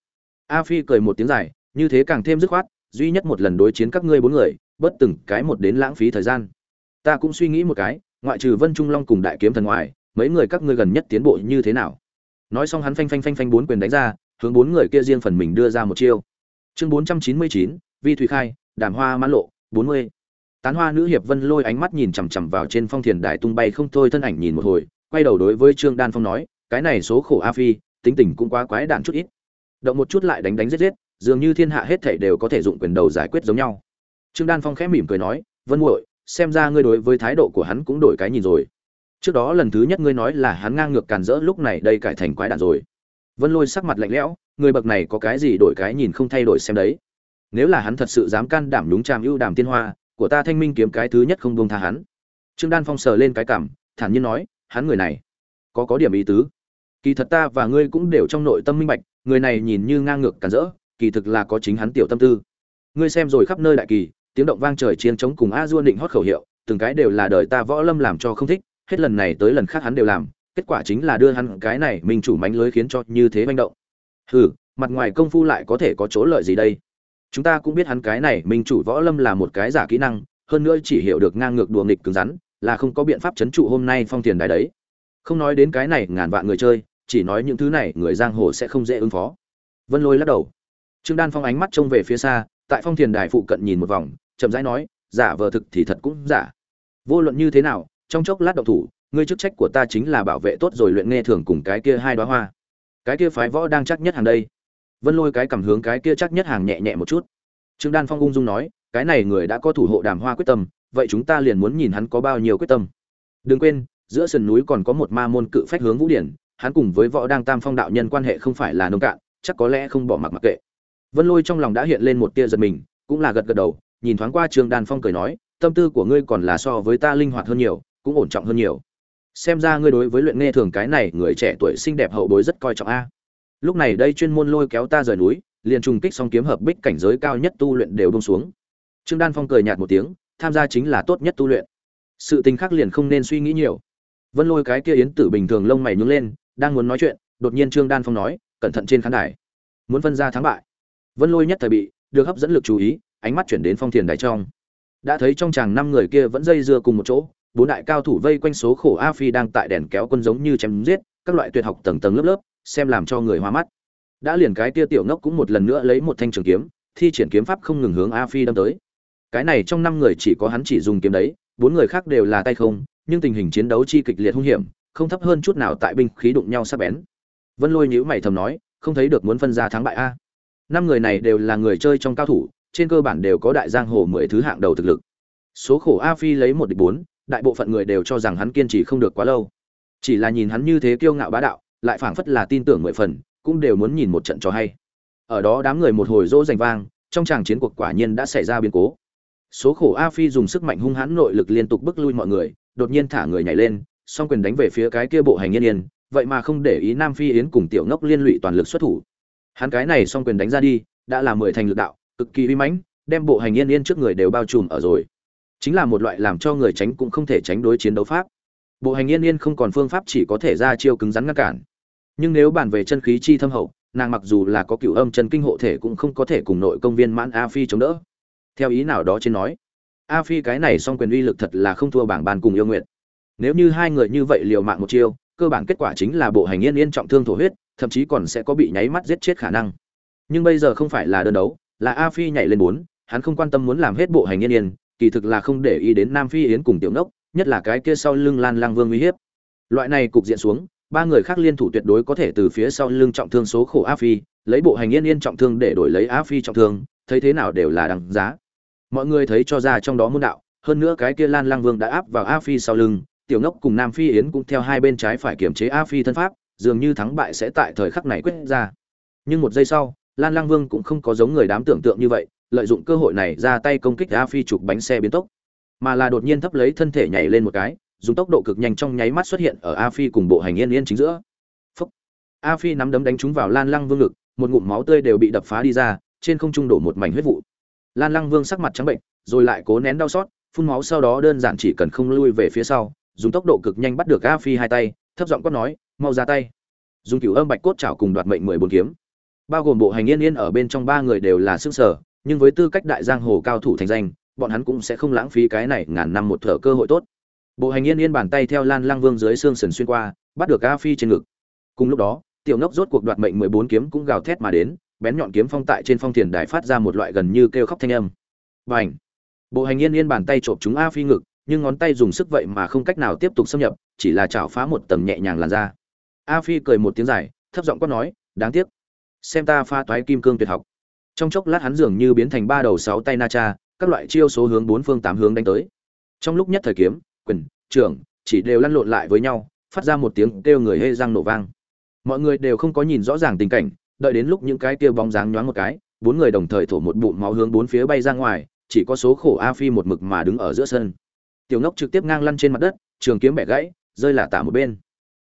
A phi cười một tiếng dài như thế càng thêm dứt khoát, duy nhất một lần đối chiến các ngươi bốn người, bất từng cái một đến lãng phí thời gian. Ta cũng suy nghĩ một cái, ngoại trừ vân trung long cùng đại kiếm thần ngoài, mấy người các ngươi gần nhất tiến bộ như thế nào? Nói xong hắn phanh phanh phanh phanh bốn quyền đánh ra, hướng bốn người kia riêng phần mình đưa ra một chiêu. Chương bốn trăm chín mươi chín, vi thủy khai, đàm hoa mãn lộ, bốn mươi. Tán hoa nữ hiệp vân lôi ánh mắt nhìn chằm chằm vào trên phong thiền đài tung bay không thôi thân ảnh nhìn một hồi, quay đầu đối với trương đan phong nói, cái này số khổ a phi, tính tình cũng quá quái đạn chút ít. Động một chút lại đánh đánh giết giết dường như thiên hạ hết thảy đều có thể dụng quyền đầu giải quyết giống nhau. Trương đan phong khẽ mỉm cười nói, vân muội, xem ra ngươi đối với thái độ của hắn cũng đổi cái nhìn rồi. Trước đó lần thứ nhất ngươi nói là hắn ngang ngược càn rỡ, lúc này đây cải thành quái đản rồi. Vân lôi sắc mặt lạnh lẽo, người bậc này có cái gì đổi cái nhìn không thay đổi xem đấy. Nếu là hắn thật sự dám can đảm đúng tràm ưu đàm tiên hoa, của ta thanh minh kiếm cái thứ nhất không buông tha hắn. Trương đan phong sờ lên cái cằm thản nhiên nói, hắn người này, có có điểm ý tứ. Kỳ thật ta và ngươi cũng đều trong nội tâm minh bạch, người này nhìn như ngang ngược càn rỡ kỳ thực là có chính hắn tiểu tâm tư. Ngươi xem rồi khắp nơi đại kỳ, tiếng động vang trời chiến chống cùng a dua định hót khẩu hiệu, từng cái đều là đời ta võ lâm làm cho không thích, hết lần này tới lần khác hắn đều làm, kết quả chính là đưa hắn cái này mình chủ mánh lưới khiến cho như thế manh động. Hừ, mặt ngoài công phu lại có thể có chỗ lợi gì đây? Chúng ta cũng biết hắn cái này mình chủ võ lâm là một cái giả kỹ năng, hơn nữa chỉ hiểu được ngang ngược đùa nghịch cứng rắn, là không có biện pháp chấn trụ hôm nay phong tiền đài đấy. Không nói đến cái này ngàn vạn người chơi, chỉ nói những thứ này người giang hồ sẽ không dễ ứng phó. Vân lôi lắc đầu trương đan phong ánh mắt trông về phía xa, tại phong thiền đài phụ cận nhìn một vòng, chậm rãi nói, giả vờ thực thì thật cũng giả. Vô luận như thế nào, trong chốc lát động thủ, ngươi chức trách của ta chính là bảo vệ tốt rồi luyện nghe thường cùng cái kia hai đoá hoa. Cái kia phái võ đang chắc nhất hàng đây. Vân lôi cái cảm hướng cái kia chắc nhất hàng nhẹ nhẹ một chút. Trương đan phong ung dung nói, cái này người đã có thủ hộ đàm hoa quyết tâm, vậy chúng ta liền muốn nhìn hắn có bao nhiêu quyết tâm. Đừng quên, giữa sườn núi còn có một ma môn cự phách hướng vũ điển, hắn cùng với võ đang tam phong đạo nhân quan hệ không phải là nông cạn, chắc có lẽ không bỏ mặc mặc kệ vân lôi trong lòng đã hiện lên một tia giật mình, cũng là gật gật đầu, nhìn thoáng qua trương đan phong cười nói, tâm tư của ngươi còn là so với ta linh hoạt hơn nhiều, cũng ổn trọng hơn nhiều. Xem ra ngươi đối với luyện nghe thường cái này, người trẻ tuổi xinh đẹp hậu bối rất coi trọng a. Lúc này đây chuyên môn lôi kéo ta rời núi, liền trùng kích song kiếm hợp bích cảnh giới cao nhất tu luyện đều buông xuống. Trương đan phong cười nhạt một tiếng, tham gia chính là tốt nhất tu luyện. Sự tình khác liền không nên suy nghĩ nhiều. Vân lôi cái kia yến tử bình thường lông mày nhướng lên, đang muốn nói chuyện, đột nhiên trương đan phong nói, cẩn thận trên khán đài, muốn phân ra thắng bại vân lôi nhất thời bị được hấp dẫn lực chú ý, ánh mắt chuyển đến phong thiền đài trong. Đã thấy trong chàng năm người kia vẫn dây dưa cùng một chỗ, bốn đại cao thủ vây quanh số khổ a phi đang tại đèn kéo quân giống như chém giết, các loại tuyệt học tầng tầng lớp lớp, xem làm cho người hoa mắt. Đã liền cái tia tiểu ngốc cũng một lần nữa lấy một thanh trường kiếm, thi triển kiếm pháp không ngừng hướng a phi đâm tới. Cái này trong năm người chỉ có hắn chỉ dùng kiếm đấy, bốn người khác đều là tay không, nhưng tình hình chiến đấu chi kịch liệt hung hiểm, không thấp hơn chút nào tại binh khí đụng nhau sắc bén. Vân lôi nhíu mày thầm nói, không thấy được muốn phân ra thắng bại a năm người này đều là người chơi trong cao thủ, trên cơ bản đều có đại giang hồ mười thứ hạng đầu thực lực. Số khổ a phi lấy một địch bốn, đại bộ phận người đều cho rằng hắn kiên trì không được quá lâu. Chỉ là nhìn hắn như thế kiêu ngạo bá đạo, lại phảng phất là tin tưởng mười phần, cũng đều muốn nhìn một trận cho hay. Ở đó đám người một hồi dỗ dành vang, trong tràng chiến cuộc quả nhiên đã xảy ra biến cố. Số khổ a phi dùng sức mạnh hung hãn nội lực liên tục bức lui mọi người, đột nhiên thả người nhảy lên, song quyền đánh về phía cái kia bộ hành yên yên, vậy mà không để ý nam phi yến cùng tiểu ngốc liên lụy toàn lực xuất thủ hắn cái này song quyền đánh ra đi, đã là mười thành lực đạo, cực kỳ uy mãnh, đem bộ hành yên yên trước người đều bao trùm ở rồi. Chính là một loại làm cho người tránh cũng không thể tránh đối chiến đấu pháp. Bộ hành yên yên không còn phương pháp chỉ có thể ra chiêu cứng rắn ngăn cản. Nhưng nếu bàn về chân khí chi thâm hậu, nàng mặc dù là có cựu âm chân kinh hộ thể cũng không có thể cùng nội công viên mãn a phi chống đỡ. Theo ý nào đó trên nói, a phi cái này song quyền uy lực thật là không thua bảng bàn cùng yêu nguyện. Nếu như hai người như vậy liều mạng một chiêu cơ bản kết quả chính là bộ hành yên yên trọng thương thổ huyết, thậm chí còn sẽ có bị nháy mắt giết chết khả năng. Nhưng bây giờ không phải là đơn đấu, là a phi nhảy lên bốn, hắn không quan tâm muốn làm hết bộ hành yên yên, kỳ thực là không để ý đến nam phi yến cùng tiểu nốc, nhất là cái kia sau lưng lan lang vương uy hiếp. Loại này cục diện xuống, ba người khác liên thủ tuyệt đối có thể từ phía sau lưng trọng thương số khổ a phi, lấy bộ hành yên yên trọng thương để đổi lấy a phi trọng thương, thấy thế nào đều là đằng giá. Mọi người thấy cho ra trong đó môn đạo, hơn nữa cái kia lan lang vương đã áp vào a phi sau lưng tiểu nốc cùng nam phi yến cũng theo hai bên trái phải kiểm chế a phi thân pháp, dường như thắng bại sẽ tại thời khắc này quyết ra. Nhưng một giây sau, lan lang vương cũng không có giống người đám tưởng tượng như vậy, lợi dụng cơ hội này ra tay công kích a phi chụp bánh xe biến tốc. Mà là đột nhiên thấp lấy thân thể nhảy lên một cái, dùng tốc độ cực nhanh trong nháy mắt xuất hiện ở a phi cùng bộ hành yên yên chính giữa. Phúc. a phi nắm đấm đánh trúng vào lan lăng vương ngực, một ngụm máu tươi đều bị đập phá đi ra, trên không trung đổ một mảnh huyết vụ. Lan lăng vương sắc mặt trắng bệnh, rồi lại cố nén đau xót, phun máu sau đó đơn giản chỉ cần không lui về phía sau dùng tốc độ cực nhanh bắt được a phi hai tay, thấp giọng quát nói, mau ra tay. Dùng cửu âm bạch cốt chảo cùng đoạt mệnh mười bốn kiếm. Bao gồm bộ hành yên yên ở bên trong ba người đều là sức sở, nhưng với tư cách đại giang hồ cao thủ thành danh, bọn hắn cũng sẽ không lãng phí cái này ngàn năm một thở cơ hội tốt. Bộ hành yên yên bàn tay theo lan lang vương dưới xương sần xuyên qua, bắt được a phi trên ngực. Cùng lúc đó, tiểu ngốc rốt cuộc đoạt mệnh mười bốn kiếm cũng gào thét mà đến, bén nhọn kiếm phong tại trên phong thiền đài phát ra một loại gần như kêu khóc thanh âm. Và ảnh bộ hành yên yên bàn tay trộm chúng a phi ngực nhưng ngón tay dùng sức vậy mà không cách nào tiếp tục xâm nhập, chỉ là chảo phá một tầng nhẹ nhàng làn ra a phi cười một tiếng dài, thấp giọng quát nói, đáng tiếc. Xem ta pha toái kim cương tuyệt học. Trong chốc lát hắn dường như biến thành ba đầu sáu tay na cha, các loại chiêu số hướng bốn phương tám hướng đánh tới. Trong lúc nhất thời kiếm, quyền trưởng chỉ đều lăn lộn lại với nhau, phát ra một tiếng kêu người hê răng nổ vang. Mọi người đều không có nhìn rõ ràng tình cảnh, đợi đến lúc những cái kia bóng dáng nhoáng một cái, bốn người đồng thời thổ một bụng máu hướng bốn phía bay ra ngoài, chỉ có số khổ a phi một mực mà đứng ở giữa sân tiểu ngốc trực tiếp ngang lăn trên mặt đất, trường kiếm bẻ gãy, rơi là tả một bên.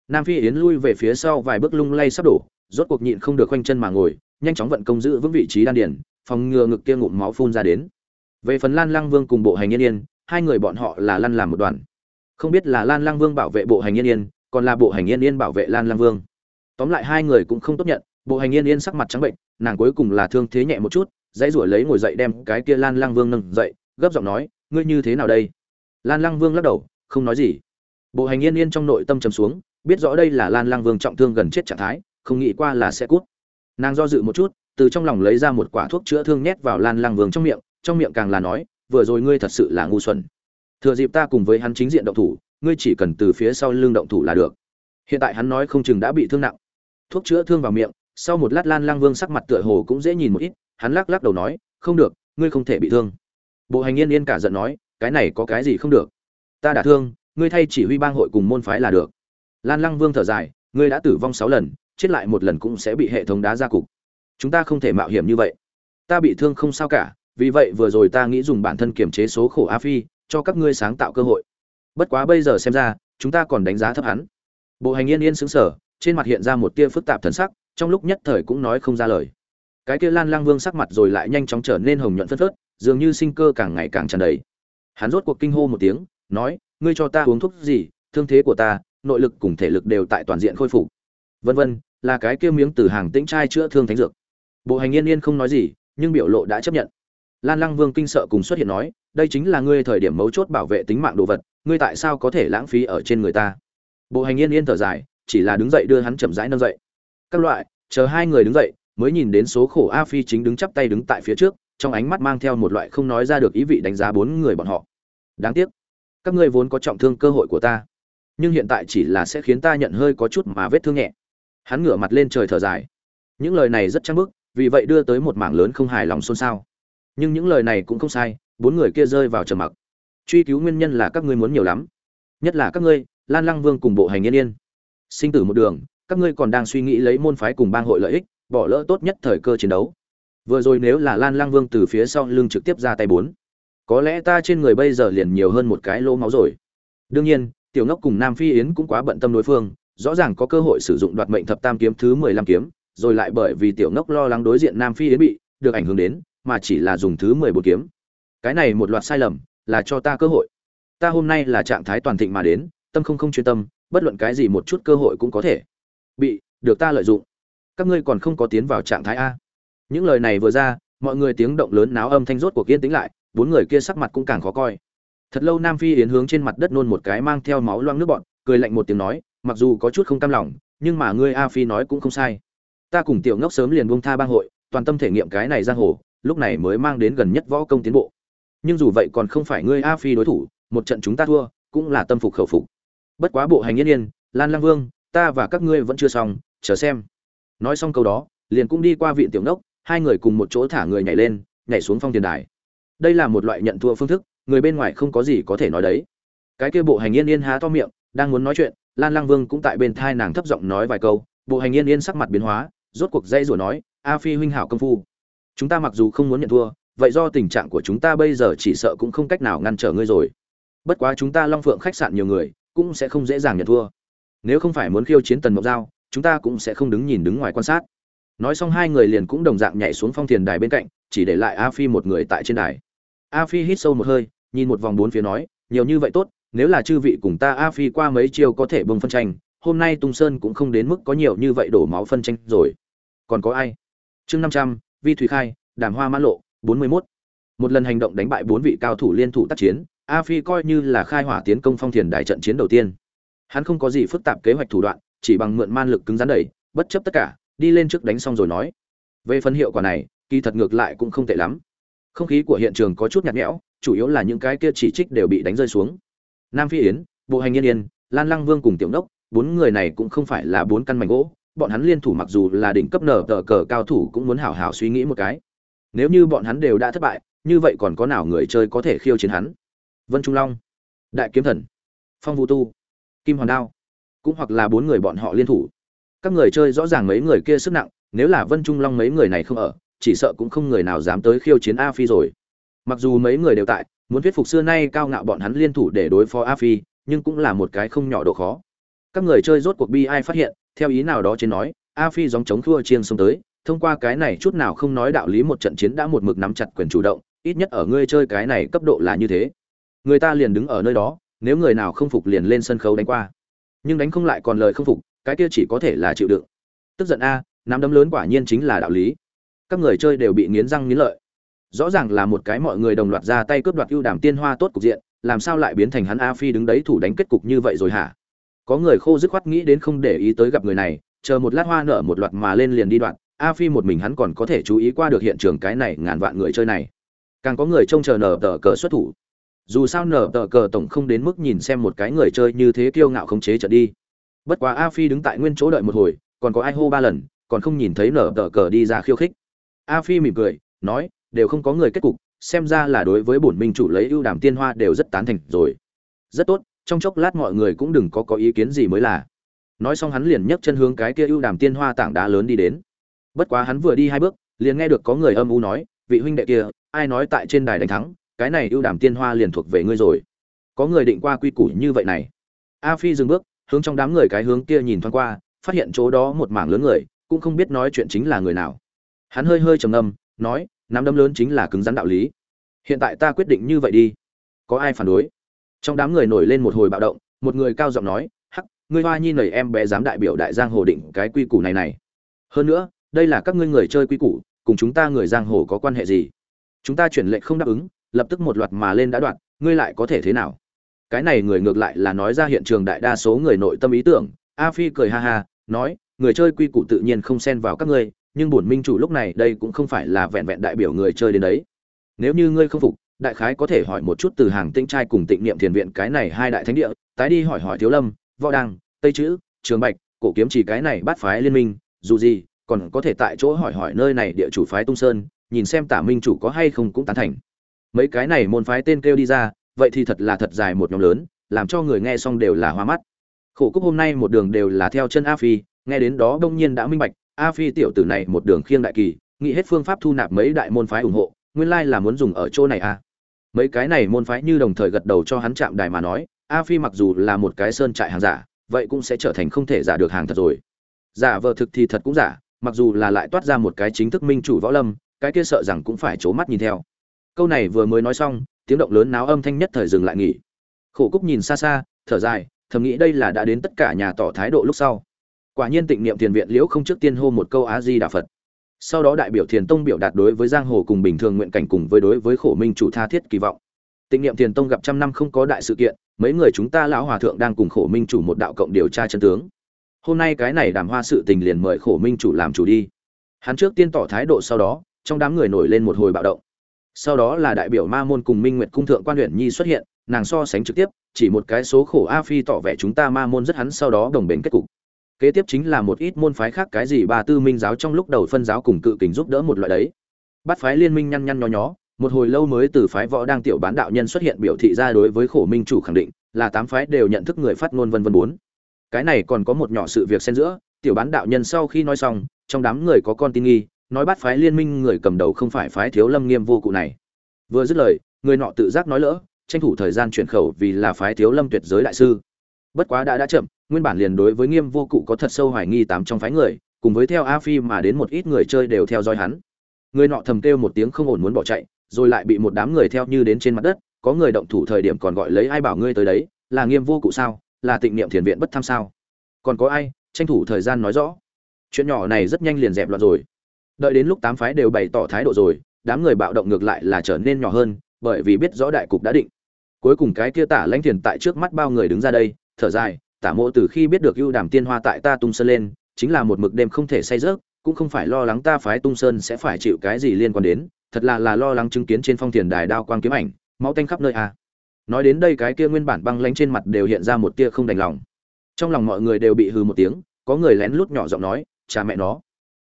Nam phi yến lui về phía sau vài bước lung lay sắp đổ, rốt cuộc nhịn không được khoanh chân mà ngồi, nhanh chóng vận công giữ vững vị trí đan điền, phòng ngừa ngực kia ngụm máu phun ra đến. Về phần lan lăng vương cùng bộ hành yên yên, hai người bọn họ là lăn làm một đoàn. Không biết là lan lăng vương bảo vệ bộ hành yên yên, còn là bộ hành yên yên bảo vệ lan lăng vương. Tóm lại hai người cũng không tốt nhận, bộ hành yên yên sắc mặt trắng bệnh, nàng cuối cùng là thương thế nhẹ một chút, dãy ruổi lấy ngồi dậy đem cái kia lan lăng vương nâng dậy, gấp giọng nói, ngươi như thế nào đây? Lan lăng vương lắc đầu, không nói gì. Bộ hành yên yên trong nội tâm trầm xuống, biết rõ đây là lan lăng vương trọng thương gần chết trạng thái, không nghĩ qua là sẽ cút. Nàng do dự một chút, từ trong lòng lấy ra một quả thuốc chữa thương nhét vào lan lăng vương trong miệng trong miệng càng là nói, vừa rồi ngươi thật sự là ngu xuẩn. Thừa dịp ta cùng với hắn chính diện động thủ, ngươi chỉ cần từ phía sau lưng động thủ là được. Hiện tại hắn nói không chừng đã bị thương nặng. Thuốc chữa thương vào miệng, sau một lát lan lăng vương sắc mặt tựa hồ cũng dễ nhìn một ít, hắn lắc lắc đầu nói, không được, ngươi không thể bị thương. Bộ hành yên yên cả giận nói cái này có cái gì không được? Ta đã thương, ngươi thay chỉ huy bang hội cùng môn phái là được. Lan lăng vương thở dài, ngươi đã tử vong sáu lần, chết lại một lần cũng sẽ bị hệ thống đá ra cục. Chúng ta không thể mạo hiểm như vậy. Ta bị thương không sao cả, vì vậy vừa rồi ta nghĩ dùng bản thân kiềm chế số khổ a phi, cho các ngươi sáng tạo cơ hội. Bất quá bây giờ xem ra, chúng ta còn đánh giá thấp hắn. Bộ hành yên yên xứng sở trên mặt hiện ra một tia phức tạp thần sắc, trong lúc nhất thời cũng nói không ra lời. Cái kia lan lang vương sắc mặt rồi lại nhanh chóng trở nên hồng nhuận phất phớt, dường như sinh cơ càng ngày càng tràn đầy hắn rốt cuộc kinh hô một tiếng, nói, ngươi cho ta uống thuốc gì, thương thế của ta, nội lực cùng thể lực đều tại toàn diện khôi phục. Vân vân, là cái kia miếng từ hàng tĩnh trai chữa thương thánh dược. Bộ hành yên yên không nói gì, nhưng biểu lộ đã chấp nhận. Lan lăng vương kinh sợ cùng xuất hiện nói, đây chính là ngươi thời điểm mấu chốt bảo vệ tính mạng đồ vật, ngươi tại sao có thể lãng phí ở trên người ta? Bộ hành yên yên thở dài, chỉ là đứng dậy đưa hắn chậm rãi nâng dậy. Các loại, chờ hai người đứng dậy, mới nhìn đến số khổ a phi chính đứng chắp tay đứng tại phía trước trong ánh mắt mang theo một loại không nói ra được ý vị đánh giá bốn người bọn họ. Đáng tiếc, các ngươi vốn có trọng thương cơ hội của ta, nhưng hiện tại chỉ là sẽ khiến ta nhận hơi có chút mà vết thương nhẹ. Hắn ngửa mặt lên trời thở dài. Những lời này rất trang bức, vì vậy đưa tới một mảng lớn không hài lòng xôn xao. Nhưng những lời này cũng không sai, bốn người kia rơi vào trầm mặc. Truy cứu nguyên nhân là các ngươi muốn nhiều lắm. Nhất là các ngươi, lan lăng vương cùng bộ hành yên yên. Sinh tử một đường, các ngươi còn đang suy nghĩ lấy môn phái cùng bang hội lợi ích, bỏ lỡ tốt nhất thời cơ chiến đấu vừa rồi nếu là lan Lang vương từ phía sau lưng trực tiếp ra tay bốn, có lẽ ta trên người bây giờ liền nhiều hơn một cái lỗ máu rồi. Đương nhiên, tiểu ngốc cùng nam phi yến cũng quá bận tâm đối phương, rõ ràng có cơ hội sử dụng đoạt mệnh thập tam kiếm thứ mười lăm kiếm, rồi lại bởi vì tiểu ngốc lo lắng đối diện nam phi yến bị được ảnh hưởng đến, mà chỉ là dùng thứ mười bốn kiếm. Cái này một loạt sai lầm, là cho ta cơ hội. Ta hôm nay là trạng thái toàn thịnh mà đến, tâm không không chuyên tâm, bất luận cái gì một chút cơ hội cũng có thể bị được ta lợi dụng. Các ngươi còn không có tiến vào trạng thái a những lời này vừa ra, mọi người tiếng động lớn náo âm thanh rốt cuộc yên tĩnh lại, bốn người kia sắc mặt cũng càng khó coi. Thật lâu nam phi yến hướng trên mặt đất nôn một cái mang theo máu loang nước bọn, cười lạnh một tiếng nói, mặc dù có chút không cam lòng, nhưng mà ngươi a phi nói cũng không sai. Ta cùng tiểu ngốc sớm liền buông tha bang hội, toàn tâm thể nghiệm cái này giang hồ, lúc này mới mang đến gần nhất võ công tiến bộ. Nhưng dù vậy còn không phải ngươi a phi đối thủ, một trận chúng ta thua, cũng là tâm phục khẩu phục. Bất quá bộ hành yên yên, lan lang vương, ta và các ngươi vẫn chưa xong, chờ xem. Nói xong câu đó, liền cũng đi qua viện tiểu ngốc hai người cùng một chỗ thả người nhảy lên, nhảy xuống phong tiền đài. Đây là một loại nhận thua phương thức, người bên ngoài không có gì có thể nói đấy. Cái kia bộ hành yên yên há to miệng, đang muốn nói chuyện, lan lang vương cũng tại bên thai nàng thấp giọng nói vài câu, bộ hành yên yên sắc mặt biến hóa, rốt cuộc dây rủa nói, a phi huynh hảo công phu. Chúng ta mặc dù không muốn nhận thua, vậy do tình trạng của chúng ta bây giờ chỉ sợ cũng không cách nào ngăn trở ngươi rồi. Bất quá chúng ta long phượng khách sạn nhiều người, cũng sẽ không dễ dàng nhận thua. Nếu không phải muốn khiêu chiến tần mộc giao, chúng ta cũng sẽ không đứng nhìn đứng ngoài quan sát nói xong hai người liền cũng đồng dạng nhảy xuống phong thiền đài bên cạnh, chỉ để lại a phi một người tại trên đài. A phi hít sâu một hơi, nhìn một vòng bốn phía nói, nhiều như vậy tốt, nếu là chư vị cùng ta a phi qua mấy chiêu có thể bông phân tranh, hôm nay tung sơn cũng không đến mức có nhiều như vậy đổ máu phân tranh rồi. Còn có ai? Chương năm trăm, vi thủy khai, đàm hoa mãn lộ, bốn mươi mốt. một lần hành động đánh bại bốn vị cao thủ liên thủ tác chiến, a phi coi như là khai hỏa tiến công phong thiền đài trận chiến đầu tiên. Hắn không có gì phức tạp kế hoạch thủ đoạn, chỉ bằng mượn man lực cứng rắn đẩy, bất chấp tất cả đi lên trước đánh xong rồi nói. Về phần hiệu quả này, kỳ thật ngược lại cũng không tệ lắm. Không khí của hiện trường có chút nhạt nhẽo, chủ yếu là những cái kia chỉ trích đều bị đánh rơi xuống. Nam phi yến, bộ hành yên yên, lan lăng vương cùng tiểu đốc bốn người này cũng không phải là bốn căn mảnh gỗ, bọn hắn liên thủ mặc dù là đỉnh cấp nở tờ cờ cao thủ cũng muốn hảo hảo suy nghĩ một cái. Nếu như bọn hắn đều đã thất bại, như vậy còn có nào người chơi có thể khiêu chiến hắn? Vân trung long, đại kiếm thần, phong vũ tu, kim hoàn đao, cũng hoặc là bốn người bọn họ liên thủ các người chơi rõ ràng mấy người kia sức nặng, nếu là vân trung long mấy người này không ở, chỉ sợ cũng không người nào dám tới khiêu chiến a phi rồi. Mặc dù mấy người đều tại, muốn thuyết phục xưa nay cao ngạo bọn hắn liên thủ để đối phó a phi, nhưng cũng là một cái không nhỏ độ khó. Các người chơi rốt cuộc bi ai phát hiện, theo ý nào đó trên nói, a phi dòng chống thua chiên xông tới, thông qua cái này chút nào không nói đạo lý một trận chiến đã một mực nắm chặt quyền chủ động, ít nhất ở ngươi chơi cái này cấp độ là như thế. Người ta liền đứng ở nơi đó, nếu người nào không phục liền lên sân khấu đánh qua. Nhưng đánh không lại còn lời không phục cái kia chỉ có thể là chịu đựng. Tức giận a, nắm đấm lớn quả nhiên chính là đạo lý. Các người chơi đều bị nghiến răng nghiến lợi. Rõ ràng là một cái mọi người đồng loạt ra tay cướp đoạt ưu đàm tiên hoa tốt cục diện, làm sao lại biến thành hắn a phi đứng đấy thủ đánh kết cục như vậy rồi hả? Có người khô dứt khoát nghĩ đến không để ý tới gặp người này, chờ một lát hoa nở một loạt mà lên liền đi đoạn, a phi một mình hắn còn có thể chú ý qua được hiện trường cái này ngàn vạn người chơi này. Càng có người trông chờ nở tờ cờ xuất thủ. Dù sao nở tờ cờ tổng không đến mức nhìn xem một cái người chơi như thế kiêu ngạo khống chế trận đi bất quá a phi đứng tại nguyên chỗ đợi một hồi, còn có ai hô ba lần, còn không nhìn thấy nở tờ cờ đi ra khiêu khích. A phi mỉm cười, nói, đều không có người kết cục, xem ra là đối với bổn minh chủ lấy ưu đàm tiên hoa đều rất tán thành rồi. Rất tốt, trong chốc lát mọi người cũng đừng có có ý kiến gì mới là. Nói xong hắn liền nhấc chân hướng cái kia ưu đàm tiên hoa tảng đá lớn đi đến. Bất quá hắn vừa đi hai bước, liền nghe được có người âm u nói, vị huynh đệ kia, ai nói tại trên đài đánh thắng, cái này ưu đàm tiên hoa liền thuộc về ngươi rồi. Có người định qua quy củ như vậy này. A phi dừng bước hướng trong đám người cái hướng kia nhìn thoáng qua, phát hiện chỗ đó một mảng lớn người, cũng không biết nói chuyện chính là người nào. Hắn hơi hơi trầm ngâm, nói, nắm đấm lớn chính là cứng rắn đạo lý. Hiện tại ta quyết định như vậy đi. Có ai phản đối? Trong đám người nổi lên một hồi bạo động, một người cao giọng nói, hắc, ngươi hoa nhi nầy em bé dám đại biểu đại giang hồ định cái quy củ này này. Hơn nữa, đây là các ngươi người chơi quy củ, cùng chúng ta người giang hồ có quan hệ gì? Chúng ta chuyển lệnh không đáp ứng, lập tức một loạt mà lên đã đoạn ngươi lại có thể thế nào? Cái này người ngược lại là nói ra hiện trường đại đa số người nội tâm ý tưởng. A phi cười ha ha, nói, người chơi quy củ tự nhiên không xen vào các ngươi, nhưng bổn minh chủ lúc này đây cũng không phải là vẹn vẹn đại biểu người chơi đến đấy. Nếu như ngươi không phục, đại khái có thể hỏi một chút từ hàng tinh trai cùng tịnh niệm thiền viện cái này hai đại thánh địa, tái đi hỏi hỏi thiếu lâm, võ đăng, tây chữ, trường bạch, cổ kiếm chỉ cái này bắt phái liên minh, dù gì, còn có thể tại chỗ hỏi hỏi nơi này địa chủ phái tung sơn, nhìn xem tả minh chủ có hay không cũng tán thành. Mấy cái này môn phái tên kêu đi ra vậy thì thật là thật dài một nhóm lớn, làm cho người nghe xong đều là hoa mắt. Khổ cúc hôm nay một đường đều là theo chân a phi, nghe đến đó đông nhiên đã minh bạch, a phi tiểu tử này một đường khiêng đại kỳ, nghĩ hết phương pháp thu nạp mấy đại môn phái ủng hộ, nguyên lai là muốn dùng ở chỗ này à. Mấy cái này môn phái như đồng thời gật đầu cho hắn chạm đài mà nói, a phi mặc dù là một cái sơn trại hàng giả, vậy cũng sẽ trở thành không thể giả được hàng thật rồi. Giả vờ thực thì thật cũng giả, mặc dù là lại toát ra một cái chính thức minh chủ võ lâm, cái kia sợ rằng cũng phải c mắt nhìn theo. Câu này vừa mới nói xong tiếng động lớn náo âm thanh nhất thời dừng lại nghỉ. Khổ cúc nhìn xa xa, thở dài, thầm nghĩ đây là đã đến tất cả nhà tỏ thái độ lúc sau. Quả nhiên tịnh niệm thiền viện liễu không trước tiên hô một câu á di đà phật. Sau đó đại biểu thiền tông biểu đạt đối với giang hồ cùng bình thường nguyện cảnh cùng với đối với khổ minh chủ tha thiết kỳ vọng. Tịnh niệm thiền tông gặp trăm năm không có đại sự kiện, mấy người chúng ta lão hòa thượng đang cùng khổ minh chủ một đạo cộng điều tra chân tướng. Hôm nay cái này đàm hoa sự tình liền mời khổ minh chủ làm chủ đi. Hắn trước tiên tỏ thái độ sau đó, trong đám người nổi lên một hồi bạo động sau đó là đại biểu ma môn cùng minh nguyệt cung thượng quan huyện nhi xuất hiện, nàng so sánh trực tiếp, chỉ một cái số khổ a phi tỏ vẻ chúng ta ma môn rất hắn sau đó đồng bền kết cục. Kế tiếp chính là một ít môn phái khác cái gì ba tư minh giáo trong lúc đầu phân giáo cùng cự kình giúp đỡ một loại đấy. Bắt phái liên minh nhăn nhăn nho nhó, một hồi lâu mới từ phái võ đang tiểu bán đạo nhân xuất hiện biểu thị ra đối với khổ minh chủ khẳng định, là tám phái đều nhận thức người phát ngôn vân vân bốn. Cái này còn có một nhỏ sự việc xen giữa, tiểu bán đạo nhân sau khi nói xong, trong đám người có con tin nghi nói bắt phái liên minh người cầm đầu không phải phái thiếu lâm nghiêm vô cụ này. Vừa dứt lời, người nọ tự giác nói lỡ, tranh thủ thời gian chuyển khẩu vì là phái thiếu lâm tuyệt giới đại sư. Bất quá đã đã chậm, nguyên bản liền đối với nghiêm vô cụ có thật sâu hoài nghi tám trong phái người, cùng với theo a phi mà đến một ít người chơi đều theo dõi hắn. Người nọ thầm kêu một tiếng không ổn muốn bỏ chạy, rồi lại bị một đám người theo như đến trên mặt đất, có người động thủ thời điểm còn gọi lấy ai bảo ngươi tới đấy, là nghiêm vô cụ sao, là tịnh niệm thiền viện bất tham sao? Còn có ai, tranh thủ thời gian nói rõ. Chuyện nhỏ này rất nhanh liền dẹp loạn rồi đợi đến lúc tám phái đều bày tỏ thái độ rồi, đám người bạo động ngược lại là trở nên nhỏ hơn, bởi vì biết rõ đại cục đã định cuối cùng cái kia tả lãnh thiền tại trước mắt bao người đứng ra đây, thở dài, tả mộ từ khi biết được ưu đàm tiên hoa tại ta tung sơn lên, chính là một mực đêm không thể say rớt cũng không phải lo lắng ta phái tung sơn sẽ phải chịu cái gì liên quan đến, thật là là lo lắng chứng kiến trên phong thiền đài đao quang kiếm ảnh, máu tanh khắp nơi à. nói đến đây cái kia nguyên bản băng lánh trên mặt đều hiện ra một tia không đành lòng trong lòng mọi người đều bị hừ một tiếng, có người lén lút nhỏ giọng nói, cha mẹ nó,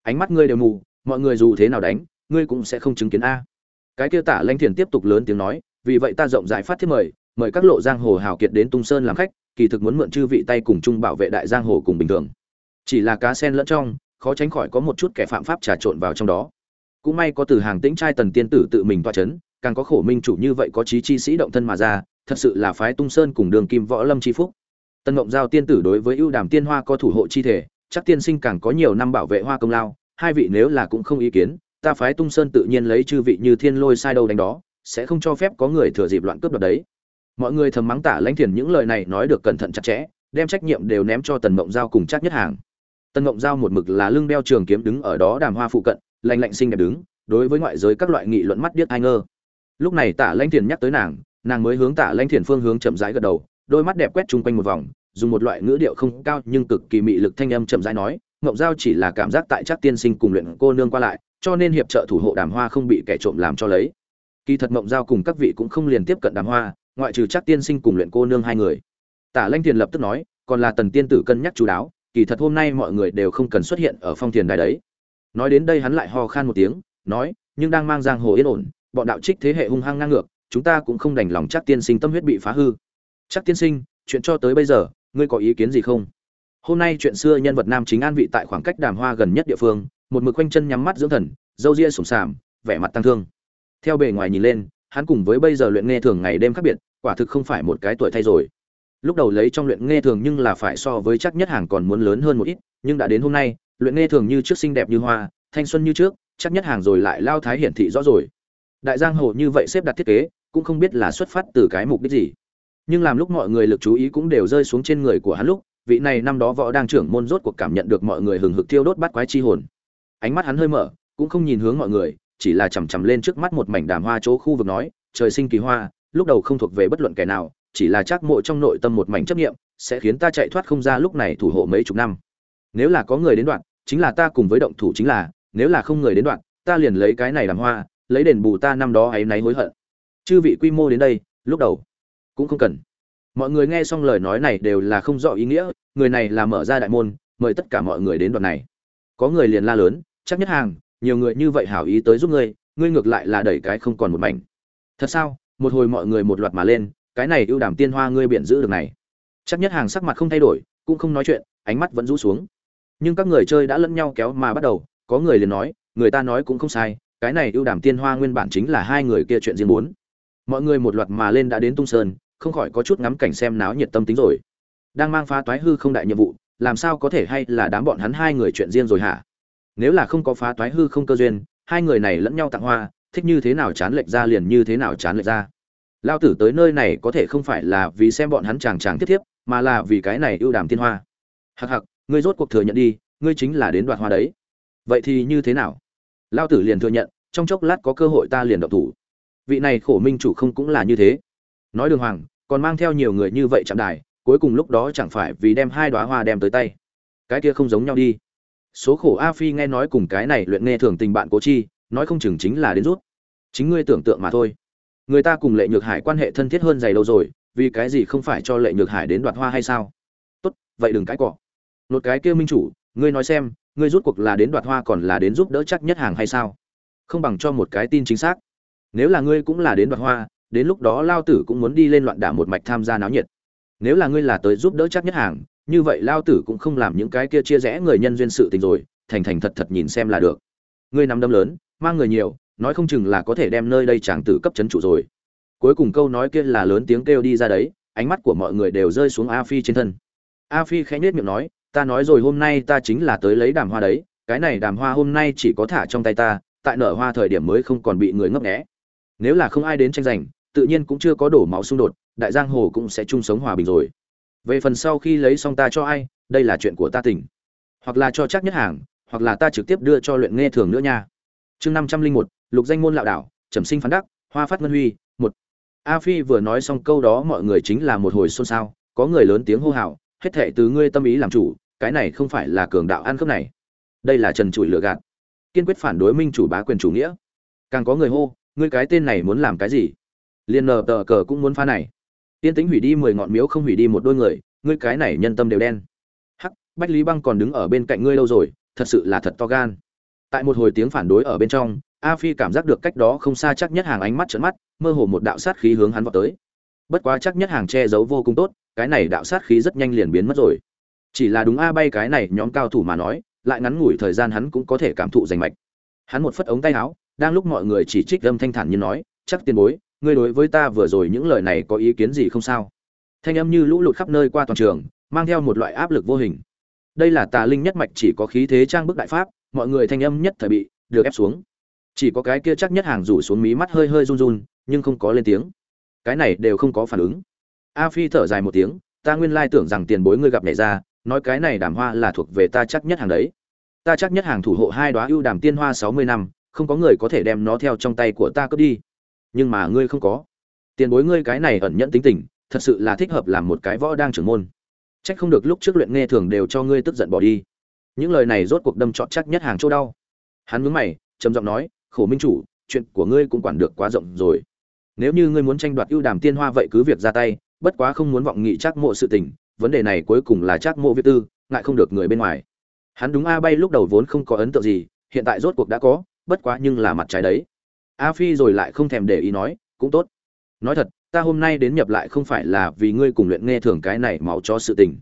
ánh mắt ngươi đều mù mọi người dù thế nào đánh, ngươi cũng sẽ không chứng kiến a. Cái kia tả lanh thiền tiếp tục lớn tiếng nói, vì vậy ta rộng rãi phát thiết mời mời các lộ giang hồ hào kiệt đến tung sơn làm khách, kỳ thực muốn mượn chư vị tay cùng chung bảo vệ đại giang hồ cùng bình thường. Chỉ là cá sen lẫn trong, khó tránh khỏi có một chút kẻ phạm pháp trà trộn vào trong đó. Cũng may có từ hàng tĩnh trai tần tiên tử tự mình toa chấn, càng có khổ minh chủ như vậy có trí chi sĩ động thân mà ra, thật sự là phái tung sơn cùng đường kim võ lâm chi phúc. Tân ngộng giao tiên tử đối với ưu đàm tiên hoa có thủ hộ chi thể, chắc tiên sinh càng có nhiều năm bảo vệ hoa công lao hai vị nếu là cũng không ý kiến, ta phái tung sơn tự nhiên lấy chư vị như thiên lôi sai đâu đánh đó, sẽ không cho phép có người thừa dịp loạn cướp đoạt đấy. Mọi người thầm mắng tả lãnh thiền những lời này nói được cẩn thận chặt chẽ, đem trách nhiệm đều ném cho tần mộng giao cùng chắc nhất hàng. Tần mộng giao một mực là lưng đeo trường kiếm đứng ở đó đàm hoa phụ cận lành lạnh xinh đẹp đứng, đối với ngoại giới các loại nghị luận mắt điếc ai ngơ. Lúc này tả lãnh thiền nhắc tới nàng nàng mới hướng tả lãnh thiền phương hướng chậm rãi gật đầu, đôi mắt đẹp quét chung quanh một vòng, dùng một loại ngữ điệu không cao nhưng cực kỳ mị lực thanh âm chậm rãi nói ngộng giao chỉ là cảm giác tại chắc tiên sinh cùng luyện cô nương qua lại, cho nên hiệp trợ thủ hộ đàm hoa không bị kẻ trộm làm cho lấy. Kỳ thật ngộng giao cùng các vị cũng không liền tiếp cận đàm hoa, ngoại trừ chắc tiên sinh cùng luyện cô nương hai người. Tả lanh Tiền lập tức nói, còn là tần tiên tử cân nhắc chú đáo, kỳ thật hôm nay mọi người đều không cần xuất hiện ở phong thiền đài đấy. Nói đến đây hắn lại ho khan một tiếng, nói, nhưng đang mang giang hồ yên ổn, bọn đạo trích thế hệ hung hăng ngang ngược, chúng ta cũng không đành lòng chắc tiên sinh tâm huyết bị phá hư. Chắc tiên sinh, chuyện cho tới bây giờ, ngươi có ý kiến gì không? Hôm nay chuyện xưa nhân vật nam chính an vị tại khoảng cách đàm hoa gần nhất địa phương, một mực quanh chân nhắm mắt dưỡng thần, dâu ria sủng sàm, vẻ mặt tăng thương. Theo bề ngoài nhìn lên, hắn cùng với bây giờ luyện nghe thường ngày đêm khác biệt, quả thực không phải một cái tuổi thay rồi. Lúc đầu lấy trong luyện nghe thường nhưng là phải so với chắc nhất hàng còn muốn lớn hơn một ít, nhưng đã đến hôm nay, luyện nghe thường như trước xinh đẹp như hoa, thanh xuân như trước, chắc nhất hàng rồi lại lao thái hiển thị rõ rồi. Đại giang hồ như vậy xếp đặt thiết kế, cũng không biết là xuất phát từ cái mục đích gì. Nhưng làm lúc mọi người lực chú ý cũng đều rơi xuống trên người của hắn lúc vị này năm đó võ đang trưởng môn rốt cuộc cảm nhận được mọi người hừng hực thiêu đốt bắt quái chi hồn. Ánh mắt hắn hơi mở, cũng không nhìn hướng mọi người, chỉ là chằm chằm lên trước mắt một mảnh đàm hoa chỗ khu vực nói, trời sinh kỳ hoa, lúc đầu không thuộc về bất luận kẻ nào, chỉ là chắc mộ trong nội tâm một mảnh chấp nghiệm sẽ khiến ta chạy thoát không ra lúc này thủ hộ mấy chục năm. Nếu là có người đến đoạn, chính là ta cùng với động thủ chính là, nếu là không người đến đoạn, ta liền lấy cái này làm hoa, lấy đền bù ta năm đó ấy náy hối hận. Chư vị quy mô đến đây, lúc đầu cũng không cần mọi người nghe xong lời nói này đều là không rõ ý nghĩa, người này là mở ra đại môn, mời tất cả mọi người đến đoạn này. Có người liền la lớn, chắc nhất hàng, nhiều người như vậy hảo ý tới giúp ngươi ngươi ngược lại là đẩy cái không còn một mảnh. Thật sao? Một hồi mọi người một loạt mà lên, cái này ưu đàm tiên hoa ngươi biện giữ được này. Chắc nhất hàng sắc mặt không thay đổi, cũng không nói chuyện, ánh mắt vẫn rũ xuống. Nhưng các người chơi đã lẫn nhau kéo mà bắt đầu, có người liền nói, người ta nói cũng không sai, cái này ưu đàm tiên hoa nguyên bản chính là hai người kia chuyện riêng muốn mọi người một loạt mà lên đã đến tung sơn không khỏi có chút ngắm cảnh xem náo nhiệt tâm tính rồi. Đang mang phá toái hư không đại nhiệm vụ, làm sao có thể hay là đám bọn hắn hai người chuyện riêng rồi hả? Nếu là không có phá toái hư không cơ duyên, hai người này lẫn nhau tặng hoa, thích như thế nào chán lệch ra liền như thế nào chán lệch ra. Lao tử tới nơi này có thể không phải là vì xem bọn hắn chàng chàng tiếp tiếp mà là vì cái này ưu đàm tiên hoa. Hặc hặc ngươi rốt cuộc thừa nhận đi, ngươi chính là đến đoạt hoa đấy. Vậy thì như thế nào? Lao tử liền thừa nhận, trong chốc lát có cơ hội ta liền động thủ. Vị này khổ minh chủ không cũng là như thế. Nói đường hoàng còn mang theo nhiều người như vậy chạm đài, cuối cùng lúc đó chẳng phải vì đem hai đoá hoa đem tới tay. Cái kia không giống nhau đi. Số khổ a phi nghe nói cùng cái này luyện nghe thường tình bạn cố chi, nói không chừng chính là đến rút. Chính ngươi tưởng tượng mà thôi. Người ta cùng lệ nhược hải quan hệ thân thiết hơn dày lâu rồi, vì cái gì không phải cho lệ nhược hải đến đoạt hoa hay sao? Tốt, vậy đừng cãi cọ. Một cái kia minh chủ, ngươi nói xem, ngươi rút cuộc là đến đoạt hoa còn là đến giúp đỡ chắc nhất hàng hay sao? Không bằng cho một cái tin chính xác. Nếu là ngươi cũng là đến đoạt hoa đến lúc đó lao tử cũng muốn đi lên loạn đả một mạch tham gia náo nhiệt. Nếu là ngươi là tới giúp đỡ chắc nhất hàng, như vậy lao tử cũng không làm những cái kia chia rẽ người nhân duyên sự tình rồi, thành thành thật thật nhìn xem là được. Ngươi nắm đấm lớn, mang người nhiều, nói không chừng là có thể đem nơi đây chàng tử cấp chấn trụ rồi. Cuối cùng câu nói kia là lớn tiếng kêu đi ra đấy, ánh mắt của mọi người đều rơi xuống a phi trên thân. A phi khẽ nhếch miệng nói, ta nói rồi hôm nay ta chính là tới lấy đàm hoa đấy, cái này đàm hoa hôm nay chỉ có thả trong tay ta, tại nở hoa thời điểm mới không còn bị người ngấp nghé. Nếu là không ai đến tranh giành tự nhiên cũng chưa có đổ máu xung đột, đại giang hồ cũng sẽ chung sống hòa bình rồi. Về phần sau khi lấy xong ta cho ai, đây là chuyện của ta tỉnh. Hoặc là cho chắc nhất hàng, hoặc là ta trực tiếp đưa cho luyện nghe thường nữa nha. Chương năm trăm linh một, lục danh môn lạo đảo, trầm sinh phán đắc, hoa phát ngân huy, một. A phi vừa nói xong câu đó mọi người chính là một hồi xôn xao, có người lớn tiếng hô hào, hết thệ từ ngươi tâm ý làm chủ, cái này không phải là cường đạo ăn cướp này. Đây là trần trụi lựa gạt. Kiên quyết phản đối minh chủ bá quyền chủ nghĩa. Càng có người hô, ngươi cái tên này muốn làm cái gì? Liền nờ tờ cờ cũng muốn phá này. Tiên tính hủy đi mười ngọn miếu không hủy đi một đôi người, ngươi cái này nhân tâm đều đen. Hắc, bách lý băng còn đứng ở bên cạnh ngươi lâu rồi, thật sự là thật to gan. Tại một hồi tiếng phản đối ở bên trong, a phi cảm giác được cách đó không xa chắc nhất hàng ánh mắt trợn mắt, mơ hồ một đạo sát khí hướng hắn vào tới. Bất quá chắc nhất hàng che giấu vô cùng tốt, cái này đạo sát khí rất nhanh liền biến mất rồi. Chỉ là đúng a bay cái này nhóm cao thủ mà nói, lại ngắn ngủi thời gian hắn cũng có thể cảm thụ rành mạch. Hắn một phất ống tay áo, đang lúc mọi người chỉ trích âm thanh thản như nói, chắc tiền bối ngươi đối với ta vừa rồi những lời này có ý kiến gì không sao? Thanh âm như lũ lụt khắp nơi qua toàn trường, mang theo một loại áp lực vô hình. Đây là tà linh nhất mạch chỉ có khí thế trang bức đại pháp, mọi người thanh âm nhất thời bị được ép xuống. Chỉ có cái kia chắc nhất hàng rủ xuống mí mắt hơi hơi run run, nhưng không có lên tiếng. Cái này đều không có phản ứng. A phi thở dài một tiếng, ta nguyên lai tưởng rằng tiền bối ngươi gặp này ra, nói cái này đàm hoa là thuộc về ta chắc nhất hàng đấy. Ta chắc nhất hàng thủ hộ hai đoá ưu đàm tiên hoa sáu mươi năm, không có người có thể đem nó theo trong tay của ta cướp đi nhưng mà ngươi không có. Tiền bối ngươi cái này ẩn nhẫn tính tình, thật sự là thích hợp làm một cái võ đang trưởng môn. Trách không được lúc trước luyện nghe thường đều cho ngươi tức giận bỏ đi. Những lời này rốt cuộc đâm trọn chắc nhất hàng chỗ đau. Hắn mướn mày, trầm giọng nói, khổ minh chủ, chuyện của ngươi cũng quản được quá rộng rồi. Nếu như ngươi muốn tranh đoạt ưu đàm tiên hoa vậy cứ việc ra tay, bất quá không muốn vọng nghị chắc mộ sự tình, vấn đề này cuối cùng là chắc mộ việt tư, ngại không được người bên ngoài. Hắn đúng a bay lúc đầu vốn không có ấn tượng gì, hiện tại rốt cuộc đã có, bất quá nhưng là mặt trái đấy a phi rồi lại không thèm để ý nói, cũng tốt. Nói thật, ta hôm nay đến nhập lại không phải là vì ngươi cùng luyện nghe thường cái này máu cho sự tình.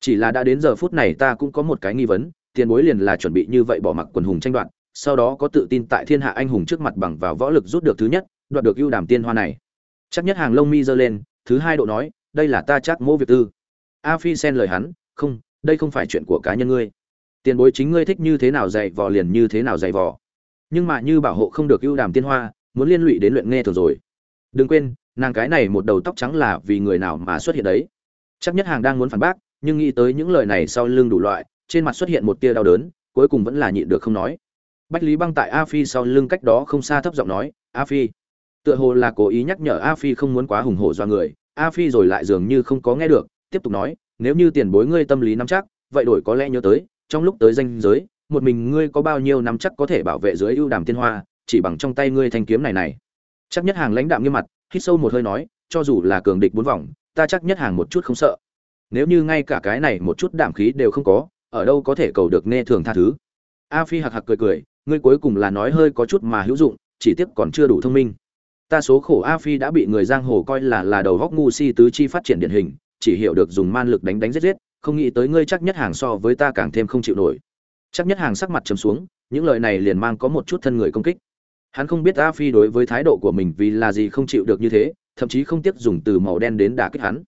Chỉ là đã đến giờ phút này ta cũng có một cái nghi vấn, tiền bối liền là chuẩn bị như vậy bỏ mặc quần hùng tranh đoạt, sau đó có tự tin tại thiên hạ anh hùng trước mặt bằng vào võ lực rút được thứ nhất, đoạt được ưu đàm tiên hoa này. Chắc nhất hàng lông mi giơ lên, thứ hai độ nói, đây là ta chắc mô việt tư. A phi xen lời hắn, không, đây không phải chuyện của cá nhân ngươi. Tiền bối chính ngươi thích như thế nào dạy vò liền như thế nào dạy vò nhưng mà như bảo hộ không được ưu đàm tiên hoa, muốn liên lụy đến luyện nghe thường rồi. Đừng quên, nàng cái này một đầu tóc trắng là vì người nào mà xuất hiện đấy. Chắc nhất hàng đang muốn phản bác, nhưng nghĩ tới những lời này sau lưng đủ loại, trên mặt xuất hiện một tia đau đớn, cuối cùng vẫn là nhịn được không nói. Bách lý băng tại a phi sau lưng cách đó không xa thấp giọng nói, a phi. Tựa hồ là cố ý nhắc nhở a phi không muốn quá hùng hổ do người, a phi rồi lại dường như không có nghe được, tiếp tục nói, nếu như tiền bối ngươi tâm lý nắm chắc, vậy đổi có lẽ nhớ tới, trong lúc tới danh giới một mình ngươi có bao nhiêu nắm chắc có thể bảo vệ dưới ưu đàm tiên hoa, chỉ bằng trong tay ngươi thanh kiếm này này. Chắc nhất hàng lãnh đạm nghiêm mặt, hít sâu một hơi nói, cho dù là cường địch bốn vòng, ta chắc nhất hàng một chút không sợ. Nếu như ngay cả cái này một chút đảm khí đều không có, ở đâu có thể cầu được nghe thường tha thứ. A phi hạc hạc cười cười, ngươi cuối cùng là nói hơi có chút mà hữu dụng, chỉ tiếc còn chưa đủ thông minh. Ta số khổ a phi đã bị người giang hồ coi là là đầu góc ngu si tứ chi phát triển điển hình, chỉ hiểu được dùng man lực đánh đánh giết giết, không nghĩ tới ngươi chắc nhất hàng so với ta càng thêm không chịu nổi chắc nhất hàng sắc mặt trầm xuống, những lời này liền mang có một chút thân người công kích. Hắn không biết a phi đối với thái độ của mình vì là gì không chịu được như thế, thậm chí không tiếc dùng từ màu đen đến đả kích hắn.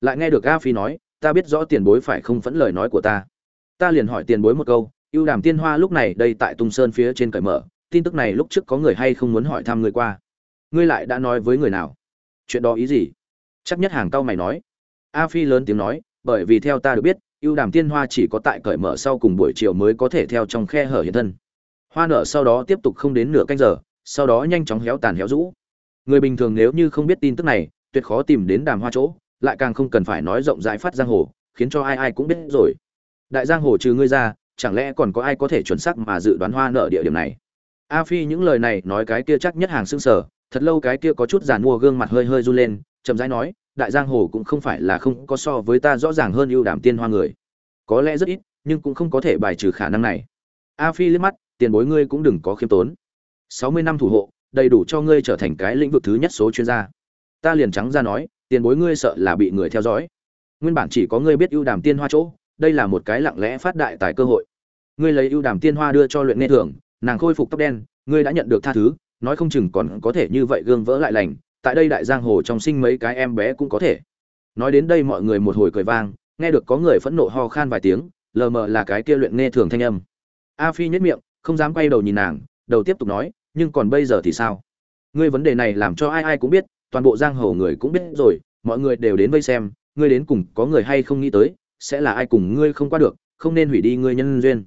Lại nghe được a phi nói, ta biết rõ tiền bối phải không phẫn lời nói của ta. Ta liền hỏi tiền bối một câu, ưu đàm tiên hoa lúc này đây tại tung sơn phía trên cởi mở, tin tức này lúc trước có người hay không muốn hỏi thăm ngươi qua? Ngươi lại đã nói với người nào? Chuyện đó ý gì? Chắc nhất hàng cao mày nói. A phi lớn tiếng nói, bởi vì theo ta được biết ưu đàm tiên hoa chỉ có tại cởi mở sau cùng buổi chiều mới có thể theo trong khe hở hiện thân. Hoa nở sau đó tiếp tục không đến nửa canh giờ, sau đó nhanh chóng héo tàn héo rũ. Người bình thường nếu như không biết tin tức này, tuyệt khó tìm đến đàm hoa chỗ, lại càng không cần phải nói rộng rãi phát giang hồ, khiến cho ai ai cũng biết rồi. Đại giang hồ trừ ngươi ra, chẳng lẽ còn có ai có thể chuẩn xác mà dự đoán hoa nở địa điểm này? A phi những lời này nói cái kia chắc nhất hàng xương sở thật lâu cái kia có chút giàn mua gương mặt hơi hơi run lên, chậm rãi nói đại giang hồ cũng không phải là không có so với ta rõ ràng hơn ưu đảm tiên hoa người. Có lẽ rất ít, nhưng cũng không có thể bài trừ khả năng này. A phi liếc mắt, tiền bối ngươi cũng đừng có khiêm tốn. Sáu mươi năm thủ hộ, đầy đủ cho ngươi trở thành cái lĩnh vực thứ nhất số chuyên gia. Ta liền trắng ra nói, tiền bối ngươi sợ là bị người theo dõi. Nguyên bản chỉ có ngươi biết ưu đàm tiên hoa chỗ, đây là một cái lặng lẽ phát đại tại cơ hội. Ngươi lấy ưu đàm tiên hoa đưa cho luyện nghe thường nàng khôi phục tóc đen, ngươi đã nhận được tha thứ, nói không chừng còn có thể như vậy gương vỡ lại lành tại đây đại giang hồ trong sinh mấy cái em bé cũng có thể. Nói đến đây mọi người một hồi cười vang, nghe được có người phẫn nộ ho khan vài tiếng, lờ mờ là cái kia luyện nghe thường thanh âm. A phi nhất miệng, không dám quay đầu nhìn nàng, đầu tiếp tục nói, nhưng còn bây giờ thì sao? Ngươi vấn đề này làm cho ai ai cũng biết, toàn bộ giang hồ người cũng biết rồi, mọi người đều đến vây xem, ngươi đến cùng có người hay không nghĩ tới, sẽ là ai cùng ngươi không qua được, không nên hủy đi ngươi nhân duyên.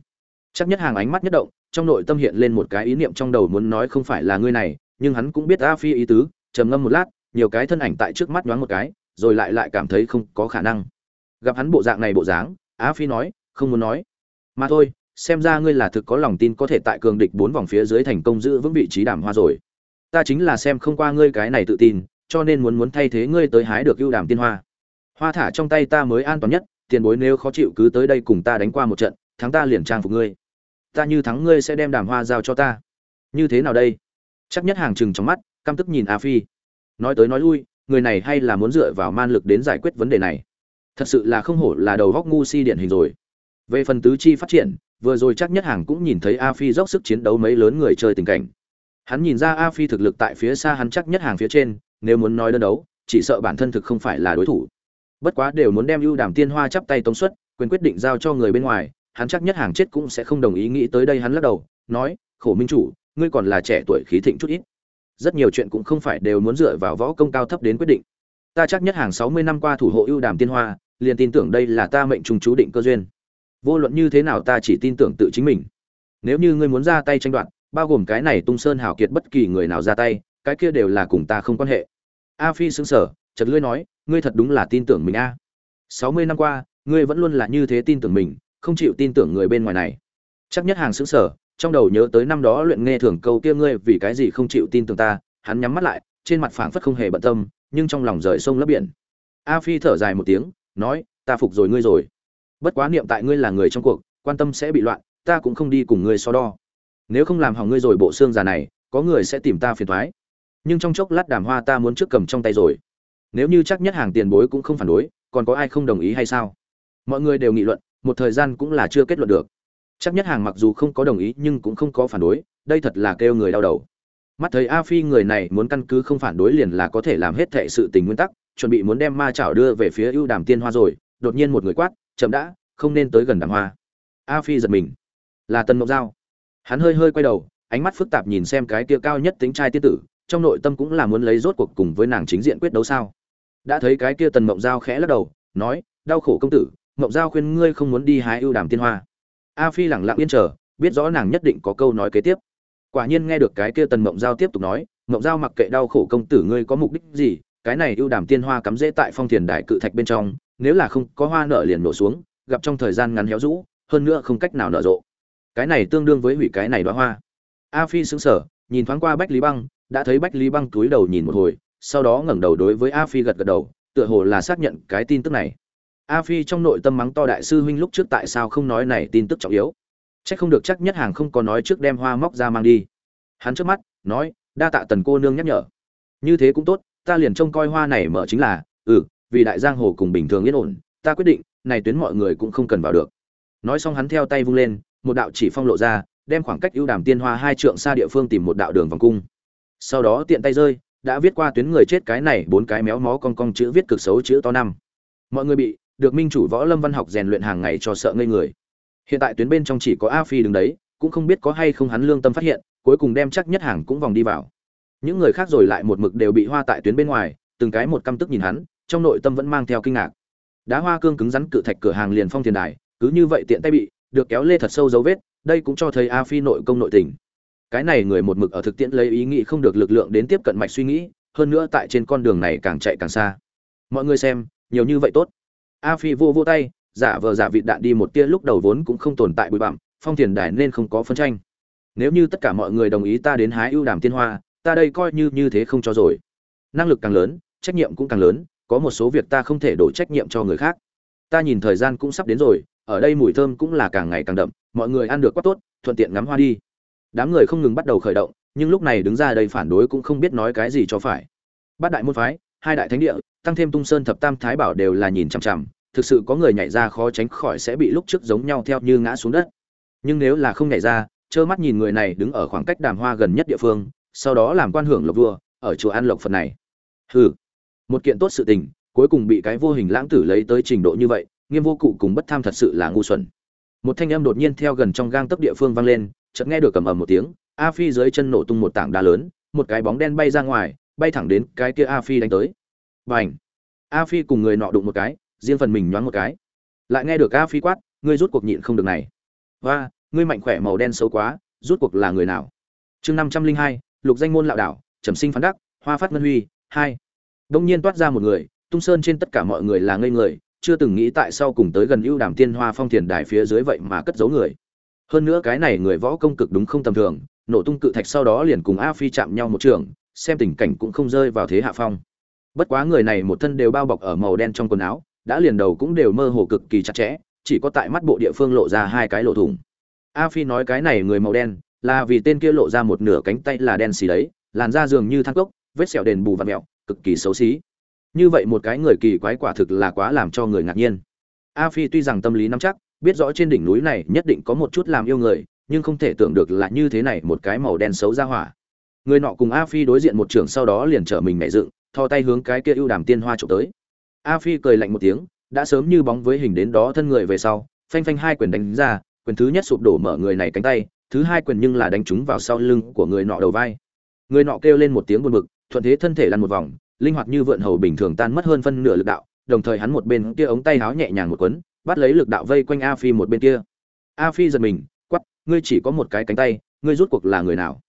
Chắc nhất hàng ánh mắt nhất động, trong nội tâm hiện lên một cái ý niệm trong đầu muốn nói không phải là ngươi này, nhưng hắn cũng biết a phi ý tứ trầm ngâm một lát, nhiều cái thân ảnh tại trước mắt nhoáng một cái, rồi lại lại cảm thấy không có khả năng. Gặp hắn bộ dạng này bộ dáng, Á phi nói, không muốn nói. Mà thôi, xem ra ngươi là thực có lòng tin có thể tại cường địch bốn vòng phía dưới thành công giữ vững vị trí đàm hoa rồi. Ta chính là xem không qua ngươi cái này tự tin, cho nên muốn muốn thay thế ngươi tới hái được ưu đàm tiên hoa. Hoa thả trong tay ta mới an toàn nhất, tiền bối nếu khó chịu cứ tới đây cùng ta đánh qua một trận, thắng ta liền trang phục ngươi. Ta như thắng ngươi sẽ đem đàm hoa giao cho ta. Như thế nào đây? Chắc nhất hàng chừng trong mắt căm tức nhìn a phi. Nói tới nói lui người này hay là muốn dựa vào man lực đến giải quyết vấn đề này. Thật sự là không hổ là đầu góc ngu si điển hình rồi. Về phần tứ chi phát triển vừa rồi chắc nhất hàng cũng nhìn thấy a phi dốc sức chiến đấu mấy lớn người chơi tình cảnh. Hắn nhìn ra a phi thực lực tại phía xa hắn chắc nhất hàng phía trên nếu muốn nói đơn đấu chỉ sợ bản thân thực không phải là đối thủ. Bất quá đều muốn đem ưu đàm tiên hoa chắp tay tống suất, quyền quyết định giao cho người bên ngoài hắn chắc nhất hàng chết cũng sẽ không đồng ý nghĩ tới đây hắn lắc đầu nói khổ minh chủ ngươi còn là trẻ tuổi khí thịnh chút ít rất nhiều chuyện cũng không phải đều muốn dựa vào võ công cao thấp đến quyết định. Ta chắc nhất hàng sáu mươi năm qua thủ hộ ưu đàm tiên hoa, liền tin tưởng đây là ta mệnh trùng chú định cơ duyên. Vô luận như thế nào ta chỉ tin tưởng tự chính mình. Nếu như ngươi muốn ra tay tranh đoạt, bao gồm cái này tung sơn hào kiệt bất kỳ người nào ra tay, cái kia đều là cùng ta không quan hệ. A phi xứng sở chật lưỡi nói, ngươi thật đúng là tin tưởng mình a. Sáu mươi năm qua, ngươi vẫn luôn là như thế tin tưởng mình, không chịu tin tưởng người bên ngoài này. Chắc nhất hàng xứng sở trong đầu nhớ tới năm đó luyện nghe thường câu kia ngươi vì cái gì không chịu tin tưởng ta, hắn nhắm mắt lại, trên mặt phảng phất không hề bận tâm, nhưng trong lòng rời sông lấp biển. A phi thở dài một tiếng, nói, ta phục rồi ngươi rồi. Bất quá niệm tại ngươi là người trong cuộc, quan tâm sẽ bị loạn, ta cũng không đi cùng ngươi so đo. Nếu không làm hỏng ngươi rồi bộ xương già này, có người sẽ tìm ta phiền thoái nhưng trong chốc lát đàm hoa ta muốn trước cầm trong tay rồi. Nếu như chắc nhất hàng tiền bối cũng không phản đối, còn có ai không đồng ý hay sao? Mọi người đều nghị luận, một thời gian cũng là chưa kết luận được chắc nhất hàng mặc dù không có đồng ý nhưng cũng không có phản đối, đây thật là kêu người đau đầu. Mắt thấy a phi người này muốn căn cứ không phản đối liền là có thể làm hết thệ sự tình nguyên tắc, chuẩn bị muốn đem ma chảo đưa về phía ưu đàm tiên hoa rồi, đột nhiên một người quát, chậm đã, không nên tới gần đàm hoa. A phi giật mình. Là tần mộng giao. Hắn hơi hơi quay đầu, ánh mắt phức tạp nhìn xem cái kia cao nhất tính trai tiên tử, trong nội tâm cũng là muốn lấy rốt cuộc cùng với nàng chính diện quyết đấu sao. Đã thấy cái kia tần mộng giao khẽ lắc đầu, nói, đau khổ công tử mộng giao khuyên ngươi không muốn đi hái ưu đàm tiên hoa a phi lẳng lặng yên chờ, biết rõ nàng nhất định có câu nói kế tiếp. Quả nhiên nghe được cái kia tần mộng giao tiếp tục nói, mộng giao mặc kệ đau khổ công tử ngươi có mục đích gì, cái này ưu đàm tiên hoa cắm rễ tại phong thiền đại cự thạch bên trong, nếu là không có hoa nở liền nổ xuống, gặp trong thời gian ngắn héo rũ, hơn nữa không cách nào nở rộ. Cái này tương đương với hủy cái này đóa hoa. A phi sững sờ, nhìn thoáng qua bách lý băng, đã thấy bách lý băng túi đầu nhìn một hồi, sau đó ngẩng đầu đối với a phi gật gật đầu, tựa hồ là xác nhận cái tin tức này a phi trong nội tâm mắng to đại sư huynh lúc trước tại sao không nói này tin tức trọng yếu. Chắc không được chắc nhất hàng không có nói trước đem hoa móc ra mang đi. Hắn trước mắt, nói, đa tạ tần cô nương nhắc nhở. Như thế cũng tốt, ta liền trông coi hoa này mở chính là ừ vì đại giang hồ cùng bình thường yên ổn, ta quyết định, này tuyến mọi người cũng không cần vào được. Nói xong hắn theo tay vung lên, một đạo chỉ phong lộ ra, đem khoảng cách ưu đàm tiên hoa hai trượng xa địa phương tìm một đạo đường vòng cung. Sau đó tiện tay rơi, đã viết qua tuyến người chết cái này bốn cái méo mó cong cong chữ viết cực xấu chữ to năm. Mọi người bị được minh chủ võ lâm văn học rèn luyện hàng ngày cho sợ ngây người. Hiện tại tuyến bên trong chỉ có a phi đứng đấy, cũng không biết có hay không hắn lương tâm phát hiện, cuối cùng đem chắc nhất hàng cũng vòng đi vào. Những người khác rồi lại một mực đều bị hoa tại tuyến bên ngoài, từng cái một căm tức nhìn hắn, trong nội tâm vẫn mang theo kinh ngạc. Đá hoa cương cứng rắn cự thạch cửa hàng liền phong tiền đài, cứ như vậy tiện tay bị, được kéo lê thật sâu dấu vết, đây cũng cho thấy a phi nội công nội tình. Cái này người một mực ở thực tiễn lấy ý nghĩ không được lực lượng đến tiếp cận mạch suy nghĩ, hơn nữa tại trên con đường này càng chạy càng xa. Mọi người xem, nhiều như vậy tốt a phi vô vô tay, giả vờ giả vịt đạn đi một tia lúc đầu vốn cũng không tồn tại bụi bặm, phong thiền đài nên không có phân tranh. Nếu như tất cả mọi người đồng ý ta đến hái ưu đàm tiên hoa, ta đây coi như như thế không cho rồi. Năng lực càng lớn, trách nhiệm cũng càng lớn, có một số việc ta không thể đổ trách nhiệm cho người khác. Ta nhìn thời gian cũng sắp đến rồi, ở đây mùi thơm cũng là càng ngày càng đậm, mọi người ăn được quá tốt, thuận tiện ngắm hoa đi. Đám người không ngừng bắt đầu khởi động, nhưng lúc này đứng ra đây phản đối cũng không biết nói cái gì cho phải. Bát đại môn phái, hai đại thánh địa, tăng thêm tung sơn thập tam thái bảo đều là nhìn chằm chằm thực sự có người nhảy ra khó tránh khỏi sẽ bị lúc trước giống nhau theo như ngã xuống đất. Nhưng nếu là không nhảy ra, trơ mắt nhìn người này đứng ở khoảng cách đàm hoa gần nhất địa phương, sau đó làm quan hưởng lộc vua, ở chùa an lộc phật này. Hừ, một kiện tốt sự tình, cuối cùng bị cái vô hình lãng tử lấy tới trình độ như vậy, nghiêm vô cụ cùng bất tham thật sự là ngu xuẩn. Một thanh âm đột nhiên theo gần trong gang tấc địa phương vang lên, chợt nghe được cầm ầm một tiếng, a phi dưới chân nổ tung một tảng đá lớn, một cái bóng đen bay ra ngoài, bay thẳng đến cái kia a phi đánh tới. Bành! A phi cùng người nọ đụng một cái riêng phần mình nhoáng một cái. Lại nghe được a phi quát, ngươi rút cuộc nhịn không được này. Và ngươi mạnh khỏe, màu đen xấu quá, rút cuộc là người nào? Chương năm trăm linh hai, lục danh môn lạo đảo, trầm sinh phán đắc, hoa phát ngân huy, hai. Đông nhiên toát ra một người, tung sơn trên tất cả mọi người là ngây người, chưa từng nghĩ tại sao cùng tới gần ưu đàm tiên hoa phong thiền đài phía dưới vậy mà cất giấu người. Hơn nữa cái này người võ công cực đúng không tầm thường, nổ tung cự thạch sau đó liền cùng a phi chạm nhau một trường, xem tình cảnh cũng không rơi vào thế hạ phong. Bất quá người này một thân đều bao bọc ở màu đen trong quần áo đã liền đầu cũng đều mơ hồ cực kỳ chặt chẽ, chỉ có tại mắt bộ địa phương lộ ra hai cái lỗ thủng. A phi nói cái này người màu đen, là vì tên kia lộ ra một nửa cánh tay là đen xì đấy, làn da dường như thang cốc, vết sẹo đền bù và mẹo, cực kỳ xấu xí. Như vậy một cái người kỳ quái quả thực là quá làm cho người ngạc nhiên. A phi tuy rằng tâm lý nắm chắc, biết rõ trên đỉnh núi này nhất định có một chút làm yêu người, nhưng không thể tưởng được là như thế này một cái màu đen xấu ra hỏa. Người nọ cùng a phi đối diện một trường sau đó liền trở mình mẹ dựng, thò tay hướng cái kia ưu đàm tiên hoa trộm tới a phi cười lạnh một tiếng, đã sớm như bóng với hình đến đó thân người về sau, phanh phanh hai quyền đánh ra, quyền thứ nhất sụp đổ mở người này cánh tay, thứ hai quyền nhưng là đánh trúng vào sau lưng của người nọ đầu vai. Người nọ kêu lên một tiếng buồn bực, thuận thế thân thể lăn một vòng, linh hoạt như vượn hầu bình thường tan mất hơn phân nửa lực đạo, đồng thời hắn một bên kia ống tay háo nhẹ nhàng một quấn, bắt lấy lực đạo vây quanh a phi một bên kia. A phi giật mình quắp ngươi chỉ có một cái cánh tay, ngươi rút cuộc là người nào?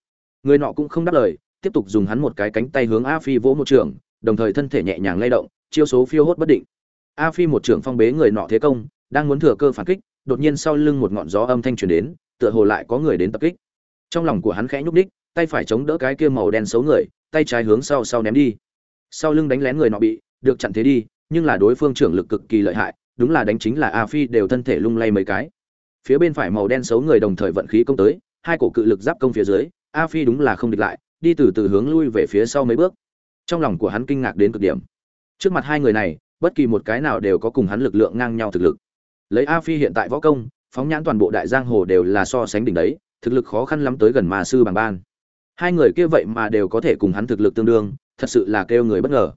Người nọ cũng không đáp lời, tiếp tục dùng hắn một cái cánh tay hướng a phi vỗ một trường đồng thời thân thể nhẹ nhàng lay động, chiêu số phiêu hốt bất định. A phi một trưởng phong bế người nọ thế công, đang muốn thừa cơ phản kích, đột nhiên sau lưng một ngọn gió âm thanh truyền đến, tựa hồ lại có người đến tập kích. Trong lòng của hắn khẽ nhúc đích tay phải chống đỡ cái kia màu đen xấu người, tay trái hướng sau sau ném đi. Sau lưng đánh lén người nọ bị, được chặn thế đi, nhưng là đối phương trưởng lực cực kỳ lợi hại, đúng là đánh chính là a phi đều thân thể lung lay mấy cái. Phía bên phải màu đen xấu người đồng thời vận khí công tới, hai cổ cự lực giáp công phía dưới, a phi đúng là không địch lại, đi từ từ hướng lui về phía sau mấy bước trong lòng của hắn kinh ngạc đến cực điểm. Trước mặt hai người này, bất kỳ một cái nào đều có cùng hắn lực lượng ngang nhau thực lực. Lấy a phi hiện tại võ công, phóng nhãn toàn bộ đại giang hồ đều là so sánh đỉnh đấy, thực lực khó khăn lắm tới gần mà sư bằng ban. Hai người kia vậy mà đều có thể cùng hắn thực lực tương đương, thật sự là kêu người bất ngờ.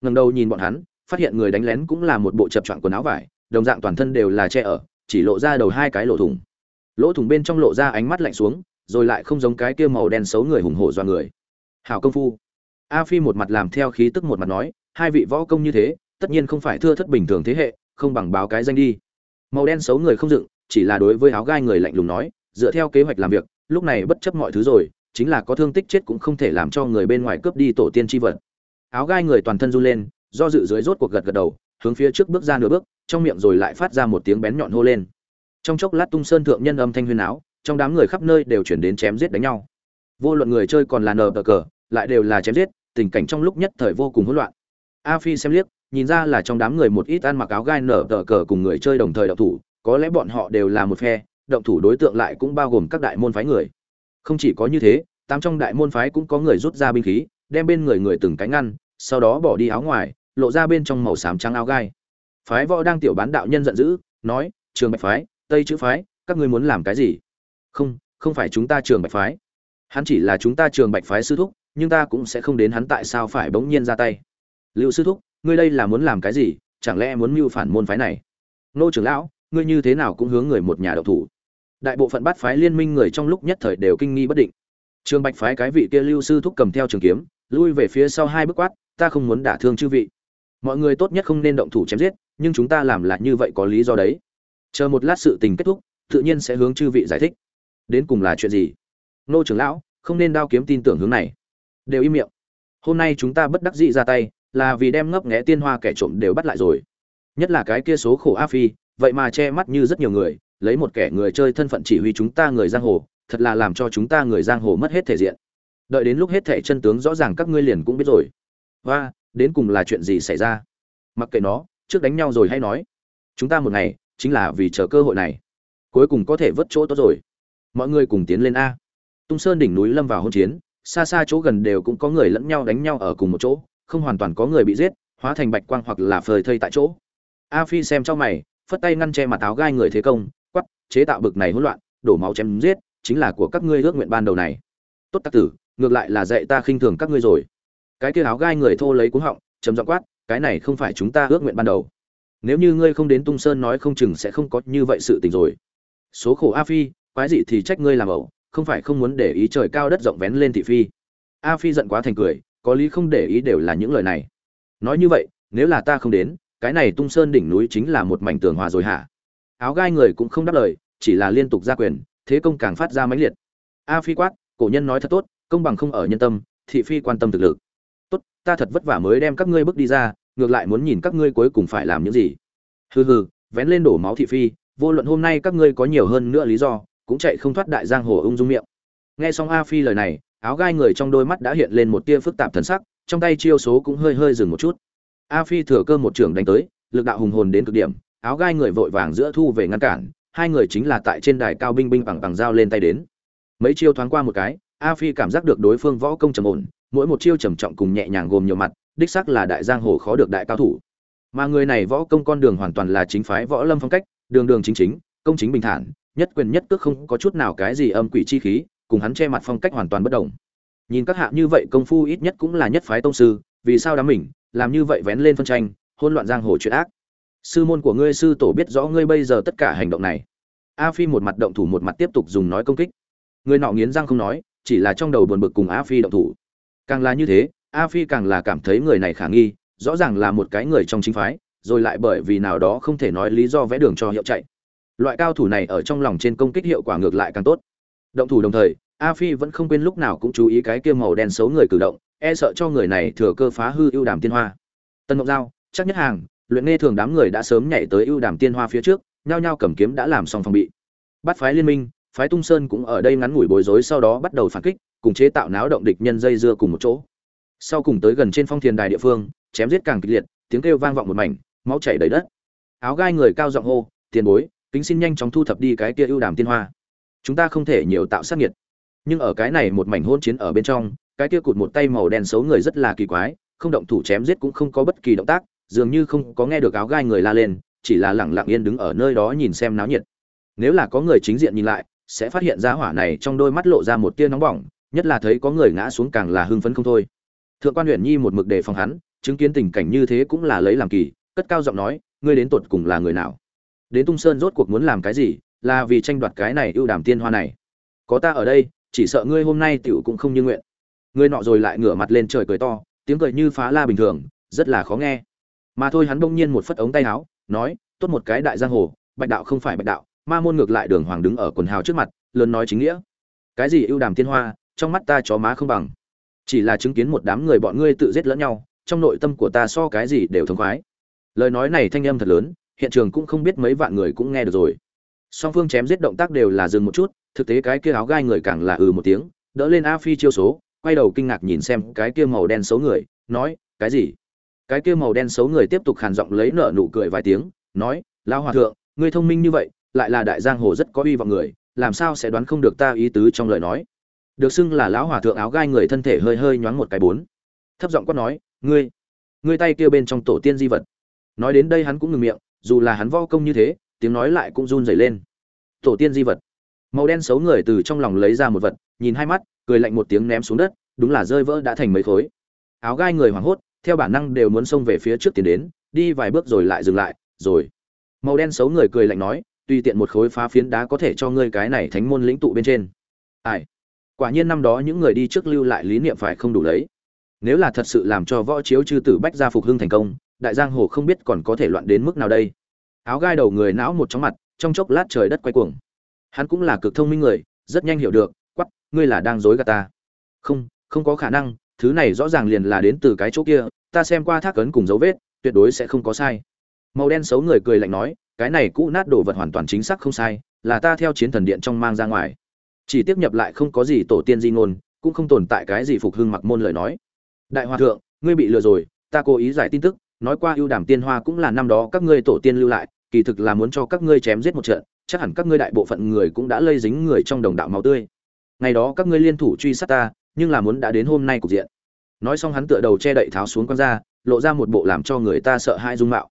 Ngần đầu nhìn bọn hắn, phát hiện người đánh lén cũng là một bộ chập choạng quần áo vải, đồng dạng toàn thân đều là che ở, chỉ lộ ra đầu hai cái lỗ thủng. Lỗ thủng bên trong lộ ra ánh mắt lạnh xuống, rồi lại không giống cái kia màu đen xấu người hùng hổ do người. Hảo công phu a phi một mặt làm theo khí tức một mặt nói, hai vị võ công như thế, tất nhiên không phải thưa thất bình thường thế hệ, không bằng báo cái danh đi. Màu đen xấu người không dựng, chỉ là đối với áo gai người lạnh lùng nói, dựa theo kế hoạch làm việc, lúc này bất chấp mọi thứ rồi, chính là có thương tích chết cũng không thể làm cho người bên ngoài cướp đi tổ tiên tri vật. Áo gai người toàn thân run lên, do dự dưới rốt cuộc gật gật đầu, hướng phía trước bước ra nửa bước, trong miệng rồi lại phát ra một tiếng bén nhọn hô lên. Trong chốc lát tung sơn thượng nhân âm thanh huyên áo, trong đám người khắp nơi đều chuyển đến chém giết đánh nhau. Vô luận người chơi còn là nờ cờ cờ, lại đều là chém giết tình cảnh trong lúc nhất thời vô cùng hỗn loạn. A phi xem liếc, nhìn ra là trong đám người một ít ăn mặc áo gai nở tờ cờ cùng người chơi đồng thời động thủ, có lẽ bọn họ đều là một phe, động thủ đối tượng lại cũng bao gồm các đại môn phái người. Không chỉ có như thế, tám trong đại môn phái cũng có người rút ra binh khí, đem bên người người từng cái ngăn, sau đó bỏ đi áo ngoài, lộ ra bên trong màu xám trắng áo gai. Phái võ đang tiểu bán đạo nhân giận dữ, nói, trường bạch phái, tây chữ phái, các ngươi muốn làm cái gì? Không không phải chúng ta trường bạch phái. Hắn chỉ là chúng ta trường bạch phái sư thúc nhưng ta cũng sẽ không đến hắn tại sao phải bỗng nhiên ra tay. Lưu sư thúc, ngươi đây là muốn làm cái gì? Chẳng lẽ muốn mưu phản môn phái này? Nô trưởng lão, ngươi như thế nào cũng hướng người một nhà độc thủ. Đại bộ phận bắt phái liên minh người trong lúc nhất thời đều kinh nghi bất định. Trường bạch phái cái vị kia lưu sư thúc cầm theo trường kiếm, lui về phía sau hai bước quát, ta không muốn đả thương chư vị. Mọi người tốt nhất không nên động thủ chém giết, nhưng chúng ta làm lại như vậy có lý do đấy. Chờ một lát sự tình kết thúc, tự nhiên sẽ hướng chư vị giải thích. Đến cùng là chuyện gì? Nô trưởng lão, không nên đao kiếm tin tưởng hướng này đều im miệng. Hôm nay chúng ta bất đắc dĩ ra tay, là vì đem ngấp nghé tiên hoa kẻ trộm đều bắt lại rồi. Nhất là cái kia số khổ a phi, vậy mà che mắt như rất nhiều người, lấy một kẻ người chơi thân phận chỉ huy chúng ta người giang hồ, thật là làm cho chúng ta người giang hồ mất hết thể diện. Đợi đến lúc hết thể chân tướng rõ ràng các ngươi liền cũng biết rồi. Và, đến cùng là chuyện gì xảy ra? Mặc kệ nó, trước đánh nhau rồi hay nói. Chúng ta một ngày, chính là vì chờ cơ hội này. Cuối cùng có thể vớt chỗ tốt rồi. Mọi người cùng tiến lên a. Tung sơn đỉnh núi lâm vào hôn chiến xa xa chỗ gần đều cũng có người lẫn nhau đánh nhau ở cùng một chỗ, không hoàn toàn có người bị giết, hóa thành bạch quang hoặc là phơi thây tại chỗ. A phi xem cho mày, phất tay ngăn che mặt áo gai người thế công quắp chế tạo bực này hỗn loạn, đổ máu chém giết, chính là của các ngươi ước nguyện ban đầu này. Tốt tác tử, ngược lại là dạy ta khinh thường các ngươi rồi. Cái kia áo gai người thô lấy cuống họng chấm dọ quát, cái này không phải chúng ta ước nguyện ban đầu. Nếu như ngươi không đến tung sơn nói không chừng sẽ không có như vậy sự tình rồi. Số khổ a phi, quái gì thì trách ngươi làm ẩu không phải không muốn để ý trời cao đất rộng vén lên thị phi. A phi giận quá thành cười, có lý không để ý đều là những lời này. Nói như vậy, nếu là ta không đến, cái này tung sơn đỉnh núi chính là một mảnh tường hòa rồi hả? Áo gai người cũng không đáp lời, chỉ là liên tục ra quyền, thế công càng phát ra mãnh liệt. A phi quát, cổ nhân nói thật tốt, công bằng không ở nhân tâm, thị phi quan tâm thực lực. Tốt, ta thật vất vả mới đem các ngươi bước đi ra, ngược lại muốn nhìn các ngươi cuối cùng phải làm những gì. Hừ hừ, vén lên đổ máu thị phi, vô luận hôm nay các ngươi có nhiều hơn nữa lý do cũng chạy không thoát đại giang hồ ung dung miệng. Nghe xong a phi lời này, áo gai người trong đôi mắt đã hiện lên một tia phức tạp thần sắc, trong tay chiêu số cũng hơi hơi dừng một chút. A phi thừa cơ một trường đánh tới, lực đạo hùng hồn đến cực điểm, áo gai người vội vàng giữa thu về ngăn cản, hai người chính là tại trên đài cao binh binh bằng bằng dao lên tay đến. Mấy chiêu thoáng qua một cái, a phi cảm giác được đối phương võ công trầm ổn, mỗi một chiêu trầm trọng cùng nhẹ nhàng gồm nhiều mặt, đích sắc là đại giang hồ khó được đại cao thủ. Mà người này võ công con đường hoàn toàn là chính phái võ lâm phong cách, đường đường chính chính công chính bình thản, nhất quyền nhất cước không có chút nào cái gì âm quỷ chi khí, cùng hắn che mặt phong cách hoàn toàn bất đồng. Nhìn các hạ như vậy công phu ít nhất cũng là nhất phái tông sư, vì sao đám mình làm như vậy vén lên phân tranh hôn loạn giang hồ chuyện ác? Sư môn của ngươi sư tổ biết rõ ngươi bây giờ tất cả hành động này. A phi một mặt động thủ một mặt tiếp tục dùng nói công kích. Người nọ nghiến răng không nói, chỉ là trong đầu buồn bực cùng a phi động thủ. Càng là như thế, a phi càng là cảm thấy người này khả nghi, rõ ràng là một cái người trong chính phái, rồi lại bởi vì nào đó không thể nói lý do vẽ đường cho hiệu chạy loại cao thủ này ở trong lòng trên công kích hiệu quả ngược lại càng tốt. Động thủ đồng thời, a phi vẫn không quên lúc nào cũng chú ý cái kia màu đen xấu người cử động e sợ cho người này thừa cơ phá hư ưu đàm tiên hoa. Tân ngọc giao, chắc nhất hàng, luyện nghe thường đám người đã sớm nhảy tới ưu đàm tiên hoa phía trước, nhao nhao cầm kiếm đã làm xong phòng bị. Bắt phái liên minh, phái tung sơn cũng ở đây ngắn ngủi bối rối sau đó bắt đầu phản kích, cùng chế tạo náo động địch nhân dây dưa cùng một chỗ. Sau cùng tới gần trên phong thiền đài địa phương, chém giết càng kịch liệt, tiếng kêu vang vọng một mảnh, máu chảy đầy đất. Áo gai người cao giọng hô, tiền bối kính xin nhanh chóng thu thập đi cái kia ưu đàm tiên hoa. Chúng ta không thể nhiều tạo sát nhiệt nhưng ở cái này một mảnh hôn chiến ở bên trong, cái kia cụt một tay màu đen xấu người rất là kỳ quái, không động thủ chém giết cũng không có bất kỳ động tác, dường như không có nghe được áo gai người la lên, chỉ là lẳng lặng yên đứng ở nơi đó nhìn xem náo nhiệt. Nếu là có người chính diện nhìn lại, sẽ phát hiện ra hỏa này trong đôi mắt lộ ra một tia nóng bỏng, nhất là thấy có người ngã xuống càng là hưng phấn không thôi. Thượng quan huyện nhi một mực đề phòng hắn, chứng kiến tình cảnh như thế cũng là lấy làm kỳ, cất cao giọng nói, ngươi đến tột cùng là người nào? Đến tung sơn rốt cuộc muốn làm cái gì, là vì tranh đoạt cái này ưu đàm tiên hoa này. Có ta ở đây, chỉ sợ ngươi hôm nay tiểu cũng không như nguyện. Ngươi nọ rồi lại ngửa mặt lên trời cười to, tiếng cười như phá la bình thường, rất là khó nghe. Mà thôi hắn bỗng nhiên một phất ống tay áo, nói, tốt một cái đại giang hồ, bạch đạo không phải bạch đạo, ma môn ngược lại đường hoàng đứng ở quần hào trước mặt, lớn nói chính nghĩa. Cái gì ưu đàm tiên hoa, trong mắt ta chó má không bằng. Chỉ là chứng kiến một đám người bọn ngươi tự giết lẫn nhau, trong nội tâm của ta so cái gì đều thống khoái. Lời nói này thanh âm thật lớn hiện trường cũng không biết mấy vạn người cũng nghe được rồi. Song phương chém giết động tác đều là dừng một chút, thực tế cái kia áo gai người càng là ừ một tiếng, đỡ lên a phi chiêu số, quay đầu kinh ngạc nhìn xem cái kia màu đen xấu người, nói, cái gì? Cái kia màu đen xấu người tiếp tục khàn giọng lấy nợ nụ cười vài tiếng, nói lao hòa thượng, ngươi thông minh như vậy, lại là đại giang hồ rất có uy vọng người, làm sao sẽ đoán không được ta ý tứ trong lời nói? Được xưng là lão hòa thượng áo gai người thân thể hơi hơi nhoáng một cái bốn, thấp giọng quát nói, ngươi ngươi tay kia bên trong tổ tiên di vật. Nói đến đây hắn cũng ngừng miệng dù là hắn vo công như thế, tiếng nói lại cũng run rẩy lên. Tổ tiên di vật. Màu đen xấu người từ trong lòng lấy ra một vật, nhìn hai mắt, cười lạnh một tiếng ném xuống đất, đúng là rơi vỡ đã thành mấy khối. Áo gai người hoảng hốt, theo bản năng đều muốn xông về phía trước tiến đến, đi vài bước rồi lại dừng lại, rồi. Màu đen xấu người cười lạnh nói, tùy tiện một khối phá phiến đá có thể cho ngươi cái này thánh môn lĩnh tụ bên trên. Ai? Quả nhiên năm đó những người đi trước lưu lại lý niệm phải không đủ lấy. Nếu là thật sự làm cho võ chiếu chư tử bách gia phục hưng thành công đại giang hồ không biết còn có thể loạn đến mức nào đây. Áo gai đầu người não một chóng mặt, trong chốc lát trời đất quay cuồng. Hắn cũng là cực thông minh người, rất nhanh hiểu được quắp ngươi là đang dối gạt ta. Không không có khả năng, thứ này rõ ràng liền là đến từ cái chỗ kia, ta xem qua thác ấn cùng dấu vết, tuyệt đối sẽ không có sai. Màu đen xấu người cười lạnh nói, cái này cũ nát đồ vật hoàn toàn chính xác không sai, là ta theo chiến thần điện trong mang ra ngoài. Chỉ tiếp nhập lại không có gì tổ tiên di ngôn, cũng không tồn tại cái gì phục hưng mặc môn lời nói. Đại hòa thượng, ngươi bị lừa rồi, ta cố ý giải tin tức nói qua ưu đàm tiên hoa cũng là năm đó các ngươi tổ tiên lưu lại, kỳ thực là muốn cho các ngươi chém giết một trận, chắc hẳn các ngươi đại bộ phận người cũng đã lây dính người trong đồng đạo máu tươi. Ngày đó các ngươi liên thủ truy sát ta, nhưng là muốn đã đến hôm nay cục diện. Nói xong hắn tựa đầu che đậy tháo xuống con ra lộ ra một bộ làm cho người ta sợ hãi dung mạo.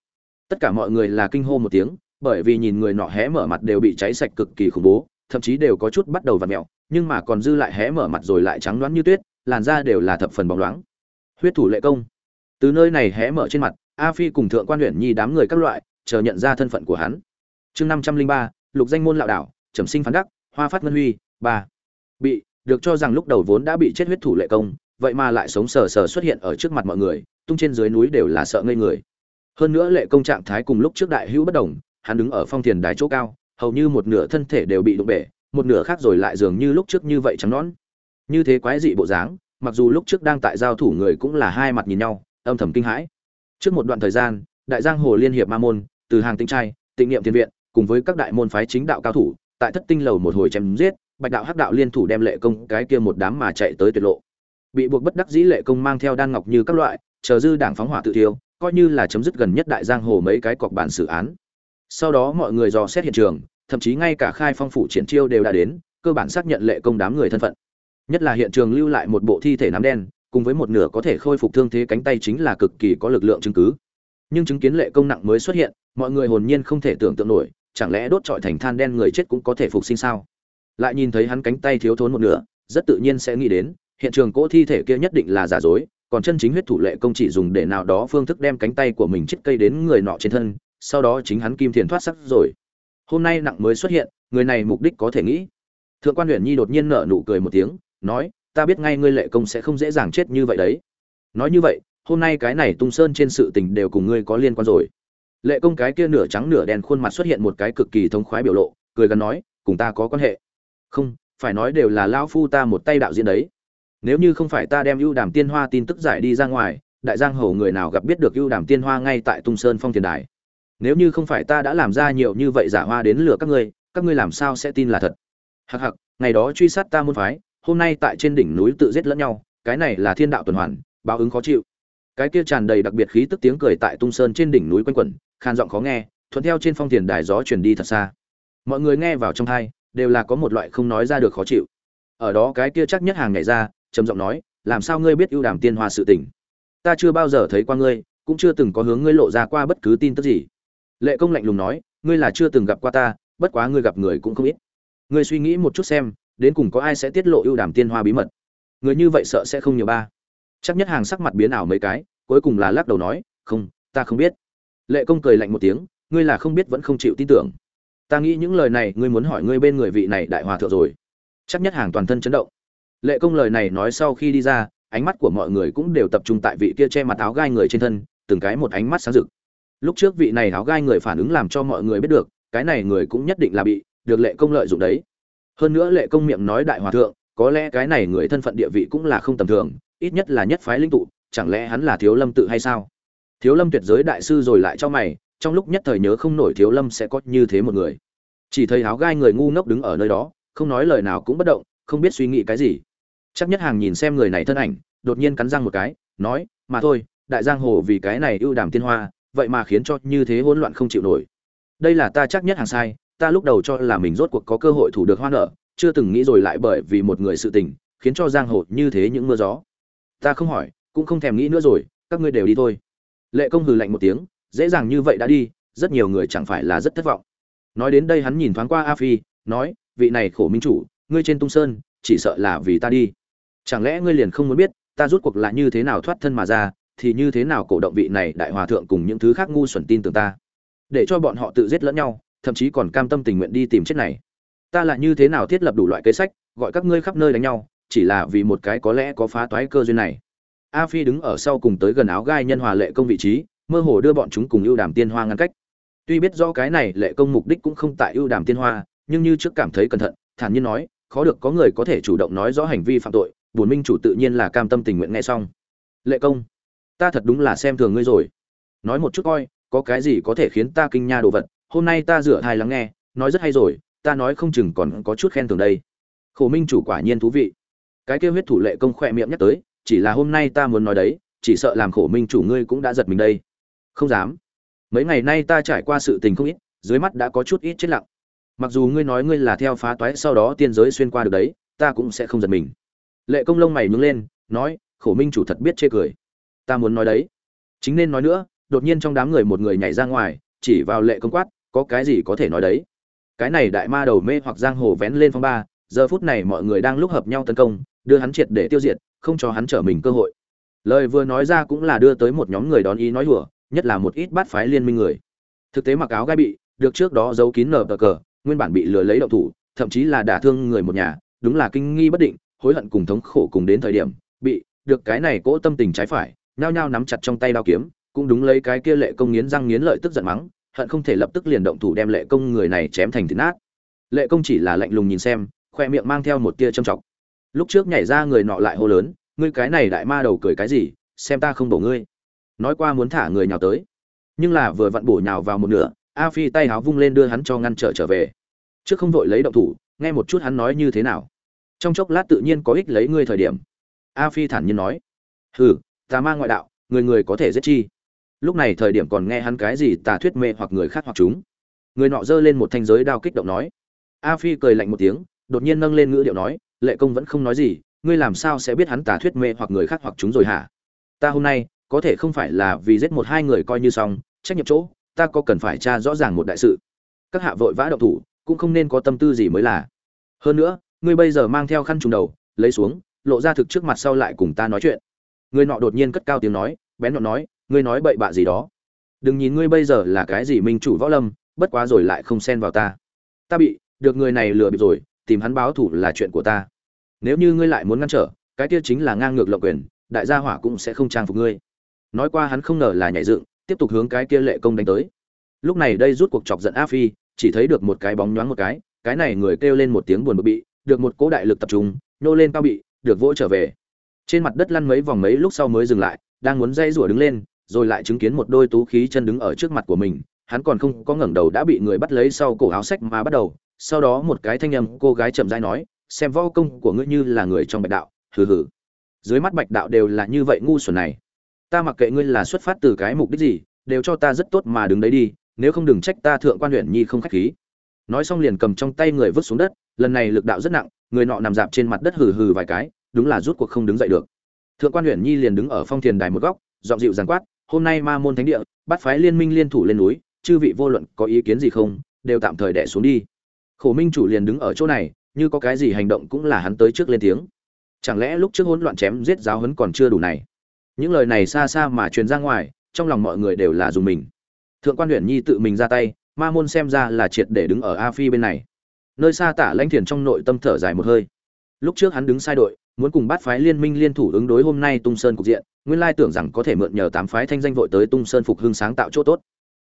Tất cả mọi người là kinh hô một tiếng, bởi vì nhìn người nọ hé mở mặt đều bị cháy sạch cực kỳ khủng bố, thậm chí đều có chút bắt đầu v ặ mẹo nhưng mà còn dư lại hé mở mặt rồi lại trắng loáng như tuyết, làn da đều là thập phần bóng loáng. Huyết thủ lệ công từ nơi này hé mở trên mặt, a phi cùng thượng quan huyện nhi đám người các loại, chờ nhận ra thân phận của hắn. Chương năm trăm linh ba, lục danh môn lạo đảo, trầm sinh phán đắc, hoa phát ngân huy, ba. Bị, được cho rằng lúc đầu vốn đã bị chết huyết thủ lệ công, vậy mà lại sống sờ sờ xuất hiện ở trước mặt mọi người, tung trên dưới núi đều là sợ ngây người. Hơn nữa lệ công trạng thái cùng lúc trước đại hữu bất đồng, hắn đứng ở phong thiền đái chỗ cao, hầu như một nửa thân thể đều bị đụng bể, một nửa khác rồi lại dường như lúc trước như vậy trắng nón như thế quái dị bộ dáng, mặc dù lúc trước đang tại giao thủ người cũng là hai mặt nhìn nhau âm thầm kinh hãi. Trước một đoạn thời gian, đại giang hồ liên hiệp ma môn, từ hàng tinh trai, tịnh niệm thiên viện, cùng với các đại môn phái chính đạo cao thủ, tại thất tinh lầu một hồi chém giết, bạch đạo hắc đạo liên thủ đem lệ công cái kia một đám mà chạy tới tuyệt lộ. Bị buộc bất đắc dĩ lệ công mang theo đan ngọc như các loại, chờ dư đảng phóng hỏa tự thiêu, coi như là chấm dứt gần nhất đại giang hồ mấy cái cọc bản xử án. Sau đó mọi người dò xét hiện trường, thậm chí ngay cả khai phong phủ triển chiêu đều đã đến, cơ bản xác nhận lệ công đám người thân phận. Nhất là hiện trường lưu lại một bộ thi thể nám đen cùng với một nửa có thể khôi phục thương thế cánh tay chính là cực kỳ có lực lượng chứng cứ. Nhưng chứng kiến lệ công nặng mới xuất hiện, mọi người hồn nhiên không thể tưởng tượng nổi, chẳng lẽ đốt trọi thành than đen người chết cũng có thể phục sinh sao? Lại nhìn thấy hắn cánh tay thiếu thốn một nửa, rất tự nhiên sẽ nghĩ đến, hiện trường cỗ thi thể kia nhất định là giả dối, còn chân chính huyết thủ lệ công chỉ dùng để nào đó phương thức đem cánh tay của mình chích cây đến người nọ trên thân, sau đó chính hắn kim thiền thoát sắc rồi. Hôm nay nặng mới xuất hiện, người này mục đích có thể nghĩ. Thượng quan huyện nhi đột nhiên nở nụ cười một tiếng, nói ta biết ngay ngươi lệ công sẽ không dễ dàng chết như vậy đấy. Nói như vậy, hôm nay cái này tung sơn trên sự tình đều cùng ngươi có liên quan rồi. Lệ công cái kia nửa trắng nửa đen khuôn mặt xuất hiện một cái cực kỳ thống khoái biểu lộ, cười gắn nói, cùng ta có quan hệ. Không, phải nói đều là lao phu ta một tay đạo diễn đấy. Nếu như không phải ta đem ưu đàm tiên hoa tin tức giải đi ra ngoài, đại giang hầu người nào gặp biết được ưu đàm tiên hoa ngay tại tung sơn phong tiền đài? Nếu như không phải ta đã làm ra nhiều như vậy giả hoa đến lừa các ngươi các ngươi làm sao sẽ tin là thật? Hặc hặc ngày đó truy sát ta môn phái hôm nay tại trên đỉnh núi tự giết lẫn nhau, cái này là thiên đạo tuần hoàn, báo ứng khó chịu. Cái kia tràn đầy đặc biệt khí tức tiếng cười tại tung sơn trên đỉnh núi quanh quẩn khan giọng khó nghe, thuận theo trên phong tiền đài gió truyền đi thật xa. Mọi người nghe vào trong thai đều là có một loại không nói ra được khó chịu. Ở đó cái kia chắc nhất hàng nhảy ra, trầm giọng nói, làm sao ngươi biết ưu đàm tiên hoa sự tình? Ta chưa bao giờ thấy qua ngươi, cũng chưa từng có hướng ngươi lộ ra qua bất cứ tin tức gì. Lệ công lạnh lùng nói, ngươi là chưa từng gặp qua ta, bất quá ngươi gặp người cũng không ít. Ngươi suy nghĩ một chút xem đến cùng có ai sẽ tiết lộ ưu đàm tiên hoa bí mật? Người như vậy sợ sẽ không nhiều ba. Chắc nhất hàng sắc mặt biến ảo mấy cái, cuối cùng là lắc đầu nói, không, ta không biết. Lệ công cười lạnh một tiếng, ngươi là không biết vẫn không chịu tin tưởng. Ta nghĩ những lời này ngươi muốn hỏi ngươi bên người vị này đại hòa thượng rồi. Chắc nhất hàng toàn thân chấn động. Lệ công lời này nói sau khi đi ra, ánh mắt của mọi người cũng đều tập trung tại vị kia che mặt áo gai người trên thân, từng cái một ánh mắt sáng rực. Lúc trước vị này áo gai người phản ứng làm cho mọi người biết được, cái này người cũng nhất định là bị được lệ công lợi dụng đấy hơn nữa lệ công miệng nói đại hòa thượng, có lẽ cái này người thân phận địa vị cũng là không tầm thường, ít nhất là nhất phái linh tụ, chẳng lẽ hắn là thiếu lâm tự hay sao? Thiếu lâm tuyệt giới đại sư rồi lại cho mày, trong lúc nhất thời nhớ không nổi thiếu lâm sẽ có như thế một người. Chỉ thấy áo gai người ngu ngốc đứng ở nơi đó, không nói lời nào cũng bất động, không biết suy nghĩ cái gì. Chắc nhất hàng nhìn xem người này thân ảnh, đột nhiên cắn răng một cái, nói, mà thôi, đại giang hồ vì cái này ưu đàm tiên hoa, vậy mà khiến cho như thế hỗn loạn không chịu nổi. Đây là ta chắc nhất hàng sai ta lúc đầu cho là mình rốt cuộc có cơ hội thủ được hoa nợ chưa từng nghĩ rồi lại bởi vì một người sự tình, khiến cho giang hồ như thế những mưa gió. Ta không hỏi, cũng không thèm nghĩ nữa rồi, các ngươi đều đi thôi. Lệ công hừ lạnh một tiếng, dễ dàng như vậy đã đi, rất nhiều người chẳng phải là rất thất vọng. Nói đến đây hắn nhìn thoáng qua a phi, nói, vị này khổ minh chủ, ngươi trên tung sơn, chỉ sợ là vì ta đi. Chẳng lẽ ngươi liền không muốn biết, ta rút cuộc là như thế nào thoát thân mà ra, thì như thế nào cổ động vị này đại hòa thượng cùng những thứ khác ngu xuẩn tin tưởng ta. Để cho bọn họ tự giết lẫn nhau thậm chí còn cam tâm tình nguyện đi tìm chết này. Ta lại như thế nào thiết lập đủ loại kế sách, gọi các ngươi khắp nơi đánh nhau, chỉ là vì một cái có lẽ có phá toái cơ duyên này. A phi đứng ở sau cùng tới gần áo gai nhân hòa lệ công vị trí, mơ hồ đưa bọn chúng cùng ưu đàm tiên hoa ngăn cách. Tuy biết do cái này lệ công mục đích cũng không tại ưu đàm tiên hoa, nhưng như trước cảm thấy cẩn thận, thản nhiên nói, khó được có người có thể chủ động nói rõ hành vi phạm tội, bổn minh chủ tự nhiên là cam tâm tình nguyện nghe xong. Lệ công, ta thật đúng là xem thường ngươi rồi. Nói một chút coi, có cái gì có thể khiến ta kinh nha đồ vật hôm nay ta rửa thai lắng nghe, nói rất hay rồi, ta nói không chừng còn có chút khen thường đây. Khổ minh chủ quả nhiên thú vị. Cái kêu huyết thủ lệ công khỏe miệng nhắc tới, chỉ là hôm nay ta muốn nói đấy, chỉ sợ làm khổ minh chủ ngươi cũng đã giật mình đây. Không dám. Mấy ngày nay ta trải qua sự tình không ít, dưới mắt đã có chút ít chết lặng. Mặc dù ngươi nói ngươi là theo phá toái sau đó tiên giới xuyên qua được đấy, ta cũng sẽ không giật mình. Lệ công lông mày nhướng lên, nói, khổ minh chủ thật biết chê cười. Ta muốn nói đấy. Chính nên nói nữa, đột nhiên trong đám người một người nhảy ra ngoài, chỉ vào lệ công quát có cái gì có thể nói đấy? Cái này đại ma đầu mê hoặc giang hồ vén lên phong ba, giờ phút này mọi người đang lúc hợp nhau tấn công, đưa hắn triệt để tiêu diệt, không cho hắn trở mình cơ hội. Lời vừa nói ra cũng là đưa tới một nhóm người đón ý nói hùa nhất là một ít bát phái liên minh người. Thực tế mặc áo gai bị, được trước đó giấu kín nở cờ, nguyên bản bị lừa lấy động thủ, thậm chí là đả thương người một nhà, đúng là kinh nghi bất định, hối hận cùng thống khổ cùng đến thời điểm, bị, được cái này cỗ tâm tình trái phải, nhao nhao nắm chặt trong tay đao kiếm, cũng đúng lấy cái kia lệ công nghiến răng nghiến lợi tức giận mắng hận không thể lập tức liền động thủ đem lệ công người này chém thành thịt nát. Lệ công chỉ là lạnh lùng nhìn xem, khoe miệng mang theo một tia châm chọc. Lúc trước nhảy ra người nọ lại hô lớn, ngươi cái này đại ma đầu cười cái gì, xem ta không bổ ngươi. Nói qua muốn thả người nhào tới. Nhưng là vừa vặn bổ nhào vào một nửa, a phi tay háo vung lên đưa hắn cho ngăn trở trở về. Trước không vội lấy động thủ, nghe một chút hắn nói như thế nào. Trong chốc lát tự nhiên có ích lấy ngươi thời điểm. A phi thản nhiên nói, hừ tà ma ngoại đạo, người người có thể giết chi? Lúc này thời điểm còn nghe hắn cái gì tà thuyết mê hoặc người khác hoặc chúng. Người nọ giơ lên một thanh giới đao kích động nói. A phi cười lạnh một tiếng, đột nhiên nâng lên ngữ điệu nói, lệ công vẫn không nói gì, ngươi làm sao sẽ biết hắn tà thuyết mê hoặc người khác hoặc chúng rồi hả? Ta hôm nay, có thể không phải là vì giết một hai người coi như xong, trách nhiệm chỗ, ta có cần phải tra rõ ràng một đại sự. Các hạ vội vã động thủ, cũng không nên có tâm tư gì mới là. Hơn nữa, ngươi bây giờ mang theo khăn trùng đầu, lấy xuống, lộ ra thực trước mặt sau lại cùng ta nói chuyện. Người nọ đột nhiên cất cao tiếng nói, bén nhọn nói ngươi nói bậy bạ gì đó. Đừng nhìn ngươi bây giờ là cái gì minh chủ võ lâm, bất quá rồi lại không xen vào ta. Ta bị, được người này lừa bịp rồi, tìm hắn báo thủ là chuyện của ta. Nếu như ngươi lại muốn ngăn trở, cái kia chính là ngang ngược lộng quyền, đại gia hỏa cũng sẽ không trang phục ngươi. Nói qua hắn không ngờ là nhảy dựng, tiếp tục hướng cái kia lệ công đánh tới. Lúc này đây rút cuộc chọc giận a phi, chỉ thấy được một cái bóng nhoáng một cái cái này người kêu lên một tiếng buồn bực bị, được một cỗ đại lực tập trung nô lên cao bị, được vỗ trở về. Trên mặt đất lăn mấy vòng mấy lúc sau mới dừng lại, đang muốn dây rủa đứng lên rồi lại chứng kiến một đôi tú khí chân đứng ở trước mặt của mình, hắn còn không có ngẩng đầu đã bị người bắt lấy sau cổ áo sách mà bắt đầu, sau đó một cái thanh âm cô gái chậm rãi nói, xem võ công của ngươi như là người trong bạch đạo, hừ hừ. Dưới mắt bạch đạo đều là như vậy ngu xuẩn này. Ta mặc kệ ngươi là xuất phát từ cái mục đích gì, đều cho ta rất tốt mà đứng đấy đi, nếu không đừng trách ta thượng quan huyện nhi không khách khí. Nói xong liền cầm trong tay người vứt xuống đất, lần này lực đạo rất nặng, người nọ nằm dạp trên mặt đất hừ hừ vài cái, đúng là rút cuộc không đứng dậy được. Thượng quan huyện nhi liền đứng ở phong thiền đài một góc dọn dịu giàn quát hôm nay ma môn thánh địa, bắt phái liên minh liên thủ lên núi, chư vị vô luận có ý kiến gì không, đều tạm thời đẻ xuống đi. Khổ minh chủ liền đứng ở chỗ này, như có cái gì hành động cũng là hắn tới trước lên tiếng. Chẳng lẽ lúc trước hỗn loạn chém giết giáo hấn còn chưa đủ này? Những lời này xa xa mà truyền ra ngoài, trong lòng mọi người đều là dùng mình. Thượng quan huyện nhi tự mình ra tay, ma môn xem ra là triệt để đứng ở a phi bên này. Nơi xa tả lãnh thiền trong nội tâm thở dài một hơi. Lúc trước hắn đứng sai đội, muốn cùng bát phái liên minh liên thủ ứng đối hôm nay tung sơn cục diện nguyên lai tưởng rằng có thể mượn nhờ tám phái thanh danh vội tới tung sơn phục hưng sáng tạo chỗ tốt.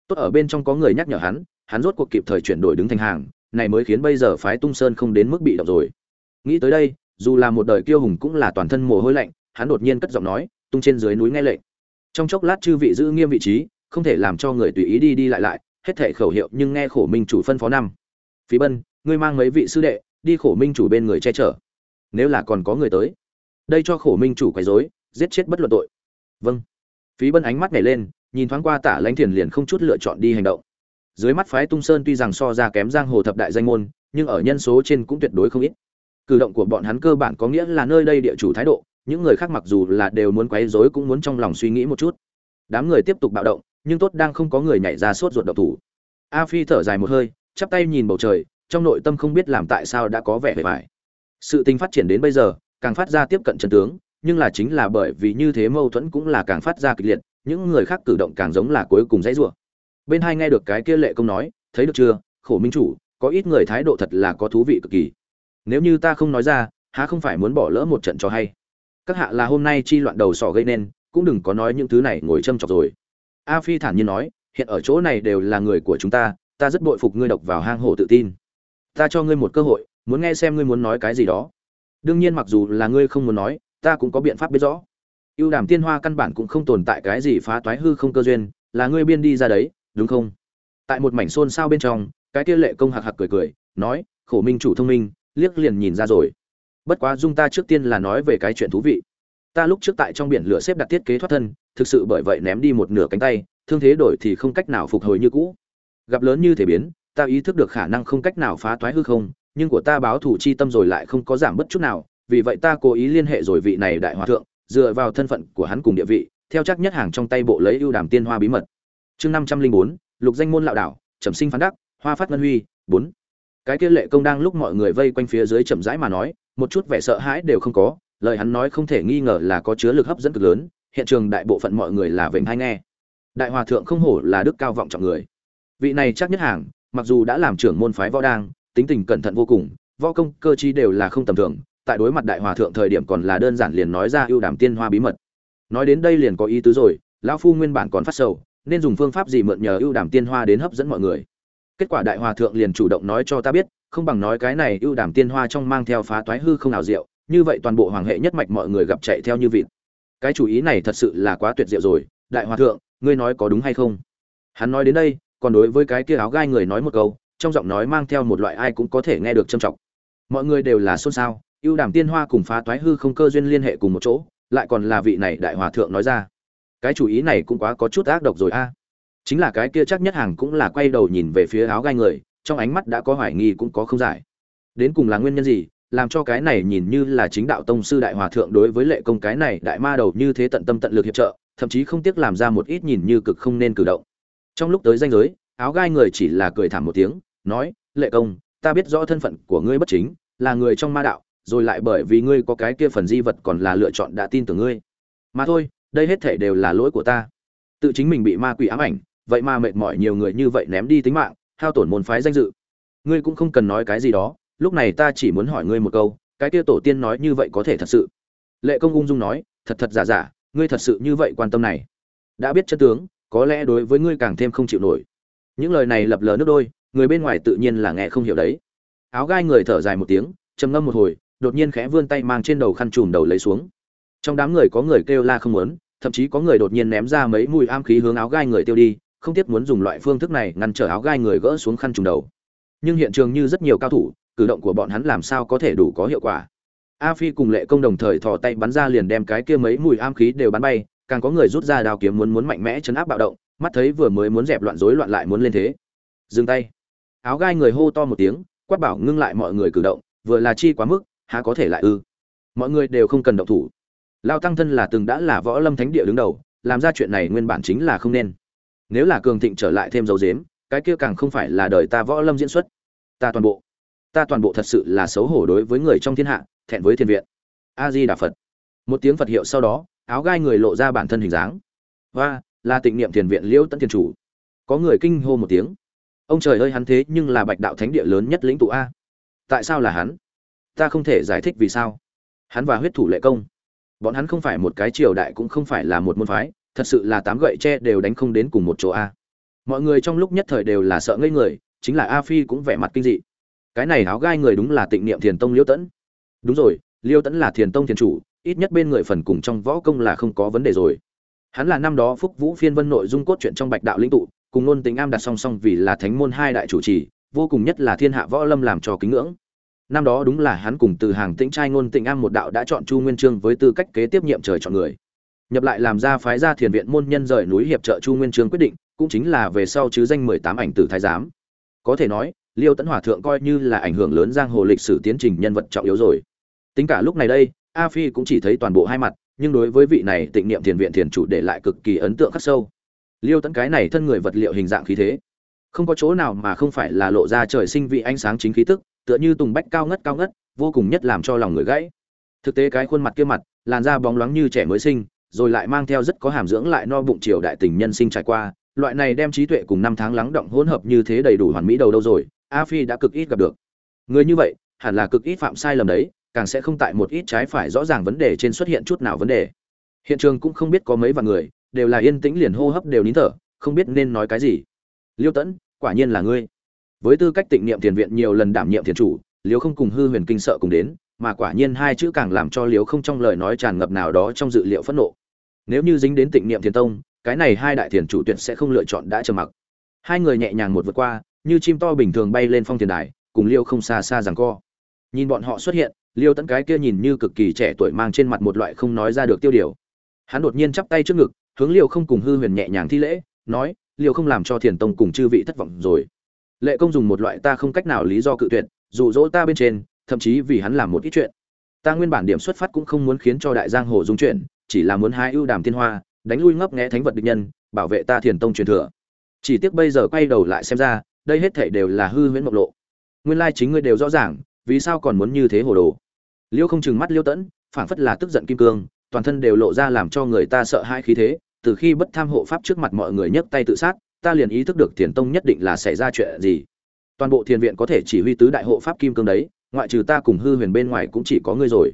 Tốt ở bên trong có người nhắc nhở hắn hắn rốt cuộc kịp thời chuyển đổi đứng thành hàng, này mới khiến bây giờ phái tung sơn không đến mức bị động rồi. Nghĩ tới đây, dù là một đời kiêu hùng cũng là toàn thân mồ hôi lạnh, hắn đột nhiên cất giọng nói, tung trên dưới núi nghe lệnh. Trong chốc lát chư vị giữ nghiêm vị trí, không thể làm cho người tùy ý đi đi lại lại, hết thể khẩu hiệu nhưng nghe khổ minh chủ phân phó năm. Phí bân, ngươi mang mấy vị sư đệ, đi khổ minh chủ bên người che chở. Nếu là còn có người tới, đây cho khổ minh chủ quấy rối, giết chết bất luận tội vâng. Phí bân ánh mắt nhảy lên, nhìn thoáng qua tả lãnh thiền liền không chút lựa chọn đi hành động. Dưới mắt phái tung sơn tuy rằng so ra kém giang hồ thập đại danh môn, nhưng ở nhân số trên cũng tuyệt đối không ít. Cử động của bọn hắn cơ bản có nghĩa là nơi đây địa chủ thái độ, những người khác mặc dù là đều muốn quấy rối cũng muốn trong lòng suy nghĩ một chút. Đám người tiếp tục bạo động, nhưng tốt đang không có người nhảy ra sốt ruột độc thủ. A phi thở dài một hơi, chắp tay nhìn bầu trời, trong nội tâm không biết làm tại sao đã có vẻ vẻ vải sự tình phát triển đến bây giờ, càng phát ra tiếp cận chân tướng nhưng là chính là bởi vì như thế mâu thuẫn cũng là càng phát ra kịch liệt, những người khác cử động càng giống là cuối cùng dãy rủa. Bên hai nghe được cái kia lệ công nói, thấy được chưa, khổ minh chủ, có ít người thái độ thật là có thú vị cực kỳ. Nếu như ta không nói ra, há không phải muốn bỏ lỡ một trận cho hay? Các hạ là hôm nay chi loạn đầu sỏ gây nên, cũng đừng có nói những thứ này ngồi châm chọc rồi. A phi thản nhiên nói, hiện ở chỗ này đều là người của chúng ta ta rất bội phục ngươi độc vào hang hổ tự tin. Ta cho ngươi một cơ hội, muốn nghe xem ngươi muốn nói cái gì đó. Đương nhiên mặc dù là ngươi không muốn nói ta cũng có biện pháp biết rõ. Ưu đàm tiên hoa căn bản cũng không tồn tại cái gì phá toái hư không cơ duyên, là ngươi biên đi ra đấy, đúng không? Tại một mảnh xôn xao bên trong, cái kia lệ công hạc hạc cười cười, nói, khổ minh chủ thông minh, liếc liền nhìn ra rồi. Bất quá dung ta trước tiên là nói về cái chuyện thú vị. Ta lúc trước tại trong biển lửa xếp đặt thiết kế thoát thân, thực sự bởi vậy ném đi một nửa cánh tay, thương thế đổi thì không cách nào phục hồi như cũ. Gặp lớn như thể biến, ta ý thức được khả năng không cách nào phá toái hư không, nhưng của ta báo thủ chi tâm rồi lại không có giảm bất chút nào vì vậy ta cố ý liên hệ rồi vị này đại hòa thượng, dựa vào thân phận của hắn cùng địa vị, theo chắc nhất hàng trong tay bộ lấy ưu đàm tiên hoa bí mật. Chương năm trăm linh bốn, lục danh môn lạo đảo trầm sinh phán đắc, hoa phát ngân huy, bốn. Cái kia lệ công đang lúc mọi người vây quanh phía dưới chậm rãi mà nói, một chút vẻ sợ hãi đều không có, lời hắn nói không thể nghi ngờ là có chứa lực hấp dẫn cực lớn, hiện trường đại bộ phận mọi người là vểnh hay nghe. Đại hòa thượng không hổ là đức cao vọng trọng người. Vị này chắc nhất hàng, mặc dù đã làm trưởng môn phái võ đang, tính tình cẩn thận vô cùng, võ công, cơ chi đều là không tầm thường tại đối mặt đại hòa thượng thời điểm còn là đơn giản liền nói ra ưu đàm tiên hoa bí mật. Nói đến đây liền có ý tứ rồi, lão phu nguyên bản còn phát sầu, nên dùng phương pháp gì mượn nhờ ưu đàm tiên hoa đến hấp dẫn mọi người? Kết quả đại hòa thượng liền chủ động nói cho ta biết, không bằng nói cái này ưu đàm tiên hoa trong mang theo phá toái hư không nào diệu như vậy toàn bộ hoàng hệ nhất mạch mọi người gặp chạy theo như vịt. Cái chủ ý này thật sự là quá tuyệt diệu rồi, đại hòa thượng, ngươi nói có đúng hay không? Hắn nói đến đây, còn đối với cái kia áo gai người nói một câu, trong giọng nói mang theo một loại ai cũng có thể nghe được trâm trọng. Mọi người đều là xôn xao ưu đàm tiên hoa cùng phá toái hư không cơ duyên liên hệ cùng một chỗ, lại còn là vị này đại hòa thượng nói ra. Cái chủ ý này cũng quá có chút ác độc rồi a. Chính là cái kia chắc nhất hàng cũng là quay đầu nhìn về phía áo gai người, trong ánh mắt đã có hoài nghi cũng có không giải. Đến cùng là nguyên nhân gì, làm cho cái này nhìn như là chính đạo tông sư đại hòa thượng đối với lệ công cái này đại ma đầu như thế tận tâm tận lực hiệp trợ, thậm chí không tiếc làm ra một ít nhìn như cực không nên cử động. Trong lúc tới danh giới, áo gai người chỉ là cười thảm một tiếng, nói, lệ công, ta biết rõ thân phận của ngươi bất chính, là người trong ma đạo rồi lại bởi vì ngươi có cái kia phần di vật còn là lựa chọn đã tin tưởng ngươi. Mà thôi, đây hết thể đều là lỗi của ta. Tự chính mình bị ma quỷ ám ảnh, vậy mà mệt mỏi nhiều người như vậy ném đi tính mạng, hao tổn môn phái danh dự. Ngươi cũng không cần nói cái gì đó, lúc này ta chỉ muốn hỏi ngươi một câu, cái kia tổ tiên nói như vậy có thể thật sự? Lệ công ung dung nói, thật thật giả giả, ngươi thật sự như vậy quan tâm này. Đã biết chân tướng, có lẽ đối với ngươi càng thêm không chịu nổi. Những lời này lập lờ nước đôi, người bên ngoài tự nhiên là nghe không hiểu đấy. Áo gai người thở dài một tiếng, trầm ngâm một hồi đột nhiên khẽ vươn tay mang trên đầu khăn trùm đầu lấy xuống. Trong đám người có người kêu la không muốn, thậm chí có người đột nhiên ném ra mấy mùi am khí hướng áo gai người tiêu đi, không tiếc muốn dùng loại phương thức này ngăn trở áo gai người gỡ xuống khăn trùm đầu. Nhưng hiện trường như rất nhiều cao thủ, cử động của bọn hắn làm sao có thể đủ có hiệu quả. A phi cùng lệ công đồng thời thò tay bắn ra liền đem cái kia mấy mùi am khí đều bắn bay, càng có người rút ra đao kiếm muốn muốn mạnh mẽ chấn áp bạo động, mắt thấy vừa mới muốn dẹp loạn rối loạn lại muốn lên thế. Dừng tay. Áo gai người hô to một tiếng, quát bảo ngưng lại mọi người cử động, vừa là chi quá mức há có thể lại ư? Mọi người đều không cần động thủ. Lao tăng thân là từng đã là võ lâm thánh địa đứng đầu, làm ra chuyện này nguyên bản chính là không nên. Nếu là cường thịnh trở lại thêm dấu dếm cái kia càng không phải là đời ta võ lâm diễn xuất. Ta toàn bộ, ta toàn bộ thật sự là xấu hổ đối với người trong thiên hạ, thẹn với thiên viện. A di đà phật. Một tiếng phật hiệu sau đó, áo gai người lộ ra bản thân hình dáng. Và là tịnh niệm thiền viện liễu tấn thiền chủ. Có người kinh hô một tiếng. Ông trời ơi, hắn thế nhưng là bạch đạo thánh địa lớn nhất lĩnh tụ a. Tại sao là hắn? Ta không thể giải thích vì sao. Hắn và huyết thủ lệ công. Bọn hắn không phải một cái triều đại cũng không phải là một môn phái, thật sự là tám gậy tre đều đánh không đến cùng một chỗ a. Mọi người trong lúc nhất thời đều là sợ ngây người, chính là a phi cũng vẻ mặt kinh dị. Cái này áo gai người đúng là tịnh niệm thiền tông liêu tẫn đúng rồi, liêu tẫn là thiền tông thiền chủ, ít nhất bên người phần cùng trong võ công là không có vấn đề rồi. Hắn là năm đó phúc vũ phiên vân nội dung cốt truyện trong bạch đạo lĩnh tụ, cùng ngôn tính am đặt song song vì là thánh môn hai đại chủ trì, vô cùng nhất là thiên hạ võ lâm làm cho kính ngưỡng năm đó đúng là hắn cùng từ hàng tĩnh trai ngôn tịnh am một đạo đã chọn chu nguyên trương với tư cách kế tiếp nhiệm trời chọn người. Nhập lại làm ra phái gia thiền viện môn nhân rời núi hiệp trợ chu nguyên trương quyết định, cũng chính là về sau chứ danh mười tám ảnh tử thái giám. Có thể nói, liêu tấn hòa thượng coi như là ảnh hưởng lớn giang hồ lịch sử tiến trình nhân vật trọng yếu rồi. Tính cả lúc này đây, a phi cũng chỉ thấy toàn bộ hai mặt, nhưng đối với vị này tịnh niệm thiền viện thiền chủ để lại cực kỳ ấn tượng khắc sâu. Liêu tấn cái này thân người vật liệu hình dạng khí thế, không có chỗ nào mà không phải là lộ ra trời sinh vị ánh sáng chính khí tức tựa như tùng bách cao ngất cao ngất, vô cùng nhất làm cho lòng người gãy. Thực tế cái khuôn mặt kia mặt, làn da bóng loáng như trẻ mới sinh, rồi lại mang theo rất có hàm dưỡng lại no bụng triều đại tình nhân sinh trải qua. Loại này đem trí tuệ cùng năm tháng lắng động hỗn hợp như thế đầy đủ hoàn mỹ đầu đâu rồi, a phi đã cực ít gặp được. Người như vậy, hẳn là cực ít phạm sai lầm đấy, càng sẽ không tại một ít trái phải rõ ràng vấn đề trên xuất hiện chút nào vấn đề. Hiện trường cũng không biết có mấy vạn người, đều là yên tĩnh liền hô hấp đều nín thở, không biết nên nói cái gì. Liêu tẫn, quả nhiên là ngươi với tư cách tịnh niệm tiền viện nhiều lần đảm nhiệm thiền chủ liêu không cùng hư huyền kinh sợ cùng đến, mà quả nhiên hai chữ càng làm cho liêu không trong lời nói tràn ngập nào đó trong dự liệu phẫn nộ. Nếu như dính đến tịnh niệm thiền tông, cái này hai đại thiền chủ tuyệt sẽ không lựa chọn đã trầm mặc. Hai người nhẹ nhàng một vượt qua, như chim to bình thường bay lên phong thiền đài, cùng liêu không xa xa rằng co. Nhìn bọn họ xuất hiện, liêu tẫn cái kia nhìn như cực kỳ trẻ tuổi mang trên mặt một loại không nói ra được tiêu điều. Hắn đột nhiên chắp tay trước ngực, hướng liêu không cùng hư huyền nhẹ nhàng thi lễ, nói, liêu không làm cho thiền tông cùng chư vị thất vọng rồi lệ công dùng một loại ta không cách nào lý do cự tuyệt, dụ dỗ ta bên trên, thậm chí vì hắn làm một ít chuyện. Ta nguyên bản điểm xuất phát cũng không muốn khiến cho đại giang hồ dung chuyện chỉ là muốn hai ưu đàm thiên hoa, đánh lui ngấp nghé thánh vật địch nhân, bảo vệ ta thiền tông truyền thừa. Chỉ tiếc bây giờ quay đầu lại xem ra, đây hết thảy đều là hư huyễn mộng lộ. Nguyên lai chính ngươi đều rõ ràng, vì sao còn muốn như thế hồ đồ? Liêu không chừng mắt liêu tẫn, phảng phất là tức giận kim cương, toàn thân đều lộ ra làm cho người ta sợ hai khí thế, từ khi bất tham hộ pháp trước mặt mọi người nhấc tay tự sát ta liền ý thức được thiền tông nhất định là xảy ra chuyện gì. Toàn bộ thiền viện có thể chỉ huy tứ đại hộ pháp kim cương đấy, ngoại trừ ta cùng hư huyền bên ngoài cũng chỉ có ngươi rồi.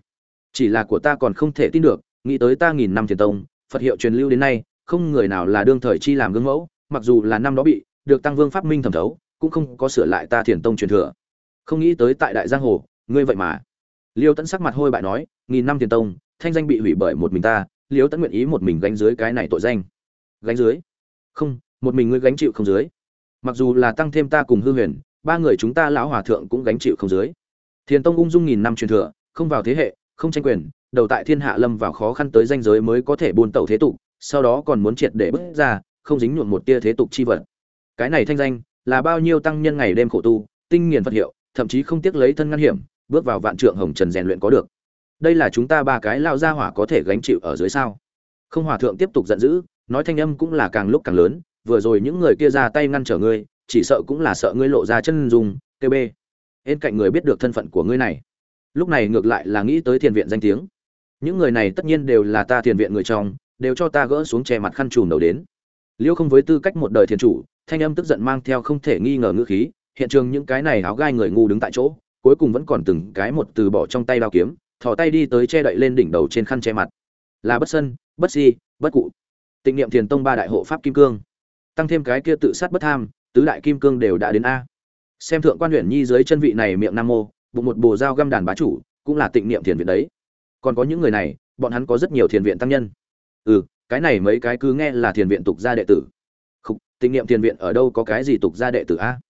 Chỉ là của ta còn không thể tin được, nghĩ tới ta nghìn năm thiền tông, phật hiệu truyền lưu đến nay, không người nào là đương thời chi làm gương mẫu, mặc dù là năm đó bị được tăng vương pháp minh thẩm thấu, cũng không có sửa lại ta thiền tông truyền thừa. Không nghĩ tới tại đại giang hồ, ngươi vậy mà. Liêu tẫn sắc mặt hôi bại nói, nghìn năm thiền tông, thanh danh bị hủy bởi một mình ta, liêu tẫn nguyện ý một mình gánh dưới cái này tội danh. Gánh dưới? Không một mình ngươi gánh chịu không dưới. Mặc dù là tăng thêm ta cùng hư huyền, ba người chúng ta lão hòa thượng cũng gánh chịu không dưới. Thiền tông ung dung nghìn năm truyền thừa, không vào thế hệ, không tranh quyền, đầu tại thiên hạ lâm vào khó khăn tới danh giới mới có thể buôn tẩu thế tục, sau đó còn muốn triệt để bước ra, không dính nhuộm một tia thế tục chi vật. Cái này thanh danh, là bao nhiêu tăng nhân ngày đêm khổ tu, tinh nghiền vật hiệu, thậm chí không tiếc lấy thân ngăn hiểm, bước vào vạn trượng hồng trần rèn luyện có được. Đây là chúng ta ba cái lao ra hỏa có thể gánh chịu ở dưới sao? Không hòa thượng tiếp tục giận dữ, nói thanh âm cũng là càng lúc càng lớn vừa rồi những người kia ra tay ngăn trở ngươi, chỉ sợ cũng là sợ ngươi lộ ra chân dùng tb bên cạnh người biết được thân phận của ngươi này. Lúc này ngược lại là nghĩ tới thiền viện danh tiếng. Những người này tất nhiên đều là ta thiền viện người trong, đều cho ta gỡ xuống che mặt khăn trùm đầu đến. Liêu không với tư cách một đời thiền chủ, thanh âm tức giận mang theo không thể nghi ngờ ngữ khí, hiện trường những cái này áo gai người ngu đứng tại chỗ, cuối cùng vẫn còn từng cái một từ bỏ trong tay đao kiếm, thò tay đi tới che đậy lên đỉnh đầu trên khăn che mặt. Là bất sân, bất si, bất cụ. Tịnh niệm thiền tông ba đại hộ pháp kim cương tăng thêm cái kia tự sát bất tham tứ đại kim cương đều đã đến a. Xem thượng quan huyện nhi dưới chân vị này miệng nam mô bụng một bồ dao găm đàn bá chủ cũng là tịnh niệm thiền viện đấy. Còn có những người này bọn hắn có rất nhiều thiền viện tăng nhân. Ừ cái này mấy cái cứ nghe là thiền viện tục gia đệ tử. Khúc, tịnh niệm thiền viện ở đâu có cái gì tục gia đệ tử a?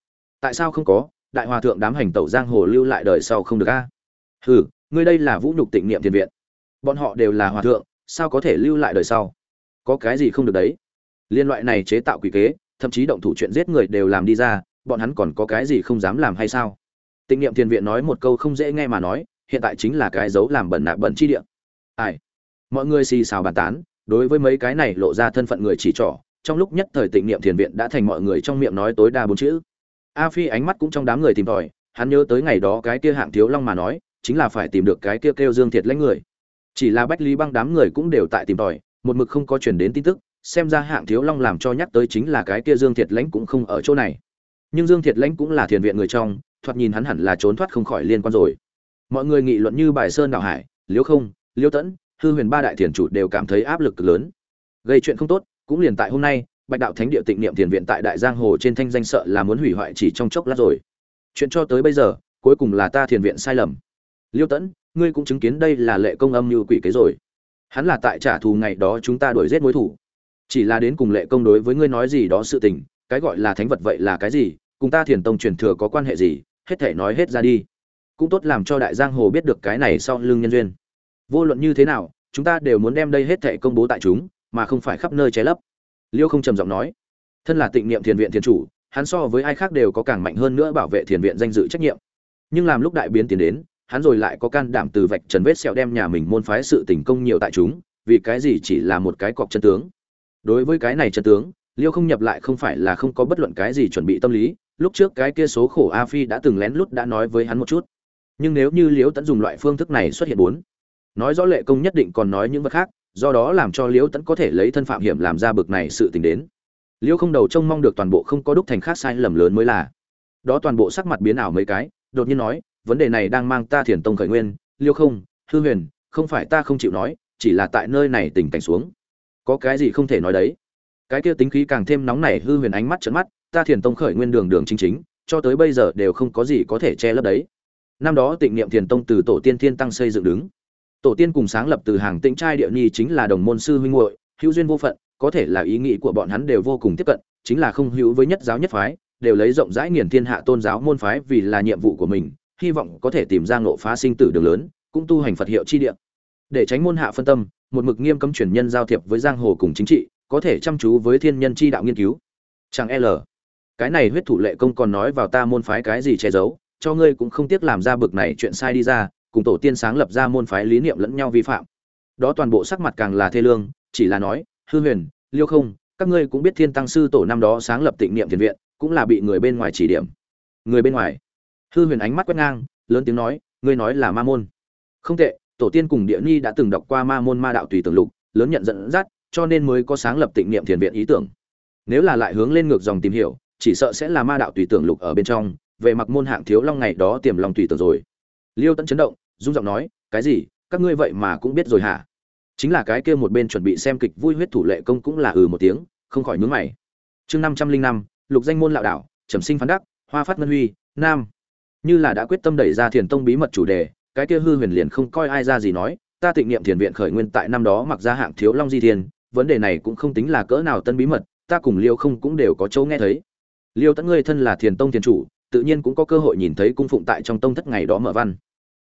Tại sao không có? Đại hòa thượng đám hành tẩu giang hồ lưu lại đời sau không được a? Hừ ngươi đây là vũ nhục tịnh niệm thiền viện. Bọn họ đều là hòa thượng sao có thể lưu lại đời sau? Có cái gì không được đấy? Liên loại này chế tạo quỷ kế, thậm chí động thủ chuyện giết người đều làm đi ra, bọn hắn còn có cái gì không dám làm hay sao? Tịnh niệm thiền viện nói một câu không dễ nghe mà nói, hiện tại chính là cái dấu làm bẩn nạp bẩn chi địa. Ai? Mọi người xì xào bàn tán, đối với mấy cái này lộ ra thân phận người chỉ trỏ, trong lúc nhất thời tịnh niệm thiền viện đã thành mọi người trong miệng nói tối đa bốn chữ. A phi ánh mắt cũng trong đám người tìm tòi, hắn nhớ tới ngày đó cái kia hạng thiếu long mà nói, chính là phải tìm được cái kia kêu dương thiệt lãnh người. Chỉ là bách lý băng đám người cũng đều tại tìm tòi, một mực không có chuyển đến tin tức xem ra hạng thiếu long làm cho nhắc tới chính là cái kia dương thiệt lãnh cũng không ở chỗ này. Nhưng dương thiệt lãnh cũng là thiền viện người trong, thoạt nhìn hắn hẳn là trốn thoát không khỏi liên quan rồi. Mọi người nghị luận như bài sơn đạo hải, liễu không, liễu tẫn, hư huyền ba đại thiền chủ đều cảm thấy áp lực cực lớn. Gây chuyện không tốt, cũng liền tại hôm nay, bạch đạo thánh địa tịnh niệm thiền viện tại đại giang hồ trên thanh danh sợ là muốn hủy hoại chỉ trong chốc lát rồi. Chuyện cho tới bây giờ, cuối cùng là ta thiền viện sai lầm. Liêu tẫn, ngươi cũng chứng kiến đây là lệ công âm như quỷ kế rồi. Hắn là tại trả thù ngày đó chúng ta đuổi giết mối thủ chỉ là đến cùng lệ công đối với ngươi nói gì đó sự tình, cái gọi là thánh vật vậy là cái gì, cùng ta thiền tông truyền thừa có quan hệ gì, hết thể nói hết ra đi. Cũng tốt làm cho đại giang hồ biết được cái này sau lưng nhân duyên. Vô luận như thế nào, chúng ta đều muốn đem đây hết thể công bố tại chúng, mà không phải khắp nơi che lấp. Liêu không trầm giọng nói. Thân là tịnh niệm thiền viện thiền chủ, hắn so với ai khác đều có càng mạnh hơn nữa bảo vệ thiền viện danh dự trách nhiệm. Nhưng làm lúc đại biến tiến đến, hắn rồi lại có can đảm từ vạch trần vết sẹo đem nhà mình môn phái sự tình công nhiều tại chúng, vì cái gì chỉ là một cái cọc chân tướng? Đối với cái này chân tướng, liêu không nhập lại không phải là không có bất luận cái gì chuẩn bị tâm lý, lúc trước cái kia số khổ a phi đã từng lén lút đã nói với hắn một chút. Nhưng nếu như liễu tẫn dùng loại phương thức này xuất hiện bốn, nói rõ lệ công nhất định còn nói những vật khác, do đó làm cho liễu tẫn có thể lấy thân phạm hiểm làm ra bực này sự tình đến. Liễu không đầu trông mong được toàn bộ không có đúc thành khác sai lầm lớn mới là. Đó toàn bộ sắc mặt biến ảo mấy cái, đột nhiên nói, vấn đề này đang mang ta thiền tông khởi nguyên, liêu không, hư huyền, không phải ta không chịu nói, chỉ là tại nơi này tình cảnh xuống có cái gì không thể nói đấy. Cái kia tính khí càng thêm nóng nảy hư huyền ánh mắt trợn mắt, ta thiền tông khởi nguyên đường đường chính chính, cho tới bây giờ đều không có gì có thể che lấp đấy. Năm đó tịnh niệm thiền tông từ tổ tiên thiên tăng xây dựng đứng. Tổ tiên cùng sáng lập từ hàng tĩnh trai địa nhi chính là đồng môn sư huynh muội, hữu duyên vô phận, có thể là ý nghĩ của bọn hắn đều vô cùng tiếp cận, chính là không hữu với nhất giáo nhất phái, đều lấy rộng rãi nghiền thiên hạ tôn giáo môn phái vì là nhiệm vụ của mình, hy vọng có thể tìm ra ngộ phá sinh tử đường lớn, cũng tu hành phật hiệu chi địa. Để tránh môn hạ phân tâm một mực nghiêm cấm truyền nhân giao thiệp với giang hồ cùng chính trị, có thể chăm chú với thiên nhân chi đạo nghiên cứu. Chẳng l, cái này huyết thủ lệ công còn nói vào ta môn phái cái gì che giấu, cho ngươi cũng không tiếc làm ra bực này chuyện sai đi ra, cùng tổ tiên sáng lập ra môn phái lý niệm lẫn nhau vi phạm. Đó toàn bộ sắc mặt càng là thê lương, chỉ là nói, hư huyền, liêu không, các ngươi cũng biết thiên tăng sư tổ năm đó sáng lập tịnh niệm thiền viện, cũng là bị người bên ngoài chỉ điểm. Người bên ngoài. Hư huyền ánh mắt quét ngang, lớn tiếng nói, ngươi nói là ma môn. Không tệ tổ tiên cùng địa ni đã từng đọc qua ma môn ma đạo tùy tưởng lục, lớn nhận dẫn dắt, cho nên mới có sáng lập tịnh niệm thiền viện ý tưởng. Nếu là lại hướng lên ngược dòng tìm hiểu, chỉ sợ sẽ là ma đạo tùy tưởng lục ở bên trong, về mặc môn hạng thiếu long ngày đó tiềm lòng tùy tưởng rồi. Liêu tẫn chấn động, rung giọng nói, cái gì? Các ngươi vậy mà cũng biết rồi hả? Chính là cái kia một bên chuẩn bị xem kịch vui huyết thủ lệ công cũng là ừ một tiếng, không khỏi nhướng mày. Chương năm trăm linh năm, lục danh môn lạo đảo trầm sinh phán đắc, hoa phát ngân huy, nam. Như là đã quyết tâm đẩy ra thiền tông bí mật chủ đề cái kia hư huyền liền không coi ai ra gì nói, ta tịnh niệm thiền viện khởi nguyên tại năm đó mặc ra hạng thiếu long di thiên, vấn đề này cũng không tính là cỡ nào tân bí mật, ta cùng liêu không cũng đều có chỗ nghe thấy. Liêu tẫn ngươi thân là thiền tông thiền chủ, tự nhiên cũng có cơ hội nhìn thấy cung phụng tại trong tông thất ngày đó mở văn.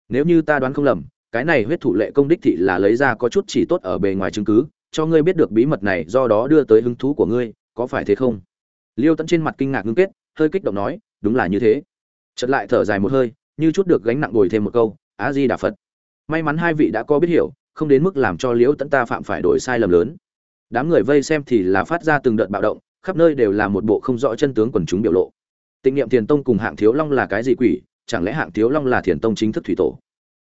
Nếu như ta đoán không lầm, cái này huyết thủ lệ công đích thị là lấy ra có chút chỉ tốt ở bề ngoài chứng cứ, cho ngươi biết được bí mật này do đó đưa tới hứng thú của ngươi, có phải thế không? Liêu tẫn trên mặt kinh ngạc ngưng kết, hơi kích động nói, đúng là như thế. Chật lại thở dài một hơi, như chút được gánh nặng bồi thêm một câu á di đà phật. May mắn hai vị đã có biết hiểu, không đến mức làm cho liễu tẫn ta phạm phải đổi sai lầm lớn. Đám người vây xem thì là phát ra từng đợt bạo động, khắp nơi đều là một bộ không rõ chân tướng quần chúng biểu lộ. Tịnh niệm thiền tông cùng hạng thiếu long là cái gì quỷ, chẳng lẽ hạng thiếu long là thiền tông chính thức thủy tổ?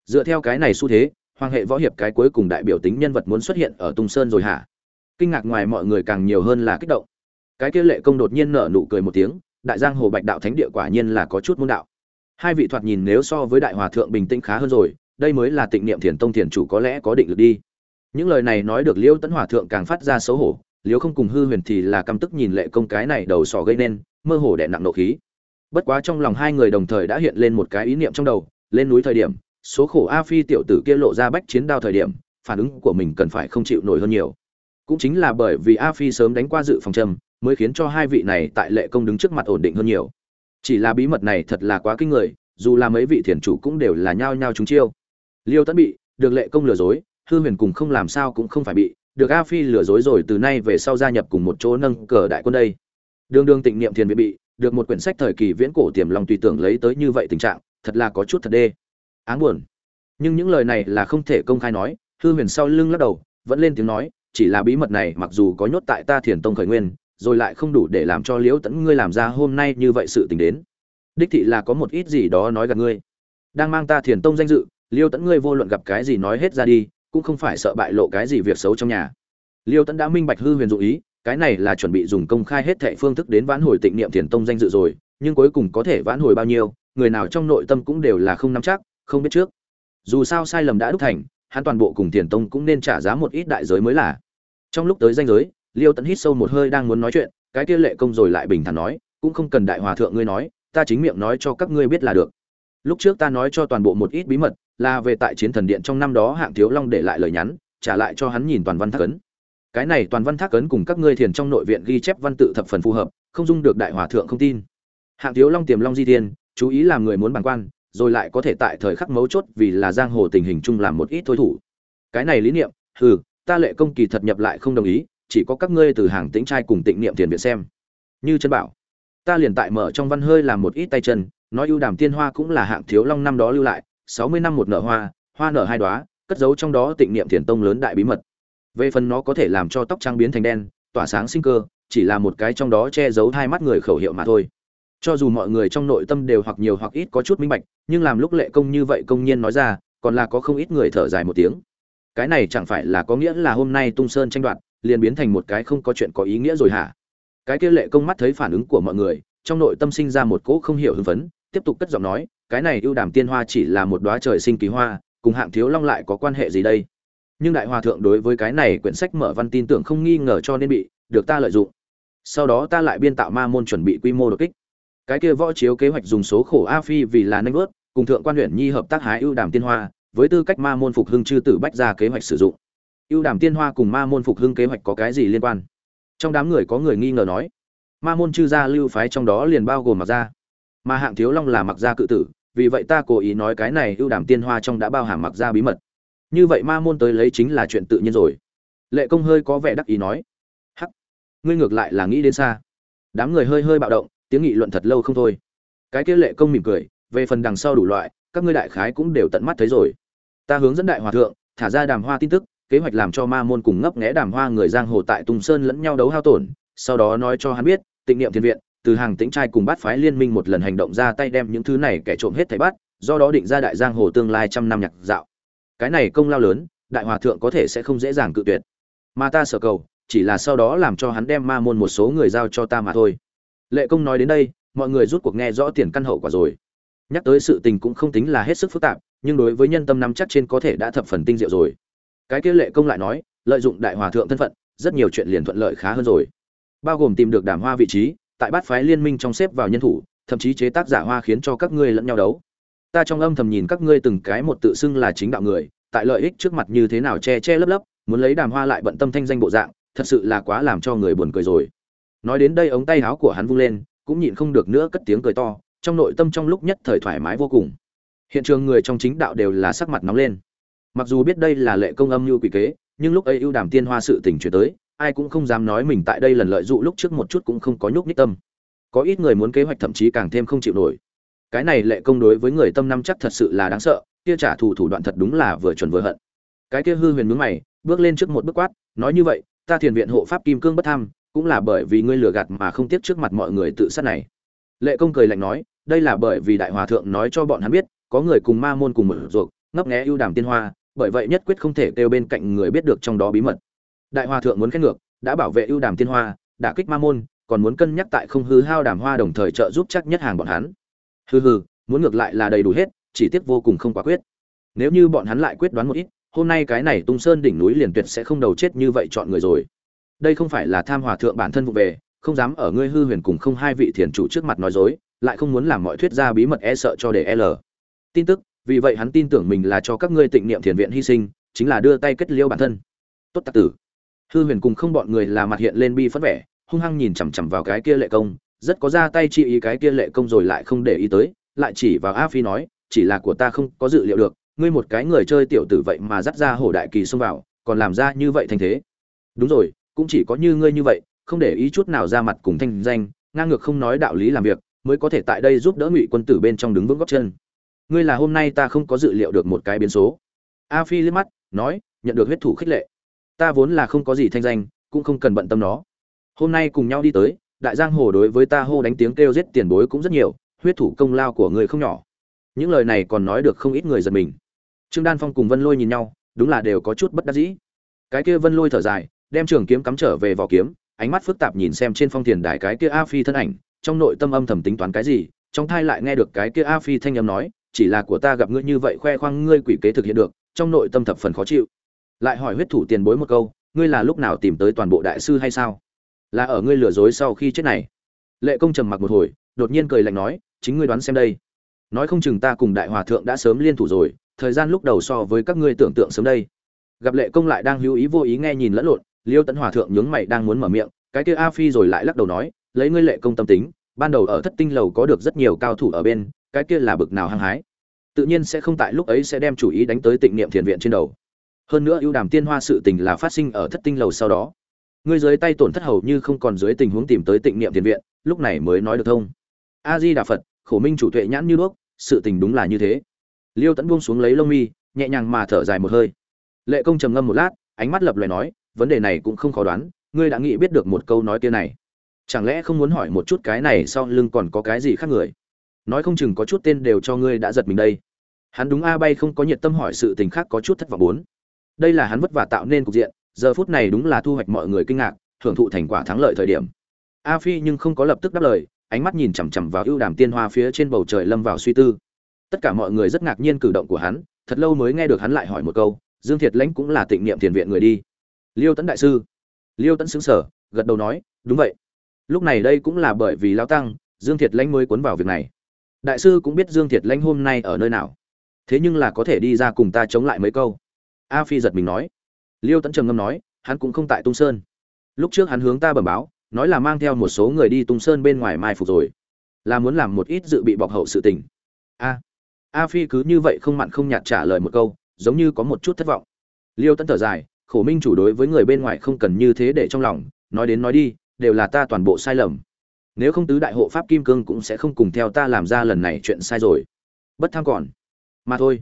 Dựa theo cái này xu thế, hoàng hệ võ hiệp cái cuối cùng đại biểu tính nhân vật muốn xuất hiện ở tung sơn rồi hả? Kinh ngạc ngoài mọi người càng nhiều hơn là kích động. Cái kia lệ công đột nhiên nở nụ cười một tiếng, đại giang hồ bạch đạo thánh địa quả nhiên là có chút môn đạo hai vị thoạt nhìn nếu so với đại hòa thượng bình tĩnh khá hơn rồi, đây mới là tịnh niệm thiền tông thiền chủ có lẽ có định lực đi. Những lời này nói được liêu tấn hòa thượng càng phát ra xấu hổ liêu không cùng hư huyền thì là căm tức nhìn lệ công cái này đầu sỏ gây nên, mơ hồ đẻ nặng nộ khí. Bất quá trong lòng hai người đồng thời đã hiện lên một cái ý niệm trong đầu, lên núi thời điểm, số khổ a phi tiểu tử kia lộ ra bách chiến đao thời điểm, phản ứng của mình cần phải không chịu nổi hơn nhiều. Cũng chính là bởi vì a phi sớm đánh qua dự phòng trầm, mới khiến cho hai vị này tại lệ công đứng trước mặt ổn định hơn nhiều chỉ là bí mật này thật là quá kinh người, dù là mấy vị thiền chủ cũng đều là nhao nhao chúng chiêu. Liêu tẫn bị, được lệ công lừa dối, hư huyền cùng không làm sao cũng không phải bị, được a phi lừa dối rồi từ nay về sau gia nhập cùng một chỗ nâng cờ đại quân đây. Đường đường tịnh niệm thiền bị bị, được một quyển sách thời kỳ viễn cổ tiềm lòng tùy tưởng lấy tới như vậy tình trạng, thật là có chút thật đê. Áng buồn. Nhưng những lời này là không thể công khai nói, hư huyền sau lưng lắc đầu, vẫn lên tiếng nói, chỉ là bí mật này mặc dù có nhốt tại ta thiền tông khởi nguyên rồi lại không đủ để làm cho liễu tẫn ngươi làm ra hôm nay như vậy sự tình đến. Đích thị là có một ít gì đó nói gặp ngươi. Đang mang ta thiền tông danh dự liêu tẫn ngươi vô luận gặp cái gì nói hết ra đi, cũng không phải sợ bại lộ cái gì việc xấu trong nhà. Liêu tẫn đã minh bạch hư huyền dụ ý, cái này là chuẩn bị dùng công khai hết thệ phương thức đến vãn hồi tịnh niệm thiền tông danh dự rồi, nhưng cuối cùng có thể vãn hồi bao nhiêu, người nào trong nội tâm cũng đều là không nắm chắc, không biết trước. Dù sao sai lầm đã đúc thành, hắn toàn bộ cùng thiền tông cũng nên trả giá một ít đại giới mới là. Trong lúc tới danh giới liêu tẫn hít sâu một hơi đang muốn nói chuyện, cái kia lệ công rồi lại bình thản nói, cũng không cần đại hòa thượng ngươi nói, ta chính miệng nói cho các ngươi biết là được. Lúc trước ta nói cho toàn bộ một ít bí mật, là về tại chiến thần điện trong năm đó hạng thiếu long để lại lời nhắn, trả lại cho hắn nhìn toàn văn thác ấn. Cái này toàn văn thác ấn cùng các ngươi thiền trong nội viện ghi chép văn tự thập phần phù hợp, không dung được đại hòa thượng không tin. Hạng thiếu long tiềm long di thiên, chú ý làm người muốn bàn quan, rồi lại có thể tại thời khắc mấu chốt vì là giang hồ tình hình chung làm một ít thôi thủ. Cái này lý niệm, hừ, ta lệ công kỳ thật nhập lại không đồng ý chỉ có các ngươi từ hàng tĩnh trai cùng tịnh niệm tiền viện xem. Như chân bảo, ta liền tại mở trong văn hơi làm một ít tay chân, nói ưu đàm tiên hoa cũng là hạng thiếu long năm đó lưu lại, sáu mươi năm một nở hoa hoa nở hai đoá cất giấu trong đó tịnh niệm thiền tông lớn đại bí mật. Về phần nó có thể làm cho tóc trang biến thành đen, tỏa sáng sinh cơ, chỉ là một cái trong đó che giấu hai mắt người khẩu hiệu mà thôi. Cho dù mọi người trong nội tâm đều hoặc nhiều hoặc ít có chút minh bạch, nhưng làm lúc lệ công như vậy công nhiên nói ra, còn là có không ít người thở dài một tiếng. Cái này chẳng phải là có nghĩa là hôm nay tung sơn tranh đoạt liền biến thành một cái không có chuyện có ý nghĩa rồi hả? Cái kia lệ công mắt thấy phản ứng của mọi người, trong nội tâm sinh ra một cỗ không hiểu hưng phấn, tiếp tục cất giọng nói, cái này ưu đàm tiên hoa chỉ là một đóa trời sinh kỳ hoa, cùng hạng thiếu long lại có quan hệ gì đây? Nhưng đại hòa thượng đối với cái này quyển sách mở văn tin tưởng không nghi ngờ cho nên bị được ta lợi dụng. Sau đó ta lại biên tạo ma môn chuẩn bị quy mô đột kích. Cái kia võ chiếu kế hoạch dùng số khổ a phi vì là nanh vớt, cùng thượng quan huyện nhi hợp tác hái ưu đàm tiên hoa, với tư cách ma môn phục hưng chư tử bách ra kế hoạch sử dụng ưu đàm tiên hoa cùng ma môn phục hưng kế hoạch có cái gì liên quan? Trong đám người có người nghi ngờ nói, ma môn chư gia lưu phái trong đó liền bao gồm mặc gia. Mà hạng thiếu long là mặc gia cự tử, vì vậy ta cố ý nói cái này ưu đàm tiên hoa trong đã bao hàm mặc gia bí mật. Như vậy ma môn tới lấy chính là chuyện tự nhiên rồi. Lệ công hơi có vẻ đắc ý nói, hắc, ngươi ngược lại là nghĩ đến xa. Đám người hơi hơi bạo động, tiếng nghị luận thật lâu không thôi. Cái kia lệ công mỉm cười, về phần đằng sau đủ loại, các ngươi đại khái cũng đều tận mắt thấy rồi. Ta hướng dẫn đại hòa thượng, thả ra đàm hoa tin tức kế hoạch làm cho ma môn cùng ngấp nghé đàm hoa người giang hồ tại tùng sơn lẫn nhau đấu hao tổn, sau đó nói cho hắn biết, tịnh niệm thiên viện, từ hàng tĩnh trai cùng bát phái liên minh một lần hành động ra tay đem những thứ này kẻ trộm hết thảy bắt, do đó định ra đại giang hồ tương lai trăm năm nhạc dạo. Cái này công lao lớn, đại hòa thượng có thể sẽ không dễ dàng cự tuyệt. Mà ta sợ cầu, chỉ là sau đó làm cho hắn đem ma môn một số người giao cho ta mà thôi. Lệ công nói đến đây, mọi người rút cuộc nghe rõ tiền căn hậu quả rồi. Nhắc tới sự tình cũng không tính là hết sức phức tạp, nhưng đối với nhân tâm nắm chắc trên có thể đã thập phần tinh diệu rồi cái kia lệ công lại nói, lợi dụng đại hòa thượng thân phận, rất nhiều chuyện liền thuận lợi khá hơn rồi. Bao gồm tìm được đàm hoa vị trí, tại bát phái liên minh trong xếp vào nhân thủ, thậm chí chế tác giả hoa khiến cho các ngươi lẫn nhau đấu. Ta trong âm thầm nhìn các ngươi từng cái một tự xưng là chính đạo người, tại lợi ích trước mặt như thế nào che che lấp lấp, muốn lấy đàm hoa lại bận tâm thanh danh bộ dạng, thật sự là quá làm cho người buồn cười rồi. Nói đến đây ống tay áo của hắn vung lên, cũng nhịn không được nữa cất tiếng cười to, trong nội tâm trong lúc nhất thời thoải mái vô cùng. Hiện trường người trong chính đạo đều là sắc mặt nóng lên mặc dù biết đây là lệ công âm như quỷ kế, nhưng lúc ấy ưu đàm tiên hoa sự tình chuyển tới, ai cũng không dám nói mình tại đây lần lợi dụng lúc trước một chút cũng không có nhúc nhích tâm. Có ít người muốn kế hoạch thậm chí càng thêm không chịu nổi. Cái này lệ công đối với người tâm năm chắc thật sự là đáng sợ, kia trả thù thủ đoạn thật đúng là vừa chuẩn vừa hận. Cái kia hư huyền mướn mày, bước lên trước một bước quát, nói như vậy, ta thiền viện hộ pháp kim cương bất tham, cũng là bởi vì ngươi lừa gạt mà không tiếc trước mặt mọi người tự sát này. Lệ công cười lạnh nói, đây là bởi vì đại hòa thượng nói cho bọn hắn biết, có người cùng ma môn cùng mở ruột, ngấp nghé ưu đàm tiên hoa bởi vậy nhất quyết không thể kêu bên cạnh người biết được trong đó bí mật. Đại hòa thượng muốn khen ngược, đã bảo vệ ưu đàm tiên hoa, đã kích ma môn, còn muốn cân nhắc tại không hư hao đàm hoa đồng thời trợ giúp chắc nhất hàng bọn hắn. Hừ hừ, muốn ngược lại là đầy đủ hết, chỉ tiếc vô cùng không quả quyết. Nếu như bọn hắn lại quyết đoán một ít, hôm nay cái này tung sơn đỉnh núi liền tuyệt sẽ không đầu chết như vậy chọn người rồi. Đây không phải là tham hòa thượng bản thân vụ về, không dám ở ngươi hư huyền cùng không hai vị thiền chủ trước mặt nói dối, lại không muốn làm mọi thuyết gia bí mật e sợ cho để e l tin tức vì vậy hắn tin tưởng mình là cho các ngươi tịnh niệm thiền viện hy sinh, chính là đưa tay kết liêu bản thân. Tốt tạc tử. Hư huyền cùng không bọn người là mặt hiện lên bi phất vẻ, hung hăng nhìn chằm chằm vào cái kia lệ công, rất có ra tay chi ý cái kia lệ công rồi lại không để ý tới, lại chỉ vào a phi nói, chỉ là của ta không có dự liệu được, ngươi một cái người chơi tiểu tử vậy mà dắt ra hổ đại kỳ xông vào, còn làm ra như vậy thành thế. Đúng rồi, cũng chỉ có như ngươi như vậy, không để ý chút nào ra mặt cùng thanh danh, ngang ngược không nói đạo lý làm việc, mới có thể tại đây giúp đỡ ngụy quân tử bên trong đứng vững góc chân ngươi là hôm nay ta không có dự liệu được một cái biến số. A phi liếc mắt, nói, nhận được huyết thủ khích lệ. Ta vốn là không có gì thanh danh, cũng không cần bận tâm nó. Hôm nay cùng nhau đi tới, đại giang hồ đối với ta hô đánh tiếng kêu giết tiền bối cũng rất nhiều, huyết thủ công lao của người không nhỏ. Những lời này còn nói được không ít người giật mình. Trương đan phong cùng vân lôi nhìn nhau, đúng là đều có chút bất đắc dĩ. Cái kia vân lôi thở dài, đem trường kiếm cắm trở về vỏ kiếm, ánh mắt phức tạp nhìn xem trên phong tiền đài cái kia a phi thân ảnh, trong nội tâm âm thầm tính toán cái gì, trong thai lại nghe được cái kia a phi thanh âm nói chỉ là của ta gặp ngươi như vậy khoe khoang ngươi quỷ kế thực hiện được, trong nội tâm thập phần khó chịu. Lại hỏi huyết thủ tiền bối một câu, ngươi là lúc nào tìm tới toàn bộ đại sư hay sao? Là ở ngươi lừa dối sau khi chết này. Lệ công trầm mặc một hồi, đột nhiên cười lạnh nói, chính ngươi đoán xem đây. Nói không chừng ta cùng đại hòa thượng đã sớm liên thủ rồi, thời gian lúc đầu so với các ngươi tưởng tượng sớm đây. Gặp lệ công lại đang hữu ý vô ý nghe nhìn lẫn lộn, liêu tấn hòa thượng nhướng mày đang muốn mở miệng, cái kia a phi rồi lại lắc đầu nói, lấy ngươi lệ công tâm tính, ban đầu ở thất tinh lầu có được rất nhiều cao thủ ở bên cái kia là bực nào hăng hái. Tự nhiên sẽ không tại lúc ấy sẽ đem chủ ý đánh tới tịnh niệm thiền viện trên đầu. Hơn nữa ưu đàm tiên hoa sự tình là phát sinh ở thất tinh lầu sau đó. Ngươi dưới tay tổn thất hầu như không còn dưới tình huống tìm tới tịnh niệm thiền viện, lúc này mới nói được thông. A di đà phật, khổ minh chủ tuệ nhãn như đuốc, sự tình đúng là như thế. Liêu tẫn buông xuống lấy lông mi, nhẹ nhàng mà thở dài một hơi. Lệ công trầm ngâm một lát, ánh mắt lập loè nói, vấn đề này cũng không khó đoán, ngươi đã nghĩ biết được một câu nói kia này. Chẳng lẽ không muốn hỏi một chút cái này sau lưng còn có cái gì khác người? Nói không chừng có chút tên đều cho ngươi đã giật mình đây. Hắn đúng a bay không có nhiệt tâm hỏi sự tình khác có chút thất vọng bốn. Đây là hắn vất vả tạo nên cục diện, giờ phút này đúng là thu hoạch mọi người kinh ngạc hưởng thụ thành quả thắng lợi thời điểm. A phi nhưng không có lập tức đáp lời, ánh mắt nhìn chằm chằm vào ưu đàm tiên hoa phía trên bầu trời lâm vào suy tư. Tất cả mọi người rất ngạc nhiên cử động của hắn, thật lâu mới nghe được hắn lại hỏi một câu, dương thiệt lãnh cũng là tịnh niệm thiền viện người đi. Liêu tấn đại sư. Liêu tấn xứng sở gật đầu nói, đúng vậy. Lúc này đây cũng là bởi vì lao tăng, dương thiệt lãnh mới cuốn vào việc này đại sư cũng biết dương thiệt lãnh hôm nay ở nơi nào. Thế nhưng là có thể đi ra cùng ta chống lại mấy câu. A phi giật mình nói. Liêu tấn trầm ngâm nói, hắn cũng không tại tung sơn. Lúc trước hắn hướng ta bẩm báo, nói là mang theo một số người đi tung sơn bên ngoài mai phục rồi. Là muốn làm một ít dự bị bọc hậu sự tình. A. A phi cứ như vậy không mặn không nhạt trả lời một câu, giống như có một chút thất vọng. Liêu tấn thở dài, khổ minh chủ đối với người bên ngoài không cần như thế để trong lòng, nói đến nói đi, đều là ta toàn bộ sai lầm nếu không tứ đại hộ pháp kim cương cũng sẽ không cùng theo ta làm ra lần này chuyện sai rồi. Bất tham còn. Mà thôi.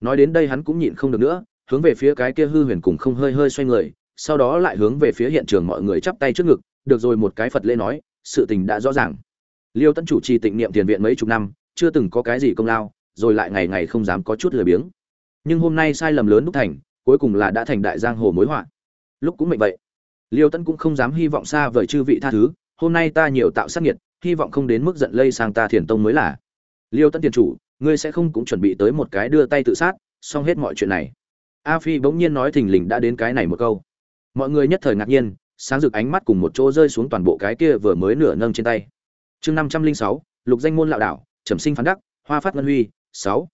Nói đến đây hắn cũng nhịn không được nữa, hướng về phía cái kia hư huyền cùng không hơi hơi xoay người, sau đó lại hướng về phía hiện trường mọi người chắp tay trước ngực, được rồi một cái phật lễ nói, sự tình đã rõ ràng. Liêu tấn chủ trì tịnh niệm tiền viện mấy chục năm, chưa từng có cái gì công lao, rồi lại ngày ngày không dám có chút lười biếng. Nhưng hôm nay sai lầm lớn đúc thành, cuối cùng là đã thành đại giang hồ mối họa. Lúc cũng mệnh vậy. Liêu tấn cũng không dám hy vọng xa vời chư vị tha thứ hôm nay ta nhiều tạo sát nghiệt, hy vọng không đến mức giận lây sang ta thiền tông mới là. Liêu tấn tiền chủ, ngươi sẽ không cũng chuẩn bị tới một cái đưa tay tự sát, xong hết mọi chuyện này. A phi bỗng nhiên nói thình lình đã đến cái này một câu. Mọi người nhất thời ngạc nhiên, sáng rực ánh mắt cùng một chỗ rơi xuống toàn bộ cái kia vừa mới nửa nâng trên tay. Chương năm trăm linh sáu, lục danh môn lạo đảo trầm sinh phán đắc, hoa phát ngân huy, sáu.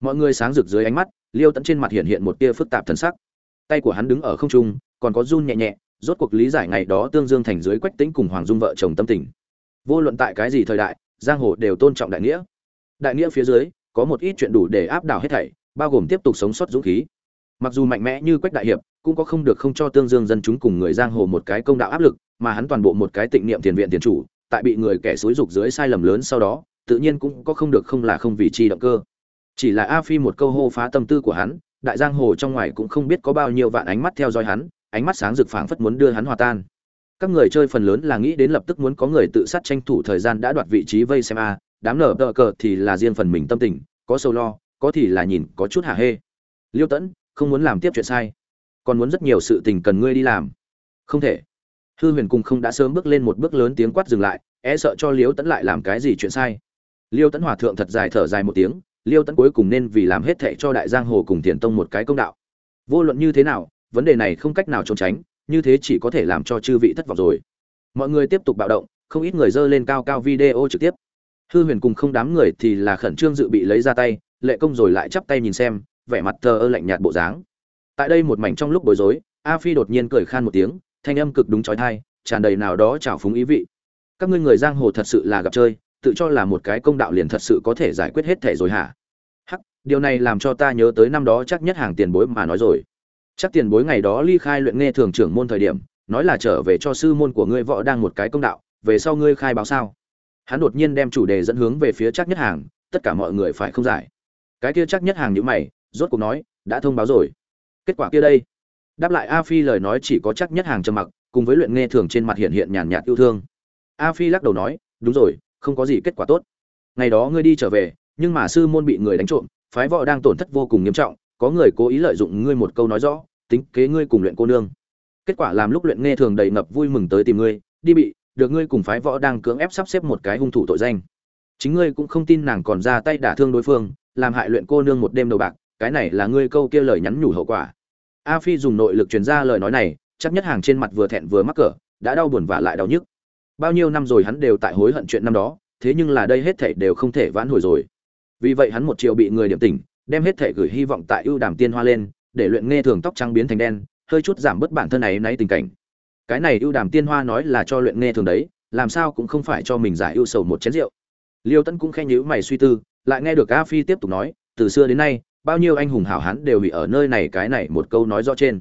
Mọi người sáng rực dưới ánh mắt, liêu tẫn trên mặt hiện hiện một tia phức tạp thần sắc. Tay của hắn đứng ở không trung, còn có run nhẹ nhẹ rốt cuộc lý giải ngày đó tương dương thành dưới quách tĩnh cùng hoàng dung vợ chồng tâm tình. Vô luận tại cái gì thời đại, giang hồ đều tôn trọng đại nghĩa. Đại nghĩa phía dưới, có một ít chuyện đủ để áp đảo hết thảy, bao gồm tiếp tục sống sót dũng khí. Mặc dù mạnh mẽ như quách đại hiệp, cũng có không được không cho tương dương dân chúng cùng người giang hồ một cái công đạo áp lực, mà hắn toàn bộ một cái tịnh niệm tiền viện tiền chủ, tại bị người kẻ xúi dục dưới sai lầm lớn sau đó, tự nhiên cũng có không được không là không vì chi động cơ. Chỉ là a phi một câu hô phá tâm tư của hắn, đại giang hồ trong ngoài cũng không biết có bao nhiêu vạn ánh mắt theo dõi hắn ánh mắt sáng rực phảng phất muốn đưa hắn hòa tan. Các người chơi phần lớn là nghĩ đến lập tức muốn có người tự sát tranh thủ thời gian đã đoạt vị trí vây xem a, đám nở đỡ cờ thì là riêng phần mình tâm tình, có sâu lo, có thì là nhìn, có chút hả hê. Liêu tẫn, không muốn làm tiếp chuyện sai. Còn muốn rất nhiều sự tình cần ngươi đi làm. Không thể. Hư huyền cùng không đã sớm bước lên một bước lớn tiếng quát dừng lại e sợ cho liêu tẫn lại làm cái gì chuyện sai. Liêu tẫn hòa thượng thật dài thở dài một tiếng, liêu tẫn cuối cùng nên vì làm hết thệ cho đại giang hồ cùng tiền tông một cái công đạo. Vô luận như thế nào vấn đề này không cách nào trốn tránh, như thế chỉ có thể làm cho chư vị thất vọng rồi. Mọi người tiếp tục bạo động, không ít người dơ lên cao cao video trực tiếp. Hư huyền cùng không đám người thì là khẩn trương dự bị lấy ra tay, lệ công rồi lại chắp tay nhìn xem, vẻ mặt thờ ơ lạnh nhạt bộ dáng. Tại đây một mảnh trong lúc bối rối, a phi đột nhiên cười khan một tiếng, thanh âm cực đúng trói thai tràn đầy nào đó trào phúng ý vị. Các ngươi người giang hồ thật sự là gặp chơi, tự cho là một cái công đạo liền thật sự có thể giải quyết hết thể rồi hả? Hắc, điều này làm cho ta nhớ tới năm đó chắc nhất hàng tiền bối mà nói rồi chắc tiền bối ngày đó ly khai luyện nghe thường trưởng môn thời điểm, nói là trở về cho sư môn của ngươi võ đang một cái công đạo, về sau ngươi khai báo sao? Hắn đột nhiên đem chủ đề dẫn hướng về phía chắc nhất hàng, tất cả mọi người phải không giải. Cái kia chắc nhất hàng nhữ mày, rốt cuộc nói, đã thông báo rồi. Kết quả kia đây. Đáp lại a phi lời nói chỉ có chắc nhất hàng trầm mặc, cùng với luyện nghe thường trên mặt hiện hiện nhàn nhạt yêu thương. A phi lắc đầu nói, đúng rồi, không có gì kết quả tốt. Ngày đó ngươi đi trở về, nhưng mà sư môn bị người đánh trộm, phái võ đang tổn thất vô cùng nghiêm trọng có người cố ý lợi dụng ngươi một câu nói rõ, tính kế ngươi cùng luyện cô nương. Kết quả làm lúc luyện nghe thường đầy ngập vui mừng tới tìm ngươi, đi bị, được ngươi cùng phái võ đang cưỡng ép sắp xếp một cái hung thủ tội danh. Chính ngươi cũng không tin nàng còn ra tay đả thương đối phương, làm hại luyện cô nương một đêm đầu bạc, cái này là ngươi câu kia lời nhắn nhủ hậu quả. A phi dùng nội lực truyền ra lời nói này, chắc nhất hàng trên mặt vừa thẹn vừa mắc cỡ, đã đau buồn và lại đau nhức. Bao nhiêu năm rồi hắn đều tại hối hận chuyện năm đó, thế nhưng là đây hết thảy đều không thể vãn hồi rồi. Vì vậy hắn một triệu bị người điểm tỉnh đem hết thể gửi hy vọng tại ưu đàm tiên hoa lên, để luyện nghe thường tóc trắng biến thành đen, hơi chút giảm bớt bản thân này náy tình cảnh. Cái này ưu đàm tiên hoa nói là cho luyện nghe thường đấy, làm sao cũng không phải cho mình giải ưu sầu một chén rượu. Liêu tấn cũng khen nhữ mày suy tư, lại nghe được a phi tiếp tục nói, từ xưa đến nay, bao nhiêu anh hùng hảo hán đều bị ở nơi này cái này một câu nói rõ trên.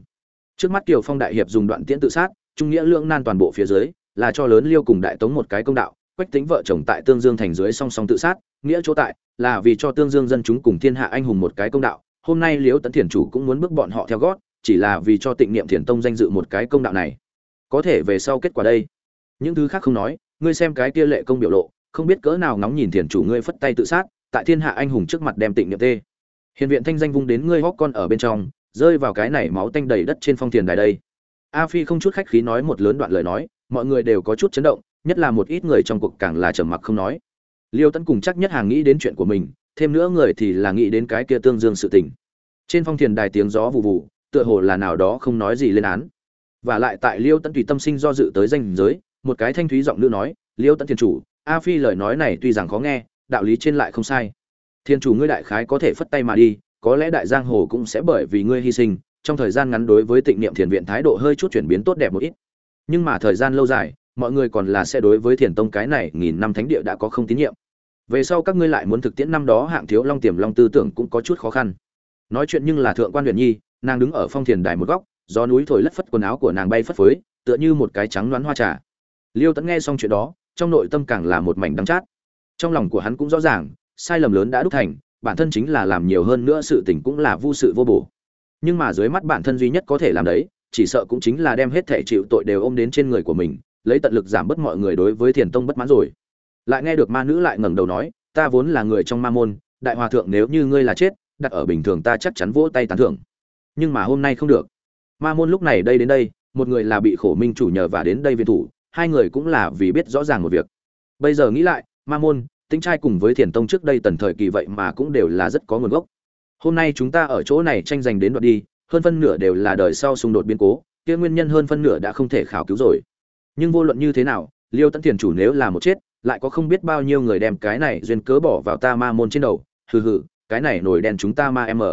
Trước mắt kiều phong đại hiệp dùng đoạn tiễn tự sát, trung nghĩa lưỡng nan toàn bộ phía dưới, là cho lớn liêu cùng đại tống một cái công đạo quách tính vợ chồng tại tương dương thành dưới song song tự sát, nghĩa chỗ tại là vì cho tương dương dân chúng cùng thiên hạ anh hùng một cái công đạo. Hôm nay liễu tấn thiền chủ cũng muốn bước bọn họ theo gót, chỉ là vì cho tịnh niệm thiền tông danh dự một cái công đạo này. Có thể về sau kết quả đây. Những thứ khác không nói, ngươi xem cái kia lệ công biểu lộ, không biết cỡ nào ngóng nhìn thiền chủ ngươi phất tay tự sát, tại thiên hạ anh hùng trước mặt đem tịnh niệm tê. Hiền viện thanh danh vung đến ngươi hóc con ở bên trong, rơi vào cái này máu tanh đầy đất trên phong thiền đài đây. A phi không chút khách khí nói một lớn đoạn lời nói, mọi người đều có chút chấn động nhất là một ít người trong cuộc càng là trầm mặc không nói. Liêu tấn cùng chắc nhất hàng nghĩ đến chuyện của mình, thêm nữa người thì là nghĩ đến cái kia tương dương sự tình. Trên phong thiền đài tiếng gió vụ vụ tựa hồ là nào đó không nói gì lên án. Và lại tại liêu tấn tùy tâm sinh do dự tới danh giới, một cái thanh thúy giọng nữ nói, liêu tấn thiên chủ, a phi lời nói này tuy rằng khó nghe, đạo lý trên lại không sai. Thiên chủ ngươi đại khái có thể phất tay mà đi, có lẽ đại giang hồ cũng sẽ bởi vì ngươi hy sinh, trong thời gian ngắn đối với tịnh niệm thiền viện thái độ hơi chút chuyển biến tốt đẹp một ít. Nhưng mà thời gian lâu dài mọi người còn là sẽ đối với thiền tông cái này nghìn năm thánh địa đã có không tín nhiệm. Về sau các ngươi lại muốn thực tiễn năm đó hạng thiếu long tiềm long tư tưởng cũng có chút khó khăn. Nói chuyện nhưng là thượng quan huyện nhi, nàng đứng ở phong thiền đài một góc do núi thổi lất phất quần áo của nàng bay phất phới, tựa như một cái trắng đoán hoa trà. Liêu tẫn nghe xong chuyện đó, trong nội tâm càng là một mảnh đắng chát. Trong lòng của hắn cũng rõ ràng, sai lầm lớn đã đúc thành, bản thân chính là làm nhiều hơn nữa sự tình cũng là vô sự vô bổ. Nhưng mà dưới mắt bản thân duy nhất có thể làm đấy, chỉ sợ cũng chính là đem hết thể chịu tội đều ôm đến trên người của mình lấy tận lực giảm bớt mọi người đối với thiền tông bất mãn rồi. Lại nghe được ma nữ lại ngẩng đầu nói, ta vốn là người trong ma môn, đại hòa thượng nếu như ngươi là chết, đặt ở bình thường ta chắc chắn vỗ tay tán thưởng. Nhưng mà hôm nay không được. Ma môn lúc này đây đến đây, một người là bị khổ minh chủ nhờ và đến đây viên thủ, hai người cũng là vì biết rõ ràng một việc. Bây giờ nghĩ lại, ma môn tính trai cùng với thiền tông trước đây tần thời kỳ vậy mà cũng đều là rất có nguồn gốc. Hôm nay chúng ta ở chỗ này tranh giành đến đoạn đi, hơn phân nửa đều là đời sau xung đột biến cố, kia nguyên nhân hơn phân nửa đã không thể khảo cứu rồi nhưng vô luận như thế nào, liêu Tẫn thiền chủ nếu là một chết, lại có không biết bao nhiêu người đem cái này duyên cớ bỏ vào ta ma môn trên đầu. Hừ hừ, cái này nổi đen chúng ta ma m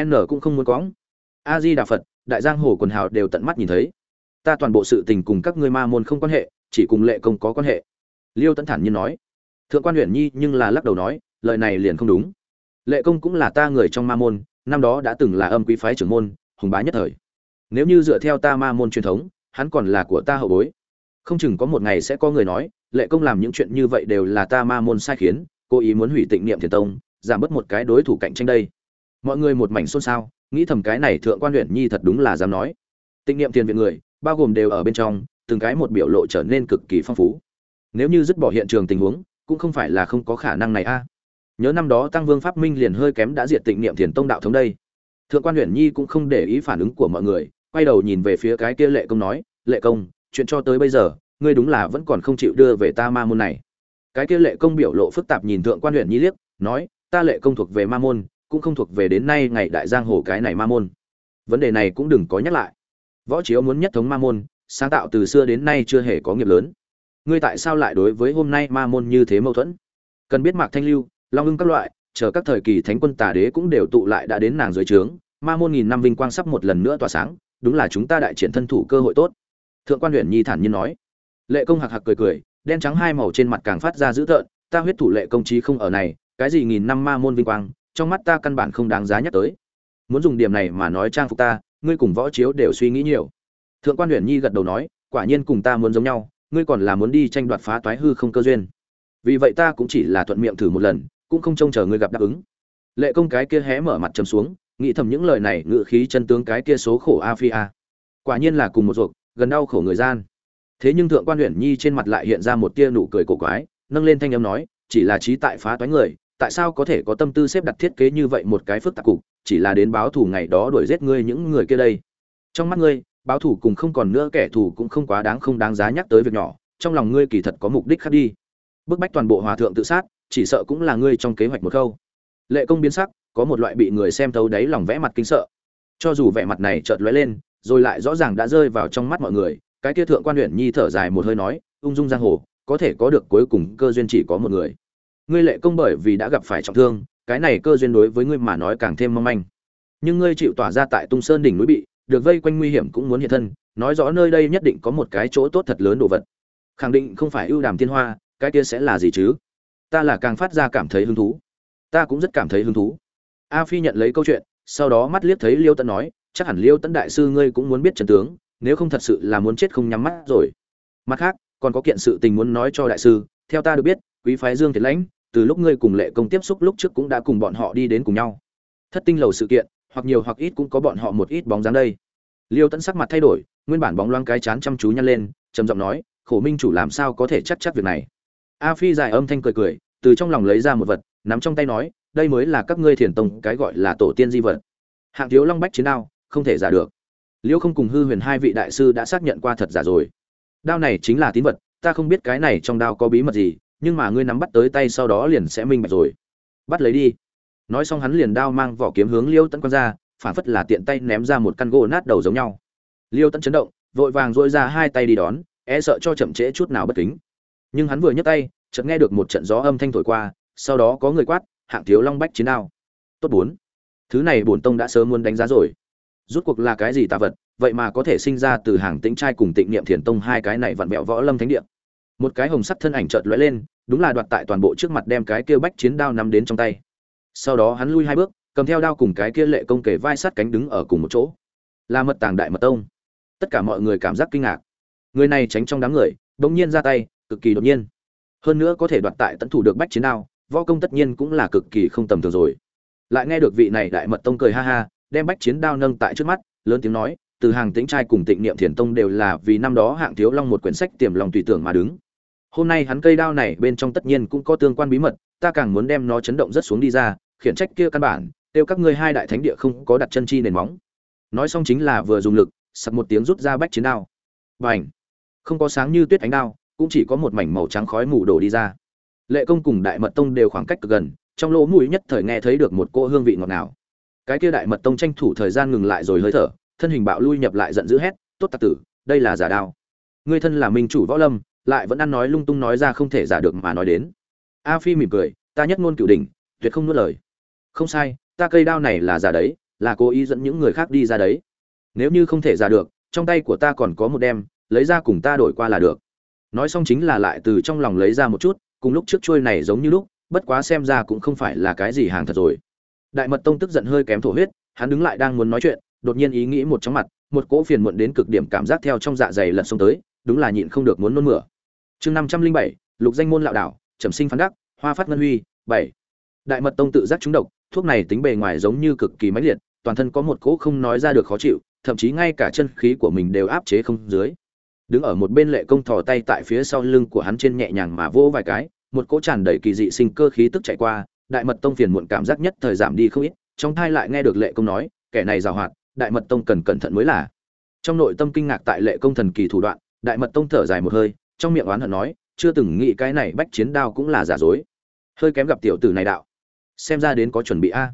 n cũng không muốn cóng a di đà phật, đại giang hồ quần hào đều tận mắt nhìn thấy. Ta toàn bộ sự tình cùng các ngươi ma môn không quan hệ, chỉ cùng lệ công có quan hệ. Liêu Tẫn thản nhiên nói. Thượng quan huyện nhi nhưng là lắc đầu nói, lời này liền không đúng. Lệ công cũng là ta người trong ma môn, năm đó đã từng là âm quý phái trưởng môn, hùng bá nhất thời. Nếu như dựa theo ta ma môn truyền thống, hắn còn là của ta hậu bối không chừng có một ngày sẽ có người nói, lệ công làm những chuyện như vậy đều là ta ma môn sai khiến, cố ý muốn hủy tịnh niệm thiền tông, giảm bớt một cái đối thủ cạnh tranh đây. Mọi người một mảnh xôn xao, nghĩ thầm cái này thượng quan huyện nhi thật đúng là dám nói. Tịnh niệm tiền viện người, bao gồm đều ở bên trong, từng cái một biểu lộ trở nên cực kỳ phong phú. Nếu như dứt bỏ hiện trường tình huống, cũng không phải là không có khả năng này a. Nhớ năm đó tăng vương pháp minh liền hơi kém đã diệt tịnh niệm thiền tông đạo thống đây. Thượng quan huyện nhi cũng không để ý phản ứng của mọi người, quay đầu nhìn về phía cái kia lệ công nói, lệ công chuyện cho tới bây giờ, ngươi đúng là vẫn còn không chịu đưa về ta ma môn này. Cái kia lệ công biểu lộ phức tạp nhìn thượng quan huyện nhi liếc, nói, ta lệ công thuộc về ma môn, cũng không thuộc về đến nay ngày đại giang hồ cái này ma môn. Vấn đề này cũng đừng có nhắc lại. Võ chiếu muốn nhất thống ma môn, sáng tạo từ xưa đến nay chưa hề có nghiệp lớn. Ngươi tại sao lại đối với hôm nay ma môn như thế mâu thuẫn? Cần biết mạc thanh lưu, long ưng các loại, chờ các thời kỳ thánh quân tà đế cũng đều tụ lại đã đến nàng dưới trướng, ma môn nghìn năm vinh quang sắp một lần nữa tỏa sáng, đúng là chúng ta đại triển thân thủ cơ hội tốt thượng quan huyện nhi thản nhiên nói. Lệ công hạc hạc cười cười, đen trắng hai màu trên mặt càng phát ra dữ tợn, ta huyết thủ lệ công trí không ở này, cái gì nghìn năm ma môn vinh quang, trong mắt ta căn bản không đáng giá nhắc tới. Muốn dùng điểm này mà nói trang phục ta, ngươi cùng võ chiếu đều suy nghĩ nhiều. Thượng quan huyện nhi gật đầu nói, quả nhiên cùng ta muốn giống nhau, ngươi còn là muốn đi tranh đoạt phá toái hư không cơ duyên. Vì vậy ta cũng chỉ là thuận miệng thử một lần, cũng không trông chờ ngươi gặp đáp ứng. Lệ công cái kia hé mở mặt trầm xuống, nghĩ thầm những lời này ngự khí chân tướng cái kia số khổ a phi a. Quả nhiên là cùng một ruột gần đau khổ người gian. Thế nhưng thượng quan huyện nhi trên mặt lại hiện ra một tia nụ cười cổ quái nâng lên thanh âm nói chỉ là trí tại phá toái người tại sao có thể có tâm tư xếp đặt thiết kế như vậy một cái phức tạp cục chỉ là đến báo thù ngày đó đuổi giết ngươi những người kia đây. Trong mắt ngươi báo thù cùng không còn nữa kẻ thù cũng không quá đáng không đáng giá nhắc tới việc nhỏ trong lòng ngươi kỳ thật có mục đích khác đi. Bức bách toàn bộ hòa thượng tự sát chỉ sợ cũng là ngươi trong kế hoạch một câu, lệ công biến sắc có một loại bị người xem thấu đáy lòng vẽ mặt kinh sợ. Cho dù vẻ mặt này chợt lóe lên rồi lại rõ ràng đã rơi vào trong mắt mọi người. Cái kia thượng quan huyện nhi thở dài một hơi nói, ung dung giang hồ, có thể có được cuối cùng cơ duyên chỉ có một người. Ngươi lệ công bởi vì đã gặp phải trọng thương, cái này cơ duyên đối với ngươi mà nói càng thêm mong manh. Nhưng ngươi chịu tỏa ra tại tung sơn đỉnh núi bị, được vây quanh nguy hiểm cũng muốn hiện thân, nói rõ nơi đây nhất định có một cái chỗ tốt thật lớn đồ vật. Khẳng định không phải ưu đàm thiên hoa, cái kia sẽ là gì chứ? Ta là càng phát ra cảm thấy hứng thú. Ta cũng rất cảm thấy hứng thú. A phi nhận lấy câu chuyện, sau đó mắt liếc thấy liêu tận nói chắc hẳn liêu tấn đại sư ngươi cũng muốn biết trần tướng, nếu không thật sự là muốn chết không nhắm mắt rồi. Mặt khác, còn có kiện sự tình muốn nói cho đại sư, theo ta được biết, quý phái dương thiệt lãnh, từ lúc ngươi cùng lệ công tiếp xúc lúc trước cũng đã cùng bọn họ đi đến cùng nhau. Thất tinh lầu sự kiện, hoặc nhiều hoặc ít cũng có bọn họ một ít bóng dáng đây. Liêu tẫn sắc mặt thay đổi, nguyên bản bóng loáng cái chán chăm chú nhăn lên, trầm giọng nói, khổ minh chủ làm sao có thể chắc chắc việc này? A phi dài âm thanh cười cười, từ trong lòng lấy ra một vật, nắm trong tay nói, đây mới là các ngươi thiền tông, cái gọi là tổ tiên di vật. Hạng thiếu long bách chiến đao không thể giả được. Liễu không cùng hư huyền hai vị đại sư đã xác nhận qua thật giả rồi. Đao này chính là tín vật, ta không biết cái này trong đao có bí mật gì, nhưng mà ngươi nắm bắt tới tay sau đó liền sẽ minh bạch rồi. Bắt lấy đi. Nói xong hắn liền đao mang vỏ kiếm hướng liêu tấn quăng ra, phản phất là tiện tay ném ra một căn gỗ nát đầu giống nhau. Liêu tấn chấn động, vội vàng duỗi ra hai tay đi đón e sợ cho chậm trễ chút nào bất kính. Nhưng hắn vừa nhấc tay, chợt nghe được một trận gió âm thanh thổi qua, sau đó có người quát, hạng thiếu long bách chiến đao. Tốt bốn. Thứ này bổn tông đã sớm muốn đánh giá rồi rút cuộc là cái gì tà vật, vậy mà có thể sinh ra từ hàng tĩnh trai cùng tịnh niệm thiền tông hai cái này vặn vẹo võ lâm thánh địa. Một cái hồng sắc thân ảnh chợt lóe lên, đúng là đoạt tại toàn bộ trước mặt đem cái kia bách chiến đao nắm đến trong tay. Sau đó hắn lui hai bước, cầm theo đao cùng cái kia lệ công kể vai sát cánh đứng ở cùng một chỗ. Là mật tàng đại mật tông. Tất cả mọi người cảm giác kinh ngạc. Người này tránh trong đám người, đột nhiên ra tay, cực kỳ đột nhiên. Hơn nữa có thể đoạt tại tận thủ được bách chiến đao, võ công tất nhiên cũng là cực kỳ không tầm thường rồi. Lại nghe được vị này đại mật tông cười ha ha đem bách chiến đao nâng tại trước mắt, lớn tiếng nói, từ hàng tĩnh trai cùng tịnh niệm thiền tông đều là vì năm đó hạng thiếu long một quyển sách tiềm lòng tùy tưởng mà đứng. Hôm nay hắn cây đao này bên trong tất nhiên cũng có tương quan bí mật, ta càng muốn đem nó chấn động rất xuống đi ra, khiển trách kia căn bản, kêu các ngươi hai đại thánh địa không có đặt chân chi nền móng. Nói xong chính là vừa dùng lực, sặc một tiếng rút ra bách chiến đao. Và ảnh không có sáng như tuyết ánh đao, cũng chỉ có một mảnh màu trắng khói mù đổ đi ra. Lệ công cùng đại mật tông đều khoảng cách cực gần, trong lỗ mũi nhất thời nghe thấy được một cỗ hương vị ngọt ngào cái kia đại mật tông tranh thủ thời gian ngừng lại rồi hơi thở, thân hình bạo lui nhập lại giận dữ hét, tốt tặc tử, đây là giả đao. Ngươi thân là minh chủ võ lâm, lại vẫn ăn nói lung tung nói ra không thể giả được mà nói đến. A phi mỉm cười, ta nhất ngôn cửu đỉnh, tuyệt không nuốt lời. Không sai, ta cây đao này là giả đấy, là cố ý dẫn những người khác đi ra đấy. Nếu như không thể giả được, trong tay của ta còn có một đem, lấy ra cùng ta đổi qua là được. Nói xong chính là lại từ trong lòng lấy ra một chút, cùng lúc trước trôi này giống như lúc, bất quá xem ra cũng không phải là cái gì hàng thật rồi đại mật tông tức giận hơi kém thổ huyết, hắn đứng lại đang muốn nói chuyện, đột nhiên ý nghĩ một chóng mặt, một cỗ phiền muộn đến cực điểm cảm giác theo trong dạ dày lật xuống tới, đúng là nhịn không được muốn nôn mửa. Chương năm trăm linh bảy, lục danh môn lạo đảo trầm sinh phán đắc, hoa phát ngân huy, bảy. Đại mật tông tự giác trúng độc, thuốc này tính bề ngoài giống như cực kỳ mãnh liệt, toàn thân có một cỗ không nói ra được khó chịu, thậm chí ngay cả chân khí của mình đều áp chế không dưới. Đứng ở một bên lệ công thò tay tại phía sau lưng của hắn trên nhẹ nhàng mà vỗ vài cái, một cỗ tràn đầy kỳ dị sinh cơ khí tức chạy qua đại mật tông phiền muộn cảm giác nhất thời giảm đi không ít, trong thai lại nghe được lệ công nói, kẻ này giàu hoạt, đại mật tông cần cẩn thận mới là. Trong nội tâm kinh ngạc tại lệ công thần kỳ thủ đoạn, đại mật tông thở dài một hơi, trong miệng oán hận nói, chưa từng nghĩ cái này bách chiến đao cũng là giả dối. Hơi kém gặp tiểu tử này đạo. Xem ra đến có chuẩn bị a.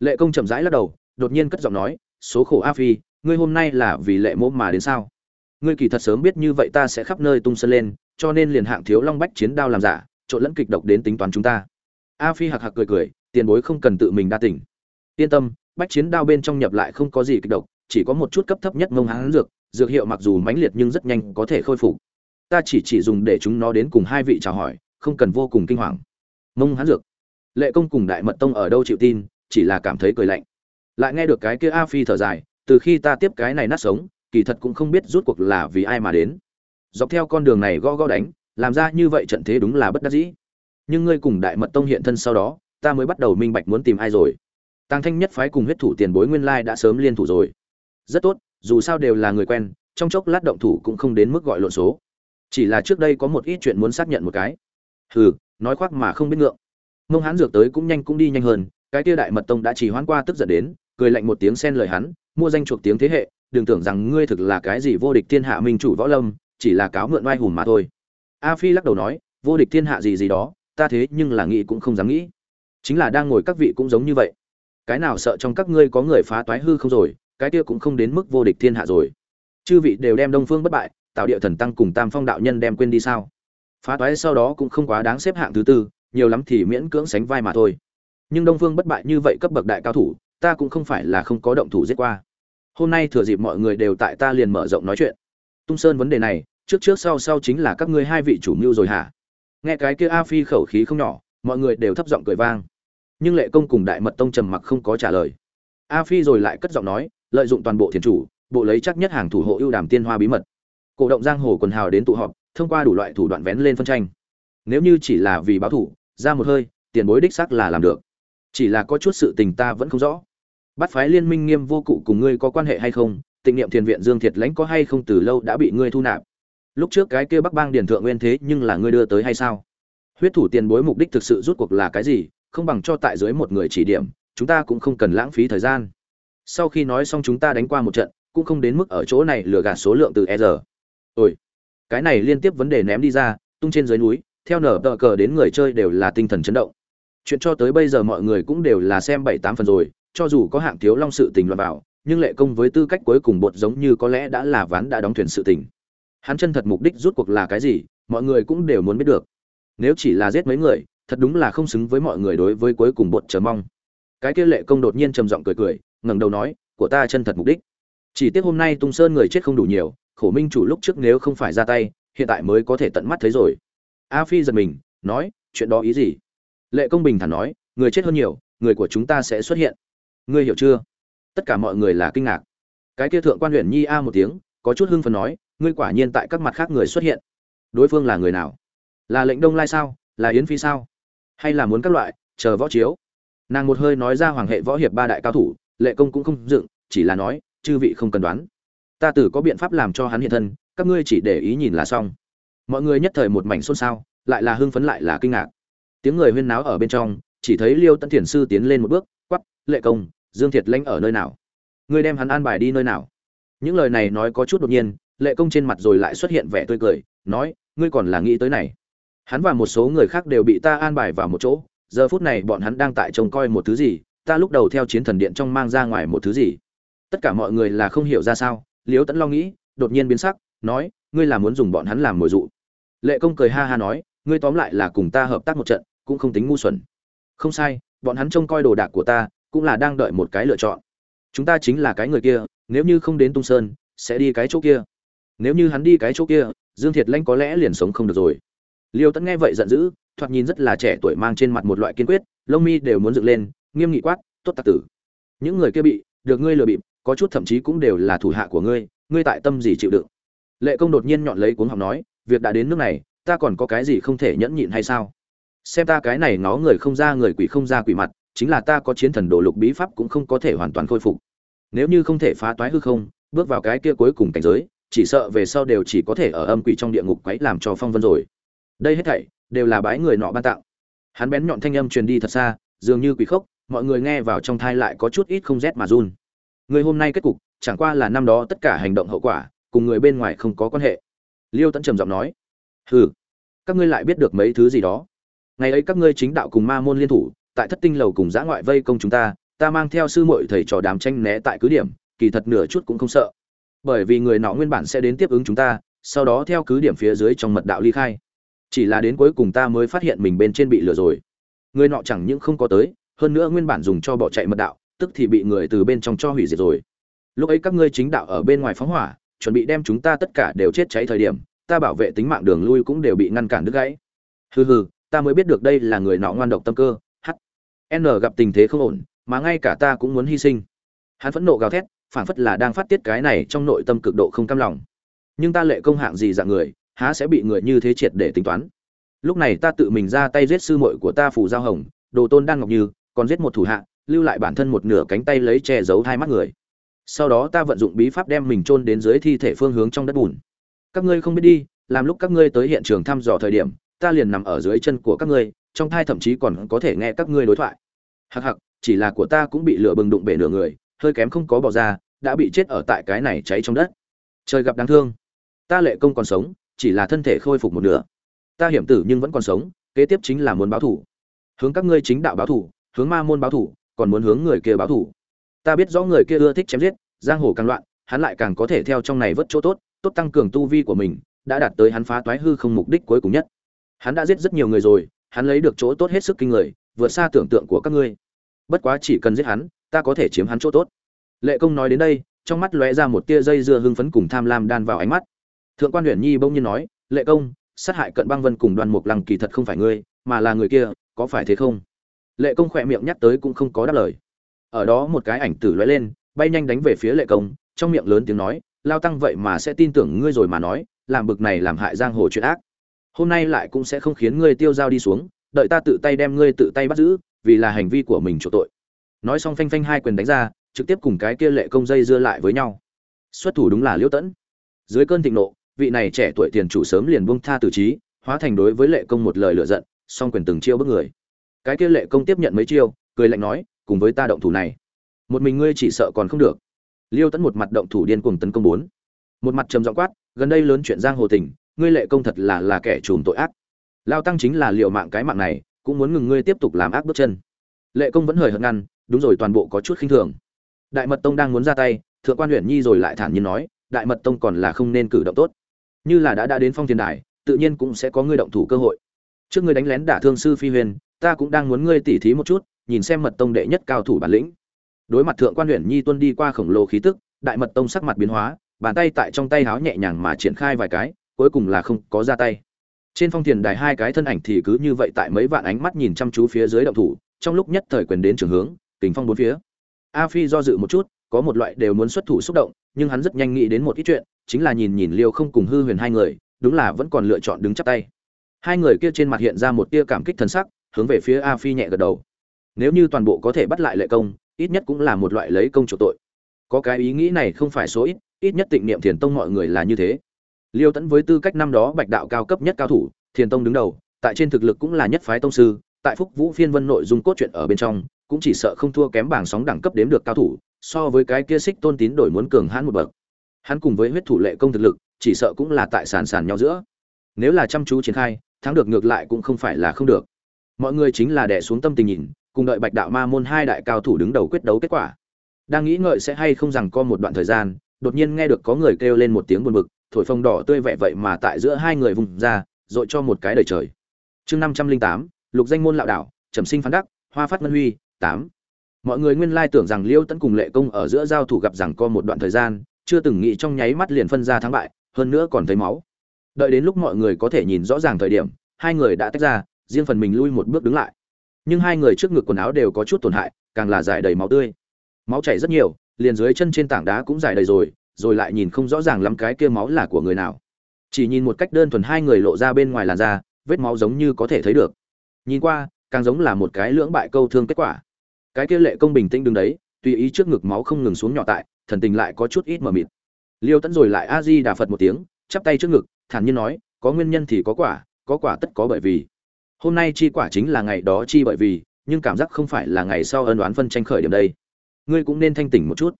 Lệ công chậm rãi lắc đầu, đột nhiên cất giọng nói, số khổ a phi, ngươi hôm nay là vì lệ mô mà đến sao? Ngươi kỳ thật sớm biết như vậy ta sẽ khắp nơi tung sân lên, cho nên liền hạng thiếu long bách chiến đao làm giả, trộn lẫn kịch độc đến tính toán chúng ta a phi hạc hạc cười cười, tiền bối không cần tự mình đa tỉnh yên tâm, bách chiến đao bên trong nhập lại không có gì kịch độc, chỉ có một chút cấp thấp nhất ngông hán dược dược hiệu mặc dù mãnh liệt nhưng rất nhanh có thể khôi phục. Ta chỉ chỉ dùng để chúng nó đến cùng hai vị chào hỏi, không cần vô cùng kinh hoàng. Mông hán dược. Lệ công cùng đại mật tông ở đâu chịu tin, chỉ là cảm thấy cười lạnh. Lại nghe được cái kia a phi thở dài, từ khi ta tiếp cái này nát sống, kỳ thật cũng không biết rút cuộc là vì ai mà đến. Dọc theo con đường này gõ gõ đánh, làm ra như vậy trận thế đúng là bất đắc dĩ nhưng ngươi cùng đại mật tông hiện thân sau đó, ta mới bắt đầu minh bạch muốn tìm ai rồi. Tăng thanh nhất phái cùng huyết thủ tiền bối nguyên lai đã sớm liên thủ rồi. Rất tốt, dù sao đều là người quen, trong chốc lát động thủ cũng không đến mức gọi lộn số. Chỉ là trước đây có một ít chuyện muốn xác nhận một cái. Hừ, nói khoác mà không biết ngượng. Mông hán dược tới cũng nhanh cũng đi nhanh hơn, cái kia đại mật tông đã chỉ hoãn qua tức giận đến, cười lạnh một tiếng xen lời hắn, mua danh chuộc tiếng thế hệ, đừng tưởng rằng ngươi thực là cái gì vô địch thiên hạ minh chủ võ lâm, chỉ là cáo mượn oai hùm mà thôi. A phi lắc đầu nói, vô địch thiên hạ gì gì đó ta thế nhưng là nghĩ cũng không dám nghĩ. Chính là đang ngồi các vị cũng giống như vậy. Cái nào sợ trong các ngươi có người phá toái hư không rồi, cái kia cũng không đến mức vô địch thiên hạ rồi. Chư vị đều đem đông phương bất bại tạo địa thần tăng cùng tam phong đạo nhân đem quên đi sao? Phá toái sau đó cũng không quá đáng xếp hạng thứ tư, nhiều lắm thì miễn cưỡng sánh vai mà thôi. Nhưng đông phương bất bại như vậy cấp bậc đại cao thủ, ta cũng không phải là không có động thủ giết qua. Hôm nay thừa dịp mọi người đều tại ta liền mở rộng nói chuyện. Tung sơn vấn đề này, trước trước sau sau chính là các ngươi hai vị chủ mưu rồi hả? Nghe cái kia a phi khẩu khí không nhỏ, mọi người đều thấp giọng cười vang. Nhưng lệ công cùng đại mật tông trầm mặc không có trả lời. A phi rồi lại cất giọng nói, lợi dụng toàn bộ thiền chủ, bộ lấy chắc nhất hàng thủ hộ ưu đàm tiên hoa bí mật. Cổ động giang hồ quần hào đến tụ họp, thông qua đủ loại thủ đoạn vén lên phân tranh. Nếu như chỉ là vì báo thủ, ra một hơi, tiền bối đích xác là làm được. Chỉ là có chút sự tình ta vẫn không rõ. Bắt phái liên minh nghiêm vô cụ cùng ngươi có quan hệ hay không, tịnh niệm thiền viện dương thiệt lãnh có hay không từ lâu đã bị ngươi thu nạp lúc trước cái kia bắc bang Điền thượng nguyên thế nhưng là ngươi đưa tới hay sao? Huyết thủ tiền bối mục đích thực sự rút cuộc là cái gì? Không bằng cho tại dưới một người chỉ điểm, chúng ta cũng không cần lãng phí thời gian. Sau khi nói xong chúng ta đánh qua một trận, cũng không đến mức ở chỗ này lừa gạt số lượng từ e giờ ôi, cái này liên tiếp vấn đề ném đi ra, tung trên dưới núi, theo nở tờ cờ đến người chơi đều là tinh thần chấn động. Chuyện cho tới bây giờ mọi người cũng đều là xem bảy tám phần rồi, cho dù có hạng thiếu long sự tình loạn vào, nhưng lệ công với tư cách cuối cùng bột giống như có lẽ đã là ván đã đóng thuyền sự tình hắn chân thật mục đích rút cuộc là cái gì, mọi người cũng đều muốn biết được. Nếu chỉ là giết mấy người, thật đúng là không xứng với mọi người đối với cuối cùng bột chờ mong. Cái kia lệ công đột nhiên trầm giọng cười cười, ngẩng đầu nói, của ta chân thật mục đích. Chỉ tiếc hôm nay tung sơn người chết không đủ nhiều, khổ minh chủ lúc trước nếu không phải ra tay, hiện tại mới có thể tận mắt thấy rồi. A phi giật mình, nói, chuyện đó ý gì? Lệ công bình thản nói, người chết hơn nhiều, người của chúng ta sẽ xuất hiện. Ngươi hiểu chưa? Tất cả mọi người là kinh ngạc. Cái kia thượng quan huyện nhi a một tiếng, có chút hưng phấn nói ngươi quả nhiên tại các mặt khác người xuất hiện. Đối phương là người nào? Là lệnh đông lai sao? Là yến phi sao? Hay là muốn các loại, chờ võ chiếu? Nàng một hơi nói ra hoàng hệ võ hiệp ba đại cao thủ, lệ công cũng không dựng, chỉ là nói, chư vị không cần đoán. Ta tử có biện pháp làm cho hắn hiện thân, các ngươi chỉ để ý nhìn là xong. Mọi người nhất thời một mảnh xôn xao, lại là hưng phấn lại là kinh ngạc. Tiếng người huyên náo ở bên trong, chỉ thấy liêu tân thiền sư tiến lên một bước quắp lệ công, dương thiệt lãnh ở nơi nào? Ngươi đem hắn an bài đi nơi nào? Những lời này nói có chút đột nhiên lệ công trên mặt rồi lại xuất hiện vẻ tươi cười, nói, ngươi còn là nghĩ tới này. Hắn và một số người khác đều bị ta an bài vào một chỗ, giờ phút này bọn hắn đang tại trông coi một thứ gì, ta lúc đầu theo chiến thần điện trong mang ra ngoài một thứ gì. Tất cả mọi người là không hiểu ra sao liếu tẫn lo nghĩ, đột nhiên biến sắc, nói, ngươi là muốn dùng bọn hắn làm mồi dụ. Lệ công cười ha ha nói, ngươi tóm lại là cùng ta hợp tác một trận, cũng không tính ngu xuẩn. Không sai, bọn hắn trông coi đồ đạc của ta, cũng là đang đợi một cái lựa chọn. Chúng ta chính là cái người kia, nếu như không đến tung sơn, sẽ đi cái chỗ kia nếu như hắn đi cái chỗ kia, dương thiệt lanh có lẽ liền sống không được rồi. Liêu tẫn nghe vậy giận dữ, thoạt nhìn rất là trẻ tuổi mang trên mặt một loại kiên quyết, lông mi đều muốn dựng lên, nghiêm nghị quát, tốt tạc tử, những người kia bị, được ngươi lừa bịp, có chút thậm chí cũng đều là thủ hạ của ngươi ngươi tại tâm gì chịu đựng? Lệ công đột nhiên nhọn lấy cuống học nói, việc đã đến nước này, ta còn có cái gì không thể nhẫn nhịn hay sao? Xem ta cái này ngó người không ra người quỷ không ra quỷ mặt, chính là ta có chiến thần đồ lục bí pháp cũng không có thể hoàn toàn khôi phục. Nếu như không thể phá toái hư không, bước vào cái kia cuối cùng cảnh giới chỉ sợ về sau đều chỉ có thể ở âm quỷ trong địa ngục quấy làm cho phong vân rồi. Đây hết thảy đều là bái người nọ ban tặng. Hắn bén nhọn thanh âm truyền đi thật xa, dường như quỷ khốc, mọi người nghe vào trong thai lại có chút ít không rét mà run. Người hôm nay kết cục, chẳng qua là năm đó tất cả hành động hậu quả, cùng người bên ngoài không có quan hệ. Liêu tẫn trầm giọng nói, hừ, các ngươi lại biết được mấy thứ gì đó. Ngày ấy các ngươi chính đạo cùng ma môn liên thủ, tại thất tinh lầu cùng giã ngoại vây công chúng ta ta mang theo sư muội thầy trò đám tranh né tại cứ điểm, kỳ thật nửa chút cũng không sợ bởi vì người nọ nguyên bản sẽ đến tiếp ứng chúng ta, sau đó theo cứ điểm phía dưới trong mật đạo ly khai. Chỉ là đến cuối cùng ta mới phát hiện mình bên trên bị lừa rồi. Người nọ chẳng những không có tới, hơn nữa nguyên bản dùng cho bỏ chạy mật đạo, tức thì bị người từ bên trong cho hủy diệt rồi. Lúc ấy các ngươi chính đạo ở bên ngoài phóng hỏa, chuẩn bị đem chúng ta tất cả đều chết cháy thời điểm, ta bảo vệ tính mạng đường lui cũng đều bị ngăn cản đứt gãy. Hừ hừ, ta mới biết được đây là người nọ ngoan độc tâm cơ h n gặp tình thế không ổn, mà ngay cả ta cũng muốn hy sinh. Hắn phẫn nộ gào thét phảng phất là đang phát tiết cái này trong nội tâm cực độ không cam lòng. Nhưng ta lệ công hạng gì dạng người, há sẽ bị người như thế triệt để tính toán. Lúc này ta tự mình ra tay giết sư muội của ta phủ giao hồng, đồ tôn đan ngọc như, còn giết một thủ hạ, lưu lại bản thân một nửa cánh tay lấy che giấu hai mắt người. Sau đó ta vận dụng bí pháp đem mình chôn đến dưới thi thể phương hướng trong đất bùn. Các ngươi không biết đi, làm lúc các ngươi tới hiện trường thăm dò thời điểm, ta liền nằm ở dưới chân của các ngươi, trong thai thậm chí còn có thể nghe các ngươi đối thoại. Hặc hặc chỉ là của ta cũng bị lửa bừng đụng bể nửa người hơi kém không có bỏ ra, đã bị chết ở tại cái này cháy trong đất. Trời gặp đáng thương. Ta lệ công còn sống, chỉ là thân thể khôi phục một nửa. Ta hiểm tử nhưng vẫn còn sống, kế tiếp chính là muốn báo thủ. Hướng các ngươi chính đạo báo thủ, hướng ma môn báo thủ, còn muốn hướng người kia báo thủ. Ta biết rõ người kia ưa thích chém giết, giang hồ càng loạn, hắn lại càng có thể theo trong này vớt chỗ tốt tốt tăng cường tu vi của mình, đã đạt tới hắn phá toái hư không mục đích cuối cùng nhất. Hắn đã giết rất nhiều người rồi, hắn lấy được chỗ tốt hết sức kinh người, vượt xa tưởng tượng của các ngươi. Bất quá chỉ cần giết hắn ta có thể chiếm hắn chỗ tốt. Lệ công nói đến đây, trong mắt lóe ra một tia dây dưa hưng phấn cùng tham lam đan vào ánh mắt. Thượng quan huyện nhi bỗng nhiên nói, lệ công, sát hại cận băng vân cùng đoàn mục lăng kỳ thật không phải ngươi, mà là người kia, có phải thế không? Lệ công khỏe miệng nhắc tới cũng không có đáp lời. Ở đó một cái ảnh tử lóe lên, bay nhanh đánh về phía lệ công, trong miệng lớn tiếng nói, lao tăng vậy mà sẽ tin tưởng ngươi rồi mà nói, làm bực này làm hại giang hồ chuyện ác. Hôm nay lại cũng sẽ không khiến ngươi tiêu dao đi xuống, đợi ta tự tay đem ngươi tự tay bắt giữ, vì là hành vi của mình chỗ tội nói xong phanh phanh hai quyền đánh ra, trực tiếp cùng cái kia lệ công dây dưa lại với nhau. Xuất thủ đúng là liễu tẫn. Dưới cơn thịnh nộ, vị này trẻ tuổi tiền chủ sớm liền buông tha tử trí, hóa thành đối với lệ công một lời lựa giận, song quyền từng chiêu bức người. Cái kia lệ công tiếp nhận mấy chiêu, cười lạnh nói, cùng với ta động thủ này, một mình ngươi chỉ sợ còn không được. Liêu tẫn một mặt động thủ điên cuồng tấn công bốn. Một mặt trầm giọng quát, gần đây lớn chuyện giang hồ tình, ngươi lệ công thật là là kẻ trùm tội ác. Lao tăng chính là liệu mạng cái mạng này, cũng muốn ngừng ngươi tiếp tục làm ác bước chân. Lệ công vẫn hời hợt ngăn đúng rồi, toàn bộ có chút khinh thường. Đại mật tông đang muốn ra tay, thượng quan huyện nhi rồi lại thản nhiên nói, đại mật tông còn là không nên cử động tốt. Như là đã đã đến phong thiên đài, tự nhiên cũng sẽ có ngươi động thủ cơ hội. Trước ngươi đánh lén đả thương sư phi huyền, ta cũng đang muốn ngươi tỉ thí một chút, nhìn xem mật tông đệ nhất cao thủ bản lĩnh. Đối mặt thượng quan huyện nhi tuân đi qua khổng lồ khí tức, đại mật tông sắc mặt biến hóa, bàn tay tại trong tay háo nhẹ nhàng mà triển khai vài cái, cuối cùng là không có ra tay. Trên phong tiền đài hai cái thân ảnh thì cứ như vậy tại mấy vạn ánh mắt nhìn chăm chú phía dưới động thủ, trong lúc nhất thời quyền đến trường hướng kình phong bốn phía. A phi do dự một chút, có một loại đều muốn xuất thủ xúc động, nhưng hắn rất nhanh nghĩ đến một ít chuyện, chính là nhìn nhìn liêu không cùng hư huyền hai người, đúng là vẫn còn lựa chọn đứng chắp tay. Hai người kia trên mặt hiện ra một tia cảm kích thần sắc, hướng về phía a phi nhẹ gật đầu. Nếu như toàn bộ có thể bắt lại lệ công, ít nhất cũng là một loại lấy công chủ tội. Có cái ý nghĩ này không phải số ít ít nhất tịnh niệm thiền tông mọi người là như thế. Liêu tẫn với tư cách năm đó bạch đạo cao cấp nhất cao thủ, thiền tông đứng đầu, tại trên thực lực cũng là nhất phái tông sư, tại phúc vũ phiên vân nội dung cốt truyện ở bên trong cũng chỉ sợ không thua kém bảng sóng đẳng cấp đếm được cao thủ, so với cái kia xích tôn tín đổi muốn cường hãn một bậc. Hắn cùng với huyết thủ lệ công thực lực, chỉ sợ cũng là tại sàn sàn nhau giữa. Nếu là chăm chú triển khai, thắng được ngược lại cũng không phải là không được. Mọi người chính là đè xuống tâm tình nhìn, cùng đợi bạch đạo ma môn hai đại cao thủ đứng đầu quyết đấu kết quả. Đang nghĩ ngợi sẽ hay không rằng co một đoạn thời gian, đột nhiên nghe được có người kêu lên một tiếng buồn bực, thổi phồng đỏ tươi vẻ vậy mà tại giữa hai người vùng ra, rồi cho một cái đời trời. Chương năm trăm linh tám, lục danh môn lạo đảo trầm sinh phán đắc, hoa phát ngân huy tám. Mọi người nguyên lai tưởng rằng liêu tấn cùng lệ công ở giữa giao thủ gặp rằng co một đoạn thời gian, chưa từng nghĩ trong nháy mắt liền phân ra thắng bại, hơn nữa còn thấy máu. Đợi đến lúc mọi người có thể nhìn rõ ràng thời điểm, hai người đã tách ra, riêng phần mình lui một bước đứng lại. Nhưng hai người trước ngực quần áo đều có chút tổn hại, càng là dài đầy máu tươi. Máu chảy rất nhiều, liền dưới chân trên tảng đá cũng dài đầy rồi rồi lại nhìn không rõ ràng lắm cái kia máu là của người nào. Chỉ nhìn một cách đơn thuần hai người lộ ra bên ngoài làn da, vết máu giống như có thể thấy được. Nhìn qua, càng giống là một cái lưỡng bại câu thương kết quả cái kia lệ công bình tĩnh đứng đấy, tùy ý trước ngực máu không ngừng xuống nhỏ tại, thần tình lại có chút ít mờ mịt. Liêu tẫn rồi lại a di đà phật một tiếng, chắp tay trước ngực, thản nhiên nói, có nguyên nhân thì có quả có quả tất có bởi vì. Hôm nay chi quả chính là ngày đó chi bởi vì, nhưng cảm giác không phải là ngày sau ân đoán phân tranh khởi điểm đây. Ngươi cũng nên thanh tỉnh một chút.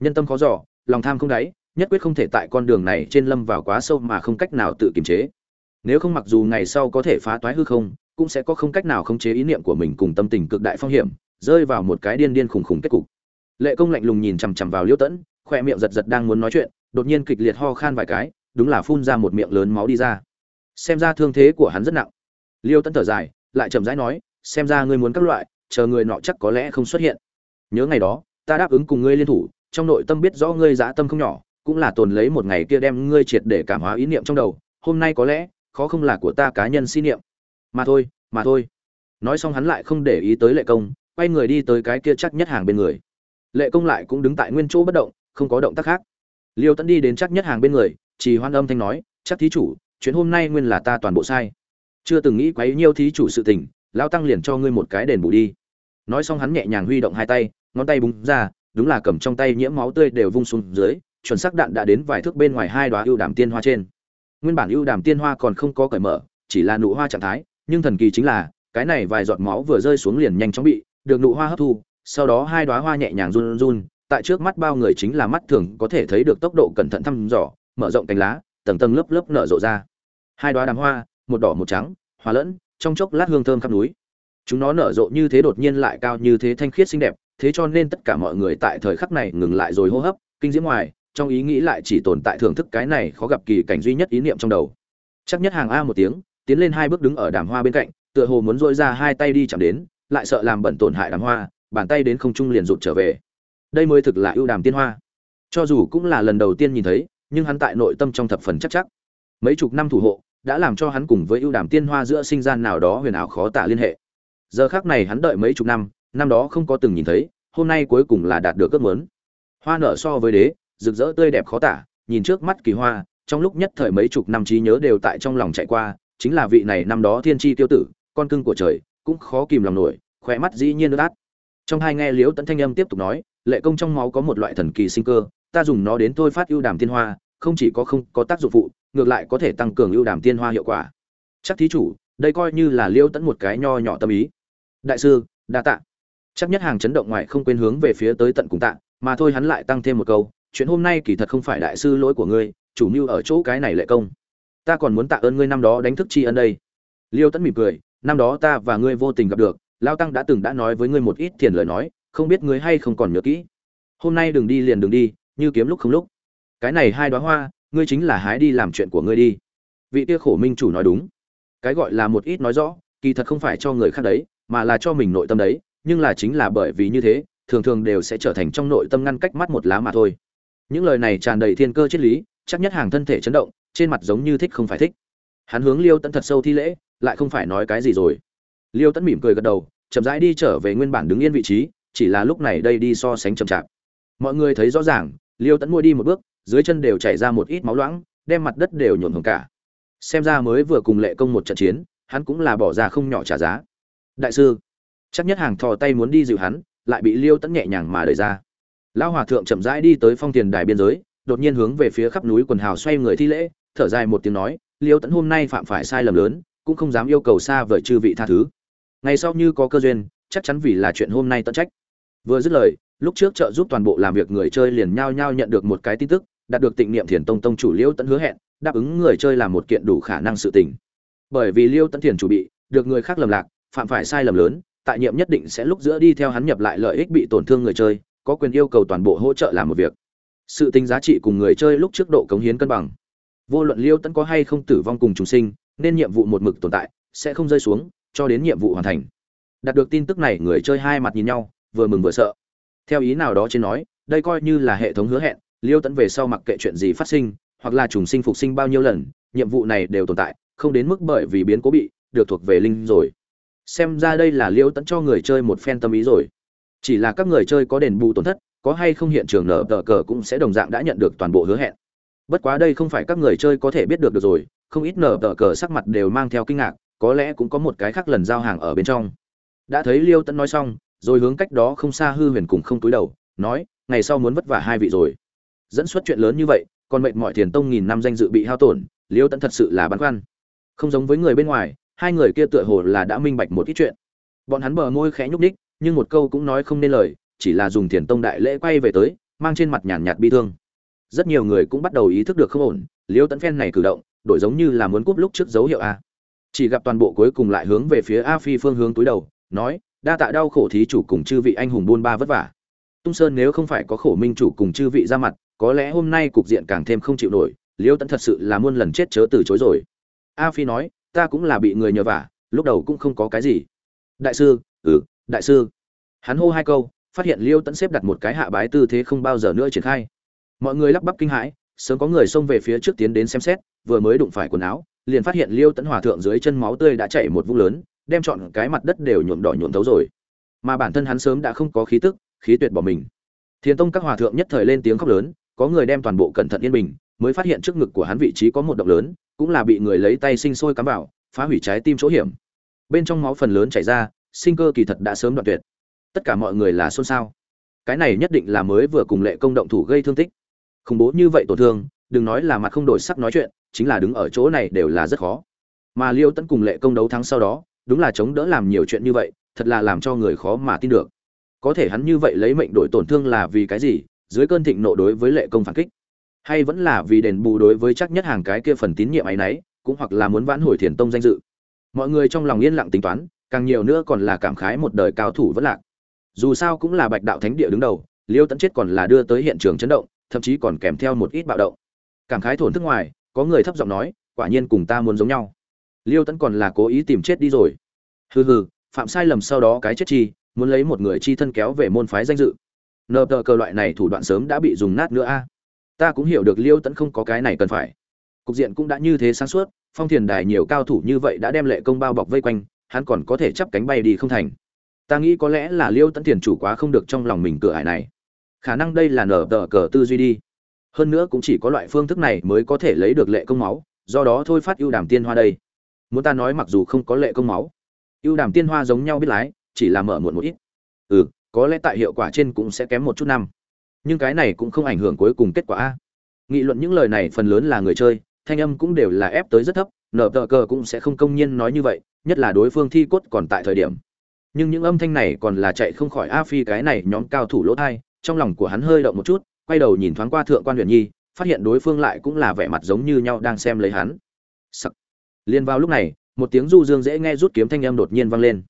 Nhân tâm khó giỏ lòng tham không đáy, nhất quyết không thể tại con đường này trên lâm vào quá sâu mà không cách nào tự kiềm chế. Nếu không mặc dù ngày sau có thể phá toái hư không, cũng sẽ có không cách nào khống chế ý niệm của mình cùng tâm tình cực đại phong hiểm rơi vào một cái điên điên khủng khủng kết cục. Lệ công lạnh lùng nhìn chằm chằm vào liêu tẫn khoe miệng giật giật đang muốn nói chuyện, đột nhiên kịch liệt ho khan vài cái, đúng là phun ra một miệng lớn máu đi ra. Xem ra thương thế của hắn rất nặng. Liêu tẫn thở dài, lại chậm rãi nói, xem ra ngươi muốn các loại, chờ người nọ chắc có lẽ không xuất hiện. Nhớ ngày đó, ta đáp ứng cùng ngươi liên thủ, trong nội tâm biết rõ ngươi dã tâm không nhỏ, cũng là tồn lấy một ngày kia đem ngươi triệt để cảm hóa ý niệm trong đầu, hôm nay có lẽ, khó không là của ta cá nhân si niệm. Mà thôi mà thôi. Nói xong hắn lại không để ý tới lệ công quay người đi tới cái kia chắc nhất hàng bên người. Lệ công lại cũng đứng tại nguyên chỗ bất động, không có động tác khác. Liêu tẫn đi đến chắc nhất hàng bên người, chỉ hoan âm thanh nói, chắc thí chủ, chuyện hôm nay nguyên là ta toàn bộ sai. Chưa từng nghĩ quấy nhiêu thí chủ sự tình lao tăng liền cho ngươi một cái đền bù đi. Nói xong hắn nhẹ nhàng huy động hai tay, ngón tay búng ra, đúng là cầm trong tay nhiễm máu tươi đều vung xuống dưới, chuẩn xác đạn đã đến vài thước bên ngoài hai đoá ưu đàm tiên hoa trên. Nguyên bản ưu đàm tiên hoa còn không có cởi mở, chỉ là nụ hoa trạng thái, nhưng thần kỳ chính là, cái này vài giọt máu vừa rơi xuống liền nhanh chóng bị được nụ hoa hấp thu, sau đó hai đoá hoa nhẹ nhàng run run, tại trước mắt bao người chính là mắt thường có thể thấy được tốc độ cẩn thận thăm dò, mở rộng cánh lá, tầng tầng lớp lớp nở rộ ra. Hai đoá đàm hoa, một đỏ một trắng hòa lẫn, trong chốc lát hương thơm khắp núi. Chúng nó nở rộ như thế đột nhiên lại cao như thế thanh khiết xinh đẹp, thế cho nên tất cả mọi người tại thời khắc này ngừng lại rồi hô hấp, kinh diễm ngoài, trong ý nghĩ lại chỉ tồn tại thưởng thức cái này khó gặp kỳ cảnh duy nhất ý niệm trong đầu. Chắc nhất hàng a một tiếng, tiến lên hai bước đứng ở đàm hoa bên cạnh, tựa hồ muốn dội ra hai tay đi chạm đến lại sợ làm bẩn tổn hại đàm hoa, bàn tay đến không trung liền rụt trở về. Đây mới thực là ưu đàm tiên hoa. Cho dù cũng là lần đầu tiên nhìn thấy, nhưng hắn tại nội tâm trong thập phần chắc chắc. Mấy chục năm thủ hộ, đã làm cho hắn cùng với ưu đàm tiên hoa giữa sinh gian nào đó huyền ảo khó tả liên hệ. Giờ khác này hắn đợi mấy chục năm năm đó không có từng nhìn thấy, hôm nay cuối cùng là đạt được ước muốn. Hoa nở so với đế, rực rỡ tươi đẹp khó tả, nhìn trước mắt kỳ hoa, trong lúc nhất thời mấy chục năm trí nhớ đều tại trong lòng chạy qua, chính là vị này năm đó thiên tri tiêu tử, con cưng của trời cũng khó kìm lòng nổi khỏe mắt dĩ nhiên ướt át. Trong hai nghe liễu tấn thanh âm tiếp tục nói, lệ công trong máu có một loại thần kỳ sinh cơ, ta dùng nó đến thôi phát ưu đàm tiên hoa, không chỉ có không có tác dụng phụ, ngược lại có thể tăng cường ưu đàm tiên hoa hiệu quả. Chắc thí chủ, đây coi như là liễu tấn một cái nho nhỏ tâm ý. Đại sư, đa tạ. Chắc nhất hàng chấn động ngoại không quên hướng về phía tới tận cùng tạ, mà thôi hắn lại tăng thêm một câu, chuyện hôm nay kỳ thật không phải đại sư lỗi của ngươi, chủ mưu ở chỗ cái này lệ công. Ta còn muốn tạ ơn ngươi năm đó đánh thức tri ân đây. Liêu tẫn mỉm cười năm đó ta và ngươi vô tình gặp được, lao tăng đã từng đã nói với ngươi một ít thiền lời nói, không biết ngươi hay không còn nhớ kỹ. Hôm nay đừng đi liền đừng đi, như kiếm lúc không lúc. Cái này hai đoá hoa, ngươi chính là hái đi làm chuyện của ngươi đi. Vị kia khổ minh chủ nói đúng. Cái gọi là một ít nói rõ, kỳ thật không phải cho người khác đấy, mà là cho mình nội tâm đấy, nhưng là chính là bởi vì như thế, thường thường đều sẽ trở thành trong nội tâm ngăn cách mắt một lá mà thôi. Những lời này tràn đầy thiên cơ triết lý, chắc nhất hàng thân thể chấn động, trên mặt giống như thích không phải thích hắn hướng liêu tẫn thật sâu thi lễ, lại không phải nói cái gì rồi. Liêu tẫn mỉm cười gật đầu, chậm rãi đi trở về nguyên bản đứng yên vị trí, chỉ là lúc này đây đi so sánh chậm chạp. Mọi người thấy rõ ràng, liêu tẫn môi đi một bước, dưới chân đều chảy ra một ít máu loãng, đem mặt đất đều nhuộm hồng cả. Xem ra mới vừa cùng lệ công một trận chiến, hắn cũng là bỏ ra không nhỏ trả giá. Đại sư, chắc nhất hàng thò tay muốn đi dịu hắn, lại bị liêu tẫn nhẹ nhàng mà đẩy ra. Lão hòa thượng chậm rãi đi tới phong tiền đài biên giới, đột nhiên hướng về phía khắp núi quần hào xoay người thi lễ, thở dài một tiếng nói liêu tẫn hôm nay phạm phải sai lầm lớn, cũng không dám yêu cầu xa vời chư vị tha thứ. Ngày sau như có cơ duyên, chắc chắn vì là chuyện hôm nay tận trách. Vừa dứt lời, lúc trước trợ giúp toàn bộ làm việc người chơi liền nhao nhao nhận được một cái tin tức, đạt được tịnh niệm thiền tông tông chủ liêu tẫn hứa hẹn, đáp ứng người chơi làm một kiện đủ khả năng sự tình. Bởi vì liêu tẫn thiền chủ bị, được người khác lầm lạc, phạm phải sai lầm lớn, tại nhiệm nhất định sẽ lúc giữa đi theo hắn nhập lại lợi ích bị tổn thương người chơi, có quyền yêu cầu toàn bộ hỗ trợ làm một việc. Sự tính giá trị cùng người chơi lúc trước độ cống hiến cân bằng vô luận liêu tẫn có hay không tử vong cùng chúng sinh, nên nhiệm vụ một mực tồn tại, sẽ không rơi xuống, cho đến nhiệm vụ hoàn thành. Đạt được tin tức này, người chơi hai mặt nhìn nhau, vừa mừng vừa sợ. Theo ý nào đó trên nói, đây coi như là hệ thống hứa hẹn, liêu tẫn về sau mặc kệ chuyện gì phát sinh, hoặc là trùng sinh phục sinh bao nhiêu lần, nhiệm vụ này đều tồn tại, không đến mức bởi vì biến cố bị, được thuộc về linh rồi. Xem ra đây là liêu tẫn cho người chơi một phen tâm ý rồi. Chỉ là các người chơi có đền bù tổn thất, có hay không hiện trường nở tờ cờ cũng sẽ đồng dạng đã nhận được toàn bộ hứa hẹn bất quá đây không phải các người chơi có thể biết được được rồi, không ít nở tờ cờ sắc mặt đều mang theo kinh ngạc, có lẽ cũng có một cái khác lần giao hàng ở bên trong. Đã thấy liêu tẫn nói xong, rồi hướng cách đó không xa hư huyền cùng không túi đầu, nói, ngày sau muốn vất vả hai vị rồi. Dẫn xuất chuyện lớn như vậy, còn mệnh mọi thiền tông nghìn năm danh dự bị hao tổn, liêu tẫn thật sự là băn khoăn. Không giống với người bên ngoài, hai người kia tựa hồ là đã minh bạch một ít chuyện. Bọn hắn bờ môi khẽ nhúc ních nhưng một câu cũng nói không nên lời, chỉ là dùng thiền tông đại lễ quay về tới, mang trên mặt nhàn nhạt bi thương rất nhiều người cũng bắt đầu ý thức được không ổn, liêu tấn phen này cử động, đổi giống như là muốn cúp lúc trước dấu hiệu a. Chỉ gặp toàn bộ cuối cùng lại hướng về phía a phi phương hướng túi đầu, nói, đa tạ đau khổ thí chủ cùng chư vị anh hùng buôn ba vất vả. Tung sơn nếu không phải có khổ minh chủ cùng chư vị ra mặt, có lẽ hôm nay cục diện càng thêm không chịu nổi, liêu tấn thật sự là muôn lần chết chớ từ chối rồi. A phi nói, ta cũng là bị người nhờ vả, lúc đầu cũng không có cái gì. Đại sư ừ đại sư. Hắn hô hai câu, phát hiện liêu tấn xếp đặt một cái hạ bái tư thế không bao giờ nữa triển khai mọi người lắp bắp kinh hãi, sớm có người xông về phía trước tiến đến xem xét, vừa mới đụng phải quần áo, liền phát hiện liêu tấn hòa thượng dưới chân máu tươi đã chảy một vũng lớn, đem chọn cái mặt đất đều nhuộm đỏ nhuộm thấu rồi. Mà bản thân hắn sớm đã không có khí tức, khí tuyệt bỏ mình. Thiền tông các hòa thượng nhất thời lên tiếng khóc lớn, có người đem toàn bộ cẩn thận yên bình, mới phát hiện trước ngực của hắn vị trí có một động lớn, cũng là bị người lấy tay sinh sôi cắm vào, phá hủy trái tim chỗ hiểm. Bên trong máu phần lớn chảy ra, sinh cơ kỳ thật đã sớm đoạn tuyệt. Tất cả mọi người là xôn xao. Cái này nhất định là mới vừa cùng lệ công động thủ gây thương tích khủng bố như vậy tổn thương, đừng nói là mặt không đổi sắc nói chuyện, chính là đứng ở chỗ này đều là rất khó. Mà liêu tấn cùng lệ công đấu thắng sau đó, đúng là chống đỡ làm nhiều chuyện như vậy, thật là làm cho người khó mà tin được. Có thể hắn như vậy lấy mệnh đổi tổn thương là vì cái gì, dưới cơn thịnh nộ đối với lệ công phản kích. Hay vẫn là vì đền bù đối với chắc nhất hàng cái kia phần tín nhiệm ấy nấy, cũng hoặc là muốn vãn hồi thiền tông danh dự. Mọi người trong lòng yên lặng tính toán, càng nhiều nữa còn là cảm khái một đời cao thủ vẫn lạc. Dù sao cũng là bạch đạo thánh địa đứng đầu, liêu tẫn chết còn là đưa tới hiện trường chấn động thậm chí còn kèm theo một ít bạo động. Cảm khái thổn thức ngoài, có người thấp giọng nói, quả nhiên cùng ta muốn giống nhau. Liêu tẫn còn là cố ý tìm chết đi rồi. Hừ hừ, phạm sai lầm sau đó cái chết chi, muốn lấy một người chi thân kéo về môn phái danh dự. Nợ tờ cờ loại này thủ đoạn sớm đã bị dùng nát nữa a. Ta cũng hiểu được liêu tẫn không có cái này cần phải. Cục diện cũng đã như thế sáng suốt, phong thiền đài nhiều cao thủ như vậy đã đem lệ công bao bọc vây quanh, hắn còn có thể chắp cánh bay đi không thành. Ta nghĩ có lẽ là liêu tẫn tiền chủ quá không được trong lòng mình cửa ải này khả năng đây là nở tờ cờ tư duy đi. Hơn nữa cũng chỉ có loại phương thức này mới có thể lấy được lệ công máu, do đó thôi phát ưu đàm tiên hoa đây. Muốn ta nói mặc dù không có lệ công máu, ưu đàm tiên hoa giống nhau biết lái, chỉ là mở muộn một ít. Ừ có lẽ tại hiệu quả trên cũng sẽ kém một chút năm. Nhưng cái này cũng không ảnh hưởng cuối cùng kết quả a. Nghị luận những lời này phần lớn là người chơi, thanh âm cũng đều là ép tới rất thấp, nở tờ cờ cũng sẽ không công nhiên nói như vậy, nhất là đối phương thi cốt còn tại thời điểm. Nhưng những âm thanh này còn là chạy không khỏi a phi cái này nhóm cao thủ lỗ thai trong lòng của hắn hơi động một chút, quay đầu nhìn thoáng qua thượng quan huyền nhi, phát hiện đối phương lại cũng là vẻ mặt giống như nhau đang xem lấy hắn. Sắc. liên vào lúc này, một tiếng du dương dễ nghe rút kiếm thanh âm đột nhiên vang lên.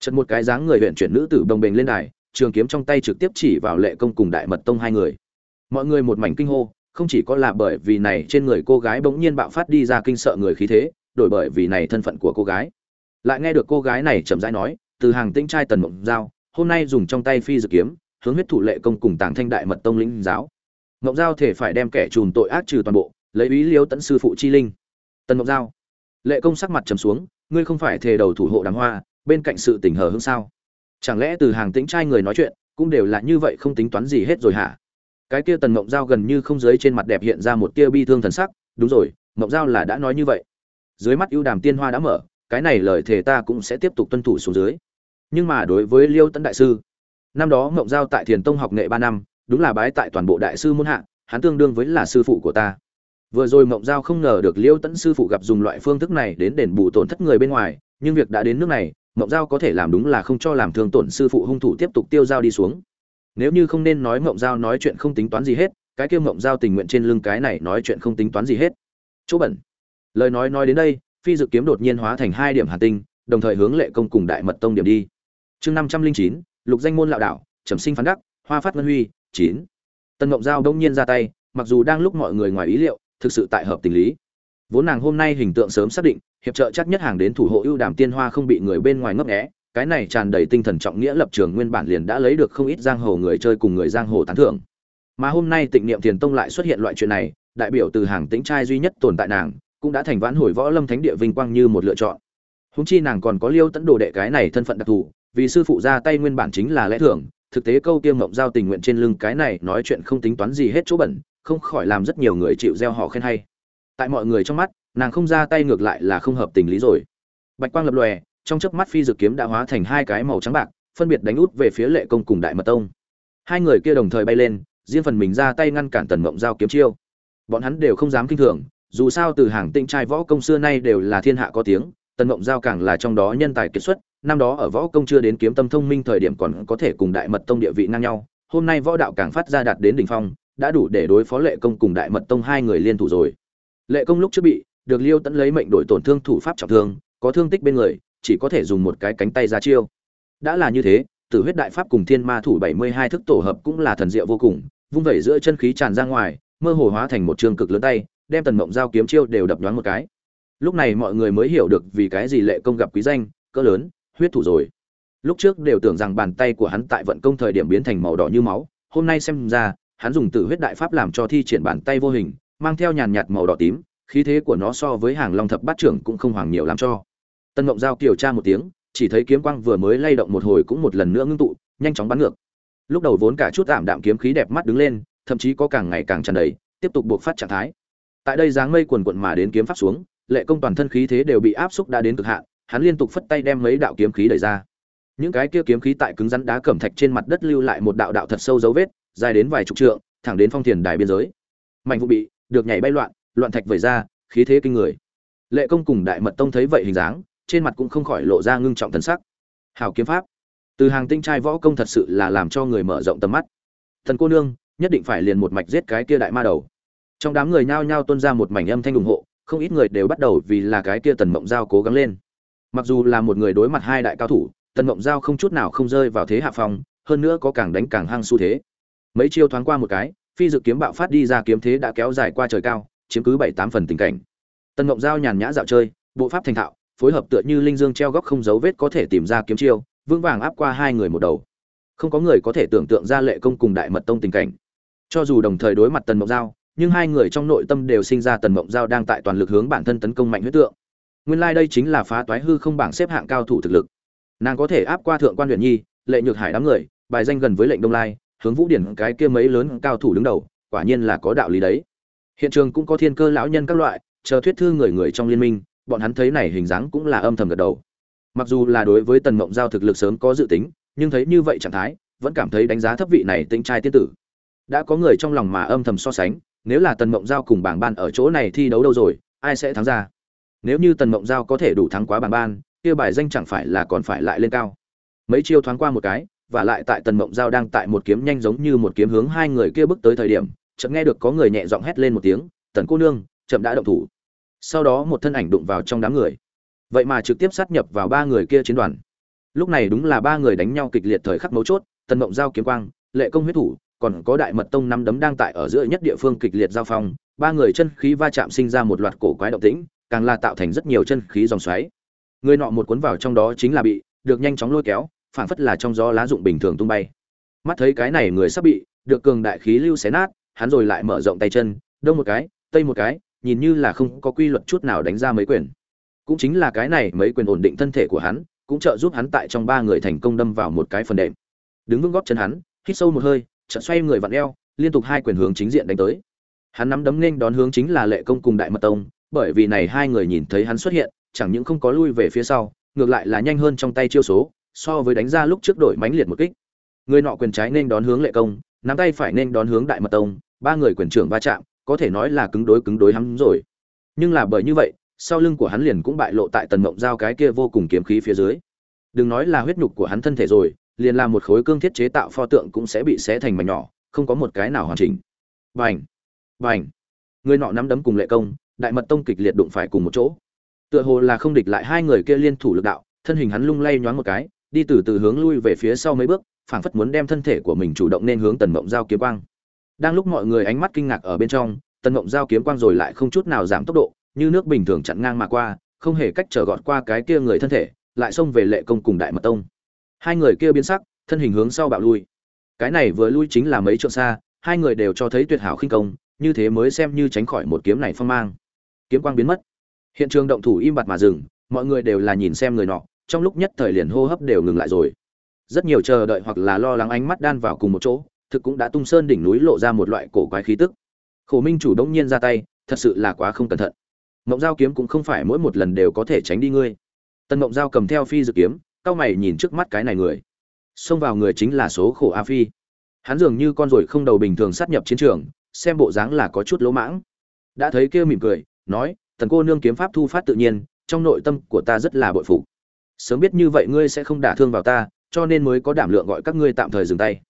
Chật một cái dáng người huyện chuyển nữ tử đồng bình lên đài, trường kiếm trong tay trực tiếp chỉ vào lệ công cùng đại mật tông hai người. Mọi người một mảnh kinh hô, không chỉ có là bởi vì này trên người cô gái bỗng nhiên bạo phát đi ra kinh sợ người khí thế, đổi bởi vì này thân phận của cô gái. Lại nghe được cô gái này chậm rãi nói, từ hàng tĩnh trai tần mộng giao, hôm nay dùng trong tay phi dự kiếm hướng huyết thủ lệ công cùng tàng thanh đại mật tông lĩnh giáo. Ngọc giao thể phải đem kẻ trùm tội ác trừ toàn bộ, lấy ý liêu tẫn sư phụ chi linh. Tần ngọc giao, lệ công sắc mặt trầm xuống, ngươi không phải thề đầu thủ hộ đàng hoa, bên cạnh sự tình hờ hương sao? Chẳng lẽ từ hàng tính trai người nói chuyện, cũng đều là như vậy không tính toán gì hết rồi hả? Cái kia tần ngọc giao gần như không dưới trên mặt đẹp hiện ra một tia bi thương thần sắc, đúng rồi ngọc giao là đã nói như vậy. Dưới mắt ưu đàm tiên hoa đã mở, cái này lời thề ta cũng sẽ tiếp tục tuân thủ xuống dưới. Nhưng mà đối với liêu tấn đại sư năm đó mộng giao tại thiền tông học nghệ ba năm, đúng là bái tại toàn bộ đại sư môn hạ, hắn tương đương với là sư phụ của ta. Vừa rồi mộng giao không ngờ được liêu tấn sư phụ gặp dùng loại phương thức này đến đền bù tổn thất người bên ngoài, nhưng việc đã đến nước này mộng giao có thể làm đúng là không cho làm thương tổn sư phụ hung thủ tiếp tục tiêu giao đi xuống. Nếu như không nên nói mộng giao nói chuyện không tính toán gì hết, cái kia mộng giao tình nguyện trên lưng cái này nói chuyện không tính toán gì hết. Chỗ bẩn. Lời nói nói đến đây, phi dự kiếm đột nhiên hóa thành hai điểm hà tinh, đồng thời hướng lệ công cùng đại mật tông điểm đi. Chương năm trăm linh chín lục danh môn lạo đạo, trầm sinh phán đắc, hoa phát ngân huy, chín. Tân ngộng giao đông nhiên ra tay, mặc dù đang lúc mọi người ngoài ý liệu, thực sự tại hợp tình lý. Vốn nàng hôm nay hình tượng sớm xác định, hiệp trợ chắc nhất hàng đến thủ hộ ưu đàm tiên hoa không bị người bên ngoài ngấp nghé, cái này tràn đầy tinh thần trọng nghĩa lập trường nguyên bản liền đã lấy được không ít giang hồ người chơi cùng người giang hồ tán thưởng. Mà hôm nay tịnh niệm thiền tông lại xuất hiện loại chuyện này, đại biểu từ hàng tĩnh trai duy nhất tồn tại nàng, cũng đã thành vãn hồi võ lâm thánh địa vinh quang như một lựa chọn. Húng chi nàng còn có liêu tấn đồ đệ cái này thân phận đặc thù vì sư phụ ra tay nguyên bản chính là lẽ thường, thực tế câu tiêm mộng giao tình nguyện trên lưng cái này nói chuyện không tính toán gì hết chỗ bẩn, không khỏi làm rất nhiều người chịu gieo họ khen hay. Tại mọi người trong mắt, nàng không ra tay ngược lại là không hợp tình lý rồi. Bạch quang lập lòe, trong chớp mắt phi dược kiếm đã hóa thành hai cái màu trắng bạc, phân biệt đánh út về phía lệ công cùng đại mật tông. Hai người kia đồng thời bay lên, riêng phần mình ra tay ngăn cản tần mộng giao kiếm chiêu. Bọn hắn đều không dám kinh thường, dù sao từ hàng tinh trai võ công xưa nay đều là thiên hạ có tiếng, tần mộng giao càng là trong đó nhân tài kiệt xuất năm đó ở võ công chưa đến kiếm tâm thông minh thời điểm còn có thể cùng đại mật tông địa vị ngang nhau, hôm nay võ đạo càng phát ra đạt đến đỉnh phong, đã đủ để đối phó lệ công cùng đại mật tông hai người liên thủ rồi. Lệ công lúc trước bị được liêu tẫn lấy mệnh đổi tổn thương thủ pháp trọng thương, có thương tích bên người, chỉ có thể dùng một cái cánh tay ra chiêu. Đã là như thế, tử huyết đại pháp cùng thiên ma thủ bảy mươi hai thức tổ hợp cũng là thần diệu vô cùng, vung vẩy giữa chân khí tràn ra ngoài, mơ hồ hóa thành một trường cực lớn tay, đem tần mộng giao kiếm chiêu đều đập nhoáng một cái. Lúc này mọi người mới hiểu được vì cái gì lệ công gặp quý danh, cỡ lớn huyết thủ rồi. Lúc trước đều tưởng rằng bàn tay của hắn tại vận công thời điểm biến thành màu đỏ như máu, hôm nay xem ra, hắn dùng tử huyết đại pháp làm cho thi triển bàn tay vô hình, mang theo nhàn nhạt màu đỏ tím, khí thế của nó so với hàng long thập bát trưởng cũng không hoàng nhiều làm cho. Tân mộng giao kiều tra một tiếng, chỉ thấy kiếm quang vừa mới lay động một hồi cũng một lần nữa ngưng tụ, nhanh chóng bắn ngược. Lúc đầu vốn cả chút ảm đạm kiếm khí đẹp mắt đứng lên, thậm chí có càng ngày càng tràn đầy, tiếp tục buộc phát trạng thái. Tại đây dáng mây quần quận mà đến kiếm pháp xuống, lệ công toàn thân khí thế đều bị áp xúc đã đến cực hạn hắn liên tục phất tay đem mấy đạo kiếm khí đẩy ra. Những cái kia kiếm khí tại cứng rắn đá cẩm thạch trên mặt đất lưu lại một đạo đạo thật sâu dấu vết, dài đến vài chục trượng, thẳng đến phong thiền đài biên giới. Mạnh vụ bị, được nhảy bay loạn loạn thạch vẩy ra, khí thế kinh người. Lệ công cùng đại mật tông thấy vậy hình dáng, trên mặt cũng không khỏi lộ ra ngưng trọng thần sắc. Hào kiếm pháp. Từ hàng tinh trai võ công thật sự là làm cho người mở rộng tầm mắt. Thần cô nương, nhất định phải liền một mạch giết cái kia đại ma đầu. Trong đám người nhao nhao tuôn ra một mảnh âm thanh ủng hộ, không ít người đều bắt đầu vì là cái kia tần mộng giao cố gắng lên mặc dù là một người đối mặt hai đại cao thủ, tần mộng giao không chút nào không rơi vào thế hạ phong, hơn nữa có càng đánh càng hăng xu thế. Mấy chiêu thoáng qua một cái, phi dự kiếm bạo phát đi ra kiếm thế đã kéo dài qua trời cao, chiếm cứ bảy tám phần tình cảnh. Tần mộng giao nhàn nhã dạo chơi, bộ pháp thành thạo, phối hợp tựa như linh dương treo góc không dấu vết có thể tìm ra kiếm chiêu, vững vàng áp qua hai người một đầu. Không có người có thể tưởng tượng ra lệ công cùng đại mật tông tình cảnh. Cho dù đồng thời đối mặt tần mộng giao, nhưng hai người trong nội tâm đều sinh ra tần mộng giao đang tại toàn lực hướng bản thân tấn công mạnh huyết tượng nguyên lai đây chính là phá toái hư không bảng xếp hạng cao thủ thực lực. Nàng có thể áp qua thượng quan huyện nhi, lệ nhược hải đám người, bài danh gần với lệnh đông lai, hướng vũ điển cái kia mấy lớn cao thủ đứng đầu, quả nhiên là có đạo lý đấy. Hiện trường cũng có thiên cơ lão nhân các loại, chờ thuyết thư người người trong liên minh, bọn hắn thấy này hình dáng cũng là âm thầm gật đầu. Mặc dù là đối với tần mộng giao thực lực sớm có dự tính, nhưng thấy như vậy trạng thái, vẫn cảm thấy đánh giá thấp vị này tinh trai tiên tử. Đã có người trong lòng mà âm thầm so sánh, nếu là tần mộng giao cùng bảng ban ở chỗ này thi đấu đâu rồi, ai sẽ thắng ra? Nếu như tần mộng giao có thể đủ thắng quá bảng ban, kia bài danh chẳng phải là còn phải lại lên cao. Mấy chiêu thoáng qua một cái, và lại tại tần mộng giao đang tại một kiếm nhanh giống như một kiếm hướng hai người kia bước tới thời điểm, chợt nghe được có người nhẹ giọng hét lên một tiếng, tần cô nương, chậm đã động thủ. Sau đó một thân ảnh đụng vào trong đám người. Vậy mà trực tiếp sát nhập vào ba người kia chiến đoàn. Lúc này đúng là ba người đánh nhau kịch liệt thời khắc mấu chốt, tần mộng giao kiếm quang, lệ công huyết thủ, còn có đại mật tông năm đấm đang tại ở giữa nhất địa phương kịch liệt giao phong, ba người chân khí va chạm sinh ra một loạt cổ quái động tĩnh càng là tạo thành rất nhiều chân khí dòng xoáy. Người nọ một cuốn vào trong đó chính là bị, được nhanh chóng lôi kéo phản phất là trong gió lá dụng bình thường tung bay. Mắt thấy cái này người sắp bị, được cường đại khí lưu xé nát, hắn rồi lại mở rộng tay chân, đông một cái, tây một cái, nhìn như là không có quy luật chút nào đánh ra mấy quyền. Cũng chính là cái này mấy quyền ổn định thân thể của hắn, cũng trợ giúp hắn tại trong ba người thành công đâm vào một cái phần đệm. Đứng vững góp chân hắn, hít sâu một hơi, chợt xoay người vặn eo, liên tục hai quyền hướng chính diện đánh tới. Hắn nắm đấm nên đón hướng chính là lệ công cùng đại mật tông bởi vì này hai người nhìn thấy hắn xuất hiện chẳng những không có lui về phía sau ngược lại là nhanh hơn trong tay chiêu số so với đánh ra lúc trước đổi mãnh liệt một kích. Người nọ quyền trái nên đón hướng lệ công nắm tay phải nên đón hướng đại mật tông ba người quyền trưởng va chạm có thể nói là cứng đối cứng đối hắn rồi. Nhưng là bởi như vậy sau lưng của hắn liền cũng bại lộ tại tần mộng giao cái kia vô cùng kiếm khí phía dưới. Đừng nói là huyết nhục của hắn thân thể rồi liền làm một khối cương thiết chế tạo pho tượng cũng sẽ bị xé thành mảnh nhỏ không có một cái nào hoàn chỉnh. Bành, bành. người nọ nắm đấm cùng lệ công đại mật tông kịch liệt đụng phải cùng một chỗ. Tựa hồ là không địch lại hai người kia liên thủ lực đạo, thân hình hắn lung lay nhoáng một cái, đi từ từ hướng lui về phía sau mấy bước, phảng phất muốn đem thân thể của mình chủ động nên hướng tần mộng giao kiếm quang. Đang lúc mọi người ánh mắt kinh ngạc ở bên trong, tần mộng giao kiếm quang rồi lại không chút nào giảm tốc độ, như nước bình thường chặn ngang mà qua, không hề cách trở gọt qua cái kia người thân thể, lại xông về lệ công cùng đại mật tông. Hai người kia biến sắc, thân hình hướng sau bạo lui. Cái này vừa lui chính là mấy trượng xa, hai người đều cho thấy tuyệt hảo khinh công, như thế mới xem như tránh khỏi một kiếm này phong mang kiếm quang biến mất. Hiện trường động thủ im bặt mà dừng, mọi người đều là nhìn xem người nọ, trong lúc nhất thời liền hô hấp đều ngừng lại rồi. Rất nhiều chờ đợi hoặc là lo lắng ánh mắt đan vào cùng một chỗ, thực cũng đã tung sơn đỉnh núi lộ ra một loại cổ quái khí tức. Khổ minh chủ đông nhiên ra tay, thật sự là quá không cẩn thận. Mộng giao kiếm cũng không phải mỗi một lần đều có thể tránh đi ngươi. Tần mộng giao cầm theo phi dự kiếm, cao mày nhìn trước mắt cái này người. Xông vào người chính là số khổ a phi. Hắn dường như con ruồi không đầu bình thường sát nhập chiến trường, xem bộ dáng là có chút lỗ mãng. Đã thấy kia mỉm cười nói, tần cô nương kiếm pháp thu phát tự nhiên, trong nội tâm của ta rất là bội phục. Sớm biết như vậy ngươi sẽ không đả thương vào ta, cho nên mới có đảm lượng gọi các ngươi tạm thời dừng tay.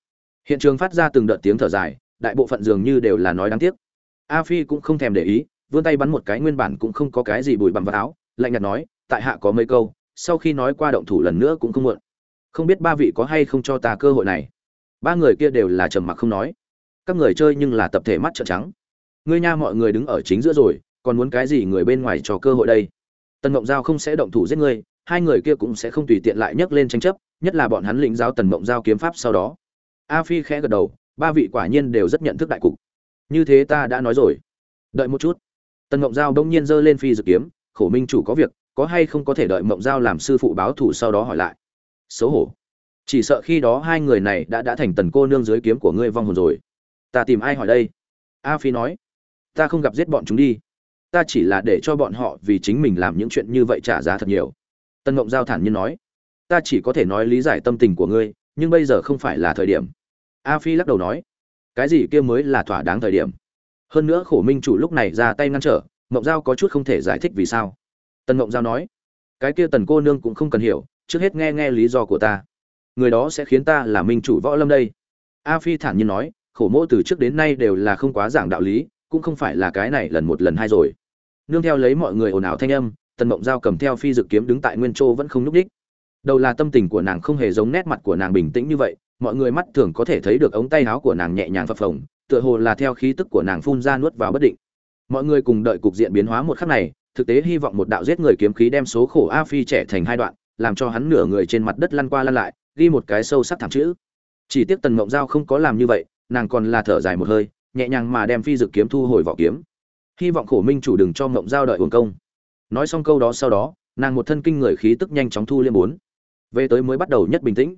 Hiện trường phát ra từng đợt tiếng thở dài, đại bộ phận dường như đều là nói đáng tiếc. A phi cũng không thèm để ý, vươn tay bắn một cái nguyên bản cũng không có cái gì bụi bặm vào áo, lạnh nhạt nói, tại hạ có mấy câu, sau khi nói qua động thủ lần nữa cũng không muộn. Không biết ba vị có hay không cho ta cơ hội này? Ba người kia đều là trầm mặc không nói. Các người chơi nhưng là tập thể mắt trợn trắng. Ngươi nha, mọi người đứng ở chính giữa rồi còn muốn cái gì người bên ngoài cho cơ hội đây? Tần mộng giao không sẽ động thủ giết ngươi, hai người kia cũng sẽ không tùy tiện lại nhấc lên tranh chấp, nhất là bọn hắn lĩnh giáo tần mộng giao kiếm pháp sau đó. A phi khẽ gật đầu, ba vị quả nhiên đều rất nhận thức đại cục. Như thế ta đã nói rồi. Đợi một chút. Tần mộng giao đông nhiên giơ lên phi dự kiếm, khổ minh chủ có việc, có hay không có thể đợi mộng giao làm sư phụ báo thủ sau đó hỏi lại? Xấu hổ. Chỉ sợ khi đó hai người này đã đã thành tần cô nương dưới kiếm của ngươi vong hồn rồi. Ta tìm ai hỏi đây? A phi nói. Ta không gặp giết bọn chúng đi ta chỉ là để cho bọn họ vì chính mình làm những chuyện như vậy trả giá thật nhiều. Tân mộng giao thản nhiên nói, ta chỉ có thể nói lý giải tâm tình của ngươi, nhưng bây giờ không phải là thời điểm. A phi lắc đầu nói, cái gì kia mới là thỏa đáng thời điểm? Hơn nữa khổ minh chủ lúc này ra tay ngăn trở, mộng giao có chút không thể giải thích vì sao. Tân mộng giao nói, cái kia tần cô nương cũng không cần hiểu, trước hết nghe nghe lý do của ta. Người đó sẽ khiến ta là minh chủ võ lâm đây. A phi thản nhiên nói, khổ mỗ từ trước đến nay đều là không quá giảng đạo lý, cũng không phải là cái này lần một lần hai rồi nương theo lấy mọi người ồn ào thanh âm, tần mộng giao cầm theo phi dự kiếm đứng tại nguyên châu vẫn không nhúc đích đầu là tâm tình của nàng không hề giống nét mặt của nàng bình tĩnh như vậy, mọi người mắt thường có thể thấy được ống tay áo của nàng nhẹ nhàng phập phồng, tựa hồ là theo khí tức của nàng phun ra nuốt vào bất định. Mọi người cùng đợi cục diện biến hóa một khắc này, thực tế hy vọng một đạo giết người kiếm khí đem số khổ a phi trẻ thành hai đoạn, làm cho hắn nửa người trên mặt đất lăn qua lăn lại, ghi một cái sâu sắc thảm chữ. Chỉ tiếc tần mộng giao không có làm như vậy, nàng còn là thở dài một hơi, nhẹ nhàng mà đem phi dự kiếm thu hồi vỏ kiếm hy vọng khổ minh chủ đừng cho mộng giao đợi uổng công. Nói xong câu đó sau đó, nàng một thân kinh người khí tức nhanh chóng thu liêm bốn. Về tới mới bắt đầu nhất bình tĩnh.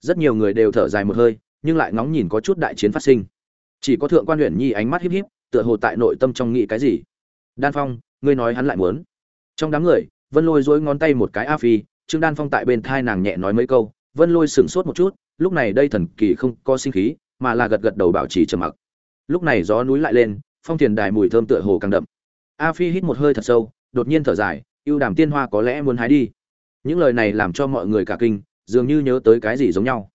Rất nhiều người đều thở dài một hơi, nhưng lại ngóng nhìn có chút đại chiến phát sinh. Chỉ có thượng quan huyện nhi ánh mắt híp híp, tựa hồ tại nội tâm trong nghĩ cái gì. Đan phong, ngươi nói hắn lại muốn. Trong đám người, vân lôi dối ngón tay một cái a phi, trương đan phong tại bên thai nàng nhẹ nói mấy câu. Vân lôi sửng sốt một chút, lúc này đây thần kỳ không có sinh khí, mà là gật gật đầu bảo trì trầm mặc. Lúc này gió núi lại lên phong thiền đài mùi thơm tựa hồ càng đậm. A phi hít một hơi thật sâu, đột nhiên thở dài, ưu đàm tiên hoa có lẽ muốn hái đi. Những lời này làm cho mọi người cả kinh, dường như nhớ tới cái gì giống nhau.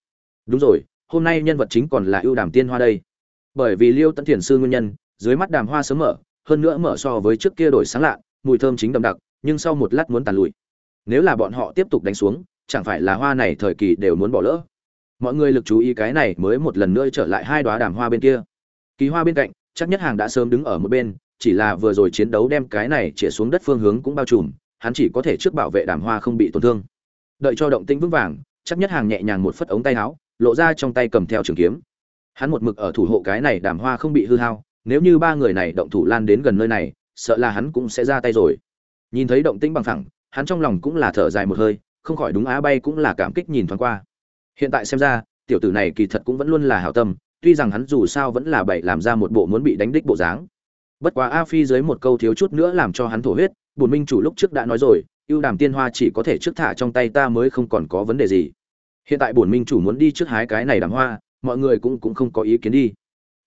Đúng rồi, hôm nay nhân vật chính còn là ưu đàm tiên hoa đây. Bởi vì liêu tấn thiền sư nguyên nhân, dưới mắt đàm hoa sớm mở, hơn nữa mở so với trước kia đổi sáng lạ, mùi thơm chính đậm đặc, nhưng sau một lát muốn tàn lụi. Nếu là bọn họ tiếp tục đánh xuống, chẳng phải là hoa này thời kỳ đều muốn bỏ lỡ. Mọi người lực chú ý cái này mới một lần nữa trở lại hai đoá đàm hoa bên kia. Kỳ hoa bên cạnh chắc nhất hàng đã sớm đứng ở một bên, chỉ là vừa rồi chiến đấu đem cái này chĩa xuống đất phương hướng cũng bao trùm, hắn chỉ có thể trước bảo vệ đàm hoa không bị tổn thương. Đợi cho động tĩnh vững vàng, chắc nhất hàng nhẹ nhàng một phất ống tay áo, lộ ra trong tay cầm theo trường kiếm. Hắn một mực ở thủ hộ cái này đàm hoa không bị hư hao, nếu như ba người này động thủ lan đến gần nơi này, sợ là hắn cũng sẽ ra tay rồi. Nhìn thấy động tĩnh bằng thẳng hắn trong lòng cũng là thở dài một hơi, không khỏi đúng á bay cũng là cảm kích nhìn thoáng qua. Hiện tại xem ra, tiểu tử này kỳ thật cũng vẫn luôn là hảo tâm tuy rằng hắn dù sao vẫn là bậy làm ra một bộ muốn bị đánh đích bộ dáng. Bất quá a phi dưới một câu thiếu chút nữa làm cho hắn thổ huyết, bùn minh chủ lúc trước đã nói rồi, ưu đàm tiên hoa chỉ có thể trước thả trong tay ta mới không còn có vấn đề gì. Hiện tại bổn minh chủ muốn đi trước hái cái này đàm hoa, mọi người cũng cũng không có ý kiến đi.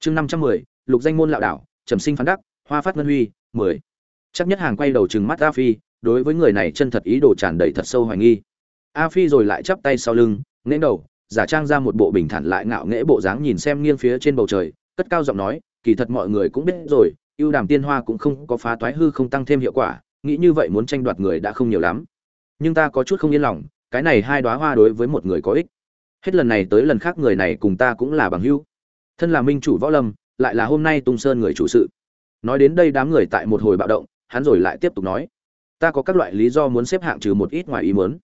Chương năm trăm mười, lục danh môn lạo đảo, trầm sinh phán đắc, hoa phát ngân huy, mười. Chắc nhất hàng quay đầu chừng mắt a phi, đối với người này chân thật ý đồ tràn đầy thật sâu hoài nghi. A phi rồi lại chắp tay sau lưng nghễ đầu giả trang ra một bộ bình thản lại ngạo nghễ bộ dáng nhìn xem nghiêng phía trên bầu trời, cất cao giọng nói, kỳ thật mọi người cũng biết rồi, ưu đàm tiên hoa cũng không có phá toái hư không tăng thêm hiệu quả, nghĩ như vậy muốn tranh đoạt người đã không nhiều lắm. Nhưng ta có chút không yên lòng, cái này hai đóa hoa đối với một người có ích. Hết lần này tới lần khác người này cùng ta cũng là bằng hữu. Thân là minh chủ võ lâm, lại là hôm nay tung sơn người chủ sự. Nói đến đây đám người tại một hồi bạo động, hắn rồi lại tiếp tục nói, ta có các loại lý do muốn xếp hạng trừ một ít ngoài ý muốn.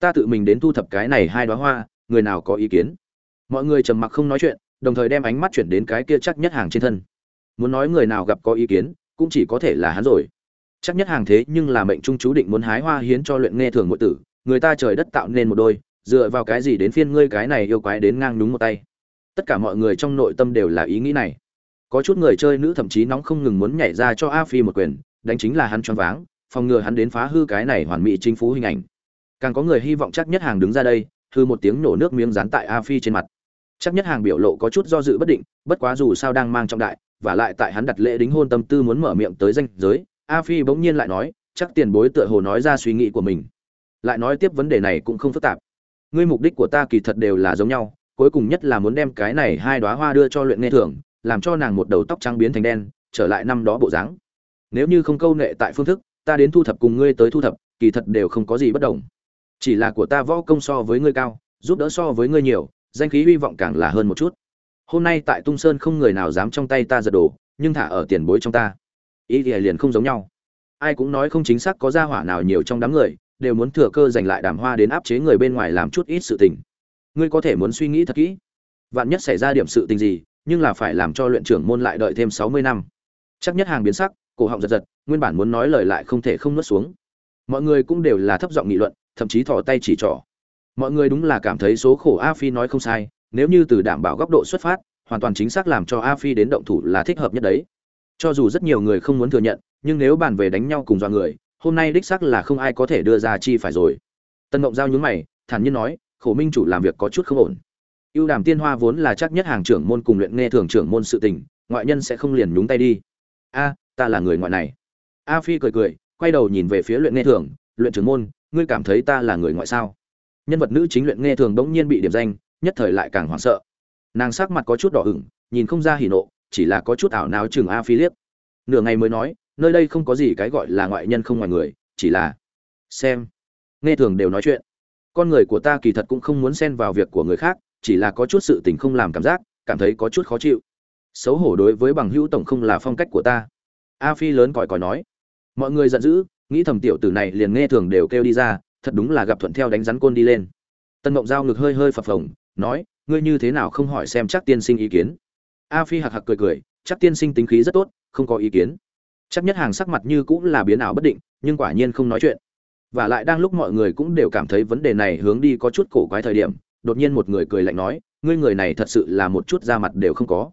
Ta tự mình đến thu thập cái này hai đóa hoa người nào có ý kiến? Mọi người trầm mặc không nói chuyện, đồng thời đem ánh mắt chuyển đến cái kia chắc nhất hàng trên thân. Muốn nói người nào gặp có ý kiến, cũng chỉ có thể là hắn rồi. Chắc nhất hàng thế nhưng là mệnh trung chú định muốn hái hoa hiến cho luyện nghe thường ngụy tử, người ta trời đất tạo nên một đôi, dựa vào cái gì đến phiên ngươi cái này yêu quái đến ngang đúng một tay? Tất cả mọi người trong nội tâm đều là ý nghĩ này. Có chút người chơi nữ thậm chí nóng không ngừng muốn nhảy ra cho a phi một quyền, đánh chính là hắn choáng váng, phòng ngừa hắn đến phá hư cái này hoàn mỹ chính phú hình ảnh. Càng có người hy vọng chắc nhất hàng đứng ra đây thư một tiếng nổ nước miếng dán tại a phi trên mặt. Chắc nhất hàng biểu lộ có chút do dự bất định, bất quá dù sao đang mang trọng đại, và lại tại hắn đặt lễ đính hôn tâm tư muốn mở miệng tới danh giới, a phi bỗng nhiên lại nói, chắc tiền bối tựa hồ nói ra suy nghĩ của mình. Lại nói tiếp vấn đề này cũng không phức tạp. Ngươi mục đích của ta kỳ thật đều là giống nhau, cuối cùng nhất là muốn đem cái này hai đóa hoa đưa cho luyện nghe thường làm cho nàng một đầu tóc trắng biến thành đen, trở lại năm đó bộ dáng. Nếu như không câu nệ tại phương thức, ta đến thu thập cùng ngươi tới thu thập, kỳ thật đều không có gì bất đồng chỉ là của ta võ công so với ngươi cao, giúp đỡ so với ngươi nhiều, danh khí hy vọng càng là hơn một chút. Hôm nay tại tung sơn không người nào dám trong tay ta giật đồ nhưng thả ở tiền bối trong ta. Ý thì liền không giống nhau. Ai cũng nói không chính xác có gia hỏa nào nhiều trong đám người, đều muốn thừa cơ giành lại đàm hoa đến áp chế người bên ngoài làm chút ít sự tình. Ngươi có thể muốn suy nghĩ thật kỹ. Vạn nhất xảy ra điểm sự tình gì, nhưng là phải làm cho luyện trưởng môn lại đợi thêm sáu mươi năm. Chắc nhất hàng biến sắc, cổ họng giật giật, nguyên bản muốn nói lời lại không thể không nuốt xuống. Mọi người cũng đều là thấp giọng nghị luận thậm chí thò tay chỉ trỏ. Mọi người đúng là cảm thấy số khổ a phi nói không sai, nếu như từ đảm bảo góc độ xuất phát, hoàn toàn chính xác làm cho a phi đến động thủ là thích hợp nhất đấy. Cho dù rất nhiều người không muốn thừa nhận, nhưng nếu bàn về đánh nhau cùng dọa người, hôm nay đích xác là không ai có thể đưa ra chi phải rồi. Tân mộng giao nhúng mày, thản nhiên nói, khổ minh chủ làm việc có chút không ổn. Ưu đàm tiên hoa vốn là chắc nhất hàng trưởng môn cùng luyện nghe thường trưởng môn sự tình, ngoại nhân sẽ không liền nhúng tay đi. A, ta là người ngoại này. A phi cười cười, quay đầu nhìn về phía luyện nghe thường, luyện trưởng môn ngươi cảm thấy ta là người ngoại sao? Nhân vật nữ chính luyện nghe thường đống nhiên bị điểm danh, nhất thời lại càng hoảng sợ. Nàng sắc mặt có chút đỏ ửng, nhìn không ra hỉ nộ, chỉ là có chút ảo não chừng a phi liếc nửa ngày mới nói, nơi đây không có gì cái gọi là ngoại nhân không ngoài người, chỉ là xem. Nghe thường đều nói chuyện. Con người của ta kỳ thật cũng không muốn xen vào việc của người khác, chỉ là có chút sự tình không làm cảm giác, cảm thấy có chút khó chịu. Xấu hổ đối với bằng hữu tổng không là phong cách của ta. A phi lớn còi còi nói. Mọi người giận dữ nghĩ thầm tiểu tử này liền nghe thường đều kêu đi ra, thật đúng là gặp thuận theo đánh rắn côn đi lên. Tân mộng giao ngực hơi hơi phập phồng, nói, ngươi như thế nào không hỏi xem chắc tiên sinh ý kiến? A phi hạc hạc cười cười, chắc tiên sinh tính khí rất tốt, không có ý kiến. Chắc nhất hàng sắc mặt như cũng là biến ảo bất định, nhưng quả nhiên không nói chuyện. Và lại đang lúc mọi người cũng đều cảm thấy vấn đề này hướng đi có chút cổ quái thời điểm, đột nhiên một người cười lạnh nói, ngươi người này thật sự là một chút da mặt đều không có.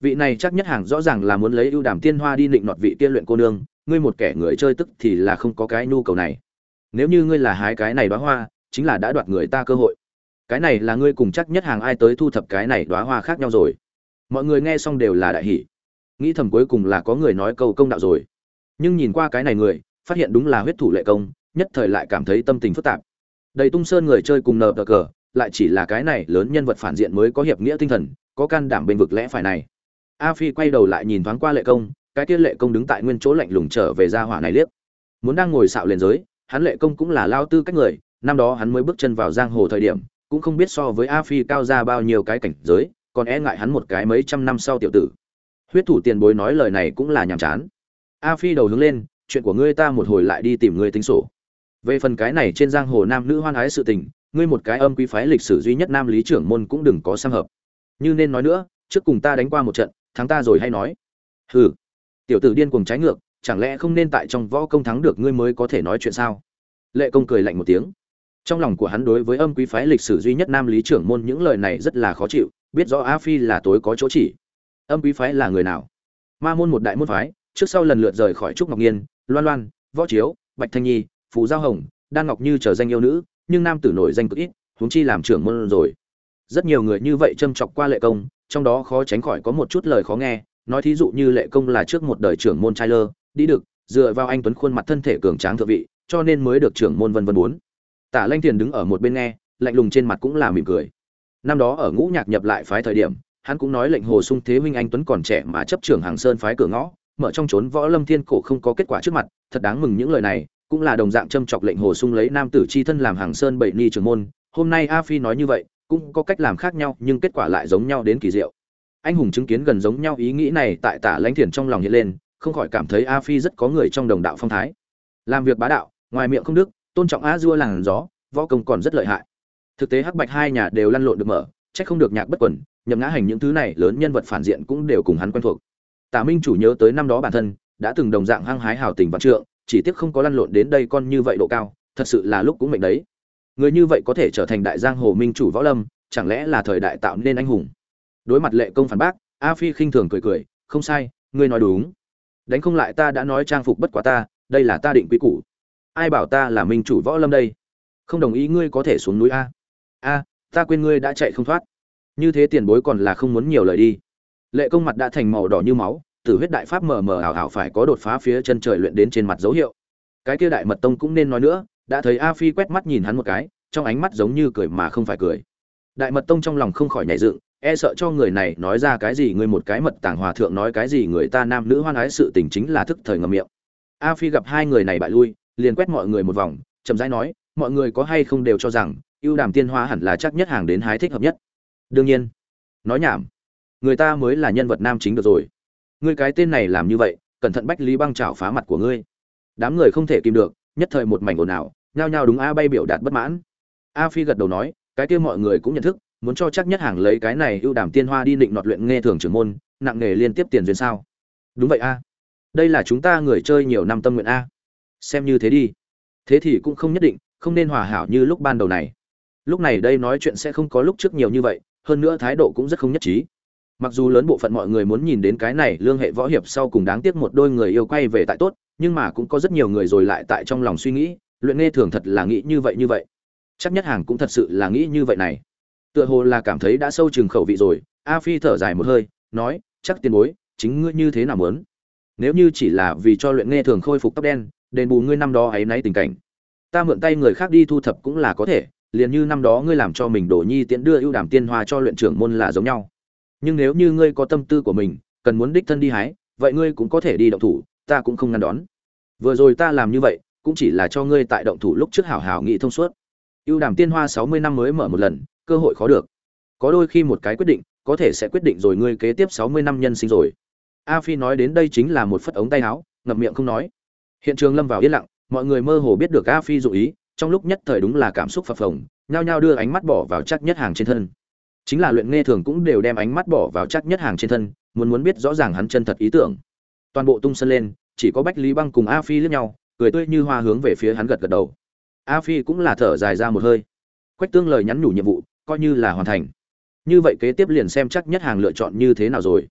Vị này chắc nhất hàng rõ ràng là muốn lấy ưu đàm tiên hoa đi định nọt vị tiên luyện cô nương ngươi một kẻ người chơi tức thì là không có cái nhu cầu này. Nếu như ngươi là hái cái này đóa hoa, chính là đã đoạt người ta cơ hội. Cái này là ngươi cùng chắc nhất hàng ai tới thu thập cái này đóa hoa khác nhau rồi. Mọi người nghe xong đều là đại hỷ nghĩ thầm cuối cùng là có người nói câu công đạo rồi. Nhưng nhìn qua cái này người, phát hiện đúng là huyết thủ lệ công, nhất thời lại cảm thấy tâm tình phức tạp. Đầy tung sơn người chơi cùng nờ cờ, lại chỉ là cái này lớn nhân vật phản diện mới có hiệp nghĩa tinh thần, có can đảm bên vực lẽ phải này. A phi quay đầu lại nhìn thoáng qua lệ công cái kia lệ công đứng tại nguyên chỗ lạnh lùng trở về ra hỏa này liếc. Muốn đang ngồi xạo lên giới, hắn lệ công cũng là lao tư cách người, năm đó hắn mới bước chân vào giang hồ thời điểm, cũng không biết so với a phi cao ra bao nhiêu cái cảnh giới, còn e ngại hắn một cái mấy trăm năm sau tiểu tử. Huyết thủ tiền bối nói lời này cũng là nhàm chán. A phi đầu hướng lên, chuyện của ngươi ta một hồi lại đi tìm ngươi tính sổ. Về phần cái này trên giang hồ nam nữ hoan ái sự tình, ngươi một cái âm quý phái lịch sử duy nhất nam lý trưởng môn cũng đừng có sang hợp. Như nên nói nữa, trước cùng ta đánh qua một trận, thắng ta rồi hay nói. Hừ tiểu tử điên cuồng trái ngược, chẳng lẽ không nên tại trong võ công thắng được ngươi mới có thể nói chuyện sao? Lệ công cười lạnh một tiếng. Trong lòng của hắn đối với âm quý phái lịch sử duy nhất nam lý trưởng môn những lời này rất là khó chịu, biết rõ a phi là tối có chỗ chỉ. Âm quý phái là người nào? Ma môn một đại môn phái, trước sau lần lượt rời khỏi trúc ngọc nhiên, loan loan, võ chiếu, bạch thanh nhi, Phù giao hồng, đan ngọc như trở danh yêu nữ, nhưng nam tử nổi danh cực ít, huống chi làm trưởng môn rồi. Rất nhiều người như vậy châm chọc qua lệ công, trong đó khó tránh khỏi có một chút lời khó nghe nói thí dụ như lệ công là trước một đời trưởng môn trai lơ, đi được, dựa vào anh tuấn khuôn mặt thân thể cường tráng thượng vị, cho nên mới được trưởng môn vân vân bốn. Tả lanh tiền đứng ở một bên nghe, lạnh lùng trên mặt cũng là mỉm cười. Năm đó ở ngũ nhạc nhập lại phái thời điểm, hắn cũng nói lệnh hồ sung thế huynh anh tuấn còn trẻ mà chấp trưởng hàng sơn phái cửa ngõ, mở trong trốn võ lâm thiên cổ không có kết quả trước mặt, thật đáng mừng những lời này, cũng là đồng dạng châm chọc lệnh hồ sung lấy nam tử chi thân làm hàng sơn bảy ni trưởng môn. Hôm nay a phi nói như vậy, cũng có cách làm khác nhau, nhưng kết quả lại giống nhau đến kỳ diệu anh hùng chứng kiến gần giống nhau ý nghĩ này tại tả lãnh thiền trong lòng hiện lên, không khỏi cảm thấy a phi rất có người trong đồng đạo phong thái. Làm việc bá đạo, ngoài miệng không đức, tôn trọng a dua làng gió, võ công còn rất lợi hại. Thực tế hắc bạch hai nhà đều lăn lộn được mở trách không được nhạc bất quần, nhậm ngã hành những thứ này lớn nhân vật phản diện cũng đều cùng hắn quen thuộc. Tả minh chủ nhớ tới năm đó bản thân, đã từng đồng dạng hăng hái hào tình vạn trượng, chỉ tiếc không có lăn lộn đến đây con như vậy độ cao, thật sự là lúc cũng mệnh đấy. Người như vậy có thể trở thành đại giang hồ minh chủ võ lâm, chẳng lẽ là thời đại tạo nên anh hùng? Đối mặt lệ công phản bác, a phi khinh thường cười cười, không sai, ngươi nói đúng. Đánh không lại ta đã nói trang phục bất quá ta, đây là ta định quy củ. Ai bảo ta là minh chủ võ lâm đây? Không đồng ý ngươi có thể xuống núi a. A, ta quên ngươi đã chạy không thoát. Như thế tiền bối còn là không muốn nhiều lời đi. Lệ công mặt đã thành màu đỏ như máu, tử huyết đại pháp mờ mờ ảo ảo phải có đột phá phía chân trời luyện đến trên mặt dấu hiệu. Cái kia đại mật tông cũng nên nói nữa, đã thấy a phi quét mắt nhìn hắn một cái, trong ánh mắt giống như cười mà không phải cười. Đại mật tông trong lòng không khỏi nhảy dựng e sợ cho người này nói ra cái gì người một cái mật tàng hòa thượng nói cái gì người ta nam nữ hoan ái sự tình chính là thức thời ngầm miệng. A phi gặp hai người này bại lui, liền quét mọi người một vòng, chậm rãi nói, mọi người có hay không đều cho rằng, ưu đàm tiên hoa hẳn là chắc nhất hàng đến hái thích hợp nhất. Đương nhiên, nói nhảm, người ta mới là nhân vật nam chính được rồi. Ngươi cái tên này làm như vậy, cẩn thận bách lý băng chảo phá mặt của ngươi. Đám người không thể kìm được, nhất thời một mảnh ồn ào, nhao nhao đúng a bay biểu đạt bất mãn. A phi gật đầu nói, cái kia mọi người cũng nhận thức muốn cho chắc nhất hàng lấy cái này ưu đàm tiên hoa đi định nọt luyện nghe thường trưởng môn, nặng nghề liên tiếp tiền duyên sao? Đúng vậy a. Đây là chúng ta người chơi nhiều năm tâm nguyện a. Xem như thế đi. Thế thì cũng không nhất định, không nên hòa hảo như lúc ban đầu này. Lúc này đây nói chuyện sẽ không có lúc trước nhiều như vậy, hơn nữa thái độ cũng rất không nhất trí. Mặc dù lớn bộ phận mọi người muốn nhìn đến cái này lương hệ võ hiệp sau cùng đáng tiếc một đôi người yêu quay về tại tốt, nhưng mà cũng có rất nhiều người rồi lại tại trong lòng suy nghĩ, luyện nghe thường thật là nghĩ như vậy như vậy. Chắc nhất hàng cũng thật sự là nghĩ như vậy này tựa hồ là cảm thấy đã sâu chừng khẩu vị rồi. A phi thở dài một hơi, nói, chắc tiền bối, chính ngươi như thế nào muốn? Nếu như chỉ là vì cho luyện nghe thường khôi phục tóc đen, đền bù ngươi năm đó ấy náy tình cảnh. Ta mượn tay người khác đi thu thập cũng là có thể, liền như năm đó ngươi làm cho mình đổ nhi tiễn đưa ưu đàm tiên hoa cho luyện trưởng môn là giống nhau. Nhưng nếu như ngươi có tâm tư của mình, cần muốn đích thân đi hái, vậy ngươi cũng có thể đi động thủ, ta cũng không ngăn đón. Vừa rồi ta làm như vậy, cũng chỉ là cho ngươi tại động thủ lúc trước hảo hảo nghị thông suốt. Ưu đàm tiên hoa sáu mươi năm mới mở một lần cơ hội khó được. Có đôi khi một cái quyết định, có thể sẽ quyết định rồi ngươi kế tiếp sáu mươi năm nhân sinh rồi. A phi nói đến đây chính là một phất ống tay áo, ngậm miệng không nói. Hiện trường lâm vào yên lặng, mọi người mơ hồ biết được a phi dụ ý, trong lúc nhất thời đúng là cảm xúc phập phồng, nhao nhao đưa ánh mắt bỏ vào chắc nhất hàng trên thân. Chính là luyện nghe thường cũng đều đem ánh mắt bỏ vào chắc nhất hàng trên thân, muốn muốn biết rõ ràng hắn chân thật ý tưởng. Toàn bộ tung sân lên, chỉ có bách lý băng cùng a phi lướt nhau, cười tươi như hoa hướng về phía hắn gật gật đầu. A phi cũng là thở dài ra một hơi. Quách tương lời nhắn nhủ nhiệm vụ coi như là hoàn thành. Như vậy kế tiếp liền xem chắc nhất hàng lựa chọn như thế nào rồi.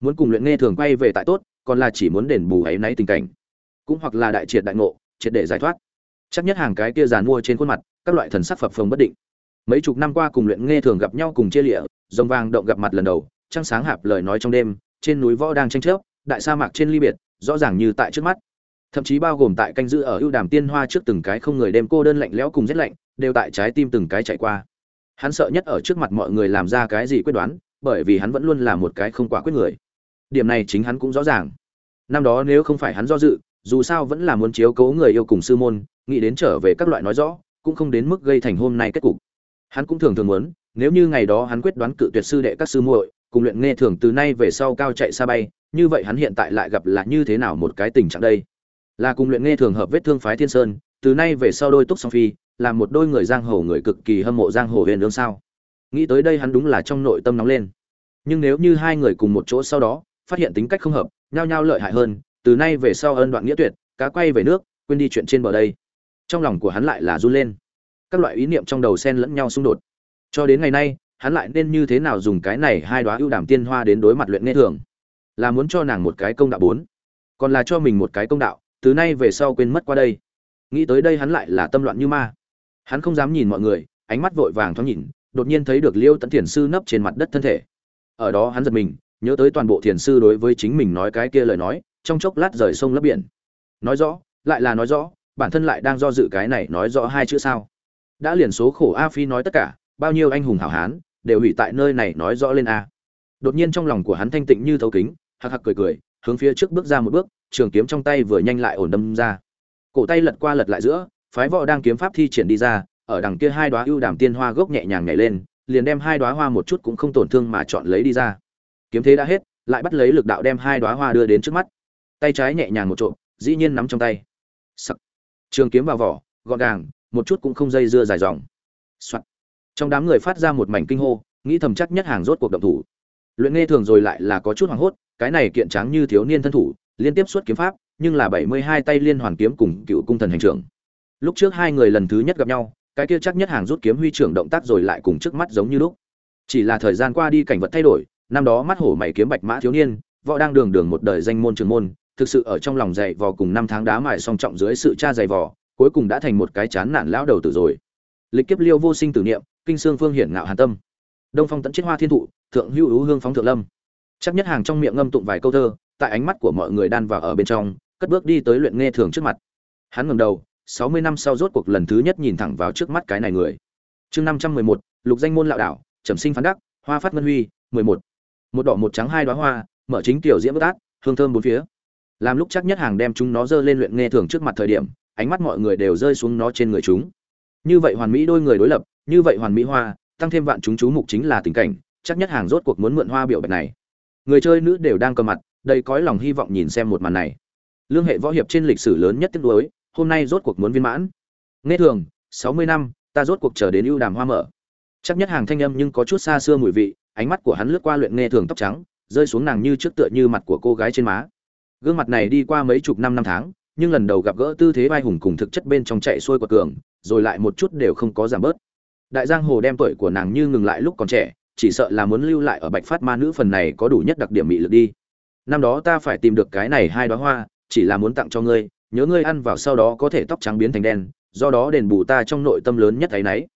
Muốn cùng luyện nghe thường quay về tại tốt, còn là chỉ muốn đền bù ấy náy tình cảnh. Cũng hoặc là đại triệt đại ngộ, triệt để giải thoát. Chắc nhất hàng cái kia giàn mua trên khuôn mặt, các loại thần sắc phập phồng bất định. Mấy chục năm qua cùng luyện nghe thường gặp nhau cùng chia lịa, rồng vàng động gặp mặt lần đầu, trăng sáng hạp lời nói trong đêm, trên núi võ đang tranh chấp, đại sa mạc trên ly biệt, rõ ràng như tại trước mắt. Thậm chí bao gồm tại canh giữ ở ưu đàm tiên hoa trước từng cái không người đêm cô đơn lạnh lẽo cùng rét lạnh, đều tại trái tim từng cái chạy qua hắn sợ nhất ở trước mặt mọi người làm ra cái gì quyết đoán, bởi vì hắn vẫn luôn là một cái không quả quyết người. Điểm này chính hắn cũng rõ ràng. Năm đó nếu không phải hắn do dự, dù sao vẫn là muốn chiếu cố người yêu cùng sư môn, nghĩ đến trở về các loại nói rõ, cũng không đến mức gây thành hôm nay kết cục. Hắn cũng thường thường muốn, nếu như ngày đó hắn quyết đoán cự tuyệt sư đệ các sư muội, cùng luyện nghe thường từ nay về sau cao chạy xa bay, như vậy hắn hiện tại lại gặp là như thế nào một cái tình trạng đây? Là cùng luyện nghe thường hợp vết thương phái thiên sơn, từ nay về sau đôi túc song phi là một đôi người giang hồ người cực kỳ hâm mộ giang hồ huyền lương sao. Nghĩ tới đây hắn đúng là trong nội tâm nóng lên. Nhưng nếu như hai người cùng một chỗ sau đó, phát hiện tính cách không hợp, nhao nhao lợi hại hơn, từ nay về sau ân đoạn nghĩa tuyệt, cá quay về nước, quên đi chuyện trên bờ đây. Trong lòng của hắn lại là run lên. Các loại ý niệm trong đầu xen lẫn nhau xung đột. Cho đến ngày nay, hắn lại nên như thế nào dùng cái này hai đoá ưu đàm tiên hoa đến đối mặt luyện nghe thường? Là muốn cho nàng một cái công đạo bốn, còn là cho mình một cái công đạo, từ nay về sau quên mất qua đây. Nghĩ tới đây hắn lại là tâm loạn như ma hắn không dám nhìn mọi người, ánh mắt vội vàng thoáng nhìn, đột nhiên thấy được liêu tận thiền sư nấp trên mặt đất thân thể. Ở đó hắn giật mình, nhớ tới toàn bộ thiền sư đối với chính mình nói cái kia lời nói, trong chốc lát rời sông lấp biển. Nói rõ, lại là nói rõ, bản thân lại đang do dự cái này nói rõ hai chữ sao. Đã liền số khổ a phi nói tất cả, bao nhiêu anh hùng hảo hán, đều hủy tại nơi này nói rõ lên a. Đột nhiên trong lòng của hắn thanh tịnh như thấu kính, hạc hạc cười cười, hướng phía trước bước ra một bước, trường kiếm trong tay vừa nhanh lại ổn đâm ra. Cổ tay lật qua lật lại giữa phái võ đang kiếm pháp thi triển đi ra, ở đằng kia hai đóa ưu đàm tiên hoa gốc nhẹ nhàng nhảy lên, liền đem hai đóa hoa một chút cũng không tổn thương mà chọn lấy đi ra. Kiếm thế đã hết, lại bắt lấy lực đạo đem hai đóa hoa đưa đến trước mắt. Tay trái nhẹ nhàng một trộm, dĩ nhiên nắm trong tay. Sắc. trường kiếm vào vỏ, gọn gàng, một chút cũng không dây dưa dài dòng. Soạn. trong đám người phát ra một mảnh kinh hô, nghĩ thầm chắc nhất hàng rốt cuộc động thủ. Luyện nghe thường rồi lại là có chút hoảng hốt, cái này kiện tráng như thiếu niên thân thủ, liên tiếp xuất kiếm pháp, nhưng là bảy mươi hai tay liên hoàn kiếm cùng cựu cung thần hành trưởng lúc trước hai người lần thứ nhất gặp nhau, cái kia chắc nhất hàng rút kiếm huy trưởng động tác rồi lại cùng trước mắt giống như lúc. Chỉ là thời gian qua đi cảnh vật thay đổi, năm đó mắt hổ mày kiếm bạch mã thiếu niên, võ đang đường đường một đời danh môn trường môn, thực sự ở trong lòng dày vò cùng năm tháng đá mài song trọng dưới sự tra dày vò, cuối cùng đã thành một cái chán nản lão đầu tử rồi. Lịch kiếp liêu vô sinh tử niệm, kinh xương phương hiển ngạo hàn tâm. Đông phong tận chiết hoa thiên thụ, thượng hữu hữu hương phóng thượng lâm. Chắc nhất hàng trong miệng ngâm tụng vài câu thơ, tại ánh mắt của mọi người đan vào ở bên trong, cất bước đi tới luyện nghe thường trước mặt. Hắn ngẩng đầu sáu mươi năm sau rốt cuộc lần thứ nhất nhìn thẳng vào trước mắt cái này người. Chương năm trăm mười một, lục danh môn lạo đảo, trầm sinh phán đắc, hoa phát ngân huy, mười một. Một đỏ một trắng hai đoá hoa, mở chính tiểu diễm bất át, hương thơm bốn phía. Làm lúc chắc nhất hàng đem chúng nó dơ lên luyện nghe thường trước mặt thời điểm, ánh mắt mọi người đều rơi xuống nó trên người chúng. Như vậy hoàn mỹ đôi người đối lập, như vậy hoàn mỹ hoa, tăng thêm vạn chúng chú mục chính là tình cảnh, chắc nhất hàng rốt cuộc muốn mượn hoa biểu bạch này. Người chơi nữ đều đang cầm mặt, đầy cõi lòng hy vọng nhìn xem một màn này. Lương hệ võ hiệp trên lịch sử lớn nhất tiếc nuối hôm nay rốt cuộc muốn viên mãn. Nghe thường, sáu mươi năm, ta rốt cuộc chờ đến ưu đàm hoa mở. Chắc nhất hàng thanh âm nhưng có chút xa xưa mùi vị, ánh mắt của hắn lướt qua luyện nghe thường tóc trắng, rơi xuống nàng như trước tựa như mặt của cô gái trên má. Gương mặt này đi qua mấy chục năm năm tháng, nhưng lần đầu gặp gỡ tư thế vai hùng cùng thực chất bên trong chạy xuôi của cường, rồi lại một chút đều không có giảm bớt. Đại giang hồ đem tuổi của nàng như ngừng lại lúc còn trẻ, chỉ sợ là muốn lưu lại ở bạch phát ma nữ phần này có đủ nhất đặc điểm mị lực đi. Năm đó ta phải tìm được cái này hai đóa hoa, chỉ là muốn tặng cho ngươi nhớ ngươi ăn vào sau đó có thể tóc trắng biến thành đen, do đó đền bù ta trong nội tâm lớn nhất thấy nấy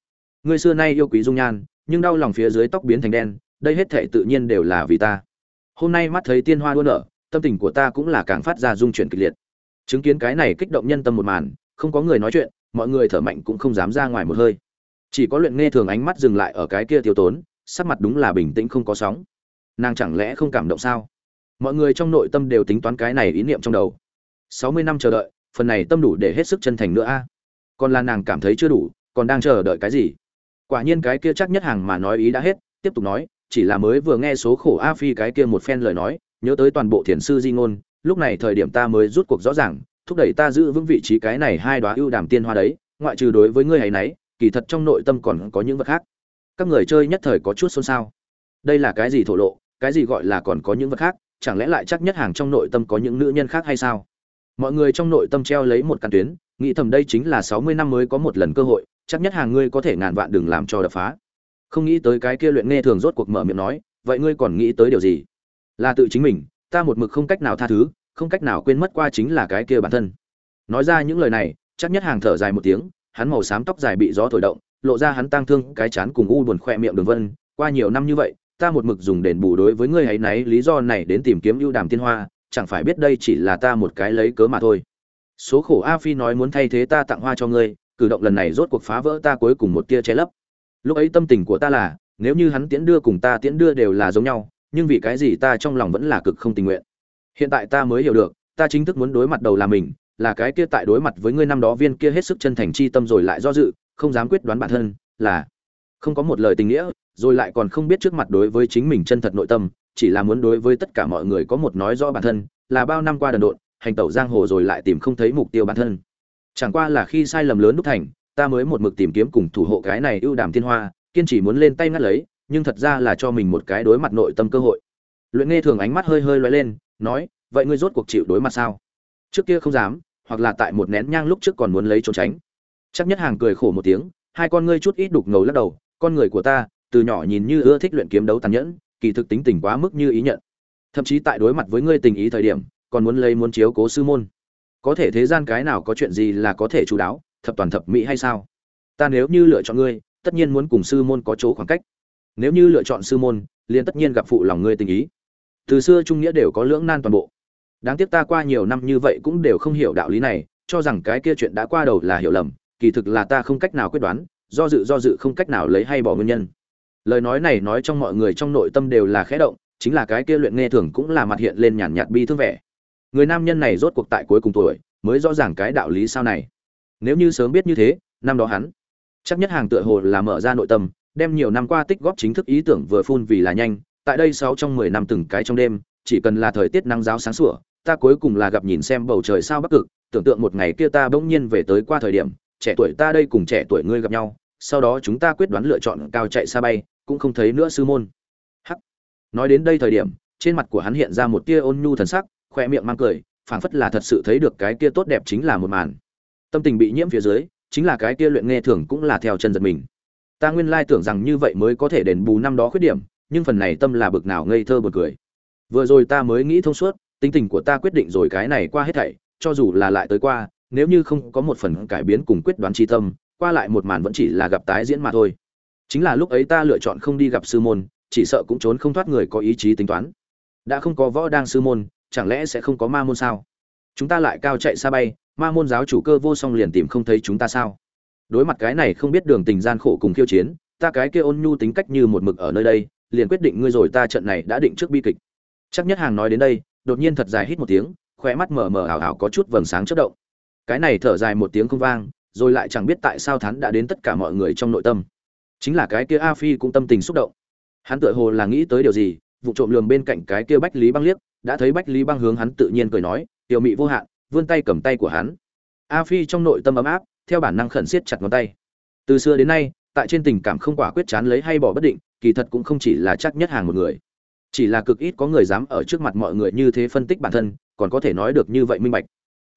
ngươi xưa nay yêu quý dung nhan, nhưng đau lòng phía dưới tóc biến thành đen, đây hết thể tự nhiên đều là vì ta. Hôm nay mắt thấy tiên hoa đua nở, tâm tình của ta cũng là càng phát ra dung chuyển kịch liệt. Chứng kiến cái này kích động nhân tâm một màn, không có người nói chuyện, mọi người thở mạnh cũng không dám ra ngoài một hơi. Chỉ có luyện nghe thường ánh mắt dừng lại ở cái kia tiêu tốn, sắc mặt đúng là bình tĩnh không có sóng. Nàng chẳng lẽ không cảm động sao? Mọi người trong nội tâm đều tính toán cái này ý niệm trong đầu sáu mươi năm chờ đợi, phần này tâm đủ để hết sức chân thành nữa a. Còn là nàng cảm thấy chưa đủ, còn đang chờ đợi cái gì? Quả nhiên cái kia chắc nhất hàng mà nói ý đã hết, tiếp tục nói, chỉ là mới vừa nghe số khổ a phi cái kia một phen lời nói, nhớ tới toàn bộ thiền sư di ngôn, lúc này thời điểm ta mới rút cuộc rõ ràng, thúc đẩy ta giữ vững vị trí cái này hai đoá ưu đàm tiên hoa đấy, ngoại trừ đối với ngươi hay nấy, kỳ thật trong nội tâm còn có những vật khác. Các người chơi nhất thời có chút xôn xao. Đây là cái gì thổ lộ, cái gì gọi là còn có những vật khác, chẳng lẽ lại chắc nhất hàng trong nội tâm có những nữ nhân khác hay sao? Mọi người trong nội tâm treo lấy một căn tuyến, nghĩ thầm đây chính là sáu mươi năm mới có một lần cơ hội, chắc nhất hàng ngươi có thể ngàn vạn đừng làm cho đập phá. Không nghĩ tới cái kia luyện nghe thường rốt cuộc mở miệng nói, vậy ngươi còn nghĩ tới điều gì? Là tự chính mình, ta một mực không cách nào tha thứ, không cách nào quên mất qua chính là cái kia bản thân. Nói ra những lời này, chắc nhất hàng thở dài một tiếng, hắn màu xám tóc dài bị gió thổi động, lộ ra hắn tang thương, cái chán cùng u buồn khoe miệng đường vân, qua nhiều năm như vậy, ta một mực dùng đền bù đối với ngươi hãy náy, lý do này đến tìm kiếm ưu đàm tiên hoa chẳng phải biết đây chỉ là ta một cái lấy cớ mà thôi. Số khổ a phi nói muốn thay thế ta tặng hoa cho ngươi, cử động lần này rốt cuộc phá vỡ ta cuối cùng một tia che lấp. Lúc ấy tâm tình của ta là, nếu như hắn tiễn đưa cùng ta tiễn đưa đều là giống nhau, nhưng vì cái gì ta trong lòng vẫn là cực không tình nguyện. Hiện tại ta mới hiểu được, ta chính thức muốn đối mặt đầu là mình, là cái kia tại đối mặt với ngươi năm đó viên kia hết sức chân thành chi tâm rồi lại do dự, không dám quyết đoán bản thân, là không có một lời tình nghĩa, rồi lại còn không biết trước mặt đối với chính mình chân thật nội tâm chỉ là muốn đối với tất cả mọi người có một nói rõ bản thân, là bao năm qua đần độn, hành tẩu giang hồ rồi lại tìm không thấy mục tiêu bản thân. Chẳng qua là khi sai lầm lớn đúc thành, ta mới một mực tìm kiếm cùng thủ hộ cái này ưu đàm thiên hoa, kiên trì muốn lên tay ngắt lấy, nhưng thật ra là cho mình một cái đối mặt nội tâm cơ hội. Luyện nghe thường ánh mắt hơi hơi loay lên, nói, vậy ngươi rốt cuộc chịu đối mặt sao? Trước kia không dám, hoặc là tại một nén nhang lúc trước còn muốn lấy trốn tránh. Chắc nhất hàng cười khổ một tiếng, hai con ngươi chút ít đục ngầu lắc đầu, con người của ta, từ nhỏ nhìn như ưa thích luyện kiếm đấu tàn nhẫn kỳ thực tính tình quá mức như ý nhận. Thậm chí tại đối mặt với ngươi tình ý thời điểm, còn muốn lấy muốn chiếu cố sư môn. Có thể thế gian cái nào có chuyện gì là có thể chú đáo, thập toàn thập mỹ hay sao? Ta nếu như lựa chọn ngươi, tất nhiên muốn cùng sư môn có chỗ khoảng cách. Nếu như lựa chọn sư môn, liền tất nhiên gặp phụ lòng ngươi tình ý. Từ xưa trung nghĩa đều có lưỡng nan toàn bộ. Đáng tiếc ta qua nhiều năm như vậy cũng đều không hiểu đạo lý này, cho rằng cái kia chuyện đã qua đầu là hiểu lầm, kỳ thực là ta không cách nào quyết đoán, do dự do dự không cách nào lấy hay bỏ nguyên nhân lời nói này nói trong mọi người trong nội tâm đều là khẽ động, chính là cái kia luyện nghe thường cũng là mặt hiện lên nhàn nhạt bi thương vẻ. Người nam nhân này rốt cuộc tại cuối cùng tuổi, mới rõ ràng cái đạo lý sao này. Nếu như sớm biết như thế, năm đó hắn, chắc nhất hàng tựa hồ là mở ra nội tâm, đem nhiều năm qua tích góp chính thức ý tưởng vừa phun vì là nhanh, tại đây sáu trong mười năm từng cái trong đêm, chỉ cần là thời tiết nắng giáo sáng sủa, ta cuối cùng là gặp nhìn xem bầu trời sao bắc cực, tưởng tượng một ngày kia ta bỗng nhiên về tới qua thời điểm, trẻ tuổi ta đây cùng trẻ tuổi ngươi gặp nhau, sau đó chúng ta quyết đoán lựa chọn cao chạy xa bay cũng không thấy nữa sư môn. Hắc. Nói đến đây thời điểm, trên mặt của hắn hiện ra một tia ôn nhu thần sắc khoe miệng mang cười, phảng phất là thật sự thấy được cái kia tốt đẹp chính là một màn. Tâm tình bị nhiễm phía dưới, chính là cái kia luyện nghe thường cũng là theo chân giật mình. Ta nguyên lai tưởng rằng như vậy mới có thể đền bù năm đó khuyết điểm, nhưng phần này tâm là bực nào ngây thơ bật cười. Vừa rồi ta mới nghĩ thông suốt, tính tình của ta quyết định rồi cái này qua hết thảy, cho dù là lại tới qua, nếu như không có một phần cải biến cùng quyết đoán tri tâm, qua lại một màn vẫn chỉ là gặp tái diễn mà thôi chính là lúc ấy ta lựa chọn không đi gặp sư môn, chỉ sợ cũng trốn không thoát người có ý chí tính toán. Đã không có võ đang sư môn, chẳng lẽ sẽ không có ma môn sao? Chúng ta lại cao chạy xa bay, ma môn giáo chủ cơ vô song liền tìm không thấy chúng ta sao? Đối mặt cái này không biết đường tình gian khổ cùng khiêu chiến, ta cái kia ôn nhu tính cách như một mực ở nơi đây, liền quyết định ngươi rồi ta trận này đã định trước bi kịch. Chắc nhất hàng nói đến đây, đột nhiên thật dài hít một tiếng khỏe mắt mở mở ảo ảo có chút vầng sáng chớp động. Cái này thở dài một tiếng không vang, rồi lại chẳng biết tại sao thắn đã đến tất cả mọi người trong nội tâm chính là cái kia a phi cũng tâm tình xúc động. Hắn tựa hồ là nghĩ tới điều gì, vụ trộm lường bên cạnh cái kia bách lý băng liếc, đã thấy bách lý băng hướng hắn tự nhiên cười nói, tiểu mị vô hạn, vươn tay cầm tay của hắn. A phi trong nội tâm ấm áp, theo bản năng khẩn siết chặt ngón tay. Từ xưa đến nay, tại trên tình cảm không quả quyết chán lấy hay bỏ bất định, kỳ thật cũng không chỉ là chắc nhất hàng một người. Chỉ là cực ít có người dám ở trước mặt mọi người như thế phân tích bản thân, còn có thể nói được như vậy minh bạch.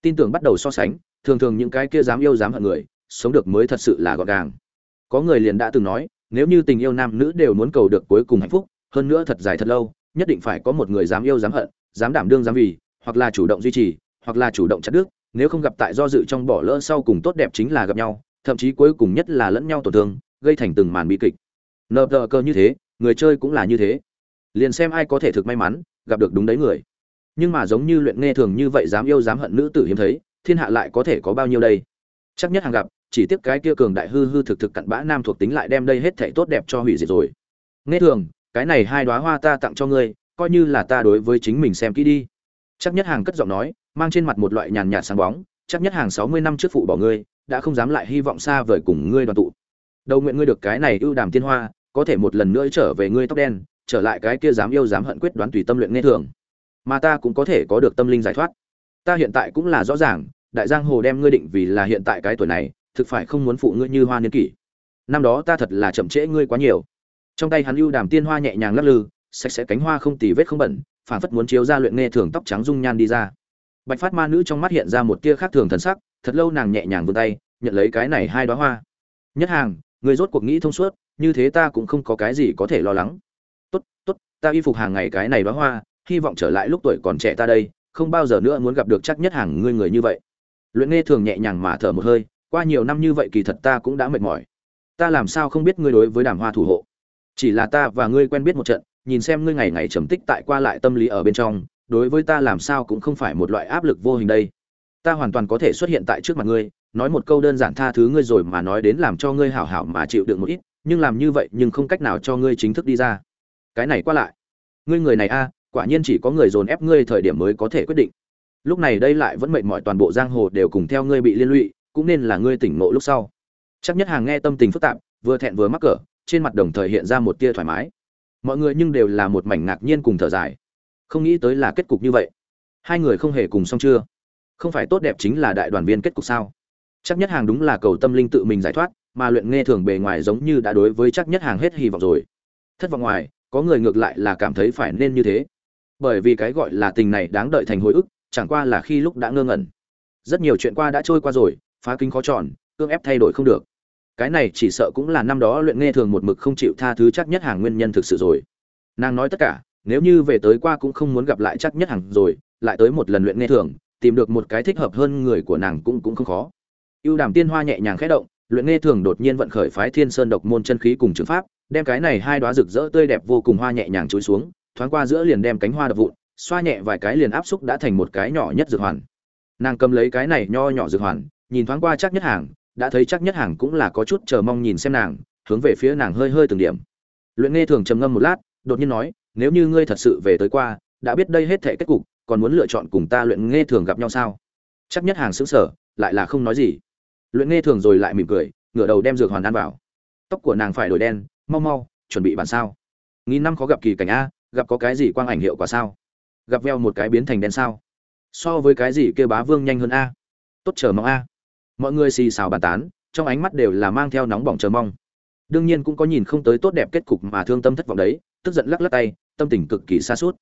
Tin tưởng bắt đầu so sánh, thường thường những cái kia dám yêu dám hận người, sống được mới thật sự là gọn gàng có người liền đã từng nói, nếu như tình yêu nam nữ đều muốn cầu được cuối cùng hạnh phúc, hơn nữa thật dài thật lâu, nhất định phải có một người dám yêu dám hận, dám đảm đương dám vì, hoặc là chủ động duy trì, hoặc là chủ động chặt đứt, nếu không gặp tại do dự trong bỏ lỡ sau cùng tốt đẹp chính là gặp nhau, thậm chí cuối cùng nhất là lẫn nhau tổn thương, gây thành từng màn bi kịch. Nợ tờ cơ như thế, người chơi cũng là như thế. Liền xem ai có thể thực may mắn, gặp được đúng đấy người. Nhưng mà giống như luyện nghe thường như vậy dám yêu dám hận nữ tử hiếm thấy, thiên hạ lại có thể có bao nhiêu đây? Chắc nhất hàng gặp chỉ tiếc cái kia cường đại hư hư thực thực cặn bã nam thuộc tính lại đem đây hết thảy tốt đẹp cho hủy diệt rồi. Nghe thường, cái này hai đóa hoa ta tặng cho ngươi, coi như là ta đối với chính mình xem kỹ đi. Chắc nhất hàng cất giọng nói, mang trên mặt một loại nhàn nhạt sáng bóng, chắc nhất hàng sáu mươi năm trước phụ bỏ ngươi, đã không dám lại hy vọng xa vời cùng ngươi đoàn tụ. Đầu nguyện ngươi được cái này ưu đàm tiên hoa, có thể một lần nữa trở về ngươi tóc đen, trở lại cái kia dám yêu dám hận quyết đoán tùy tâm luyện nghe thường. Mà ta cũng có thể có được tâm linh giải thoát. Ta hiện tại cũng là rõ ràng, đại giang hồ đem ngươi định vì là hiện tại cái tuổi này thực phải không muốn phụ ngươi như hoa niên kỷ. Năm đó ta thật là chậm trễ ngươi quá nhiều. Trong tay hắn ưu đàm tiên hoa nhẹ nhàng lắc lư, sạch sẽ cánh hoa không tì vết không bẩn phản phất muốn chiếu ra luyện nghe thường tóc trắng dung nhan đi ra. Bạch phát ma nữ trong mắt hiện ra một tia khác thường thần sắc, thật lâu nàng nhẹ nhàng vươn tay, nhận lấy cái này hai đoá hoa. Nhất hàng người rốt cuộc nghĩ thông suốt, như thế ta cũng không có cái gì có thể lo lắng. Tốt tốt, ta y phục hàng ngày cái này đoá hoa, hy vọng trở lại lúc tuổi còn trẻ ta đây, không bao giờ nữa muốn gặp được chắc nhất hàng ngươi người như vậy. Luyện nghe thường nhẹ nhàng mà thở một hơi qua nhiều năm như vậy kỳ thật ta cũng đã mệt mỏi. Ta làm sao không biết ngươi đối với đàm hoa thủ hộ? Chỉ là ta và ngươi quen biết một trận, nhìn xem ngươi ngày ngày trầm tích tại qua lại tâm lý ở bên trong, đối với ta làm sao cũng không phải một loại áp lực vô hình đây. Ta hoàn toàn có thể xuất hiện tại trước mặt ngươi, nói một câu đơn giản tha thứ ngươi rồi mà nói đến làm cho ngươi hảo hảo mà chịu đựng một ít, nhưng làm như vậy nhưng không cách nào cho ngươi chính thức đi ra. Cái này qua lại. Ngươi người này a, quả nhiên chỉ có người dồn ép ngươi thời điểm mới có thể quyết định. Lúc này đây lại vẫn mệnh mọi toàn bộ giang hồ đều cùng theo ngươi bị liên lụy cũng nên là ngươi tỉnh ngộ lúc sau. Chắc nhất hàng nghe tâm tình phức tạp, vừa thẹn vừa mắc cỡ, trên mặt đồng thời hiện ra một tia thoải mái. Mọi người nhưng đều là một mảnh ngạc nhiên cùng thở dài. Không nghĩ tới là kết cục như vậy. Hai người không hề cùng xong chưa? Không phải tốt đẹp chính là đại đoàn viên kết cục sao? Chắc nhất hàng đúng là cầu tâm linh tự mình giải thoát, mà luyện nghe thường bề ngoài giống như đã đối với chắc nhất hàng hết hy vọng rồi. Thất vọng ngoài, có người ngược lại là cảm thấy phải nên như thế. Bởi vì cái gọi là tình này đáng đợi thành hồi ức, chẳng qua là khi lúc đã ngơ ngẩn. Rất nhiều chuyện qua đã trôi qua rồi phá kính khó tròn cương ép thay đổi không được. Cái này chỉ sợ cũng là năm đó luyện nghe thường một mực không chịu tha thứ chắc nhất hàng nguyên nhân thực sự rồi. Nàng nói tất cả, nếu như về tới qua cũng không muốn gặp lại chắc nhất hàng rồi, lại tới một lần luyện nghe thường, tìm được một cái thích hợp hơn người của nàng cũng cũng không khó. Ưu đàm tiên hoa nhẹ nhàng khẽ động, luyện nghe thường đột nhiên vận khởi phái thiên sơn độc môn chân khí cùng trường pháp, đem cái này hai đóa rực rỡ tươi đẹp vô cùng hoa nhẹ nhàng chối xuống, thoáng qua giữa liền đem cánh hoa đập vụn, xoa nhẹ vài cái liền áp xúc đã thành một cái nhỏ nhất dược hoàn. Nàng cầm lấy cái này nho nhỏ dược hoàn nhìn thoáng qua chắc nhất hàng, đã thấy chắc nhất hàng cũng là có chút chờ mong nhìn xem nàng, hướng về phía nàng hơi hơi từng điểm. Luyện nghe thường trầm ngâm một lát, đột nhiên nói, nếu như ngươi thật sự về tới qua, đã biết đây hết thể kết cục, còn muốn lựa chọn cùng ta luyện nghe thường gặp nhau sao? Chắc nhất hàng xứng sở lại là không nói gì. Luyện nghe thường rồi lại mỉm cười, ngửa đầu đem dược hoàn ăn vào. Tóc của nàng phải đổi đen, mau mau, chuẩn bị bàn sao? Nghìn năm khó gặp kỳ cảnh a, gặp có cái gì quang ảnh hiệu quả sao? Gặp veo một cái biến thành đen sao? So với cái gì kêu bá vương nhanh hơn a? Tốt chờ mong a mọi người xì xào bàn tán, trong ánh mắt đều là mang theo nóng bỏng chờ mong. Đương nhiên cũng có nhìn không tới tốt đẹp kết cục mà thương tâm thất vọng đấy, tức giận lắc lắc tay, tâm tình cực kỳ xa suốt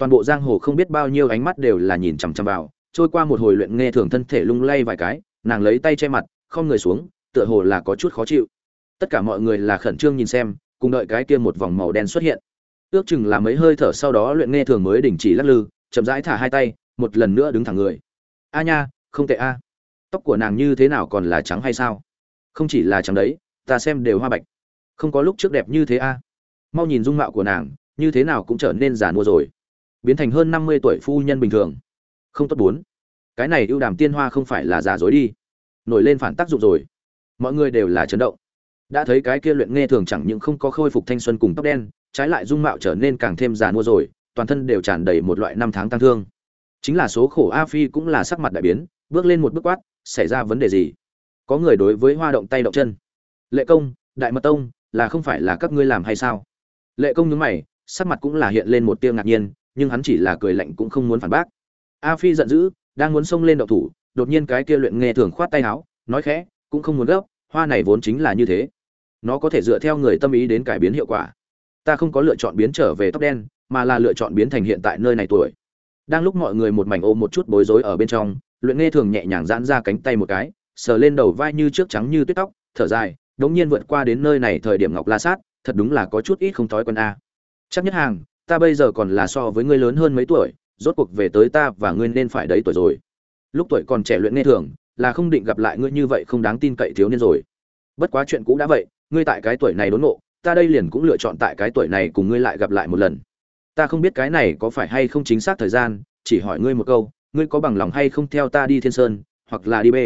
toàn bộ giang hồ không biết bao nhiêu ánh mắt đều là nhìn chằm chằm vào, trôi qua một hồi luyện nghe thường thân thể lung lay vài cái, nàng lấy tay che mặt, không người xuống, tựa hồ là có chút khó chịu. Tất cả mọi người là khẩn trương nhìn xem, cùng đợi cái kia một vòng màu đen xuất hiện. Ước chừng là mấy hơi thở sau đó luyện nghe thường mới đình chỉ lắc lư, chậm rãi thả hai tay, một lần nữa đứng thẳng người. A nha, không tệ a tóc của nàng như thế nào còn là trắng hay sao? Không chỉ là trắng đấy, ta xem đều hoa bạch. Không có lúc trước đẹp như thế a. Mau nhìn dung mạo của nàng, như thế nào cũng trở nên già mua rồi. Biến thành hơn năm mươi tuổi phu nhân bình thường. Không tốt bốn. Cái này ưu đàm tiên hoa không phải là giả dối đi. Nổi lên phản tác dụng rồi. Mọi người đều là chấn động. Đã thấy cái kia luyện nghe thường chẳng những không có khôi phục thanh xuân cùng tóc đen, trái lại dung mạo trở nên càng thêm già mua rồi, toàn thân đều tràn đầy một loại năm tháng tăng thương. Chính là số khổ a phi cũng là sắc mặt đại biến, bước lên một bước quát xảy ra vấn đề gì? Có người đối với hoa động tay động chân. Lệ công, đại mật tông, là không phải là các ngươi làm hay sao? Lệ công nhướng mày, sắc mặt cũng là hiện lên một tia ngạc nhiên, nhưng hắn chỉ là cười lạnh cũng không muốn phản bác. A phi giận dữ, đang muốn xông lên động thủ, đột nhiên cái kia luyện nghe thường khoát tay áo, nói khẽ, cũng không muốn gấp, hoa này vốn chính là như thế. Nó có thể dựa theo người tâm ý đến cải biến hiệu quả. Ta không có lựa chọn biến trở về tóc đen, mà là lựa chọn biến thành hiện tại nơi này tuổi. Đang lúc mọi người một mảnh ôm một chút bối rối ở bên trong luyện nghe thường nhẹ nhàng giãn ra cánh tay một cái, sờ lên đầu vai như trước trắng như tuyết tóc, thở dài, đống nhiên vượt qua đến nơi này thời điểm ngọc la sát, thật đúng là có chút ít không thói quen a. Chắc nhất hàng, ta bây giờ còn là so với ngươi lớn hơn mấy tuổi, rốt cuộc về tới ta và ngươi nên phải đấy tuổi rồi. Lúc tuổi còn trẻ luyện nghe thường, là không định gặp lại ngươi như vậy không đáng tin cậy thiếu niên rồi. Bất quá chuyện cũ đã vậy, ngươi tại cái tuổi này đốn nộ ta đây liền cũng lựa chọn tại cái tuổi này cùng ngươi lại gặp lại một lần. Ta không biết cái này có phải hay không chính xác thời gian, chỉ hỏi ngươi một câu ngươi có bằng lòng hay không theo ta đi thiên sơn, hoặc là đi b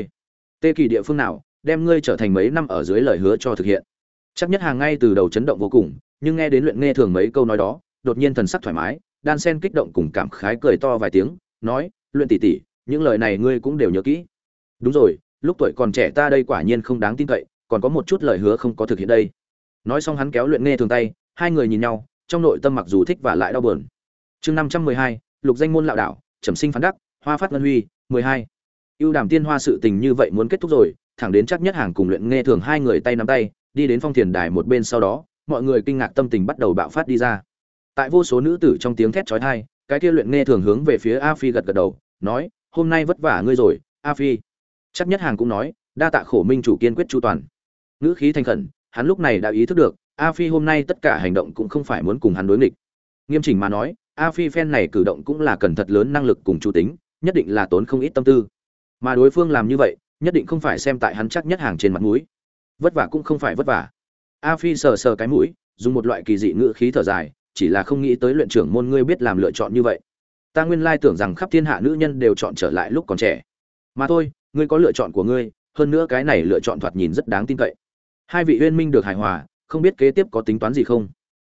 tê kỳ địa phương nào, đem ngươi trở thành mấy năm ở dưới lời hứa cho thực hiện. Chắc nhất hàng ngay từ đầu chấn động vô cùng, nhưng nghe đến luyện nghe thường mấy câu nói đó, đột nhiên thần sắc thoải mái, đan sen kích động cùng cảm khái cười to vài tiếng, nói, luyện tỷ tỷ, những lời này ngươi cũng đều nhớ kỹ. Đúng rồi, lúc tuổi còn trẻ ta đây quả nhiên không đáng tin cậy, còn có một chút lời hứa không có thực hiện đây. Nói xong hắn kéo luyện nghe thường tay, hai người nhìn nhau, trong nội tâm mặc dù thích và lại đau buồn. Chương năm trăm mười hai, lục danh môn lạo đạo, trầm sinh phán đắc hoa phát ngân huy, mười hai. Ưu đàm tiên hoa sự tình như vậy muốn kết thúc rồi, thẳng đến chắc nhất hàng cùng luyện nghe thường hai người tay nắm tay, đi đến phong thiền đài một bên sau đó, mọi người kinh ngạc tâm tình bắt đầu bạo phát đi ra. Tại vô số nữ tử trong tiếng thét chói tai, cái kia luyện nghe thường hướng về phía a phi gật gật đầu, nói, hôm nay vất vả ngươi rồi, a phi. Chắc nhất hàng cũng nói, đa tạ khổ minh chủ kiên quyết chu toàn. Ngữ khí thành khẩn, hắn lúc này đã ý thức được, a phi hôm nay tất cả hành động cũng không phải muốn cùng hắn đối nghịch. Nghiêm chỉnh mà nói, a phi phen này cử động cũng là cần thật lớn năng lực cùng chủ tính nhất định là tốn không ít tâm tư. Mà đối phương làm như vậy, nhất định không phải xem tại hắn chắc nhất hàng trên mặt mũi. Vất vả cũng không phải vất vả. A phi sờ sờ cái mũi, dùng một loại kỳ dị ngữ khí thở dài, chỉ là không nghĩ tới luyện trưởng môn ngươi biết làm lựa chọn như vậy. Ta nguyên lai tưởng rằng khắp thiên hạ nữ nhân đều chọn trở lại lúc còn trẻ. Mà thôi, ngươi có lựa chọn của ngươi, hơn nữa cái này lựa chọn thoạt nhìn rất đáng tin cậy. Hai vị uyên minh được hài hòa, không biết kế tiếp có tính toán gì không?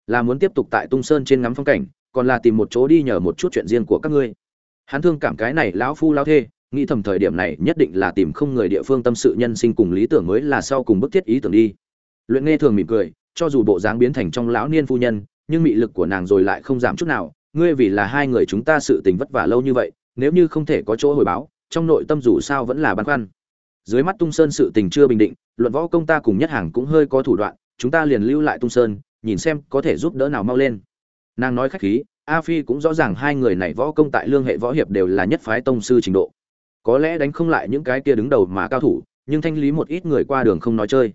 Là muốn tiếp tục tại tung sơn trên ngắm phong cảnh, còn là tìm một chỗ đi nhờ một chút chuyện riêng của các ngươi hắn thương cảm cái này lão phu lao thê, nghĩ thầm thời điểm này nhất định là tìm không người địa phương tâm sự nhân sinh cùng lý tưởng mới là sau cùng bức thiết ý tưởng đi. Luyện nghe thường mỉm cười, cho dù bộ dáng biến thành trong lão niên phu nhân, nhưng mị lực của nàng rồi lại không giảm chút nào, ngươi vì là hai người chúng ta sự tình vất vả lâu như vậy, nếu như không thể có chỗ hồi báo, trong nội tâm dù sao vẫn là băn khoăn. Dưới mắt tung sơn sự tình chưa bình định, luận võ công ta cùng nhất hàng cũng hơi có thủ đoạn, chúng ta liền lưu lại tung sơn, nhìn xem có thể giúp đỡ nào mau lên. Nàng nói khách khí a phi cũng rõ ràng hai người này võ công tại lương hệ võ hiệp đều là nhất phái tông sư trình độ. Có lẽ đánh không lại những cái kia đứng đầu mà cao thủ, nhưng thanh lý một ít người qua đường không nói chơi.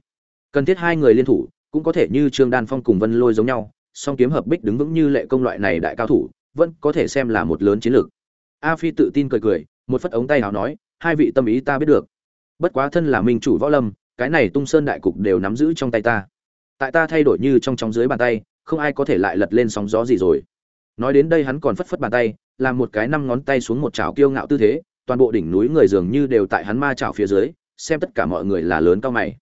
Cần thiết hai người liên thủ, cũng có thể như trương đan phong cùng vân lôi giống nhau, song kiếm hợp bích đứng vững như lệ công loại này đại cao thủ, vẫn có thể xem là một lớn chiến lược. A phi tự tin cười cười, một phất ống tay áo nói, hai vị tâm ý ta biết được. Bất quá thân là minh chủ võ lâm, cái này tung sơn đại cục đều nắm giữ trong tay ta. Tại ta thay đổi như trong trong dưới bàn tay, không ai có thể lại lật lên sóng gió gì rồi nói đến đây hắn còn phất phất bàn tay, làm một cái năm ngón tay xuống một chảo kiêu ngạo tư thế, toàn bộ đỉnh núi người dường như đều tại hắn ma chảo phía dưới, xem tất cả mọi người là lớn cao mày.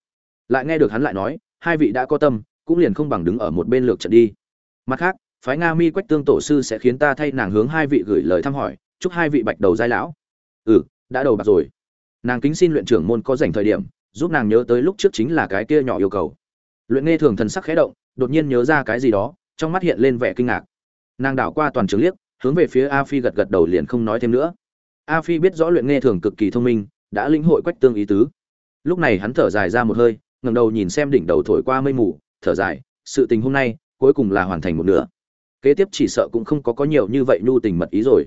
Lại nghe được hắn lại nói, hai vị đã có tâm, cũng liền không bằng đứng ở một bên lược trận đi. Mặt khác, phái nga mi quách tương tổ sư sẽ khiến ta thay nàng hướng hai vị gửi lời thăm hỏi, chúc hai vị bạch đầu giai lão. Ừ đã đầu bạc rồi. Nàng kính xin luyện trưởng môn có dành thời điểm, giúp nàng nhớ tới lúc trước chính là cái kia nhỏ yêu cầu. Luyện nghe thường thần sắc khẽ động, đột nhiên nhớ ra cái gì đó, trong mắt hiện lên vẻ kinh ngạc nàng đảo qua toàn trường liếc, hướng về phía a phi gật gật đầu liền không nói thêm nữa. A phi biết rõ luyện nghe thường cực kỳ thông minh, đã lĩnh hội quách tương ý tứ. Lúc này hắn thở dài ra một hơi, ngẩng đầu nhìn xem đỉnh đầu thổi qua mây mù, thở dài, sự tình hôm nay, cuối cùng là hoàn thành một nửa. Kế tiếp chỉ sợ cũng không có có nhiều như vậy nhu tình mật ý rồi.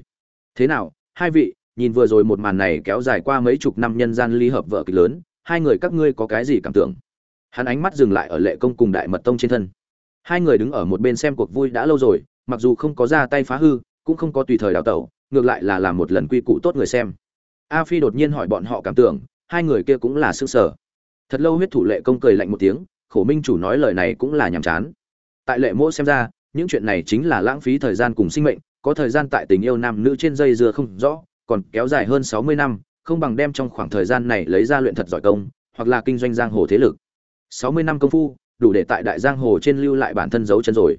Thế nào, hai vị, nhìn vừa rồi một màn này kéo dài qua mấy chục năm nhân gian ly hợp vợ kịch lớn, hai người các ngươi có cái gì cảm tưởng? Hắn ánh mắt dừng lại ở lệ công cùng đại mật tông trên thân. Hai người đứng ở một bên xem cuộc vui đã lâu rồi mặc dù không có ra tay phá hư, cũng không có tùy thời đào tẩu, ngược lại là làm một lần quy củ tốt người xem. A phi đột nhiên hỏi bọn họ cảm tưởng, hai người kia cũng là s ư sở thật lâu huyết thủ lệ công cười lạnh một tiếng, khổ minh chủ nói lời này cũng là nhàm chán. Tại lệ mỗ xem ra, những chuyện này chính là lãng phí thời gian cùng sinh mệnh, có thời gian tại tình yêu nam nữ trên dây dưa không rõ, còn kéo dài hơn sáu mươi năm, không bằng đem trong khoảng thời gian này lấy ra luyện thật giỏi công, hoặc là kinh doanh giang hồ thế lực. sáu mươi năm công phu, đủ để tại đại giang hồ trên lưu lại bản thân dấu chân rồi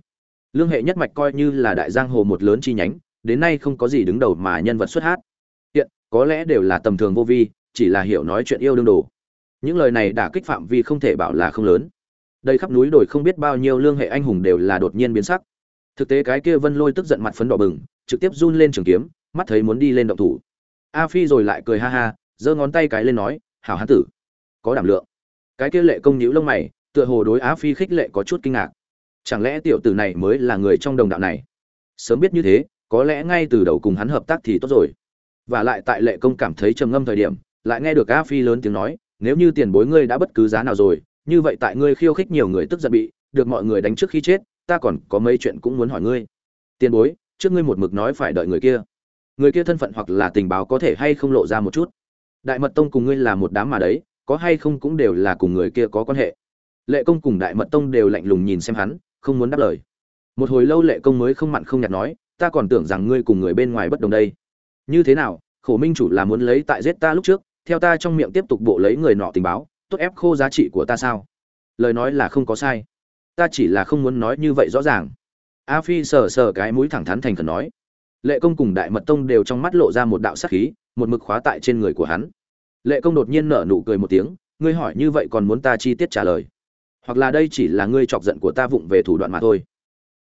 lương hệ nhất mạch coi như là đại giang hồ một lớn chi nhánh, đến nay không có gì đứng đầu mà nhân vật xuất hát. Hiện, có lẽ đều là tầm thường vô vi, chỉ là hiểu nói chuyện yêu đương đồ. Những lời này đã kích phạm vi không thể bảo là không lớn. Đây khắp núi đồi không biết bao nhiêu lương hệ anh hùng đều là đột nhiên biến sắc. Thực tế cái kia vân lôi tức giận mặt phấn đỏ bừng, trực tiếp run lên trường kiếm, mắt thấy muốn đi lên động thủ. A phi rồi lại cười ha ha, giơ ngón tay cái lên nói, hảo hán tử, có đảm lượng. Cái kia lệ công nhíu lông mày, tựa hồ đối á phi khích lệ có chút kinh ngạc chẳng lẽ tiểu tử này mới là người trong đồng đạo này? Sớm biết như thế, có lẽ ngay từ đầu cùng hắn hợp tác thì tốt rồi. Và lại tại lệ công cảm thấy trầm ngâm thời điểm, lại nghe được a phi lớn tiếng nói, nếu như tiền bối ngươi đã bất cứ giá nào rồi, như vậy tại ngươi khiêu khích nhiều người tức giận bị, được mọi người đánh trước khi chết, ta còn có mấy chuyện cũng muốn hỏi ngươi. Tiền bối, trước ngươi một mực nói phải đợi người kia. Người kia thân phận hoặc là tình báo có thể hay không lộ ra một chút? Đại mật tông cùng ngươi là một đám mà đấy, có hay không cũng đều là cùng người kia có quan hệ. Lệ công cùng đại mật tông đều lạnh lùng nhìn xem hắn không muốn đáp lời. Một hồi lâu lệ công mới không mặn không nhạt nói, ta còn tưởng rằng ngươi cùng người bên ngoài bất đồng đây. Như thế nào? Khổ minh chủ là muốn lấy tại giết ta lúc trước, theo ta trong miệng tiếp tục bộ lấy người nọ tình báo, tốt ép khô giá trị của ta sao? Lời nói là không có sai. Ta chỉ là không muốn nói như vậy rõ ràng. A phi sờ sờ cái mũi thẳng thắn thành khẩn nói. Lệ công cùng đại mật tông đều trong mắt lộ ra một đạo sắc khí, một mực khóa tại trên người của hắn. Lệ công đột nhiên nở nụ cười một tiếng, ngươi hỏi như vậy còn muốn ta chi tiết trả lời? Hoặc là đây chỉ là ngươi chọc giận của ta vụng về thủ đoạn mà thôi.